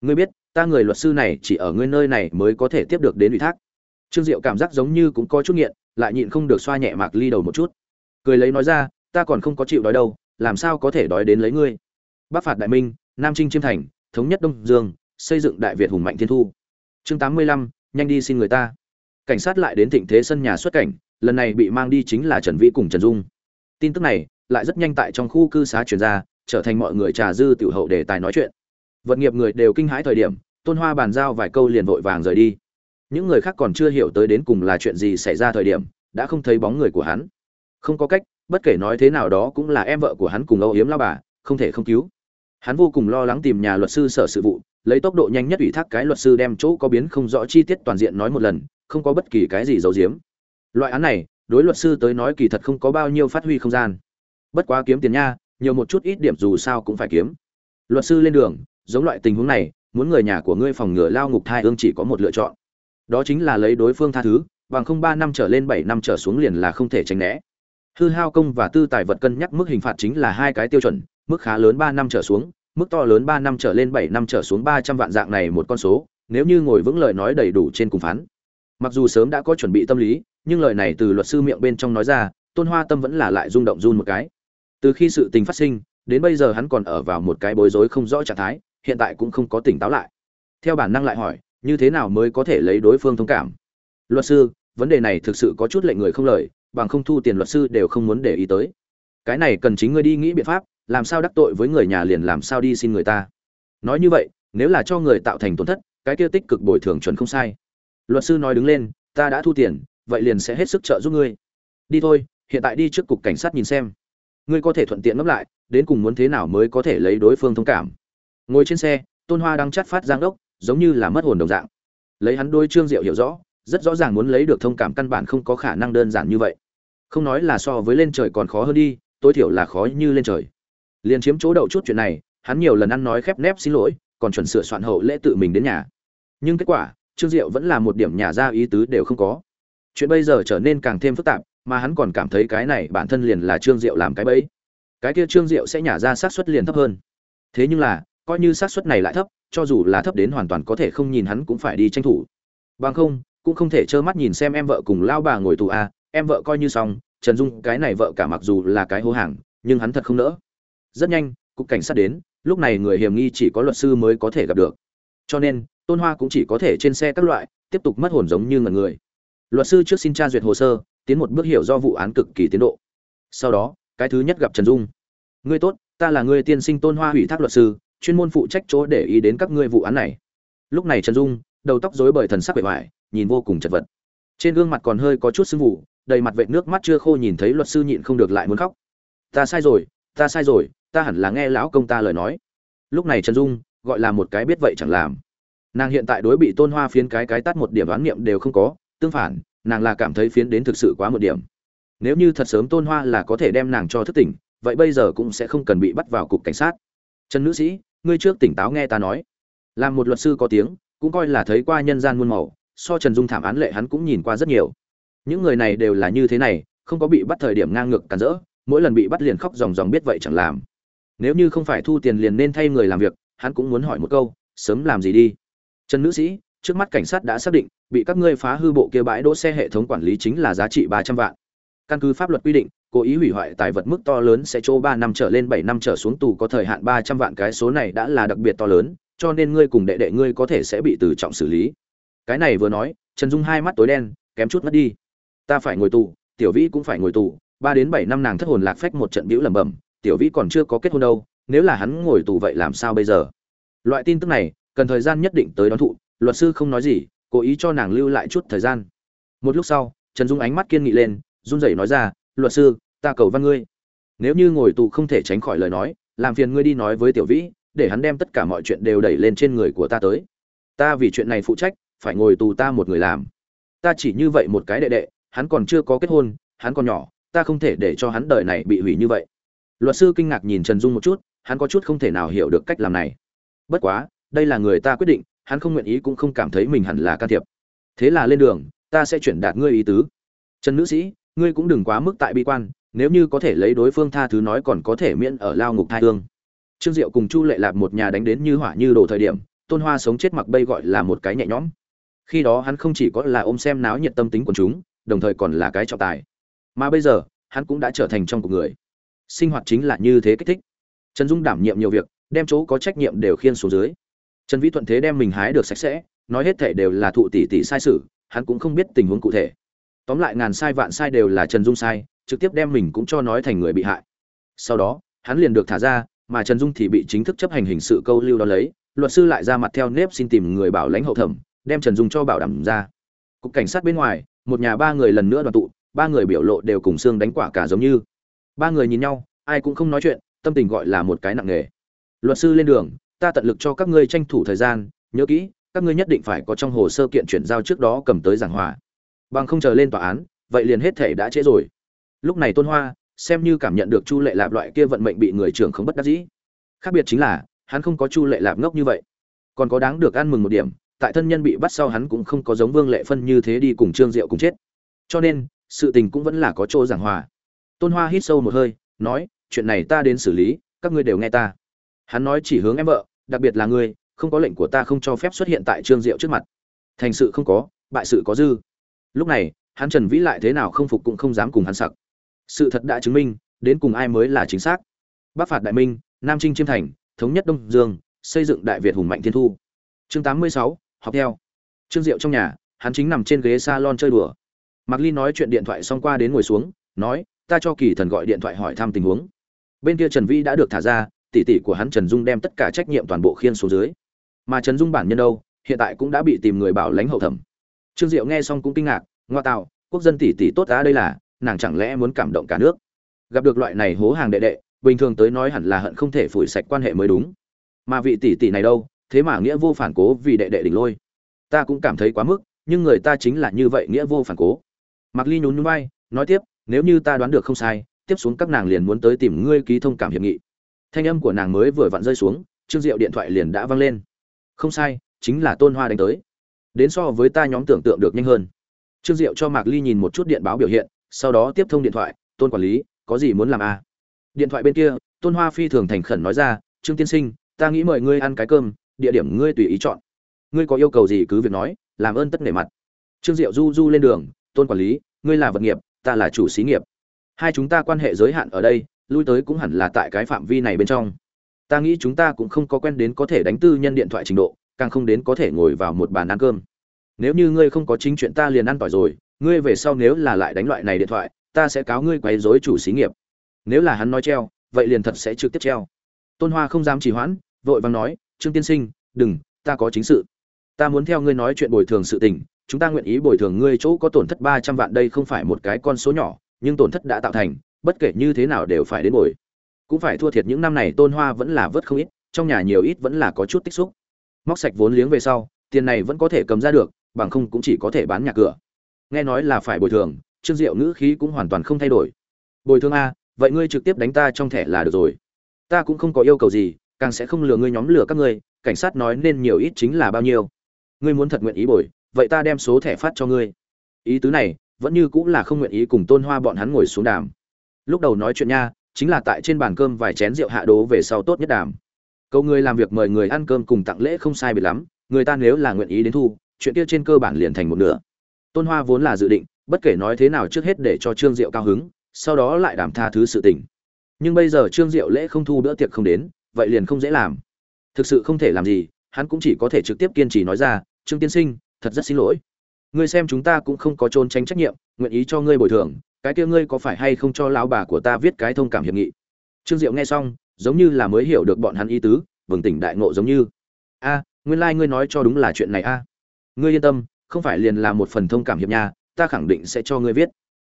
Ngươi biết, ta người luật sư này chỉ ở ngươi nơi này mới có thể tiếp được đến ủy thác. Trương Diệu cảm giác giống như cũng có chút nghiện, lại nhịn không được xoa nhẹ Mạc Ly đầu một chút. Cười lấy nói ra, ta còn không có chịu đói đâu, làm sao có thể đói đến lấy ngươi. Bắc phạt đại minh, Nam Trinh chiêm thành, thống nhất Đông Dương, xây dựng đại việt hùng mạnh thiên thu. Chương tám mươi lăm nhanh đi xin người ta. Cảnh sát lại đến thịnh thế sân nhà xuất cảnh lần này bị mang đi chính là trần vĩ cùng trần dung. Tin tức này lại rất nhanh tại trong khu cư xá truyền ra trở thành mọi người trà dư tiểu hậu để tài nói chuyện. Vật nghiệp người đều kinh hãi thời điểm tôn hoa bàn giao vài câu liền vội vàng rời đi. Những người khác còn chưa hiểu tới đến cùng là chuyện gì xảy ra thời điểm đã không thấy bóng người của hắn. Không có cách bất kể nói thế nào đó cũng là em vợ của hắn cùng âu yếm lao bà không thể không cứu hắn vô cùng lo lắng tìm nhà luật sư sở sự vụ, lấy tốc độ nhanh nhất ủy thác cái luật sư đem chỗ có biến không rõ chi tiết toàn diện nói một lần, không có bất kỳ cái gì giấu giếm. Loại án này, đối luật sư tới nói kỳ thật không có bao nhiêu phát huy không gian. Bất quá kiếm tiền nha, nhiều một chút ít điểm dù sao cũng phải kiếm. Luật sư lên đường, giống loại tình huống này, muốn người nhà của ngươi phòng ngừa lao ngục thai ương chỉ có một lựa chọn. Đó chính là lấy đối phương tha thứ, bằng không ba năm trở lên bảy năm trở xuống liền là không thể tránh né hư hao công và tư tài vật cân nhắc mức hình phạt chính là hai cái tiêu chuẩn mức khá lớn ba năm trở xuống mức to lớn ba năm trở lên bảy năm trở xuống ba trăm vạn dạng này một con số, nếu như ngồi vững lời nói đầy đủ trên cùng phán. Mặc dù sớm đã có chuẩn bị tâm lý, nhưng lời này từ luật sư miệng bên trong nói ra, Tôn Hoa Tâm vẫn là lại rung động run một cái. Từ khi sự tình phát sinh, đến bây giờ hắn còn ở vào một cái bối rối không rõ trạng thái, hiện tại cũng không có tỉnh táo lại. Theo bản năng lại hỏi, như thế nào mới có thể lấy đối phương thông cảm? Luật sư, vấn đề này thực sự có chút lệnh người không lời, bằng không thu tiền luật sư đều không muốn để ý tới. Cái này cần chính ngươi đi nghĩ biện pháp, làm sao đắc tội với người nhà liền làm sao đi xin người ta. Nói như vậy nếu là cho người tạo thành tổn thất cái kia tích cực bồi thường chuẩn không sai. Luật sư nói đứng lên ta đã thu tiền vậy liền sẽ hết sức trợ giúp ngươi. Đi thôi hiện tại đi trước cục cảnh sát nhìn xem. Ngươi có thể thuận tiện ngẫm lại đến cùng muốn thế nào mới có thể lấy đối phương thông cảm. Ngồi trên xe tôn hoa đang chắt phát giang đốc giống như là mất hồn đồng dạng. Lấy hắn đôi trương diệu hiểu rõ rất rõ ràng muốn lấy được thông cảm căn bản không có khả năng đơn giản như vậy không nói là so với lên trời còn khó hơn đi tối thiểu là khó như lên trời. Liền chiếm chỗ đậu chút chuyện này hắn nhiều lần ăn nói khép nép xin lỗi còn chuẩn sửa soạn hậu lễ tự mình đến nhà. Nhưng kết quả trương diệu vẫn là một điểm nhà ra ý tứ đều không có. Chuyện bây giờ trở nên càng thêm phức tạp mà hắn còn cảm thấy cái này bản thân liền là trương diệu làm cái bẫy. Cái kia trương diệu sẽ nhả ra xác suất liền thấp hơn. Thế nhưng là coi như xác suất này lại thấp cho dù là thấp đến hoàn toàn có thể không nhìn hắn cũng phải đi tranh thủ. Bằng không cũng không thể trơ mắt nhìn xem em vợ cùng lao bà ngồi tù à, em vợ coi như xong, trần dung cái này vợ cả mặc dù là cái hô hàng, nhưng hắn thật không nỡ. Rất nhanh, cục cảnh sát đến, lúc này người hiểm nghi chỉ có luật sư mới có thể gặp được. Cho nên, tôn hoa cũng chỉ có thể trên xe các loại, tiếp tục mất hồn giống như ngần người. Luật sư trước xin tra duyệt hồ sơ, tiến một bước hiểu do vụ án cực kỳ tiến độ. Sau đó, cái thứ nhất gặp trần dung. Ngươi tốt, ta là người tiên sinh tôn hoa ủy thác luật sư, chuyên môn phụ trách chỗ để ý đến các ngươi vụ án này. Lúc này trần dung, đầu tóc rối bởi thần sắc bề ngoài, nhìn vô cùng chật vật. Trên gương mặt còn hơi có chút sưng vụ đầy mặt vệt nước mắt chưa khô nhìn thấy luật sư nhịn không được lại muốn khóc. Ta sai rồi, ta sai rồi, ta hẳn là nghe lão công ta lời nói. Lúc này trần dung gọi là một cái biết vậy chẳng làm. Nàng hiện tại đối bị tôn hoa phiến cái cái tắt một điểm đoán niệm đều không có, tương phản, nàng là cảm thấy phiến đến thực sự quá một điểm. Nếu như thật sớm tôn hoa là có thể đem nàng cho thức tỉnh, vậy bây giờ cũng sẽ không cần bị bắt vào cục cảnh sát. Trần nữ sĩ, ngươi trước tỉnh táo nghe ta nói. Làm một luật sư có tiếng, cũng coi là thấy qua nhân gian muôn màu, so trần dung thảm án lệ hắn cũng nhìn qua rất nhiều những người này đều là như thế này, không có bị bắt thời điểm ngang ngược cản rỡ, mỗi lần bị bắt liền khóc ròng ròng biết vậy chẳng làm. Nếu như không phải thu tiền liền nên thay người làm việc, hắn cũng muốn hỏi một câu, sớm làm gì đi. Trần nữ sĩ, trước mắt cảnh sát đã xác định, bị các ngươi phá hư bộ kia bãi đỗ xe hệ thống quản lý chính là giá trị ba trăm vạn. Căn cứ pháp luật quy định, cố ý hủy hoại tài vật mức to lớn sẽ chỗ ba năm trở lên bảy năm trở xuống tù có thời hạn ba trăm vạn, cái số này đã là đặc biệt to lớn, cho nên ngươi cùng đệ đệ ngươi có thể sẽ bị từ trọng xử lý. Cái này vừa nói, trần dung hai mắt tối đen, kém chút mất đi ta phải ngồi tù, tiểu vĩ cũng phải ngồi tù. Ba đến bảy năm nàng thất hồn lạc phách một trận bĩu lẩm bẩm, tiểu vĩ còn chưa có kết hôn đâu, nếu là hắn ngồi tù vậy làm sao bây giờ? Loại tin tức này, cần thời gian nhất định tới đón thụ, luật sư không nói gì, cố ý cho nàng lưu lại chút thời gian. Một lúc sau, trần dung ánh mắt kiên nghị lên, run rẩy nói ra, luật sư, ta cầu văn ngươi. Nếu như ngồi tù không thể tránh khỏi lời nói, làm phiền ngươi đi nói với tiểu vĩ, để hắn đem tất cả mọi chuyện đều đẩy lên trên người của ta tới. Ta vì chuyện này phụ trách, phải ngồi tù ta một người làm. Ta chỉ như vậy một cái đệ đệ hắn còn chưa có kết hôn, hắn còn nhỏ, ta không thể để cho hắn đời này bị hủy như vậy. Luật sư kinh ngạc nhìn trần dung một chút, hắn có chút không thể nào hiểu được cách làm này. Bất quá, đây là người ta quyết định, hắn không nguyện ý cũng không cảm thấy mình hẳn là can thiệp. Thế là lên đường, ta sẽ chuyển đạt ngươi ý tứ. Trần nữ sĩ, ngươi cũng đừng quá mức tại bi quan, nếu như có thể lấy đối phương tha thứ nói còn có thể miễn ở lao ngục thai thương trương diệu cùng chu lệ lạp một nhà đánh đến như hỏa như đồ thời điểm, tôn hoa sống chết mặc bây gọi là một cái nhẹ nhõm. Khi đó hắn không chỉ có là ôm xem náo nhiệt tâm tính của chúng đồng thời còn là cái trọng tài. Mà bây giờ, hắn cũng đã trở thành trong cuộc người. Sinh hoạt chính là như thế kích thích. Trần dung đảm nhiệm nhiều việc, đem chỗ có trách nhiệm đều khiên xuống dưới. Trần vĩ thuận thế đem mình hái được sạch sẽ, nói hết thể đều là thụ tỷ tỷ sai sự, hắn cũng không biết tình huống cụ thể. Tóm lại ngàn sai vạn sai đều là trần dung sai, trực tiếp đem mình cũng cho nói thành người bị hại. Sau đó, hắn liền được thả ra, mà trần dung thì bị chính thức chấp hành hình sự câu lưu đó lấy, luật sư lại ra mặt theo nếp xin tìm người bảo lãnh hậu thẩm, đem trần dung cho bảo đảm ra. Cục cảnh sát bên ngoài một nhà ba người lần nữa đoàn tụ, ba người biểu lộ đều cùng xương đánh quả cả giống như. Ba người nhìn nhau, ai cũng không nói chuyện, tâm tình gọi là một cái nặng nề. Luật sư lên đường, ta tận lực cho các ngươi tranh thủ thời gian, nhớ kỹ, các ngươi nhất định phải có trong hồ sơ kiện chuyển giao trước đó cầm tới giảng hòa. Bằng không chờ lên tòa án, vậy liền hết thể đã trễ rồi. Lúc này tôn hoa, xem như cảm nhận được chu lệ lạp loại kia vận mệnh bị người trưởng không bất đắc dĩ. Khác biệt chính là, hắn không có chu lệ lạp ngốc như vậy. Còn có đáng được ăn mừng một điểm tại thân nhân bị bắt sau hắn cũng không có giống vương lệ phân như thế đi cùng trương diệu cùng chết. Cho nên, sự tình cũng vẫn là có chỗ giảng hòa. Tôn hoa hít sâu một hơi, nói, chuyện này ta đến xử lý, các ngươi đều nghe ta. Hắn nói chỉ hướng em vợ, đặc biệt là ngươi, không có lệnh của ta không cho phép xuất hiện tại trương diệu trước mặt. Thành sự không có, bại sự có dư. Lúc này, hắn trần vĩ lại thế nào không phục cũng không dám cùng hắn sặc. Sự thật đã chứng minh, đến cùng ai mới là chính xác. Bắc phạt đại minh, nam trinh chiêm thành, thống nhất đông dương, xây dựng đại việt hùng mạnh thiên thu. Chương tám mươi sáu học theo. Trương diệu trong nhà, hắn chính nằm trên ghế salon chơi đùa. Mạc ly nói chuyện điện thoại xong qua đến ngồi xuống, nói, ta cho kỳ thần gọi điện thoại hỏi thăm tình huống. Bên kia trần vĩ đã được thả ra, tỷ tỷ của hắn trần dung đem tất cả trách nhiệm toàn bộ khiên xuống dưới. Mà trần dung bản nhân đâu, hiện tại cũng đã bị tìm người bảo lãnh hậu thẩm. Trương diệu nghe xong cũng kinh ngạc, ngoa tạo, quốc dân tỷ tỷ tốt á đây là, nàng chẳng lẽ muốn cảm động cả nước? Gặp được loại này hố hàng đệ đệ, bình thường tới nói hẳn là hận không thể phủi sạch quan hệ mới đúng. Mà vị tỷ tỷ này đâu thế mà nghĩa vô phản cố vì đệ đệ đỉnh lôi. Ta cũng cảm thấy quá mức, nhưng người ta chính là như vậy nghĩa vô phản cố. Mặc ly nhún nhún vai, nói tiếp, nếu như ta đoán được không sai, tiếp xuống các nàng liền muốn tới tìm ngươi ký thông cảm hiệp nghị. Thanh âm của nàng mới vừa vặn rơi xuống, trương diệu điện thoại liền đã vang lên. Không sai, chính là tôn hoa đánh tới. Đến so với ta nhóm tưởng tượng được nhanh hơn. Trương diệu cho mạc ly nhìn một chút điện báo biểu hiện, sau đó tiếp thông điện thoại, tôn quản lý, có gì muốn làm à? điện thoại bên kia, tôn hoa phi thường thành khẩn nói ra, trương tiên sinh, ta nghĩ mời ngươi ăn cái cơm địa điểm ngươi tùy ý chọn. Ngươi có yêu cầu gì cứ việc nói, làm ơn tất nể mặt. Trương diệu du du lên đường, tôn quản lý, ngươi là vật nghiệp, ta là chủ xí nghiệp. Hai chúng ta quan hệ giới hạn ở đây, lui tới cũng hẳn là tại cái phạm vi này bên trong. Ta nghĩ chúng ta cũng không có quen đến có thể đánh tư nhân điện thoại trình độ, càng không đến có thể ngồi vào một bàn ăn cơm. Nếu như ngươi không có chính chuyện ta liền ăn tỏi rồi, ngươi về sau nếu là lại đánh loại này điện thoại, ta sẽ cáo ngươi quấy rối chủ xí nghiệp. Nếu là hắn nói treo, vậy liền thật sẽ trực tiếp treo. Tôn hoa không dám trì hoãn, vội vàng nói trương tiên sinh, đừng, ta có chính sự. Ta muốn theo ngươi nói chuyện bồi thường sự tình, chúng ta nguyện ý bồi thường ngươi chỗ có tổn thất ba trăm vạn đây không phải một cái con số nhỏ, nhưng tổn thất đã tạo thành, bất kể như thế nào đều phải đến bồi. Cũng phải thua thiệt những năm này tôn hoa vẫn là vớt không ít, trong nhà nhiều ít vẫn là có chút tích xúc. Móc sạch vốn liếng về sau, tiền này vẫn có thể cầm ra được, bằng không cũng chỉ có thể bán nhà cửa. Nghe nói là phải bồi thường, trương diệu ngữ khí cũng hoàn toàn không thay đổi. Bồi thường a vậy ngươi trực tiếp đánh ta trong thẻ là được rồi. Ta cũng không có yêu cầu gì càng sẽ không lừa ngươi nhóm lừa các ngươi, cảnh sát nói nên nhiều ít chính là bao nhiêu. Ngươi muốn thật nguyện ý bồi, vậy ta đem số thẻ phát cho ngươi. Ý tứ này, vẫn như cũng là không nguyện ý cùng tôn hoa bọn hắn ngồi xuống đàm. Lúc đầu nói chuyện nha, chính là tại trên bàn cơm vài chén rượu hạ đố về sau tốt nhất đàm. Câu người làm việc mời người ăn cơm cùng tặng lễ không sai biệt lắm, người ta nếu là nguyện ý đến thu, chuyện kia trên cơ bản liền thành một nửa. Tôn hoa vốn là dự định, bất kể nói thế nào trước hết để cho trương diệu cao hứng, sau đó lại đàm tha thứ sự tình. Nhưng bây giờ trương diệu lễ không thu bữa tiệc không đến vậy liền không dễ làm. Thực sự không thể làm gì, hắn cũng chỉ có thể trực tiếp kiên trì nói ra, trương tiên sinh, thật rất xin lỗi. Ngươi xem chúng ta cũng không có trốn tránh trách nhiệm, nguyện ý cho ngươi bồi thường, cái kia ngươi có phải hay không cho lão bà của ta viết cái thông cảm hiệp nghị? Trương diệu nghe xong, giống như là mới hiểu được bọn hắn ý tứ, bừng tỉnh đại ngộ giống như, a, nguyên lai ngươi nói cho đúng là chuyện này a. Ngươi yên tâm, không phải liền là một phần thông cảm hiệp nha ta khẳng định sẽ cho ngươi viết.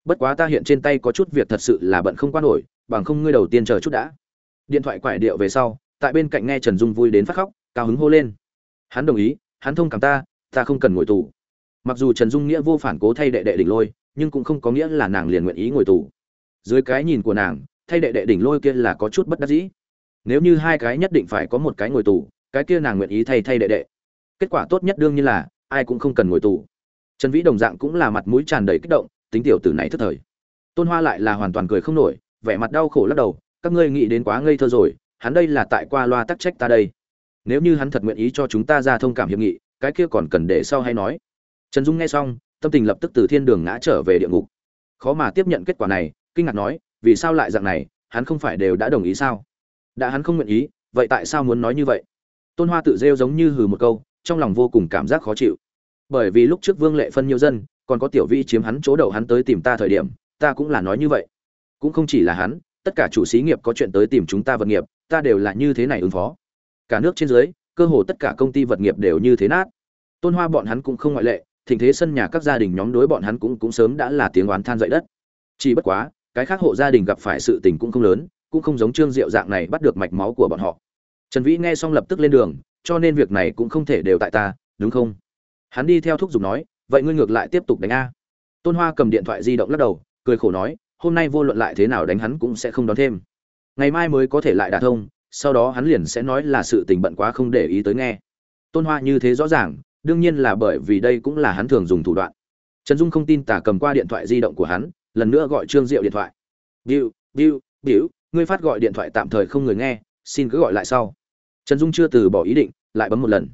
Bất quá ta hiện trên tay có chút việc thật sự là bận không qua nổi, bằng không ngươi đầu tiên chờ chút đã điện thoại quải điệu về sau, tại bên cạnh nghe trần dung vui đến phát khóc, cao hứng hô lên. Hắn đồng ý, hắn thông cảm ta ta không cần ngồi tù. Mặc dù trần dung nghĩa vô phản cố thay đệ đệ đỉnh lôi, nhưng cũng không có nghĩa là nàng liền nguyện ý ngồi tù. Dưới cái nhìn của nàng, thay đệ đệ đỉnh lôi kia là có chút bất đắc dĩ. Nếu như hai cái nhất định phải có một cái ngồi tù, cái kia nàng nguyện ý thay thay đệ đệ. Kết quả tốt nhất đương nhiên là, ai cũng không cần ngồi tù. Trần vĩ đồng dạng cũng là mặt mũi tràn đầy kích động, tính tiểu tử này thất thời. Tôn hoa lại là hoàn toàn cười không nổi, vẻ mặt đau khổ lắc đầu các ngươi nghĩ đến quá ngây thơ rồi, hắn đây là tại qua loa tắc trách ta đây. Nếu như hắn thật nguyện ý cho chúng ta ra thông cảm hiệp nghị, cái kia còn cần để sau hay nói. Trần dung nghe xong, tâm tình lập tức từ thiên đường ngã trở về địa ngục. Khó mà tiếp nhận kết quả này, kinh ngạc nói, vì sao lại dạng này, hắn không phải đều đã đồng ý sao? Đã hắn không nguyện ý, vậy tại sao muốn nói như vậy? Tôn hoa tự rêu giống như hừ một câu, trong lòng vô cùng cảm giác khó chịu. Bởi vì lúc trước vương lệ phân nhiều dân, còn có tiểu vi chiếm hắn chỗ đậu hắn tới tìm ta thời điểm, ta cũng là nói như vậy. Cũng không chỉ là hắn tất cả chủ xí nghiệp có chuyện tới tìm chúng ta vật nghiệp, ta đều là như thế này ứng phó. Cả nước trên dưới, cơ hồ tất cả công ty vật nghiệp đều như thế nát. Tôn hoa bọn hắn cũng không ngoại lệ thịnh thế sân nhà các gia đình nhóm đối bọn hắn cũng cũng sớm đã là tiếng oán than dậy đất. Chỉ bất quá, cái khác hộ gia đình gặp phải sự tình cũng không lớn, cũng không giống trương diệu dạng này bắt được mạch máu của bọn họ. Trần vĩ nghe xong lập tức lên đường, cho nên việc này cũng không thể đều tại ta, đúng không? Hắn đi theo thúc giục nói, vậy ngươi ngược lại tiếp tục đánh a. Tôn hoa cầm điện thoại di động lắc đầu, cười khổ nói hôm nay vô luận lại thế nào đánh hắn cũng sẽ không đón thêm. Ngày mai mới có thể lại đả thông, sau đó hắn liền sẽ nói là sự tình bận quá không để ý tới nghe. Tôn hoa như thế rõ ràng, đương nhiên là bởi vì đây cũng là hắn thường dùng thủ đoạn. Trần dung không tin tả cầm qua điện thoại di động của hắn, lần nữa gọi trương diệu điện thoại. Biu biu biu ngươi phát gọi điện thoại tạm thời không người nghe, xin cứ gọi lại sau. Trần dung chưa từ bỏ ý định, lại bấm một lần.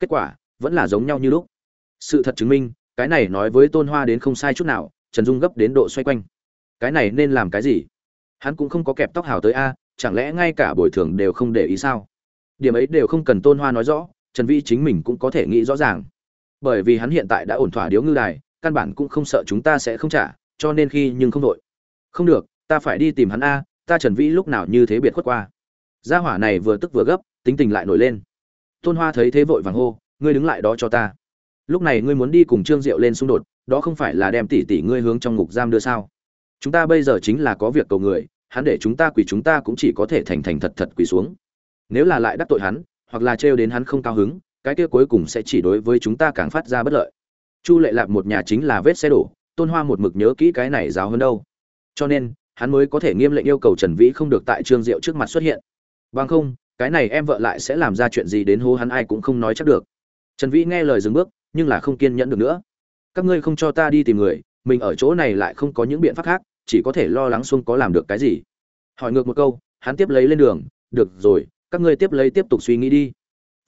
Kết quả, vẫn là giống nhau như lúc. Sự thật chứng minh, cái này nói với tôn hoa đến không sai chút nào, trần dung gấp đến độ xoay quanh cái này nên làm cái gì? Hắn cũng không có kẹp tóc hào tới a, chẳng lẽ ngay cả bồi thường đều không để ý sao? Điểm ấy đều không cần tôn hoa nói rõ, trần vĩ chính mình cũng có thể nghĩ rõ ràng. Bởi vì hắn hiện tại đã ổn thỏa điếu ngư đài, căn bản cũng không sợ chúng ta sẽ không trả, cho nên khi nhưng không đội. Không được, ta phải đi tìm hắn a, ta trần vĩ lúc nào như thế biệt khuất qua. Gia hỏa này vừa tức vừa gấp, tính tình lại nổi lên. Tôn hoa thấy thế vội vàng hô, ngươi đứng lại đó cho ta. Lúc này ngươi muốn đi cùng trương diệu lên xung đột, đó không phải là đem tỷ tỷ ngươi hướng trong ngục giam đưa sao? Chúng ta bây giờ chính là có việc cầu người, hắn để chúng ta quỳ, chúng ta cũng chỉ có thể thành thành thật thật quỳ xuống. Nếu là lại đắc tội hắn, hoặc là trêu đến hắn không cao hứng, cái kia cuối cùng sẽ chỉ đối với chúng ta càng phát ra bất lợi. Chu lệ lạp một nhà chính là vết xe đổ, tôn hoa một mực nhớ kỹ cái này giáo hơn đâu. Cho nên, hắn mới có thể nghiêm lệnh yêu cầu trần vĩ không được tại trương diệu trước mặt xuất hiện. Bằng không, cái này em vợ lại sẽ làm ra chuyện gì đến hô hắn ai cũng không nói chắc được. Trần vĩ nghe lời dừng bước, nhưng là không kiên nhẫn được nữa. Các ngươi không cho ta đi tìm người mình ở chỗ này lại không có những biện pháp khác, chỉ có thể lo lắng xuông có làm được cái gì. Hỏi ngược một câu, hắn tiếp lấy lên đường, được rồi, các ngươi tiếp lấy tiếp tục suy nghĩ đi.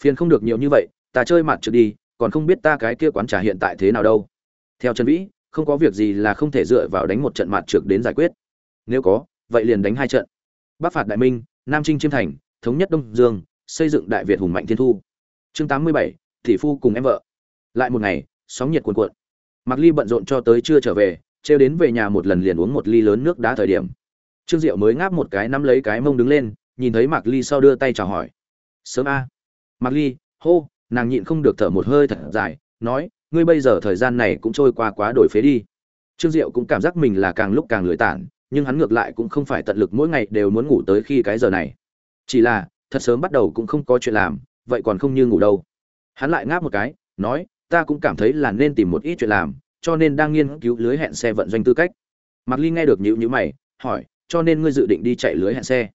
Phiền không được nhiều như vậy, ta chơi mặt trượt đi, còn không biết ta cái kia quán trà hiện tại thế nào đâu. Theo trần vĩ, không có việc gì là không thể dựa vào đánh một trận mặt trượt đến giải quyết. Nếu có, vậy liền đánh hai trận. Bắc phạt đại minh, nam trinh chiêm thành, thống nhất đông dương, xây dựng đại việt hùng mạnh thiên thu. Chương tám mươi bảy, tỷ phu cùng em vợ. Lại một ngày, sóng nhiệt cuồn cuộn. Mạc ly bận rộn cho tới chưa trở về, trêu đến về nhà một lần liền uống một ly lớn nước đá thời điểm. Trương diệu mới ngáp một cái nắm lấy cái mông đứng lên, nhìn thấy mạc ly sau đưa tay chào hỏi. Sớm a. À. mạc ly, hô, nàng nhịn không được thở một hơi thật dài, nói, ngươi bây giờ thời gian này cũng trôi qua quá đổi phế đi. Trương diệu cũng cảm giác mình là càng lúc càng lười tản, nhưng hắn ngược lại cũng không phải tận lực mỗi ngày đều muốn ngủ tới khi cái giờ này. Chỉ là, thật sớm bắt đầu cũng không có chuyện làm, vậy còn không như ngủ đâu. Hắn lại ngáp một cái, nói ta cũng cảm thấy là nên tìm một ít chuyện làm, cho nên đang nghiên cứu lưới hẹn xe vận doanh tư cách. Mạc ly nghe được nhíu nhíu mày, hỏi, cho nên ngươi dự định đi chạy lưới hẹn xe?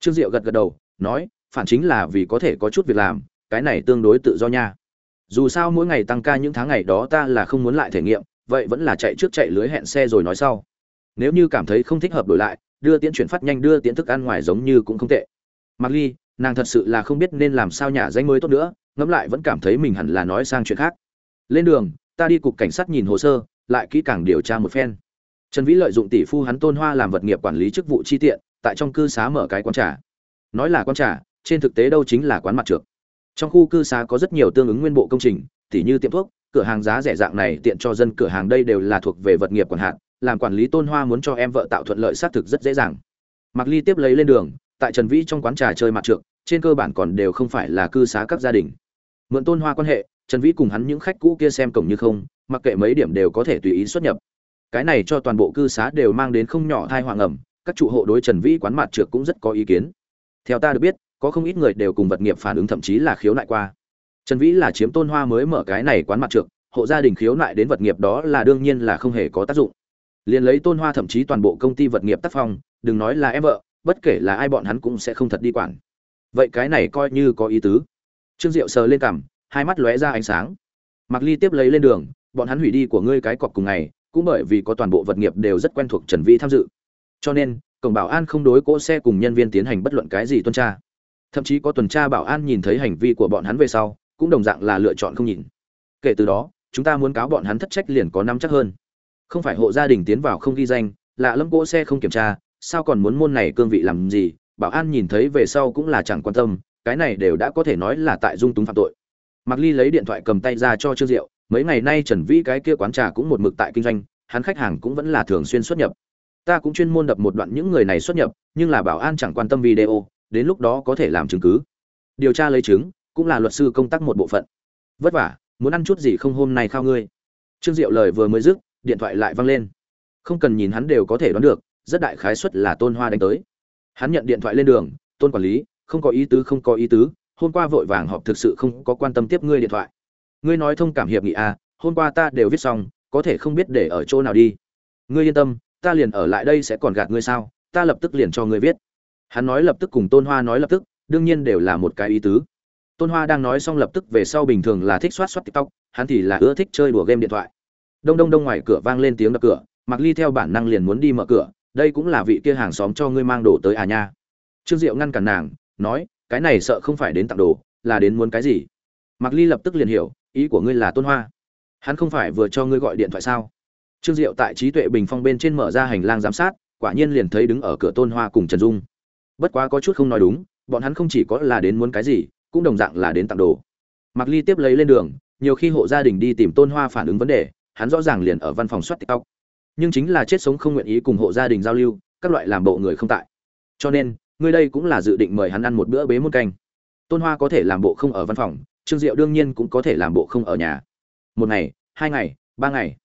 Trương diệu gật gật đầu, nói, phản chính là vì có thể có chút việc làm, cái này tương đối tự do nha. Dù sao mỗi ngày tăng ca những tháng ngày đó ta là không muốn lại thể nghiệm, vậy vẫn là chạy trước chạy lưới hẹn xe rồi nói sau. Nếu như cảm thấy không thích hợp đổi lại, đưa tiễn chuyển phát nhanh, đưa tiễn thức ăn ngoài giống như cũng không tệ. Mặc ly, nàng thật sự là không biết nên làm sao nhả danh mới tốt nữa, ngẫm lại vẫn cảm thấy mình hẳn là nói sang chuyện khác lên đường, ta đi cục cảnh sát nhìn hồ sơ, lại kỹ càng điều tra một phen. Trần vĩ lợi dụng tỷ phu hắn tôn hoa làm vật nghiệp quản lý chức vụ chi tiện, tại trong cư xá mở cái quán trà. Nói là quán trà, trên thực tế đâu chính là quán mặt trượt trong khu cư xá có rất nhiều tương ứng nguyên bộ công trình, tỉ như tiệm thuốc, cửa hàng giá rẻ dạng này tiện cho dân cửa hàng đây đều là thuộc về vật nghiệp quản hạn làm quản lý tôn hoa muốn cho em vợ tạo thuận lợi xác thực rất dễ dàng. Mặc ly tiếp lấy lên đường, tại trần vĩ trong quán trà chơi mặt trượt trên cơ bản còn đều không phải là cư xá các gia đình. Mượn tôn hoa quan hệ trần vĩ cùng hắn những khách cũ kia xem cổng như không, mặc kệ mấy điểm đều có thể tùy ý xuất nhập. Cái này cho toàn bộ cư xá đều mang đến không nhỏ thai hoàng ẩm các trụ hộ đối trần vĩ quán mặt trượt cũng rất có ý kiến. Theo ta được biết, có không ít người đều cùng vật nghiệp phản ứng thậm chí là khiếu nại qua. Trần vĩ là chiếm tôn hoa mới mở cái này quán mặt trượt hộ gia đình khiếu nại đến vật nghiệp đó là đương nhiên là không hề có tác dụng. Liền lấy tôn hoa thậm chí toàn bộ công ty vật nghiệp tác phong, đừng nói là em vợ, bất kể là ai bọn hắn cũng sẽ không thật đi quản. Vậy cái này coi như có ý tứ. Trương diệu sờ lên cằm hai mắt lóe ra ánh sáng. Mặc ly tiếp lấy lên đường, bọn hắn hủy đi của ngươi cái cọc cùng ngày, cũng bởi vì có toàn bộ vật nghiệp đều rất quen thuộc trần vi tham dự. Cho nên, cổng bảo an không đối cỗ xe cùng nhân viên tiến hành bất luận cái gì tuần tra. Thậm chí có tuần tra bảo an nhìn thấy hành vi của bọn hắn về sau, cũng đồng dạng là lựa chọn không nhìn. Kể từ đó, chúng ta muốn cáo bọn hắn thất trách liền có năm chắc hơn. Không phải hộ gia đình tiến vào không ghi danh, lạ lâm cỗ xe không kiểm tra, sao còn muốn môn này cương vị làm gì? Bảo an nhìn thấy về sau cũng là chẳng quan tâm, cái này đều đã có thể nói là tại dung túng phạm tội. Mạc Ly lấy điện thoại cầm tay ra cho Trương Diệu, mấy ngày nay Trần Vĩ cái kia quán trà cũng một mực tại kinh doanh, hắn khách hàng cũng vẫn là thường xuyên xuất nhập. Ta cũng chuyên môn đập một đoạn những người này xuất nhập, nhưng là bảo an chẳng quan tâm video, đến lúc đó có thể làm chứng cứ. Điều tra lấy chứng, cũng là luật sư công tác một bộ phận. Vất vả, muốn ăn chút gì không hôm nay khao ngươi. Trương Diệu lời vừa mới dứt, điện thoại lại vang lên. Không cần nhìn hắn đều có thể đoán được, rất đại khái suất là Tôn Hoa đánh tới. Hắn nhận điện thoại lên đường, "Tôn quản lý, không có ý tứ không có ý tứ, hôm qua vội vàng họp thực sự không có quan tâm tiếp ngươi điện thoại. Ngươi nói thông cảm hiệp nghị à hôm qua ta đều viết xong, có thể không biết để ở chỗ nào đi. Ngươi yên tâm, ta liền ở lại đây sẽ còn gạt ngươi sao, ta lập tức liền cho ngươi viết. Hắn nói lập tức cùng tôn hoa nói lập tức, đương nhiên đều là một cái ý tứ. Tôn hoa đang nói xong lập tức về sau bình thường là thích soát soát tiktok, hắn thì là ưa thích chơi đùa game điện thoại. Đông đông đông ngoài cửa vang lên tiếng đập cửa mặc ly theo bản năng liền muốn đi mở cửa, đây cũng là vị kia hàng xóm cho ngươi mang đồ tới à nha. Trương diệu ngăn cản nàng, nói cái này sợ không phải đến tặng đồ, là đến muốn cái gì? Mạc ly lập tức liền hiểu, ý của ngươi là tôn hoa. Hắn không phải vừa cho ngươi gọi điện thoại sao? Trương diệu tại trí tuệ bình phong bên trên mở ra hành lang giám sát, quả nhiên liền thấy đứng ở cửa tôn hoa cùng trần dung. Bất quá có chút không nói đúng, bọn hắn không chỉ có là đến muốn cái gì, cũng đồng dạng là đến tặng đồ. Mạc ly tiếp lấy lên đường, nhiều khi hộ gia đình đi tìm tôn hoa phản ứng vấn đề, hắn rõ ràng liền ở văn phòng soát tiktok. Nhưng chính là chết sống không nguyện ý cùng hộ gia đình giao lưu, các loại làm bộ người không tại. Cho nên ngươi đây cũng là dự định mời hắn ăn một bữa bế muôn canh. Tôn hoa có thể làm bộ không ở văn phòng, trương diệu đương nhiên cũng có thể làm bộ không ở nhà. Một ngày, hai ngày, ba ngày.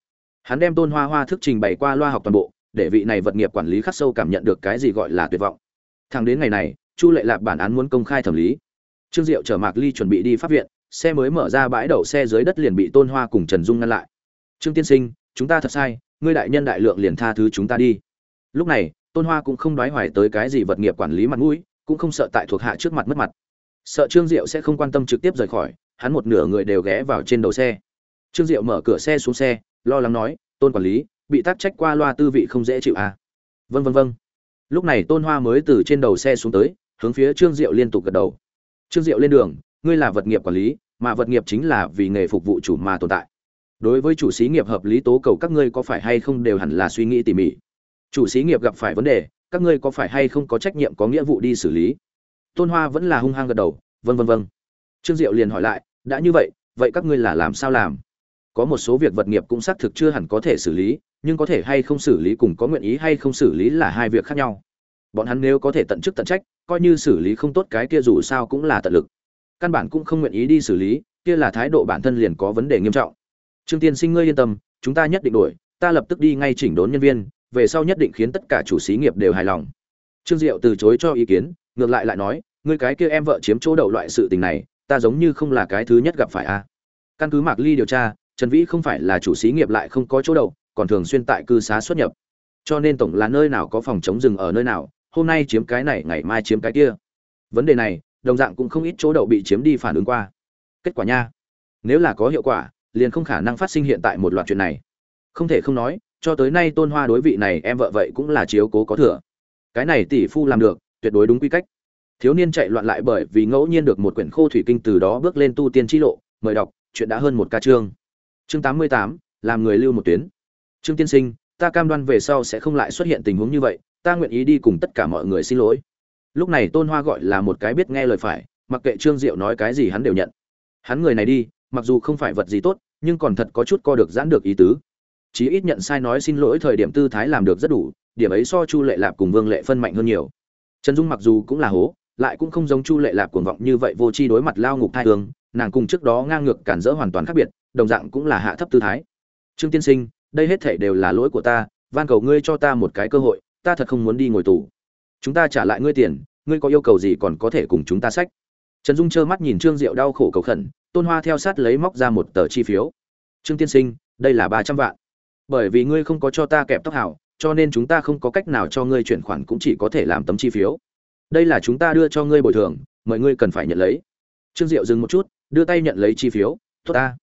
Hắn đem tôn hoa hoa thức trình bày qua loa học toàn bộ, để vị này vật nghiệp quản lý khắc sâu cảm nhận được cái gì gọi là tuyệt vọng. Thẳng đến ngày này, chu lệ lạp bản án muốn công khai thẩm lý. Trương diệu chở mạc ly chuẩn bị đi pháp viện, xe mới mở ra bãi đậu xe dưới đất liền bị tôn hoa cùng trần dung ngăn lại. Trương tiên sinh, chúng ta thật sai, ngươi đại nhân đại lượng liền tha thứ chúng ta đi. Lúc này tôn hoa cũng không đoái hoài tới cái gì vật nghiệp quản lý mặt mũi, cũng không sợ tại thuộc hạ trước mặt mất mặt. Sợ trương diệu sẽ không quan tâm trực tiếp rời khỏi, hắn một nửa người đều ghé vào trên đầu xe. Trương diệu mở cửa xe xuống xe, lo lắng nói, tôn quản lý, bị tác trách qua loa tư vị không dễ chịu à? Vân vân vân lúc này tôn hoa mới từ trên đầu xe xuống tới, hướng phía trương diệu liên tục gật đầu. Trương diệu lên đường, ngươi là vật nghiệp quản lý, mà vật nghiệp chính là vì nghề phục vụ chủ mà tồn tại. Đối với chủ xí nghiệp hợp lý tố cầu các ngươi có phải hay không đều hẳn là suy nghĩ tỉ mỉ chủ xí nghiệp gặp phải vấn đề, các ngươi có phải hay không có trách nhiệm có nghĩa vụ đi xử lý? Tôn hoa vẫn là hung hăng gật đầu vân vân vân trương diệu liền hỏi lại, đã như vậy vậy các ngươi là làm sao làm? Có một số việc vật nghiệp cũng xác thực chưa hẳn có thể xử lý, nhưng có thể hay không xử lý cùng có nguyện ý hay không xử lý là hai việc khác nhau. Bọn hắn nếu có thể tận chức tận trách, coi như xử lý không tốt cái kia dù sao cũng là tận lực. Căn bản cũng không nguyện ý đi xử lý, kia là thái độ bản thân liền có vấn đề nghiêm trọng. Trương tiên sinh ngươi yên tâm, chúng ta nhất định đổi ta lập tức đi ngay chỉnh đốn nhân viên về sau nhất định khiến tất cả chủ xí nghiệp đều hài lòng. Trương diệu từ chối cho ý kiến ngược lại lại nói ngươi cái kia em vợ chiếm chỗ đầu loại sự tình này ta giống như không là cái thứ nhất gặp phải a. Căn cứ mạc ly điều tra trần vĩ không phải là chủ xí nghiệp lại không có chỗ đầu, còn thường xuyên tại cư xá xuất nhập. Cho nên tổng là nơi nào có phòng chống rừng ở nơi nào hôm nay chiếm cái này ngày mai chiếm cái kia. Vấn đề này đồng dạng cũng không ít chỗ đậu bị chiếm đi phản ứng qua. Kết quả nha nếu là có hiệu quả liền không khả năng phát sinh hiện tại một loạt chuyện này. Không thể không nói cho tới nay tôn hoa đối vị này, em vợ vậy cũng là chiếu cố có thừa. Cái này tỷ phu làm được, tuyệt đối đúng quy cách. Thiếu niên chạy loạn lại bởi vì ngẫu nhiên được một quyển khô thủy kinh từ đó bước lên tu tiên chi lộ, mời đọc, chuyện đã hơn một ca chương. Chương tám mươi tám, làm người lưu một tuyến. Trương tiên sinh, ta cam đoan về sau sẽ không lại xuất hiện tình huống như vậy, ta nguyện ý đi cùng tất cả mọi người xin lỗi. Lúc này tôn hoa gọi là một cái biết nghe lời phải, mặc kệ trương diệu nói cái gì hắn đều nhận. Hắn người này đi, mặc dù không phải vật gì tốt, nhưng còn thật có chút co được giãn được ý tứ chí ít nhận sai nói xin lỗi thời điểm tư thái làm được rất đủ, điểm ấy so chu lệ lạp cùng vương lệ phân mạnh hơn nhiều. Trần dung mặc dù cũng là hố, lại cũng không giống chu lệ lạp cuồng vọng như vậy vô chi đối mặt lao ngục thai hương, nàng cùng trước đó ngang ngược cản rỡ hoàn toàn khác biệt, đồng dạng cũng là hạ thấp tư thái. Trương tiên sinh, đây hết thể đều là lỗi của ta, van cầu ngươi cho ta một cái cơ hội, ta thật không muốn đi ngồi tù. Chúng ta trả lại ngươi tiền, ngươi có yêu cầu gì còn có thể cùng chúng ta sách. Trần dung trơ mắt nhìn trương diệu đau khổ cầu khẩn, tôn hoa theo sát lấy móc ra một tờ chi phiếu. Trương tiên sinh, đây là ba trăm vạn bởi vì ngươi không có cho ta kẹp tóc hảo, cho nên chúng ta không có cách nào cho ngươi chuyển khoản cũng chỉ có thể làm tấm chi phiếu. Đây là chúng ta đưa cho ngươi bồi thường mọi ngươi cần phải nhận lấy. Trương diệu dừng một chút, đưa tay nhận lấy chi phiếu, tốt ta.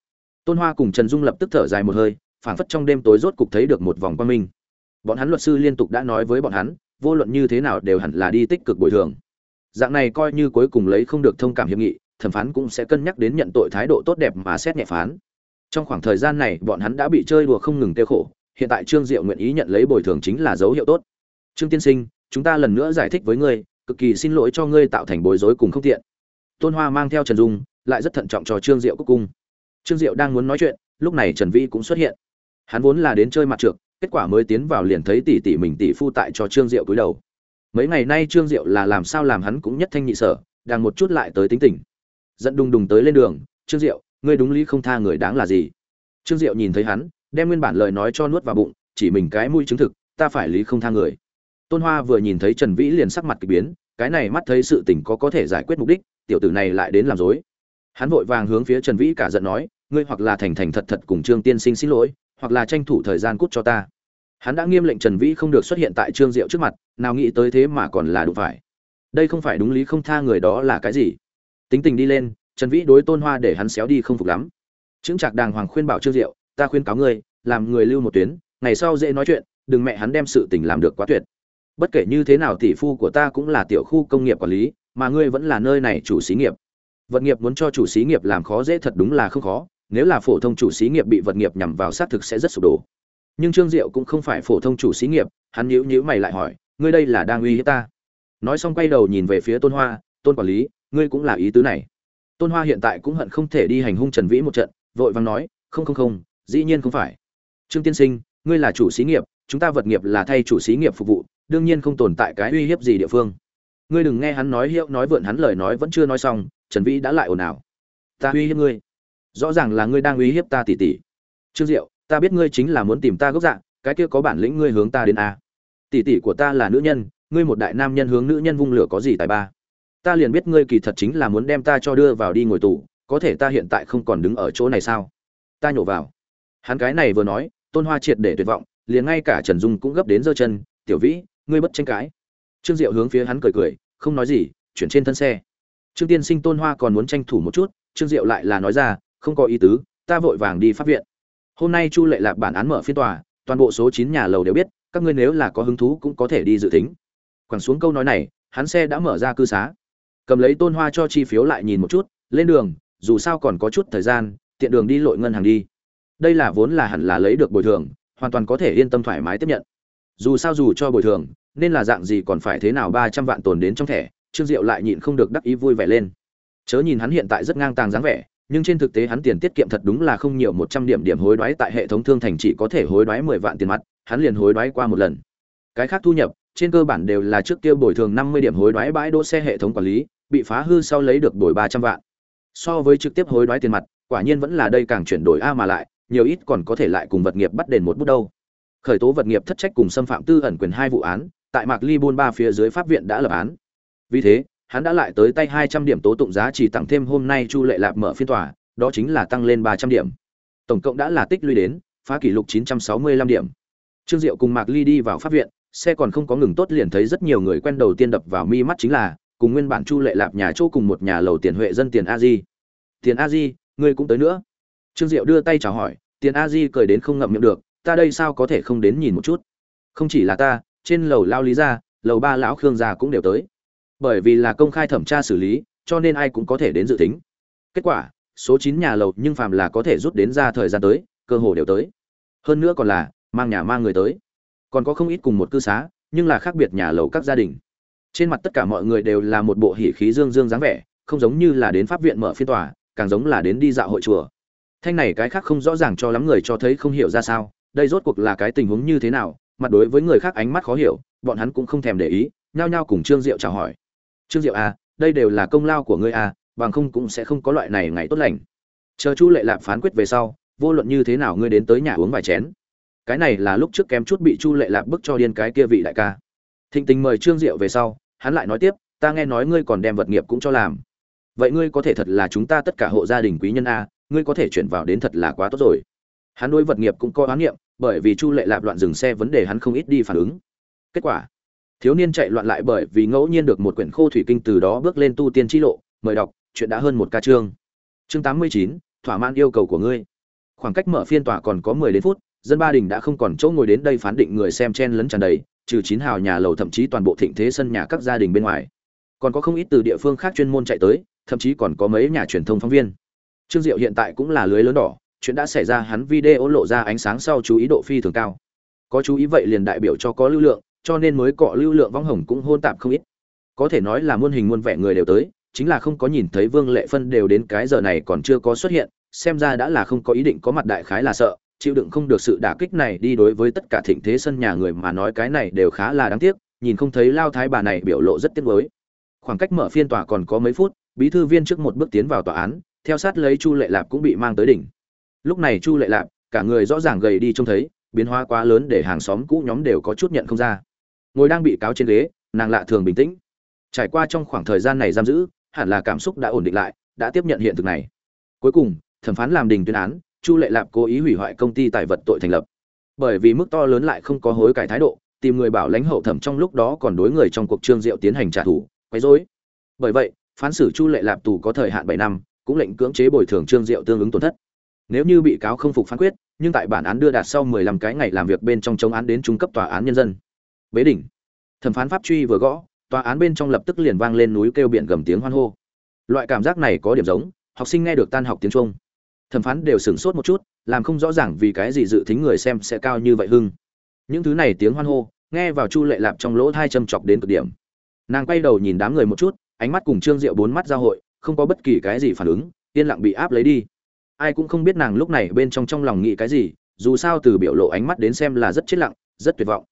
Tôn hoa cùng trần dung lập tức thở dài một hơi, phảng phất trong đêm tối rốt cục thấy được một vòng quang minh. Bọn hắn luật sư liên tục đã nói với bọn hắn, vô luận như thế nào đều hẳn là đi tích cực bồi thường. Dạng này coi như cuối cùng lấy không được thông cảm hiệp nghị, thẩm phán cũng sẽ cân nhắc đến nhận tội thái độ tốt đẹp mà xét nhẹ phán trong khoảng thời gian này, bọn hắn đã bị chơi đùa không ngừng tiêu khổ. Hiện tại trương diệu nguyện ý nhận lấy bồi thường chính là dấu hiệu tốt. Trương tiên sinh, chúng ta lần nữa giải thích với ngươi, cực kỳ xin lỗi cho ngươi tạo thành bối rối cùng không tiện. Tôn hoa mang theo trần dung, lại rất thận trọng cho trương diệu cúc cung. Trương diệu đang muốn nói chuyện, lúc này trần vĩ cũng xuất hiện. Hắn vốn là đến chơi mặt trượt kết quả mới tiến vào liền thấy tỷ tỷ mình tỷ phu tại cho trương diệu cúi đầu. Mấy ngày nay trương diệu là làm sao làm hắn cũng nhất thanh nhị sở, đang một chút lại tới tính tình. Dẫn đùng đùng tới lên đường, trương diệu ngươi đúng lý không tha người đáng là gì? Trương diệu nhìn thấy hắn, đem nguyên bản lời nói cho nuốt vào bụng, chỉ mình cái mũi chứng thực, ta phải lý không tha người. Tôn hoa vừa nhìn thấy trần vĩ liền sắc mặt kỳ biến, cái này mắt thấy sự tình có có thể giải quyết mục đích, tiểu tử này lại đến làm dối. Hắn vội vàng hướng phía trần vĩ cả giận nói, ngươi hoặc là thành thành thật thật cùng trương tiên sinh xin lỗi, hoặc là tranh thủ thời gian cút cho ta. Hắn đã nghiêm lệnh trần vĩ không được xuất hiện tại trương diệu trước mặt, nào nghĩ tới thế mà còn là đủ phải. Đây không phải đúng lý không tha người đó là cái gì? Tính tình đi lên trần vĩ đối tôn hoa để hắn xéo đi không phục lắm. Chứng trạc đàng hoàng khuyên bảo trương diệu, ta khuyên cáo ngươi, làm người lưu một tuyến, ngày sau dễ nói chuyện, đừng mẹ hắn đem sự tình làm được quá tuyệt. Bất kể như thế nào tỷ phu của ta cũng là tiểu khu công nghiệp quản lý, mà ngươi vẫn là nơi này chủ xí nghiệp. Vật nghiệp muốn cho chủ xí nghiệp làm khó dễ thật đúng là không khó, nếu là phổ thông chủ xí nghiệp bị vật nghiệp nhằm vào xác thực sẽ rất sụp đổ. Nhưng trương diệu cũng không phải phổ thông chủ xí nghiệp, hắn nhíu nhíu mày lại hỏi, ngươi đây là đang uy hiếp ta? Nói xong quay đầu nhìn về phía tôn hoa, tôn quản lý, ngươi cũng là ý tứ này tôn hoa hiện tại cũng hận không thể đi hành hung trần vĩ một trận, vội vàng nói, không không không, dĩ nhiên không phải. Trương tiên sinh, ngươi là chủ xí nghiệp, chúng ta vật nghiệp là thay chủ xí nghiệp phục vụ, đương nhiên không tồn tại cái uy hiếp gì địa phương. Ngươi đừng nghe hắn nói hiệu, nói vượn hắn lời nói vẫn chưa nói xong, trần vĩ đã lại ồn ào. Ta uy hiếp ngươi. Rõ ràng là ngươi đang uy hiếp ta tỉ tỉ. Trương diệu, ta biết ngươi chính là muốn tìm ta gốc dạng cái kia có bản lĩnh ngươi hướng ta đến a. Tỷ tỷ của ta là nữ nhân, ngươi một đại nam nhân hướng nữ nhân vung lửa có gì tài ba? Ta liền biết ngươi kỳ thật chính là muốn đem ta cho đưa vào đi ngồi tù, có thể ta hiện tại không còn đứng ở chỗ này sao? Ta nhổ vào. Hắn cái này vừa nói, tôn hoa triệt để tuyệt vọng, liền ngay cả trần dung cũng gấp đến giơ chân, tiểu vĩ, ngươi bất tranh cãi. Trương diệu hướng phía hắn cười cười, không nói gì, chuyển trên thân xe. Trương tiên sinh tôn hoa còn muốn tranh thủ một chút, trương diệu lại là nói ra, không có ý tứ, ta vội vàng đi pháp viện. Hôm nay chu lệ lạc bản án mở phiên tòa, toàn bộ số chín nhà lầu đều biết, các ngươi nếu là có hứng thú cũng có thể đi dự tính. Quẳng xuống câu nói này, hắn xe đã mở ra cư xá cầm lấy tôn hoa cho chi phiếu lại nhìn một chút lên đường dù sao còn có chút thời gian tiện đường đi lội ngân hàng đi. Đây là vốn là hẳn là lấy được bồi thường hoàn toàn có thể yên tâm thoải mái tiếp nhận. Dù sao dù cho bồi thường nên là dạng gì còn phải thế nào ba trăm vạn tồn đến trong thẻ trương diệu lại nhịn không được đắc ý vui vẻ lên. Chớ nhìn hắn hiện tại rất ngang tàng dáng vẻ nhưng trên thực tế hắn tiền tiết kiệm thật đúng là không nhiều một trăm điểm điểm hối đoái tại hệ thống thương thành chỉ có thể hối đoái mười vạn tiền mặt, hắn liền hối đoái qua một lần. Cái khác thu nhập, trên cơ bản đều là trước kia bồi thường năm mươi điểm hối đoái bãi đỗ xe hệ thống quản lý, bị phá hư sau lấy được đổi ba trăm vạn. So với trực tiếp hối đoái tiền mặt, quả nhiên vẫn là đây càng chuyển đổi a mà lại, nhiều ít còn có thể lại cùng vật nghiệp bắt đền một bút đâu. Khởi tố vật nghiệp thất trách cùng xâm phạm tư ẩn quyền hai vụ án, tại Mạc Ly Buôn ba phía dưới pháp viện đã lập án. Vì thế, hắn đã lại tới tay hai trăm điểm tố tụng giá trị tặng thêm hôm nay Chu Lệ Lạp mở phiên tòa, đó chính là tăng lên ba trăm điểm. Tổng cộng đã là tích lũy đến phá kỷ lục chín trăm sáu mươi lăm điểm. Trương Diệu cùng Mạc Ly đi vào pháp viện, xe còn không có ngừng tốt liền thấy rất nhiều người quen đầu tiên đập vào mi mắt chính là cùng nguyên bản Chu Lệ Lạp nhà chỗ cùng một nhà lầu tiền huệ dân tiền A Di. Tiền A Di, ngươi cũng tới nữa. Trương Diệu đưa tay chào hỏi, tiền A Di cười đến không ngậm miệng được, ta đây sao có thể không đến nhìn một chút. Không chỉ là ta, trên lầu lao lý gia, lầu ba lão Khương gia cũng đều tới bởi vì là công khai thẩm tra xử lý cho nên ai cũng có thể đến dự tính kết quả số chín nhà lầu nhưng phàm là có thể rút đến ra thời gian tới cơ hồ đều tới hơn nữa còn là mang nhà mang người tới còn có không ít cùng một cư xá nhưng là khác biệt nhà lầu các gia đình trên mặt tất cả mọi người đều là một bộ hỉ khí dương dương dáng vẻ, không giống như là đến pháp viện mở phiên tòa, càng giống là đến đi dạo hội chùa. Thanh này cái khác không rõ ràng cho lắm người cho thấy không hiểu ra sao, đây rốt cuộc là cái tình huống như thế nào, mặt đối với người khác ánh mắt khó hiểu, bọn hắn cũng không thèm để ý, nhao nhao cùng trương diệu chào hỏi. Trương diệu à đây đều là công lao của ngươi à bằng không cũng sẽ không có loại này ngày tốt lành. Chờ chu lệ lạp phán quyết về sau, vô luận như thế nào ngươi đến tới nhà uống vài chén. Cái này là lúc trước kém chút bị chu lệ lạp bức cho điên cái kia vị đại ca. Thịnh tình mời trương diệu về sau hắn lại nói tiếp, ta nghe nói ngươi còn đem vật nghiệp cũng cho làm. Vậy ngươi có thể thật là chúng ta tất cả hộ gia đình quý nhân a, ngươi có thể chuyển vào đến thật là quá tốt rồi. Hắn đối vật nghiệp cũng có oán niệm, bởi vì chu lệ lạp loạn dừng xe vấn đề hắn không ít đi phản ứng. Kết quả, thiếu niên chạy loạn lại bởi vì ngẫu nhiên được một quyển khô thủy kinh từ đó bước lên tu tiên chi lộ, mời đọc, chuyện đã hơn một ca chương. Chương tám mươi chín, thỏa mãn yêu cầu của ngươi. Khoảng cách mở phiên tòa còn có mười đến phút, dân ba đình đã không còn chỗ ngồi đến đây phán định người xem chen lấn tràn đầy trừ chín hào nhà lầu thậm chí toàn bộ thịnh thế sân nhà các gia đình bên ngoài. Còn có không ít từ địa phương khác chuyên môn chạy tới, thậm chí còn có mấy nhà truyền thông phóng viên. Trương diệu hiện tại cũng là lưới lớn đỏ, chuyện đã xảy ra hắn video lộ ra ánh sáng sau chú ý độ phi thường cao. Có chú ý vậy liền đại biểu cho có lưu lượng, cho nên mới cọ lưu lượng vong hồng cũng hôn tạp không ít. Có thể nói là muôn hình muôn vẻ người đều tới, chính là không có nhìn thấy vương lệ phân đều đến cái giờ này còn chưa có xuất hiện, xem ra đã là không có ý định có mặt đại khái là sợ chịu đựng không được sự đả kích này đi đối với tất cả thịnh thế sân nhà người mà nói cái này đều khá là đáng tiếc, nhìn không thấy lao thái bà này biểu lộ rất tiếc nuối. Khoảng cách mở phiên tòa còn có mấy phút, bí thư viên trước một bước tiến vào tòa án, theo sát lấy chu lệ lạp cũng bị mang tới đỉnh. Lúc này chu lệ lạp, cả người rõ ràng gầy đi trông thấy, biến hóa quá lớn để hàng xóm cũ nhóm đều có chút nhận không ra. Ngồi đang bị cáo trên ghế, nàng lạ thường bình tĩnh. Trải qua trong khoảng thời gian này giam giữ, hẳn là cảm xúc đã ổn định lại, đã tiếp nhận hiện thực này. Cuối cùng, thẩm phán làm đình tuyên án chu lệ lạp cố ý hủy hoại công ty tài vật tội thành lập. Bởi vì mức to lớn lại không có hối cải thái độ, tìm người bảo lãnh hậu thẩm trong lúc đó còn đối người trong cuộc trương diệu tiến hành trả thù, quấy rối. Bởi vậy, phán xử chu lệ lạp tù có thời hạn bảy năm, cũng lệnh cưỡng chế bồi thường trương diệu tương ứng tổn thất. Nếu như bị cáo không phục phán quyết, nhưng tại bản án đưa đạt sau 15 cái ngày làm việc bên trong chống án đến trung cấp tòa án nhân dân. Bế đỉnh. Thẩm phán pháp truy vừa gõ, tòa án bên trong lập tức liền vang lên núi kêu biển gầm tiếng hoan hô. Loại cảm giác này có điểm giống, học sinh nghe được tan học tiếng trung thẩm phán đều sửng sốt một chút, làm không rõ ràng vì cái gì dự tính người xem sẽ cao như vậy hưng. Những thứ này tiếng hoan hô, nghe vào chu lệ lạp trong lỗ thai châm chọc đến cực điểm. Nàng quay đầu nhìn đám người một chút, ánh mắt cùng trương diệu bốn mắt giao hội, không có bất kỳ cái gì phản ứng, yên lặng bị áp lấy đi. Ai cũng không biết nàng lúc này bên trong trong lòng nghĩ cái gì, dù sao từ biểu lộ ánh mắt đến xem là rất chết lặng, rất tuyệt vọng.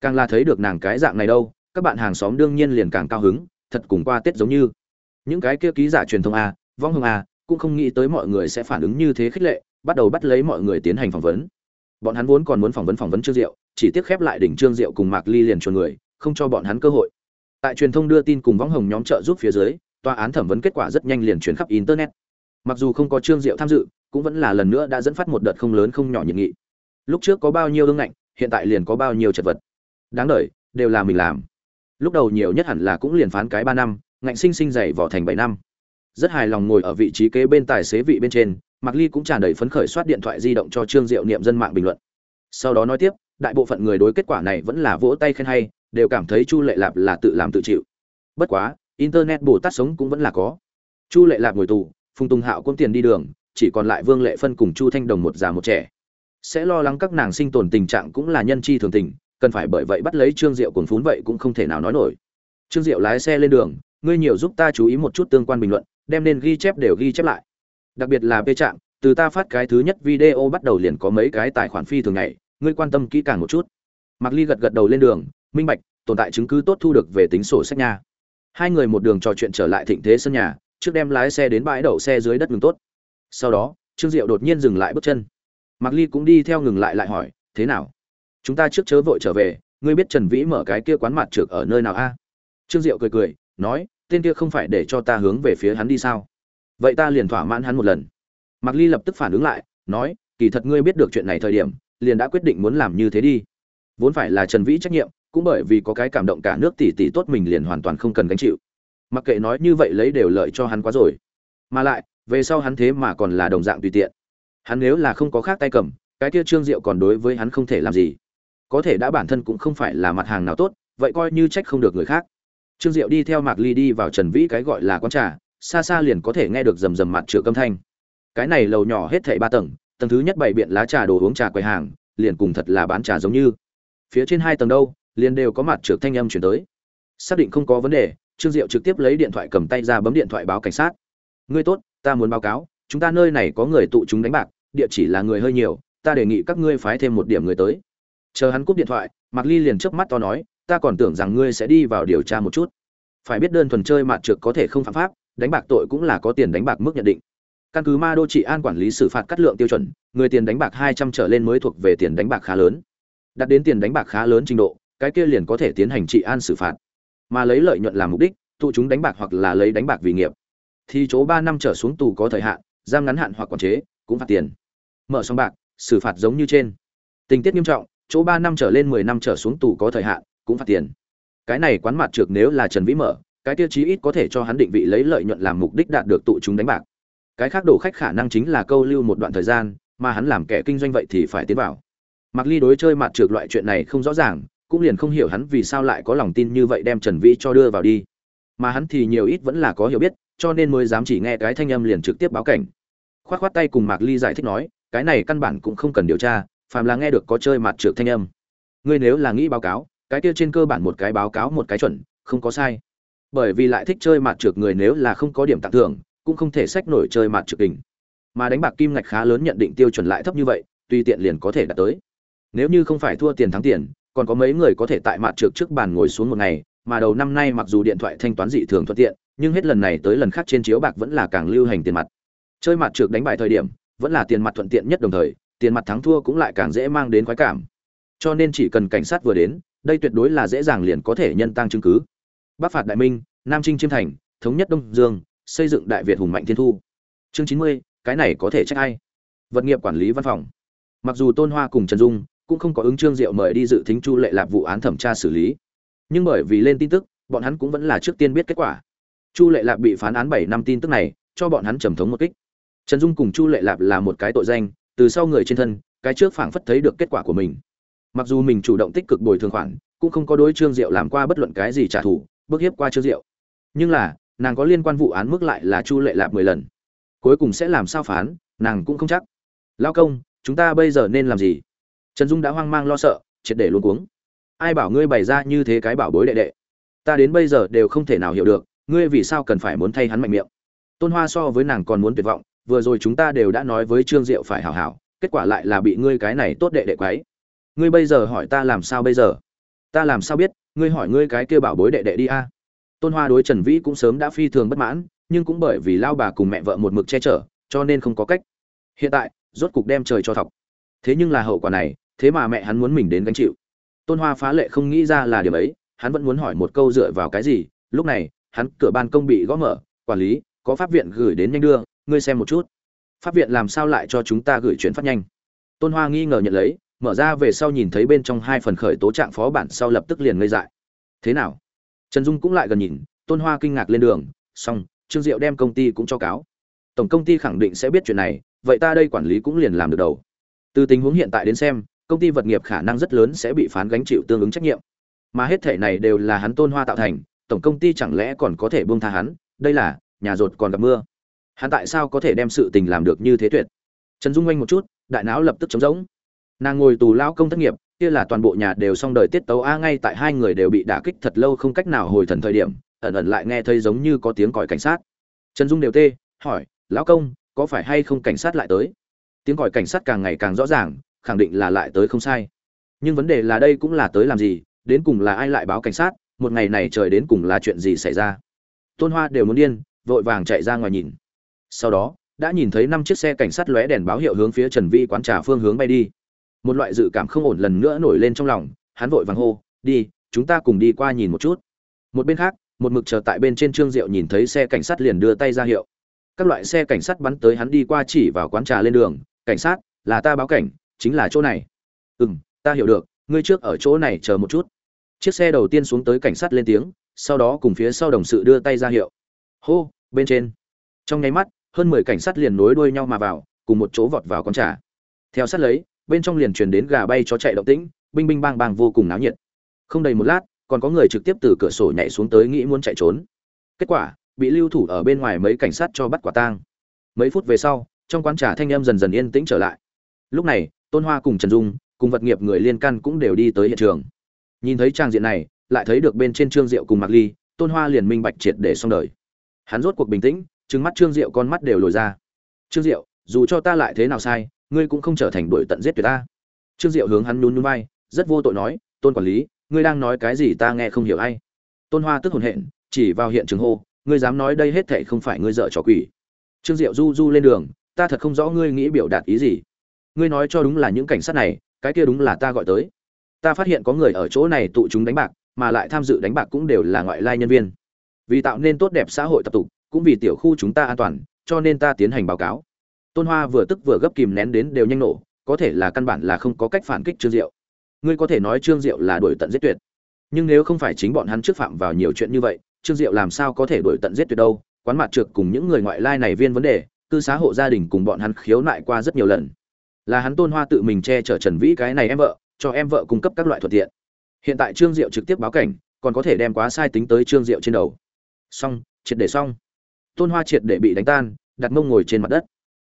Càng là thấy được nàng cái dạng này đâu, các bạn hàng xóm đương nhiên liền càng cao hứng, thật cùng qua tết giống như. Những cái kia ký giả truyền thông a, vong hương a cũng không nghĩ tới mọi người sẽ phản ứng như thế khích lệ, bắt đầu bắt lấy mọi người tiến hành phỏng vấn. Bọn hắn vốn còn muốn phỏng vấn phỏng vấn trương diệu, chỉ tiếc khép lại đỉnh trương diệu cùng mạc ly liền chuồn người, không cho bọn hắn cơ hội. Tại truyền thông đưa tin cùng võng hồng nhóm trợ giúp phía dưới, tòa án thẩm vấn kết quả rất nhanh liền truyền khắp internet. Mặc dù không có trương diệu tham dự, cũng vẫn là lần nữa đã dẫn phát một đợt không lớn không nhỏ nhiệt nghị. Lúc trước có bao nhiêu đương ngạnh, hiện tại liền có bao nhiêu chật vật. Đáng đ đều là mình làm. Lúc đầu nhiều nhất hẳn là cũng liền phán cái ba năm, ngạnh sinh sinh dày vỏ thành bảy năm rất hài lòng ngồi ở vị trí kế bên tài xế vị bên trên, mạc ly cũng tràn đầy phấn khởi soát điện thoại di động cho trương diệu niệm dân mạng bình luận. Sau đó nói tiếp, đại bộ phận người đối kết quả này vẫn là vỗ tay khen hay, đều cảm thấy chu lệ lạp là tự làm tự chịu. Bất quá, internet bồ tát sống cũng vẫn là có. Chu lệ lạp ngồi tù, phùng tùng hạo cũng tiền đi đường, chỉ còn lại vương lệ phân cùng chu thanh đồng một già một trẻ. Sẽ lo lắng các nàng sinh tồn tình trạng cũng là nhân chi thường tình, cần phải bởi vậy bắt lấy trương diệu cuồng phún vậy cũng không thể nào nói nổi. Trương diệu lái xe lên đường, ngươi nhiều giúp ta chú ý một chút tương quan bình luận đem nên ghi chép đều ghi chép lại. Đặc biệt là p trạm, từ ta phát cái thứ nhất video bắt đầu liền có mấy cái tài khoản phi thường ngày ngươi quan tâm kỹ càng một chút. Mạc ly gật gật đầu lên đường, minh bạch, tồn tại chứng cứ tốt thu được về tính sổ sách nha. Hai người một đường trò chuyện trở lại thịnh thế sân nhà, trước đem lái xe đến bãi đậu xe dưới đất ngừng tốt. Sau đó, trương diệu đột nhiên dừng lại bước chân. Mạc ly cũng đi theo ngừng lại lại hỏi, thế nào? Chúng ta trước chớ vội trở về, ngươi biết trần vĩ mở cái kia quán mặt trượt ở nơi nào a? Trương diệu cười cười, nói tên kia không phải để cho ta hướng về phía hắn đi sao? Vậy ta liền thỏa mãn hắn một lần. Mạc ly lập tức phản ứng lại, nói, kỳ thật ngươi biết được chuyện này thời điểm, liền đã quyết định muốn làm như thế đi. Vốn phải là trần vĩ trách nhiệm, cũng bởi vì có cái cảm động cả nước tỷ tỷ tốt mình liền hoàn toàn không cần gánh chịu. Mặc kệ nói như vậy lấy đều lợi cho hắn quá rồi. Mà lại, về sau hắn thế mà còn là đồng dạng tùy tiện. Hắn nếu là không có khác tay cầm, cái kia trương diệu còn đối với hắn không thể làm gì. Có thể đã bản thân cũng không phải là mặt hàng nào tốt, vậy coi như trách không được người khác trương diệu đi theo mạc ly đi vào trần vĩ cái gọi là quán trà, xa xa liền có thể nghe được rầm rầm mặt chữa âm thanh. Cái này lầu nhỏ hết thảy ba tầng tầng thứ nhất bày biện lá trà đồ uống trà quầy hàng, liền cùng thật là bán trà giống như. Phía trên hai tầng đâu, liền đều có mặt trượt thanh âm chuyển tới. Xác định không có vấn đề, trương diệu trực tiếp lấy điện thoại cầm tay ra bấm điện thoại báo cảnh sát. Ngươi tốt, ta muốn báo cáo, chúng ta nơi này có người tụ chúng đánh bạc, địa chỉ là người hơi nhiều, ta đề nghị các ngươi phái thêm một điểm người tới. Chờ hắn cúp điện thoại, mạc ly liền chớp mắt to nói ta còn tưởng rằng ngươi sẽ đi vào điều tra một chút. Phải biết đơn thuần chơi mạt trược có thể không phạm pháp, đánh bạc tội cũng là có tiền đánh bạc mức nhận định. Căn cứ ma đô trị an quản lý xử phạt cắt lượng tiêu chuẩn, người tiền đánh bạc hai trăm trở lên mới thuộc về tiền đánh bạc khá lớn. Đặt đến tiền đánh bạc khá lớn trình độ, cái kia liền có thể tiến hành trị an xử phạt. Mà lấy lợi nhuận làm mục đích tụ chúng đánh bạc hoặc là lấy đánh bạc vì nghiệp. Thì chỗ ba năm trở xuống tù có thời hạn, giam ngắn hạn hoặc quản chế, cũng phạt tiền. Mở xong bạc, xử phạt giống như trên. Tình tiết nghiêm trọng, chỗ ba năm trở lên mười năm trở xuống tù có thời hạn cũng phạt tiền. Cái này quán mặt trược nếu là trần vĩ mở, cái tiêu chí ít có thể cho hắn định vị lấy lợi nhuận làm mục đích đạt được tụ chúng đánh bạc. Cái khác đổ khách khả năng chính là câu lưu một đoạn thời gian, mà hắn làm kẻ kinh doanh vậy thì phải tiến vào. Mặc ly đối chơi mặt trược loại chuyện này không rõ ràng, cũng liền không hiểu hắn vì sao lại có lòng tin như vậy đem trần vĩ cho đưa vào đi. Mà hắn thì nhiều ít vẫn là có hiểu biết, cho nên mới dám chỉ nghe cái thanh âm liền trực tiếp báo cảnh. Khoát khoát tay cùng mạc ly giải thích nói, cái này căn bản cũng không cần điều tra, phàm là nghe được có chơi mặt trược thanh âm. Ngươi nếu là nghĩ báo cáo cái kia trên cơ bản một cái báo cáo một cái chuẩn, không có sai. Bởi vì lại thích chơi mặt trượt người nếu là không có điểm tặng thưởng, cũng không thể sách nổi chơi mặt trượt đỉnh mà đánh bạc kim ngạch khá lớn nhận định tiêu chuẩn lại thấp như vậy, tùy tiện liền có thể đạt tới. Nếu như không phải thua tiền thắng tiền, còn có mấy người có thể tại mặt trượt trước bàn ngồi xuống một ngày, mà đầu năm nay mặc dù điện thoại thanh toán dị thường thuận tiện, nhưng hết lần này tới lần khác trên chiếu bạc vẫn là càng lưu hành tiền mặt. Chơi mặt trượt đánh bài thời điểm, vẫn là tiền mặt thuận tiện nhất đồng thời, tiền mặt thắng thua cũng lại càng dễ mang đến khoái cảm. Cho nên chỉ cần cảnh sát vừa đến đây tuyệt đối là dễ dàng liền có thể nhân tăng chứng cứ. Bắc phạt đại minh, nam trinh chiêm thành, thống nhất đông dương, xây dựng đại việt hùng mạnh thiên thu. Chương chín mươi, cái này có thể trách ai? Vật nghiệp quản lý văn phòng. Mặc dù tôn hoa cùng trần dung cũng không có ứng trương diệu mời đi dự thính chu lệ lạp vụ án thẩm tra xử lý. Nhưng bởi vì lên tin tức, bọn hắn cũng vẫn là trước tiên biết kết quả. Chu lệ lạp bị phán án bảy năm tin tức này, cho bọn hắn trầm thống một kích. Trần dung cùng chu lệ lạp là một cái tội danh, từ sau người trên thân, cái trước phảng phất thấy được kết quả của mình mặc dù mình chủ động tích cực bồi thường khoản, cũng không có đối trương diệu làm qua bất luận cái gì trả thù, bức hiếp qua trương diệu. Nhưng là, nàng có liên quan vụ án mức lại là chu lệ lạp mười lần. Cuối cùng sẽ làm sao phán, nàng cũng không chắc. Lao công, chúng ta bây giờ nên làm gì? Trần dung đã hoang mang lo sợ, triệt để luôn cuống. Ai bảo ngươi bày ra như thế cái bảo bối đệ đệ? Ta đến bây giờ đều không thể nào hiểu được, ngươi vì sao cần phải muốn thay hắn mạnh miệng? Tôn hoa so với nàng còn muốn tuyệt vọng, vừa rồi chúng ta đều đã nói với trương diệu phải hảo hảo, kết quả lại là bị ngươi cái này tốt đệ đệ quấy ngươi bây giờ hỏi ta làm sao bây giờ? Ta làm sao biết, ngươi hỏi ngươi cái kia bảo bối đệ đệ đi a. Tôn hoa đối trần vĩ cũng sớm đã phi thường bất mãn, nhưng cũng bởi vì lao bà cùng mẹ vợ một mực che chở, cho nên không có cách. Hiện tại, rốt cục đem trời cho thọc. Thế nhưng là hậu quả này, thế mà mẹ hắn muốn mình đến gánh chịu. Tôn hoa phá lệ không nghĩ ra là điểm ấy, hắn vẫn muốn hỏi một câu dựa vào cái gì, lúc này, hắn cửa ban công bị gõ mở, quản lý, có pháp viện gửi đến nhanh đưa, ngươi xem một chút. Pháp viện làm sao lại cho chúng ta gửi chuyển phát nhanh? Tôn hoa nghi ngờ nhận lấy mở ra về sau nhìn thấy bên trong hai phần khởi tố trạng phó bản sau lập tức liền ngây dại. Thế nào? Trần dung cũng lại gần nhìn, tôn hoa kinh ngạc lên đường, xong, trương diệu đem công ty cũng cho cáo. Tổng công ty khẳng định sẽ biết chuyện này, vậy ta đây quản lý cũng liền làm được đầu. Từ tình huống hiện tại đến xem, công ty vật nghiệp khả năng rất lớn sẽ bị phán gánh chịu tương ứng trách nhiệm. Mà hết thể này đều là hắn tôn hoa tạo thành, tổng công ty chẳng lẽ còn có thể buông tha hắn? Đây là, nhà rột còn gặp mưa. Hắn tại sao có thể đem sự tình làm được như thế tuyệt? Trần dung oanh một chút, đại não lập tức trống rỗng nàng ngồi tù lao công thất nghiệp, kia là toàn bộ nhà đều xong đời tiết tấu a, ngay tại hai người đều bị đả kích thật lâu không cách nào hồi thần thời điểm, ẩn ẩn lại nghe thấy giống như có tiếng còi cảnh sát. Trần dung đều tê, hỏi, lão công, có phải hay không cảnh sát lại tới? Tiếng còi cảnh sát càng ngày càng rõ ràng, khẳng định là lại tới không sai. Nhưng vấn đề là đây cũng là tới làm gì, đến cùng là ai lại báo cảnh sát, một ngày này trời đến cùng là chuyện gì xảy ra? Tôn hoa đều muốn điên, vội vàng chạy ra ngoài nhìn. Sau đó, đã nhìn thấy năm chiếc xe cảnh sát lóe đèn báo hiệu hướng phía trần vi quán trà phương hướng bay đi một loại dự cảm không ổn lần nữa nổi lên trong lòng, hắn vội vàng hô, đi, chúng ta cùng đi qua nhìn một chút. Một bên khác, một mực chờ tại bên trên trương diệu nhìn thấy xe cảnh sát liền đưa tay ra hiệu. Các loại xe cảnh sát bắn tới hắn đi qua chỉ vào quán trà lên đường, cảnh sát, là ta báo cảnh, chính là chỗ này. Ừ m ta hiểu được, ngươi trước ở chỗ này chờ một chút. Chiếc xe đầu tiên xuống tới cảnh sát lên tiếng, sau đó cùng phía sau đồng sự đưa tay ra hiệu. Hô, bên trên. Trong nháy mắt, hơn mười cảnh sát liền nối đuôi nhau mà vào, cùng một chỗ vọt vào con trà. Theo sát lấy bên trong liền truyền đến gà bay chó chạy động tĩnh binh binh bang bang vô cùng náo nhiệt. Không đầy một lát, còn có người trực tiếp từ cửa sổ nhảy xuống tới nghĩ muốn chạy trốn. Kết quả, bị lưu thủ ở bên ngoài mấy cảnh sát cho bắt quả tang. Mấy phút về sau, trong quán trà thanh em dần dần yên tĩnh trở lại. Lúc này, tôn hoa cùng trần dung, cùng vật nghiệp người liên can cũng đều đi tới hiện trường. Nhìn thấy trang diện này, lại thấy được bên trên trương diệu cùng mạc ly, tôn hoa liền minh bạch triệt để xong đời. Hắn rốt cuộc bình tĩnh, trừng mắt trương diệu con mắt đều lồi ra. Trương diệu, dù cho ta lại thế nào sai ngươi cũng không trở thành đội tận giết tuyệt ta. Trương diệu hướng hắn nhún nhún vai, rất vô tội nói, tôn quản lý, ngươi đang nói cái gì ta nghe không hiểu ai. Tôn hoa tức hồn hện, chỉ vào hiện trường hô, ngươi dám nói đây hết thệ không phải ngươi dợ trò quỷ. Trương diệu du du lên đường, ta thật không rõ ngươi nghĩ biểu đạt ý gì. Ngươi nói cho đúng là những cảnh sát này, cái kia đúng là ta gọi tới. Ta phát hiện có người ở chỗ này tụ chúng đánh bạc, mà lại tham dự đánh bạc cũng đều là ngoại lai nhân viên. Vì tạo nên tốt đẹp xã hội tập tục, cũng vì tiểu khu chúng ta an toàn, cho nên ta tiến hành báo cáo tôn hoa vừa tức vừa gấp kìm nén đến đều nhanh nổ, có thể là căn bản là không có cách phản kích trương diệu. Ngươi có thể nói trương diệu là đuổi tận giết tuyệt. Nhưng nếu không phải chính bọn hắn trước phạm vào nhiều chuyện như vậy, trương diệu làm sao có thể đuổi tận giết tuyệt đâu? Quán mặt trượt cùng những người ngoại lai này viên vấn đề, cư xá hộ gia đình cùng bọn hắn khiếu nại qua rất nhiều lần. Là hắn tôn hoa tự mình che chở trần vĩ cái này em vợ, cho em vợ cung cấp các loại thuận tiện. Hiện tại trương diệu trực tiếp báo cảnh, còn có thể đem quá sai tính tới trương diệu trên đầu. Xong, triệt để xong. Tôn hoa triệt để bị đánh tan, đặt mông ngồi trên mặt đất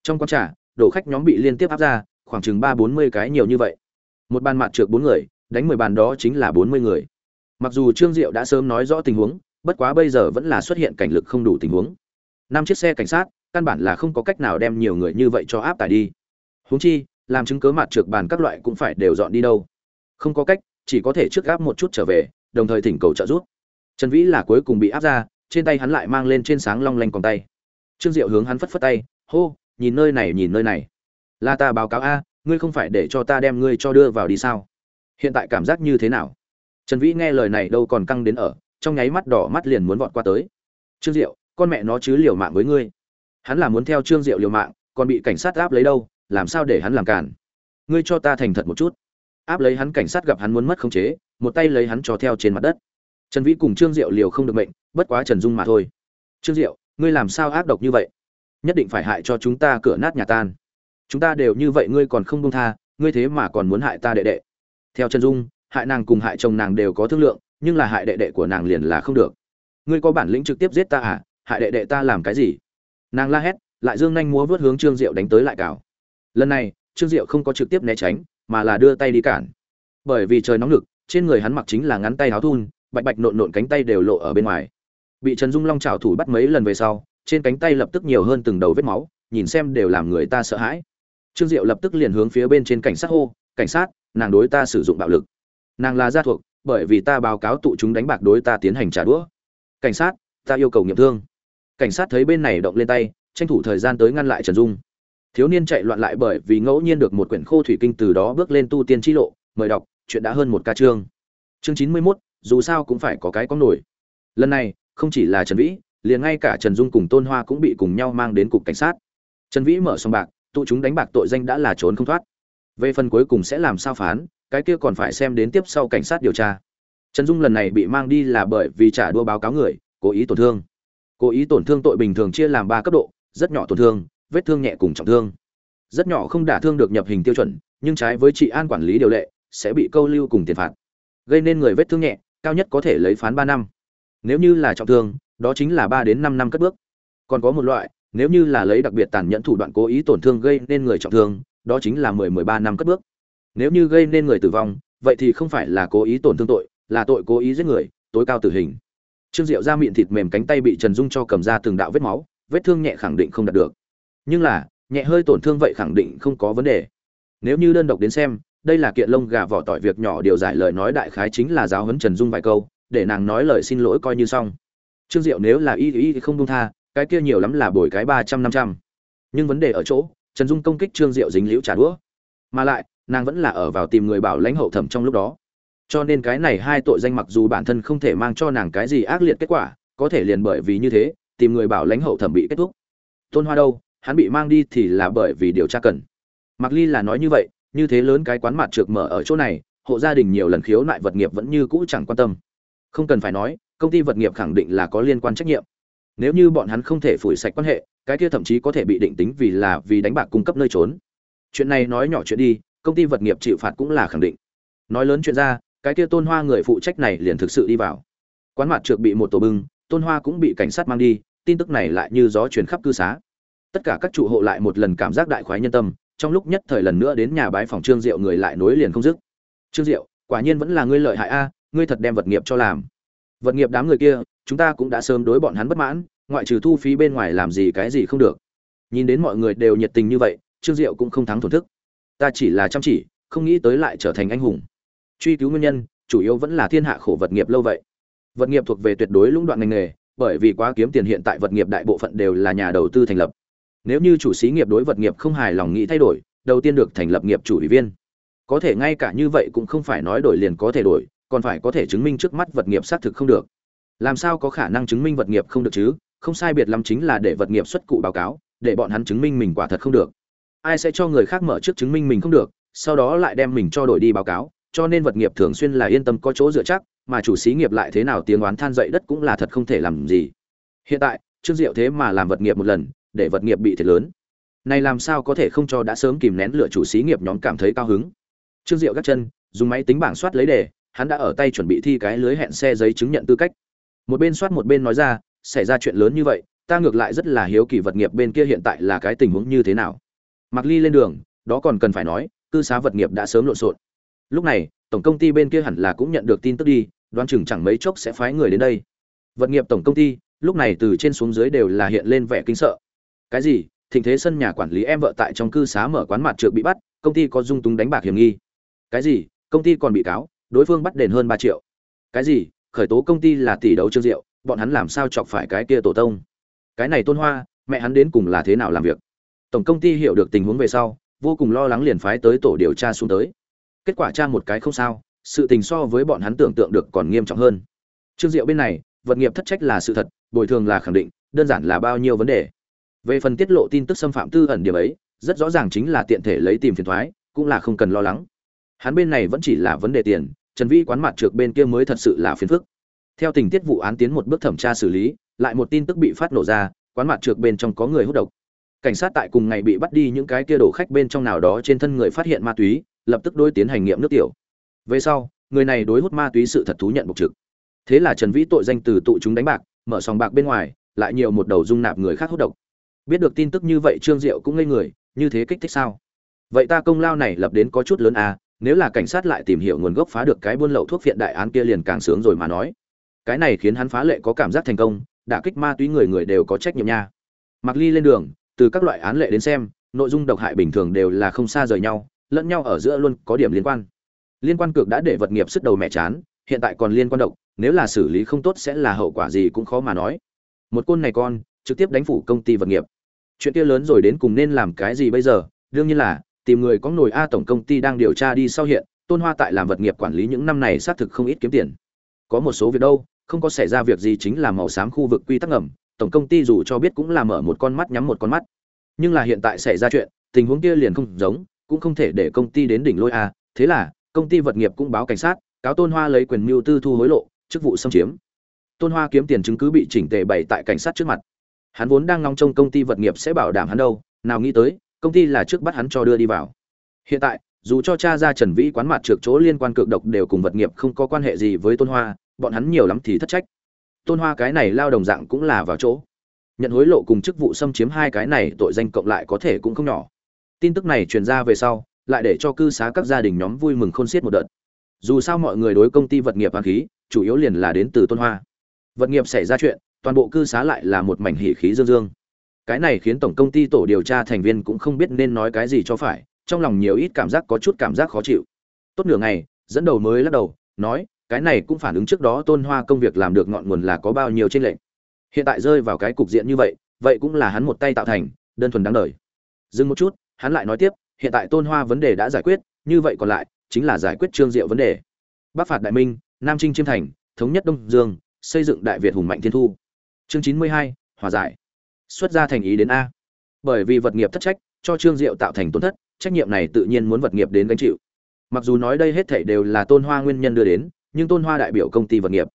trong con trà đổ khách nhóm bị liên tiếp áp ra, khoảng chừng ba bốn mươi cái nhiều như vậy. Một bàn mặt trượt bốn người, đánh mười bàn đó chính là bốn mươi người. Mặc dù trương diệu đã sớm nói rõ tình huống, bất quá bây giờ vẫn là xuất hiện cảnh lực không đủ tình huống. Năm chiếc xe cảnh sát, căn bản là không có cách nào đem nhiều người như vậy cho áp tải đi. Huống chi, làm chứng cớ mặt trượt bàn các loại cũng phải đều dọn đi đâu. Không có cách, chỉ có thể trước áp một chút trở về, đồng thời thỉnh cầu trợ giúp. Trần vĩ là cuối cùng bị áp ra, trên tay hắn lại mang lên trên sáng long lanh còn tay. Trương diệu hướng hắn phất phất tay, hô nhìn nơi này, nhìn nơi này. Là ta báo cáo a, ngươi không phải để cho ta đem ngươi cho đưa vào đi sao? Hiện tại cảm giác như thế nào? Trần vĩ nghe lời này đâu còn căng đến ở, trong nháy mắt đỏ mắt liền muốn vọt qua tới. Trương diệu, con mẹ nó chứ liều mạng với ngươi. Hắn là muốn theo trương diệu liều mạng, còn bị cảnh sát áp lấy đâu, làm sao để hắn làm cản ngươi cho ta thành thật một chút. Áp lấy hắn cảnh sát gặp hắn muốn mất khống chế, một tay lấy hắn cho theo trên mặt đất. Trần vĩ cùng trương diệu liều không được mệnh, bất quá trần dung mà thôi. Trương diệu, ngươi làm sao áp độc như vậy? Nhất định phải hại cho chúng ta cửa nát nhà tan. Chúng ta đều như vậy, ngươi còn không buông tha, ngươi thế mà còn muốn hại ta đệ đệ. Theo trần dung, hại nàng cùng hại chồng nàng đều có thương lượng, nhưng là hại đệ đệ của nàng liền là không được. Ngươi có bản lĩnh trực tiếp giết ta à? Hại đệ đệ ta làm cái gì? Nàng la hét, lại dương nhanh múa vớt hướng trương diệu đánh tới lại cào. Lần này, trương diệu không có trực tiếp né tránh, mà là đưa tay đi cản. Bởi vì trời nóng lực, trên người hắn mặc chính là ngắn tay áo thun, bạch bạch nộn nộn cánh tay đều lộ ở bên ngoài. Bị trần dung long trào thủ bắt mấy lần về sau trên cánh tay lập tức nhiều hơn từng đầu vết máu, nhìn xem đều làm người ta sợ hãi. Trương diệu lập tức liền hướng phía bên trên cảnh sát hô, cảnh sát, nàng đối ta sử dụng bạo lực. Nàng là gia thuộc, bởi vì ta báo cáo tụ chúng đánh bạc đối ta tiến hành trả đũa. Cảnh sát, ta yêu cầu nghiệm thương. Cảnh sát thấy bên này động lên tay, tranh thủ thời gian tới ngăn lại trần dung. Thiếu niên chạy loạn lại bởi vì ngẫu nhiên được một quyển khô thủy kinh từ đó bước lên tu tiên t lộ, mời đọc, chuyện đã hơn một ca chương. Chương chín mươi mốt, dù sao cũng phải có cái có nổi. Lần này, không chỉ là trần vĩ liền ngay cả trần dung cùng tôn hoa cũng bị cùng nhau mang đến cục cảnh sát. Trần vĩ mở sòng bạc, tụ chúng đánh bạc tội danh đã là trốn không thoát. Về phần cuối cùng sẽ làm sao phán, cái kia còn phải xem đến tiếp sau cảnh sát điều tra. Trần dung lần này bị mang đi là bởi vì trả đua báo cáo người, cố ý tổn thương. Cố ý tổn thương tội bình thường chia làm ba cấp độ, rất nhỏ tổn thương, vết thương nhẹ cùng trọng thương. Rất nhỏ không đả thương được nhập hình tiêu chuẩn, nhưng trái với trị an quản lý điều lệ, sẽ bị câu lưu cùng tiền phạt. Gây nên người vết thương nhẹ, cao nhất có thể lấy phán ba năm. Nếu như là trọng thương đó chính là ba đến năm năm cất bước. Còn có một loại, nếu như là lấy đặc biệt tàn nhẫn thủ đoạn cố ý tổn thương gây nên người trọng thương, đó chính là mười mười ba năm cất bước. Nếu như gây nên người tử vong, vậy thì không phải là cố ý tổn thương tội, là tội cố ý giết người, tối cao tử hình. Trương diệu ra miệng thịt mềm cánh tay bị trần dung cho cầm ra từng đạo vết máu, vết thương nhẹ khẳng định không đạt được. Nhưng là, nhẹ hơi tổn thương vậy khẳng định không có vấn đề. Nếu như đơn độc đến xem, đây là kiện lông gà vỏ tỏi việc nhỏ điều giải lời nói đại khái chính là giáo huấn trần dung vài câu, để nàng nói lời xin lỗi coi như xong trương diệu nếu là y y thì không đông tha, cái kia nhiều lắm là bồi cái ba trăm năm trăm. Nhưng vấn đề ở chỗ, trần dung công kích trương diệu dính liễu trả đũa. Mà lại, nàng vẫn là ở vào tìm người bảo lãnh hậu thẩm trong lúc đó. Cho nên cái này hai tội danh mặc dù bản thân không thể mang cho nàng cái gì ác liệt kết quả, có thể liền bởi vì như thế, tìm người bảo lãnh hậu thẩm bị kết thúc. Tôn hoa đâu, hắn bị mang đi thì là bởi vì điều tra cần. Mặc ly là nói như vậy, như thế lớn cái quán mặt trượt mở ở chỗ này, hộ gia đình nhiều lần khiếu nại vật nghiệp vẫn như cũ chẳng quan tâm. Không cần phải nói công ty vật nghiệp khẳng định là có liên quan trách nhiệm. Nếu như bọn hắn không thể phủi sạch quan hệ, cái kia thậm chí có thể bị định tính vì là vì đánh bạc cung cấp nơi trốn. Chuyện này nói nhỏ chuyện đi, công ty vật nghiệp chịu phạt cũng là khẳng định. Nói lớn chuyện ra, cái kia tôn hoa người phụ trách này liền thực sự đi vào. Quán mặt trượt bị một tổ bưng, tôn hoa cũng bị cảnh sát mang đi, tin tức này lại như gió truyền khắp cư xá. Tất cả các trụ hộ lại một lần cảm giác đại khoái nhân tâm, trong lúc nhất thời lần nữa đến nhà bái phòng trương diệu người lại nối liền không dứt. Trương diệu, quả nhiên vẫn là ngươi lợi hại a, ngươi thật đem vật nghiệp cho làm vật nghiệp đám người kia, chúng ta cũng đã sớm đối bọn hắn bất mãn, ngoại trừ thu phí bên ngoài làm gì cái gì không được. Nhìn đến mọi người đều nhiệt tình như vậy, trương diệu cũng không thắng thổn thức. Ta chỉ là chăm chỉ, không nghĩ tới lại trở thành anh hùng. Truy cứu nguyên nhân, chủ yếu vẫn là thiên hạ khổ vật nghiệp lâu vậy. Vật nghiệp thuộc về tuyệt đối lũng đoạn ngành nghề, bởi vì quá kiếm tiền hiện tại vật nghiệp đại bộ phận đều là nhà đầu tư thành lập. Nếu như chủ xí nghiệp đối vật nghiệp không hài lòng nghĩ thay đổi, đầu tiên được thành lập nghiệp chủ ủy viên. Có thể ngay cả như vậy cũng không phải nói đổi liền có thể đổi còn phải có thể chứng minh trước mắt vật nghiệp xác thực không được. Làm sao có khả năng chứng minh vật nghiệp không được chứ? Không sai biệt lắm chính là để vật nghiệp xuất cụ báo cáo, để bọn hắn chứng minh mình quả thật không được. Ai sẽ cho người khác mở trước chứng minh mình không được, sau đó lại đem mình cho đổi đi báo cáo, cho nên vật nghiệp thường xuyên là yên tâm có chỗ dựa chắc, mà chủ xí nghiệp lại thế nào tiếng oán than dậy đất cũng là thật không thể làm gì. Hiện tại, trương diệu thế mà làm vật nghiệp một lần, để vật nghiệp bị thiệt lớn. Này làm sao có thể không cho đã sớm kìm nén lựa chủ xí nghiệp nhóm cảm thấy cao hứng? Trương diệu gác chân, dùng máy tính bảng soát lấy đề hắn đã ở tay chuẩn bị thi cái lưới hẹn xe giấy chứng nhận tư cách. Một bên soát một bên nói ra, xảy ra chuyện lớn như vậy, ta ngược lại rất là hiếu kỳ vật nghiệp bên kia hiện tại là cái tình huống như thế nào. Mặc ly lên đường, đó còn cần phải nói, cư xá vật nghiệp đã sớm lộn xộn. Lúc này, tổng công ty bên kia hẳn là cũng nhận được tin tức đi, đoán chừng chẳng mấy chốc sẽ phái người đến đây. Vật nghiệp tổng công ty, lúc này từ trên xuống dưới đều là hiện lên vẻ kinh sợ. Cái gì? Thịnh thế sân nhà quản lý em vợ tại trong cư xá mở quán mặt trượt bị bắt, công ty có dung túng đánh bạc hiểm nghi. Cái gì? Công ty còn bị cáo? Đối phương bắt đền hơn ba triệu. Cái gì? Khởi tố công ty là tỷ đấu trương diệu, bọn hắn làm sao chọc phải cái kia tổ tông? Cái này tôn hoa, mẹ hắn đến cùng là thế nào làm việc? Tổng công ty hiểu được tình huống về sau, vô cùng lo lắng liền phái tới tổ điều tra xuống tới. Kết quả tra một cái không sao, sự tình so với bọn hắn tưởng tượng được còn nghiêm trọng hơn. Trương diệu bên này, vật nghiệp thất trách là sự thật, bồi thường là khẳng định, đơn giản là bao nhiêu vấn đề. Về phần tiết lộ tin tức xâm phạm tư ẩn điểm ấy, rất rõ ràng chính là tiện thể lấy tìm phiền thoái, cũng là không cần lo lắng hắn bên này vẫn chỉ là vấn đề tiền, trần vĩ quán mặt trược bên kia mới thật sự là phiền phức. Theo tình tiết vụ án tiến một bước thẩm tra xử lý, lại một tin tức bị phát nổ ra, quán mặt trược bên trong có người hút độc. Cảnh sát tại cùng ngày bị bắt đi những cái kia đổ khách bên trong nào đó trên thân người phát hiện ma túy, lập tức đối tiến hành nghiệm nước tiểu. Về sau, người này đối hút ma túy sự thật thú nhận bộc trực. Thế là trần vĩ tội danh từ tụ chúng đánh bạc, mở sòng bạc bên ngoài, lại nhiều một đầu dung nạp người khác hút độc. Biết được tin tức như vậy trương diệu cũng ngây người, như thế kích thích sao? Vậy ta công lao này lập đến có chút lớn à nếu là cảnh sát lại tìm hiểu nguồn gốc phá được cái buôn lậu thuốc viện đại án kia liền càng sướng rồi mà nói. Cái này khiến hắn phá lệ có cảm giác thành công, đả kích ma túy người người đều có trách nhiệm nha. Mặc ly lên đường, từ các loại án lệ đến xem, nội dung độc hại bình thường đều là không xa rời nhau, lẫn nhau ở giữa luôn có điểm liên quan. Liên quan cược đã để vật nghiệp sức đầu mẹ chán, hiện tại còn liên quan độc, nếu là xử lý không tốt sẽ là hậu quả gì cũng khó mà nói. Một côn này con, trực tiếp đánh phủ công ty vật nghiệp. Chuyện kia lớn rồi đến cùng nên làm cái gì bây giờ? Đương nhiên là tìm người có nổi a tổng công ty đang điều tra đi sau hiện, tôn hoa tại làm vật nghiệp quản lý những năm này xác thực không ít kiếm tiền. Có một số việc đâu, không có xảy ra việc gì chính là màu xám khu vực quy tắc ngầm, tổng công ty dù cho biết cũng là mở một con mắt nhắm một con mắt. Nhưng là hiện tại xảy ra chuyện, tình huống kia liền không giống, cũng không thể để công ty đến đỉnh lôi a, thế là, công ty vật nghiệp cũng báo cảnh sát, cáo tôn hoa lấy quyền mưu tư thu hối lộ, chức vụ xâm chiếm. Tôn hoa kiếm tiền chứng cứ bị chỉnh tề bày tại cảnh sát trước mặt. Hắn vốn đang ngóng trông công ty vật nghiệp sẽ bảo đảm hắn đâu, nào nghĩ tới công ty là trước bắt hắn cho đưa đi vào. Hiện tại, dù cho cha ra trần vĩ quán mặt trượt chỗ liên quan cực độc đều cùng vật nghiệp không có quan hệ gì với tôn hoa, bọn hắn nhiều lắm thì thất trách. Tôn hoa cái này lao đồng dạng cũng là vào chỗ. Nhận hối lộ cùng chức vụ xâm chiếm hai cái này, tội danh cộng lại có thể cũng không nhỏ. Tin tức này truyền ra về sau, lại để cho cư xá các gia đình nhóm vui mừng khôn xiết một đợt. Dù sao mọi người đối công ty vật nghiệp hàng khí, chủ yếu liền là đến từ tôn hoa. Vật nghiệp xảy ra chuyện, toàn bộ cư xá lại là một mảnh hỉ khí dương dương cái này khiến tổng công ty tổ điều tra thành viên cũng không biết nên nói cái gì cho phải, trong lòng nhiều ít cảm giác có chút cảm giác khó chịu. Tốt nửa ngày, dẫn đầu mới lắc đầu, nói, cái này cũng phản ứng trước đó tôn hoa công việc làm được ngọn nguồn là có bao nhiêu trên lệnh hiện tại rơi vào cái cục diện như vậy vậy cũng là hắn một tay tạo thành, đơn thuần đáng đời. Dừng một chút, hắn lại nói tiếp, hiện tại tôn hoa vấn đề đã giải quyết, như vậy còn lại, chính là giải quyết trương diệu vấn đề. Bắc phạt đại minh, nam trinh chiêm thành, thống nhất đông dương, xây dựng đại việt hùng mạnh thiên thu. Chương chín mươi hai, hòa giải xuất ra thành ý đến a. Bởi vì vật nghiệp thất trách, cho trương diệu tạo thành tổn thất, trách nhiệm này tự nhiên muốn vật nghiệp đến gánh chịu. Mặc dù nói đây hết thảy đều là tôn hoa nguyên nhân đưa đến, nhưng tôn hoa đại biểu công ty vật nghiệp.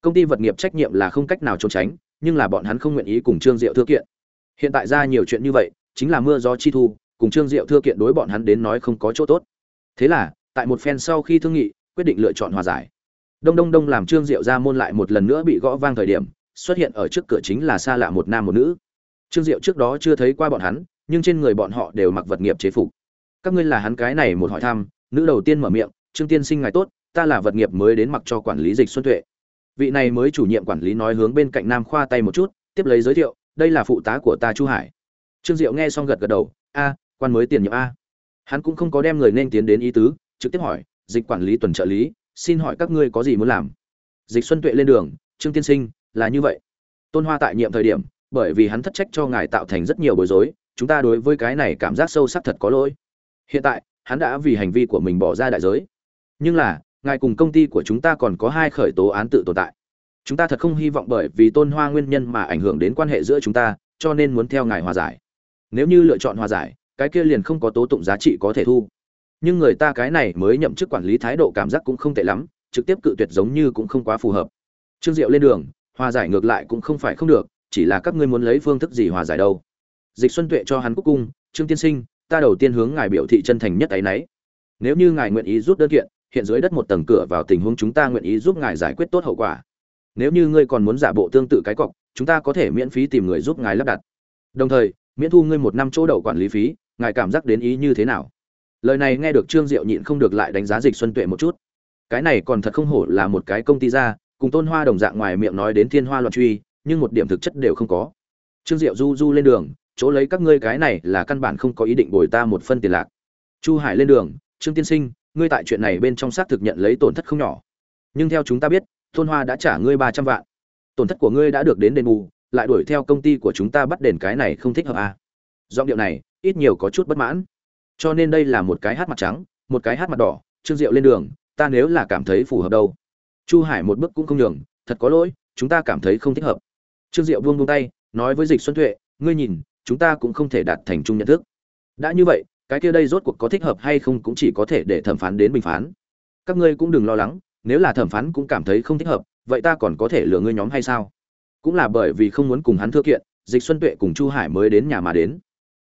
Công ty vật nghiệp trách nhiệm là không cách nào trốn tránh, nhưng là bọn hắn không nguyện ý cùng trương diệu thưa kiện. Hiện tại ra nhiều chuyện như vậy, chính là mưa gió chi thu, cùng trương diệu thưa kiện đối bọn hắn đến nói không có chỗ tốt. Thế là, tại một phen sau khi thương nghị, quyết định lựa chọn hòa giải. Đông đông đông làm trương diệu ra môn lại một lần nữa bị gõ vang thời điểm, xuất hiện ở trước cửa chính là xa lạ một nam một nữ trương diệu trước đó chưa thấy qua bọn hắn, nhưng trên người bọn họ đều mặc vật nghiệp chế phục. Các ngươi là hắn cái này một hỏi thăm, nữ đầu tiên mở miệng, trương tiên sinh ngài tốt, ta là vật nghiệp mới đến mặc cho quản lý dịch xuân tuệ. Vị này mới chủ nhiệm quản lý nói hướng bên cạnh nam khoa tay một chút, tiếp lấy giới thiệu, đây là phụ tá của ta chu hải. Trương diệu nghe xong gật gật đầu, a, quan mới tiền nhiệm a. Hắn cũng không có đem người nên tiến đến ý tứ, trực tiếp hỏi, dịch quản lý tuần trợ lý, xin hỏi các ngươi có gì muốn làm? Dịch xuân tuệ lên đường, trương tiên sinh, là như vậy. Tôn hoa tại nhiệm thời điểm bởi vì hắn thất trách cho ngài tạo thành rất nhiều bối rối, chúng ta đối với cái này cảm giác sâu sắc thật có lỗi. Hiện tại, hắn đã vì hành vi của mình bỏ ra đại giới. Nhưng là, ngài cùng công ty của chúng ta còn có hai khởi tố án tự tồn tại. Chúng ta thật không hy vọng bởi vì tôn hoa nguyên nhân mà ảnh hưởng đến quan hệ giữa chúng ta, cho nên muốn theo ngài hòa giải. Nếu như lựa chọn hòa giải, cái kia liền không có tố tụng giá trị có thể thu. Nhưng người ta cái này mới nhậm chức quản lý thái độ cảm giác cũng không tệ lắm, trực tiếp cự tuyệt giống như cũng không quá phù hợp. Trương diệu lên đường, hòa giải ngược lại cũng không phải không được chỉ là các ngươi muốn lấy phương thức gì hòa giải đâu. Dịch xuân tuệ cho hắn cúc cung, trương tiên sinh, ta đầu tiên hướng ngài biểu thị chân thành nhất ấy nấy. Nếu như ngài nguyện ý rút đơn kiện, hiện dưới đất một tầng cửa vào tình huống chúng ta nguyện ý giúp ngài giải quyết tốt hậu quả. Nếu như ngươi còn muốn giả bộ tương tự cái cọc, chúng ta có thể miễn phí tìm người giúp ngài lắp đặt. Đồng thời, miễn thu ngươi một năm chỗ đậu quản lý phí, ngài cảm giác đến ý như thế nào? Lời này nghe được trương diệu nhịn không được lại đánh giá dịch xuân tuệ một chút. Cái này còn thật không hổ là một cái công ty ra cùng tôn hoa đồng dạng ngoài miệng nói đến thiên hoa loạn truy nhưng một điểm thực chất đều không có. Trương diệu du du lên đường, chỗ lấy các ngươi cái này là căn bản không có ý định bồi ta một phân tiền lạc. Chu hải lên đường, trương tiên sinh, ngươi tại chuyện này bên trong xác thực nhận lấy tổn thất không nhỏ. Nhưng theo chúng ta biết thôn hoa đã trả ngươi ba trăm vạn. Tổn thất của ngươi đã được đến đền bù, lại đuổi theo công ty của chúng ta bắt đền cái này không thích hợp à. giọng điệu này, ít nhiều có chút bất mãn. Cho nên đây là một cái hát mặt trắng, một cái hát mặt đỏ. Trương diệu lên đường, ta nếu là cảm thấy phù hợp đâu? Chu hải một bước cũng không nhường, thật có lỗi, chúng ta cảm thấy không thích hợp trương diệu buông buông tay, nói với dịch xuân tuệ, ngươi nhìn, chúng ta cũng không thể đạt thành chung nhận thức. Đã như vậy, cái kia đây rốt cuộc có thích hợp hay không cũng chỉ có thể để thẩm phán đến bình phán. Các ngươi cũng đừng lo lắng, nếu là thẩm phán cũng cảm thấy không thích hợp, vậy ta còn có thể lừa ngươi nhóm hay sao? Cũng là bởi vì không muốn cùng hắn thưa kiện, dịch xuân tuệ cùng chu hải mới đến nhà mà đến.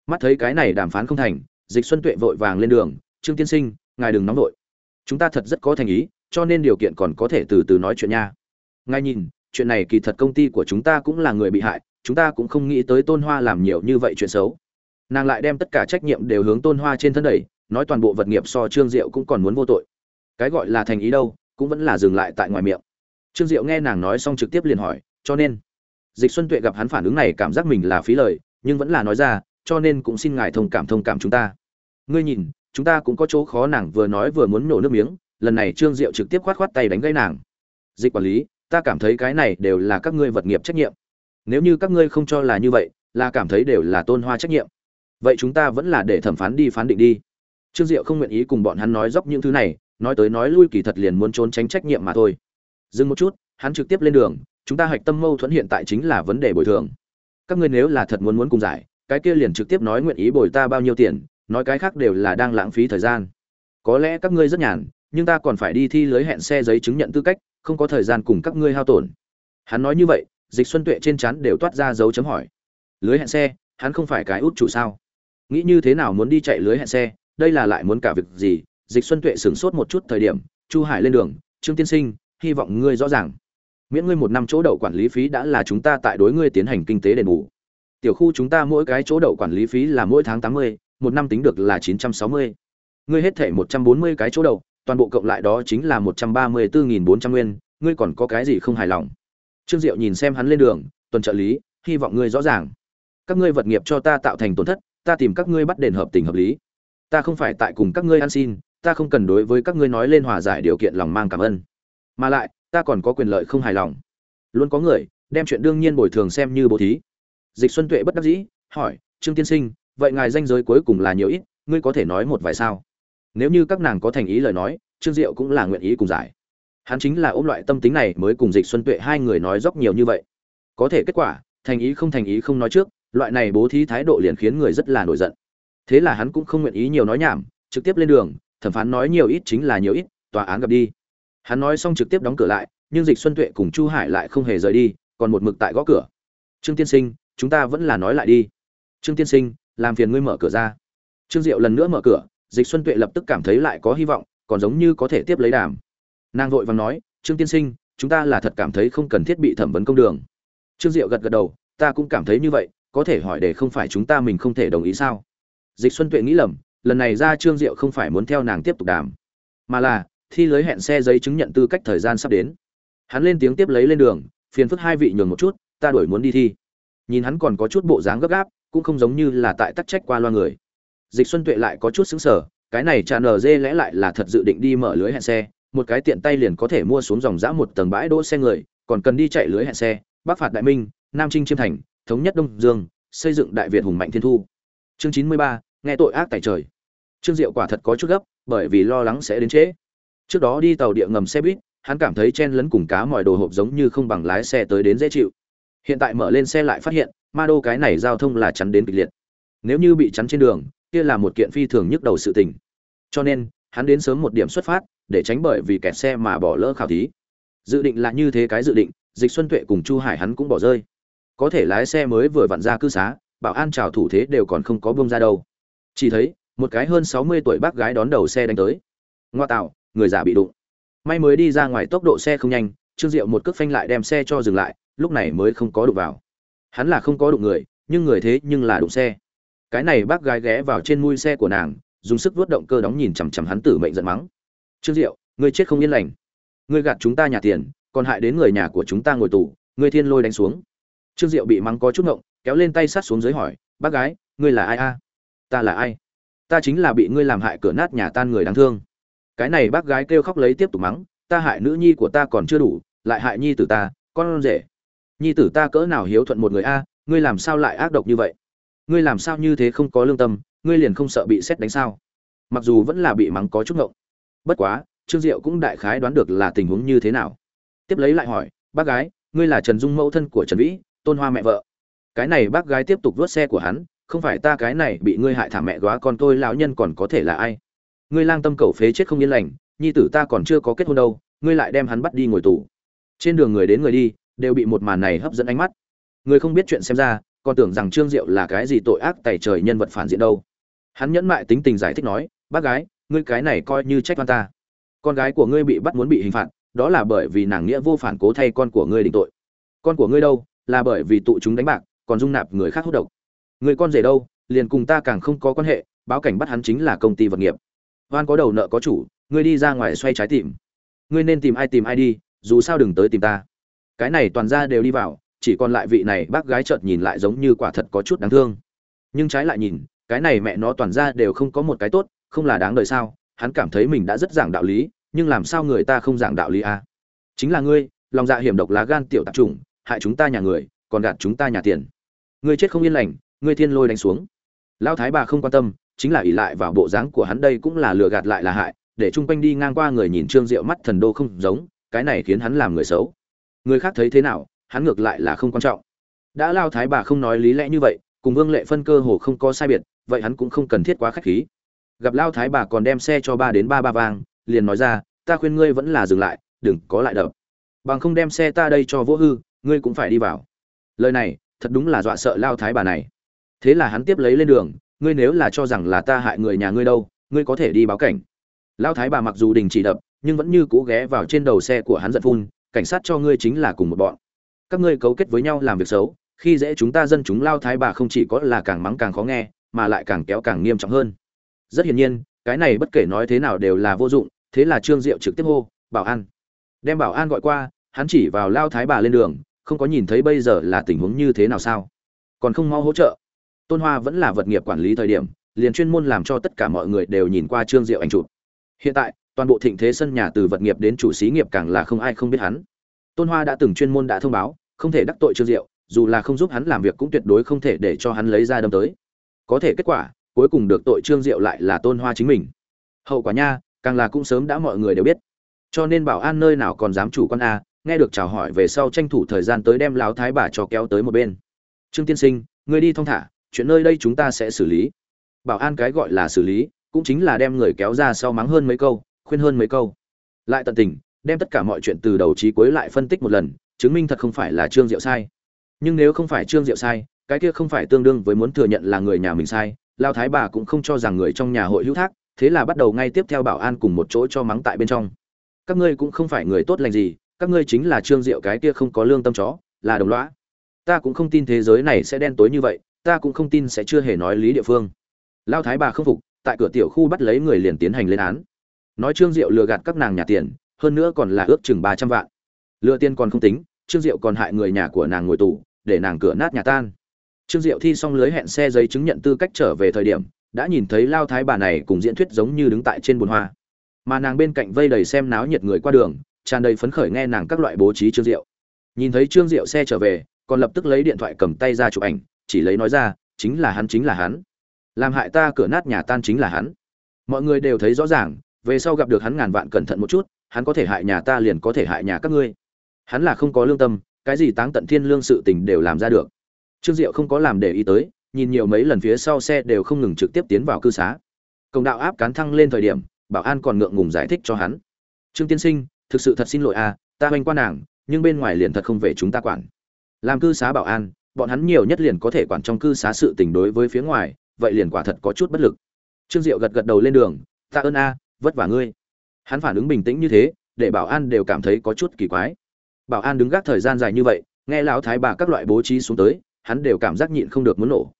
Mắt thấy cái này đàm phán không thành, dịch xuân tuệ vội vàng lên đường, trương tiên sinh, ngài đừng nóng vội. Chúng ta thật rất có thành ý, cho nên điều kiện còn có thể từ từ nói chuyện nha. Ngài nhìn chuyện này kỳ thật công ty của chúng ta cũng là người bị hại, chúng ta cũng không nghĩ tới tôn hoa làm nhiều như vậy chuyện xấu. Nàng lại đem tất cả trách nhiệm đều hướng tôn hoa trên thân đẩy, nói toàn bộ vật nghiệp so trương diệu cũng còn muốn vô tội. Cái gọi là thành ý đâu, cũng vẫn là dừng lại tại ngoài miệng. Trương diệu nghe nàng nói xong trực tiếp liền hỏi, cho nên, dịch xuân tuệ gặp hắn phản ứng này cảm giác mình là phí lời, nhưng vẫn là nói ra, cho nên cũng xin ngài thông cảm thông cảm chúng ta. Ngươi nhìn, chúng ta cũng có chỗ khó nàng vừa nói vừa muốn nổ nước miếng, lần này trương diệu trực tiếp khoát khoát tay đánh gãy nàng. Dịch quản lý ta cảm thấy cái này đều là các ngươi vật nghiệp trách nhiệm. Nếu như các ngươi không cho là như vậy, là cảm thấy đều là tôn hoa trách nhiệm. Vậy chúng ta vẫn là để thẩm phán đi phán định đi. Trương diệu không nguyện ý cùng bọn hắn nói dốc những thứ này, nói tới nói lui kỳ thật liền muốn trốn tránh trách nhiệm mà thôi. Dừng một chút, hắn trực tiếp lên đường, chúng ta hạch tâm mâu thuẫn hiện tại chính là vấn đề bồi thường. Các ngươi nếu là thật muốn muốn cùng giải, cái kia liền trực tiếp nói nguyện ý bồi ta bao nhiêu tiền, nói cái khác đều là đang lãng phí thời gian. Có lẽ các ngươi rất nhàn, nhưng ta còn phải đi thi lưới hẹn xe giấy chứng nhận tư cách không có thời gian cùng các ngươi hao tổn. Hắn nói như vậy, dịch xuân tuệ trên chắn đều toát ra dấu chấm hỏi. Lưới hẹn xe, hắn không phải cái út chủ sao? Nghĩ như thế nào muốn đi chạy lưới hẹn xe, đây là lại muốn cả việc gì? Dịch xuân tuệ sửng sốt một chút thời điểm, chu hải lên đường, trương tiên sinh, hy vọng ngươi rõ ràng. Miễn ngươi một năm chỗ đậu quản lý phí đã là chúng ta tại đối ngươi tiến hành kinh tế đền bù. Tiểu khu chúng ta mỗi cái chỗ đậu quản lý phí là mỗi tháng tám mươi, một năm tính được là chín trăm sáu mươi. Ngươi hết thể một trăm bốn mươi cái chỗ đậu toàn bộ cộng lại đó chính là một trăm ba mươi bốn nghìn bốn trăm nguyên, ngươi còn có cái gì không hài lòng? Trương diệu nhìn xem hắn lên đường, tuần trợ lý, hy vọng ngươi rõ ràng. Các ngươi vật nghiệp cho ta tạo thành tổn thất, ta tìm các ngươi bắt đền hợp tình hợp lý. Ta không phải tại cùng các ngươi ăn xin, ta không cần đối với các ngươi nói lên hòa giải điều kiện lòng mang cảm ơn. Mà lại, ta còn có quyền lợi không hài lòng. Luôn có người, đem chuyện đương nhiên bồi thường xem như bố thí. Dịch xuân tuệ bất đắc dĩ, hỏi, trương tiên sinh, vậy ngài danh giới cuối cùng là nhiều ít, ngươi có thể nói một vài sao? Nếu như các nàng có thành ý lời nói, trương diệu cũng là nguyện ý cùng giải. Hắn chính là ôm loại tâm tính này mới cùng dịch xuân tuệ hai người nói dốc nhiều như vậy. Có thể kết quả, thành ý không thành ý không nói trước, loại này bố thí thái độ liền khiến người rất là nổi giận. Thế là hắn cũng không nguyện ý nhiều nói nhảm, trực tiếp lên đường, thẩm phán nói nhiều ít chính là nhiều ít, tòa án gặp đi. Hắn nói xong trực tiếp đóng cửa lại, nhưng dịch xuân tuệ cùng chu hải lại không hề rời đi, còn một mực tại gõ cửa. Trương tiên sinh, chúng ta vẫn là nói lại đi. Trương tiên sinh, làm phiền ngươi mở cửa ra. Trương diệu lần nữa mở cửa dịch xuân tuệ lập tức cảm thấy lại có hy vọng, còn giống như có thể tiếp lấy đàm. Nàng vội vàng nói, trương tiên sinh, chúng ta là thật cảm thấy không cần thiết bị thẩm vấn công đường. Trương diệu gật gật đầu, ta cũng cảm thấy như vậy, có thể hỏi để không phải chúng ta mình không thể đồng ý sao? Dịch xuân tuệ nghĩ lầm, lần này ra trương diệu không phải muốn theo nàng tiếp tục đàm, mà là thi lưới hẹn xe giấy chứng nhận tư cách thời gian sắp đến. Hắn lên tiếng tiếp lấy lên đường, phiền phức hai vị nhường một chút, ta đổi muốn đi thi. Nhìn hắn còn có chút bộ dáng gấp gáp, cũng không giống như là tại tắc trách qua loa người dịch xuân tuệ lại có chút xứng sở cái này trà nở dê lẽ lại là thật dự định đi mở lưới hẹn xe, một cái tiện tay liền có thể mua xuống dòng dã một tầng bãi đỗ xe người, còn cần đi chạy lưới hẹn xe, bắc phạt đại minh, nam trinh chiêm thành, thống nhất đông dương, xây dựng đại việt hùng mạnh thiên thu. Chương chín mươi ba, nghe tội ác tại trời. Trương diệu quả thật có chút gấp, bởi vì lo lắng sẽ đến trễ. Trước đó đi tàu địa ngầm xe buýt, hắn cảm thấy chen lấn cùng cá mọi đồ hộp giống như không bằng lái xe tới đến dễ chịu. Hiện tại mở lên xe lại phát hiện, ma đô cái này giao thông là chắn đến kịch liệt. Nếu như bị chắn trên đường kia là một kiện phi thường nhức đầu sự tình. Cho nên, hắn đến sớm một điểm xuất phát, để tránh bởi vì kẹt xe mà bỏ lỡ khảo thí. Dự định là như thế cái dự định, dịch xuân tuệ cùng chu hải hắn cũng bỏ rơi. Có thể lái xe mới vừa vặn ra cư xá, bảo an chào thủ thế đều còn không có bông ra đâu. Chỉ thấy, một cái hơn sáu mươi tuổi bác gái đón đầu xe đánh tới. Ngoa tạo, người già bị đụng. May mới đi ra ngoài tốc độ xe không nhanh, trương diệu một cước phanh lại đem xe cho dừng lại, lúc này mới không có đụng vào. Hắn là không có đụng người, nhưng người thế nhưng là đụng xe cái này bác gái ghé vào trên mui xe của nàng, dùng sức vuốt động cơ đóng nhìn chằm chằm hắn tử mệnh giận mắng. Trương diệu, ngươi chết không yên lành. Ngươi gạt chúng ta nhà tiền, còn hại đến người nhà của chúng ta ngồi tù, ngươi thiên lôi đánh xuống. Trương diệu bị mắng có chút ngộng, kéo lên tay sát xuống dưới hỏi, bác gái, ngươi là ai a? Ta là ai? Ta chính là bị ngươi làm hại cửa nát nhà tan người đáng thương. Cái này bác gái kêu khóc lấy tiếp tục mắng, ta hại nữ nhi của ta còn chưa đủ, lại hại nhi tử ta, con rể. Nhi tử ta cỡ nào hiếu thuận một người a, ngươi làm sao lại ác độc như vậy? Ngươi làm sao như thế không có lương tâm, ngươi liền không sợ bị xét đánh sao? Mặc dù vẫn là bị mắng có chút ngộng. Bất quá, trương diệu cũng đại khái đoán được là tình huống như thế nào. Tiếp lấy lại hỏi, bác gái, ngươi là trần dung mẫu thân của trần vĩ, tôn hoa mẹ vợ. Cái này bác gái tiếp tục vớt xe của hắn, không phải ta cái này bị ngươi hại thả mẹ góa con tôi lão nhân còn có thể là ai? Ngươi lang tâm cầu phế chết không yên lành, nhi tử ta còn chưa có kết hôn đâu, ngươi lại đem hắn bắt đi ngồi tù. Trên đường người đến người đi, đều bị một màn này hấp dẫn ánh mắt. Người không biết chuyện xem ra còn tưởng rằng trương diệu là cái gì tội ác tày trời nhân vật phản diện đâu. Hắn nhẫn mại tính tình giải thích nói, bác gái, ngươi cái này coi như trách oan ta. Con gái của ngươi bị bắt muốn bị hình phạt, đó là bởi vì nàng nghĩa vô phản cố thay con của ngươi định tội. Con của ngươi đâu, là bởi vì tụ chúng đánh bạc, còn dung nạp người khác hút độc. Người con rể đâu, liền cùng ta càng không có quan hệ, báo cảnh bắt hắn chính là công ty vật nghiệp. Oan có đầu nợ có chủ, ngươi đi ra ngoài xoay trái tìm. Ngươi nên tìm ai tìm ai đi, dù sao đừng tới tìm ta. Cái này toàn ra đều đi vào chỉ còn lại vị này bác gái chợt nhìn lại giống như quả thật có chút đáng thương. Nhưng trái lại nhìn, cái này mẹ nó toàn ra đều không có một cái tốt, không là đáng đời sao? Hắn cảm thấy mình đã rất giảng đạo lý, nhưng làm sao người ta không giảng đạo lý a à? chính là ngươi, lòng dạ hiểm độc lá gan tiểu tạp chủng, hại chúng ta nhà người, còn gạt chúng ta nhà tiền. Ngươi chết không yên lành, ngươi thiên lôi đánh xuống. Lão thái bà không quan tâm, chính là ỷ lại vào bộ dáng của hắn đây cũng là lừa gạt lại là hại, để chung quanh đi ngang qua người nhìn trương diệu mắt thần đô không giống, cái này khiến hắn làm người xấu. Người khác thấy thế nào hắn ngược lại là không quan trọng. Đã lao thái bà không nói lý lẽ như vậy, cùng vương lệ phân cơ hồ không có sai biệt, vậy hắn cũng không cần thiết quá khách khí. Gặp lao thái bà còn đem xe cho ba đến ba ba vang, liền nói ra, ta khuyên ngươi vẫn là dừng lại, đừng có lại đập. Bằng không đem xe ta đây cho vỗ hư, ngươi cũng phải đi vào. Lời này, thật đúng là dọa sợ lao thái bà này. Thế là hắn tiếp lấy lên đường, ngươi nếu là cho rằng là ta hại người nhà ngươi đâu, ngươi có thể đi báo cảnh. Lao thái bà mặc dù đình chỉ đập, nhưng vẫn như cũ ghé vào trên đầu xe của hắn giận phun, cảnh sát cho ngươi chính là cùng một bọn các ngươi cấu kết với nhau làm việc xấu, khi dễ chúng ta dân chúng lao thái bà không chỉ có là càng mắng càng khó nghe, mà lại càng kéo càng nghiêm trọng hơn. Rất hiển nhiên, cái này bất kể nói thế nào đều là vô dụng, thế là trương diệu trực tiếp hô, bảo an. Đem bảo an gọi qua, hắn chỉ vào lao thái bà lên đường, không có nhìn thấy bây giờ là tình huống như thế nào sao. Còn không mau hỗ trợ. Tôn hoa vẫn là vật nghiệp quản lý thời điểm, liền chuyên môn làm cho tất cả mọi người đều nhìn qua trương diệu ảnh chụp. Hiện tại, toàn bộ thịnh thế sân nhà từ vật nghiệp đến chủ xí nghiệp càng là không ai không biết hắn. Tôn hoa đã từng chuyên môn đã thông báo không thể đắc tội trương diệu, dù là không giúp hắn làm việc cũng tuyệt đối không thể để cho hắn lấy ra đâm tới. Có thể kết quả, cuối cùng được tội trương diệu lại là tôn hoa chính mình. Hậu quả nha, càng là cũng sớm đã mọi người đều biết. Cho nên bảo an nơi nào còn dám chủ quan a, nghe được chào hỏi về sau tranh thủ thời gian tới đem lão thái bà cho kéo tới một bên. Trương tiên sinh người đi thong thả, chuyện nơi đây chúng ta sẽ xử lý. Bảo an cái gọi là xử lý, cũng chính là đem người kéo ra sau mắng hơn mấy câu, khuyên hơn mấy câu. Lại tận tình, đem tất cả mọi chuyện từ đầu chí cuối lại phân tích một lần chứng minh thật không phải là trương diệu sai. Nhưng nếu không phải trương diệu sai, cái kia không phải tương đương với muốn thừa nhận là người nhà mình sai, lao thái bà cũng không cho rằng người trong nhà hội hữu thác, thế là bắt đầu ngay tiếp theo bảo an cùng một chỗ cho mắng tại bên trong. Các ngươi cũng không phải người tốt lành gì, các ngươi chính là trương diệu cái kia không có lương tâm chó, là đồng lõa. Ta cũng không tin thế giới này sẽ đen tối như vậy, ta cũng không tin sẽ chưa hề nói lý địa phương. Lao thái bà không phục, tại cửa tiểu khu bắt lấy người liền tiến hành lên án. Nói trương diệu lừa gạt các nàng nhà tiền, hơn nữa còn là ước chừng ba trăm vạn. Lừa tiền còn không tính trương diệu còn hại người nhà của nàng ngồi tù, để nàng cửa nát nhà tan. Trương diệu thi xong lưới hẹn xe giấy chứng nhận tư cách trở về thời điểm, đã nhìn thấy lao thái bà này cùng diễn thuyết giống như đứng tại trên bồn hoa. Mà nàng bên cạnh vây đầy xem náo nhiệt người qua đường, tràn đầy phấn khởi nghe nàng các loại bố trí trương diệu. Nhìn thấy trương diệu xe trở về, còn lập tức lấy điện thoại cầm tay ra chụp ảnh, chỉ lấy nói ra, chính là hắn, chính là hắn. Làm hại ta cửa nát nhà tan chính là hắn. Mọi người đều thấy rõ ràng, về sau gặp được hắn ngàn vạn cẩn thận một chút, hắn có thể hại nhà ta liền có thể hại nhà các ngươi hắn là không có lương tâm, cái gì táng tận thiên lương sự tình đều làm ra được. Trương diệu không có làm để ý tới, nhìn nhiều mấy lần phía sau xe đều không ngừng trực tiếp tiến vào cư xá. Công đạo áp cán thăng lên thời điểm, bảo an còn ngượng ngùng giải thích cho hắn. Trương tiên sinh, thực sự thật xin lỗi à ta oanh qua nàng, nhưng bên ngoài liền thật không về chúng ta quản. Làm cư xá bảo an, bọn hắn nhiều nhất liền có thể quản trong cư xá sự tình đối với phía ngoài, vậy liền quả thật có chút bất lực. Trương diệu gật gật đầu lên đường, tạ ơn a, vất vả ngươi. Hắn phản ứng bình tĩnh như thế, để bảo an đều cảm thấy có chút kỳ quái bảo an đứng gác thời gian dài như vậy, nghe lão thái bà các loại bố trí xuống tới, hắn đều cảm giác nhịn không được muốn nổ.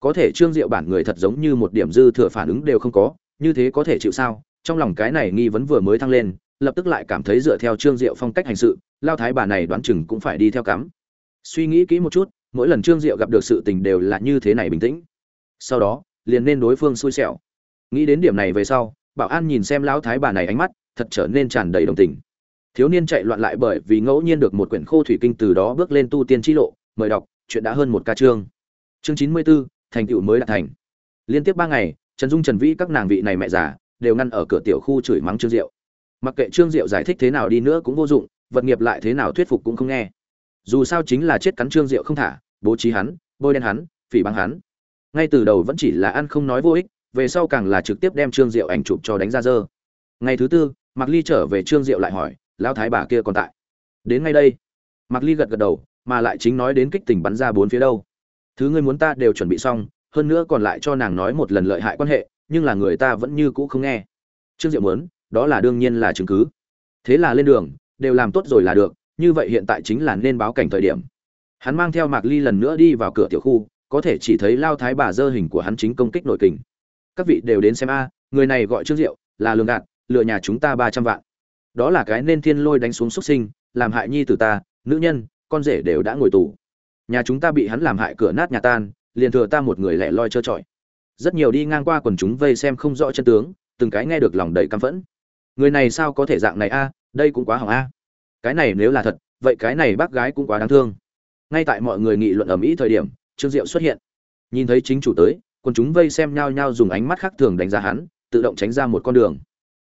Có thể trương diệu bản người thật giống như một điểm dư thừa phản ứng đều không có, như thế có thể chịu sao? Trong lòng cái này nghi vấn vừa mới thăng lên, lập tức lại cảm thấy dựa theo trương diệu phong cách hành sự lao thái bà này đoán chừng cũng phải đi theo cắm. Suy nghĩ kỹ một chút, mỗi lần trương diệu gặp được sự tình đều là như thế này bình tĩnh. Sau đó, liền nên đối phương xui xẻo. Nghĩ đến điểm này về sau, bảo an nhìn xem lão thái bà này ánh mắt, thật trở nên tràn đầy đồng tình thiếu niên chạy loạn lại bởi vì ngẫu nhiên được một quyển khô thủy kinh từ đó bước lên tu tiên t lộ. Mời đọc, chuyện đã hơn một ca chương. Chương chín mươi b ố thành tựu mới đã thành. Liên tiếp ba ngày, trần dung, trần vĩ các nàng vị này mẹ già đều ngăn ở cửa tiểu khu chửi mắng trương diệu. Mặc kệ trương diệu giải thích thế nào đi nữa cũng vô dụng, vật nghiệp lại thế nào thuyết phục cũng không nghe. Dù sao chính là chết cắn trương diệu không thả, bố trí hắn, bôi đen hắn, phỉ báng hắn. Ngay từ đầu vẫn chỉ là ăn không nói vô ích, về sau càng là trực tiếp đem trương diệu ảnh chụp cho đánh ra dơ. Ngày thứ tư, mạc ly trở về trương diệu lại hỏi lão thái bà kia còn tại. Đến ngay đây. Mạc ly gật gật đầu, mà lại chính nói đến kích tình bắn ra bốn phía đâu. Thứ ngươi muốn ta đều chuẩn bị xong, hơn nữa còn lại cho nàng nói một lần lợi hại quan hệ, nhưng là người ta vẫn như cũ không nghe. Trương diệu muốn, đó là đương nhiên là chứng cứ. Thế là lên đường, đều làm tốt rồi là được, như vậy hiện tại chính là nên báo cảnh thời điểm. Hắn mang theo mạc ly lần nữa đi vào cửa tiểu khu, có thể chỉ thấy lao thái bà dơ hình của hắn chính công kích nội kình. Các vị đều đến xem a, người này gọi trương diệu, là lường gạt, lừa nhà chúng ta ba trăm vạn đó là cái nên thiên lôi đánh xuống xuất sinh, làm hại nhi tử ta, nữ nhân, con rể đều đã ngồi tù. Nhà chúng ta bị hắn làm hại cửa nát nhà tan, liền thừa ta một người lẻ loi trơ trọi. Rất nhiều đi ngang qua quần chúng vây xem không rõ chân tướng, từng cái nghe được lòng đầy căm phẫn. Người này sao có thể dạng này a, đây cũng quá hỏng a. Cái này nếu là thật, vậy cái này bác gái cũng quá đáng thương. Ngay tại mọi người nghị luận ầm ĩ thời điểm, trương diệu xuất hiện. Nhìn thấy chính chủ tới, quần chúng vây xem nhau nhau dùng ánh mắt khác thường đánh giá hắn, tự động tránh ra một con đường.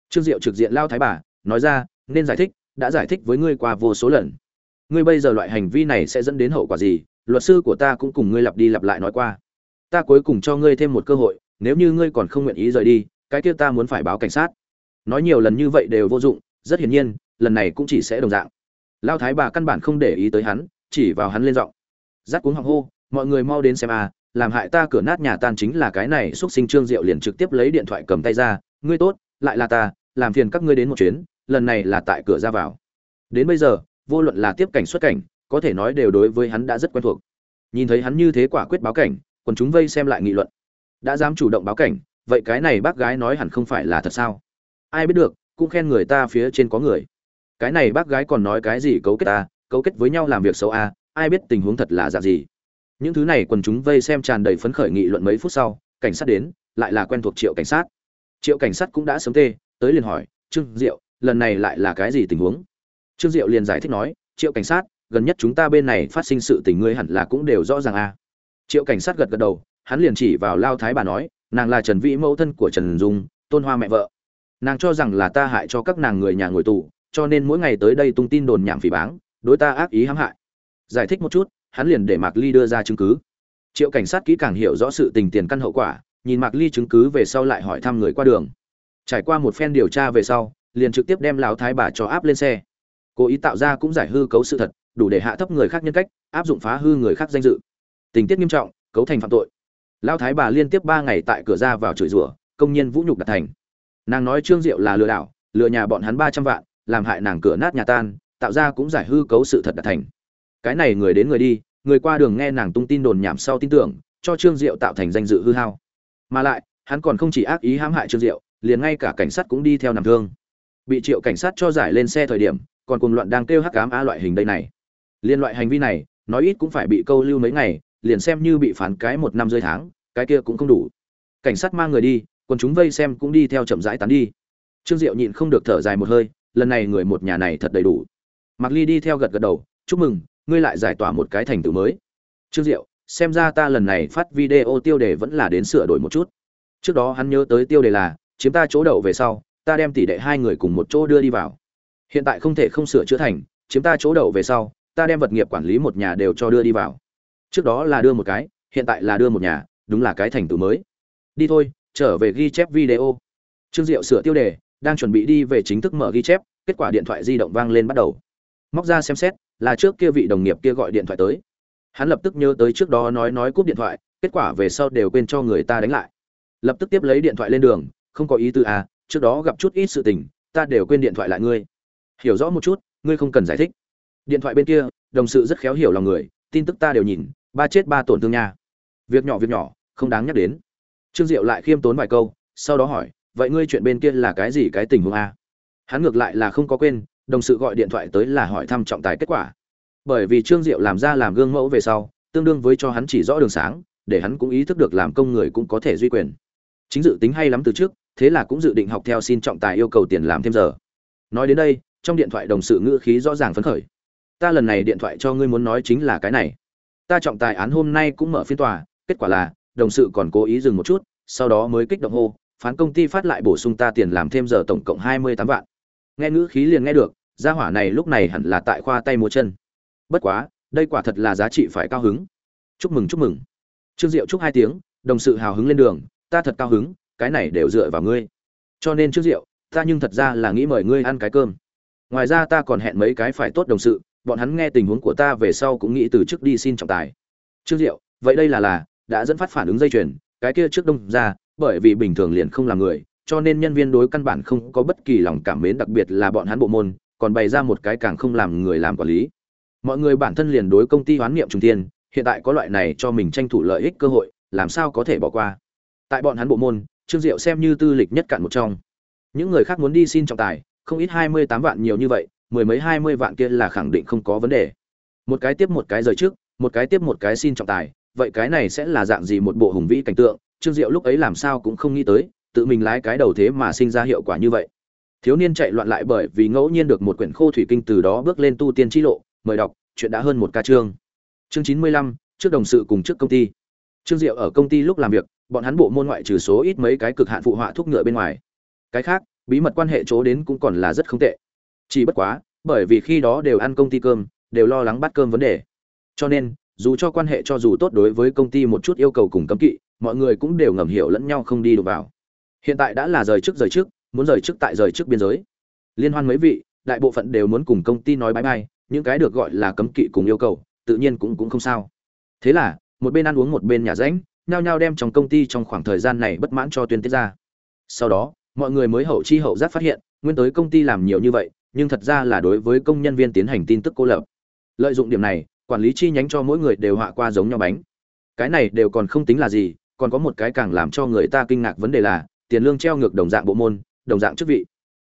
Trương diệu trực diện lao thái bà nói ra, nên giải thích, đã giải thích với ngươi qua vô số lần. Ngươi bây giờ loại hành vi này sẽ dẫn đến hậu quả gì? Luật sư của ta cũng cùng ngươi lặp đi lặp lại nói qua. Ta cuối cùng cho ngươi thêm một cơ hội, nếu như ngươi còn không nguyện ý rời đi, cái kia ta muốn phải báo cảnh sát. Nói nhiều lần như vậy đều vô dụng, rất hiển nhiên, lần này cũng chỉ sẽ đồng dạng. Lao thái bà căn bản không để ý tới hắn, chỉ vào hắn lên giọng. Rát cuống họng hô, mọi người mau đến xem à làm hại ta cửa nát nhà tan chính là cái này, xúc sinh trương diệu liền trực tiếp lấy điện thoại cầm tay ra, ngươi tốt, lại là ta, làm phiền các ngươi đến một chuyến lần này là tại cửa ra vào. Đến bây giờ, vô luận là tiếp cảnh xuất cảnh, có thể nói đều đối với hắn đã rất quen thuộc. Nhìn thấy hắn như thế quả quyết báo cảnh còn chúng vây xem lại nghị luận. Đã dám chủ động báo cảnh, vậy cái này bác gái nói hẳn không phải là thật sao? Ai biết được, cũng khen người ta phía trên có người. Cái này bác gái còn nói cái gì cấu kết ta, cấu kết với nhau làm việc xấu a, ai biết tình huống thật là dạng gì. Những thứ này quần chúng vây xem tràn đầy phấn khởi nghị luận mấy phút sau, cảnh sát đến, lại là quen thuộc triệu cảnh sát. Triệu cảnh sát cũng đã sớm tê, tới liền hỏi, trương diệu lần này lại là cái gì tình huống? Trương diệu liền giải thích nói, triệu cảnh sát, gần nhất chúng ta bên này phát sinh sự tình ngươi hẳn là cũng đều rõ ràng a à. triệu cảnh sát gật gật đầu, hắn liền chỉ vào lao thái bà nói, nàng là trần vĩ mẫu thân của trần dung, tôn hoa mẹ vợ. Nàng cho rằng là ta hại cho các nàng người nhà ngồi tù, cho nên mỗi ngày tới đây tung tin đồn nhảm phỉ báng, đối ta ác ý hãm hại. Giải thích một chút, hắn liền để mạc ly đưa ra chứng cứ. Triệu cảnh sát kỹ càng hiểu rõ sự tình tiền căn hậu quả, nhìn mạc ly chứng cứ về sau lại hỏi thăm người qua đường. Trải qua một phen điều tra về sau liền trực tiếp đem lão thái bà cho áp lên xe. Cố ý tạo ra cũng giải hư cấu sự thật, đủ để hạ thấp người khác nhân cách, áp dụng phá hư người khác danh dự. Tình tiết nghiêm trọng, cấu thành phạm tội. Lão thái bà liên tiếp ba ngày tại cửa ra vào chửi rủa, công nhân vũ nhục đạt thành. Nàng nói trương diệu là lừa đảo, lừa nhà bọn hắn ba trăm vạn, làm hại nàng cửa nát nhà tan, tạo ra cũng giải hư cấu sự thật đạt thành. Cái này người đến người đi, người qua đường nghe nàng tung tin đồn nhảm sau tin tưởng, cho trương diệu tạo thành danh dự hư hao. Mà lại, hắn còn không chỉ ác ý hãm hại trương diệu, liền ngay cả cảnh sát cũng đi theo nằm thương bị triệu cảnh sát cho giải lên xe thời điểm còn cùng loạn đang kêu hắc cám a loại hình đây này liên loại hành vi này nói ít cũng phải bị câu lưu mấy ngày liền xem như bị phán cái một năm rơi tháng cái kia cũng không đủ cảnh sát mang người đi còn chúng vây xem cũng đi theo chậm rãi tán đi trương diệu nhịn không được thở dài một hơi lần này người một nhà này thật đầy đủ Mạc Ly đi theo gật gật đầu, "Chúc mừng, ngươi lại giải tỏa một cái thành tựu mới." Trương Diệu, xem ra ta lần này phát video tiêu đề vẫn là đến sửa đổi một chút. Trước đó hắn nhớ tới tiêu đề là, chiếm ta chỗ đậu về sau, ta đem tỷ đệ hai người cùng một chỗ đưa đi vào. Hiện tại không thể không sửa chữa thành, chiếm ta chỗ đậu về sau, ta đem vật nghiệp quản lý một nhà đều cho đưa đi vào. Trước đó là đưa một cái, hiện tại là đưa một nhà, đúng là cái thành tựu mới. Đi thôi, trở về ghi chép video. Trương Diệu sửa tiêu đề, đang chuẩn bị đi về chính thức mở ghi chép, kết quả điện thoại di động vang lên bắt đầu móc ra xem xét là trước kia vị đồng nghiệp kia gọi điện thoại tới hắn lập tức nhớ tới trước đó nói nói cúp điện thoại kết quả về sau đều quên cho người ta đánh lại lập tức tiếp lấy điện thoại lên đường không có ý tư à trước đó gặp chút ít sự tình, ta đều quên điện thoại lại ngươi. Hiểu rõ một chút, ngươi không cần giải thích. Điện thoại bên kia, đồng sự rất khéo hiểu lòng người, tin tức ta đều nhìn, ba chết ba tổn thương nha. Việc nhỏ việc nhỏ, không đáng nhắc đến. Trương diệu lại khiêm tốn vài câu, sau đó hỏi, vậy ngươi chuyện bên kia là cái gì cái tình huống a? Hắn ngược lại là không có quên, đồng sự gọi điện thoại tới là hỏi thăm trọng tài kết quả. Bởi vì trương diệu làm ra làm gương mẫu về sau, tương đương với cho hắn chỉ rõ đường sáng, để hắn cũng ý thức được làm công người cũng có thể duy quyền. Chính dự tính hay lắm từ trước thế là cũng dự định học theo xin trọng tài yêu cầu tiền làm thêm giờ. Nói đến đây, trong điện thoại đồng sự ngữ khí rõ ràng phấn khởi. Ta lần này điện thoại cho ngươi muốn nói chính là cái này. Ta trọng tài án hôm nay cũng mở phiên tòa, kết quả là, đồng sự còn cố ý dừng một chút, sau đó mới kích động hô, phán công ty phát lại bổ sung ta tiền làm thêm giờ tổng cộng hai mươi tám vạn. Nghe ngữ khí liền nghe được, gia hỏa này lúc này hẳn là tại khoa tay múa chân. Bất quá, đây quả thật là giá trị phải cao hứng. Chúc mừng chúc mừng. Trương diệu chúc hai tiếng, đồng sự hào hứng lên đường, ta thật cao hứng cái này đều dựa vào ngươi. Cho nên trước rượu, ta nhưng thật ra là nghĩ mời ngươi ăn cái cơm. Ngoài ra ta còn hẹn mấy cái phải tốt đồng sự bọn hắn nghe tình huống của ta về sau cũng nghĩ từ trước đi xin trọng tài. Trước rượu, vậy đây là là đã dẫn phát phản ứng dây chuyền cái kia trước đông ra bởi vì bình thường liền không làm người cho nên nhân viên đối căn bản không có bất kỳ lòng cảm mến đặc biệt là bọn hắn bộ môn còn bày ra một cái càng không làm người làm quản lý. Mọi người bản thân liền đối công ty hoán niệm trung tiên hiện tại có loại này cho mình tranh thủ lợi ích cơ hội làm sao có thể bỏ qua. Tại bọn hắn bộ môn trương diệu xem như tư lịch nhất cạn một trong. Những người khác muốn đi xin trọng tài, không ít hai mươi tám vạn nhiều như vậy, mười mấy hai mươi vạn kia là khẳng định không có vấn đề. Một cái tiếp một cái rời trước, một cái tiếp một cái xin trọng tài, vậy cái này sẽ là dạng gì một bộ hùng vĩ cảnh tượng, trương diệu lúc ấy làm sao cũng không nghĩ tới, tự mình lái cái đầu thế mà sinh ra hiệu quả như vậy. Thiếu niên chạy loạn lại bởi vì ngẫu nhiên được một quyển khô thủy kinh từ đó bước lên tu tiên chi lộ, mời đọc, chuyện đã hơn một ca chương. Chương chín mươi lăm, trước đồng sự cùng trước công ty. Trương diệu ở công ty lúc làm việc bọn hắn bộ môn ngoại trừ số ít mấy cái cực hạn phụ họa thuốc ngựa bên ngoài. Cái khác, bí mật quan hệ chỗ đến cũng còn là rất không tệ. Chỉ bất quá, bởi vì khi đó đều ăn công ty cơm, đều lo lắng bắt cơm vấn đề. Cho nên, dù cho quan hệ cho dù tốt đối với công ty một chút yêu cầu cùng cấm kỵ, mọi người cũng đều ngầm hiểu lẫn nhau không đi được vào. Hiện tại đã là rời trước rời trước muốn rời trước tại rời trước biên giới. Liên hoan mấy vị, đại bộ phận đều muốn cùng công ty nói bãi bay những cái được gọi là cấm kỵ cùng yêu cầu, tự nhiên cũng cũng không sao. Thế là, một bên ăn uống một bên nhà ránh nhao nhao đem trong công ty trong khoảng thời gian này bất mãn cho tuyên tiết ra. Sau đó, mọi người mới hậu chi hậu giác phát hiện, nguyên tới công ty làm nhiều như vậy, nhưng thật ra là đối với công nhân viên tiến hành tin tức cô lập. Lợi dụng điểm này, quản lý chi nhánh cho mỗi người đều họa qua giống nhau bánh. Cái này đều còn không tính là gì, còn có một cái càng làm cho người ta kinh ngạc vấn đề là, tiền lương treo ngược đồng dạng bộ môn, đồng dạng chức vị.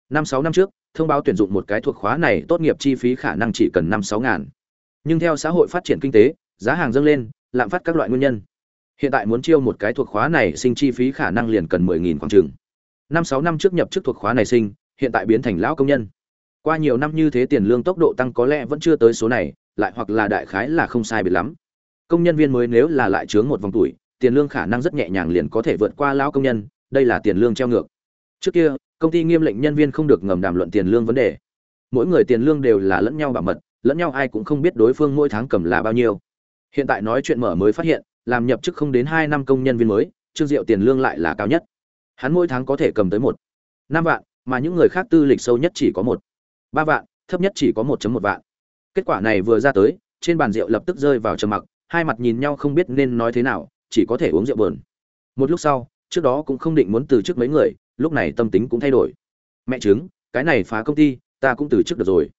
Năm sáu năm trước, thông báo tuyển dụng một cái thuộc khóa này tốt nghiệp chi phí khả năng chỉ cần năm sáu ngàn. Nhưng theo xã hội phát triển kinh tế, giá hàng dâng lên, lạm phát các loại nguyên nhân hiện tại muốn chiêu một cái thuộc khóa này sinh chi phí khả năng liền cần mười nghìn khoảng chừng. Năm sáu năm trước nhập chức thuộc khóa này sinh, hiện tại biến thành lão công nhân. Qua nhiều năm như thế tiền lương tốc độ tăng có lẽ vẫn chưa tới số này, lại hoặc là đại khái là không sai biệt lắm. Công nhân viên mới nếu là lại chướng một vòng tuổi, tiền lương khả năng rất nhẹ nhàng liền có thể vượt qua lão công nhân, đây là tiền lương treo ngược. Trước kia, công ty nghiêm lệnh nhân viên không được ngầm đàm luận tiền lương vấn đề. Mỗi người tiền lương đều là lẫn nhau bảo mật, lẫn nhau ai cũng không biết đối phương mỗi tháng cầm là bao nhiêu. Hiện tại nói chuyện mở mới phát hiện làm nhập chức không đến hai năm công nhân viên mới, trương diệu tiền lương lại là cao nhất. Hắn mỗi tháng có thể cầm tới một, năm vạn, mà những người khác tư lịch sâu nhất chỉ có một, ba vạn, thấp nhất chỉ có một một vạn. Kết quả này vừa ra tới, trên bàn rượu lập tức rơi vào trầm mặc, hai mặt nhìn nhau không biết nên nói thế nào, chỉ có thể uống rượu bờn một lúc sau, trước đó cũng không định muốn từ chức mấy người, lúc này tâm tính cũng thay đổi. Mẹ chứng cái này phá công ty, ta cũng từ chức được rồi.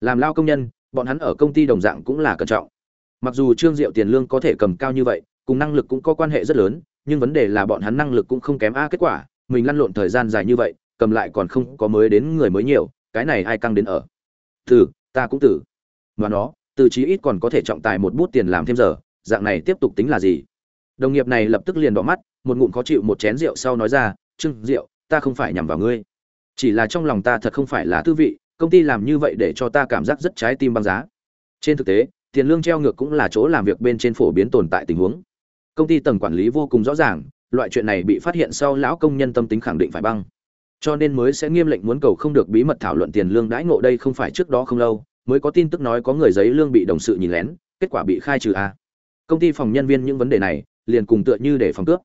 Làm lao công nhân, bọn hắn ở công ty đồng dạng cũng là cẩn trọng mặc dù trương diệu tiền lương có thể cầm cao như vậy, cùng năng lực cũng có quan hệ rất lớn, nhưng vấn đề là bọn hắn năng lực cũng không kém a, kết quả, mình lăn lộn thời gian dài như vậy, cầm lại còn không có mới đến người mới nhiều, cái này ai căng đến ở? Từ ta cũng tử và nó, từ chí ít còn có thể trọng tài một bút tiền làm thêm giờ, dạng này tiếp tục tính là gì? Đồng nghiệp này lập tức liền đỏ mắt, một ngụm khó chịu một chén rượu sau nói ra, trương rượu ta không phải nhằm vào ngươi. Chỉ là trong lòng ta thật không phải là tư vị, công ty làm như vậy để cho ta cảm giác rất trái tim băng giá. Trên thực tế tiền lương treo ngược cũng là chỗ làm việc bên trên phổ biến tồn tại tình huống. Công ty tầng quản lý vô cùng rõ ràng, loại chuyện này bị phát hiện sau lão công nhân tâm tính khẳng định phải băng. Cho nên mới sẽ nghiêm lệnh muốn cầu không được bí mật thảo luận tiền lương đãi ngộ đây không phải trước đó không lâu, mới có tin tức nói có người giấy lương bị đồng sự nhìn lén, kết quả bị khai trừ a. Công ty phòng nhân viên những vấn đề này, liền cùng tựa như để phòng cướp.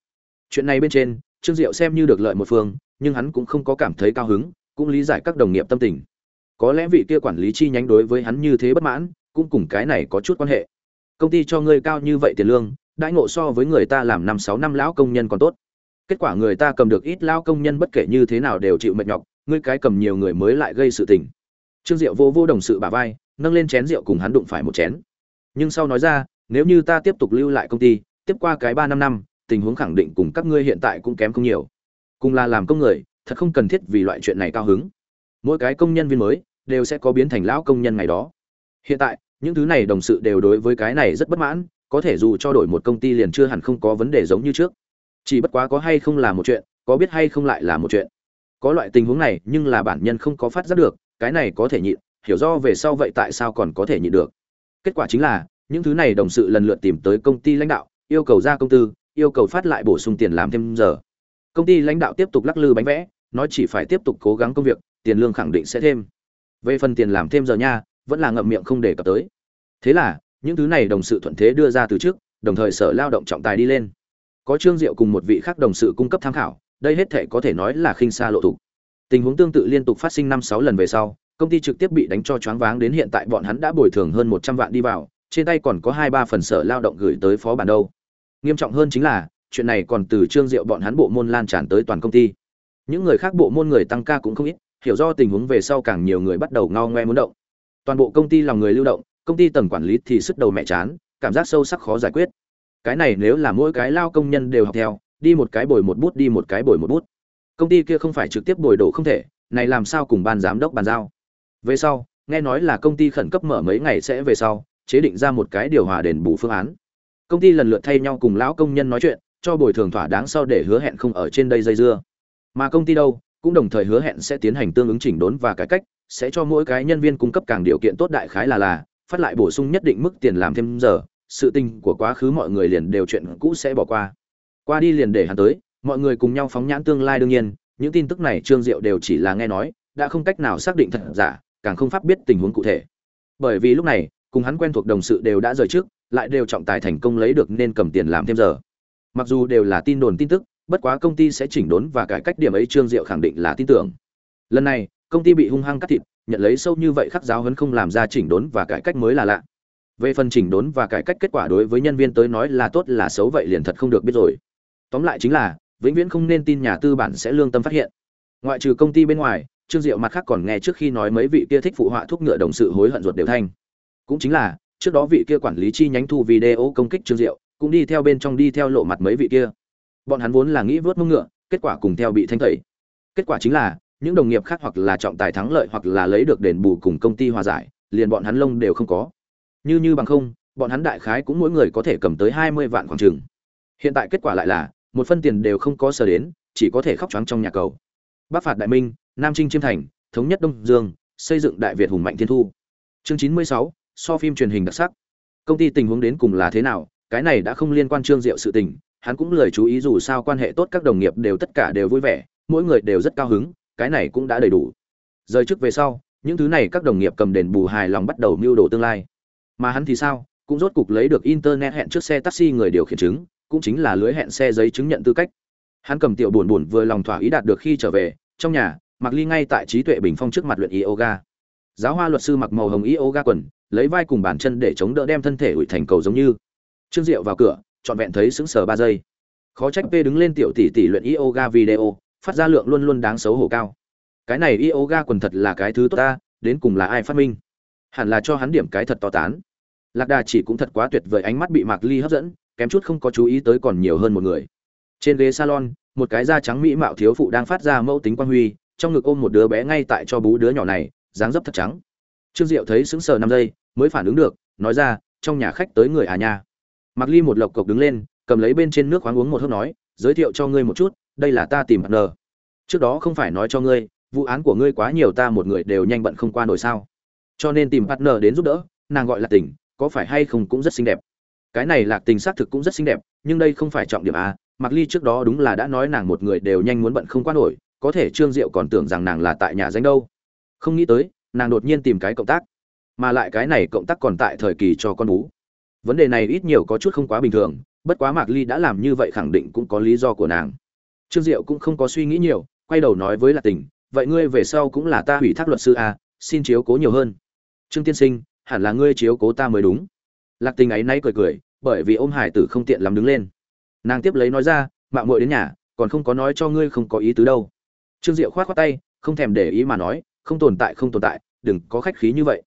Chuyện này bên trên, trương diệu xem như được lợi một phương, nhưng hắn cũng không có cảm thấy cao hứng, cũng lý giải các đồng nghiệp tâm tình. Có lẽ vị kia quản lý chi nhánh đối với hắn như thế bất mãn cũng cùng cái này có chút quan hệ. Công ty cho ngươi cao như vậy tiền lương, đãi ngộ so với người ta làm năm sáu năm lão công nhân còn tốt. Kết quả người ta cầm được ít lão công nhân bất kể như thế nào đều chịu mệt nhọc, ngươi cái cầm nhiều người mới lại gây sự tình. Trương diệu vô vô đồng sự bả vai, nâng lên chén rượu cùng hắn đụng phải một chén. Nhưng sau nói ra, nếu như ta tiếp tục lưu lại công ty, tiếp qua cái ba năm năm, tình huống khẳng định cùng các ngươi hiện tại cũng kém không nhiều. Cùng là làm công người, thật không cần thiết vì loại chuyện này cao hứng. Mỗi cái công nhân viên mới, đều sẽ có biến thành lão công nhân ngày đó. Hiện tại những thứ này đồng sự đều đối với cái này rất bất mãn, có thể dù cho đổi một công ty liền chưa hẳn không có vấn đề giống như trước. Chỉ bất quá có hay không là một chuyện, có biết hay không lại là một chuyện. Có loại tình huống này, nhưng là bản nhân không có phát giác được, cái này có thể nhịn, hiểu do về sau vậy tại sao còn có thể nhịn được. Kết quả chính là, những thứ này đồng sự lần lượt tìm tới công ty lãnh đạo, yêu cầu ra công tư, yêu cầu phát lại bổ sung tiền làm thêm giờ. Công ty lãnh đạo tiếp tục lắc lư bánh vẽ, nói chỉ phải tiếp tục cố gắng công việc, tiền lương khẳng định sẽ thêm. Về phần tiền làm thêm giờ nha vẫn là ngậm miệng không để cập tới. Thế là, những thứ này đồng sự thuận thế đưa ra từ trước, đồng thời sở lao động trọng tài đi lên. Có trương diệu cùng một vị khác đồng sự cung cấp tham khảo, đây hết thể có thể nói là khinh xa lộ thủ. Tình huống tương tự liên tục phát sinh năm sáu lần về sau, công ty trực tiếp bị đánh cho choáng váng đến hiện tại bọn hắn đã bồi thường hơn một trăm vạn đi vào, trên tay còn có hai ba phần sở lao động gửi tới phó bản đâu. Nghiêm trọng hơn chính là, chuyện này còn từ trương diệu bọn hắn bộ môn lan tràn tới toàn công ty. Những người khác bộ môn người tăng ca cũng không ít, hiểu do tình huống về sau càng nhiều người bắt đầu ngao ngoe muốn động toàn bộ công ty lòng người lưu động, công ty tầng quản lý thì sức đầu mẹ chán, cảm giác sâu sắc khó giải quyết. Cái này nếu là mỗi cái lao công nhân đều học theo, đi một cái bồi một bút, đi một cái bồi một bút. Công ty kia không phải trực tiếp bồi đổ không thể, này làm sao cùng ban giám đốc bàn giao? Về sau, nghe nói là công ty khẩn cấp mở mấy ngày sẽ về sau, chế định ra một cái điều hòa đền bù phương án. Công ty lần lượt thay nhau cùng lão công nhân nói chuyện, cho bồi thường thỏa đáng sau để hứa hẹn không ở trên đây dây dưa. Mà công ty đâu, cũng đồng thời hứa hẹn sẽ tiến hành tương ứng chỉnh đốn và cải cách sẽ cho mỗi cái nhân viên cung cấp càng điều kiện tốt đại khái là là, phát lại bổ sung nhất định mức tiền làm thêm giờ, sự tình của quá khứ mọi người liền đều chuyện cũ sẽ bỏ qua. Qua đi liền để hắn tới, mọi người cùng nhau phóng nhãn tương lai đương nhiên, những tin tức này trương diệu đều chỉ là nghe nói, đã không cách nào xác định thật giả, càng không pháp biết tình huống cụ thể. Bởi vì lúc này, cùng hắn quen thuộc đồng sự đều đã rời trước, lại đều trọng tài thành công lấy được nên cầm tiền làm thêm giờ. Mặc dù đều là tin đồn tin tức, bất quá công ty sẽ chỉnh đốn và cải cách điểm ấy trương diệu khẳng định là tin tưởng. Lần này công ty bị hung hăng cắt thịt, nhận lấy sâu như vậy khắc giáo hấn không làm ra chỉnh đốn và cải cách mới là lạ. Về phần chỉnh đốn và cải cách kết quả đối với nhân viên tới nói là tốt là xấu vậy liền thật không được biết rồi. Tóm lại chính là, vĩnh viễn không nên tin nhà tư bản sẽ lương tâm phát hiện. Ngoại trừ công ty bên ngoài, trương diệu mặt khác còn nghe trước khi nói mấy vị kia thích phụ họa thuốc ngựa đồng sự hối hận ruột đều thanh cũng chính là, trước đó vị kia quản lý chi nhánh thu video công kích trương diệu, cũng đi theo bên trong đi theo lộ mặt mấy vị kia. Bọn hắn vốn là nghĩ vớt mông ngựa, kết quả cùng theo bị thanh tẩy. Kết quả chính là những đồng nghiệp khác hoặc là trọng tài thắng lợi hoặc là lấy được đền bù cùng công ty hòa giải, liền bọn hắn lông đều không có. Như như bằng không, bọn hắn đại khái cũng mỗi người có thể cầm tới hai mươi vạn khoảng chừng. Hiện tại kết quả lại là, một phân tiền đều không có sở đến, chỉ có thể khóc trắng trong nhà cầu. Bắc phạt đại minh, nam trinh chiêm thành, thống nhất đông dương, xây dựng đại việt hùng mạnh thiên thu. Chương chín mươi sáu, so phim truyền hình đặc sắc. Công ty tình huống đến cùng là thế nào, cái này đã không liên quan trương diệu sự tình, hắn cũng lời chú ý dù sao quan hệ tốt các đồng nghiệp đều tất cả đều vui vẻ, mỗi người đều rất cao hứng cái này cũng đã đầy đủ. Rời trước về sau, những thứ này các đồng nghiệp cầm đền bù hài lòng bắt đầu mưu đồ tương lai. Mà hắn thì sao? Cũng rốt cục lấy được internet hẹn trước xe taxi người điều khiển chứng, cũng chính là lưới hẹn xe giấy chứng nhận tư cách. Hắn cầm tiểu buồn buồn vừa lòng thỏa ý đạt được khi trở về, trong nhà mặc ly ngay tại trí tuệ bình phong trước mặt luyện yoga. Giáo hoa luật sư mặc màu hồng yoga quần, lấy vai cùng bàn chân để chống đỡ đem thân thể ủi thành cầu giống như. Trương diệu vào cửa, trọn vẹn thấy sững sờ ba giây. Khó trách p đứng lên tiểu tỷ tỷ luyện yoga video phát ra lượng luôn luôn đáng xấu hổ cao. Cái này yoga quần thật là cái thứ tốt ta, đến cùng là ai phát minh? Hẳn là cho hắn điểm cái thật to tán. Lạc đà chỉ cũng thật quá tuyệt vời, ánh mắt bị mạc ly hấp dẫn, kém chút không có chú ý tới còn nhiều hơn một người. Trên ghế salon, một cái da trắng mỹ mạo thiếu phụ đang phát ra mẫu tính quan huy, trong ngực ôm một đứa bé ngay tại cho bú đứa nhỏ này, dáng dấp thật trắng. Trương diệu thấy sững sờ năm giây, mới phản ứng được, nói ra, trong nhà khách tới người à nha? Mặc ly một lộc cộc đứng lên, cầm lấy bên trên nước khoáng uống một hớp nói, giới thiệu cho ngươi một chút đây là ta tìm partner. Trước đó không phải nói cho ngươi, vụ án của ngươi quá nhiều ta một người đều nhanh bận không qua nổi sao. Cho nên tìm partner đến giúp đỡ, nàng gọi là tình, có phải hay không cũng rất xinh đẹp. Cái này lạc tình xác thực cũng rất xinh đẹp, nhưng đây không phải trọng điểm à, a mặc ly trước đó đúng là đã nói nàng một người đều nhanh muốn bận không qua nổi, có thể trương diệu còn tưởng rằng nàng là tại nhà danh đâu. Không nghĩ tới, nàng đột nhiên tìm cái cộng tác, mà lại cái này cộng tác còn tại thời kỳ cho con bú. Vấn đề này ít nhiều có chút không quá bình thường, bất quá mạc ly đã làm như vậy khẳng định cũng có lý do của nàng trương diệu cũng không có suy nghĩ nhiều, quay đầu nói với lạc tình, vậy ngươi về sau cũng là ta hủy thác luật sư a xin chiếu cố nhiều hơn. Trương tiên sinh, hẳn là ngươi chiếu cố ta mới đúng. Lạc tình ấy nay cười cười, bởi vì ôm hải tử không tiện lắm đứng lên. Nàng tiếp lấy nói ra mạng muội đến nhà, còn không có nói cho ngươi không có ý tứ đâu. Trương diệu khoát khoát tay, không thèm để ý mà nói, không tồn tại, không tồn tại, đừng có khách khí như vậy.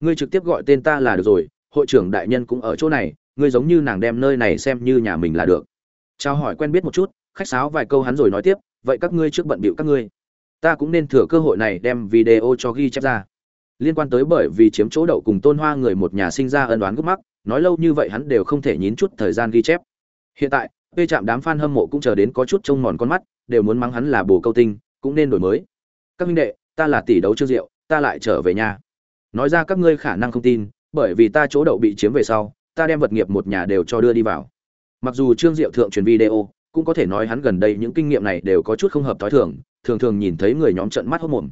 Ngươi trực tiếp gọi tên ta là được rồi, hội trưởng đại nhân cũng ở chỗ này, ngươi giống như nàng đem nơi này xem như nhà mình là được. Trao hỏi quen biết một chút khách sáo vài câu hắn rồi nói tiếp vậy các ngươi trước bận bịu các ngươi ta cũng nên thừa cơ hội này đem video cho ghi chép ra liên quan tới bởi vì chiếm chỗ đậu cùng tôn hoa người một nhà sinh ra ân đoán gốc mắc nói lâu như vậy hắn đều không thể nhín chút thời gian ghi chép hiện tại bê chạm đám fan hâm mộ cũng chờ đến có chút trông mòn con mắt, đều muốn mắng hắn là bồ câu tinh, cũng nên đổi mới. Các minh đệ, ta là tỷ đấu Trương Diệu, ta lại trở về nhà. Nói ra các ngươi khả năng không tin, bởi vì ta chỗ đậu bị chiếm về sau, ta đem vật nghiệp một nhà đều cho đưa đi vào. Mặc dù Trương Diệu thượng truyền video, cũng có thể nói hắn gần đây những kinh nghiệm này đều có chút không hợp thói thường, thường thường nhìn thấy người nhóm trận mắt hốt mồm.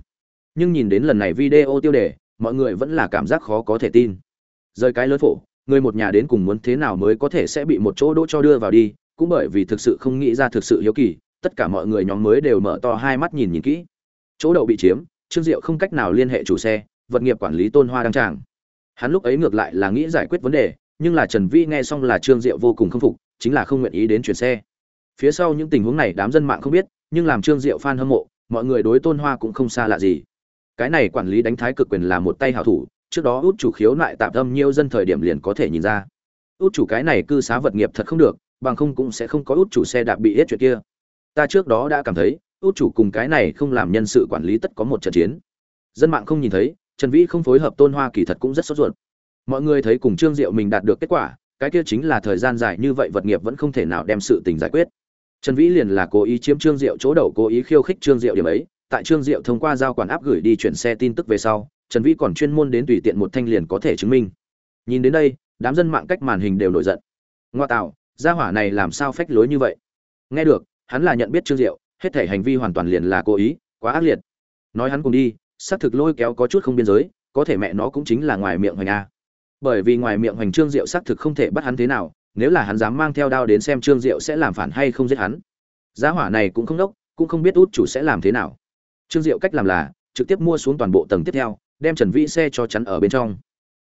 Nhưng nhìn đến lần này video tiêu đề, mọi người vẫn là cảm giác khó có thể tin. Rơi cái lớn phổ, người một nhà đến cùng muốn thế nào mới có thể sẽ bị một chỗ đỗ cho đưa vào đi, cũng bởi vì thực sự không nghĩ ra thực sự hiếu kỳ tất cả mọi người nhóm mới đều mở to hai mắt nhìn nhìn kỹ chỗ đậu bị chiếm trương diệu không cách nào liên hệ chủ xe vật nghiệp quản lý tôn hoa đăng tràng hắn lúc ấy ngược lại là nghĩ giải quyết vấn đề nhưng là trần vi nghe xong là trương diệu vô cùng không phục chính là không nguyện ý đến chuyển xe phía sau những tình huống này đám dân mạng không biết, nhưng làm trương diệu fan hâm mộ, mọi người đối tôn hoa cũng không xa lạ gì. Cái này quản lý đánh thái cực quyền là một tay hảo thủ, trước đó út chủ khiếu nại tạm tâm nhiều dân thời điểm liền có thể nhìn ra. Út chủ cái này cư xá vật nghiệp thật không được, bằng không cũng sẽ không có út chủ xe đạp bị hết chuyện kia. Ta trước đó đã cảm thấy, út chủ cùng cái này không làm nhân sự quản lý tất có một trận chiến. Dân mạng không nhìn thấy, trần vĩ không phối hợp tôn hoa kỳ thật cũng rất sốt ruột. Mọi người thấy cùng trương diệu mình đạt được kết quả, cái kia chính là thời gian dài như vậy vật nghiệp vẫn không thể nào đem sự tình giải quyết trần vĩ liền là cố ý chiếm trương diệu chỗ đầu, cố ý khiêu khích trương diệu điểm ấy. Tại trương diệu thông qua giao quản áp gửi đi chuyển xe tin tức về sau, trần vĩ còn chuyên môn đến tùy tiện một thanh liền có thể chứng minh. Nhìn đến đây, đám dân mạng cách màn hình đều nổi giận. Ngoa tạo, gia hỏa này làm sao phách lối như vậy? Nghe được, hắn là nhận biết trương diệu, hết thể hành vi hoàn toàn liền là cố ý, quá ác liệt. Nói hắn cùng đi, xác thực lôi kéo có chút không biên giới, có thể mẹ nó cũng chính là ngoài miệng hoành a. Bởi vì ngoài miệng hoành trương diệu xác thực không thể bắt hắn thế nào nếu là hắn dám mang theo đao đến xem trương diệu sẽ làm phản hay không giết hắn. Giá hỏa này cũng không đốc, cũng không biết út chủ sẽ làm thế nào. Trương diệu cách làm là, trực tiếp mua xuống toàn bộ tầng tiếp theo, đem trần vĩ xe cho chắn ở bên trong.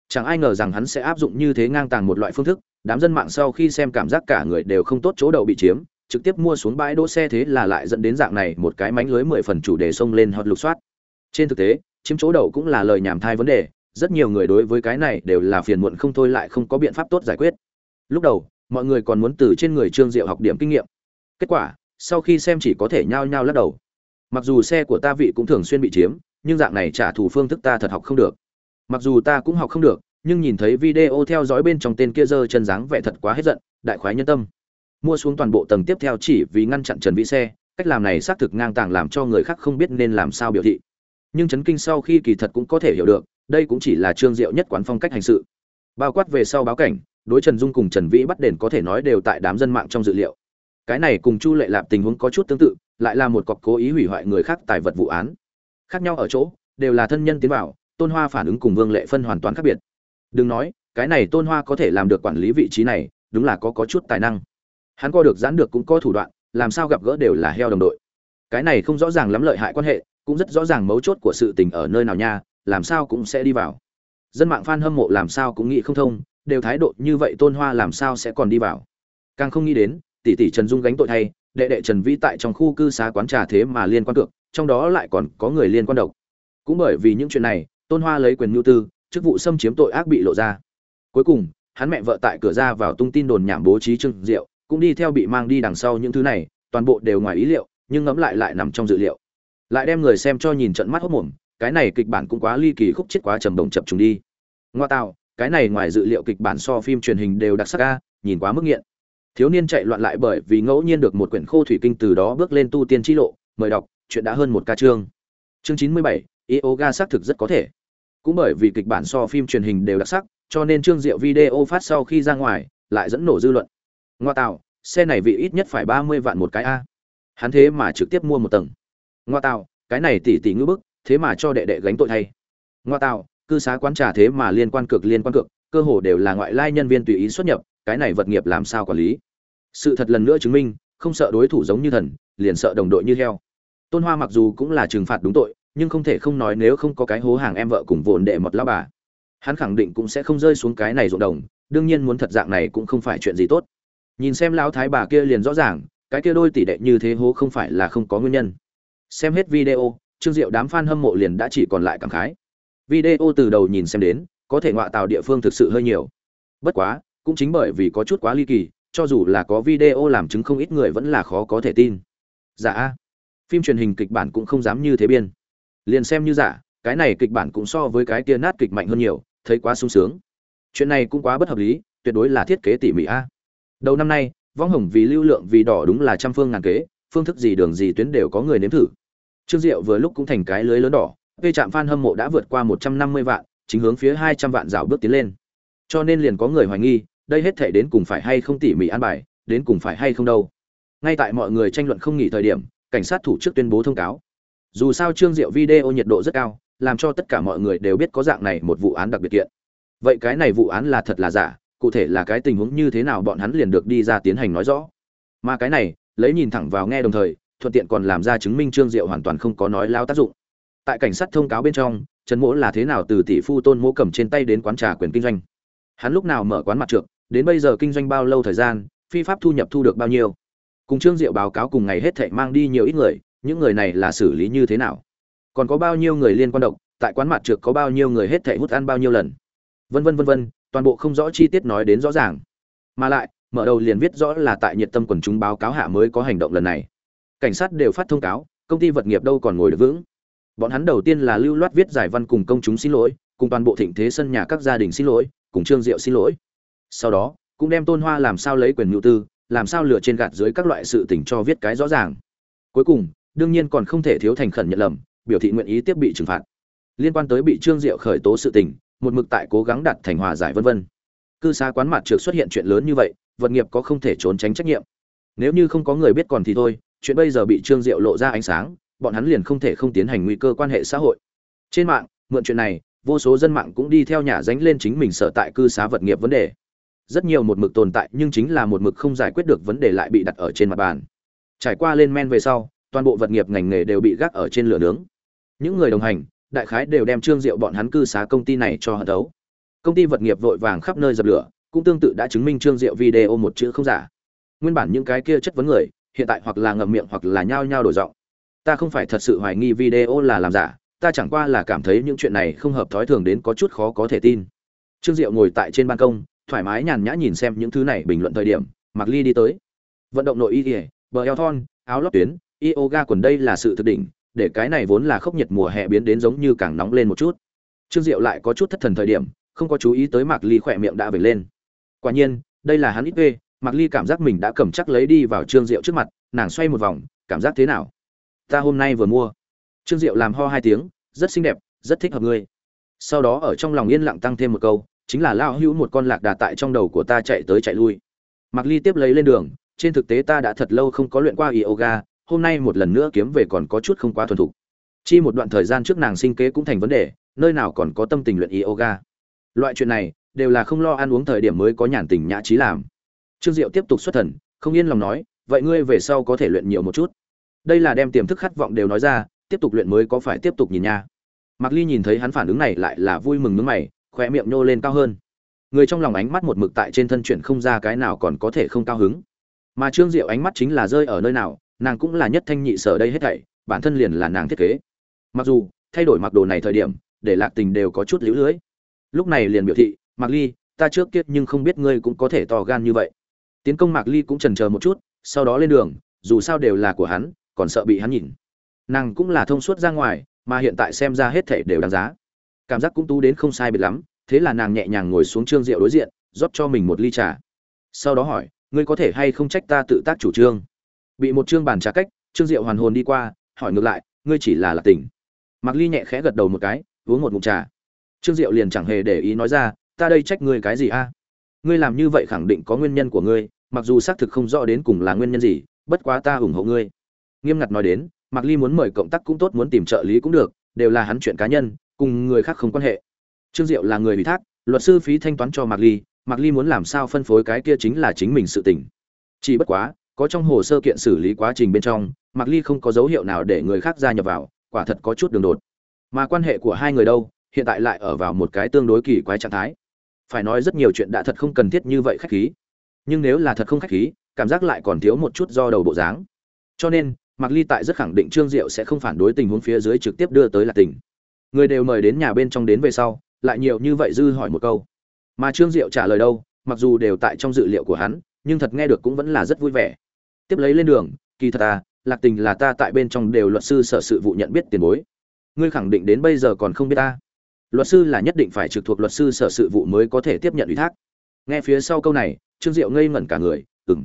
Chẳng ai ngờ rằng hắn sẽ áp dụng như thế ngang tàng một loại phương thức, đám dân mạng sau khi xem cảm giác cả người đều không tốt chỗ đậu bị chiếm, trực tiếp mua xuống bãi đỗ xe thế là lại dẫn đến dạng này một cái mánh lưới mười phần chủ đề xông lên hot lục soát. Trên thực tế, chiếm chỗ đậu cũng là lời nhảm thai vấn đề, rất nhiều người đối với cái này đều là phiền muộn không thôi lại không có biện pháp tốt giải quyết lúc đầu, mọi người còn muốn từ trên người trương diệu học điểm kinh nghiệm. Kết quả, sau khi xem chỉ có thể nhao nhao lắc đầu. Mặc dù xe của ta vị cũng thường xuyên bị chiếm, nhưng dạng này trả thù phương thức ta thật học không được. Mặc dù ta cũng học không được, nhưng nhìn thấy video theo dõi bên trong tên kia giơ chân dáng vẻ thật quá hết giận, đại khoái nhân tâm. Mua xuống toàn bộ tầng tiếp theo chỉ vì ngăn chặn trần vĩ xe, cách làm này xác thực ngang tàng làm cho người khác không biết nên làm sao biểu thị. Nhưng chấn kinh sau khi kỳ thật cũng có thể hiểu được, đây cũng chỉ là trương diệu nhất quán phong cách hành sự. Bao quát về sau báo cảnh đối trần dung cùng trần vĩ bắt đền có thể nói đều tại đám dân mạng trong dự liệu. Cái này cùng chu lệ lạp tình huống có chút tương tự, lại là một cọc cố ý hủy hoại người khác tài vật vụ án. Khác nhau ở chỗ, đều là thân nhân tiến vào, tôn hoa phản ứng cùng vương lệ phân hoàn toàn khác biệt. Đừng nói, cái này tôn hoa có thể làm được quản lý vị trí này, đúng là có có chút tài năng. Hắn co được giãn được cũng có thủ đoạn, làm sao gặp gỡ đều là heo đồng đội. Cái này không rõ ràng lắm lợi hại quan hệ, cũng rất rõ ràng mấu chốt của sự tình ở nơi nào nha, làm sao cũng sẽ đi vào. Dân mạng f a n hâm mộ làm sao cũng nghĩ không thông đều thái độ như vậy tôn hoa làm sao sẽ còn đi vào? Càng không nghĩ đến, tỷ tỷ trần dung gánh tội thay, đệ đệ trần vĩ tại trong khu cư xá quán trà thế mà liên quan cược, trong đó lại còn có người liên quan độc. Cũng bởi vì những chuyện này, tôn hoa lấy quyền mưu tư, chức vụ xâm chiếm tội ác bị lộ ra. Cuối cùng, hắn mẹ vợ tại cửa ra vào tung tin đồn nhảm bố trí trưng diệu cũng đi theo bị mang đi đằng sau những thứ này, toàn bộ đều ngoài ý liệu, nhưng ngẫm lại lại nằm trong dự liệu. Lại đem người xem cho nhìn trận mắt hốc mồm, cái này kịch bản cũng quá ly kỳ khúc chết quá trầm đồng chập trùng đi. Ngoa tạo cái này ngoài dự liệu kịch bản so phim truyền hình đều đặc sắc ca nhìn quá mức nghiện. Thiếu niên chạy loạn lại bởi vì ngẫu nhiên được một quyển khô thủy kinh từ đó bước lên tu tiên chi lộ, mời đọc, chuyện đã hơn một ca chương. Chương chín mươi bảy, yoga xác thực rất có thể. Cũng bởi vì kịch bản so phim truyền hình đều đặc sắc, cho nên trương diệu video phát sau khi ra ngoài, lại dẫn nổ dư luận. Ngoa tạo, xe này vị ít nhất phải ba mươi vạn một cái a. Hắn thế mà trực tiếp mua một tầng. Ngoa tạo, cái này tỷ tỷ ngữ bức, thế mà cho đệ đệ gánh tội thay. Ngoa tạo cư xá quán trà thế mà liên quan cực liên quan cực, cơ hồ đều là ngoại lai nhân viên tùy ý xuất nhập, cái này vật nghiệp làm sao quản lý? Sự thật lần nữa chứng minh, không sợ đối thủ giống như thần, liền sợ đồng đội như heo. Tôn hoa mặc dù cũng là trừng phạt đúng tội, nhưng không thể không nói nếu không có cái hố hàng em vợ cùng vồn đệ một lao bà, hắn khẳng định cũng sẽ không rơi xuống cái này ruộng đồng, đương nhiên muốn thật dạng này cũng không phải chuyện gì tốt. Nhìn xem lão thái bà kia liền rõ ràng, cái kia đôi tỷ đệ như thế hố không phải là không có nguyên nhân. Xem hết video, trương diệu đám fan hâm mộ liền đã chỉ còn lại cảm khái video từ đầu nhìn xem đến, có thể ngoại tạo địa phương thực sự hơi nhiều. Bất quá, cũng chính bởi vì có chút quá ly kỳ, cho dù là có video làm chứng không ít người vẫn là khó có thể tin. Dạ phim truyền hình kịch bản cũng không dám như thế biên. Liền xem như giả, cái này kịch bản cũng so với cái kia nát kịch mạnh hơn nhiều, thấy quá sung sướng. Chuyện này cũng quá bất hợp lý, tuyệt đối là thiết kế tỉ mỉ a. Đầu năm nay võng hồng vì lưu lượng vì đỏ đúng là trăm phương ngàn kế, phương thức gì đường gì tuyến đều có người nếm thử. Trương diệu vừa lúc cũng thành cái lưới lớn đỏ về trạm fan hâm mộ đã vượt qua một trăm năm mươi vạn, chính hướng phía hai trăm vạn rào bước tiến lên. Cho nên liền có người hoài nghi, đây hết thảy đến cùng phải hay không tỉ mỉ an bài, đến cùng phải hay không đâu. Ngay tại mọi người tranh luận không nghỉ thời điểm, cảnh sát thủ trước tuyên bố thông cáo. Dù sao trương diệu video nhiệt độ rất cao, làm cho tất cả mọi người đều biết có dạng này một vụ án đặc biệt kiện. Vậy cái này vụ án là thật là giả, cụ thể là cái tình huống như thế nào bọn hắn liền được đi ra tiến hành nói rõ. Mà cái này, lấy nhìn thẳng vào nghe đồng thời, thuận tiện còn làm ra chứng minh trương diệu hoàn toàn không có nói lao tác dụng tại cảnh sát thông cáo bên trong, trần mỗ là thế nào từ tỷ phu tôn mỗ cầm trên tay đến quán trà quyền kinh doanh? Hắn lúc nào mở quán mặt trượt đến bây giờ kinh doanh bao lâu thời gian, phi pháp thu nhập thu được bao nhiêu? Cùng trương diệu báo cáo cùng ngày hết thệ mang đi nhiều ít người, những người này là xử lý như thế nào? Còn có bao nhiêu người liên quan độc, tại quán mặt trượt có bao nhiêu người hết thệ hút ăn bao nhiêu lần? Vân vân vân vân, toàn bộ không rõ chi tiết nói đến rõ ràng. Mà lại, mở đầu liền viết rõ là tại nhiệt tâm quần chúng báo cáo hạ mới có hành động lần này. Cảnh sát đều phát thông cáo, công ty vật nghiệp đâu còn ngồi được vững bọn hắn đầu tiên là lưu loát viết giải văn cùng công chúng xin lỗi, cùng toàn bộ thịnh thế sân nhà các gia đình xin lỗi, cùng trương diệu xin lỗi. Sau đó, cũng đem tôn hoa làm sao lấy quyền nhu tư, làm sao lựa trên gạt dưới các loại sự tình cho viết cái rõ ràng. Cuối cùng, đương nhiên còn không thể thiếu thành khẩn nhận lầm, biểu thị nguyện ý tiếp bị trừng phạt. Liên quan tới bị trương diệu khởi tố sự tình, một mực tại cố gắng đặt thành hòa giải vân vân. Cư xá quán mặt trượt xuất hiện chuyện lớn như vậy, vật nghiệp có không thể trốn tránh trách nhiệm. Nếu như không có người biết còn thì thôi, chuyện bây giờ bị trương diệu lộ ra ánh sáng bọn hắn liền không thể không tiến hành nguy cơ quan hệ xã hội. Trên mạng, mượn chuyện này, vô số dân mạng cũng đi theo nhà dánh lên chính mình sở tại cư xá vật nghiệp vấn đề. Rất nhiều một mực tồn tại nhưng chính là một mực không giải quyết được vấn đề lại bị đặt ở trên mặt bàn. Trải qua lên men về sau, toàn bộ vật nghiệp ngành nghề đều bị gác ở trên lửa nướng. Những người đồng hành, đại khái đều đem trương diệu bọn hắn cư xá công ty này cho hận đấu. Công ty vật nghiệp vội vàng khắp nơi dập lửa, cũng tương tự đã chứng minh trương diệu video một chữ không giả. Nguyên bản những cái kia chất vấn người, hiện tại hoặc là ngậm miệng hoặc là nhao nhao đổi giọng ta không phải thật sự hoài nghi video là làm giả, ta chẳng qua là cảm thấy những chuyện này không hợp thói thường đến có chút khó có thể tin. Trương diệu ngồi tại trên ban công, thoải mái nhàn nhã nhìn xem những thứ này bình luận thời điểm mặc ly đi tới. Vận động nội y ỉa bờ eo thon, áo lót tuyến, yoga quần đây là sự thực đỉnh, để cái này vốn là khốc nhiệt mùa hè biến đến giống như càng nóng lên một chút. Trương diệu lại có chút thất thần thời điểm, không có chú ý tới mạc ly khỏe miệng đã vểnh lên. Quả nhiên, đây là hắn ít vê mạc ly cảm giác mình đã cầm chắc lấy đi vào trương diệu trước mặt, nàng xoay một vòng, cảm giác thế nào? Ta hôm nay vừa mua. Trương diệu làm ho hai tiếng, rất xinh đẹp, rất thích hợp ngươi. Sau đó ở trong lòng yên lặng tăng thêm một câu, chính là lao hữu một con lạc đà tại trong đầu của ta chạy tới chạy lui. Mặc ly tiếp lấy lên đường, trên thực tế ta đã thật lâu không có luyện qua yoga, hôm nay một lần nữa kiếm về còn có chút không quá thuần thục. Chi một đoạn thời gian trước nàng sinh kế cũng thành vấn đề, nơi nào còn có tâm tình luyện yoga. Loại chuyện này, đều là không lo ăn uống thời điểm mới có nhàn tình nhã trí làm. Trương diệu tiếp tục xuất thần, không yên lòng nói, vậy ngươi về sau có thể luyện nhiều một chút? Đây là đem tiềm thức khát vọng đều nói ra, tiếp tục luyện mới có phải tiếp tục nhìn nha. Mạc ly nhìn thấy hắn phản ứng này lại là vui mừng nước mày khoe miệng nhô lên cao hơn. Người trong lòng ánh mắt một mực tại trên thân chuyển không ra cái nào còn có thể không cao hứng. Mà trương diệu ánh mắt chính là rơi ở nơi nào, nàng cũng là nhất thanh nhị sở đây hết thảy, bản thân liền là nàng thiết kế. Mặc dù, thay đổi mặc đồ này thời điểm, để lạc tình đều có chút lũ lưới. Lúc này liền biểu thị, mạc ly, ta trước kiết nhưng không biết ngươi cũng có thể to gan như vậy. Tiến công mạc ly cũng trần chờ một chút, sau đó lên đường, dù sao đều là của hắn còn sợ bị hắn nhìn. Nàng cũng là thông suốt ra ngoài, mà hiện tại xem ra hết thể đều đáng giá. Cảm giác cũng tú đến không sai biệt lắm, thế là nàng nhẹ nhàng ngồi xuống trương rượu đối diện, rót cho mình một ly trà. Sau đó hỏi, ngươi có thể hay không trách ta tự tác chủ trương? Bị một trương bàn trà cách, trương diệu hoàn hồn đi qua, hỏi ngược lại, ngươi chỉ là lạc tình mặc ly nhẹ khẽ gật đầu một cái, uống một ngụm trà. Trương diệu liền chẳng hề để ý nói ra, ta đây trách ngươi cái gì a? Ngươi làm như vậy khẳng định có nguyên nhân của ngươi, mặc dù xác thực không rõ đến cùng là nguyên nhân gì, bất quá ta ủng hộ ngươi nghiêm ngặt nói đến mặc ly muốn mời cộng tác cũng tốt, muốn tìm trợ lý cũng được, đều là hắn chuyện cá nhân, cùng người khác không quan hệ. Trương diệu là người ủy thác, luật sư phí thanh toán cho mạc ly mạc ly muốn làm sao phân phối cái kia chính là chính mình sự tỉnh chỉ bất quá, có trong hồ sơ kiện xử lý quá trình bên trong, mạc ly không có dấu hiệu nào để người khác gia nhập vào, quả thật có chút đường đột. Mà quan hệ của hai người đâu, hiện tại lại ở vào một cái tương đối kỳ quái trạng thái. Phải nói rất nhiều chuyện đã thật không cần thiết như vậy khách khí. Nhưng nếu là thật không khách khí, cảm giác lại còn thiếu một chút do đầu bộ dáng. Cho nên mạc ly tại rất khẳng định trương diệu sẽ không phản đối tình huống phía dưới trực tiếp đưa tới là tình. Người đều mời đến nhà bên trong đến về sau, lại nhiều như vậy dư hỏi một câu. Mà trương diệu trả lời đâu, mặc dù đều tại trong dự liệu của hắn, nhưng thật nghe được cũng vẫn là rất vui vẻ. Tiếp lấy lên đường, kỳ thật à lạc tình là ta tại bên trong đều luật sư sở sự vụ nhận biết tiền bối. Ngươi khẳng định đến bây giờ còn không biết ta. Luật sư là nhất định phải trực thuộc luật sư sở sự vụ mới có thể tiếp nhận ủy thác. Nghe phía sau câu này, trương diệu ngây ngẩn cả người, ừm.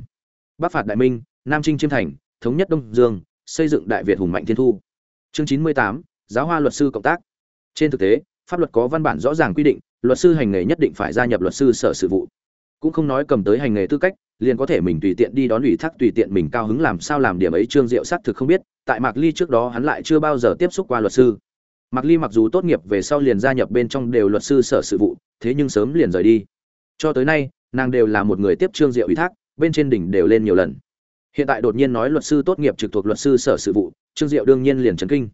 bắc phạt đại minh, nam trinh chiêm thành, thống nhất đông dương xây dựng đại việt hùng mạnh thiên thu. Chương chín mươi tám, giáo hoa luật sư cộng tác. Trên thực tế, pháp luật có văn bản rõ ràng quy định, luật sư hành nghề nhất định phải gia nhập luật sư sở sự vụ. Cũng không nói cầm tới hành nghề tư cách, liền có thể mình tùy tiện đi đón ủy thác, tùy tiện mình cao hứng làm sao làm điểm ấy trương diệu xác thực không biết, tại mạc ly trước đó hắn lại chưa bao giờ tiếp xúc qua luật sư. Mạc ly mặc dù tốt nghiệp về sau liền gia nhập bên trong đều luật sư sở sự vụ, thế nhưng sớm liền rời đi. Cho tới nay, nàng đều là một người tiếp trương diệu ủy thác, bên trên đỉnh đều lên nhiều lần hiện tại đột nhiên nói luật sư tốt nghiệp trực thuộc luật sư sở sự vụ, trương diệu đương nhiên liền chấn kinh.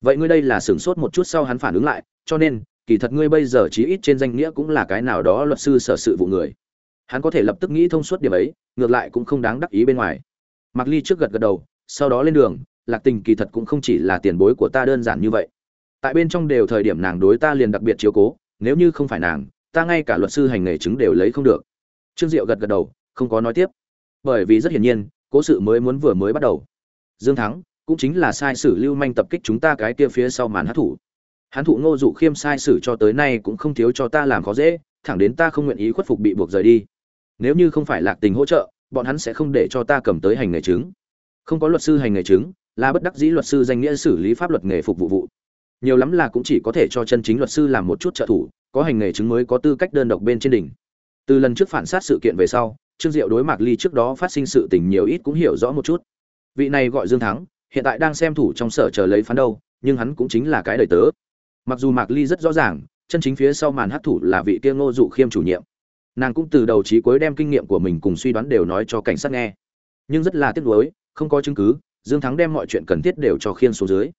Vậy ngươi đây là sửng sốt một chút sau hắn phản ứng lại, cho nên, kỳ thật ngươi bây giờ chí ít trên danh nghĩa cũng là cái nào đó luật sư sở sự vụ người. Hắn có thể lập tức nghĩ thông suốt điểm ấy, ngược lại cũng không đáng đắc ý bên ngoài. Mặc ly trước gật gật đầu, sau đó lên đường, lạc tình kỳ thật cũng không chỉ là tiền bối của ta đơn giản như vậy. Tại bên trong đều thời điểm nàng đối ta liền đặc biệt chiếu cố, nếu như không phải nàng, ta ngay cả luật sư hành nghề chứng đều lấy không được. Trương diệu gật gật đầu, không có nói tiếp. Bởi vì rất hiển nhiên cố sự mới muốn vừa mới bắt đầu. Dương thắng, cũng chính là sai sử lưu manh tập kích chúng ta cái kia phía sau màn hát thủ. Hắn thụ ngô dụ khiêm sai sử cho tới nay cũng không thiếu cho ta làm khó dễ, thẳng đến ta không nguyện ý khuất phục bị buộc rời đi. Nếu như không phải lạc tình hỗ trợ, bọn hắn sẽ không để cho ta cầm tới hành nghề chứng. Không có luật sư hành nghề chứng, là bất đắc dĩ luật sư danh nghĩa xử lý pháp luật nghề phục vụ vụ. Nhiều lắm là cũng chỉ có thể cho chân chính luật sư làm một chút trợ thủ, có hành nghề chứng mới có tư cách đơn độc bên trên đỉnh. Từ lần trước phản sát sự kiện về sau trương diệu đối mạc ly trước đó phát sinh sự tình nhiều ít cũng hiểu rõ một chút. Vị này gọi dương thắng, hiện tại đang xem thủ trong sở chờ lấy phán đâu, nhưng hắn cũng chính là cái đời tớ. Mặc dù mạc ly rất rõ ràng, chân chính phía sau màn hát thủ là vị kia ngô dụ khiêm chủ nhiệm. Nàng cũng từ đầu trí cuối đem kinh nghiệm của mình cùng suy đoán đều nói cho cảnh sát nghe. Nhưng rất là tiếc nuối, không có chứng cứ, dương thắng đem mọi chuyện cần thiết đều cho khiên xuống dưới.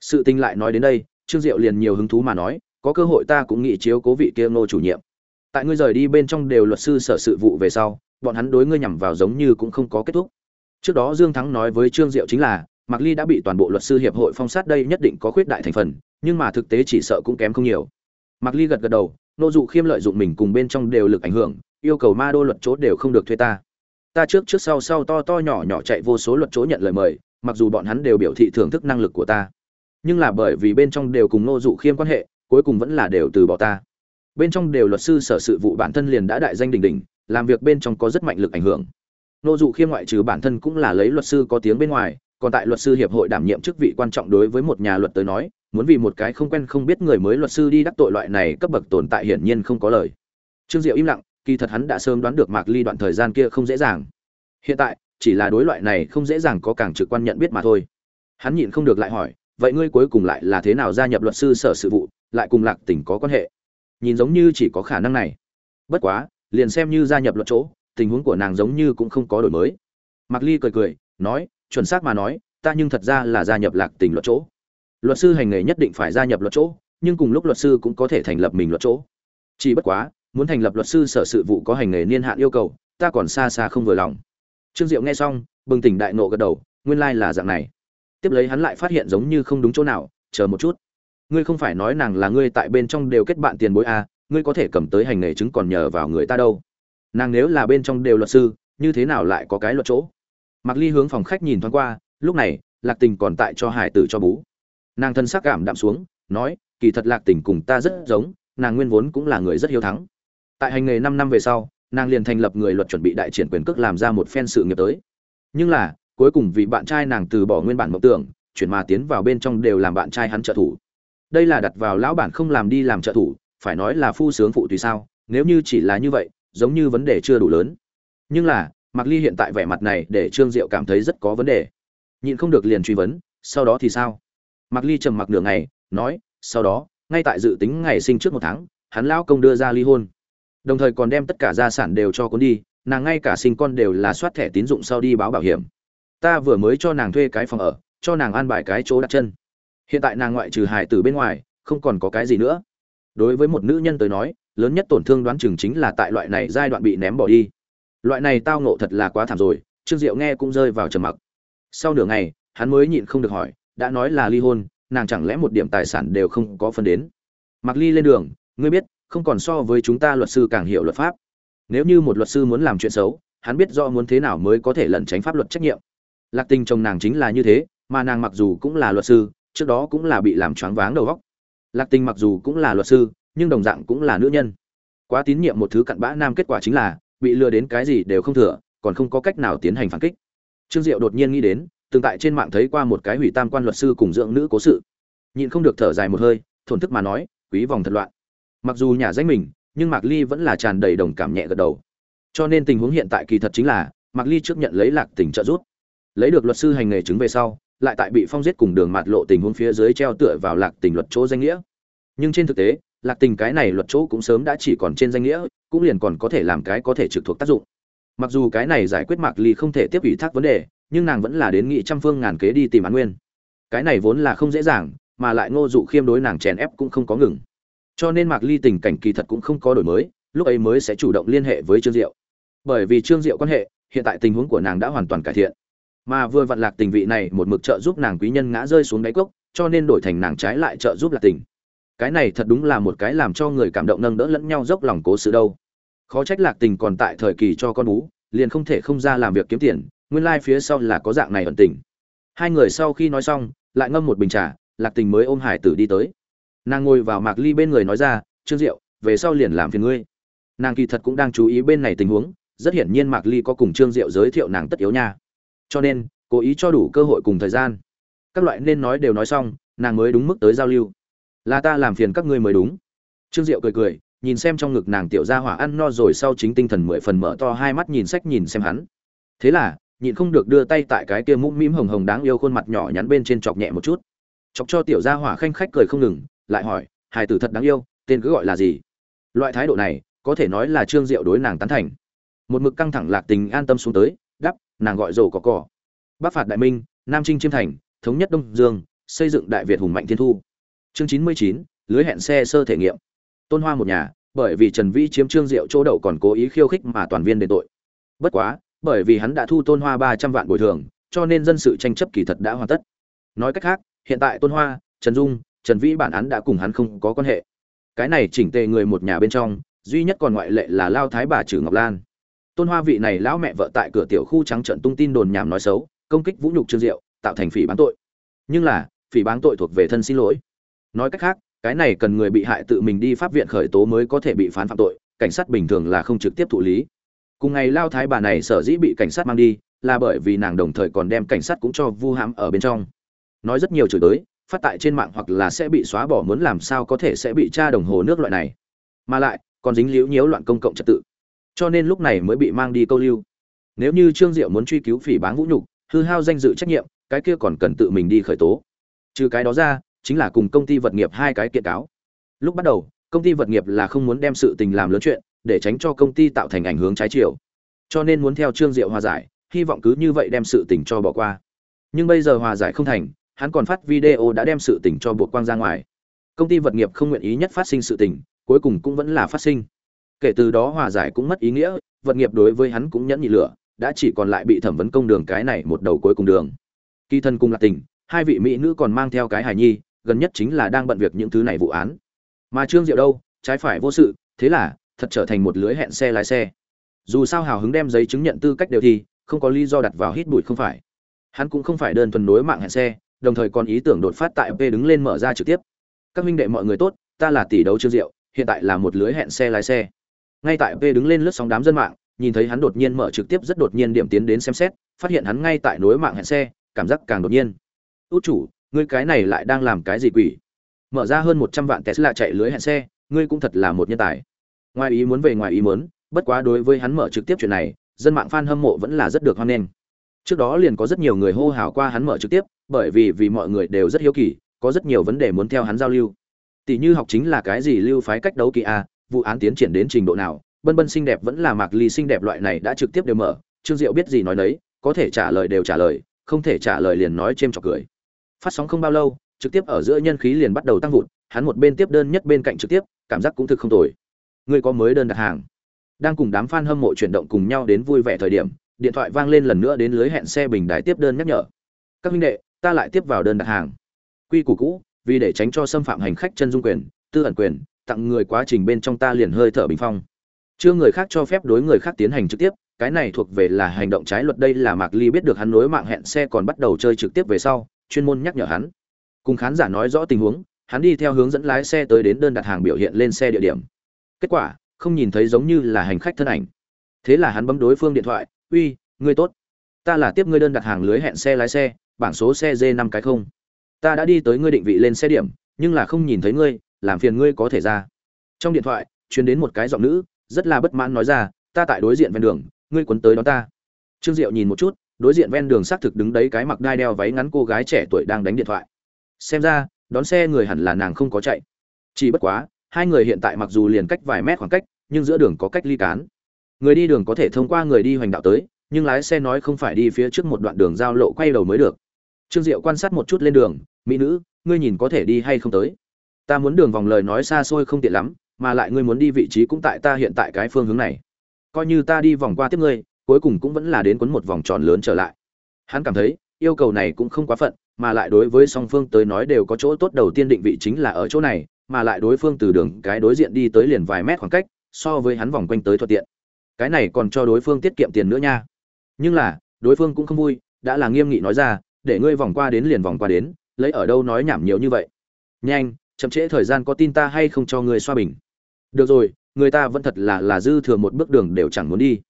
Sự tình lại nói đến đây, trương diệu liền nhiều hứng thú mà nói, có cơ hội ta cũng nghĩ chiếu cố vị kia ngô chủ nhiệm. Tại ngươi rời đi bên trong đều luật sư sở sự vụ về sau bọn hắn đối ngươi nhằm vào giống như cũng không có kết thúc. Trước đó dương thắng nói với trương diệu chính là, mạc ly đã bị toàn bộ luật sư hiệp hội phong sát đây nhất định có khuyết đại thành phần, nhưng mà thực tế chỉ sợ cũng kém không nhiều. Mạc ly gật gật đầu, nô dụ khiêm lợi dụng mình cùng bên trong đều lực ảnh hưởng, yêu cầu ma đô luật chỗ đều không được thuê ta. Ta trước trước sau sau to to nhỏ nhỏ chạy vô số luật chỗ nhận lời mời, mặc dù bọn hắn đều biểu thị thưởng thức năng lực của ta. Nhưng là bởi vì bên trong đều cùng nô dụ khiêm quan hệ, cuối cùng vẫn là đều từ bỏ ta. Bên trong đều luật sư sở sự vụ bản thân liền đã đại danh đỉnh đỉnh làm việc bên trong có rất mạnh lực ảnh hưởng. Nô dụ khiêm ngoại trừ bản thân cũng là lấy luật sư có tiếng bên ngoài, còn tại luật sư hiệp hội đảm nhiệm chức vị quan trọng đối với một nhà luật tới nói, muốn vì một cái không quen không biết người mới luật sư đi đắc tội loại này cấp bậc tồn tại hiển nhiên không có lời. Trương diệu im lặng, kỳ thật hắn đã sớm đoán được mạc ly đoạn thời gian kia không dễ dàng. Hiện tại, chỉ là đối loại này không dễ dàng có càng trực quan nhận biết mà thôi. Hắn nhịn không được lại hỏi, vậy ngươi cuối cùng lại là thế nào gia nhập luật sư sở sự vụ, lại cùng lạc tỉnh có quan hệ? Nhìn giống như chỉ có khả năng này. Bất quá liền xem như gia nhập luật chỗ tình huống của nàng giống như cũng không có đổi mới. Mạc ly cười cười nói chuẩn xác mà nói ta nhưng thật ra là gia nhập lạc tình luật chỗ. Luật sư hành nghề nhất định phải gia nhập luật chỗ nhưng cùng lúc luật sư cũng có thể thành lập mình luật chỗ. Chỉ bất quá muốn thành lập luật sư sở sự vụ có hành nghề niên hạn yêu cầu ta còn xa xa không vừa lòng. Trương diệu nghe xong bừng tỉnh đại nộ gật đầu nguyên lai là dạng này. Tiếp lấy hắn lại phát hiện giống như không đúng chỗ nào chờ một chút. Ngươi không phải nói nàng là ngươi tại bên trong đều kết bạn tiền bối à, ngươi có thể cầm tới hành nghề chứng còn nhờ vào người ta đâu. Nàng nếu là bên trong đều luật sư, như thế nào lại có cái luật chỗ? Mặc ly hướng phòng khách nhìn thoáng qua, lúc này, lạc tình còn tại cho hải tử cho bú. Nàng thân sắc cảm đạm xuống, nói, kỳ thật lạc tình cùng ta rất giống, nàng nguyên vốn cũng là người rất hiếu thắng. Tại hành nghề năm năm về sau, nàng liền thành lập người luật chuẩn bị đại triển quyền cước làm ra một phen sự nghiệp tới. Nhưng là, cuối cùng vì bạn trai nàng từ bỏ nguyên bản mộng tưởng, chuyển mà tiến vào bên trong đều làm bạn trai hắn trợ thủ. Đây là đặt vào lão bản không làm đi làm trợ thủ phải nói là phu sướng phụ tùy sao, nếu như chỉ là như vậy, giống như vấn đề chưa đủ lớn. Nhưng là mặc ly hiện tại vẻ mặt này để trương diệu cảm thấy rất có vấn đề. Nhịn không được liền truy vấn, sau đó thì sao? Mặc ly trầm mặc nửa ngày, nói, sau đó, ngay tại dự tính ngày sinh trước một tháng, hắn lão công đưa ra ly hôn. Đồng thời còn đem tất cả gia sản đều cho cuốn đi, nàng ngay cả sinh con đều là soát thẻ tín dụng sau đi báo bảo hiểm. Ta vừa mới cho nàng thuê cái phòng ở, cho nàng an bài cái chỗ đặt chân. Hiện tại nàng ngoại trừ hài từ bên ngoài, không còn có cái gì nữa đối với một nữ nhân tới nói, lớn nhất tổn thương đoán chừng chính là tại loại này giai đoạn bị ném bỏ đi. Loại này tao ngộ thật là quá thảm rồi, trương diệu nghe cũng rơi vào trầm mặc. Sau nửa ngày, hắn mới nhịn không được hỏi, đã nói là ly hôn, nàng chẳng lẽ một điểm tài sản đều không có phân đến? Mặc ly lên đường, ngươi biết, không còn so với chúng ta luật sư càng hiểu luật pháp. Nếu như một luật sư muốn làm chuyện xấu, hắn biết rõ muốn thế nào mới có thể lẩn tránh pháp luật trách nhiệm. Lạc tình chồng nàng chính là như thế, mà nàng mặc dù cũng là luật sư, trước đó cũng là bị làm choáng váng đầu óc lạc tình mặc dù cũng là luật sư, nhưng đồng dạng cũng là nữ nhân. Quá tín nhiệm một thứ cặn bã nam kết quả chính là, bị lừa đến cái gì đều không thừa, còn không có cách nào tiến hành phản kích. Trương diệu đột nhiên nghĩ đến, từng tại trên mạng thấy qua một cái hủy tam quan luật sư cùng dưỡng nữ cố sự. Nhịn không được thở dài một hơi, thổn thức mà nói, quý vòng thật loạn. Mặc dù nhà danh mình, nhưng mạc ly vẫn là tràn đầy đồng cảm nhẹ gật đầu. Cho nên tình huống hiện tại kỳ thật chính là, mạc ly trước nhận lấy lạc tình trợ giúp. Lấy được luật sư hành nghề chứng về sau lại tại bị phong giết cùng đường mạt lộ tình huống phía dưới treo tựa vào lạc tình luật chỗ danh nghĩa. Nhưng trên thực tế, lạc tình cái này luật chỗ cũng sớm đã chỉ còn trên danh nghĩa, cũng liền còn có thể làm cái có thể trực thuộc tác dụng. Mặc dù cái này giải quyết mạc ly không thể tiếp ủy thác vấn đề, nhưng nàng vẫn là đến nghị trăm phương ngàn kế đi tìm án nguyên. Cái này vốn là không dễ dàng, mà lại ngô dụ khiêm đối nàng chèn ép cũng không có ngừng. Cho nên mạc ly tình cảnh kỳ thật cũng không có đổi mới, lúc ấy mới sẽ chủ động liên hệ với trương diệu. Bởi vì trương diệu quan hệ, hiện tại tình huống của nàng đã hoàn toàn cải thiện mà vừa vặn lạc tình vị này một mực trợ giúp nàng quý nhân ngã rơi xuống đáy cốc, cho nên đổi thành nàng trái lại trợ giúp lạc tình. Cái này thật đúng là một cái làm cho người cảm động nâng đỡ lẫn nhau dốc lòng cố sự đâu. Khó trách lạc tình còn tại thời kỳ cho con bú, liền không thể không ra làm việc kiếm tiền, nguyên lai phía sau là có dạng này ẩn tình. Hai người sau khi nói xong, lại ngâm một bình trà, lạc tình mới ôm hải tử đi tới. Nàng ngồi vào mạc ly bên người nói ra, trương diệu, về sau liền làm phiền ngươi. Nàng kỳ thật cũng đang chú ý bên này tình huống, rất hiển nhiên mạc ly có cùng trương diệu giới thiệu nàng tất yếu nha cho nên, cố ý cho đủ cơ hội cùng thời gian. Các loại nên nói đều nói xong, nàng mới đúng mức tới giao lưu. Là ta làm phiền các ngươi mới đúng. Trương diệu cười cười, nhìn xem trong ngực nàng tiểu gia hỏa ăn no rồi sau chính tinh thần mười phần mở to hai mắt nhìn sách nhìn xem hắn. Thế là, nhịn không được đưa tay tại cái kia mũm mĩm hồng hồng đáng yêu khuôn mặt nhỏ nhắn bên trên chọc nhẹ một chút. Chọc cho tiểu gia hỏa khanh khách cười không ngừng, lại hỏi hài tử thật đáng yêu, tên cứ gọi là gì? Loại thái độ này, có thể nói là trương diệu đối nàng tán thành. Một mực căng thẳng lạc tình an tâm xuống tới nàng gọi rổ có cỏ. Bắc phạt đại minh, nam trinh chiêm thành, thống nhất đông dương, xây dựng đại việt hùng mạnh thiên thu. Chương chín mươi chín, lưới hẹn xe sơ thể nghiệm. Tôn hoa một nhà, bởi vì trần vĩ chiếm trương diệu chỗ đậu còn cố ý khiêu khích mà toàn viên đền tội. Bất quá, bởi vì hắn đã thu tôn hoa ba trăm vạn bồi thường, cho nên dân sự tranh chấp kỳ thật đã hoàn tất. Nói cách khác, hiện tại tôn hoa, trần dung, trần vĩ bản án đã cùng hắn không có quan hệ. Cái này chỉnh tề người một nhà bên trong, duy nhất còn ngoại lệ là lao thái bà trừ ngọc lan tôn hoa vị này lão mẹ vợ tại cửa tiểu khu trắng trận tung tin đồn nhảm nói xấu, công kích vũ nhục trương diệu, tạo thành phỉ bán tội. Nhưng là, phỉ bán tội thuộc về thân xin lỗi. Nói cách khác, cái này cần người bị hại tự mình đi pháp viện khởi tố mới có thể bị phán phạm tội, cảnh sát bình thường là không trực tiếp thụ lý. Cùng ngày lao thái bà này sở dĩ bị cảnh sát mang đi, là bởi vì nàng đồng thời còn đem cảnh sát cũng cho vu hãm ở bên trong. Nói rất nhiều chửi tới phát tại trên mạng hoặc là sẽ bị xóa bỏ muốn làm sao có thể sẽ bị tra đồng hồ nước loại này. Mà lại, còn dính liễu nhiễu loạn công cộng trật tự cho nên lúc này mới bị mang đi câu lưu. Nếu như trương diệu muốn truy cứu phỉ báng vũ nhục, hư hao danh dự trách nhiệm, cái kia còn cần tự mình đi khởi tố. Trừ cái đó ra, chính là cùng công ty vật nghiệp hai cái kiện cáo. Lúc bắt đầu, công ty vật nghiệp là không muốn đem sự tình làm lớn chuyện, để tránh cho công ty tạo thành ảnh hướng trái chiều. Cho nên muốn theo trương diệu hòa giải, hy vọng cứ như vậy đem sự tình cho bỏ qua. Nhưng bây giờ hòa giải không thành, hắn còn phát video đã đem sự tình cho buộc quang ra ngoài. Công ty vật nghiệp không nguyện ý nhất phát sinh sự tình, cuối cùng cũng vẫn là phát sinh kể từ đó hòa giải cũng mất ý nghĩa, vật nghiệp đối với hắn cũng nhẫn nhị lửa, đã chỉ còn lại bị thẩm vấn công đường cái này một đầu cuối cùng đường. Kỳ thân cùng là tình, hai vị mỹ nữ còn mang theo cái hài nhi, gần nhất chính là đang bận việc những thứ này vụ án. Mà trương diệu đâu, trái phải vô sự, thế là, thật trở thành một lưới hẹn xe lái xe. Dù sao hào hứng đem giấy chứng nhận tư cách đều thì không có lý do đặt vào hít bụi không phải. Hắn cũng không phải đơn thuần nối mạng hẹn xe, đồng thời còn ý tưởng đột phát tại p đứng lên mở ra trực tiếp. Các minh đệ mọi người tốt, ta là tỷ đấu trương diệu, hiện tại là một lưới hẹn xe lái xe ngay tại p đứng lên lướt sóng đám dân mạng, nhìn thấy hắn đột nhiên mở trực tiếp rất đột nhiên điểm tiến đến xem xét, phát hiện hắn ngay tại nối mạng hẹn xe, cảm giác càng đột nhiên. Út chủ, ngươi cái này lại đang làm cái gì quỷ? Mở ra hơn một trăm vạn tesla chạy lưới hẹn xe, ngươi cũng thật là một nhân tài. Ngoài ý muốn về ngoài ý muốn, bất quá đối với hắn mở trực tiếp chuyện này, dân mạng fan hâm mộ vẫn là rất được hoan nghênh. Trước đó liền có rất nhiều người hô hào qua hắn mở trực tiếp, bởi vì vì mọi người đều rất hiếu kỳ, có rất nhiều vấn đề muốn theo hắn giao lưu. Tỷ như học chính là cái gì lưu phái cách đấu kỳ a vụ án tiến triển đến trình độ nào, bân bân xinh đẹp vẫn là mạc ly xinh đẹp loại này đã trực tiếp đều mở. Trương diệu biết gì nói nấy, có thể trả lời đều trả lời, không thể trả lời liền nói chêm trọc cười. Phát sóng không bao lâu, trực tiếp ở giữa nhân khí liền bắt đầu tăng vụt, hắn một bên tiếp đơn nhất bên cạnh trực tiếp, cảm giác cũng thực không tồi. Người có mới đơn đặt hàng. Đang cùng đám fan hâm mộ chuyển động cùng nhau đến vui vẻ thời điểm, điện thoại vang lên lần nữa đến lưới hẹn xe bình đài tiếp đơn nhắc nhở. Các huynh đệ, ta lại tiếp vào đơn đặt hàng. Quy củ cũ, vì để tránh cho xâm phạm hành khách chân dung quyền, tư ẩn quyền tặng người quá trình bên trong ta liền hơi thở bình phong. Chưa người khác cho phép đối người khác tiến hành trực tiếp, cái này thuộc về là hành động trái luật đây là mạc ly biết được hắn nối mạng hẹn xe còn bắt đầu chơi trực tiếp về sau, chuyên môn nhắc nhở hắn. Cùng khán giả nói rõ tình huống, hắn đi theo hướng dẫn lái xe tới đến đơn đặt hàng biểu hiện lên xe địa điểm. Kết quả, không nhìn thấy giống như là hành khách thân ảnh. Thế là hắn bấm đối phương điện thoại, uy, ngươi tốt. Ta là tiếp ngươi đơn đặt hàng lưới hẹn xe lái xe, bảng số xe d năm cái không. Ta đã đi tới ngươi định vị lên xe điểm, nhưng là không nhìn thấy ngươi làm phiền ngươi có thể ra. Trong điện thoại, truyền đến một cái giọng nữ, rất là bất mãn nói ra, ta tại đối diện ven đường, ngươi quấn tới đó ta. Trương diệu nhìn một chút, đối diện ven đường xác thực đứng đấy cái mặc đai đeo váy ngắn cô gái trẻ tuổi đang đánh điện thoại. Xem ra, đón xe người hẳn là nàng không có chạy. Chỉ bất quá, hai người hiện tại mặc dù liền cách vài mét khoảng cách, nhưng giữa đường có cách ly cán. Người đi đường có thể thông qua người đi hoành đạo tới, nhưng lái xe nói không phải đi phía trước một đoạn đường giao lộ quay đầu mới được. Trương diệu quan sát một chút lên đường, mỹ nữ, ngươi nhìn có thể đi hay không tới? Ta muốn đường vòng lời nói xa xôi không tiện lắm, mà lại ngươi muốn đi vị trí cũng tại ta hiện tại cái phương hướng này. Coi như ta đi vòng qua tiếp ngươi, cuối cùng cũng vẫn là đến quấn một vòng tròn lớn trở lại. Hắn cảm thấy, yêu cầu này cũng không quá phận, mà lại đối với song phương tới nói đều có chỗ tốt đầu tiên định vị chính là ở chỗ này, mà lại đối phương từ đường, cái đối diện đi tới liền vài mét khoảng cách, so với hắn vòng quanh tới thuận tiện. Cái này còn cho đối phương tiết kiệm tiền nữa nha. Nhưng là, đối phương cũng không vui, đã là nghiêm nghị nói ra, để ngươi vòng qua đến liền vòng qua đến, lấy ở đâu nói nhảm nhiều như vậy. Nhanh chậm trễ thời gian có tin ta hay không cho ngươi xoa bình. Được rồi, người ta vẫn thật là là dư thừa một bước đường đều chẳng muốn đi.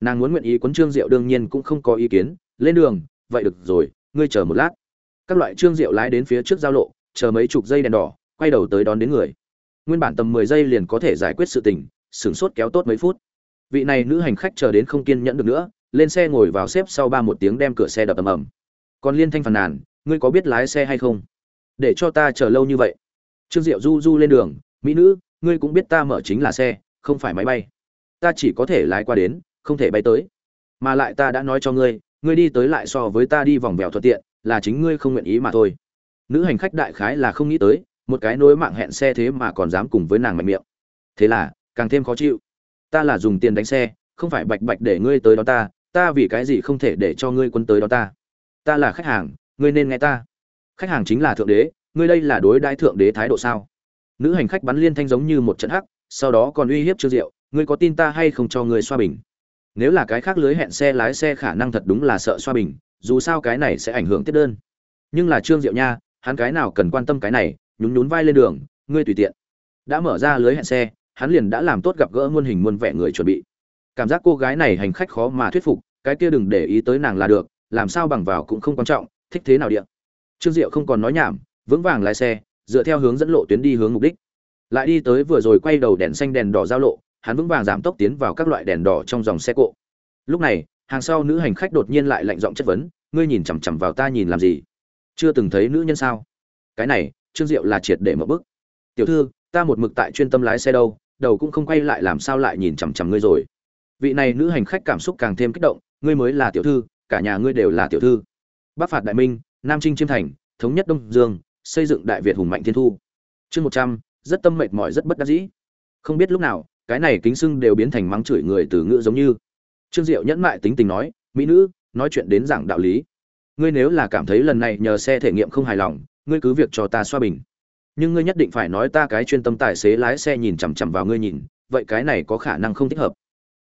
Nàng muốn nguyện ý quấn trương diệu đương nhiên cũng không có ý kiến. Lên đường, vậy được rồi, ngươi chờ một lát. Các loại trương diệu lái đến phía trước giao lộ, chờ mấy chục giây đèn đỏ, quay đầu tới đón đến người. Nguyên bản tầm mười giây liền có thể giải quyết sự tình, sửng sốt kéo tốt mấy phút. Vị này nữ hành khách chờ đến không kiên nhẫn được nữa, lên xe ngồi vào xếp sau ba một tiếng đem cửa xe đập ầm ầm. Còn liên thanh phàn nàn, ngươi có biết lái xe hay không? Để cho ta chờ lâu như vậy trương diệu du du lên đường, mỹ nữ, ngươi cũng biết ta mở chính là xe, không phải máy bay. Ta chỉ có thể lái qua đến, không thể bay tới. Mà lại ta đã nói cho ngươi ngươi đi tới lại so với ta đi vòng vèo thuận tiện, là chính ngươi không nguyện ý mà thôi. Nữ hành khách đại khái là không nghĩ tới, một cái nối mạng hẹn xe thế mà còn dám cùng với nàng mạnh miệng. Thế là, càng thêm khó chịu. Ta là dùng tiền đánh xe, không phải bạch bạch để ngươi tới đó ta ta vì cái gì không thể để cho ngươi quân tới đó ta? Ta là khách hàng, ngươi nên nghe ta. Khách hàng chính là thượng đế ngươi đây là đối đãi thượng đế thái độ sao? Nữ hành khách bắn liên thanh giống như một trận hắc, sau đó còn uy hiếp trương diệu ngươi có tin ta hay không cho ngươi xoa bình? Nếu là cái khác lưới hẹn xe lái xe khả năng thật đúng là sợ xoa bình, dù sao cái này sẽ ảnh hưởng tiết đơn. Nhưng là trương diệu nha, hắn cái nào cần quan tâm cái này, nhún nhún vai lên đường, ngươi tùy tiện. Đã mở ra lưới hẹn xe, hắn liền đã làm tốt gặp gỡ muôn hình muôn vẻ người chuẩn bị. Cảm giác cô gái này hành khách khó mà thuyết phục, cái kia đừng để ý tới nàng là được, làm sao bằng vào cũng không quan trọng, thích thế nào điện trương diệu không còn nói nhảm vững vàng lái xe, dựa theo hướng dẫn lộ tuyến đi hướng mục đích. Lại đi tới vừa rồi quay đầu đèn xanh đèn đỏ giao lộ, hắn vững vàng giảm tốc tiến vào các loại đèn đỏ trong dòng xe cộ. Lúc này, hàng sau nữ hành khách đột nhiên lại lạnh giọng chất vấn, ngươi nhìn chằm chằm vào ta nhìn làm gì? Chưa từng thấy nữ nhân sao? Cái này, trương diệu là triệt để mở bức. Tiểu thư, ta một mực tại chuyên tâm lái xe đâu, đầu cũng không quay lại làm sao lại nhìn chằm chằm ngươi rồi? Vị này nữ hành khách cảm xúc càng thêm kích động, ngươi mới là tiểu thư, cả nhà ngươi đều là tiểu thư. Bắc phạt đại minh, nam trinh chiêm thành, thống nhất đông dương xây dựng đại việt hùng mạnh thiên thu. Chương một trăm, rất tâm mệt mỏi, rất bất đắc dĩ. Không biết lúc nào, cái này kính sưng đều biến thành mắng chửi người từ ngữ giống như. Trương diệu nhẫn mại tính tình nói, mỹ nữ, nói chuyện đến giảng đạo lý. Ngươi nếu là cảm thấy lần này nhờ xe thể nghiệm không hài lòng, ngươi cứ việc cho ta xoa bình. Nhưng ngươi nhất định phải nói ta cái chuyên tâm tài xế lái xe nhìn chằm chằm vào ngươi nhìn, vậy cái này có khả năng không thích hợp.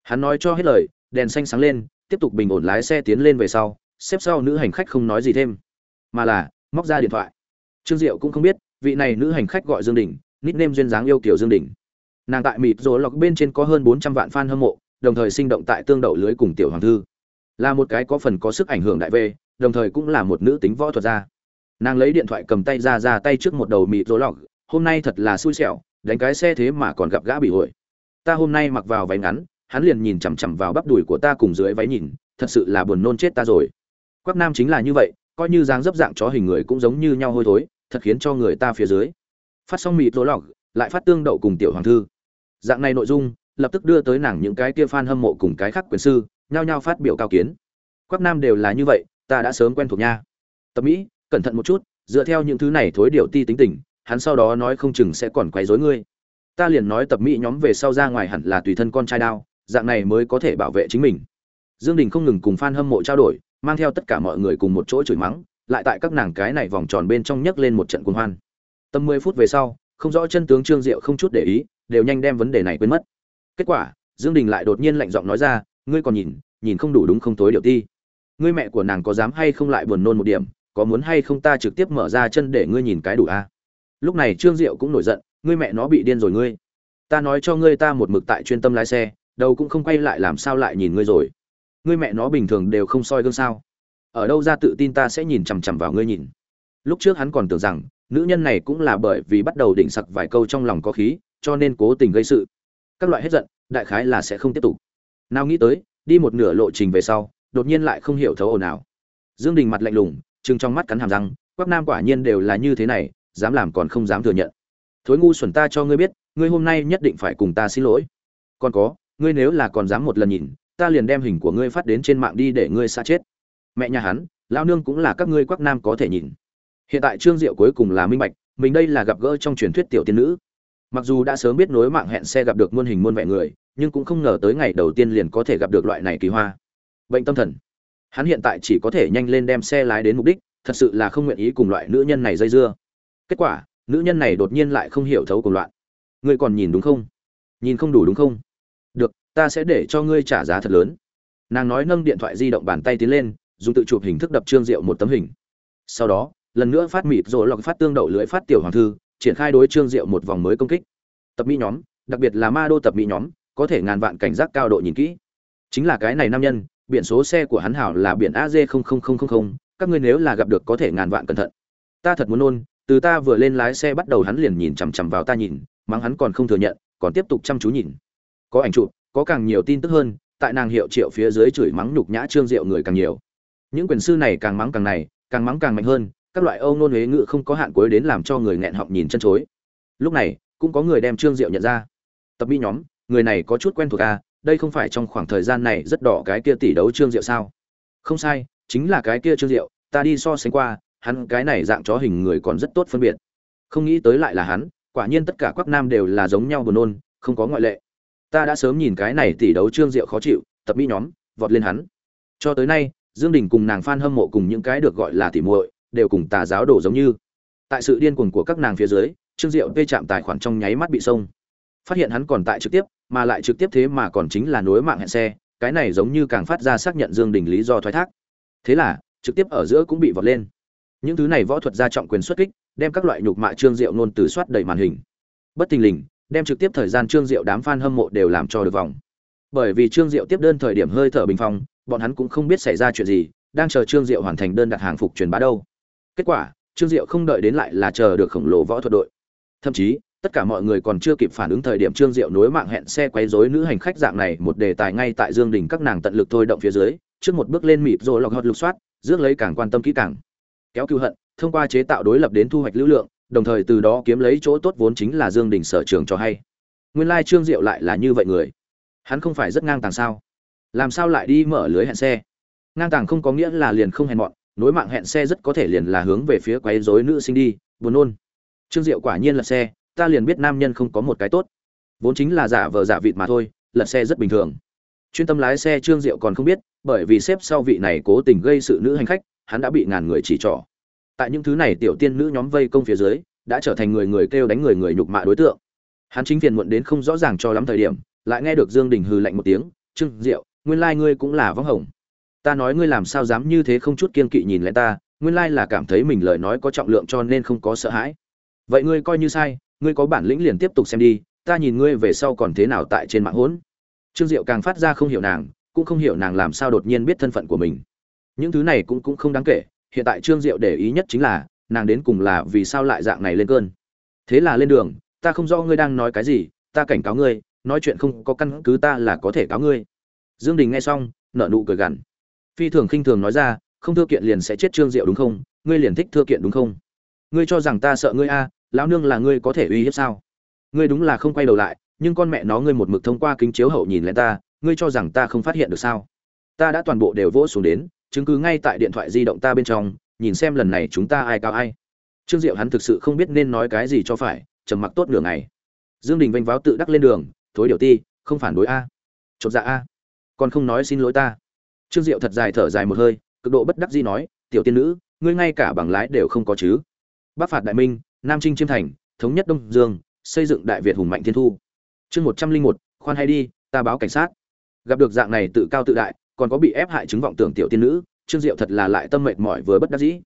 Hắn nói cho hết lời, đèn xanh sáng lên, tiếp tục bình ổn lái xe tiến lên về sau, xếp sau nữ hành khách không nói gì thêm, mà là móc ra điện thoại trương diệu cũng không biết, vị này nữ hành khách gọi dương đình, nickname duyên dáng yêu kiểu dương đình. Nàng tại mịt rồi lọc bên trên có hơn bốn trăm vạn fan hâm mộ, đồng thời sinh động tại tương đậu lưới cùng tiểu hoàng thư. Là một cái có phần có sức ảnh hưởng đại về, đồng thời cũng là một nữ tính võ thuật gia. Nàng lấy điện thoại cầm tay ra ra tay trước một đầu mịt rồi lọc, hôm nay thật là xui xẻo, đánh cái xe thế mà còn gặp gã bị ổi ta hôm nay mặc vào váy ngắn, hắn liền nhìn chằm chằm vào bắp đùi của ta cùng dưới váy nhìn, thật sự là buồn nôn chết ta rồi. Quắc nam chính là như vậy, coi như dáng dấp dạng chó hình người cũng giống như nhau hôi thối thật khiến cho người ta phía dưới. Phát xong mịt rối lọc, lại phát tương đậu cùng tiểu hoàng thư. Dạng này nội dung, lập tức đưa tới nàng những cái kia fan hâm mộ cùng cái khác quyền sư, nhao nhao phát biểu cao kiến. Quắc nam đều là như vậy, ta đã sớm quen thuộc nha. Tập mỹ, cẩn thận một chút, dựa theo những thứ này thối điều ti tính tình, hắn sau đó nói không chừng sẽ còn quấy rối ngươi. Ta liền nói tập mỹ nhóm về sau ra ngoài hẳn là tùy thân con trai đao, dạng này mới có thể bảo vệ chính mình. Dương đình không ngừng cùng fan hâm mộ trao đổi, mang theo tất cả mọi người cùng một chỗ chửi mắng lại tại các nàng cái này vòng tròn bên trong nhấc lên một trận cuồng hoan. Tầm mười phút về sau, không rõ chân tướng trương diệu không chút để ý, đều nhanh đem vấn đề này quên mất. Kết quả, dương đình lại đột nhiên lạnh giọng nói ra, ngươi còn nhìn nhìn không đủ đúng không tối điệu ti? Ngươi mẹ của nàng có dám hay không lại buồn nôn một điểm, có muốn hay không ta trực tiếp mở ra chân để ngươi nhìn cái đủ a? Lúc này trương diệu cũng nổi giận, ngươi mẹ nó bị điên rồi ngươi. Ta nói cho ngươi ta một mực tại chuyên tâm lái xe đầu cũng không quay lại làm sao lại nhìn ngươi rồi. Ngươi mẹ nó bình thường đều không soi gương sao? Ở đâu ra tự tin ta sẽ nhìn chằm chằm vào ngươi nhìn. Lúc trước hắn còn tưởng rằng, nữ nhân này cũng là bởi vì bắt đầu đỉnh sặc vài câu trong lòng có khí, cho nên cố tình gây sự. Các loại hết giận, đại khái là sẽ không tiếp tục. Nào nghĩ tới, đi một nửa lộ trình về sau, đột nhiên lại không hiểu thấu ồn ào. Dương đình mặt lạnh lùng, trừng trong mắt cắn hàm răng, quắc nam quả nhiên đều là như thế này, dám làm còn không dám thừa nhận. Thối ngu xuẩn ta cho ngươi biết, ngươi hôm nay nhất định phải cùng ta xin lỗi. Còn có, ngươi nếu là còn dám một lần nhìn, ta liền đem hình của ngươi phát đến trên mạng đi để ngươi xa chết mẹ nhà hắn lao nương cũng là các ngươi quắc nam có thể nhìn. Hiện tại trương diệu cuối cùng là minh bạch, mình đây là gặp gỡ trong truyền thuyết tiểu tiên nữ. Mặc dù đã sớm biết nối mạng hẹn xe gặp được muôn hình muôn vẻ người, nhưng cũng không ngờ tới ngày đầu tiên liền có thể gặp được loại này kỳ hoa. Bệnh tâm thần. Hắn hiện tại chỉ có thể nhanh lên đem xe lái đến mục đích, thật sự là không nguyện ý cùng loại nữ nhân này dây dưa. Kết quả, nữ nhân này đột nhiên lại không hiểu thấu cùng loạn. Ngươi còn nhìn đúng không? Nhìn không đủ đúng không? Được, ta sẽ để cho ngươi trả giá thật lớn. Nàng nói nâng điện thoại di động bàn tay tiến lên dùng tự chụp hình thức đập trương diệu một tấm hình. Sau đó, lần nữa phát mịt rồi lọc phát tương đậu lưỡi phát tiểu hoàng thư, triển khai đối trương diệu một vòng mới công kích. Tập mỹ nhóm, đặc biệt là ma đô tập mỹ nhóm, có thể ngàn vạn cảnh giác cao độ nhìn kỹ. Chính là cái này nam nhân, biển số xe của hắn hảo là biển az các ngươi nếu là gặp được có thể ngàn vạn cẩn thận. Ta thật muốn nôn, từ ta vừa lên lái xe bắt đầu hắn liền nhìn chằm chằm vào ta nhìn, mắng hắn còn không thừa nhận, còn tiếp tục chăm chú nhìn. Có ảnh chụp, có càng nhiều tin tức hơn, tại nàng hiệu triệu phía dưới chửi mắng nhục nhã trương diệu người càng nhiều những quyền sư này càng mắng càng này, càng mắng càng mạnh hơn, các loại âu nôn huế ngự không có hạn cuối đến làm cho người nghẹn họng nhìn chân chối. Lúc này, cũng có người đem trương diệu nhận ra. Tập mỹ nhóm, người này có chút quen thuộc à đây không phải trong khoảng thời gian này rất đỏ cái kia tỷ đấu trương diệu sao? Không sai, chính là cái kia trương diệu, ta đi so sánh qua, hắn cái này dạng chó hình người còn rất tốt phân biệt. Không nghĩ tới lại là hắn, quả nhiên tất cả quắc nam đều là giống nhau buồn nôn, không có ngoại lệ. Ta đã sớm nhìn cái này tỷ đấu trương diệu khó chịu, tập mỹ nhóm, vọt lên hắn. Cho tới nay dương đình cùng nàng phan hâm mộ cùng những cái được gọi là tỷ muội, đều cùng tà giáo đổ giống như. Tại sự điên cuồng của các nàng phía dưới, trương diệu vê chạm tài khoản trong nháy mắt bị xông. Phát hiện hắn còn tại trực tiếp, mà lại trực tiếp thế mà còn chính là nối mạng hẹn xe, cái này giống như càng phát ra xác nhận dương đình lý do thoái thác. Thế là, trực tiếp ở giữa cũng bị vọt lên. Những thứ này võ thuật gia trọng quyền xuất kích, đem các loại nhục mạ trương diệu nôn từ soát đầy màn hình. Bất tình lình, đem trực tiếp thời gian trương diệu đám fan hâm mộ đều làm cho được vòng. Bởi vì trương diệu tiếp đơn thời điểm hơi thở bình phong bọn hắn cũng không biết xảy ra chuyện gì, đang chờ trương diệu hoàn thành đơn đặt hàng phục truyền bá đâu. Kết quả, trương diệu không đợi đến lại là chờ được khổng lồ võ thuật đội. Thậm chí, tất cả mọi người còn chưa kịp phản ứng thời điểm trương diệu nối mạng hẹn xe quấy rối nữ hành khách dạng này một đề tài ngay tại dương đình các nàng tận lực thôi động phía dưới, trước một bước lên mịp rồi lọc hót lục soát, rước lấy càng quan tâm kỹ càng. Kéo cưu hận, thông qua chế tạo đối lập đến thu hoạch lưu lượng, đồng thời từ đó kiếm lấy chỗ tốt vốn chính là dương đình sở trường cho hay. Nguyên lai trương diệu lại là như vậy người. Hắn không phải rất ngang tàng sao? Làm sao lại đi mở lưới hẹn xe? Ngang tàng không có nghĩa là liền không hẹn mọn nối mạng hẹn xe rất có thể liền là hướng về phía quấy rối nữ sinh đi, buồn nôn. Trương diệu quả nhiên là xe, ta liền biết nam nhân không có một cái tốt. Vốn chính là giả vờ giả vịt mà thôi, lật xe rất bình thường. Chuyên tâm lái xe trương diệu còn không biết, bởi vì xếp sau vị này cố tình gây sự nữ hành khách, hắn đã bị ngàn người chỉ trỏ. Tại những thứ này tiểu tiên nữ nhóm vây công phía dưới, đã trở thành người người kêu đánh người người nhục mạ đối tượng. Hắn chính phiền muộn đến không rõ ràng cho lắm thời điểm, lại nghe được dương đình hừ lạnh một tiếng, trương diệu nguyên lai ngươi cũng là vắng hồng. Ta nói ngươi làm sao dám như thế không chút kiên kỵ nhìn lại ta, nguyên lai là cảm thấy mình lời nói có trọng lượng cho nên không có sợ hãi. Vậy ngươi coi như sai, ngươi có bản lĩnh liền tiếp tục xem đi, ta nhìn ngươi về sau còn thế nào tại trên mạng hỗn. Trương diệu càng phát ra không hiểu nàng, cũng không hiểu nàng làm sao đột nhiên biết thân phận của mình. Những thứ này cũng cũng không đáng kể, hiện tại trương diệu để ý nhất chính là, nàng đến cùng là vì sao lại dạng này lên cơn. Thế là lên đường, ta không rõ ngươi đang nói cái gì, ta cảnh cáo ngươi, nói chuyện không có căn cứ ta là có thể cáo ngươi dương đình nghe xong, nở nụ cười gằn. Phi thường khinh thường nói ra, không thưa kiện liền sẽ chết trương diệu đúng không? Ngươi liền thích thưa kiện đúng không? Ngươi cho rằng ta sợ ngươi a, lão nương là ngươi có thể uy hiếp sao? Ngươi đúng là không quay đầu lại, nhưng con mẹ nó ngươi một mực thông qua kính chiếu hậu nhìn lên ta, ngươi cho rằng ta không phát hiện được sao? Ta đã toàn bộ đều vỗ xuống đến, chứng cứ ngay tại điện thoại di động ta bên trong, nhìn xem lần này chúng ta ai cao ai. Trương diệu hắn thực sự không biết nên nói cái gì cho phải, trầm mặc tốt đường này dương đình vênh váo tự đắc lên đường, thối điều ti, không phản đối a. Chột dạ a còn không nói xin lỗi ta. Trương diệu thật dài thở dài một hơi cực độ bất đắc dĩ nói tiểu tiên nữ ngươi ngay cả bằng lái đều không có chứ. Bắc phạt đại minh nam trinh chiêm thành thống nhất đông dương xây dựng đại việt hùng mạnh thiên thu. Chương một trăm linh một khoan hay đi ta báo cảnh sát. Gặp được dạng này tự cao tự đại còn có bị ép hại chứng vọng tưởng tiểu tiên nữ trương diệu thật là lại tâm mệt mỏi vừa bất đắc dĩ.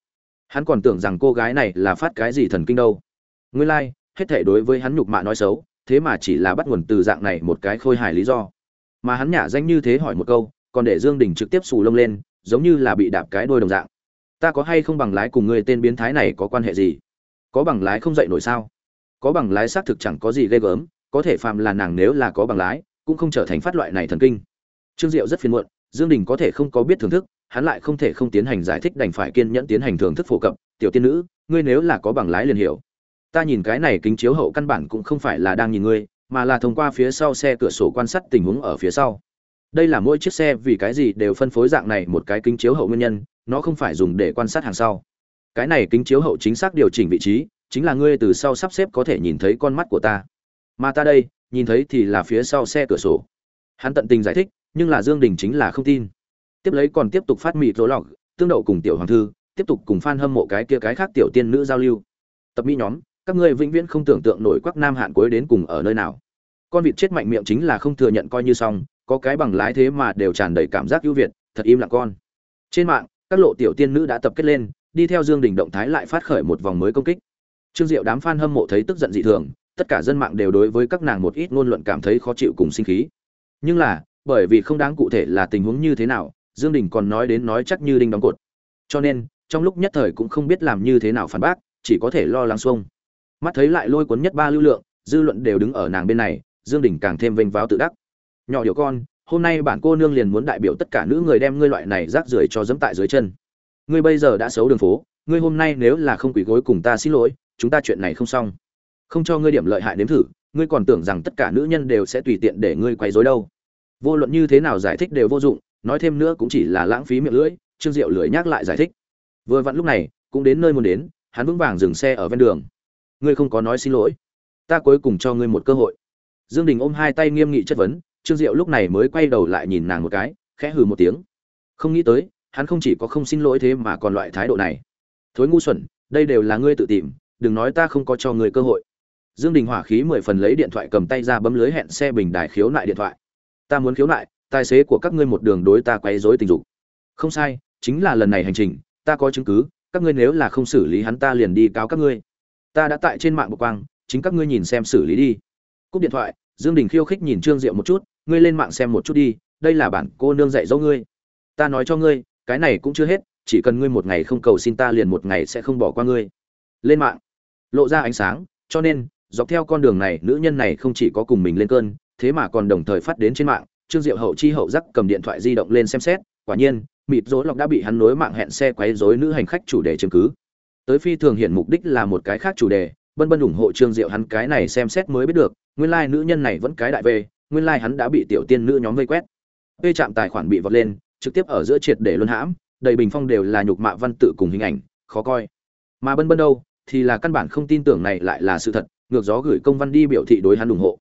Hắn còn tưởng rằng cô gái này là phát cái gì thần kinh đâu. Nguyên lai、like, hết thể đối với hắn nhục mạ nói xấu thế mà chỉ là bắt nguồn từ dạng này một cái khôi hài lý do mà hắn nhả danh như thế hỏi một câu, còn để dương đình trực tiếp xù lông lên, giống như là bị đạp cái đôi đồng dạng. Ta có hay không bằng lái cùng người tên biến thái này có quan hệ gì? Có bằng lái không dậy nổi sao? Có bằng lái xác thực chẳng có gì ghê gớm, có thể phàm là nàng nếu là có bằng lái, cũng không trở thành phát loại này thần kinh. Trương diệu rất phiền muộn, dương đình có thể không có biết thưởng thức, hắn lại không thể không tiến hành giải thích đành phải kiên nhẫn tiến hành thưởng thức phổ cập. Tiểu tiên nữ, ngươi nếu là có bằng lái liền hiểu. Ta nhìn cái này kính chiếu hậu căn bản cũng không phải là đang nhìn ngươi mà là thông qua phía sau xe cửa sổ quan sát tình huống ở phía sau. Đây là mỗi chiếc xe vì cái gì đều phân phối dạng này một cái kính chiếu hậu nguyên nhân, nó không phải dùng để quan sát hàng sau. Cái này kính chiếu hậu chính xác điều chỉnh vị trí, chính là ngươi từ sau sắp xếp có thể nhìn thấy con mắt của ta. Mà ta đây, nhìn thấy thì là phía sau xe cửa sổ. Hắn tận tình giải thích, nhưng là dương đình chính là không tin. Tiếp lấy còn tiếp tục phát mị rối lọc, tương đậu cùng tiểu hoàng thư, tiếp tục cùng fan hâm mộ cái kia cái khác tiểu tiên nữ giao lưu. Tập mỹ nhóm các ngươi vĩnh viễn không tưởng tượng nổi quắc nam hạn cuối đến cùng ở nơi nào. Con vịt chết mạnh miệng chính là không thừa nhận coi như xong, có cái bằng lái thế mà đều tràn đầy cảm giác ưu việt, thật im lặng con. Trên mạng, các lộ tiểu tiên nữ đã tập kết lên, đi theo dương đình động thái lại phát khởi một vòng mới công kích. Trương diệu đám fan hâm mộ thấy tức giận dị thường, tất cả dân mạng đều đối với các nàng một ít ngôn luận cảm thấy khó chịu cùng sinh khí. Nhưng là, bởi vì không đáng cụ thể là tình huống như thế nào, dương đình còn nói đến nói chắc như đinh đóng cột. Cho nên, trong lúc nhất thời cũng không biết làm như thế nào phản bác, chỉ có thể lo lắng xuông mắt thấy lại lôi cuốn nhất ba lưu lượng, dư luận đều đứng ở nàng bên này, dương đình càng thêm vênh váo tự đắc. Nhỏ điều con, hôm nay bản cô nương liền muốn đại biểu tất cả nữ người đem ngươi loại này rác rưởi cho dẫm tại dưới chân. Ngươi bây giờ đã xấu đường phố, ngươi hôm nay nếu là không quỳ gối cùng ta xin lỗi, chúng ta chuyện này không xong. Không cho ngươi điểm lợi hại nếm thử, ngươi còn tưởng rằng tất cả nữ nhân đều sẽ tùy tiện để ngươi quay rối đâu. Vô luận như thế nào giải thích đều vô dụng, nói thêm nữa cũng chỉ là lãng phí miệng lưỡi, trương diệu lưỡi nhắc lại giải thích. Vừa vặn lúc này, cũng đến nơi muốn đến, hắn vững vàng dừng xe ở ven đường ngươi không có nói xin lỗi. Ta cuối cùng cho ngươi một cơ hội. Dương đình ôm hai tay nghiêm nghị chất vấn, trương diệu lúc này mới quay đầu lại nhìn nàng một cái, khẽ hừ một tiếng. Không nghĩ tới, hắn không chỉ có không xin lỗi thế mà còn loại thái độ này. Thối ngu xuẩn, đây đều là ngươi tự tìm, đừng nói ta không có cho ngươi cơ hội. Dương đình hỏa khí mười phần lấy điện thoại cầm tay ra bấm lưới hẹn xe bình đài khiếu nại điện thoại. Ta muốn khiếu nại, tài xế của các ngươi một đường đối ta quấy rối tình dục. Không sai, chính là lần này hành trình, ta có chứng cứ, các ngươi nếu là không xử lý hắn ta liền đi cáo các ngươi ta đã tại trên mạng bộ quang, chính các ngươi nhìn xem xử lý đi. Cúp điện thoại, dương đình khiêu khích nhìn trương diệu một chút, ngươi lên mạng xem một chút đi, đây là bản cô nương dạy dỗ ngươi. Ta nói cho ngươi, cái này cũng chưa hết, chỉ cần ngươi một ngày không cầu xin ta liền một ngày sẽ không bỏ qua ngươi. Lên mạng. Lộ ra ánh sáng, cho nên, dọc theo con đường này, nữ nhân này không chỉ có cùng mình lên cơn, thế mà còn đồng thời phát đến trên mạng. Trương diệu hậu chi hậu giác cầm điện thoại di động lên xem xét, quả nhiên, mịt rối lọc đã bị hắn nối mạng hẹn xe quấy rối nữ hành khách chủ đề chứng cứ tới phi thường hiện mục đích là một cái khác chủ đề, bân bân ủng hộ trương diệu hắn cái này xem xét mới biết được, nguyên lai nữ nhân này vẫn cái đại về, nguyên lai hắn đã bị tiểu tiên nữ nhóm vây quét. Vây chạm tài khoản bị vọt lên, trực tiếp ở giữa triệt để luân hãm, đầy bình phong đều là nhục mạ văn tự cùng hình ảnh, khó coi. Mà bân bân đâu, thì là căn bản không tin tưởng này lại là sự thật, ngược gió gửi công văn đi biểu thị đối hắn ủng hộ.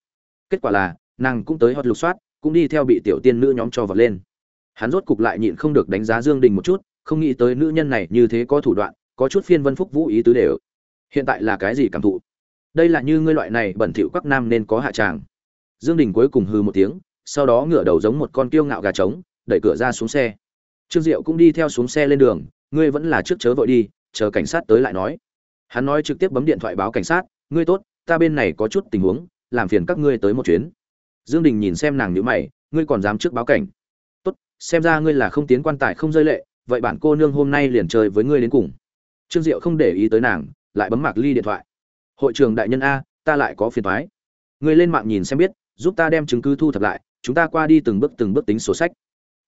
Kết quả là, nàng cũng tới hot lục soát, cũng đi theo bị tiểu tiên nữ nhóm cho vọt lên. Hắn rốt cục lại nhịn không được đánh giá dương đình một chút, không nghĩ tới nữ nhân này như thế có thủ đoạn có chút phiên vân phúc vũ ý tứ đều. Hiện tại là cái gì cảm thụ? Đây là như ngươi loại này bẩn thỉu các nam nên có hạ tràng. Dương đình cuối cùng hừ một tiếng, sau đó ngửa đầu giống một con kiêu ngạo gà trống, đẩy cửa ra xuống xe. Trương diệu cũng đi theo xuống xe lên đường, ngươi vẫn là trước chớ vội đi, chờ cảnh sát tới lại nói. Hắn nói trực tiếp bấm điện thoại báo cảnh sát, ngươi tốt, ta bên này có chút tình huống, làm phiền các ngươi tới một chuyến. Dương đình nhìn xem nàng nhíu mày, ngươi còn dám trước báo cảnh? Tốt, xem ra ngươi là không tiến quan tài không rơi lệ, vậy bản cô nương hôm nay liền chơi với ngươi đến cùng trương diệu không để ý tới nàng, lại bấm mạc ly điện thoại. Hội trưởng đại nhân a, ta lại có phiền toái. Ngươi lên mạng nhìn xem biết, giúp ta đem chứng cứ thu thập lại, chúng ta qua đi từng bước từng bước tính sổ sách.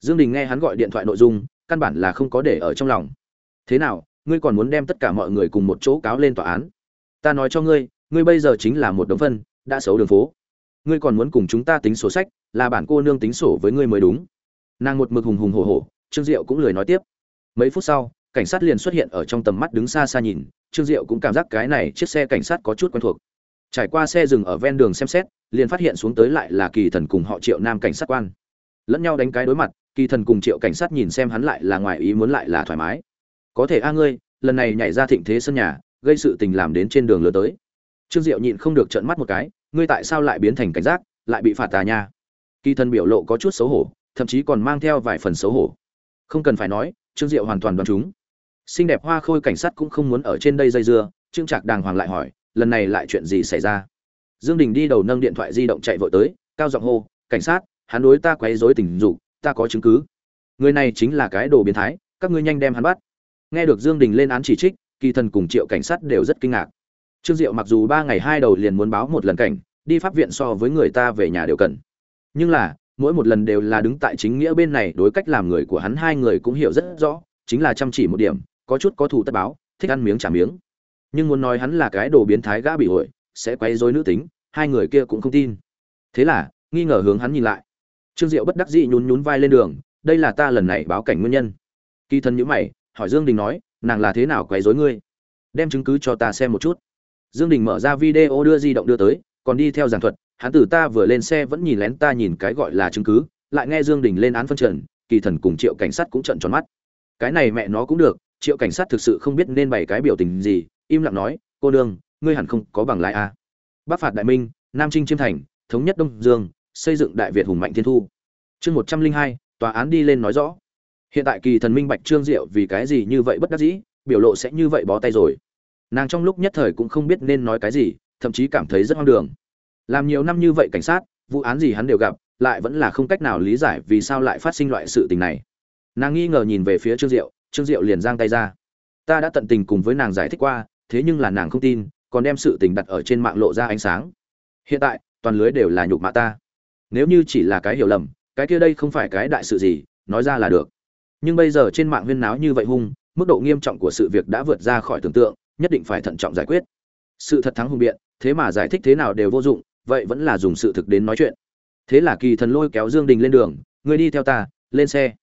Dương đình nghe hắn gọi điện thoại nội dung, căn bản là không có để ở trong lòng. Thế nào, ngươi còn muốn đem tất cả mọi người cùng một chỗ cáo lên tòa án? Ta nói cho ngươi ngươi bây giờ chính là một đống phân, đã xấu đường phố. Ngươi còn muốn cùng chúng ta tính sổ sách, là bản cô nương tính sổ với ngươi mới đúng. Nàng một mực hùng hùng hổ hổ, trương diệu cũng lười nói tiếp. Mấy phút sau cảnh sát liền xuất hiện ở trong tầm mắt đứng xa xa nhìn, trương diệu cũng cảm giác cái này chiếc xe cảnh sát có chút quen thuộc. Trải qua xe dừng ở ven đường xem xét, liền phát hiện xuống tới lại là kỳ thần cùng họ triệu nam cảnh sát quan. Lẫn nhau đánh cái đối mặt, kỳ thần cùng triệu cảnh sát nhìn xem hắn lại là ngoài ý muốn lại là thoải mái. Có thể a ngươi, lần này nhảy ra thịnh thế sân nhà, gây sự tình làm đến trên đường lừa tới. Trương diệu nhịn không được trợn mắt một cái, ngươi tại sao lại biến thành cảnh giác, lại bị phạt tà nha? Kỳ thần biểu lộ có chút xấu hổ, thậm chí còn mang theo vài phần xấu hổ. Không cần phải nói, trương diệu hoàn toàn đoán chúng xinh đẹp hoa khôi cảnh sát cũng không muốn ở trên đây dây dưa, trương trạc đàng hoàng lại hỏi, lần này lại chuyện gì xảy ra? Dương đình đi đầu nâng điện thoại di động chạy vội tới, cao giọng hô, cảnh sát, hắn đối ta quấy rối tình dục, ta có chứng cứ. Người này chính là cái đồ biến thái, các ngươi nhanh đem hắn bắt. Nghe được dương đình lên án chỉ trích, kỳ thần cùng triệu cảnh sát đều rất kinh ngạc. Trương diệu mặc dù ba ngày hai đầu liền muốn báo một lần cảnh, đi pháp viện so với người ta về nhà đều cần. Nhưng là, mỗi một lần đều là đứng tại chính nghĩa bên này, đối cách làm người của hắn hai người cũng hiểu rất rõ, chính là chăm chỉ một điểm có chút có thù tất báo, thích ăn miếng trả miếng. Nhưng muốn nói hắn là cái đồ biến thái gã bị hội, sẽ quấy rối nữ tính, hai người kia cũng không tin. Thế là, nghi ngờ hướng hắn nhìn lại. Trương diệu bất đắc dĩ nhún nhún vai lên đường, đây là ta lần này báo cảnh nguyên nhân. Kỳ thần nhữ mày, hỏi dương đình nói, nàng là thế nào quấy rối ngươi? Đem chứng cứ cho ta xem một chút. Dương đình mở ra video đưa di động đưa tới, còn đi theo giảng thuật, hắn tử ta vừa lên xe vẫn nhìn lén ta nhìn cái gọi là chứng cứ, lại nghe dương đình lên án phân trần, kỳ thần cùng triệu cảnh sát cũng trợn tròn mắt. Cái này mẹ nó cũng được triệu cảnh sát thực sự không biết nên bày cái biểu tình gì, im lặng nói, cô đương ngươi hẳn không có bằng lái à. bắc phạt đại minh, nam trinh chiêm thành, thống nhất đông dương, xây dựng đại việt hùng mạnh thiên thu. Chương một trăm linh hai, tòa án đi lên nói rõ. Hiện tại kỳ thần minh bạch trương diệu vì cái gì như vậy bất đắc dĩ, biểu lộ sẽ như vậy bó tay rồi. Nàng trong lúc nhất thời cũng không biết nên nói cái gì, thậm chí cảm thấy rất hoang đường. Làm nhiều năm như vậy cảnh sát, vụ án gì hắn đều gặp, lại vẫn là không cách nào lý giải vì sao lại phát sinh loại sự tình này. Nàng nghi ngờ nhìn về phía trương diệu trương diệu liền giang tay ra. Ta đã tận tình cùng với nàng giải thích qua, thế nhưng là nàng không tin, còn đem sự tình đặt ở trên mạng lộ ra ánh sáng. Hiện tại, toàn lưới đều là nhục mạ ta. Nếu như chỉ là cái hiểu lầm, cái kia đây không phải cái đại sự gì, nói ra là được. Nhưng bây giờ trên mạng huyên náo như vậy hung, mức độ nghiêm trọng của sự việc đã vượt ra khỏi tưởng tượng, nhất định phải thận trọng giải quyết. Sự thật thắng hùng biện, thế mà giải thích thế nào đều vô dụng, vậy vẫn là dùng sự thực đến nói chuyện. Thế là kỳ thần lôi kéo dương đình lên đường người đi theo ta, lên xe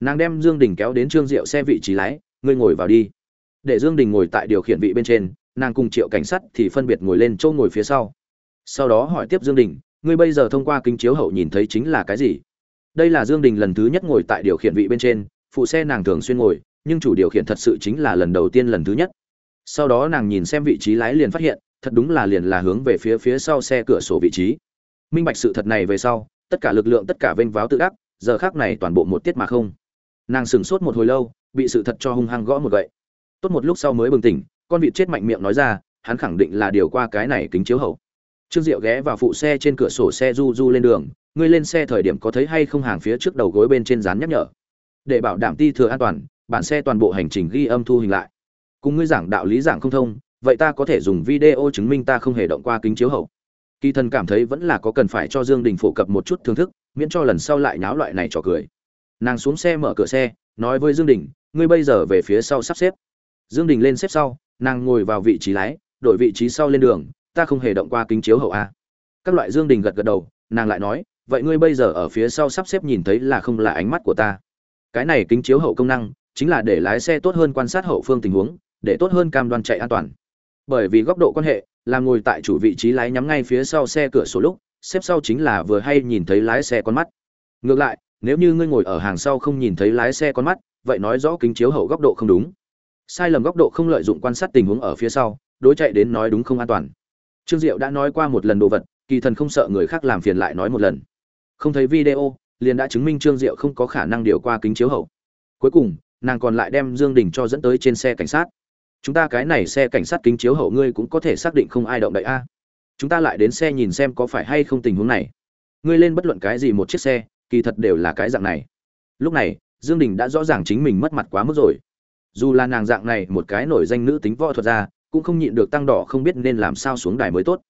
nàng đem dương đình kéo đến trương diệu xe vị trí lái, ngươi ngồi vào đi. Để dương đình ngồi tại điều khiển vị bên trên, nàng cùng triệu cảnh sát thì phân biệt ngồi lên chỗ ngồi phía sau. Sau đó hỏi tiếp dương đình, ngươi bây giờ thông qua kính chiếu hậu nhìn thấy chính là cái gì? Đây là dương đình lần thứ nhất ngồi tại điều khiển vị bên trên, phụ xe nàng thường xuyên ngồi, nhưng chủ điều khiển thật sự chính là lần đầu tiên lần thứ nhất. Sau đó nàng nhìn xem vị trí lái liền phát hiện, thật đúng là liền là hướng về phía phía sau xe cửa sổ vị trí. Minh bạch sự thật này về sau, tất cả lực lượng, tất cả vênh váo tự đắc, giờ khác này toàn bộ một tiết mà không nàng sửng sốt một hồi lâu, bị sự thật cho hung hăng gõ một gậy. Tốt một lúc sau mới bừng tỉnh, con vịt chết mạnh miệng nói ra, hắn khẳng định là điều qua cái này kính chiếu hậu. Trương diệu ghé vào phụ xe trên cửa sổ xe du du lên đường, ngươi lên xe thời điểm có thấy hay không hàng phía trước đầu gối bên trên dán nhắc nhở. Để bảo đảm ti thừa an toàn, bản xe toàn bộ hành trình ghi âm thu hình lại. Cùng ngươi giảng đạo lý giảng không thông, vậy ta có thể dùng video chứng minh ta không hề động qua kính chiếu hậu. Kỳ thần cảm thấy vẫn là có cần phải cho dương đình phổ cập một chút thưởng thức, miễn cho lần sau lại nháo loại này trò cười nàng xuống xe mở cửa xe, nói với dương đình, ngươi bây giờ về phía sau sắp xếp. Dương đình lên xếp sau, nàng ngồi vào vị trí lái, đổi vị trí sau lên đường, ta không hề động qua kính chiếu hậu a. Các loại dương đình gật gật đầu, nàng lại nói, vậy ngươi bây giờ ở phía sau sắp xếp nhìn thấy là không là ánh mắt của ta. Cái này kính chiếu hậu công năng, chính là để lái xe tốt hơn quan sát hậu phương tình huống, để tốt hơn cam đoan chạy an toàn. Bởi vì góc độ quan hệ, làm ngồi tại chủ vị trí lái nhắm ngay phía sau xe cửa sổ lúc, xếp sau chính là vừa hay nhìn thấy lái xe con mắt. Ngược lại nếu như ngươi ngồi ở hàng sau không nhìn thấy lái xe con mắt, vậy nói rõ kính chiếu hậu góc độ không đúng. Sai lầm góc độ không lợi dụng quan sát tình huống ở phía sau, đối chạy đến nói đúng không an toàn. Trương diệu đã nói qua một lần đồ vật, kỳ thần không sợ người khác làm phiền lại nói một lần. Không thấy video, liền đã chứng minh trương diệu không có khả năng điều qua kính chiếu hậu. Cuối cùng, nàng còn lại đem dương đình cho dẫn tới trên xe cảnh sát. Chúng ta cái này xe cảnh sát kính chiếu hậu ngươi cũng có thể xác định không ai động đậy a. Chúng ta lại đến xe nhìn xem có phải hay không tình huống này. Ngươi lên bất luận cái gì một chiếc xe kỳ thật đều là cái dạng này. Lúc này, dương đình đã rõ ràng chính mình mất mặt quá mức rồi. Dù là nàng dạng này một cái nổi danh nữ tính võ thuật ra cũng không nhịn được tăng đỏ không biết nên làm sao xuống đài mới tốt.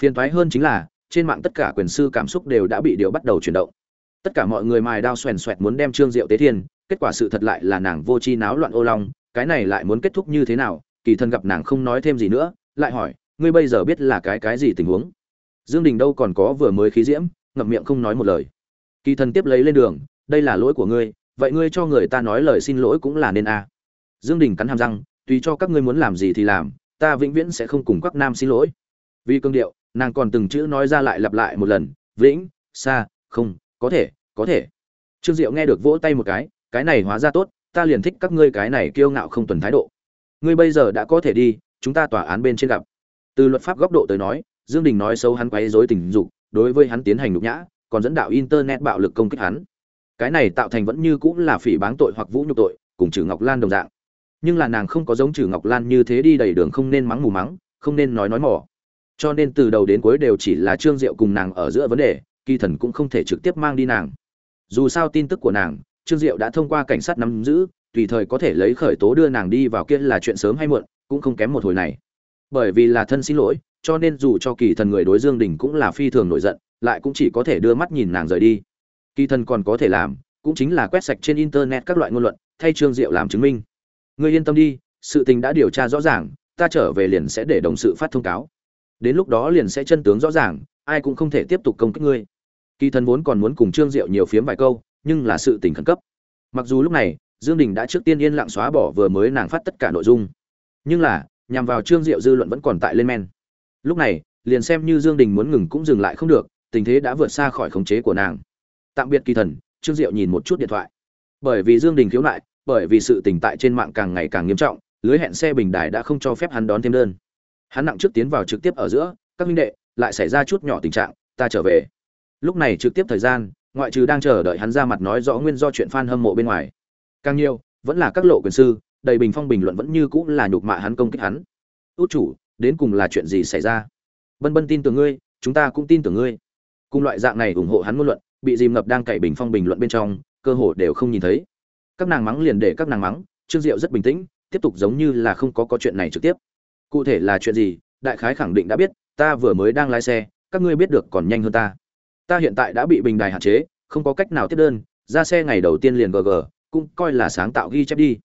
Phiền toái hơn chính là, trên mạng tất cả quyền sư cảm xúc đều đã bị điều bắt đầu chuyển động. Tất cả mọi người mài đao xoèn xoẹt muốn đem trương diệu tế thiên, kết quả sự thật lại là nàng vô chi náo loạn ô long, cái này lại muốn kết thúc như thế nào, kỳ thân gặp nàng không nói thêm gì nữa, lại hỏi, ngươi bây giờ biết là cái cái gì tình huống? Dương đình đâu còn có vừa mới khí diễm, ngậm miệng không nói một lời kỳ thần tiếp lấy lên đường, đây là lỗi của ngươi, vậy ngươi cho người ta nói lời xin lỗi cũng là nên a. Dương đình cắn hàm răng, tùy cho các ngươi muốn làm gì thì làm, ta vĩnh viễn sẽ không cùng các nam xin lỗi. Vì cương điệu, nàng còn từng chữ nói ra lại lặp lại một lần, vĩnh xa không, có thể có thể. Trương diệu nghe được vỗ tay một cái cái này hóa ra tốt, ta liền thích các ngươi cái này kiêu ngạo không tuần thái độ. Ngươi bây giờ đã có thể đi, chúng ta tòa án bên trên gặp. Từ luật pháp góc độ tới nói, dương đình nói xấu hắn quấy rối tình dục, đối với hắn tiến hành nhục nhã còn dẫn đạo internet bạo lực công kích hắn. Cái này tạo thành vẫn như cũng là phỉ báng tội hoặc vũ nhục tội, cùng trừ ngọc lan đồng dạng. Nhưng là nàng không có giống trừ ngọc lan như thế đi đầy đường không nên mắng mù mắng, không nên nói nói mỏ. Cho nên từ đầu đến cuối đều chỉ là trương diệu cùng nàng ở giữa vấn đề, kỳ thần cũng không thể trực tiếp mang đi nàng. Dù sao tin tức của nàng, trương diệu đã thông qua cảnh sát nắm giữ, tùy thời có thể lấy khởi tố đưa nàng đi vào kia là chuyện sớm hay muộn, cũng không kém một hồi này. Bởi vì là thân xin lỗi, cho nên dù cho kỳ thần người đối dương đình cũng là phi thường nổi giận lại cũng chỉ có thể đưa mắt nhìn nàng rời đi. Kỳ thần còn có thể làm, cũng chính là quét sạch trên internet các loại ngôn luận, thay trương diệu làm chứng minh. Ngươi yên tâm đi, sự tình đã điều tra rõ ràng, ta trở về liền sẽ để đồng sự phát thông cáo. Đến lúc đó liền sẽ chân tướng rõ ràng, ai cũng không thể tiếp tục công kích ngươi. Kỳ thần vốn còn muốn cùng trương diệu nhiều phiếm vài câu, nhưng là sự tình khẩn cấp. Mặc dù lúc này, dương đình đã trước tiên yên lặng xóa bỏ vừa mới nàng phát tất cả nội dung. Nhưng là, nhằm vào trương diệu dư luận vẫn còn tại lên men. Lúc này, liền xem như dương đình muốn ngừng cũng dừng lại không được tình thế đã vượt xa khỏi khống chế của nàng. Tạm biệt kỳ thần, trương diệu nhìn một chút điện thoại. Bởi vì dương đình khiếu nại, bởi vì sự tình tại trên mạng càng ngày càng nghiêm trọng, lưới hẹn xe bình đài đã không cho phép hắn đón thêm đơn. Hắn nặng trước tiến vào trực tiếp ở giữa, các minh đệ, lại xảy ra chút nhỏ tình trạng, ta trở về. Lúc này trực tiếp thời gian, ngoại trừ đang chờ đợi hắn ra mặt nói rõ nguyên do chuyện fan hâm mộ bên ngoài. Càng nhiều, vẫn là các lộ quyền sư, đầy bình phong bình luận vẫn như cũng là nhục mạ hắn công kích hắn. Út chủ, đến cùng là chuyện gì xảy ra? Bân bân tin tưởng ngươi, chúng ta cũng tin tưởng ngươi cùng loại dạng này ủng hộ hắn ngôn luận, bị dìm ngập đang cậy bình phong bình luận bên trong, cơ hồ đều không nhìn thấy. Các nàng mắng liền để các nàng mắng, trương diệu rất bình tĩnh, tiếp tục giống như là không có có chuyện này trực tiếp. Cụ thể là chuyện gì, đại khái khẳng định đã biết, ta vừa mới đang lái xe, các ngươi biết được còn nhanh hơn ta. Ta hiện tại đã bị bình đài hạn chế, không có cách nào tiếp đơn, ra xe ngày đầu tiên liền gg cũng coi là sáng tạo ghi chép đi.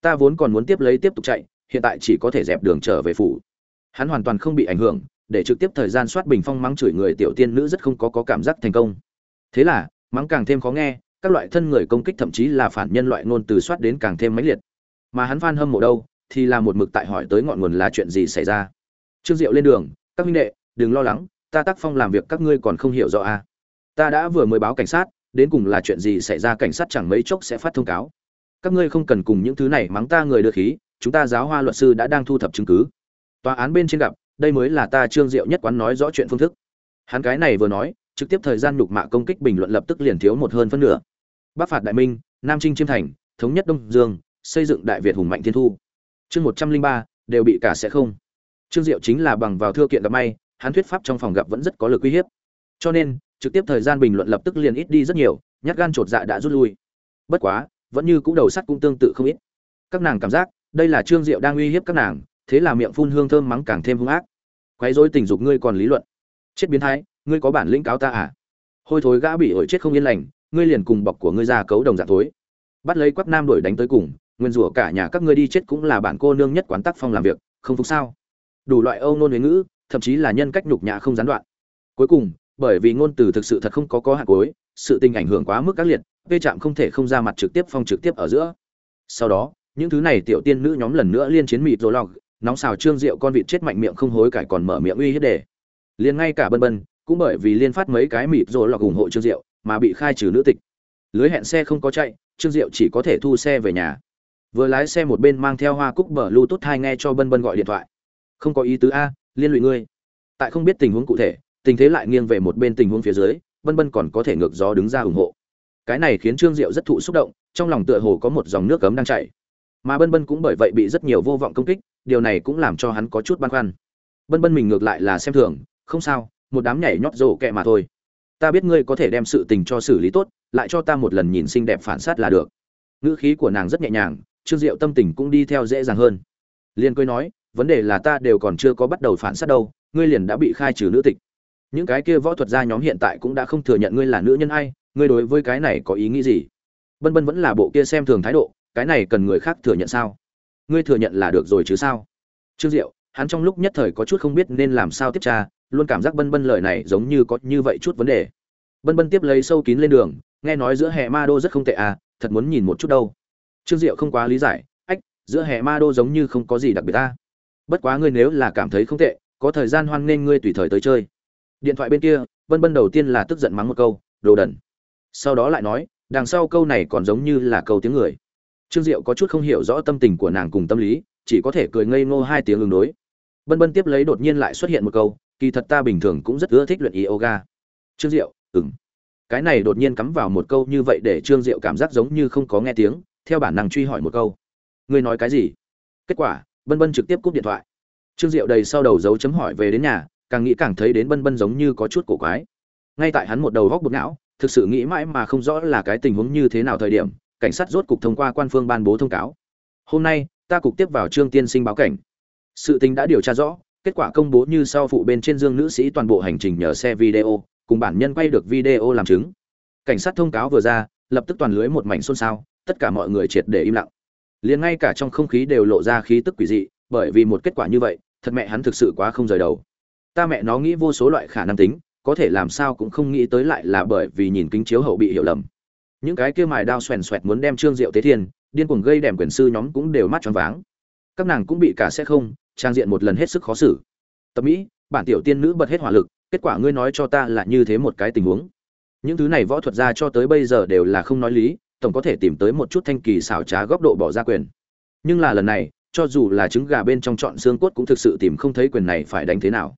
Ta vốn còn muốn tiếp lấy tiếp tục chạy, hiện tại chỉ có thể dẹp đường trở về phủ. Hắn hoàn toàn không bị ảnh hưởng để trực tiếp thời gian soát bình phong mắng chửi người tiểu tiên nữ rất không có, có cảm giác thành công. Thế là mắng càng thêm khó nghe các loại thân người công kích thậm chí là phản nhân loại ngôn từ soát đến càng thêm mãnh liệt. Mà hắn phan hâm mộ đâu thì là một mực tại hỏi tới ngọn nguồn là chuyện gì xảy ra. Trương diệu lên đường các huynh đệ đừng lo lắng ta tác phong làm việc các ngươi còn không hiểu rõ à. ta đã vừa mới báo cảnh sát đến cùng là chuyện gì xảy ra cảnh sát chẳng mấy chốc sẽ phát thông cáo. Các ngươi không cần cùng những thứ này mắng ta người đưa khí chúng ta giáo hoa luật sư đã đang thu thập chứng cứ. Tòa án bên trên gặp đây mới là ta trương diệu nhất quán nói rõ chuyện phương thức. Hắn cái này vừa nói, trực tiếp thời gian nhục mạ công kích bình luận lập tức liền thiếu một hơn phân nửa. Bắc phạt đại minh, nam trinh chiêm thành, thống nhất đông dương, xây dựng đại việt hùng mạnh thiên thu. Chương một trăm linh ba, đều bị cả sẽ không. Trương diệu chính là bằng vào thưa kiện gặp may, hắn thuyết pháp trong phòng gặp vẫn rất có lực uy hiếp. Cho nên, trực tiếp thời gian bình luận lập tức liền ít đi rất nhiều, nhát gan chột dạ đã rút lui. Bất quá, vẫn như cũ đầu sắt cũng tương tự không ít. Các nàng cảm giác, đây là trương diệu đang uy hiếp các nàng thế là miệng phun hương thơm mắng càng thêm hung ác. Quấy rối tình dục ngươi còn lý luận. Chết biến thái, ngươi có bản lĩnh cáo ta à? Hôi thối gã bị ổi chết không yên lành, ngươi liền cùng bọc của ngươi ra cấu đồng dạng thối. Bắt lấy quắc nam đuổi đánh tới cùng, nguyên rủa cả nhà các ngươi đi chết cũng là bản cô nương nhất quán tác phong làm việc, không phục sao? Đủ loại âu nôn huế ngữ, thậm chí là nhân cách nhục nhã không gián đoạn. Cuối cùng, bởi vì ngôn từ thực sự thật không có có hạt cuối, sự tình ảnh hưởng quá mức các liệt, vê chạm không thể không ra mặt trực tiếp phong trực tiếp ở giữa. Sau đó, những thứ này tiểu tiên nữ nhóm lần nữa liên chiến mịt rồi log nóng xào trương rượu con vịt chết mạnh miệng không hối cải còn mở miệng uy hiếp đề. Liền ngay cả bân bân, cũng bởi vì liên phát mấy cái mịt rồi lọc ủng hộ trương rượu mà bị khai trừ nữ tịch. Lưới hẹn xe không có chạy, trương diệu chỉ có thể thu xe về nhà. Vừa lái xe một bên mang theo hoa cúc bờ lưu tốt hai nghe cho bân bân gọi điện thoại. Không có ý tứ a, liên lụy ngươi. Tại không biết tình huống cụ thể, tình thế lại nghiêng về một bên tình huống phía dưới, bân bân còn có thể ngược gió đứng ra ủng hộ. Cái này khiến trương diệu rất thụ xúc động, trong lòng tựa hồ có một dòng nước cấm đang chảy. Mà bân bân cũng bởi vậy bị rất nhiều vô vọng công kích điều này cũng làm cho hắn có chút băn khoăn. Bân bân mình ngược lại là xem thường, không sao, một đám nhảy nhót rổ kẹ mà thôi. Ta biết ngươi có thể đem sự tình cho xử lý tốt, lại cho ta một lần nhìn xinh đẹp phản sát là được. Ngữ khí của nàng rất nhẹ nhàng, trương diệu tâm tình cũng đi theo dễ dàng hơn. Liên cười nói, vấn đề là ta đều còn chưa có bắt đầu phản sát đâu, ngươi liền đã bị khai trừ nữ tịch. Những cái kia võ thuật gia nhóm hiện tại cũng đã không thừa nhận ngươi là nữ nhân ai, ngươi đối với cái này có ý nghĩ gì? Bân bân vẫn là bộ kia xem thường thái độ, cái này cần người khác thừa nhận sao? Ngươi thừa nhận là được rồi chứ sao? Trương diệu, hắn trong lúc nhất thời có chút không biết nên làm sao tiếp tra, luôn cảm giác bân bân lời này giống như có như vậy chút vấn đề. Bân bân tiếp lấy sâu kín lên đường, nghe nói giữa hè ma đô rất không tệ à thật muốn nhìn một chút đâu. Trương diệu không quá lý giải, ách, giữa hè ma đô giống như không có gì đặc biệt ta bất quá ngươi nếu là cảm thấy không tệ, có thời gian hoan nghênh ngươi tùy thời tới chơi. Điện thoại bên kia, bân bân đầu tiên là tức giận mắng một câu, đồ đần. Sau đó lại nói, đằng sau câu này còn giống như là câu tiếng người trương diệu có chút không hiểu rõ tâm tình của nàng cùng tâm lý, chỉ có thể cười ngây ngô hai tiếng ứng đối. Bân bân tiếp lấy đột nhiên lại xuất hiện một câu, kỳ thật ta bình thường cũng rất ưa thích luyện yoga. Trương diệu ừng cái này đột nhiên cắm vào một câu như vậy để trương diệu cảm giác giống như không có nghe tiếng, theo bản năng truy hỏi một câu. Ngươi nói cái gì? Kết quả, bân bân trực tiếp cúp điện thoại. Trương diệu đầy sau đầu dấu chấm hỏi về đến nhà, càng nghĩ càng thấy đến bân bân giống như có chút cổ quái. Ngay tại hắn một đầu góc bực não, thực sự nghĩ mãi mà không rõ là cái tình huống như thế nào thời điểm cảnh sát rốt cục thông qua quan phương ban bố thông cáo. Hôm nay, ta cục tiếp vào trương tiên sinh báo cảnh. Sự tình đã điều tra rõ, kết quả công bố như sau phụ bên trên dương nữ sĩ toàn bộ hành trình nhờ xe video, cùng bản nhân quay được video làm chứng. Cảnh sát thông cáo vừa ra, lập tức toàn lưới một mảnh xôn xao, tất cả mọi người triệt để im lặng. Liền ngay cả trong không khí đều lộ ra khí tức quỷ dị, bởi vì một kết quả như vậy, thật mẹ hắn thực sự quá không rời đầu. Ta mẹ nó nghĩ vô số loại khả năng tính, có thể làm sao cũng không nghĩ tới lại là bởi vì nhìn kính chiếu hậu bị hiểu lầm những cái kia mài đao xoèn xoẹt muốn đem trương diệu tế thiên, điên cuồng gây đèm quyền sư nhóm cũng đều mắt tròn váng. Các nàng cũng bị cả sẽ không, trang diện một lần hết sức khó xử. Tập mỹ, bản tiểu tiên nữ bật hết hỏa lực, kết quả ngươi nói cho ta là như thế một cái tình huống. Những thứ này võ thuật ra cho tới bây giờ đều là không nói lý, tổng có thể tìm tới một chút thanh kỳ xảo trá góc độ bỏ ra quyền. Nhưng là lần này, cho dù là trứng gà bên trong chọn xương cốt cũng thực sự tìm không thấy quyền này phải đánh thế nào.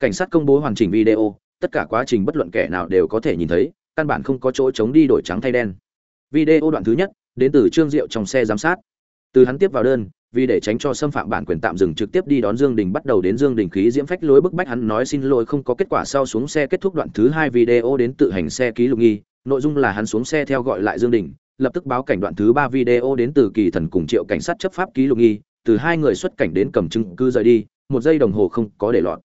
Cảnh sát công bố hoàn chỉnh video, tất cả quá trình bất luận kẻ nào đều có thể nhìn thấy căn bản không có chỗ chống đi đổi trắng thay đen video đoạn thứ nhất đến từ trương diệu trong xe giám sát từ hắn tiếp vào đơn vì để tránh cho xâm phạm bản quyền tạm dừng trực tiếp đi đón Dương Đình bắt đầu đến Dương Đình khí diễm phách lối bức bách hắn nói xin lỗi không có kết quả sau xuống xe kết thúc đoạn thứ hai video đến tự hành xe ký lục nghi, nội dung là hắn xuống xe theo gọi lại Dương Đình, lập tức báo cảnh đoạn thứ ba video đến từ kỳ thần cùng triệu cảnh sát chấp pháp ký lục nghi, từ hai người xuất cảnh đến cầm chứng cứ rời đi, một giây đồng hồ không có để lọt.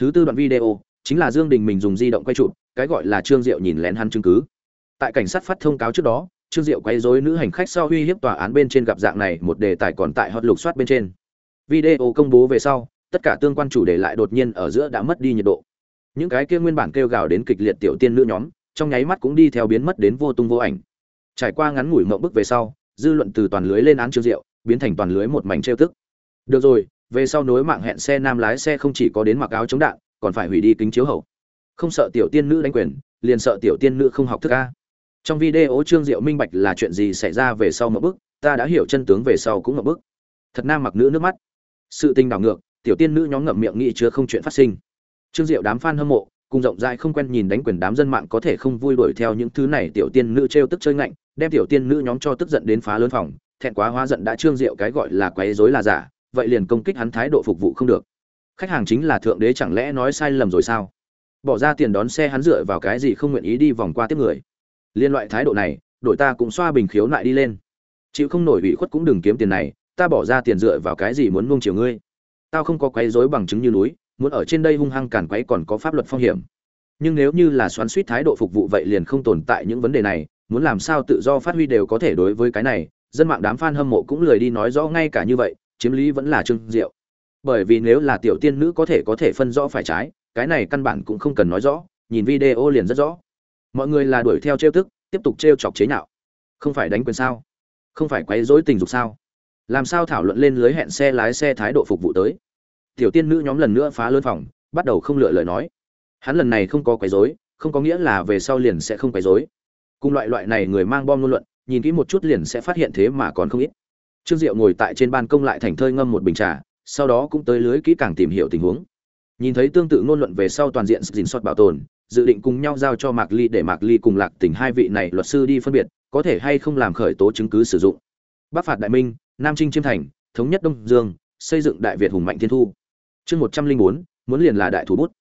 Thứ tư đoạn video chính là Dương Đình mình dùng di động quay chụp, cái gọi là Trương Diệu nhìn lén hắn chứng cứ. Tại cảnh sát phát thông cáo trước đó, Trương Diệu quấy rối nữ hành khách sau uy hiếp tòa án bên trên gặp dạng này một đề tài còn tại hot lục soát bên trên. Video công bố về sau, tất cả tương quan chủ đề lại đột nhiên ở giữa đã mất đi nhiệt độ. Những cái kia nguyên bản kêu gào đến kịch liệt tiểu tiên nữ nhóm, trong nháy mắt cũng đi theo biến mất đến vô tung vô ảnh. Trải qua ngắn ngủi mộng bức về sau, dư luận từ toàn lưới lên án Trương Diệu, biến thành toàn lưới một mảnh trêu tức. Được rồi, về sau nối mạng hẹn xe nam lái xe không chỉ có đến mặc áo chống đạn, còn phải hủy đi kính chiếu hậu. Không sợ tiểu tiên nữ đánh quyền, liền sợ tiểu tiên nữ không học thức a. Trong video trương diệu minh bạch là chuyện gì xảy ra về sau một bước ta đã hiểu chân tướng về sau cũng một bước. Thật nam mặc nữ nước mắt. Sự tình đảo ngược tiểu tiên nữ nhóm ngậm miệng nghĩ chứa không chuyện phát sinh. Trương diệu đám fan hâm mộ cùng rộng rãi không quen nhìn đánh quyền đám dân mạng có thể không vui đuổi theo những thứ này tiểu tiên nữ trêu tức chơi ngạnh đem tiểu tiên nữ nhóm cho tức giận đến phá lớn phòng thẹn quá hóa giận đã trương diệu cái gọi là quấy rối là giả vậy liền công kích hắn thái độ phục vụ không được. Khách hàng chính là thượng đế chẳng lẽ nói sai lầm rồi sao? Bỏ ra tiền đón xe hắn dựa vào cái gì không nguyện ý đi vòng qua tiếp người. Liên loại thái độ này, đội ta cũng xoa bình khiếu lại đi lên. Chịu không nổi ủy khuất cũng đừng kiếm tiền này, ta bỏ ra tiền dựa vào cái gì muốn nuông chiều ngươi? Tao không có quấy rối bằng chứng như núi, muốn ở trên đây hung hăng càn quấy còn có pháp luật phong hiểm. Nhưng nếu như là xoắn suýt thái độ phục vụ vậy liền không tồn tại những vấn đề này, muốn làm sao tự do phát huy đều có thể đối với cái này, dân mạng đám fan hâm mộ cũng lười đi nói rõ ngay cả như vậy, chiếm lý vẫn là trương diệu. Bởi vì nếu là tiểu tiên nữ có thể có thể phân rõ phải trái cái này căn bản cũng không cần nói rõ, nhìn video liền rất rõ. Mọi người là đuổi theo trêu tức, tiếp tục trêu chọc chế nhạo. Không phải đánh quyền sao? Không phải quấy rối tình dục sao? Làm sao thảo luận lên lưới hẹn xe lái xe thái độ phục vụ tới? Tiểu tiên nữ nhóm lần nữa phá lớn phòng, bắt đầu không lựa lời nói. Hắn lần này không có quấy rối, không có nghĩa là về sau liền sẽ không quấy rối. Cùng loại loại này người mang bom ngôn luận, nhìn kỹ một chút liền sẽ phát hiện thế mà còn không ít. Trương diệu ngồi tại trên ban công lại thành thơi ngâm một bình trà, sau đó cũng tới lưới kỹ càng tìm hiểu tình huống nhìn thấy tương tự ngôn luận về sau toàn diện dình soát bảo tồn, dự định cùng nhau giao cho mạc ly để mạc ly cùng lạc tỉnh hai vị này luật sư đi phân biệt, có thể hay không làm khởi tố chứng cứ sử dụng. Bắc phạt đại minh, nam trinh chiêm thành, thống nhất đông dương, xây dựng đại việt hùng mạnh thiên thu. Chương một trăm linh bốn, muốn liền là đại thủ bút.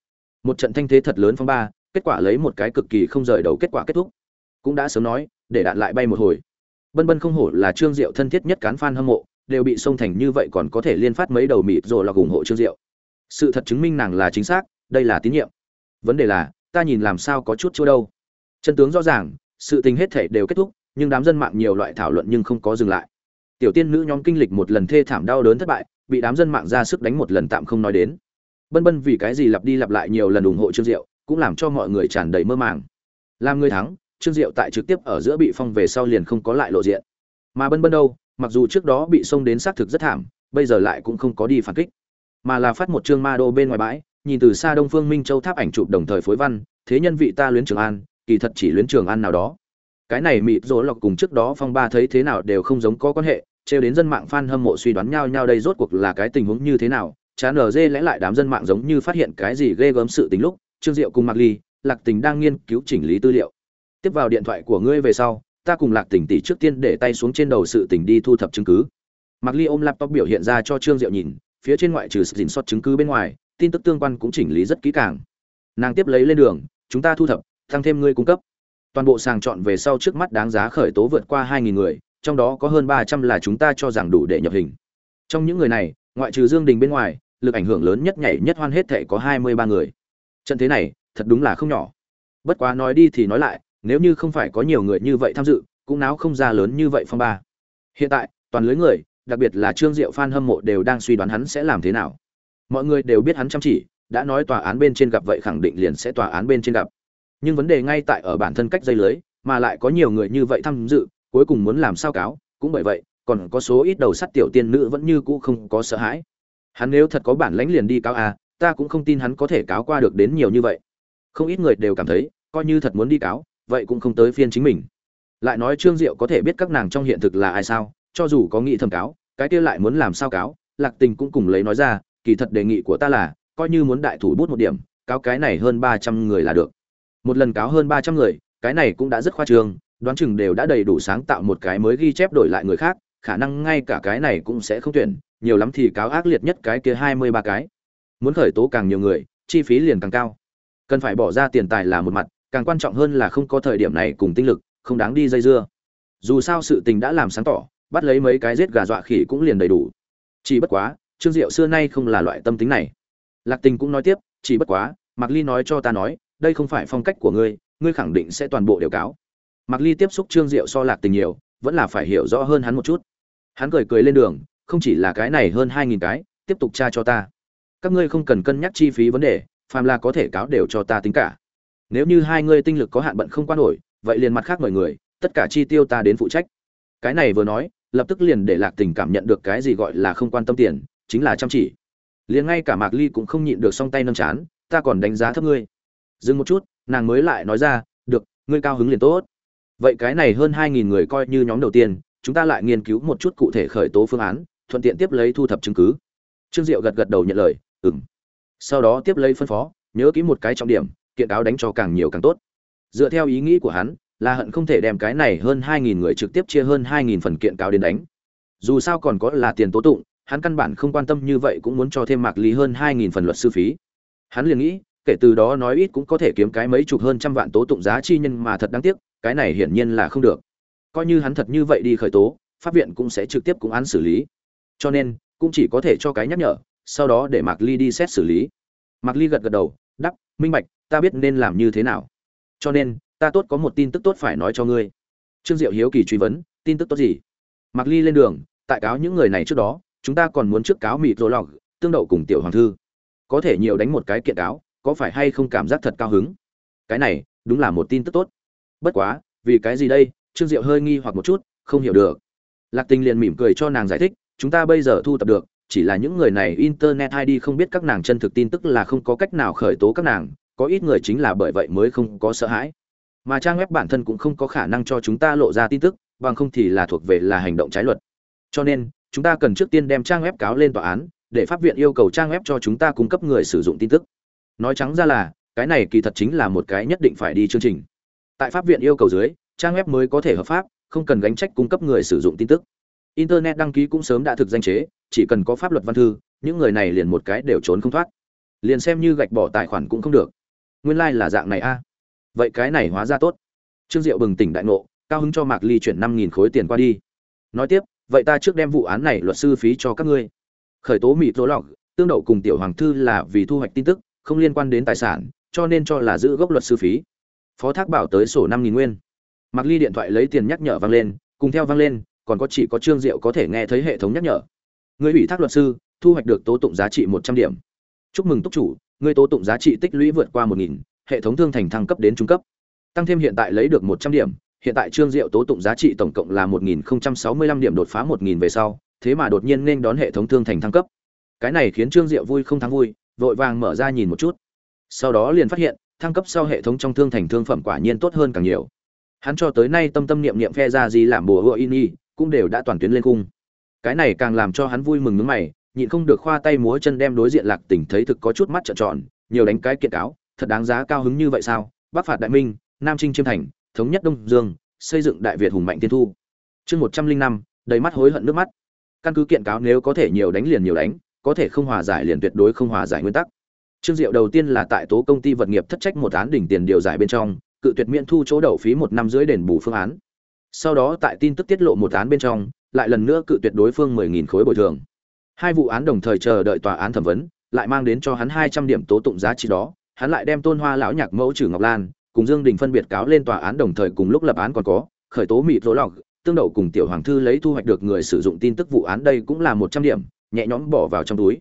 Một trận thanh thế thật lớn phong ba, kết quả lấy một cái cực kỳ không rời đầu kết quả kết thúc. Cũng đã sớm nói, để đạn lại bay một hồi. Bân bân không hổ là trương diệu thân thiết nhất cán f a n hâm mộ, đều bị xông thành như vậy còn có thể liên phát mấy đầu mịt rồi là ủng hộ trương diệu sự thật chứng minh nàng là chính xác, đây là tín nhiệm. Vấn đề là, ta nhìn làm sao có chút chưa đâu. Chân tướng rõ ràng, sự tình hết thể đều kết thúc, nhưng đám dân mạng nhiều loại thảo luận nhưng không có dừng lại. Tiểu tiên nữ nhóm kinh lịch một lần thê thảm đau đớn thất bại, bị đám dân mạng ra sức đánh một lần tạm không nói đến. Bân bân vì cái gì lặp đi lặp lại nhiều lần ủng hộ trương diệu, cũng làm cho mọi người tràn đầy mơ màng. Làm người thắng, trương diệu tại trực tiếp ở giữa bị phong về sau liền không có lại lộ diện. Mà bân bân đâu, mặc dù trước đó bị xông đến xác thực rất thảm, bây giờ lại cũng không có đi phản kích mà là phát một chương ma đô bên ngoài bãi, nhìn từ xa đông phương minh châu tháp ảnh chụp đồng thời phối văn, thế nhân vị ta luyến trường an, kỳ thật chỉ luyến trường an nào đó. Cái này mịt rỗ lọc cùng trước đó phong ba thấy thế nào đều không giống có quan hệ, trêu đến dân mạng fan hâm mộ suy đoán nhau nhau đây rốt cuộc là cái tình huống như thế nào, chán ở dê lẽ lại đám dân mạng giống như phát hiện cái gì ghê gớm sự tình lúc, trương diệu cùng mạc ly, lạc tình đang nghiên cứu chỉnh lý tư liệu. Tiếp vào điện thoại của ngươi về sau, ta cùng lạc tình tỷ trước tiên để tay xuống trên đầu sự tình đi thu thập chứng cứ. Mạc ly ôm laptop biểu hiện ra cho trương diệu nhìn phía trên ngoại trừ dình xót chứng cứ bên ngoài, tin tức tương quan cũng chỉnh lý rất kỹ càng. Nàng tiếp lấy lên đường, chúng ta thu thập, tăng thêm ngươi cung cấp. Toàn bộ sàng chọn về sau trước mắt đáng giá khởi tố vượt qua 2.000 người, trong đó có hơn 300 là chúng ta cho rằng đủ để nhập hình. Trong những người này, ngoại trừ dương đình bên ngoài, lực ảnh hưởng lớn nhất nhảy nhất hoan hết thệ có 23 người. Trận thế này, thật đúng là không nhỏ. Bất quá nói đi thì nói lại, nếu như không phải có nhiều người như vậy tham dự, cũng náo không ra lớn như vậy phong ba. Hiện tại, toàn lưới người đặc biệt là trương diệu fan hâm mộ đều đang suy đoán hắn sẽ làm thế nào. Mọi người đều biết hắn chăm chỉ, đã nói tòa án bên trên gặp vậy khẳng định liền sẽ tòa án bên trên gặp. Nhưng vấn đề ngay tại ở bản thân cách dây lưới, mà lại có nhiều người như vậy tham dự, cuối cùng muốn làm sao cáo, cũng bởi vậy, còn có số ít đầu sắt tiểu tiên nữ vẫn như cũ không có sợ hãi. Hắn nếu thật có bản lãnh liền đi cáo à ta cũng không tin hắn có thể cáo qua được đến nhiều như vậy. Không ít người đều cảm thấy, coi như thật muốn đi cáo, vậy cũng không tới phiên chính mình. Lại nói trương diệu có thể biết các nàng trong hiện thực là ai sao? Cho dù có nghị thẩm cáo, cái kia lại muốn làm sao cáo, lạc tình cũng cùng lấy nói ra, kỳ thật đề nghị của ta là, coi như muốn đại thủ bút một điểm, cáo cái này hơn ba trăm người là được. Một lần cáo hơn ba trăm người, cái này cũng đã rất khoa trương, đoán chừng đều đã đầy đủ sáng tạo một cái mới ghi chép đổi lại người khác, khả năng ngay cả cái này cũng sẽ không tuyển, nhiều lắm thì cáo ác liệt nhất cái kia hai mươi ba cái. Muốn khởi tố càng nhiều người, chi phí liền càng cao. Cần phải bỏ ra tiền tài là một mặt, càng quan trọng hơn là không có thời điểm này cùng tinh lực, không đáng đi dây dưa. Dù sao sự tình đã làm sáng tỏ bắt lấy mấy cái giết gà dọa khỉ cũng liền đầy đủ. Chỉ bất quá, trương diệu xưa nay không là loại tâm tính này. Lạc tình cũng nói tiếp, chỉ bất quá, mạc ly nói cho ta nói, đây không phải phong cách của ngươi ngươi khẳng định sẽ toàn bộ đều cáo. Mạc ly tiếp xúc trương diệu so lạc tình nhiều, vẫn là phải hiểu rõ hơn hắn một chút. Hắn cười cười lên đường, không chỉ là cái này hơn hai nghìn cái, tiếp tục tra cho ta. Các ngươi không cần cân nhắc chi phí vấn đề, phàm là có thể cáo đều cho ta tính cả. Nếu như hai ngươi tinh lực có hạn bận không quan nổi, vậy liền mặt khác mời người, tất cả chi tiêu ta đến phụ trách. Cái này vừa nói lập tức liền để lạc tình cảm nhận được cái gì gọi là không quan tâm tiền, chính là chăm chỉ. Liền ngay cả mạc ly cũng không nhịn được song tay nâng chán, ta còn đánh giá thấp ngươi. Dừng một chút, nàng mới lại nói ra, được, ngươi cao hứng liền tốt. Vậy cái này hơn hai nghìn người coi như nhóm đầu tiên, chúng ta lại nghiên cứu một chút cụ thể khởi tố phương án, thuận tiện tiếp lấy thu thập chứng cứ. Trương diệu gật gật đầu nhận lời ừng sau đó tiếp lấy phân phó, nhớ kỹ một cái trọng điểm, kiện cáo đánh cho càng nhiều càng tốt. Dựa theo ý nghĩ của hắn là hận không thể đem cái này hơn hai nghìn người trực tiếp chia hơn hai nghìn phần kiện cáo đến đánh. Dù sao còn có là tiền tố tụng hắn căn bản không quan tâm như vậy cũng muốn cho thêm mạc ly hơn hai nghìn phần luật sư phí. Hắn liền nghĩ kể từ đó nói ít cũng có thể kiếm cái mấy chục hơn trăm vạn tố tụng giá chi nhân mà thật đáng tiếc cái này hiển nhiên là không được. Coi như hắn thật như vậy đi khởi tố pháp viện cũng sẽ trực tiếp cũng án xử lý. Cho nên cũng chỉ có thể cho cái nhắc nhở sau đó để mạc ly đi xét xử lý. Mạc ly gật gật đầu đáp, minh bạch ta biết nên làm như thế nào. Cho nên ta tốt có một tin tức tốt phải nói cho ngươi. Trương diệu hiếu kỳ truy vấn, tin tức tốt gì? Mạc ly lên đường, tại cáo những người này trước đó, chúng ta còn muốn trước cáo mịt rô lọc, tương đậu cùng tiểu hoàng thư. Có thể nhiều đánh một cái kiện cáo, có phải hay không cảm giác thật cao hứng? Cái này, đúng là một tin tức tốt. Bất quá, vì cái gì đây? Trương diệu hơi nghi hoặc một chút, không hiểu được. Lạc tình liền mỉm cười cho nàng giải thích, chúng ta bây giờ thu tập được, chỉ là những người này internet id không biết các nàng chân thực tin tức là không có cách nào khởi tố các nàng, có ít người chính là bởi vậy mới không có sợ hãi mà trang web bản thân cũng không có khả năng cho chúng ta lộ ra tin tức, bằng không thì là thuộc về là hành động trái luật. Cho nên, chúng ta cần trước tiên đem trang web cáo lên tòa án, để pháp viện yêu cầu trang web cho chúng ta cung cấp người sử dụng tin tức. Nói trắng ra là, cái này kỳ thật chính là một cái nhất định phải đi chương trình. Tại pháp viện yêu cầu dưới, trang web mới có thể hợp pháp, không cần gánh trách cung cấp người sử dụng tin tức. Internet đăng ký cũng sớm đã thực danh chế, chỉ cần có pháp luật văn thư, những người này liền một cái đều trốn không thoát. Liền xem như gạch bỏ tài khoản cũng không được. Nguyên lai、like、là dạng này a vậy cái này hóa ra tốt. Trương diệu bừng tỉnh đại ngộ, cao hứng cho mạc ly chuyển năm nghìn khối tiền qua đi. Nói tiếp, vậy ta trước đem vụ án này luật sư phí cho các ngươi. Khởi tố mỹ tố lọc, tương đậu cùng tiểu hoàng thư là vì thu hoạch tin tức, không liên quan đến tài sản, cho nên cho là giữ gốc luật sư phí. Phó thác bảo tới sổ năm nghìn nguyên. Mạc ly điện thoại lấy tiền nhắc nhở vang lên, cùng theo vang lên, còn có chỉ có trương diệu có thể nghe thấy hệ thống nhắc nhở. Người ủy thác luật sư, thu hoạch được tố tụng giá trị một trăm điểm. Chúc mừng túc chủ, người tố tụng giá trị tích lũy vượt qua một nghìn hệ thống thương thành thăng cấp đến trung cấp. Tăng thêm hiện tại lấy được một trăm điểm, hiện tại trương diệu tố tụng giá trị tổng cộng là một nghìn sáu mươi lăm điểm đột phá một nghìn về sau, thế mà đột nhiên nên đón hệ thống thương thành thăng cấp. Cái này khiến trương diệu vui không thắng vui, vội vàng mở ra nhìn một chút. Sau đó liền phát hiện, thăng cấp sau hệ thống trong thương thành thương phẩm quả nhiên tốt hơn càng nhiều. Hắn cho tới nay tâm tâm niệm niệm phe ra gì làm bùa hựa in y, cũng đều đã toàn tuyến lên cung. Cái này càng làm cho hắn vui mừng nước mày, nhịn không được khoa tay múa chân đem đối diện lạc tỉnh thấy thực có chút mắt trợn tròn, nhiều đánh cái kiện cáo thật đáng giá cao hứng như vậy sao? Bắc phạt đại minh, nam trinh chiêm thành, thống nhất đông dương, xây dựng đại việt hùng mạnh tiên thu. Chương một trăm linh năm, đầy mắt hối hận nước mắt. Căn cứ kiện cáo nếu có thể nhiều đánh liền nhiều đánh, có thể không hòa giải liền tuyệt đối không hòa giải nguyên tắc. Trương diệu đầu tiên là tại tố công ty vật nghiệp thất trách một án đỉnh tiền điều giải bên trong, cự tuyệt miễn thu chỗ đậu phí một năm dưới đền bù phương án. Sau đó tại tin tức tiết lộ một án bên trong, lại lần nữa cự tuyệt đối phương mười nghìn khối bồi thường. Hai vụ án đồng thời chờ đợi tòa án thẩm vấn, lại mang đến cho hắn hai trăm điểm tố tụng giá trị đó hắn lại đem tôn hoa lão nhạc mẫu trừ ngọc lan, cùng dương đình phân biệt cáo lên tòa án đồng thời cùng lúc lập án còn có, khởi tố mịt rối lọc, tương đậu cùng tiểu hoàng thư lấy thu hoạch được người sử dụng tin tức vụ án đây cũng là một trăm điểm, nhẹ nhõm bỏ vào trong túi.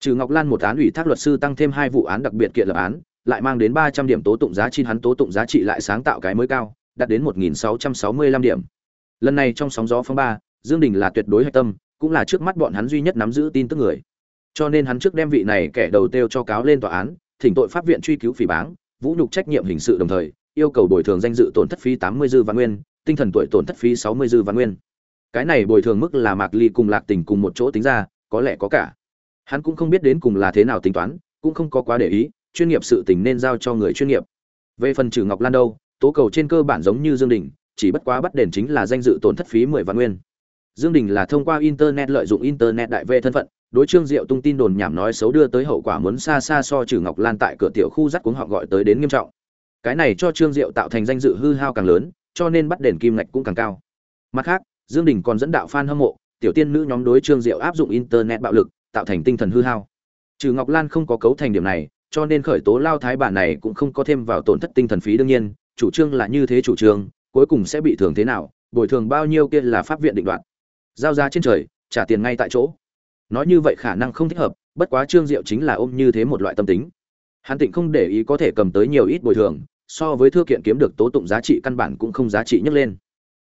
Trừ ngọc lan một án ủy thác luật sư tăng thêm hai vụ án đặc biệt kiện lập án, lại mang đến ba trăm điểm tố tụng giá trị, hắn tố tụng giá trị lại sáng tạo cái mới cao, đạt đến một nghìn sáu trăm sáu mươi lăm điểm. Lần này trong sóng gió phong ba, dương đình là tuyệt đối hạch tâm, cũng là trước mắt bọn hắn duy nhất nắm giữ tin tức người. Cho nên hắn trước đem vị này kẻ đầu tiêu cho cáo lên tòa án thỉnh tội pháp viện truy cứu phỉ báng, vũ nhục trách nhiệm hình sự đồng thời, yêu cầu bồi thường danh dự tổn thất phí tám mươi dư văn nguyên, tinh thần tuổi tổn thất phí sáu mươi dư văn nguyên. Cái này bồi thường mức là mạc ly cùng lạc tình cùng một chỗ tính ra, có lẽ có cả. Hắn cũng không biết đến cùng là thế nào tính toán, cũng không có quá để ý, chuyên nghiệp sự tình nên giao cho người chuyên nghiệp. Về phần trừ ngọc lan đâu, tố cầu trên cơ bản giống như dương đình, chỉ bất quá bắt đền chính là danh dự tổn thất phí mười vạn nguyên. Dương đình là thông qua internet lợi dụng internet đại vệ thân phận đối trương diệu tung tin đồn nhảm nói xấu đưa tới hậu quả muốn xa xa so trừ ngọc lan tại cửa tiểu khu dắt cuống họ gọi tới đến nghiêm trọng. Cái này cho trương diệu tạo thành danh dự hư hao càng lớn, cho nên bắt đền kim ngạch cũng càng cao. Mặt khác, dương đình còn dẫn đạo fan hâm mộ, tiểu tiên nữ nhóm đối trương diệu áp dụng internet bạo lực, tạo thành tinh thần hư hao. Trừ ngọc lan không có cấu thành điểm này, cho nên khởi tố lao thái bản này cũng không có thêm vào tổn thất tinh thần phí đương nhiên, chủ trương là như thế chủ trương, cuối cùng sẽ bị thường thế nào, bồi thường bao nhiêu kia là pháp viện định đoạt. Giao ra trên trời, trả tiền ngay tại chỗ nói như vậy khả năng không thích hợp, bất quá trương diệu chính là ôm như thế một loại tâm tính. Hắn tịnh không để ý có thể cầm tới nhiều ít bồi thường, so với thư kiện kiếm được tố tụng giá trị căn bản cũng không giá trị nhấc lên.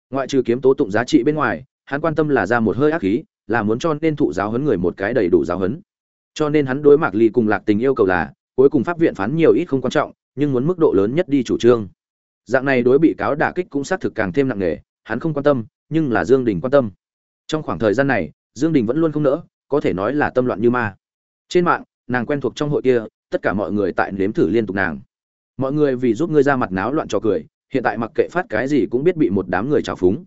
Ngoại trừ kiếm tố tụng giá trị bên ngoài, hắn quan tâm là ra một hơi ác khí, là muốn cho nên thụ giáo huấn người một cái đầy đủ giáo huấn. Cho nên hắn đối mặt ly cùng lạc tình yêu cầu là, cuối cùng pháp viện phán nhiều ít không quan trọng, nhưng muốn mức độ lớn nhất đi chủ trương. Dạng này đối bị cáo đả kích cũng xác thực càng thêm nặng nề, hắn không quan tâm, nhưng là dương đình quan tâm. Trong khoảng thời gian này, dương đình vẫn luôn không nỡ có thể nói là tâm loạn như ma. Trên mạng, nàng quen thuộc trong hội kia, tất cả mọi người tại nếm thử liên tục nàng. Mọi người vì giúp ngươi ra mặt náo loạn trò cười, hiện tại mặc kệ phát cái gì cũng biết bị một đám người trào phúng.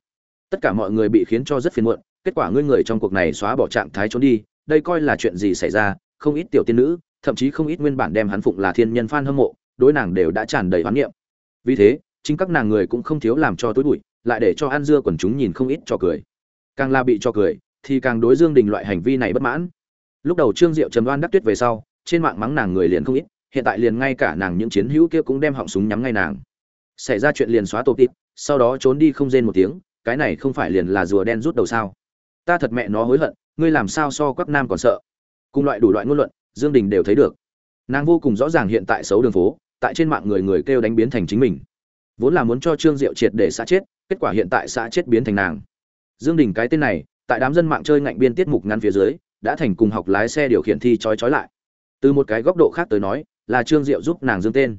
Tất cả mọi người bị khiến cho rất phiền muộn, kết quả ngươi người trong cuộc này xóa bỏ trạng thái trốn đi, đây coi là chuyện gì xảy ra, không ít tiểu tiên nữ, thậm chí không ít nguyên bản đem hắn phụng là thiên nhân fan hâm mộ, đối nàng đều đã tràn đầy hoán niệm. Vì thế, chính các nàng người cũng không thiếu làm cho tối bụi, lại để cho ăn dưa quần chúng nhìn không ít cho cười. Càng là bị cho cười thì càng đối dương đình loại hành vi này bất mãn. Lúc đầu trương diệu trầm đoan đắc tuyết về sau, trên mạng mắng nàng người liền không ít, hiện tại liền ngay cả nàng những chiến hữu kia cũng đem họng súng nhắm ngay nàng. Xảy ra chuyện liền xóa tổ tịp, sau đó trốn đi không rên một tiếng, cái này không phải liền là rùa đen rút đầu sao? Ta thật mẹ nó hối hận, ngươi làm sao so quắc nam còn sợ? Cùng loại đủ loại ngôn luận, dương đình đều thấy được. Nàng vô cùng rõ ràng hiện tại xấu đường phố, tại trên mạng người người kêu đánh biến thành chính mình. Vốn là muốn cho trương diệu triệt để xã chết, kết quả hiện tại xã chết biến thành nàng. Dương đình cái tên này tại đám dân mạng chơi ngạnh biên tiết mục ngăn phía dưới, đã thành cùng học lái xe điều khiển thi chói chói lại. Từ một cái góc độ khác tới nói, là trương diệu giúp nàng dương tên.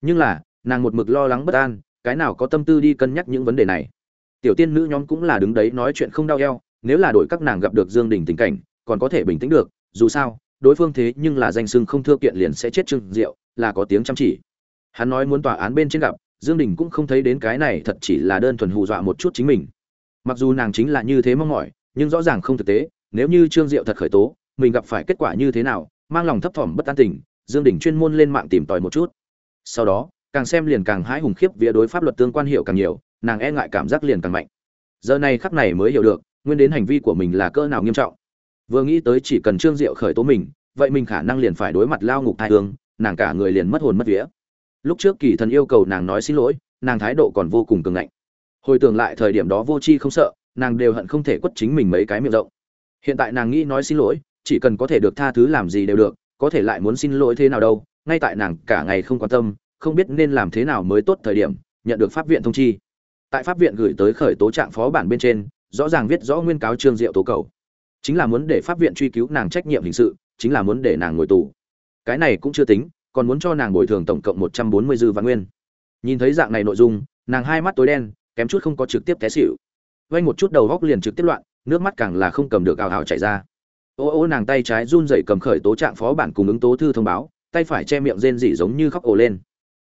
Nhưng là, nàng một mực lo lắng bất an, cái nào có tâm tư đi cân nhắc những vấn đề này. Tiểu tiên nữ nhóm cũng là đứng đấy nói chuyện không đau eo, nếu là đội các nàng gặp được dương đình tình cảnh, còn có thể bình tĩnh được, dù sao, đối phương thế nhưng là danh sưng không thưa kiện liền sẽ chết trương diệu, là có tiếng chăm chỉ. Hắn nói muốn tòa án bên trên gặp, dương đình cũng không thấy đến cái này thật chỉ là đơn thuần hù dọa một chút chính mình. Mặc dù nàng chính là như thế mong mỏi nhưng rõ ràng không thực tế, nếu như trương diệu thật khởi tố, mình gặp phải kết quả như thế nào, mang lòng thấp thỏm bất an tình, dương đình chuyên môn lên mạng tìm tòi một chút. Sau đó, càng xem liền càng hãi hùng khiếp vía đối pháp luật tương quan hiệu càng nhiều, nàng e ngại cảm giác liền càng mạnh. Giờ này khắc này mới hiểu được, nguyên đến hành vi của mình là cỡ nào nghiêm trọng. Vừa nghĩ tới chỉ cần trương diệu khởi tố mình, vậy mình khả năng liền phải đối mặt lao ngục thai hương, nàng cả người liền mất hồn mất vía. Lúc trước kỳ thần yêu cầu nàng nói xin lỗi, nàng thái độ còn vô cùng cường ngạnh. Hồi tưởng lại thời điểm đó vô chi không sợ nàng đều hận không thể quất chính mình mấy cái miệng rộng. Hiện tại nàng nghĩ nói xin lỗi, chỉ cần có thể được tha thứ làm gì đều được, có thể lại muốn xin lỗi thế nào đâu, ngay tại nàng cả ngày không quan tâm, không biết nên làm thế nào mới tốt thời điểm, nhận được pháp viện thông chi. Tại pháp viện gửi tới khởi tố trạng phó bản bên trên, rõ ràng viết rõ nguyên cáo trương diệu tố cầu. Chính là muốn để pháp viện truy cứu nàng trách nhiệm hình sự, chính là muốn để nàng ngồi tù. Cái này cũng chưa tính, còn muốn cho nàng bồi thường tổng cộng một trăm bốn mươi dư vạn nguyên. Nhìn thấy dạng này nội dung, nàng hai mắt tối đen, kém chút không có trực tiếp té xịu vay một chút đầu góc liền trực tiếp loạn, nước mắt càng là không cầm được ào ào chảy ra. Ô ô nàng tay trái run rẩy cầm khởi tố trạng phó bản cùng ứng tố thư thông báo, tay phải che miệng rên rỉ giống như khóc ồ lên.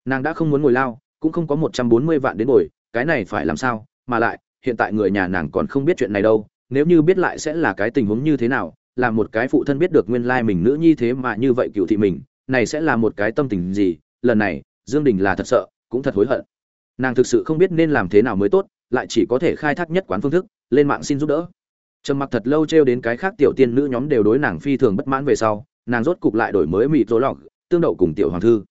Nàng đã không muốn ngồi lao, cũng không có một trăm bốn mươi vạn đến ngồi, cái này phải làm sao? Mà lại, hiện tại người nhà nàng còn không biết chuyện này đâu, nếu như biết lại sẽ là cái tình huống như thế nào, là một cái phụ thân biết được nguyên lai mình nữ nhi thế mà như vậy cựu thị mình, này sẽ là một cái tâm tình gì? Lần này, dương đình là thật sợ, cũng thật hối hận. Nàng thực sự không biết nên làm thế nào mới tốt lại chỉ có thể khai thác nhất quán phương thức, lên mạng xin giúp đỡ. Trầm mặc thật lâu trêu đến cái khác tiểu tiên nữ nhóm đều đối nàng phi thường bất mãn về sau, nàng rốt cục lại đổi mới mịt rối lọc, tương đậu cùng tiểu hoàng thư.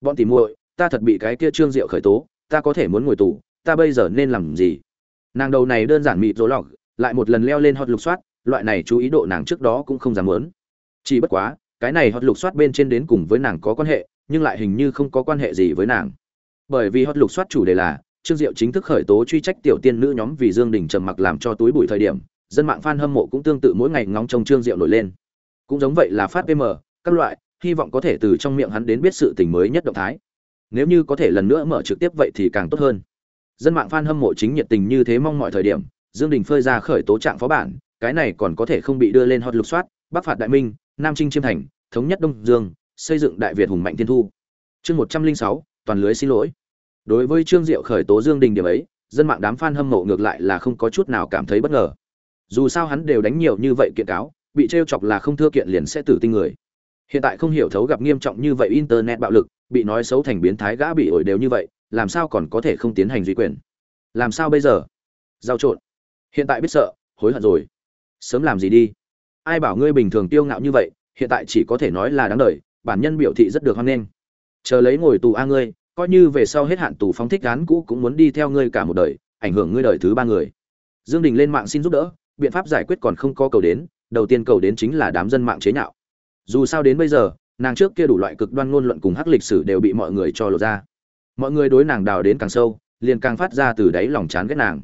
Bọn tìm muội, ta thật bị cái kia trương diệu khởi tố, ta có thể muốn ngồi tù, ta bây giờ nên làm gì? Nàng đầu này đơn giản mịt rối lọc, lại một lần leo lên hot lục soát, loại này chú ý độ nàng trước đó cũng không dám muốn. Chỉ bất quá, cái này hot lục soát bên trên đến cùng với nàng có quan hệ, nhưng lại hình như không có quan hệ gì với nàng. Bởi vì hot lục soát chủ đề là trương diệu chính thức khởi tố truy trách tiểu tiên nữ nhóm vì dương đình trầm mặc làm cho túi bụi thời điểm, dân mạng fan hâm mộ cũng tương tự mỗi ngày ngóng trông trương diệu nổi lên. Cũng giống vậy là phát pm các loại, hy vọng có thể từ trong miệng hắn đến biết sự tình mới nhất động thái. Nếu như có thể lần nữa mở trực tiếp vậy thì càng tốt hơn. Dân mạng fan hâm mộ chính nhiệt tình như thế mong mọi thời điểm, dương đình phơi ra khởi tố trạng phó bản, cái này còn có thể không bị đưa lên hot lục soát, bắc phạt đại minh, nam trinh chiêm thành, thống nhất đông dương, xây dựng đại việt hùng mạnh thiên thu. Chương một trăm linh sáu, toàn lưới xin lỗi đối với trương diệu khởi tố dương đình điểm ấy, dân mạng đám fan hâm mộ ngược lại là không có chút nào cảm thấy bất ngờ. Dù sao hắn đều đánh nhiều như vậy kiện cáo, bị treo chọc là không thưa kiện liền sẽ tử tinh người. Hiện tại không hiểu thấu gặp nghiêm trọng như vậy internet bạo lực, bị nói xấu thành biến thái gã bị ổi đều như vậy, làm sao còn có thể không tiến hành duy quyền? Làm sao bây giờ? Giao trộn. Hiện tại biết sợ, hối hận rồi. Sớm làm gì đi? Ai bảo ngươi bình thường tiêu ngạo như vậy, hiện tại chỉ có thể nói là đáng đời, bản nhân biểu thị rất được hoan nghênh. Chờ lấy ngồi tù a ngươi coi như về sau hết hạn tù phóng thích án cũ cũng muốn đi theo ngươi cả một đời, ảnh hưởng ngươi đời thứ ba người. Dương đình lên mạng xin giúp đỡ, biện pháp giải quyết còn không có cầu đến, đầu tiên cầu đến chính là đám dân mạng chế nhạo. Dù sao đến bây giờ, nàng trước kia đủ loại cực đoan ngôn luận cùng hắc lịch sử đều bị mọi người cho lộ ra. Mọi người đối nàng đào đến càng sâu, liền càng phát ra từ đáy lòng chán ghét nàng.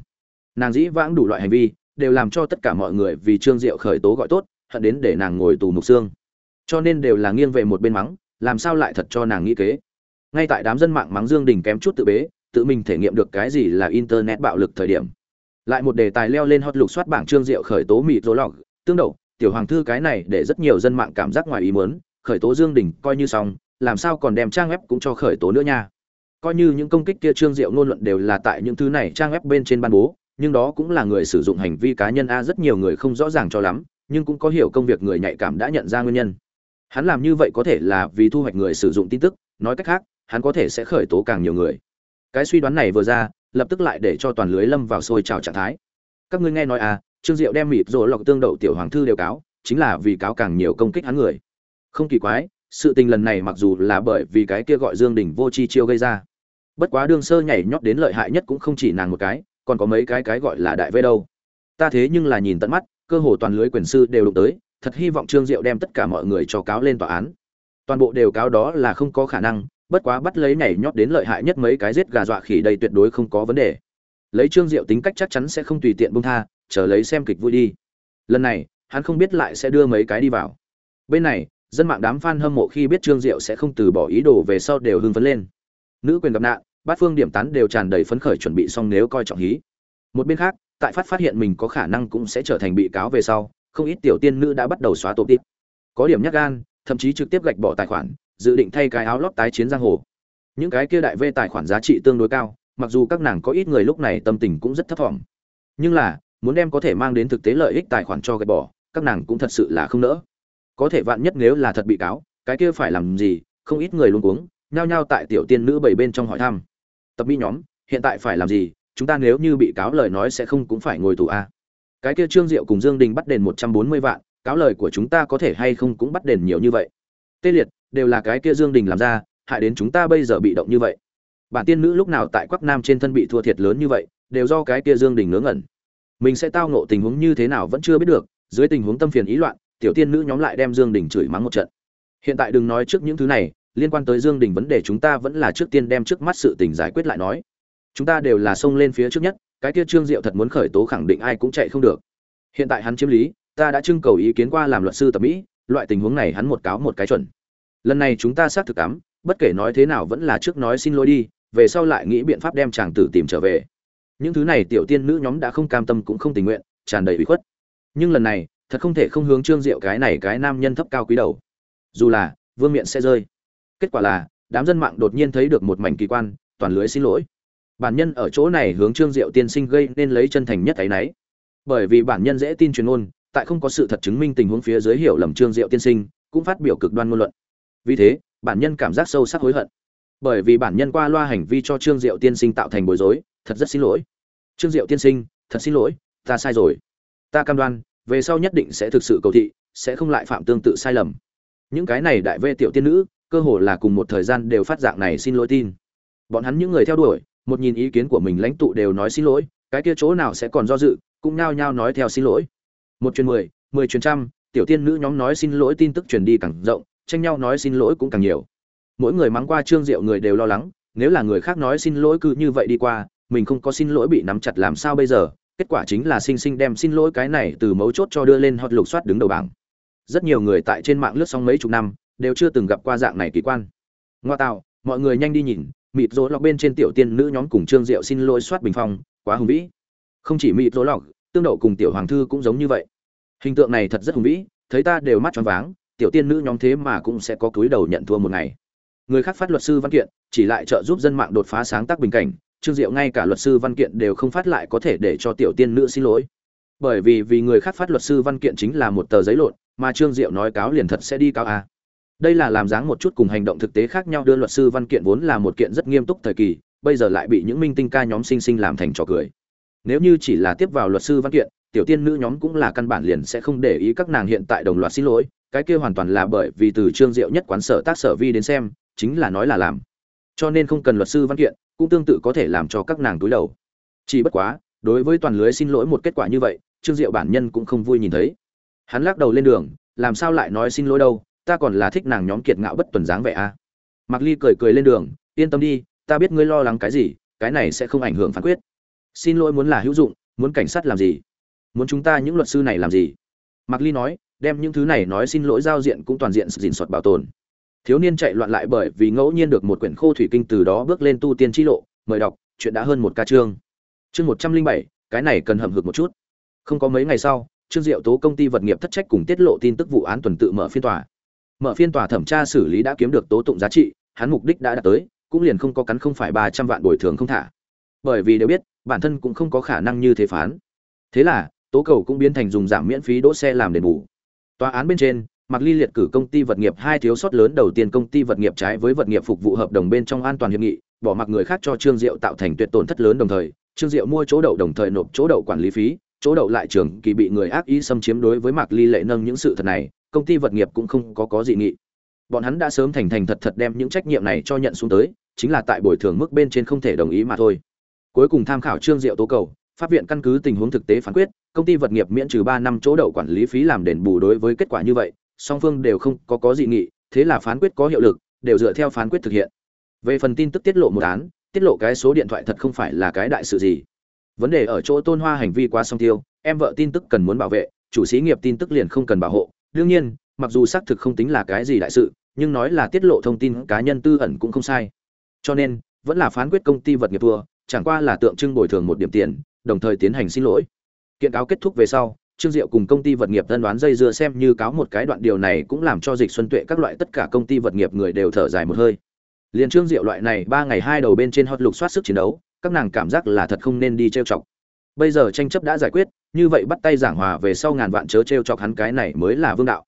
Nàng dĩ vãng đủ loại hành vi, đều làm cho tất cả mọi người vì trương diệu khởi tố gọi tốt, hận đến để nàng ngồi tù mục xương. Cho nên đều là nghiêng về một bên mắng, làm sao lại thật cho nàng nghĩ kế? Ngay tại đám dân mạng mắng dương đình kém chút tự bế, tự mình thể nghiệm được cái gì là internet bạo lực thời điểm. Lại một đề tài leo lên hot lục soát bảng trương diệu khởi tố mịt rối lọc tương đậu tiểu hoàng thư cái này để rất nhiều dân mạng cảm giác ngoài ý muốn, khởi tố dương đình coi như xong, làm sao còn đem trang web cũng cho khởi tố nữa nha. Coi như những công kích kia trương diệu ngôn luận đều là tại những thứ này trang web bên trên ban bố, nhưng đó cũng là người sử dụng hành vi cá nhân a, rất nhiều người không rõ ràng cho lắm, nhưng cũng có hiểu công việc người nhạy cảm đã nhận ra nguyên nhân. Hắn làm như vậy có thể là vì thu hoạch người sử dụng tin tức, nói cách khác hắn có thể sẽ khởi tố càng nhiều người. Cái suy đoán này vừa ra, lập tức lại để cho toàn lưới lâm vào sôi trào trạng thái. Các ngươi nghe nói à trương diệu đem mịp rồi lọc tương đậu tiểu hoàng thư đều cáo, chính là vì cáo càng nhiều công kích hắn người. Không kỳ quái, sự tình lần này mặc dù là bởi vì cái kia gọi dương đình vô chi chiêu gây ra. Bất quá đương sơ nhảy nhót đến lợi hại nhất cũng không chỉ nàng một cái, còn có mấy cái cái gọi là đại vây đâu. Ta thế nhưng là nhìn tận mắt, cơ hồ toàn lưới quyền sư đều đụng tới, thật hy vọng trương diệu đem tất cả mọi người cho cáo lên tòa án. Toàn bộ đều cáo đó là không có khả năng bất quá bắt lấy nhảy nhót đến lợi hại nhất mấy cái giết gà dọa khỉ đây tuyệt đối không có vấn đề. Lấy trương diệu tính cách chắc chắn sẽ không tùy tiện buông tha, chờ lấy xem kịch vui đi. Lần này, hắn không biết lại sẽ đưa mấy cái đi vào. Bên này, dân mạng đám fan hâm mộ khi biết trương diệu sẽ không từ bỏ ý đồ về sau đều hưng phấn lên. Nữ quyền gặp nạn, bát phương điểm tán đều tràn đầy phấn khởi chuẩn bị xong nếu coi trọng hí. Một bên khác, tại phát phát hiện mình có khả năng cũng sẽ trở thành bị cáo về sau, không ít tiểu tiên nữ đã bắt đầu xóa tổ tít có điểm nhắc gan, thậm chí trực tiếp gạch bỏ tài khoản dự định thay cái áo lót tái chiến giang hồ. Những cái kia đại vê tài khoản giá trị tương đối cao, mặc dù các nàng có ít người lúc này tâm tình cũng rất thấp thỏm. Nhưng là, muốn đem có thể mang đến thực tế lợi ích tài khoản cho gạch bỏ, các nàng cũng thật sự là không nỡ. Có thể vạn nhất nếu là thật bị cáo, cái kia phải làm gì, không ít người luôn cuống, nhao nhao tại tiểu tiên nữ bảy bên trong hỏi thăm. Tập mỹ nhóm, hiện tại phải làm gì, chúng ta nếu như bị cáo lời nói sẽ không cũng phải ngồi tù a cái kia trương diệu cùng dương đình bắt đền một trăm bốn mươi vạn, cáo lời của chúng ta có thể hay không cũng bắt đền nhiều như vậy? Tê liệt đều là cái kia dương đình làm ra, hại đến chúng ta bây giờ bị động như vậy. Bản tiên nữ lúc nào tại quắc nam trên thân bị thua thiệt lớn như vậy, đều do cái kia dương đình ngớ ngẩn. Mình sẽ tao ngộ tình huống như thế nào vẫn chưa biết được, dưới tình huống tâm phiền ý loạn, tiểu tiên nữ nhóm lại đem dương đình chửi mắng một trận. Hiện tại đừng nói trước những thứ này, liên quan tới dương đình vấn đề chúng ta vẫn là trước tiên đem trước mắt sự tình giải quyết lại nói. Chúng ta đều là xông lên phía trước nhất, cái kia trương diệu thật muốn khởi tố khẳng định ai cũng chạy không được. Hiện tại hắn chiếm lý, ta đã trưng cầu ý kiến qua làm luật sư tập mỹ, loại tình huống này hắn một cáo một cái chuẩn lần này chúng ta xác thực cắm bất kể nói thế nào vẫn là trước nói xin lỗi đi, về sau lại nghĩ biện pháp đem chàng tử tìm trở về. Những thứ này tiểu tiên nữ nhóm đã không cam tâm cũng không tình nguyện, tràn đầy ủy khuất. Nhưng lần này, thật không thể không hướng trương diệu cái này cái nam nhân thấp cao quý đầu. Dù là, vương miện sẽ rơi. Kết quả là, đám dân mạng đột nhiên thấy được một mảnh kỳ quan, toàn lưới xin lỗi. Bản nhân ở chỗ này hướng trương diệu tiên sinh gây nên lấy chân thành nhất ấy nấy. Bởi vì bản nhân dễ tin truyền ngôn, tại không có sự thật chứng minh tình huống phía dưới hiểu lầm trương diệu tiên sinh, cũng phát biểu cực đoan ngôn luận vì thế, bản nhân cảm giác sâu sắc hối hận. Bởi vì bản nhân qua loa hành vi cho trương diệu tiên sinh tạo thành bối rối, thật rất xin lỗi. Trương diệu tiên sinh, thật xin lỗi, ta sai rồi. Ta cam đoan, về sau nhất định sẽ thực sự cầu thị, sẽ không lại phạm tương tự sai lầm. Những cái này đại vê tiểu tiên nữ, cơ hồ là cùng một thời gian đều phát dạng này xin lỗi tin. Bọn hắn những người theo đuổi, một nhìn ý kiến của mình lãnh tụ đều nói xin lỗi, cái kia chỗ nào sẽ còn do dự, cũng nao nhao nói theo xin lỗi. Một chuyến mười mười chuyến trăm, tiểu tiên nữ nhóm nói xin lỗi tin tức truyền đi càng rộng tranh nhau nói xin lỗi cũng càng nhiều. Mỗi người mắng qua trương diệu người đều lo lắng, nếu là người khác nói xin lỗi cứ như vậy đi qua, mình không có xin lỗi bị nắm chặt làm sao bây giờ, kết quả chính là sinh sinh đem xin lỗi cái này từ mấu chốt cho đưa lên hot lục soát đứng đầu bảng. Rất nhiều người tại trên mạng lướt xong mấy chục năm, đều chưa từng gặp qua dạng này kỳ quan. Ngoa tạo, mọi người nhanh đi nhìn, mịt rỗ lọc bên trên tiểu tiên nữ nhóm cùng trương diệu xin lỗi soát bình phong, quá hùng vĩ. Không chỉ mịt rỗ lọc, tương đậu cùng tiểu hoàng thư cũng giống như vậy. Hình tượng này thật rất hùng vĩ, thấy ta đều mắt choáng váng tiểu tiên nữ nhóm thế mà cũng sẽ có túi đầu nhận thua một ngày. Người khác phát luật sư văn kiện, chỉ lại trợ giúp dân mạng đột phá sáng tác bình cảnh, trương diệu ngay cả luật sư văn kiện đều không phát lại có thể để cho tiểu tiên nữ xin lỗi. Bởi vì vì người khác phát luật sư văn kiện chính là một tờ giấy lộn, mà trương diệu nói cáo liền thật sẽ đi cáo a đây là làm dáng một chút cùng hành động thực tế khác nhau đưa luật sư văn kiện vốn là một kiện rất nghiêm túc thời kỳ, bây giờ lại bị những minh tinh ca nhóm sinh sinh làm thành trò cười. Nếu như chỉ là tiếp vào luật sư văn kiện, tiểu tiên nữ nhóm cũng là căn bản liền sẽ không để ý các nàng hiện tại đồng loạt xin lỗi cái kia hoàn toàn là bởi vì từ trương diệu nhất quán sở tác sở vi đến xem, chính là nói là làm. Cho nên không cần luật sư văn kiện, cũng tương tự có thể làm cho các nàng túi đầu. Chỉ bất quá, đối với toàn lưới xin lỗi một kết quả như vậy, trương diệu bản nhân cũng không vui nhìn thấy. Hắn lắc đầu lên đường, làm sao lại nói xin lỗi đâu, ta còn là thích nàng nhóm kiệt ngạo bất tuần dáng vẻ a. À. mặc ly cười cười lên đường, yên tâm đi, ta biết ngươi lo lắng cái gì, cái này sẽ không ảnh hưởng phán quyết. Xin lỗi muốn là hữu dụng, muốn cảnh sát làm gì? Muốn chúng ta những luật sư này làm gì? Mặc ly nói đem những thứ này nói xin lỗi giao diện cũng toàn diện sự dình soạt bảo tồn. Thiếu niên chạy loạn lại bởi vì ngẫu nhiên được một quyển khô thủy kinh từ đó bước lên tu tiên chi lộ, mời đọc, chuyện đã hơn một ca chương. Chương một trăm linh bảy, cái này cần hầm hực một chút. Không có mấy ngày sau, trương diệu tố công ty vật nghiệp thất trách cùng tiết lộ tin tức vụ án tuần tự mở phiên tòa. Mở phiên tòa thẩm tra xử lý đã kiếm được tố tụng giá trị, hắn mục đích đã đạt tới, cũng liền không có cắn không phải ba trăm vạn bồi thường không thả. Bởi vì đều biết, bản thân cũng không có khả năng như thế phán. Thế là, tố cầu cũng biến thành dùng giảm miễn phí đỗ xe làm đền bù tòa án bên trên Mạc Ly liệt cử công ty vật nghiệp hai thiếu sót lớn đầu tiên công ty vật nghiệp trái với vật nghiệp phục vụ hợp đồng bên trong an toàn hiệp nghị, bỏ mặc người khác cho Trương Diệu tạo thành tuyệt tổn thất lớn đồng thời, Trương Diệu mua chỗ đậu đồng thời nộp chỗ đậu quản lý phí, chỗ đậu lại trường kỳ bị người ác ý xâm chiếm đối với Mạc Ly lệ nâng những sự thật này, công ty vật nghiệp cũng không có có dị nghị. Bọn hắn đã sớm thành thành thật thật đem những trách nhiệm này cho nhận xuống tới, chính là tại bồi thường mức bên trên không thể đồng ý mà thôi. Cuối cùng tham khảo Trương Diệu tố cầu, pháp viện căn cứ tình huống thực tế phán quyết, công ty vật nghiệp miễn trừ 3 năm chỗ đậu quản lý phí làm đền bù đối với kết quả như vậy, song phương đều không có có dị nghị, thế là phán quyết có hiệu lực, đều dựa theo phán quyết thực hiện. Về phần tin tức tiết lộ một án, tiết lộ cái số điện thoại thật không phải là cái đại sự gì. Vấn đề ở chỗ Tôn Hoa hành vi quá song tiêu, em vợ tin tức cần muốn bảo vệ, chủ sĩ nghiệp tin tức liền không cần bảo hộ. Đương nhiên, mặc dù xác thực không tính là cái gì đại sự, nhưng nói là tiết lộ thông tin cá nhân tư ẩn cũng không sai. Cho nên, vẫn là phán quyết công ty vật nghiệp thua, chẳng qua là tượng trưng bồi thường một điểm tiền, đồng thời tiến hành xin lỗi. Kiện cáo kết thúc về sau, Trương Diệu cùng công ty vật nghiệp tân đoán dây dưa xem như cáo một cái đoạn điều này cũng làm cho Dịch Xuân Tuệ các loại tất cả công ty vật nghiệp người đều thở dài một hơi. Liên Trương Diệu loại này ba ngày hai đầu bên trên hot lục soát sức chiến đấu, các nàng cảm giác là thật không nên đi trêu chọc. Bây giờ tranh chấp đã giải quyết, như vậy bắt tay giảng hòa về sau ngàn vạn chớ trêu chọc hắn cái này mới là vương đạo.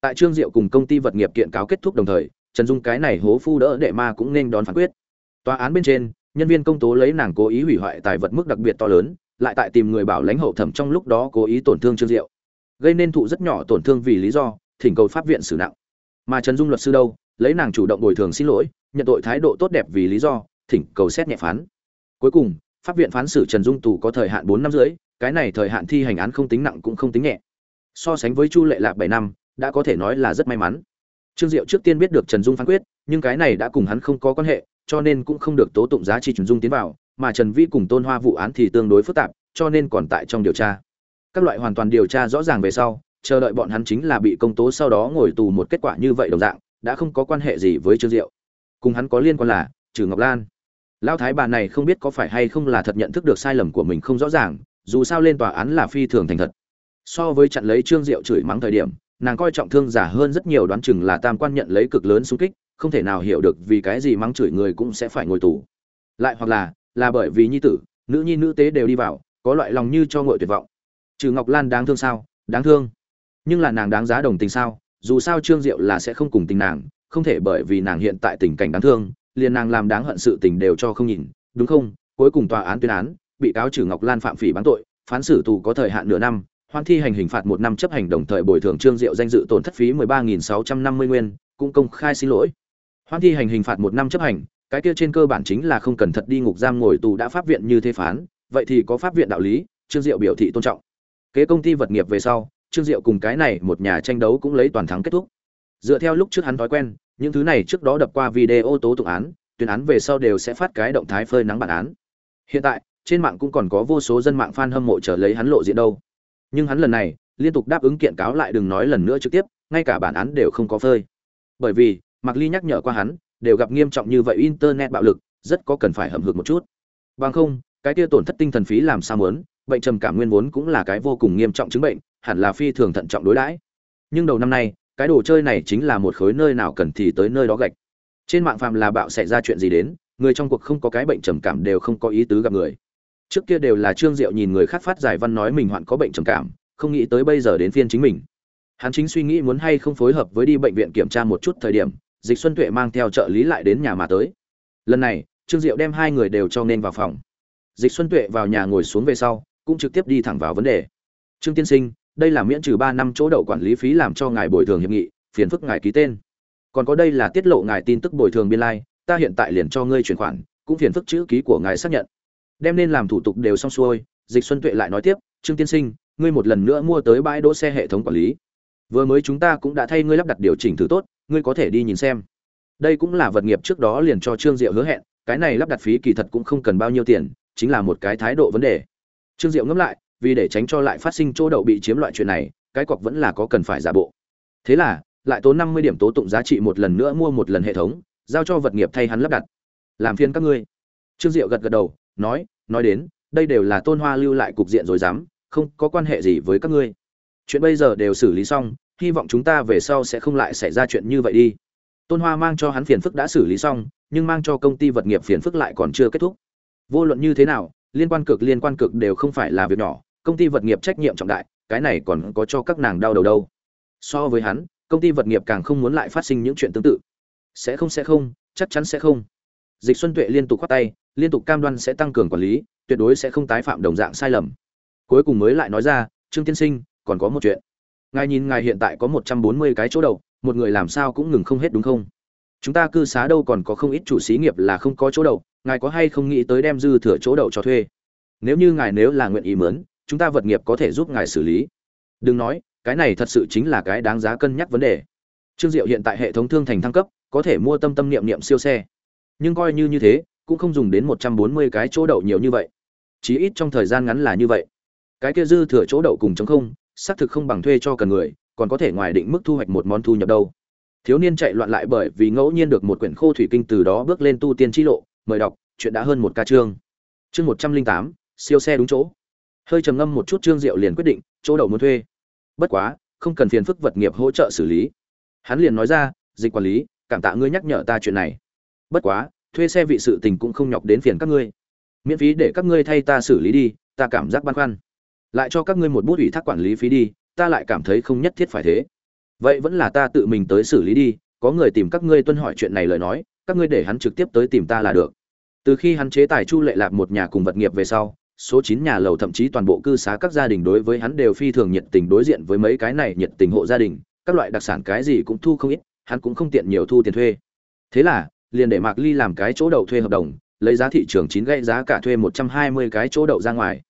Tại Trương Diệu cùng công ty vật nghiệp kiện cáo kết thúc đồng thời, Trần Dung cái này hố phu đỡ đệ ma cũng nên đón phán quyết. Tòa án bên trên, nhân viên công tố lấy nàng cố ý hủy hoại tài vật mức đặc biệt to lớn, lại tại tìm người bảo lãnh hậu thẩm trong lúc đó cố ý tổn thương Trương Diệu, gây nên thụ rất nhỏ tổn thương vì lý do thỉnh cầu pháp viện xử nặng. Mà Trần Dung luật sư đâu, lấy nàng chủ động bồi thường xin lỗi, nhận tội thái độ tốt đẹp vì lý do, thỉnh cầu xét nhẹ phán. Cuối cùng, pháp viện phán xử Trần Dung tù có thời hạn bốn năm rưỡi, cái này thời hạn thi hành án không tính nặng cũng không tính nhẹ. So sánh với Chu Lệ Lạc bảy năm, đã có thể nói là rất may mắn. Trương Diệu trước tiên biết được Trần Dung phán quyết, nhưng cái này đã cùng hắn không có quan hệ, cho nên cũng không được tố tụng giá trị Trần Dung tiến vào, mà Trần Vĩ cùng Tôn Hoa vụ án thì tương đối phức tạp, cho nên còn tại trong điều tra. Các loại hoàn toàn điều tra rõ ràng về sau, chờ đợi bọn hắn chính là bị công tố sau đó ngồi tù một kết quả như vậy đồng dạng, đã không có quan hệ gì với Trương Diệu. Cùng hắn có liên quan là Trừ Ngọc Lan. Lão thái bà này không biết có phải hay không là thật nhận thức được sai lầm của mình không rõ ràng, dù sao lên tòa án là phi thường thành thật. So với chặn lấy Trương Diệu chửi mắng thời điểm, nàng coi trọng thương giả hơn rất nhiều đoán chừng là tam quan nhận lấy cực lớn xung kích, không thể nào hiểu được vì cái gì mắng chửi người cũng sẽ phải ngồi tù. Lại hoặc là, là bởi vì nhi tử, nữ nhi nữ tế đều đi vào, có loại lòng như cho ngội tuyệt vọng. Trừ Ngọc Lan đáng thương sao? Đáng thương. Nhưng là nàng đáng giá đồng tình sao? Dù sao Trương Diệu là sẽ không cùng tình nàng, không thể bởi vì nàng hiện tại tình cảnh đáng thương, liền nàng làm đáng hận sự tình đều cho không nhìn, đúng không? Cuối cùng tòa án tuyên án, bị cáo Trừ Ngọc Lan phạm phỉ bán tội, phán xử tù có thời hạn nửa năm, hoan thi hành hình phạt một năm chấp hành đồng thời bồi thường Trương Diệu danh dự tổn thất phí 13.650 nguyên, cũng công khai xin lỗi. Hoan thi hành hình phạt một năm chấp hành, cái kia trên cơ bản chính là không cần thật đi ngục giam ngồi tù đã pháp viện như thế phán, vậy thì có pháp viện đạo lý, Trương Diệu biểu thị tôn trọng. Kế công ty vật nghiệp về sau, Trương Diệu cùng cái này một nhà tranh đấu cũng lấy toàn thắng kết thúc. Dựa theo lúc trước hắn thói quen, những thứ này trước đó đập qua video tố tụng án, tuyên án về sau đều sẽ phát cái động thái phơi nắng bản án. Hiện tại, trên mạng cũng còn có vô số dân mạng fan hâm mộ chờ lấy hắn lộ diện đâu. Nhưng hắn lần này, liên tục đáp ứng kiện cáo lại đừng nói lần nữa trực tiếp, ngay cả bản án đều không có phơi. Bởi vì, Mạc Ly nhắc nhở qua hắn, đều gặp nghiêm trọng như vậy internet bạo lực, rất có cần phải hầm hực một chút. Bằng không, cái kia tổn thất tinh thần phí làm sao muốn, bệnh trầm cảm nguyên vốn cũng là cái vô cùng nghiêm trọng chứng bệnh, hẳn là phi thường thận trọng đối đãi. Nhưng đầu năm nay, cái đồ chơi này chính là một khối nơi nào cần thì tới nơi đó gạch. Trên mạng phàm là bạo xảy ra chuyện gì đến, người trong cuộc không có cái bệnh trầm cảm đều không có ý tứ gặp người. Trước kia đều là Trương Diệu nhìn người khác phát giải văn nói mình hoạn có bệnh trầm cảm, không nghĩ tới bây giờ đến phiên chính mình. Hắn chính suy nghĩ muốn hay không phối hợp với đi bệnh viện kiểm tra một chút thời điểm, Dịch Xuân Tuệ mang theo trợ lý lại đến nhà mà tới. Lần này, Trương Diệu đem hai người đều cho nên vào phòng. Dịch xuân tuệ vào nhà ngồi xuống về sau cũng trực tiếp đi thẳng vào vấn đề. Trương tiên sinh đây là miễn trừ ba năm chỗ đậu quản lý phí làm cho ngài bồi thường hiệp nghị phiền phức ngài ký tên. Còn có đây là tiết lộ ngài tin tức bồi thường biên lai ta hiện tại liền cho ngươi chuyển khoản cũng phiền phức chữ ký của ngài xác nhận. Đem nên làm thủ tục đều xong xuôi dịch xuân tuệ lại nói tiếp trương tiên sinh ngươi một lần nữa mua tới bãi đỗ xe hệ thống quản lý. Vừa mới chúng ta cũng đã thay ngươi lắp đặt điều chỉnh thử tốt ngươi có thể đi nhìn xem. Đây cũng là vật nghiệp trước đó liền cho trương diệu hứa hẹn, cái này lắp đặt phí kỳ thật cũng không cần bao nhiêu tiền, chính là một cái thái độ vấn đề. Trương diệu ngẫm lại, vì để tránh cho lại phát sinh chỗ đậu bị chiếm loại chuyện này, cái cọc vẫn là có cần phải giả bộ. Thế là, lại tốn năm mươi điểm tố tụng giá trị một lần nữa mua một lần hệ thống, giao cho vật nghiệp thay hắn lắp đặt. Làm phiền các ngươi. Trương diệu gật gật đầu, nói nói đến, đây đều là tôn hoa lưu lại cục diện rồi dám, không có quan hệ gì với các ngươi. Chuyện bây giờ đều xử lý xong hy vọng chúng ta về sau sẽ không lại xảy ra chuyện như vậy đi. Tôn hoa mang cho hắn phiền phức đã xử lý xong, nhưng mang cho công ty vật nghiệp phiền phức lại còn chưa kết thúc. Vô luận như thế nào, liên quan cực liên quan cực đều không phải là việc nhỏ, công ty vật nghiệp trách nhiệm trọng đại, cái này còn có cho các nàng đau đầu đâu. So với hắn, công ty vật nghiệp càng không muốn lại phát sinh những chuyện tương tự. Sẽ không sẽ không, chắc chắn sẽ không. Dịch xuân tuệ liên tục khoát tay, liên tục cam đoan sẽ tăng cường quản lý, tuyệt đối sẽ không tái phạm đồng dạng sai lầm. Cuối cùng mới lại nói ra, trương tiên sinh, còn có một chuyện ngài nhìn ngài hiện tại có một trăm bốn mươi cái chỗ đậu một người làm sao cũng ngừng không hết đúng không? Chúng ta cư xá đâu còn có không ít chủ xí nghiệp là không có chỗ đậu ngài có hay không nghĩ tới đem dư thừa chỗ đậu cho thuê? Nếu như ngài nếu là nguyện ý mướn, chúng ta vật nghiệp có thể giúp ngài xử lý. Đừng nói, cái này thật sự chính là cái đáng giá cân nhắc vấn đề. Trương diệu hiện tại hệ thống thương thành thăng cấp, có thể mua tâm tâm niệm niệm siêu xe. Nhưng coi như như thế, cũng không dùng đến một trăm bốn mươi cái chỗ đậu nhiều như vậy. Chí ít trong thời gian ngắn là như vậy. Cái kia dư thừa chỗ đậu cùng chống không xác thực không bằng thuê cho cần người, còn có thể ngoài định mức thu hoạch một món thu nhập đâu. Thiếu niên chạy loạn lại bởi vì ngẫu nhiên được một quyển khô thủy kinh từ đó bước lên tu tiên chi lộ, mời đọc, chuyện đã hơn một ca chương. Chương một trăm linh tám, siêu xe đúng chỗ. Hơi trầm ngâm một chút trương diệu liền quyết định, chỗ đầu muốn thuê. Bất quá, không cần phiền phức vật nghiệp hỗ trợ xử lý. Hắn liền nói ra, dịch quản lý, cảm tạ ngươi nhắc nhở ta chuyện này. Bất quá, thuê xe vị sự tình cũng không nhọc đến phiền các ngươi. Miễn phí để các ngươi thay ta xử lý đi, ta cảm giác băn khoăn lại cho các ngươi một bút ủy thác quản lý phí đi, ta lại cảm thấy không nhất thiết phải thế. Vậy vẫn là ta tự mình tới xử lý đi, có người tìm các ngươi tuân hỏi chuyện này lời nói, các ngươi để hắn trực tiếp tới tìm ta là được. Từ khi hắn chế tài chu lệ lạc một nhà cùng vật nghiệp về sau, số chín nhà lầu thậm chí toàn bộ cư xá các gia đình đối với hắn đều phi thường nhiệt tình đối diện với mấy cái này nhiệt tình hộ gia đình, các loại đặc sản cái gì cũng thu không ít, hắn cũng không tiện nhiều thu tiền thuê. Thế là, liền để mạc ly làm cái chỗ đậu thuê hợp đồng, lấy giá thị trường chín gây giá cả thuê một trăm hai mươi cái chỗ đậu ra ngoài.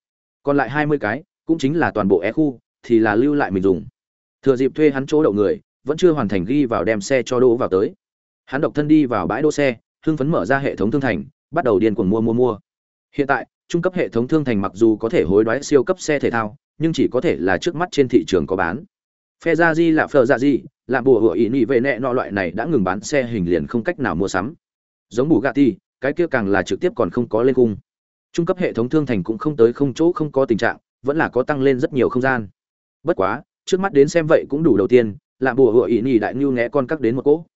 Còn lại hai mươi cái cũng chính là toàn bộ é khu, thì là lưu lại mình dùng. Thừa dịp thuê hắn chỗ đậu người, vẫn chưa hoàn thành ghi vào đem xe cho đỗ vào tới. Hắn độc thân đi vào bãi đỗ xe, hưng phấn mở ra hệ thống thương thành, bắt đầu điên cuồng mua mua mua. Hiện tại, trung cấp hệ thống thương thành mặc dù có thể hối đoái siêu cấp xe thể thao, nhưng chỉ có thể là trước mắt trên thị trường có bán. Phe ra di là phờ ra di là bùa hựa ý nị về nẹ nọ loại này đã ngừng bán xe hình liền không cách nào mua sắm. Giống bù gati cái kia càng là trực tiếp còn không có lên cung trung cấp hệ thống thương thành cũng không tới không chỗ không có tình trạng vẫn là có tăng lên rất nhiều không gian bất quá trước mắt đến xem vậy cũng đủ đầu tiên là bùa hựa ý nhị đại ngưu nghe con các đến một cỗ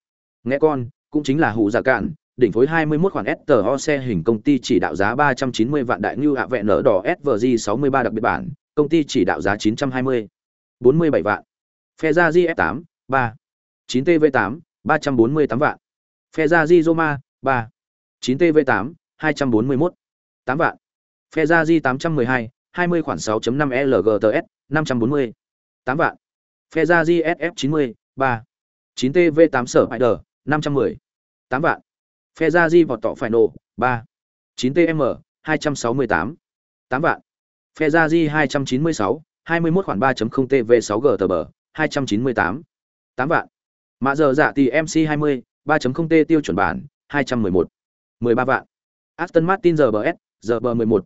nghe con cũng chính là hủ giả dạ cạn đỉnh phối 21 khoản STO xe hình công ty chỉ đạo giá 390 vạn đại ngưu ạ vẹn nở đỏ SVG 63 đặc biệt bản, công ty chỉ đạo giá 920. 47 vạn. Phe ra GF8, 3. 9TV8, 348 vạn. Phe ra Roma, 3. 9TV8, 241. 8 vạn. Phe ra G812, 20 khoản 6.5 LGTS, 540. 8 vạn. Phe GSF90, 3. 9TV8 sở Spider, 510. 8 vạn. Phe G di vọt tọ phải nổ ba. chín tm hai trăm sáu mươi tám. Tám vạn. Phe ra di hai trăm chín mươi sáu hai mươi mốt khoản ba tv sáu g tờ bờ hai trăm chín mươi tám. Tám vạn. Mã giờ dạ thì mc hai mươi ba t tiêu chuẩn bản hai trăm mười một. mười ba vạn. Aston martin gbs gb mười một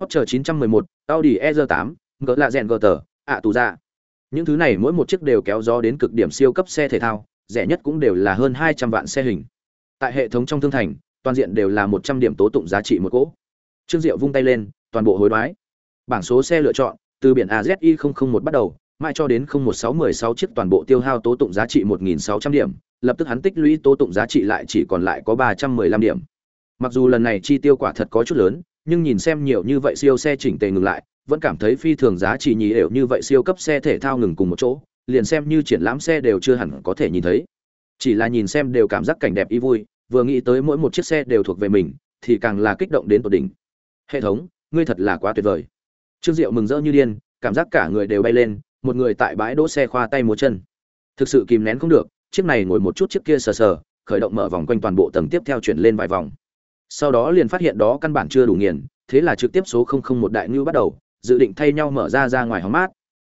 Porsche 911, Audi E8, gỡ là rèn gờ tờ, ạ tù ra. Những thứ này mỗi một chiếc đều kéo gió đến cực điểm siêu cấp xe thể thao, rẻ nhất cũng đều là hơn 200 vạn xe hình. Tại hệ thống trong thương thành toàn diện đều là một trăm điểm tố tụng giá trị một cỗ. Trương diệu vung tay lên toàn bộ hối đoái. Bảng số xe lựa chọn từ biển AZI 001 bắt đầu mãi cho đến một sáu mười sáu chiếc toàn bộ tiêu hao tố tụng giá trị một nghìn sáu trăm điểm lập tức hắn tích lũy tố tụng giá trị lại chỉ còn lại có ba trăm mười lăm điểm. Mặc dù lần này chi tiêu quả thật có chút lớn nhưng nhìn xem nhiều như vậy siêu xe chỉnh tề ngừng lại, vẫn cảm thấy phi thường giá trị nhì đều như vậy siêu cấp xe thể thao ngừng cùng một chỗ, liền xem như triển lãm xe đều chưa hẳn có thể nhìn thấy. Chỉ là nhìn xem đều cảm giác cảnh đẹp y vui, vừa nghĩ tới mỗi một chiếc xe đều thuộc về mình, thì càng là kích động đến tột đỉnh. Hệ thống, ngươi thật là quá tuyệt vời. Trương diệu mừng rỡ như điên, cảm giác cả người đều bay lên, một người tại bãi đỗ xe khoa tay múa chân. Thực sự kìm nén không được, chiếc này ngồi một chút chiếc kia sờ sờ, khởi động mở vòng quanh toàn bộ tầng tiếp theo chuyển lên vài vòng sau đó liền phát hiện đó căn bản chưa đủ nghiền, thế là trực tiếp số không không một đại ngưu bắt đầu, dự định thay nhau mở ra ra ngoài hóng mát.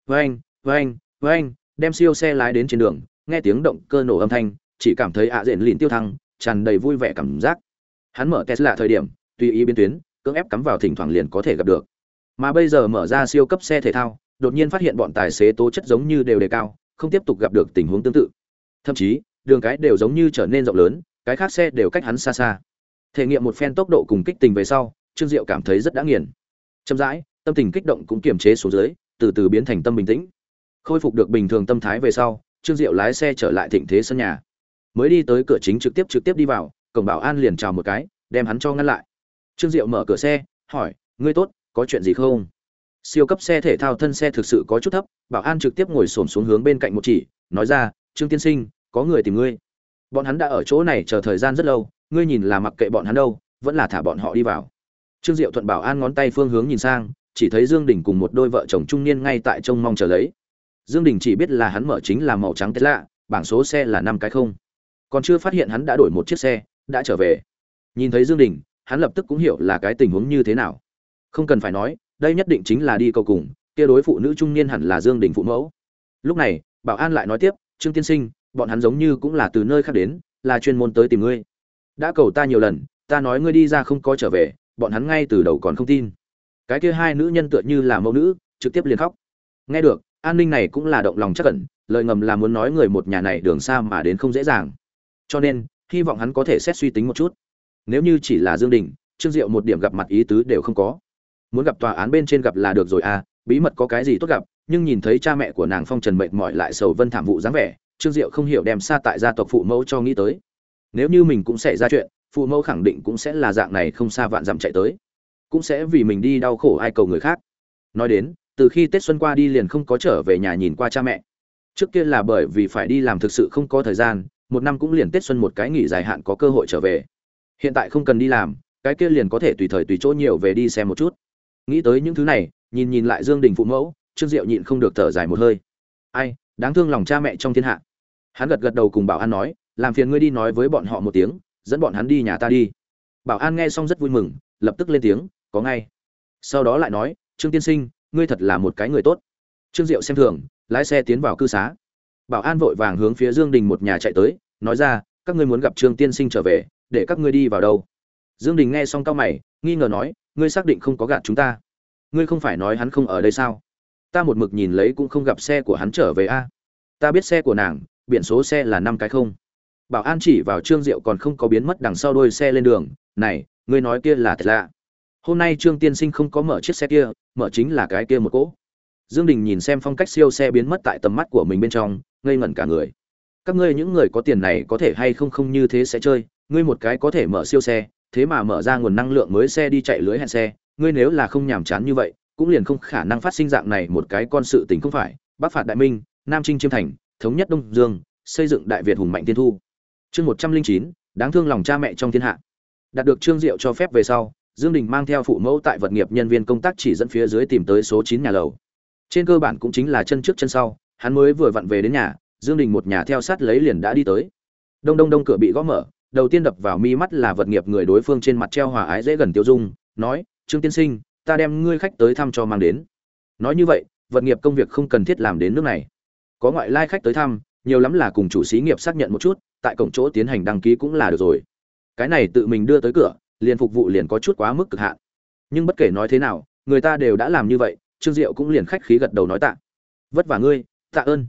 Vênh vênh vênh đem siêu xe lái đến trên đường, nghe tiếng động cơ nổ âm thanh, chỉ cảm thấy ạ à diện lìn tiêu thăng, tràn đầy vui vẻ cảm giác. Hắn mở tesla thời điểm, tùy ý biến tuyến, cưỡng ép cắm vào thỉnh thoảng liền có thể gặp được. Mà bây giờ mở ra siêu cấp xe thể thao, đột nhiên phát hiện bọn tài xế tố chất giống như đều đề cao, không tiếp tục gặp được tình huống tương tự. Thậm chí, đường cái đều giống như trở nên rộng lớn, cái khác xe đều cách hắn xa xa thể nghiệm một phen tốc độ cùng kích tình về sau, trương diệu cảm thấy rất đã nghiền. Chậm rãi, tâm tình kích động cũng kiềm chế xuống dưới, từ từ biến thành tâm bình tĩnh. Khôi phục được bình thường tâm thái về sau, trương diệu lái xe trở lại thịnh thế sân nhà. Mới đi tới cửa chính trực tiếp trực tiếp đi vào, cổng bảo an liền chào một cái, đem hắn cho ngăn lại. Trương diệu mở cửa xe, hỏi, ngươi tốt, có chuyện gì không? Siêu cấp xe thể thao thân xe thực sự có chút thấp, bảo an trực tiếp ngồi xổm xuống hướng bên cạnh một chỉ, nói ra, trương tiên sinh, có người tìm ngươi bọn hắn đã ở chỗ này chờ thời gian rất lâu ngươi nhìn là mặc kệ bọn hắn đâu vẫn là thả bọn họ đi vào. Trương diệu thuận bảo an ngón tay phương hướng nhìn sang chỉ thấy dương đình cùng một đôi vợ chồng trung niên ngay tại trông mong chờ lấy. Dương đình chỉ biết là hắn mở chính là màu trắng lạ, bảng số xe là năm cái không. Còn chưa phát hiện hắn đã đổi một chiếc xe đã trở về. Nhìn thấy dương đình hắn lập tức cũng hiểu là cái tình huống như thế nào. Không cần phải nói đây nhất định chính là đi cầu cùng kia đối phụ nữ trung niên hẳn là dương đình phụ mẫu. Lúc này bảo an lại nói tiếp trương tiên sinh bọn hắn giống như cũng là từ nơi khác đến, là chuyên môn tới tìm ngươi. Đã cầu ta nhiều lần, ta nói ngươi đi ra không có trở về, bọn hắn ngay từ đầu còn không tin. Cái kia hai nữ nhân tựa như là mẫu nữ, trực tiếp liền khóc. Nghe được, an ninh này cũng là động lòng chắc cẩn lời ngầm là muốn nói người một nhà này đường xa mà đến không dễ dàng. Cho nên, hy vọng hắn có thể xét suy tính một chút. Nếu như chỉ là dương đình, trương diệu một điểm gặp mặt ý tứ đều không có. Muốn gặp tòa án bên trên gặp là được rồi à bí mật có cái gì tốt gặp, nhưng nhìn thấy cha mẹ của nàng phong trần mệt mỏi lại sầu vân thảm vụ dáng vẻ trương diệu không hiểu đem xa tại gia tộc phụ mẫu cho nghĩ tới. Nếu như mình cũng xảy ra chuyện, phụ mẫu khẳng định cũng sẽ là dạng này không xa vạn dặm chạy tới. Cũng sẽ vì mình đi đau khổ ai cầu người khác. Nói đến, từ khi tết xuân qua đi liền không có trở về nhà nhìn qua cha mẹ. Trước kia là bởi vì phải đi làm thực sự không có thời gian, một năm cũng liền tết xuân một cái nghỉ dài hạn có cơ hội trở về. Hiện tại không cần đi làm, cái kia liền có thể tùy thời tùy chỗ nhiều về đi xem một chút. Nghĩ tới những thứ này, nhìn nhìn lại dương đình phụ mẫu, trương diệu nhịn không được thở dài một hơi. Ai, đáng thương lòng cha mẹ trong thiên hạ hắn gật gật đầu cùng bảo an nói, làm phiền ngươi đi nói với bọn họ một tiếng, dẫn bọn hắn đi nhà ta đi. Bảo an nghe xong rất vui mừng, lập tức lên tiếng, có ngay. Sau đó lại nói, trương tiên sinh, ngươi thật là một cái người tốt. Trương diệu xem thường, lái xe tiến vào cư xá. Bảo an vội vàng hướng phía dương đình một nhà chạy tới, nói ra, các ngươi muốn gặp trương tiên sinh trở về, để các ngươi đi vào đâu? Dương đình nghe xong cao mày, nghi ngờ nói, ngươi xác định không có gạt chúng ta? Ngươi không phải nói hắn không ở đây sao? Ta một mực nhìn lấy cũng không gặp xe của hắn trở về a. Ta biết xe của nàng biển số xe là năm cái không. Bảo an chỉ vào trương diệu còn không có biến mất đằng sau đôi xe lên đường, này, ngươi nói kia là thật lạ. Hôm nay trương tiên sinh không có mở chiếc xe kia, mở chính là cái kia một cỗ. Dương đình nhìn xem phong cách siêu xe biến mất tại tầm mắt của mình bên trong, ngây ngẩn cả người. Các ngươi những người có tiền này có thể hay không không như thế sẽ chơi, ngươi một cái có thể mở siêu xe, thế mà mở ra nguồn năng lượng mới xe đi chạy lưới hẹn xe, ngươi nếu là không nhàm chán như vậy, cũng liền không khả năng phát sinh dạng này một cái con sự tình không phải. Bắc phạt đại minh, nam trinh chiêm thành thống nhất đông dương, xây dựng đại việt hùng mạnh tiên thu. Chương một trăm linh chín, đáng thương lòng cha mẹ trong thiên hạ. Đạt được trương diệu cho phép về sau, dương đình mang theo phụ mẫu tại vật nghiệp nhân viên công tác chỉ dẫn phía dưới tìm tới số chín nhà lầu. Trên cơ bản cũng chính là chân trước chân sau, hắn mới vừa vặn về đến nhà, dương đình một nhà theo sát lấy liền đã đi tới. Đông đông đông cửa bị gõ mở, đầu tiên đập vào mi mắt là vật nghiệp người đối phương trên mặt treo hòa ái dễ gần tiêu dung, nói, trương tiên sinh, ta đem ngươi khách tới thăm cho mang đến. Nói như vậy, vật nghiệp công việc không cần thiết làm đến nước này có ngoại lai khách tới thăm, nhiều lắm là cùng chủ xí nghiệp xác nhận một chút, tại cổng chỗ tiến hành đăng ký cũng là được rồi. Cái này tự mình đưa tới cửa, liền phục vụ liền có chút quá mức cực hạn. Nhưng bất kể nói thế nào, người ta đều đã làm như vậy, trương diệu cũng liền khách khí gật đầu nói tạ. Vất vả ngươi, tạ ơn.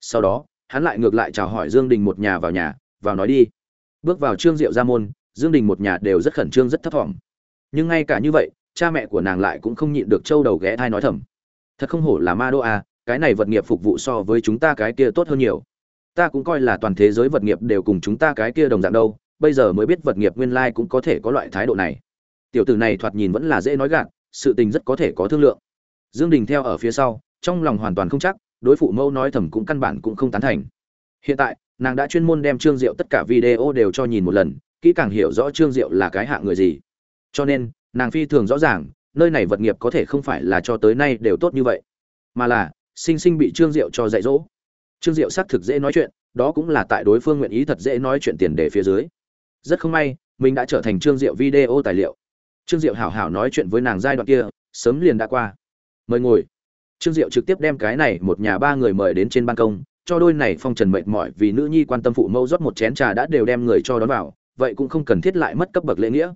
Sau đó, hắn lại ngược lại chào hỏi dương đình một nhà vào nhà, vào nói đi. Bước vào trương diệu ra môn, dương đình một nhà đều rất khẩn trương, rất thấp thỏm. Nhưng ngay cả như vậy, cha mẹ của nàng lại cũng không nhịn được trâu đầu ghé thai nói thầm. Thật không hổ là ma đô à cái này vật nghiệp phục vụ so với chúng ta cái kia tốt hơn nhiều. Ta cũng coi là toàn thế giới vật nghiệp đều cùng chúng ta cái kia đồng dạng đâu, bây giờ mới biết vật nghiệp nguyên lai cũng có thể có loại thái độ này. Tiểu tử này thoạt nhìn vẫn là dễ nói gạt, sự tình rất có thể có thương lượng. Dương đình theo ở phía sau, trong lòng hoàn toàn không chắc, đối phụ mẫu nói thầm cũng căn bản cũng không tán thành. Hiện tại, nàng đã chuyên môn đem trương diệu tất cả video đều cho nhìn một lần, kỹ càng hiểu rõ trương diệu là cái hạng người gì. Cho nên, nàng phi thường rõ ràng, nơi này vật nghiệp có thể không phải là cho tới nay đều tốt như vậy, mà là sinh sinh bị trương diệu cho dạy dỗ. Trương diệu xác thực dễ nói chuyện, đó cũng là tại đối phương nguyện ý thật dễ nói chuyện tiền đề phía dưới. Rất không may, mình đã trở thành trương diệu video tài liệu. Trương diệu hảo hảo nói chuyện với nàng giai đoạn kia, sớm liền đã qua. Mời ngồi. Trương diệu trực tiếp đem cái này một nhà ba người mời đến trên ban công, cho đôi này phong trần mệt mỏi vì nữ nhi quan tâm phụ mẫu rót một chén trà đã đều đem người cho đón vào, vậy cũng không cần thiết lại mất cấp bậc lễ nghĩa.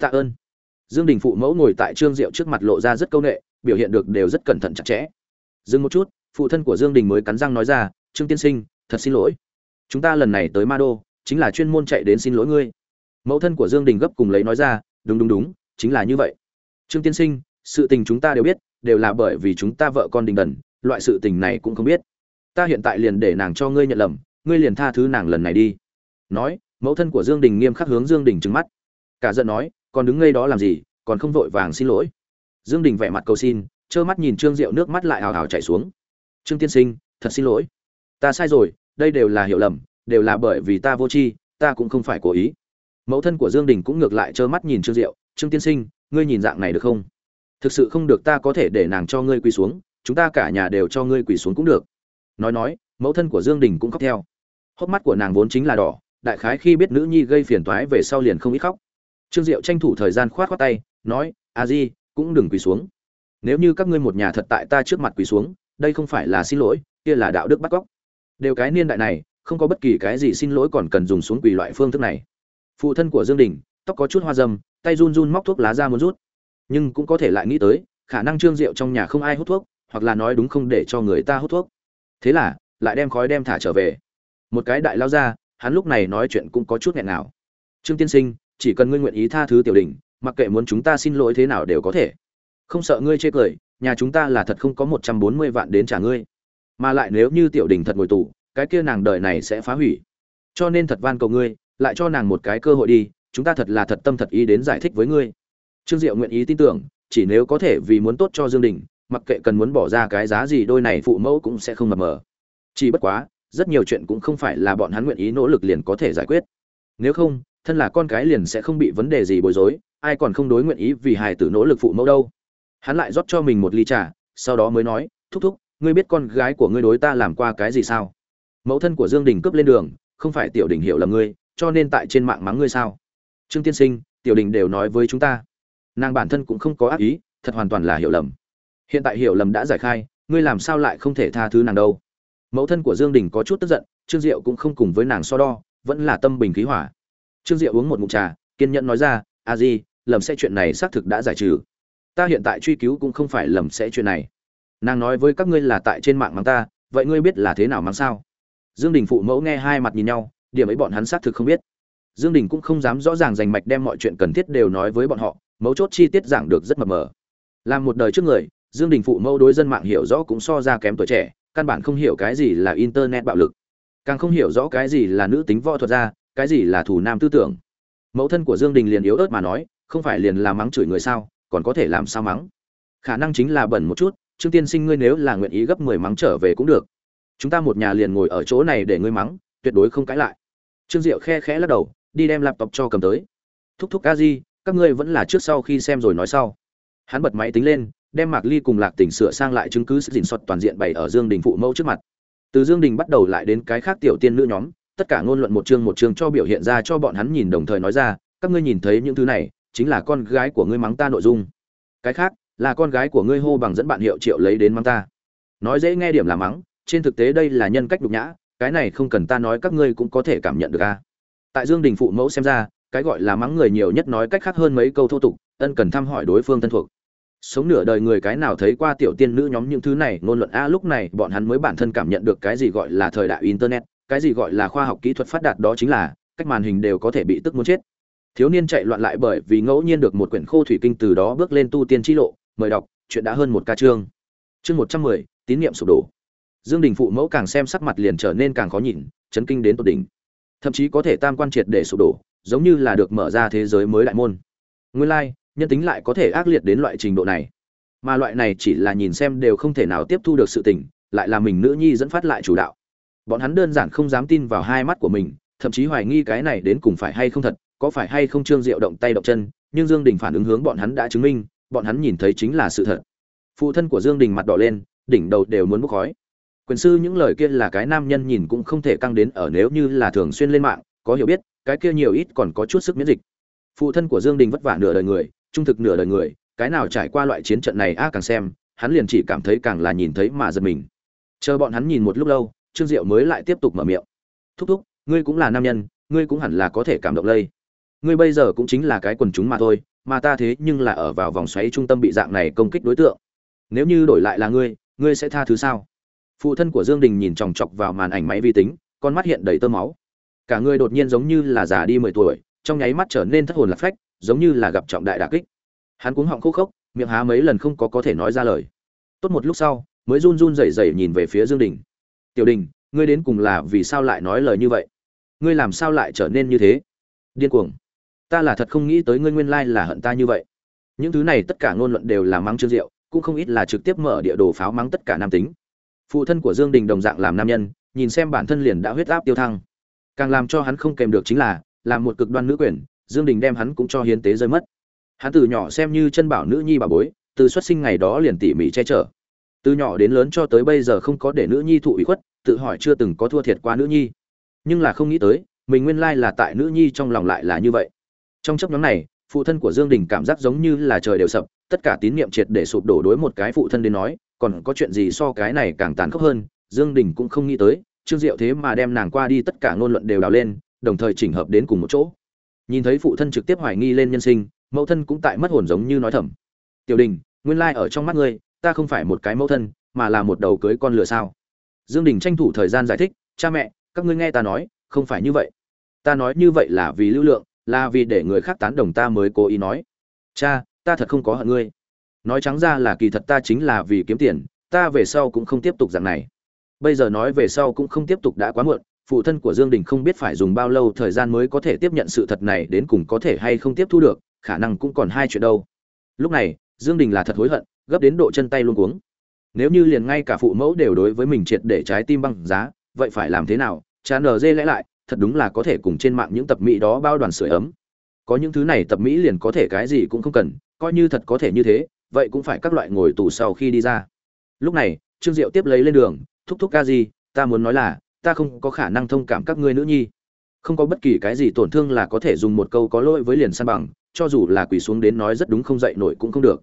Tạ ơn. Dương đình phụ mẫu ngồi tại trương diệu trước mặt lộ ra rất câu nệ, biểu hiện được đều rất cẩn thận chặt chẽ dừng một chút, phụ thân của dương đình mới cắn răng nói ra, trương tiên sinh, thật xin lỗi. Chúng ta lần này tới ma đô, chính là chuyên môn chạy đến xin lỗi ngươi. Mẫu thân của dương đình gấp cùng lấy nói ra, đúng đúng đúng, chính là như vậy. Trương tiên sinh, sự tình chúng ta đều biết, đều là bởi vì chúng ta vợ con đình đần, loại sự tình này cũng không biết. Ta hiện tại liền để nàng cho ngươi nhận lầm, ngươi liền tha thứ nàng lần này đi. Nói, mẫu thân của dương đình nghiêm khắc hướng dương đình trừng mắt. Cả giận nói, còn đứng ngây đó làm gì, còn không vội vàng xin lỗi. Dương đình vẻ mặt cầu xin trơ mắt nhìn trương diệu nước mắt lại hào hào chảy xuống. Trương tiên sinh, thật xin lỗi. Ta sai rồi, đây đều là hiểu lầm, đều là bởi vì ta vô tri, ta cũng không phải cố ý. Mẫu thân của dương đình cũng ngược lại trơ mắt nhìn trương diệu, trương tiên sinh, ngươi nhìn dạng này được không? Thực sự không được, ta có thể để nàng cho ngươi quỳ xuống, chúng ta cả nhà đều cho ngươi quỳ xuống cũng được. Nói nói, mẫu thân của dương đình cũng khóc theo. Hốc mắt của nàng vốn chính là đỏ, đại khái khi biết nữ nhi gây phiền toái về sau liền không ít khóc. Trương diệu tranh thủ thời gian khoát khoát tay, nói, a di, cũng đừng quỳ xuống nếu như các ngươi một nhà thật tại ta trước mặt quỳ xuống, đây không phải là xin lỗi, kia là đạo đức bắt cóc. Đều cái niên đại này, không có bất kỳ cái gì xin lỗi còn cần dùng xuống quỳ loại phương thức này. Phụ thân của dương đình, tóc có chút hoa dâm, tay run run móc thuốc lá ra muốn rút. Nhưng cũng có thể lại nghĩ tới, khả năng trương diệu trong nhà không ai hút thuốc, hoặc là nói đúng không để cho người ta hút thuốc. Thế là, lại đem khói đem thả trở về. Một cái đại lao ra, hắn lúc này nói chuyện cũng có chút nghẹn nào trương tiên sinh, chỉ cần ngươi nguyện ý tha thứ tiểu đình, mặc kệ muốn chúng ta xin lỗi thế nào đều có thể không sợ ngươi chê cười, nhà chúng ta là thật không có một trăm bốn mươi vạn đến trả ngươi. Mà lại nếu như tiểu đình thật ngồi tù, cái kia nàng đời này sẽ phá hủy. Cho nên thật van cầu ngươi, lại cho nàng một cái cơ hội đi, chúng ta thật là thật tâm thật ý đến giải thích với ngươi. Trương diệu nguyện ý tin tưởng, chỉ nếu có thể vì muốn tốt cho dương đình, mặc kệ cần muốn bỏ ra cái giá gì đôi này phụ mẫu cũng sẽ không mập mờ. Chỉ bất quá, rất nhiều chuyện cũng không phải là bọn hắn nguyện ý nỗ lực liền có thể giải quyết. Nếu không, thân là con cái liền sẽ không bị vấn đề gì bối rối, ai còn không đối nguyện ý vì hài tử nỗ lực phụ mẫu đâu hắn lại rót cho mình một ly trà, sau đó mới nói, thúc thúc, ngươi biết con gái của ngươi đối ta làm qua cái gì sao? Mẫu thân của dương đình cướp lên đường, không phải tiểu đình hiểu là ngươi, cho nên tại trên mạng mắng ngươi sao? Trương tiên sinh, tiểu đình đều nói với chúng ta. Nàng bản thân cũng không có ác ý, thật hoàn toàn là hiểu lầm. Hiện tại hiểu lầm đã giải khai, ngươi làm sao lại không thể tha thứ nàng đâu? Mẫu thân của dương đình có chút tức giận, trương diệu cũng không cùng với nàng so đo, vẫn là tâm bình khí hỏa. Trương diệu uống một ngụm trà, kiên nhẫn nói ra, a di, lầm sẽ chuyện này xác thực đã giải trừ ta hiện tại truy cứu cũng không phải lầm sẽ chuyện này. Nàng nói với các ngươi là tại trên mạng mắng ta, vậy ngươi biết là thế nào mắng sao? Dương đình phụ mẫu nghe hai mặt nhìn nhau, điểm ấy bọn hắn xác thực không biết. Dương đình cũng không dám rõ ràng rành mạch đem mọi chuyện cần thiết đều nói với bọn họ, mấu chốt chi tiết giảng được rất mập mờ. Làm một đời trước người, dương đình phụ mẫu đối dân mạng hiểu rõ cũng so ra kém tuổi trẻ, căn bản không hiểu cái gì là internet bạo lực. Càng không hiểu rõ cái gì là nữ tính võ thuật ra, cái gì là thủ nam tư tưởng. Mẫu thân của dương đình liền yếu ớt mà nói, không phải liền là mắng chửi người sao? Còn có thể làm sao mắng? Khả năng chính là bẩn một chút, trương tiên sinh ngươi nếu là nguyện ý gấp mười mắng trở về cũng được. Chúng ta một nhà liền ngồi ở chỗ này để ngươi mắng, tuyệt đối không cãi lại. Trương diệu khe khẽ lắc đầu, đi đem laptop cho cầm tới. Thúc thúc a di, các ngươi vẫn là trước sau khi xem rồi nói sau. Hắn bật máy tính lên, đem mạc ly cùng lạc tỉnh sửa sang lại chứng cứ sự dình xuất toàn diện bày ở dương đình phụ mẫu trước mặt. Từ dương đình bắt đầu lại đến cái khác tiểu tiên nữ nhóm, tất cả ngôn luận một chương một chương cho biểu hiện ra cho bọn hắn nhìn đồng thời nói ra, các ngươi nhìn thấy những thứ này chính là con gái của ngươi mắng ta nội dung. Cái khác, là con gái của ngươi hô bằng dẫn bạn hiệu triệu lấy đến mắng ta. Nói dễ nghe điểm là mắng, trên thực tế đây là nhân cách nhục nhã, cái này không cần ta nói các ngươi cũng có thể cảm nhận được a. Tại dương đình phụ mẫu xem ra, cái gọi là mắng người nhiều nhất nói cách khác hơn mấy câu thô tục, ân cần thăm hỏi đối phương thân thuộc. Sống nửa đời người cái nào thấy qua tiểu tiên nữ nhóm những thứ này, ngôn luận a, lúc này bọn hắn mới bản thân cảm nhận được cái gì gọi là thời đại internet, cái gì gọi là khoa học kỹ thuật phát đạt đó chính là, cách màn hình đều có thể bị tức muốn chết thiếu niên chạy loạn lại bởi vì ngẫu nhiên được một quyển khô thủy kinh từ đó bước lên tu tiên chi lộ mời đọc chuyện đã hơn một ca chương. Chương một trăm mười tín nhiệm sụp đổ. Dương đình phụ mẫu càng xem sắc mặt liền trở nên càng khó nhìn chấn kinh đến tột đỉnh. Thậm chí có thể tam quan triệt để sụp đổ giống như là được mở ra thế giới mới đại môn. Nguyên lai like, nhân tính lại có thể ác liệt đến loại trình độ này. Mà loại này chỉ là nhìn xem đều không thể nào tiếp thu được sự tình lại là mình nữ nhi dẫn phát lại chủ đạo. Bọn hắn đơn giản không dám tin vào hai mắt của mình thậm chí hoài nghi cái này đến cùng phải hay không thật có phải hay không trương diệu động tay động chân, nhưng dương đình phản ứng hướng bọn hắn đã chứng minh, bọn hắn nhìn thấy chính là sự thật. Phụ thân của dương đình mặt đỏ lên, đỉnh đầu đều muốn bốc khói. Quyền sư những lời kia là cái nam nhân nhìn cũng không thể căng đến ở nếu như là thường xuyên lên mạng, có hiểu biết, cái kia nhiều ít còn có chút sức miễn dịch. Phụ thân của dương đình vất vả nửa đời người, trung thực nửa đời người, cái nào trải qua loại chiến trận này a càng xem, hắn liền chỉ cảm thấy càng là nhìn thấy mà giật mình. Chờ bọn hắn nhìn một lúc lâu, trương diệu mới lại tiếp tục mở miệng. Thúc thúc, ngươi cũng là nam nhân, ngươi cũng hẳn là có thể cảm động lây ngươi bây giờ cũng chính là cái quần chúng mà thôi, mà ta thế nhưng là ở vào vòng xoáy trung tâm bị dạng này công kích đối tượng. Nếu như đổi lại là ngươi ngươi sẽ tha thứ sao? Phụ thân của dương đình nhìn chòng chọc vào màn ảnh máy vi tính, con mắt hiện đầy tơ máu. Cả người đột nhiên giống như là già đi mười tuổi, trong nháy mắt trở nên thất hồn lạc phách, giống như là gặp trọng đại đả kích. Hắn cuống họng khô khốc, miệng há mấy lần không có có thể nói ra lời. Tốt một lúc sau, mới run run rẩy rẩy nhìn về phía dương đình. Tiểu đình, ngươi đến cùng là vì sao lại nói lời như vậy? Ngươi làm sao lại trở nên như thế? Điên cuồng ta là thật không nghĩ tới ngươi nguyên lai là hận ta như vậy. Những thứ này tất cả ngôn luận đều là mắng trương diệu, cũng không ít là trực tiếp mở địa đồ pháo mắng tất cả nam tính. Phụ thân của dương đình đồng dạng làm nam nhân, nhìn xem bản thân liền đã huyết áp tiêu thăng. Càng làm cho hắn không kèm được chính là làm một cực đoan nữ quyền, dương đình đem hắn cũng cho hiến tế rơi mất. Hắn từ nhỏ xem như chân bảo nữ nhi bà bối, từ xuất sinh ngày đó liền tỉ mỉ che chở. Từ nhỏ đến lớn cho tới bây giờ không có để nữ nhi thụ ủy khuất, tự hỏi chưa từng có thua thiệt qua nữ nhi. Nhưng là không nghĩ tới, mình nguyên lai là tại nữ nhi trong lòng lại là như vậy trong chấp nhóm này, phụ thân của dương đình cảm giác giống như là trời đều sập, tất cả tín niệm triệt để sụp đổ đối một cái phụ thân đến nói, còn có chuyện gì so cái này càng tàn khốc hơn, dương đình cũng không nghĩ tới, trương diệu thế mà đem nàng qua đi tất cả ngôn luận đều đào lên, đồng thời chỉnh hợp đến cùng một chỗ. Nhìn thấy phụ thân trực tiếp hoài nghi lên nhân sinh, mẫu thân cũng tại mất hồn giống như nói thầm. Tiểu đình, nguyên lai ở trong mắt ngươi, ta không phải một cái mẫu thân, mà là một đầu cưới con lừa sao? Dương đình tranh thủ thời gian giải thích, cha mẹ, các ngươi nghe ta nói, không phải như vậy. Ta nói như vậy là vì lưu lượng là vì để người khác tán đồng ta mới cố ý nói. Cha, ta thật không có hận ngươi. Nói trắng ra là kỳ thật ta chính là vì kiếm tiền, ta về sau cũng không tiếp tục dạng này. Bây giờ nói về sau cũng không tiếp tục đã quá muộn, phụ thân của dương đình không biết phải dùng bao lâu thời gian mới có thể tiếp nhận sự thật này đến cùng có thể hay không tiếp thu được, khả năng cũng còn hai chuyện đâu. Lúc này, dương đình là thật hối hận, gấp đến độ chân tay luôn cuống. Nếu như liền ngay cả phụ mẫu đều đối với mình triệt để trái tim băng giá, vậy phải làm thế nào? Chán ở dê lẽ lại thật đúng là có thể cùng trên mạng những tập mỹ đó bao đoàn sưởi ấm. Có những thứ này tập mỹ liền có thể cái gì cũng không cần, coi như thật có thể như thế, vậy cũng phải các loại ngồi tù sau khi đi ra. Lúc này, trương diệu tiếp lấy lên đường, thúc thúc ca gì ta muốn nói là, ta không có khả năng thông cảm các ngươi nữ nhi. Không có bất kỳ cái gì tổn thương là có thể dùng một câu có lỗi với liền san bằng, cho dù là quỳ xuống đến nói rất đúng không dậy nổi cũng không được.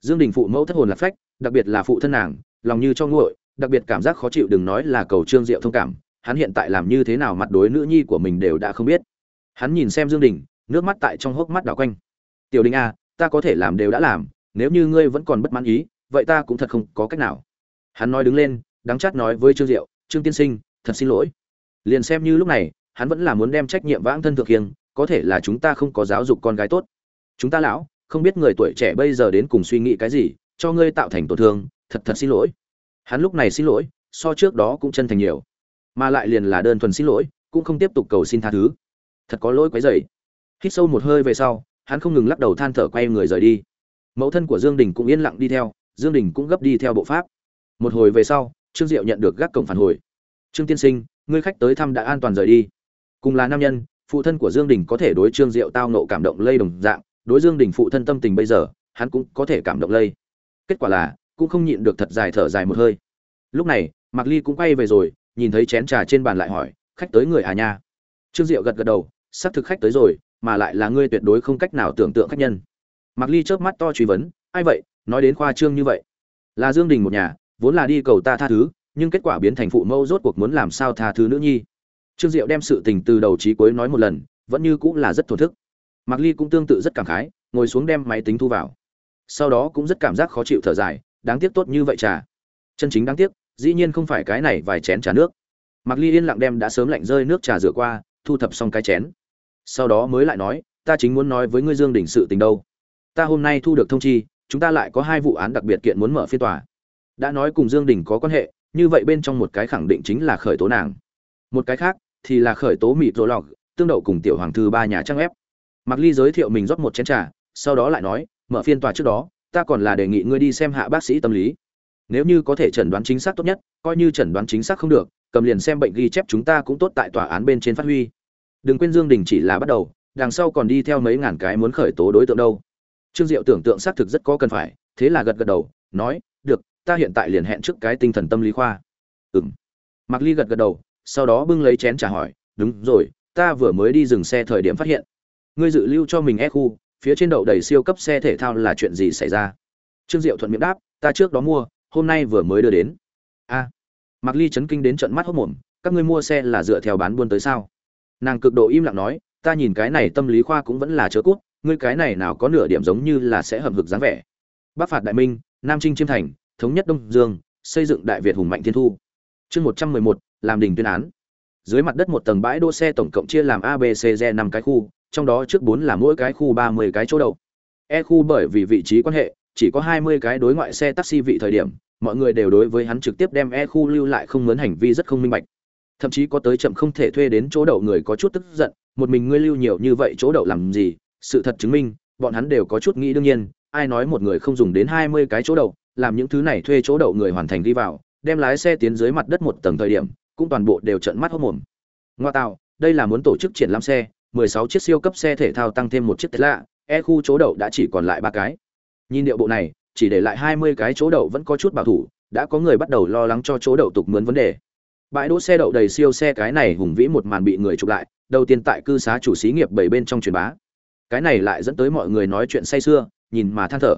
Dương đình phụ mẫu thất hồn lạc phách, đặc biệt là phụ thân nàng, lòng như cho nguội, đặc biệt cảm giác khó chịu đừng nói là cầu trương diệu thông cảm hắn hiện tại làm như thế nào mặt đối nữ nhi của mình đều đã không biết. Hắn nhìn xem dương đình nước mắt tại trong hốc mắt đảo quanh. Tiểu đình a à, ta có thể làm đều đã làm nếu như ngươi vẫn còn bất mãn ý vậy ta cũng thật không có cách nào. Hắn nói đứng lên đắng chát nói với trương diệu trương tiên sinh thật xin lỗi. Liền xem như lúc này hắn vẫn là muốn đem trách nhiệm vãng thân thượng khiêng có thể là chúng ta không có giáo dục con gái tốt. Chúng ta lão không biết người tuổi trẻ bây giờ đến cùng suy nghĩ cái gì cho ngươi tạo thành tổn thương thật thật xin lỗi. Hắn lúc này xin lỗi so trước đó cũng chân thành nhiều mà lại liền là đơn thuần xin lỗi, cũng không tiếp tục cầu xin tha thứ. Thật có lỗi quấy dày hít sâu một hơi về sau, hắn không ngừng lắc đầu than thở quay người rời đi. Mẫu thân của dương đình cũng yên lặng đi theo, dương đình cũng gấp đi theo bộ pháp. Một hồi về sau, trương diệu nhận được gác cổng phản hồi. Trương tiên sinh, ngươi khách tới thăm đã an toàn rời đi. Cùng là nam nhân, phụ thân của dương đình có thể đối trương diệu tao nộ cảm động lây đồng dạng, đối dương đình phụ thân tâm tình bây giờ, hắn cũng có thể cảm động lây. Kết quả là, cũng không nhịn được thật dài thở dài một hơi. Lúc này, mạc ly cũng quay về rồi nhìn thấy chén trà trên bàn lại hỏi, khách tới người à nha? Trương diệu gật gật đầu xác thực khách tới rồi, mà lại là ngươi tuyệt đối không cách nào tưởng tượng khách nhân. Mặc ly chớp mắt to truy vấn, ai vậy? Nói đến khoa trương như vậy. Là dương đình một nhà, vốn là đi cầu ta tha thứ, nhưng kết quả biến thành phụ mẫu rốt cuộc muốn làm sao tha thứ nữ nhi? Trương diệu đem sự tình từ đầu chí cuối nói một lần, vẫn như cũng là rất thổn thức. Mặc ly cũng tương tự rất cảm khái, ngồi xuống đem máy tính thu vào. Sau đó cũng rất cảm giác khó chịu thở dài, đáng tiếc tốt như vậy trà chân chính đáng tiếc dĩ nhiên không phải cái này vài chén trà nước. Mạc ly yên lặng đem đã sớm lạnh rơi nước trà rửa qua thu thập xong cái chén. Sau đó mới lại nói ta chính muốn nói với ngươi dương đình sự tình đâu. Ta hôm nay thu được thông chi chúng ta lại có hai vụ án đặc biệt kiện muốn mở phiên tòa. Đã nói cùng dương đình có quan hệ như vậy bên trong một cái khẳng định chính là khởi tố nàng. Một cái khác thì là khởi tố mịt rô lọc tương đậu cùng tiểu hoàng thư ba nhà trang ép Mạc Ly giới thiệu mình rót một chén trà, sau đó lại nói, mở phiên tòa trước đó, ta còn là đề nghị ngươi đi xem hạ bác sĩ tâm lý. Nếu như có thể chẩn đoán chính xác tốt nhất, coi như chẩn đoán chính xác không được, cầm liền xem bệnh ghi chép chúng ta cũng tốt tại tòa án bên trên phát huy. Đừng quên Dương Đình chỉ là bắt đầu, đằng sau còn đi theo mấy ngàn cái muốn khởi tố đối tượng đâu. Trương Diệu tưởng tượng xác thực rất có cần phải, thế là gật gật đầu, nói, "Được, ta hiện tại liền hẹn trước cái tinh thần tâm lý khoa." Ừm. Mạc Ly gật gật đầu, sau đó bưng lấy chén trà hỏi, "Đúng rồi, ta vừa mới đi dừng xe thời điểm phát hiện, ngươi dự lưu cho mình e khu phía trên đậu đầy siêu cấp xe thể thao là chuyện gì xảy ra trương diệu thuận miệng đáp ta trước đó mua hôm nay vừa mới đưa đến. A. À, mạc ly chấn kinh đến trận mắt hốc mồm các ngươi mua xe là dựa theo bán buôn tới sao? Nàng cực độ im lặng nói ta nhìn cái này tâm lý khoa cũng vẫn là chớ cút ngươi cái này nào có nửa điểm giống như là sẽ hầm hực dáng vẻ. Bắc phạt đại minh nam trinh chiêm thành thống nhất đông dương xây dựng đại việt hùng mạnh thiên thu. Chương một trăm mười một làm đình tuyên án. Dưới mặt đất một tầng bãi đỗ xe tổng cộng chia làm abcg năm cái khu trong đó trước bốn là mỗi cái khu ba mươi cái chỗ đậu. E khu bởi vì vị trí quan hệ, chỉ có hai mươi cái đối ngoại xe taxi vị thời điểm, mọi người đều đối với hắn trực tiếp đem E khu lưu lại không muốn hành vi rất không minh bạch. Thậm chí có tới chậm không thể thuê đến chỗ đậu người có chút tức giận, một mình ngươi lưu nhiều như vậy chỗ đậu làm gì? Sự thật chứng minh, bọn hắn đều có chút nghĩ đương nhiên, ai nói một người không dùng đến hai mươi cái chỗ đậu, làm những thứ này thuê chỗ đậu người hoàn thành đi vào đem lái xe tiến dưới mặt đất một tầng thời điểm cũng toàn bộ đều trợn mắt hốt mồm ngoa tạo đây là muốn tổ chức triển lãm xe 16 chiếc siêu cấp xe thể thao tăng thêm một chiếc Tesla, e khu chỗ đậu đã chỉ còn lại ba cái. Nhìn điệu bộ này, chỉ để lại 20 cái chỗ đậu vẫn có chút bảo thủ, đã có người bắt đầu lo lắng cho chỗ đậu tục mướn vấn đề. Bãi đỗ xe đậu đầy siêu xe cái này hùng vĩ một màn bị người chụp lại, đầu tiên tại cư xá chủ xí nghiệp bảy bên trong truyền bá. Cái này lại dẫn tới mọi người nói chuyện say xưa, nhìn mà than thở.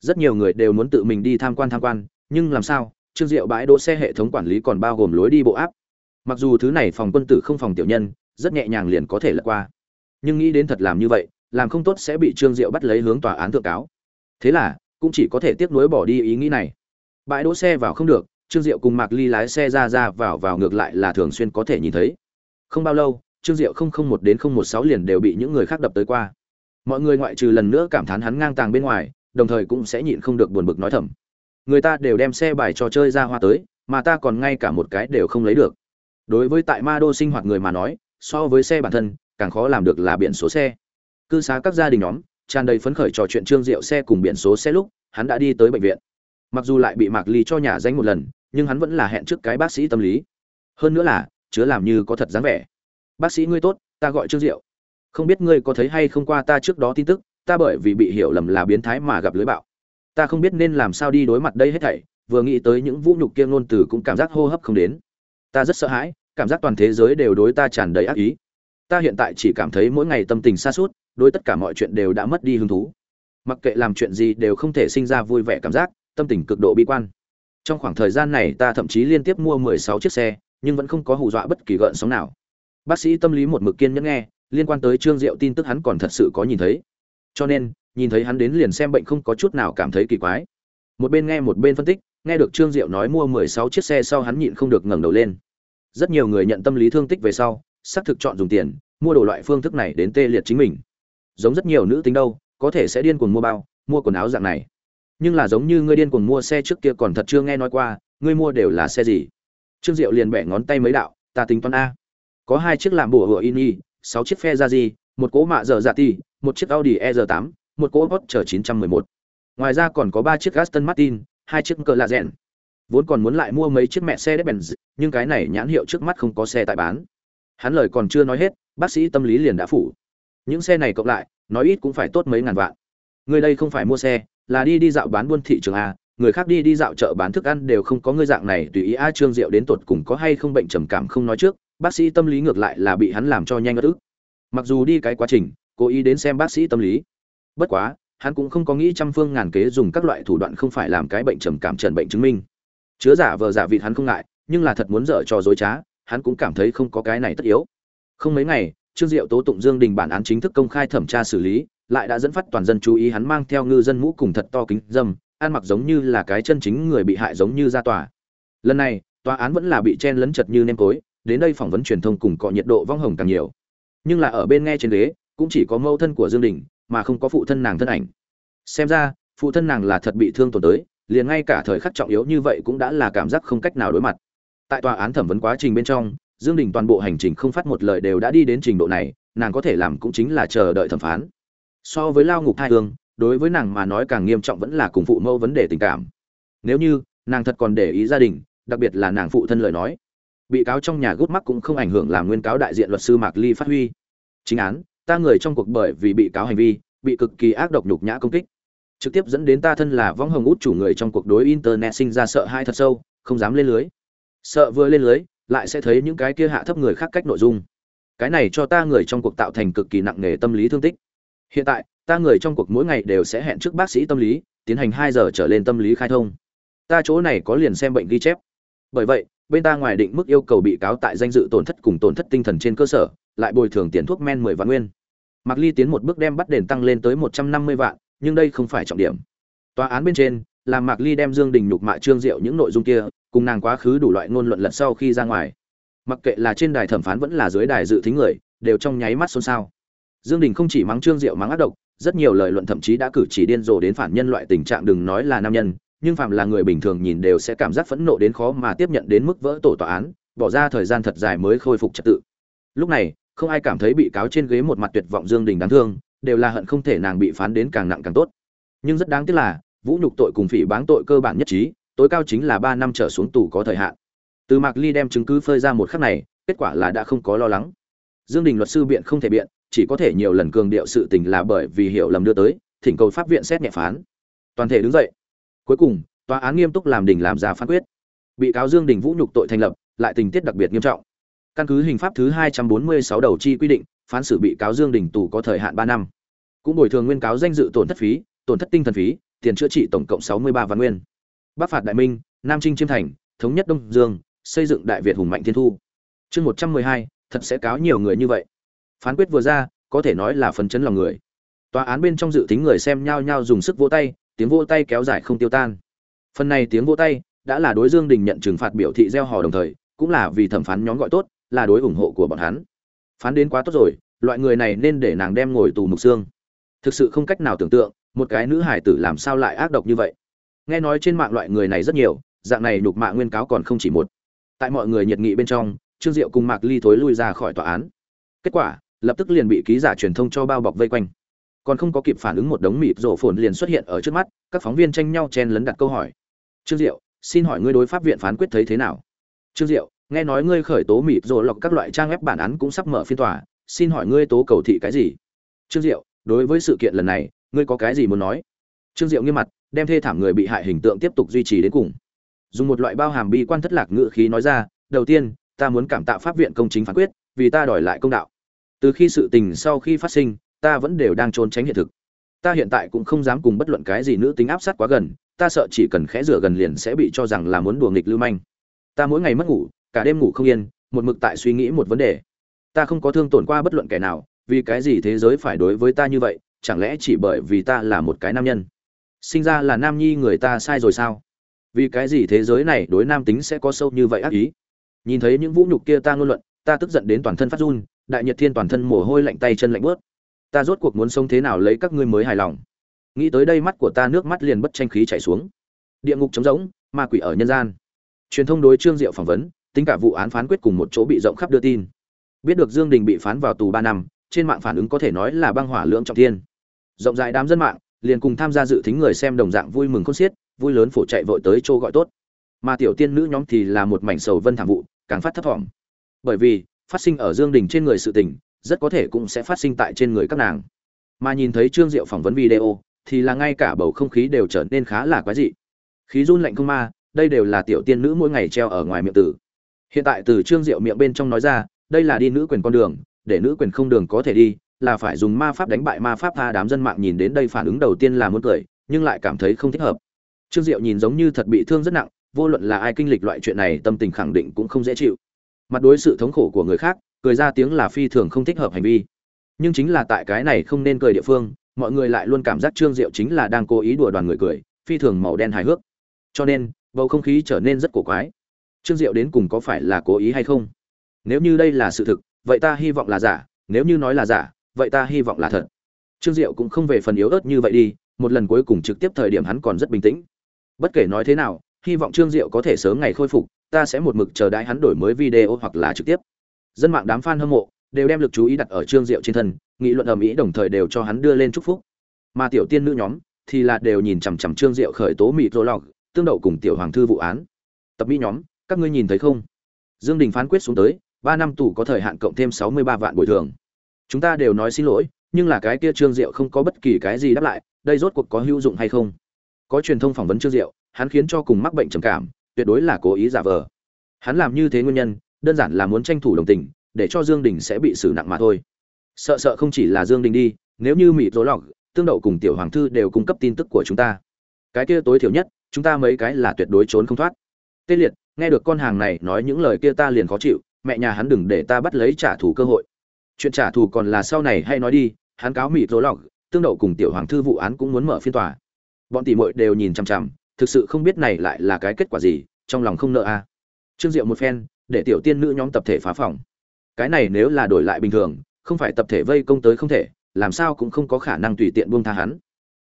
Rất nhiều người đều muốn tự mình đi tham quan tham quan, nhưng làm sao? Trương Diệu bãi đỗ xe hệ thống quản lý còn bao gồm lối đi bộ áp. Mặc dù thứ này phòng quân tử không phòng tiểu nhân, rất nhẹ nhàng liền có thể lật qua nhưng nghĩ đến thật làm như vậy làm không tốt sẽ bị trương diệu bắt lấy hướng tòa án thượng cáo thế là, cũng chỉ có thể tiếp nối bỏ đi ý nghĩ này. Bãi đỗ xe vào không được, trương diệu cùng mạc ly lái xe ra ra vào vào ngược lại là thường xuyên có thể nhìn thấy. Không bao lâu, trương diệu không không một đến không một sáu liền đều bị những người khác đập tới qua. Mọi người ngoại trừ lần nữa cảm thán hắn ngang tàng bên ngoài, đồng thời cũng sẽ nhịn không được buồn bực nói thầm. Người ta đều đem xe bài trò chơi ra hoa tới, mà ta còn ngay cả một cái đều không lấy được. Đối với tại ma đô sinh hoạt người mà nói, so với xe bản thân, càng khó làm được là biển số xe. Cư xá các gia đình nhóm tràn đầy phấn khởi trò chuyện trương diệu xe cùng biển số xe lúc, hắn đã đi tới bệnh viện. Mặc dù lại bị mạc ly cho nhà danh một lần, nhưng hắn vẫn là hẹn trước cái bác sĩ tâm lý. Hơn nữa là, chứa làm như có thật dáng vẻ. Bác sĩ ngươi tốt, ta gọi trương diệu. Không biết ngươi có thấy hay không qua ta trước đó tin tức, ta bởi vì bị hiểu lầm là biến thái mà gặp lưới bạo. Ta không biết nên làm sao đi đối mặt đây hết thảy, vừa nghĩ tới những vũ nhục kia ngôn từ cũng cảm giác hô hấp không đến. Ta rất sợ hãi, cảm giác toàn thế giới đều đối ta tràn đầy ác ý. Ta hiện tại chỉ cảm thấy mỗi ngày tâm tình xa suốt đối tất cả mọi chuyện đều đã mất đi hứng thú. Mặc kệ làm chuyện gì đều không thể sinh ra vui vẻ cảm giác, tâm tình cực độ bi quan. Trong khoảng thời gian này ta thậm chí liên tiếp mua mười sáu chiếc xe, nhưng vẫn không có hù dọa bất kỳ gợn sóng nào. Bác sĩ tâm lý một mực kiên nhẫn nghe, liên quan tới trương diệu tin tức hắn còn thật sự có nhìn thấy. Cho nên, nhìn thấy hắn đến liền xem bệnh không có chút nào cảm thấy kỳ quái. Một bên nghe một bên phân tích, nghe được trương diệu nói mua mười sáu chiếc xe sau hắn nhịn không được ngẩng đầu lên. Rất nhiều người nhận tâm lý thương tích về sau, xác thực chọn dùng tiền, mua đồ loại phương thức này đến tê liệt chính mình giống rất nhiều nữ tính đâu có thể sẽ điên cuồng mua bao mua quần áo dạng này nhưng là giống như ngươi điên cuồng mua xe trước kia còn thật chưa nghe nói qua ngươi mua đều là xe gì trương diệu liền bẻ ngón tay mấy đạo ta tính toán a có hai chiếc làm bùa hựa in y sáu chiếc phe ra gì một cỗ mạ dở dạ ti một chiếc audi e r 8 một cỗ porsche 911. ngoài ra còn có ba chiếc aston martin hai chiếc cờ lạ rèn vốn còn muốn lại mua mấy chiếc mẹ xe Benz, nhưng cái này nhãn hiệu trước mắt không có xe tại bán. Hắn lời còn chưa nói hết, bác sĩ tâm lý liền đã phủ. Những xe này cộng lại, nói ít cũng phải tốt mấy ngàn vạn. Người đây không phải mua xe, là đi đi dạo bán buôn thị trường a, người khác đi đi dạo chợ bán thức ăn đều không có người dạng này, tùy ý a Trương Diệu đến tột cùng có hay không bệnh trầm cảm không nói trước, bác sĩ tâm lý ngược lại là bị hắn làm cho nhanh ngất ức. Mặc dù đi cái quá trình, cố ý đến xem bác sĩ tâm lý. Bất quá, hắn cũng không có nghĩ trăm phương ngàn kế dùng các loại thủ đoạn không phải làm cái bệnh trầm cảm trần bệnh chứng minh chứa giả vờ giả vịt hắn không ngại nhưng là thật muốn dở trò dối trá hắn cũng cảm thấy không có cái này tất yếu không mấy ngày trương diệu tố tụng dương đình bản án chính thức công khai thẩm tra xử lý lại đã dẫn phát toàn dân chú ý hắn mang theo ngư dân mũ cùng thật to kính dâm ăn mặc giống như là cái chân chính người bị hại giống như ra tòa. Lần này tòa án vẫn là bị chen lấn chật như nêm cối, đến đây phỏng vấn truyền thông cùng cọ nhiệt độ vong hồng càng nhiều. Nhưng là ở bên nghe trên ghế cũng chỉ có mâu thân của dương đình mà không có phụ thân nàng thân ảnh. Xem ra phụ thân nàng là thật bị thương tổn tới liền ngay cả thời khắc trọng yếu như vậy cũng đã là cảm giác không cách nào đối mặt. Tại tòa án thẩm vấn quá trình bên trong dương đình toàn bộ hành trình không phát một lời đều đã đi đến trình độ này, nàng có thể làm cũng chính là chờ đợi thẩm phán. So với lao ngục thai hương, đối với nàng mà nói càng nghiêm trọng vẫn là cùng phụ mẫu vấn đề tình cảm. Nếu như, nàng thật còn để ý gia đình, đặc biệt là nàng phụ thân lời nói. Bị cáo trong nhà gút mắc cũng không ảnh hưởng làm nguyên cáo đại diện luật sư mạc ly phát huy. Chính án, ta người trong cuộc bởi vì bị cáo hành vi, bị cực kỳ ác độc nhục nhã công kích. Trực tiếp dẫn đến ta thân là võng hồng út chủ người trong cuộc đối internet sinh ra sợ hãi thật sâu, không dám lên lưới. Sợ vừa lên lưới lại sẽ thấy những cái kia hạ thấp người khác cách nội dung. Cái này cho ta người trong cuộc tạo thành cực kỳ nặng nề tâm lý thương tích. Hiện tại ta người trong cuộc mỗi ngày đều sẽ hẹn trước bác sĩ tâm lý tiến hành hai giờ trở lên tâm lý khai thông. Ta chỗ này có liền xem bệnh ghi chép. Bởi vậy bên ta ngoài định mức yêu cầu bị cáo tại danh dự tổn thất cùng tổn thất tinh thần trên cơ sở lại bồi thường tiền thuốc men mười vạn nguyên. Mạc Ly tiến một bước đem bắt đền tăng lên tới một trăm năm mươi vạn, nhưng đây không phải trọng điểm. Tòa án bên trên làm mạc ly đem dương đình nhục mạ trương diệu những nội dung kia cùng nàng quá khứ đủ loại ngôn luận lật sau khi ra ngoài. Mặc kệ là trên đài thẩm phán vẫn là dưới đài dự thính người, đều trong nháy mắt xôn xao. Dương đình không chỉ mắng trương diệu mắng ác độc, rất nhiều lời luận thậm chí đã cử chỉ điên rồ đến phản nhân loại tình trạng đừng nói là nam nhân, nhưng phạm là người bình thường nhìn đều sẽ cảm giác phẫn nộ đến khó mà tiếp nhận đến mức vỡ tổ tòa án, bỏ ra thời gian thật dài mới khôi phục trật tự. Lúc này, không ai cảm thấy bị cáo trên ghế một mặt tuyệt vọng dương đình đáng thương, đều là hận không thể nàng bị phán đến càng nặng càng tốt. Nhưng rất đáng tiếc là, vũ nhục tội cùng phỉ báng tội cơ bản nhất trí tối cao chính là ba năm trở xuống tù có thời hạn. Từ mạc ly đem chứng cứ phơi ra một khắc này, kết quả là đã không có lo lắng. Dương đình luật sư biện không thể biện, chỉ có thể nhiều lần cường điệu sự tình là bởi vì hiểu lầm đưa tới, thỉnh cầu pháp viện xét nhẹ phán. Toàn thể đứng dậy. Cuối cùng, tòa án nghiêm túc làm đình làm ra phán quyết. Bị cáo dương đình vũ nhục tội thành lập, lại tình tiết đặc biệt nghiêm trọng. Căn cứ hình pháp thứ hai trăm bốn mươi sáu đầu chi quy định, phán xử bị cáo dương đình tù có thời hạn ba năm. Cũng bồi thường nguyên cáo danh dự tổn thất phí, tổn thất tinh thần phí, tiền chữa trị tổng cộng sáu mươi ba vạn nguyên bắc phạt đại minh, nam trinh chiêm thành, thống nhất đông dương, xây dựng đại việt hùng mạnh thiên thu. Chương một trăm mười hai, thật sẽ cáo nhiều người như vậy. Phán quyết vừa ra, có thể nói là phấn chấn lòng người. Tòa án bên trong dự tính người xem nhao nhao dùng sức vỗ tay, tiếng vỗ tay kéo dài không tiêu tan. Phần này tiếng vỗ tay đã là đối dương đình nhận trừng phạt biểu thị gieo hò đồng thời, cũng là vì thẩm phán nhóm gọi tốt, là đối ủng hộ của bọn hắn. Phán đến quá tốt rồi, loại người này nên để nàng đem ngồi tù mục xương. Thực sự không cách nào tưởng tượng, một cái nữ hải tử làm sao lại ác độc như vậy nghe nói trên mạng loại người này rất nhiều, dạng này nhục mạ nguyên cáo còn không chỉ một. Tại mọi người nhiệt nghị bên trong, trương diệu cùng mạc ly thối lui ra khỏi tòa án. Kết quả, lập tức liền bị ký giả truyền thông cho bao bọc vây quanh. Còn không có kịp phản ứng một đống mịp rổ phồn liền xuất hiện ở trước mắt, các phóng viên tranh nhau chen lấn đặt câu hỏi. Trương diệu, xin hỏi ngươi đối pháp viện phán quyết thấy thế nào? Trương diệu, nghe nói ngươi khởi tố mịp rổ lọc các loại trang web bản án cũng sắp mở phiên tòa, xin hỏi ngươi tố cầu thị cái gì? Trương diệu, đối với sự kiện lần này, ngươi có cái gì muốn nói? Trương diệu nghiêm mặt đem thê thảm người bị hại hình tượng tiếp tục duy trì đến cùng. Dùng một loại bao hàm bi quan thất lạc ngữ khí nói ra, đầu tiên, ta muốn cảm tạ pháp viện công chính phán quyết, vì ta đòi lại công đạo. Từ khi sự tình sau khi phát sinh, ta vẫn đều đang trốn tránh hiện thực. Ta hiện tại cũng không dám cùng bất luận cái gì nữ tính áp sát quá gần, ta sợ chỉ cần khẽ rửa gần liền sẽ bị cho rằng là muốn đùa nghịch lưu manh. Ta mỗi ngày mất ngủ, cả đêm ngủ không yên, một mực tại suy nghĩ một vấn đề. Ta không có thương tổn qua bất luận kẻ nào, vì cái gì thế giới phải đối với ta như vậy, chẳng lẽ chỉ bởi vì ta là một cái nam nhân? Sinh ra là nam nhi người ta sai rồi sao? Vì cái gì thế giới này đối nam tính sẽ có sâu như vậy ác ý? Nhìn thấy những vũ nhục kia ta ngôn luận, ta tức giận đến toàn thân phát run, đại nhật thiên toàn thân mồ hôi lạnh tay chân lạnh bớt ta rốt cuộc muốn sống thế nào lấy các ngươi mới hài lòng? Nghĩ tới đây mắt của ta nước mắt liền bất tranh khí chảy xuống. Địa ngục trống rỗng, ma quỷ ở nhân gian. Truyền thông đối trương diệu phỏng vấn, tính cả vụ án phán quyết cùng một chỗ bị rộng khắp đưa tin. Biết được dương đình bị phán vào tù ba năm, trên mạng phản ứng có thể nói là băng hỏa lưỡng trọng thiên. Rộng rãi đám dân mạng liền cùng tham gia dự tính người xem đồng dạng vui mừng khôn xiết, vui lớn phổ chạy vội tới chỗ gọi tốt. Mà tiểu tiên nữ nhóm thì là một mảnh sầu vân thảm vụ, càng phát thấp thỏm. Bởi vì, phát sinh ở dương đình trên người sự tình, rất có thể cũng sẽ phát sinh tại trên người các nàng. Mà nhìn thấy trương diệu phỏng vấn video, thì là ngay cả bầu không khí đều trở nên khá là quái dị. Khí run lạnh không ma, đây đều là tiểu tiên nữ mỗi ngày treo ở ngoài miệng tử. Hiện tại từ trương diệu miệng bên trong nói ra, đây là đi nữ quyền con đường, để nữ quyền không đường có thể đi là phải dùng ma pháp đánh bại ma pháp tha đám dân mạng nhìn đến đây phản ứng đầu tiên là muốn cười, nhưng lại cảm thấy không thích hợp. Trương diệu nhìn giống như thật bị thương rất nặng, vô luận là ai kinh lịch loại chuyện này tâm tình khẳng định cũng không dễ chịu. Mặt đối sự thống khổ của người khác, cười ra tiếng là phi thường không thích hợp hành vi. Nhưng chính là tại cái này không nên cười địa phương, mọi người lại luôn cảm giác trương diệu chính là đang cố ý đùa đoàn người cười, phi thường màu đen hài hước. Cho nên, bầu không khí trở nên rất cổ quái. Trương diệu đến cùng có phải là cố ý hay không? Nếu như đây là sự thực, vậy ta hy vọng là giả, nếu như nói là giả vậy ta hy vọng là thật. Trương diệu cũng không về phần yếu ớt như vậy đi, một lần cuối cùng trực tiếp thời điểm hắn còn rất bình tĩnh. Bất kể nói thế nào, hy vọng trương diệu có thể sớm ngày khôi phục, ta sẽ một mực chờ đãi hắn đổi mới video hoặc là trực tiếp. Dân mạng đám fan hâm mộ đều đem lực chú ý đặt ở trương diệu trên thân, nghị luận ầm ĩ đồng thời đều cho hắn đưa lên chúc phúc. Mà tiểu tiên nữ nhóm thì là đều nhìn chằm chằm trương diệu khởi tố mịt rô log tương đậu cùng tiểu hoàng thư vụ án. Tập mỹ nhóm, các ngươi nhìn thấy không? Dương đình phán quyết xuống tới, ba năm tù có thời hạn cộng thêm sáu mươi ba vạn bồi thường chúng ta đều nói xin lỗi, nhưng là cái kia trương diệu không có bất kỳ cái gì đáp lại, đây rốt cuộc có hữu dụng hay không? Có truyền thông phỏng vấn trương diệu, hắn khiến cho cùng mắc bệnh trầm cảm, tuyệt đối là cố ý giả vờ. Hắn làm như thế nguyên nhân, đơn giản là muốn tranh thủ đồng tình, để cho dương đình sẽ bị xử nặng mà thôi. Sợ sợ không chỉ là dương đình đi, nếu như mỹ rối lọc, tương đậu cùng tiểu hoàng thư đều cung cấp tin tức của chúng ta. Cái kia tối thiểu nhất, chúng ta mấy cái là tuyệt đối trốn không thoát. Tê liệt, nghe được con hàng này nói những lời kia ta liền khó chịu, mẹ nhà hắn đừng để ta bắt lấy trả thù cơ hội chuyện trả thù còn là sau này hay nói đi, hắn cáo mỹ rối lọc tương đậu cùng tiểu hoàng thư vụ án cũng muốn mở phiên tòa. Bọn tỷ muội đều nhìn chằm chằm, thực sự không biết này lại là cái kết quả gì, trong lòng không nợ a. Trương diệu một phen, để tiểu tiên nữ nhóm tập thể phá phòng. Cái này nếu là đổi lại bình thường, không phải tập thể vây công tới không thể, làm sao cũng không có khả năng tùy tiện buông tha hắn.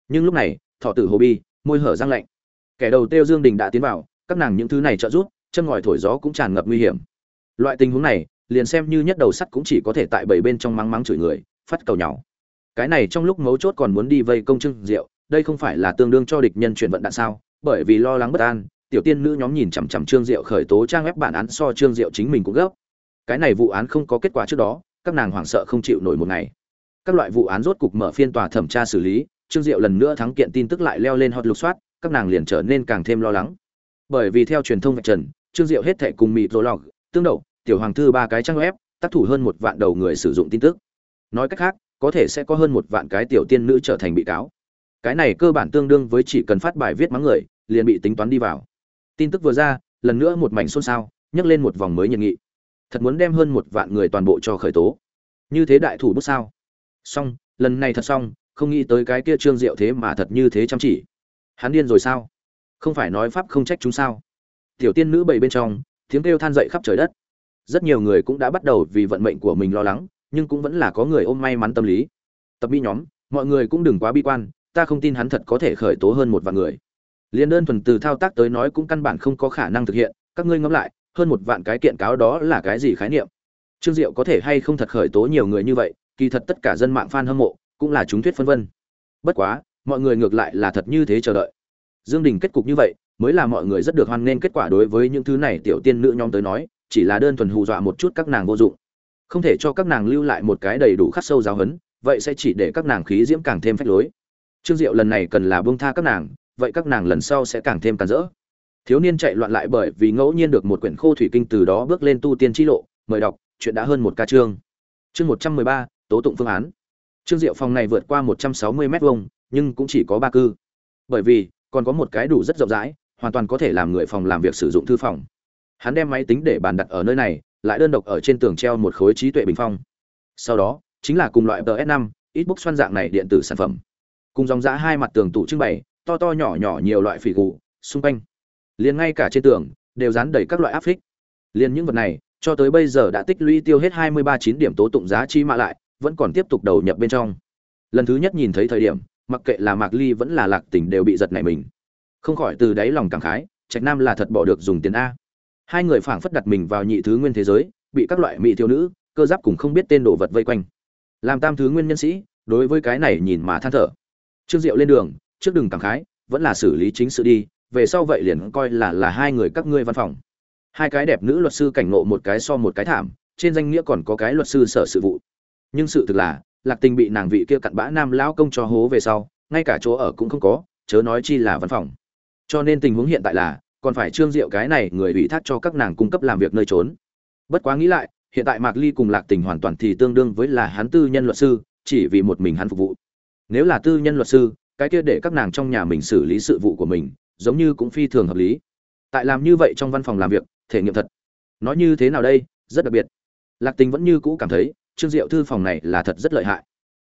Nhưng lúc này, thọ tử hồ bi, môi hở răng lạnh. Kẻ đầu tiêu dương đình đã tiến vào, các nàng những thứ này trợ giúp, chân ngòi thổi gió cũng tràn ngập nguy hiểm. Loại tình huống này liền xem như nhất đầu sắt cũng chỉ có thể tại bảy bên trong mắng mắng chửi người phát cầu nhau cái này trong lúc mấu chốt còn muốn đi vây công trương diệu đây không phải là tương đương cho địch nhân chuyển vận đạn sao? Bởi vì lo lắng bất an tiểu tiên nữ nhóm nhìn chằm chằm trương diệu khởi tố trang web bản án so trương diệu chính mình cũng gấp. Cái này vụ án không có kết quả trước đó các nàng hoảng sợ không chịu nổi một ngày. Các loại vụ án rốt cục mở phiên tòa thẩm tra xử lý trương diệu lần nữa thắng kiện tin tức lại leo lên hot lục soát các nàng liền trở nên càng thêm lo lắng. Bởi vì theo truyền thông vạch trần trương diệu hết thệ cùng mịt rô lọ, tương đậu tiểu hoàng thư ba cái trang web, tác thủ hơn một vạn đầu người sử dụng tin tức. Nói cách khác, có thể sẽ có hơn một vạn cái tiểu tiên nữ trở thành bị cáo. Cái này cơ bản tương đương với chỉ cần phát bài viết mắng người, liền bị tính toán đi vào. Tin tức vừa ra, lần nữa một mảnh xôn xao, nhấc lên một vòng mới nhiệt nghị. Thật muốn đem hơn một vạn người toàn bộ cho khởi tố. Như thế đại thủ bút sao? Xong, lần này thật xong, không nghĩ tới cái kia trương diệu thế mà thật như thế chăm chỉ. Hắn điên rồi sao? Không phải nói pháp không trách chúng sao? Tiểu tiên nữ bảy bên trong, tiếng kêu than dậy khắp trời đất rất nhiều người cũng đã bắt đầu vì vận mệnh của mình lo lắng, nhưng cũng vẫn là có người ôm may mắn tâm lý. Tập bi nhóm, mọi người cũng đừng quá bi quan, ta không tin hắn thật có thể khởi tố hơn một vạn người. Liền đơn thuần từ thao tác tới nói cũng căn bản không có khả năng thực hiện, các ngươi ngẫm lại, hơn một vạn cái kiện cáo đó là cái gì khái niệm? Trương diệu có thể hay không thật khởi tố nhiều người như vậy, kỳ thật tất cả dân mạng fan hâm mộ cũng là chúng thuyết phân vân. Bất quá, mọi người ngược lại là thật như thế chờ đợi. Dương đình kết cục như vậy, mới là mọi người rất được hoan nghênh kết quả đối với những thứ này tiểu tiên nữ nhóm tới nói chỉ là đơn thuần hù dọa một chút các nàng vô dụng. Không thể cho các nàng lưu lại một cái đầy đủ khắc sâu giáo hấn vậy sẽ chỉ để các nàng khí diễm càng thêm phách lối. Trương diệu lần này cần là buông tha các nàng, vậy các nàng lần sau sẽ càng thêm càn rỡ. Thiếu niên chạy loạn lại bởi vì ngẫu nhiên được một quyển khô thủy kinh từ đó bước lên tu tiên chi lộ, mời đọc, chuyện đã hơn một ca chương. Chương một trăm mười ba, tố tụng phương án. Trương diệu phòng này vượt qua một trăm sáu mươi m vuông, nhưng cũng chỉ có ba cư. Bởi vì, còn có một cái đủ rất rộng rãi, hoàn toàn có thể làm người phòng làm việc sử dụng thư phòng hắn đem máy tính để bàn đặt ở nơi này, lại đơn độc ở trên tường treo một khối trí tuệ bình phong. Sau đó, chính là cùng loại ts 5 ít bút xoan dạng này điện tử sản phẩm. Cùng dòng giã hai mặt tường tủ trưng bày, to to nhỏ nhỏ nhiều loại phỉ cụ xung quanh. Liền ngay cả trên tường, đều dán đầy các loại áp phích. Liền những vật này, cho tới bây giờ đã tích lũy tiêu hết hai mươi ba chín điểm tố tụng giá trị mạ lại, vẫn còn tiếp tục đầu nhập bên trong. Lần thứ nhất nhìn thấy thời điểm, mặc kệ là mạc ly vẫn là lạc tỉnh đều bị giật nảy mình. Không khỏi từ đáy lòng cảm khái, trạch nam là thật bỏ được dùng tiền a hai người phảng phất đặt mình vào nhị thứ nguyên thế giới, bị các loại mỹ thiếu nữ, cơ giáp cùng không biết tên đồ vật vây quanh. Làm tam thứ nguyên nhân sĩ, đối với cái này nhìn mà than thở. Trương diệu lên đường, trước đừng cảm khái, vẫn là xử lý chính sự đi, về sau vậy liền coi là là hai người các ngươi văn phòng. Hai cái đẹp nữ luật sư cảnh ngộ một cái so một cái thảm, trên danh nghĩa còn có cái luật sư sở sự vụ. Nhưng sự thực là, lạc tình bị nàng vị kia cặn bã nam lão công cho hố về sau, ngay cả chỗ ở cũng không có, chớ nói chi là văn phòng. Cho nên tình huống hiện tại là còn phải trương diệu cái này người ủy thác cho các nàng cung cấp làm việc nơi trốn. Bất quá nghĩ lại, hiện tại mạc ly cùng lạc tình hoàn toàn thì tương đương với là hắn tư nhân luật sư, chỉ vì một mình hắn phục vụ. Nếu là tư nhân luật sư, cái kia để các nàng trong nhà mình xử lý sự vụ của mình, giống như cũng phi thường hợp lý. Tại làm như vậy trong văn phòng làm việc, thể nghiệm thật. Nói như thế nào đây, rất đặc biệt. Lạc tình vẫn như cũ cảm thấy, trương diệu thư phòng này là thật rất lợi hại.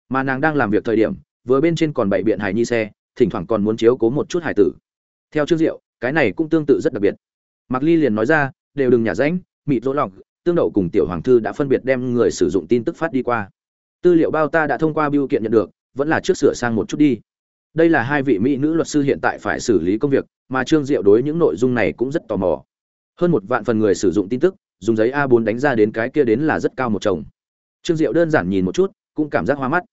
Mà nàng đang làm việc thời điểm, vừa bên trên còn bảy biện hài nhi xe, thỉnh thoảng còn muốn chiếu cố một chút hài tử. Theo trương diệu cái này cũng tương tự rất đặc biệt. Mạc ly liền nói ra đều đừng nhả ránh, mịt rỗ lọc tương đậu cùng tiểu hoàng thư đã phân biệt đem người sử dụng tin tức phát đi qua. Tư liệu bao ta đã thông qua biêu kiện nhận được vẫn là trước sửa sang một chút đi. Đây là hai vị mỹ nữ luật sư hiện tại phải xử lý công việc mà trương diệu đối những nội dung này cũng rất tò mò. Hơn một vạn phần người sử dụng tin tức dùng giấy a 4 đánh ra đến cái kia đến là rất cao một chồng. Trương diệu đơn giản nhìn một chút cũng cảm giác hoa mắt.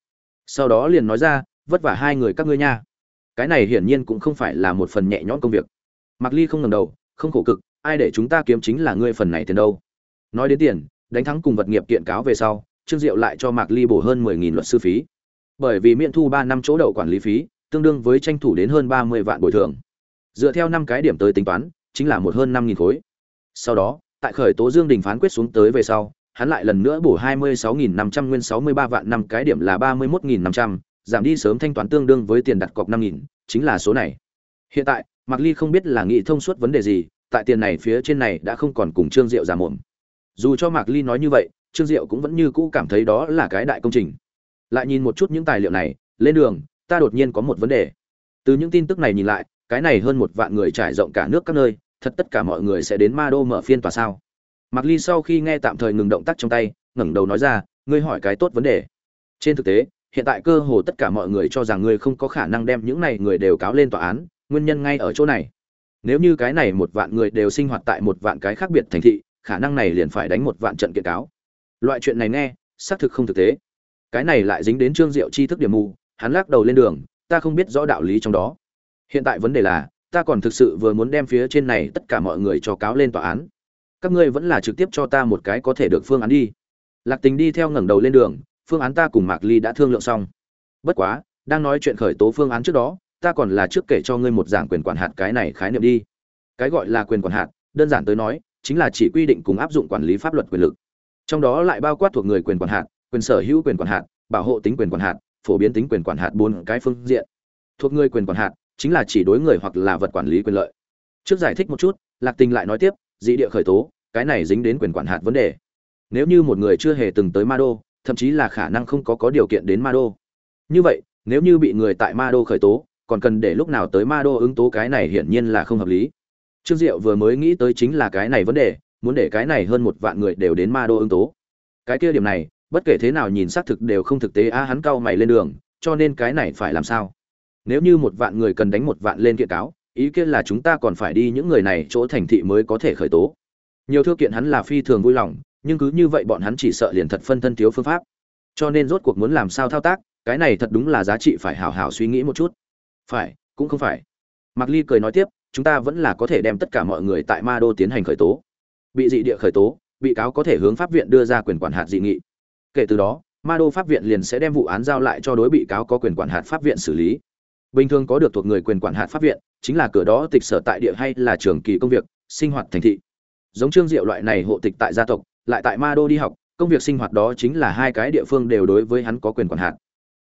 Sau đó liền nói ra vất vả hai người các ngươi nha. Cái này hiển nhiên cũng không phải là một phần nhẹ nhõm công việc. Mạc Ly không ngẩng đầu, không khổ cực, ai để chúng ta kiếm chính là ngươi phần này tiền đâu. Nói đến tiền, đánh thắng cùng vật nghiệp kiện cáo về sau, Trương Diệu lại cho Mạc Ly bổ hơn 10000 luật sư phí. Bởi vì miễn thu 3 năm chỗ đậu quản lý phí, tương đương với tranh thủ đến hơn 30 vạn bồi thường. Dựa theo năm cái điểm tới tính toán, chính là một hơn 5000 khối. Sau đó, tại khởi tố Dương Đình phán quyết xuống tới về sau, hắn lại lần nữa bổ 26500 nguyên 63 vạn năm cái điểm là 31.500, giảm đi sớm thanh toán tương đương với tiền đặt cọc 5000, chính là số này. Hiện tại, Mạc Ly không biết là nghĩ thông suốt vấn đề gì, tại tiền này phía trên này đã không còn cùng Trương Diệu giả mồm. Dù cho Mạc Ly nói như vậy, Trương Diệu cũng vẫn như cũ cảm thấy đó là cái đại công trình. Lại nhìn một chút những tài liệu này, lên đường, ta đột nhiên có một vấn đề. Từ những tin tức này nhìn lại, cái này hơn một vạn người trải rộng cả nước các nơi, thật tất cả mọi người sẽ đến Ma Đô mở phiên tòa sao? Mạc Ly sau khi nghe tạm thời ngừng động tác trong tay, ngẩng đầu nói ra, ngươi hỏi cái tốt vấn đề. Trên thực tế, hiện tại cơ hồ tất cả mọi người cho rằng ngươi không có khả năng đem những này người đều cáo lên tòa án, nguyên nhân ngay ở chỗ này. Nếu như cái này một vạn người đều sinh hoạt tại một vạn cái khác biệt thành thị, khả năng này liền phải đánh một vạn trận kiện cáo. Loại chuyện này nghe, xác thực không thực tế. Cái này lại dính đến trương diệu chi thức điểm mù, hắn lắc đầu lên đường, ta không biết rõ đạo lý trong đó. Hiện tại vấn đề là, ta còn thực sự vừa muốn đem phía trên này tất cả mọi người cho cáo lên tòa án. Các ngươi vẫn là trực tiếp cho ta một cái có thể được phương án đi. Lạc tình đi theo ngẩng đầu lên đường, phương án ta cùng mạc ly đã thương lượng xong. Bất quá, đang nói chuyện khởi tố phương án trước đó ta còn là trước kể cho ngươi một dạng quyền quản hạt cái này khái niệm đi. Cái gọi là quyền quản hạt, đơn giản tới nói, chính là chỉ quy định cùng áp dụng quản lý pháp luật quyền lực. Trong đó lại bao quát thuộc người quyền quản hạt, quyền sở hữu quyền quản hạt, bảo hộ tính quyền quản hạt, phổ biến tính quyền quản hạt bốn cái phương diện. Thuộc người quyền quản hạt, chính là chỉ đối người hoặc là vật quản lý quyền lợi. Trước giải thích một chút, lạc tình lại nói tiếp, dị địa khởi tố, cái này dính đến quyền quản hạt vấn đề. Nếu như một người chưa hề từng tới ma đô, thậm chí là khả năng không có có điều kiện đến ma đô. Như vậy, nếu như bị người tại ma đô khởi tố còn cần để lúc nào tới ma đô ứng tố cái này hiển nhiên là không hợp lý. Trương diệu vừa mới nghĩ tới chính là cái này vấn đề, muốn để cái này hơn một vạn người đều đến ma đô ứng tố. Cái kia điểm này, bất kể thế nào nhìn xác thực đều không thực tế, a, hắn cau mày lên đường, cho nên cái này phải làm sao? Nếu như một vạn người cần đánh một vạn lên kiện cáo, ý kiến là chúng ta còn phải đi những người này chỗ thành thị mới có thể khởi tố. Nhiều thư kiện hắn là phi thường vui lòng, nhưng cứ như vậy bọn hắn chỉ sợ liền thật phân thân thiếu phương pháp. Cho nên rốt cuộc muốn làm sao thao tác, cái này thật đúng là giá trị phải hào hào suy nghĩ một chút phải, cũng không phải. Mạc ly cười nói tiếp, chúng ta vẫn là có thể đem tất cả mọi người tại ma đô tiến hành khởi tố. Bị dị địa khởi tố, bị cáo có thể hướng pháp viện đưa ra quyền quản hạt dị nghị. Kể từ đó, ma đô pháp viện liền sẽ đem vụ án giao lại cho đối bị cáo có quyền quản hạt pháp viện xử lý. Bình thường có được thuộc người quyền quản hạt pháp viện, chính là cửa đó tịch sở tại địa hay là trường kỳ công việc, sinh hoạt thành thị. Giống trương diệu loại này hộ tịch tại gia tộc, lại tại ma đô đi học, công việc sinh hoạt đó chính là hai cái địa phương đều đối với hắn có quyền quản hạt.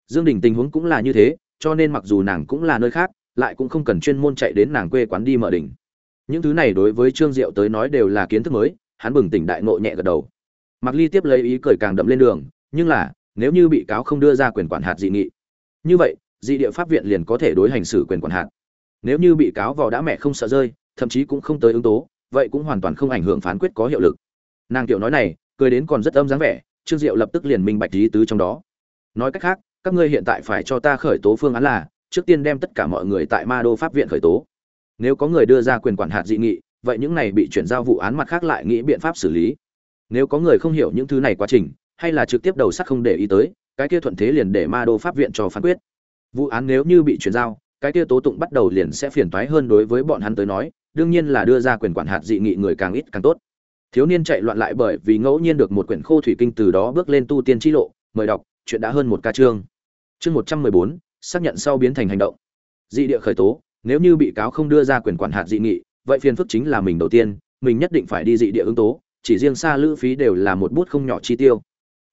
Dương đình tình huống cũng là như thế cho nên mặc dù nàng cũng là nơi khác, lại cũng không cần chuyên môn chạy đến nàng quê quán đi mở đỉnh. Những thứ này đối với trương diệu tới nói đều là kiến thức mới, hắn bừng tỉnh đại ngộ nhẹ gật đầu. Mặc ly tiếp lấy ý cười càng đậm lên đường, nhưng là, nếu như bị cáo không đưa ra quyền quản hạt dị nghị, như vậy, dị địa pháp viện liền có thể đối hành xử quyền quản hạt. Nếu như bị cáo vào đã mẹ không sợ rơi, thậm chí cũng không tới ứng tố, vậy cũng hoàn toàn không ảnh hưởng phán quyết có hiệu lực. Nàng tiểu nói này, cười đến còn rất âm dáng vẻ, trương diệu lập tức liền minh bạch lý tứ trong đó. Nói cách khác các ngươi hiện tại phải cho ta khởi tố phương án là, trước tiên đem tất cả mọi người tại ma đô pháp viện khởi tố. Nếu có người đưa ra quyền quản hạt dị nghị, vậy những này bị chuyển giao vụ án mặt khác lại nghĩ biện pháp xử lý. Nếu có người không hiểu những thứ này quá trình, hay là trực tiếp đầu sắt không để ý tới, cái kia thuận thế liền để ma đô pháp viện cho phán quyết. Vụ án nếu như bị chuyển giao, cái kia tố tụng bắt đầu liền sẽ phiền toái hơn đối với bọn hắn tới nói, đương nhiên là đưa ra quyền quản hạt dị nghị người càng ít càng tốt. Thiếu niên chạy loạn lại bởi vì ngẫu nhiên được một quyển khô thủy kinh từ đó bước lên tu tiên chi lộ, mời đọc, chuyện đã hơn một ca chương chương một trăm mười bốn, xác nhận sau biến thành hành động. Dị địa khởi tố, nếu như bị cáo không đưa ra quyền quản hạt dị nghị, vậy phiền phức chính là mình đầu tiên, mình nhất định phải đi dị địa ứng tố, chỉ riêng xa lữ phí đều là một bút không nhỏ chi tiêu.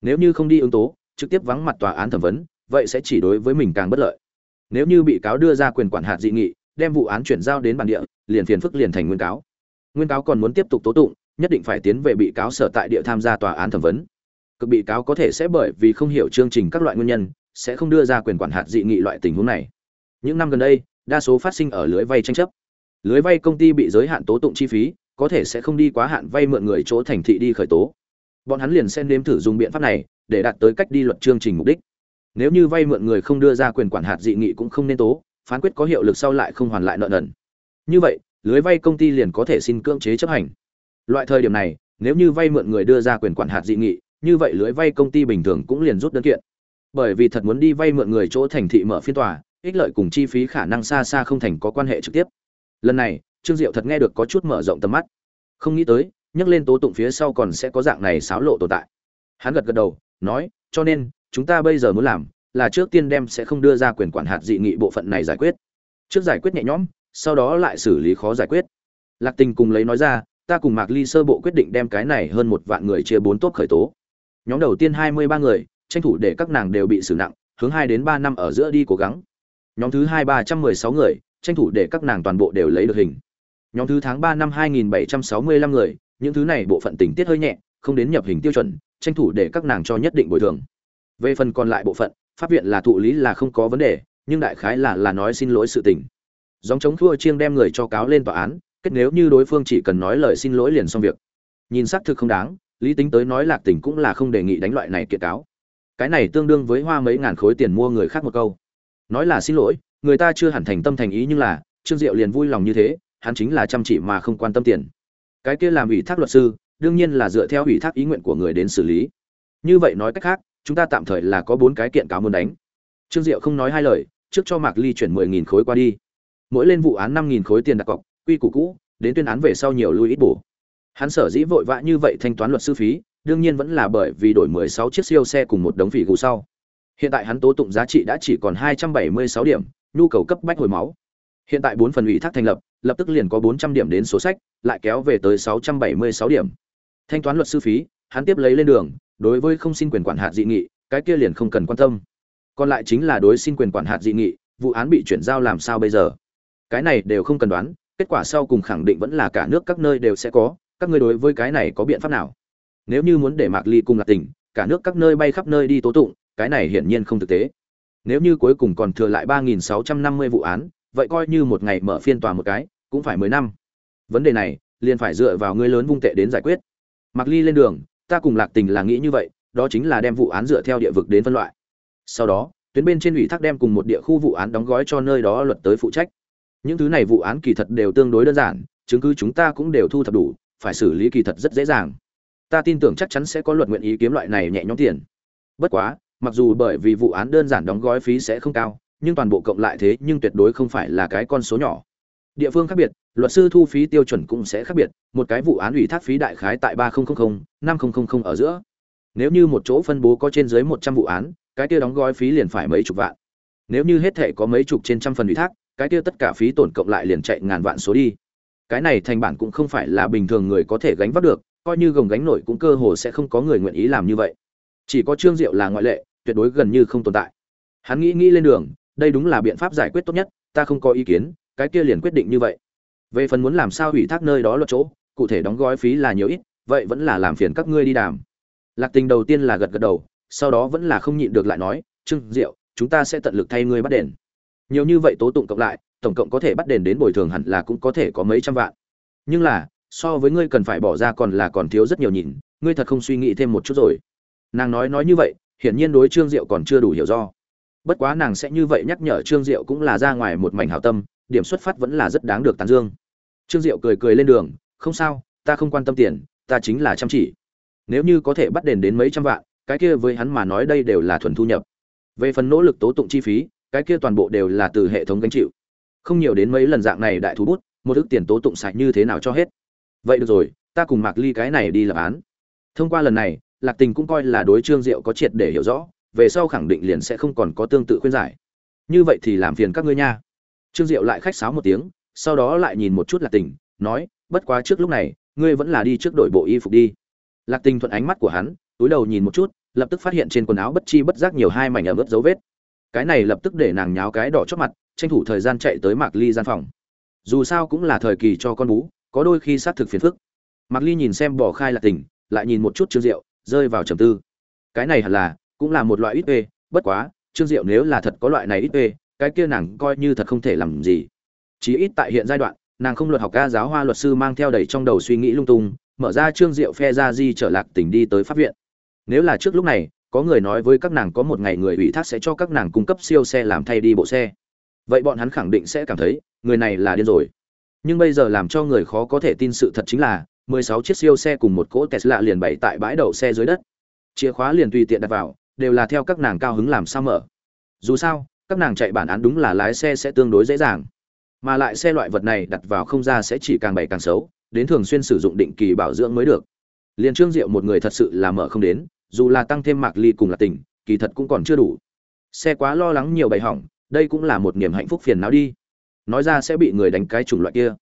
Nếu như không đi ứng tố, trực tiếp vắng mặt tòa án thẩm vấn, vậy sẽ chỉ đối với mình càng bất lợi. Nếu như bị cáo đưa ra quyền quản hạt dị nghị, đem vụ án chuyển giao đến bản địa, liền phiền phức liền thành nguyên cáo. Nguyên cáo còn muốn tiếp tục tố tụng, nhất định phải tiến về bị cáo sở tại địa tham gia tòa án thẩm vấn. Cực bị cáo có thể sẽ bởi vì không hiểu chương trình các loại nguyên nhân sẽ không đưa ra quyền quản hạt dị nghị loại tình huống này. Những năm gần đây, đa số phát sinh ở lưới vay tranh chấp. Lưới vay công ty bị giới hạn tố tụng chi phí, có thể sẽ không đi quá hạn vay mượn người chỗ thành thị đi khởi tố. Bọn hắn liền xem nếm thử dùng biện pháp này để đạt tới cách đi luật chương trình mục đích. Nếu như vay mượn người không đưa ra quyền quản hạt dị nghị cũng không nên tố, phán quyết có hiệu lực sau lại không hoàn lại nợ nần. Như vậy, lưới vay công ty liền có thể xin cưỡng chế chấp hành. Loại thời điểm này, nếu như vay mượn người đưa ra quyền quản hạt dị nghị, như vậy lưới vay công ty bình thường cũng liền rút đơn kiện bởi vì thật muốn đi vay mượn người chỗ thành thị mở phiên tòa, ích lợi cùng chi phí khả năng xa xa không thành có quan hệ trực tiếp. Lần này, trương diệu thật nghe được có chút mở rộng tầm mắt. Không nghĩ tới, nhắc lên tố tụng phía sau còn sẽ có dạng này xáo lộ tồn tại. Hắn gật gật đầu, nói, cho nên, chúng ta bây giờ muốn làm là trước tiên đem sẽ không đưa ra quyền quản hạt dị nghị bộ phận này giải quyết. Trước giải quyết nhẹ nhõm, sau đó lại xử lý khó giải quyết. Lạc tình cùng lấy nói ra, ta cùng mạc ly sơ bộ quyết định đem cái này hơn một vạn người chia bốn tốt khởi tố. Nhóm đầu tiên hai mươi ba người tranh thủ để các nàng đều bị xử nặng, hướng hai đến ba năm ở giữa đi cố gắng. Nhóm thứ hai ba trăm mười sáu người, tranh thủ để các nàng toàn bộ đều lấy được hình. Nhóm thứ tháng ba năm hai nghìn bảy trăm sáu mươi lăm người, những thứ này bộ phận tình tiết hơi nhẹ, không đến nhập hình tiêu chuẩn, tranh thủ để các nàng cho nhất định bồi thường. Về phần còn lại bộ phận, pháp viện là thụ lý là không có vấn đề, nhưng đại khái là là nói xin lỗi sự tình. Dòng chống thua chiêng đem người cho cáo lên tòa án, kết nếu như đối phương chỉ cần nói lời xin lỗi liền xong việc. Nhìn xác thực không đáng, lý tính tới nói lạc tỉnh cũng là không đề nghị đánh loại này kiện cáo cái này tương đương với hoa mấy ngàn khối tiền mua người khác một câu. Nói là xin lỗi, người ta chưa hẳn thành tâm thành ý nhưng là, trương diệu liền vui lòng như thế, hắn chính là chăm chỉ mà không quan tâm tiền. Cái kia làm ủy thác luật sư, đương nhiên là dựa theo ủy thác ý nguyện của người đến xử lý. Như vậy nói cách khác, chúng ta tạm thời là có bốn cái kiện cáo muốn đánh. Trương diệu không nói hai lời, trước cho mạc ly chuyển mười nghìn khối qua đi. Mỗi lên vụ án năm nghìn khối tiền đặt cọc, quy củ cũ, đến tuyên án về sau nhiều lui ít bổ. Hắn sở dĩ vội vã như vậy thanh toán luật sư phí đương nhiên vẫn là bởi vì đổi mười sáu chiếc siêu xe cùng một đống phỉ gù sau. Hiện tại hắn tố tụng giá trị đã chỉ còn hai trăm bảy mươi sáu điểm, nhu cầu cấp bách hồi máu. Hiện tại bốn phần ủy thác thành lập lập tức liền có bốn trăm điểm đến số sách, lại kéo về tới sáu trăm bảy mươi sáu điểm. Thanh toán luật sư phí, hắn tiếp lấy lên đường, đối với không xin quyền quản hạt dị nghị, cái kia liền không cần quan tâm. Còn lại chính là đối xin quyền quản hạt dị nghị, vụ án bị chuyển giao làm sao bây giờ? Cái này đều không cần đoán, kết quả sau cùng khẳng định vẫn là cả nước các nơi đều sẽ có, các ngươi đối với cái này có biện pháp nào? Nếu như muốn để mạc ly cùng Lạc tỉnh, cả nước các nơi bay khắp nơi đi tố tụng, cái này hiển nhiên không thực tế. Nếu như cuối cùng còn thừa lại ba nghìn sáu trăm năm mươi vụ án, vậy coi như một ngày mở phiên tòa một cái, cũng phải mười năm. Vấn đề này, liền phải dựa vào ngươi lớn vung tệ đến giải quyết. Mạc ly lên đường, ta cùng lạc tình là nghĩ như vậy, đó chính là đem vụ án dựa theo địa vực đến phân loại. Sau đó, tuyến bên trên ủy thác đem cùng một địa khu vụ án đóng gói cho nơi đó luật tới phụ trách. Những thứ này vụ án kỳ thật đều tương đối đơn giản, chứng cứ chúng ta cũng đều thu thập đủ, phải xử lý kỳ thật rất dễ dàng ta tin tưởng chắc chắn sẽ có luật nguyện ý kiếm loại này nhẹ nhõm tiền. Bất quá, mặc dù bởi vì vụ án đơn giản đóng gói phí sẽ không cao, nhưng toàn bộ cộng lại thế nhưng tuyệt đối không phải là cái con số nhỏ. Địa phương khác biệt, luật sư thu phí tiêu chuẩn cũng sẽ khác biệt, một cái vụ án ủy thác phí đại khái tại ba nghìn năm nghìn ở giữa. Nếu như một chỗ phân bố có trên dưới một trăm vụ án, cái kia đóng gói phí liền phải mấy chục vạn. Nếu như hết thể có mấy chục trên trăm phần ủy thác, cái kia tất cả phí tổn cộng lại liền chạy ngàn vạn số đi. Cái này thành bản cũng không phải là bình thường người có thể gánh vác được coi như gồng gánh nổi cũng cơ hồ sẽ không có người nguyện ý làm như vậy. Chỉ có trương diệu là ngoại lệ, tuyệt đối gần như không tồn tại. Hắn nghĩ nghĩ lên đường, đây đúng là biện pháp giải quyết tốt nhất, ta không có ý kiến, cái kia liền quyết định như vậy. Về phần muốn làm sao ủy thác nơi đó luật chỗ, cụ thể đóng gói phí là nhiều ít, vậy vẫn là làm phiền các ngươi đi đàm. Lạc tình đầu tiên là gật gật đầu, sau đó vẫn là không nhịn được lại nói, trương diệu, chúng ta sẽ tận lực thay ngươi bắt đền. Nhiều như vậy tố tụng cộng lại, tổng cộng có thể bắt đền đến bồi thường hẳn là cũng có thể có mấy trăm vạn. Nhưng là so với ngươi cần phải bỏ ra còn là còn thiếu rất nhiều nhìn, ngươi thật không suy nghĩ thêm một chút rồi. Nàng nói nói như vậy, hiển nhiên đối trương diệu còn chưa đủ hiểu do. Bất quá nàng sẽ như vậy nhắc nhở trương diệu cũng là ra ngoài một mảnh hảo tâm, điểm xuất phát vẫn là rất đáng được tán dương. Trương diệu cười cười lên đường, không sao, ta không quan tâm tiền, ta chính là chăm chỉ. Nếu như có thể bắt đền đến mấy trăm vạn, cái kia với hắn mà nói đây đều là thuần thu nhập. Về phần nỗ lực tố tụng chi phí, cái kia toàn bộ đều là từ hệ thống gánh chịu. Không nhiều đến mấy lần dạng này đại thú bút, một ước tiền tố tụng sạch như thế nào cho hết vậy được rồi, ta cùng mạc ly cái này đi lập án. Thông qua lần này, lạc tình cũng coi là đối trương diệu có triệt để hiểu rõ, về sau khẳng định liền sẽ không còn có tương tự khuyên giải. Như vậy thì làm phiền các ngươi nha. Trương diệu lại khách sáo một tiếng, sau đó lại nhìn một chút lạc tình, nói, bất quá trước lúc này, ngươi vẫn là đi trước đội bộ y phục đi. Lạc tình thuận ánh mắt của hắn, túi đầu nhìn một chút, lập tức phát hiện trên quần áo bất chi bất giác nhiều hai mảnh ẩm ướt dấu vết. Cái này lập tức để nàng nháo cái đỏ chót mặt, tranh thủ thời gian chạy tới mạc ly gian phòng. Dù sao cũng là thời kỳ cho con bú có đôi khi xác thực phiền phức. Mạc ly nhìn xem bỏ khai là tỉnh, lại nhìn một chút trương diệu rơi vào trầm tư. Cái này hẳn là cũng là một loại ít p bất quá trương diệu nếu là thật có loại này ít p cái kia nàng coi như thật không thể làm gì. Chí ít tại hiện giai đoạn nàng không luật học ca giáo hoa luật sư mang theo đầy trong đầu suy nghĩ lung tung mở ra trương diệu phe ra di trở lạc tỉnh đi tới pháp viện. Nếu là trước lúc này có người nói với các nàng có một ngày người ủy thác sẽ cho các nàng cung cấp siêu xe làm thay đi bộ xe. Vậy bọn hắn khẳng định sẽ cảm thấy người này là điên rồi nhưng bây giờ làm cho người khó có thể tin sự thật chính là 16 chiếc siêu xe cùng một cỗ Tesla liền bày tại bãi đậu xe dưới đất. Chìa khóa liền tùy tiện đặt vào, đều là theo các nàng cao hứng làm sao mở. Dù sao, các nàng chạy bản án đúng là lái xe sẽ tương đối dễ dàng. Mà lại xe loại vật này đặt vào không ra sẽ chỉ càng bày càng xấu, đến thường xuyên sử dụng định kỳ bảo dưỡng mới được. Liên trương diệu một người thật sự là mở không đến, dù là tăng thêm mạc ly cùng là tỉnh, kỳ thật cũng còn chưa đủ. Xe quá lo lắng nhiều bày hỏng, đây cũng là một niềm hạnh phúc phiền não đi nói ra sẽ bị người đánh cái chủng loại kia.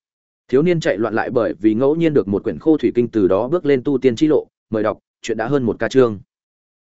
Thiếu niên chạy loạn lại bởi vì ngẫu nhiên được một quyển khô thủy kinh từ đó bước lên tu tiên chi lộ. Mời đọc, chuyện đã hơn một ca chương.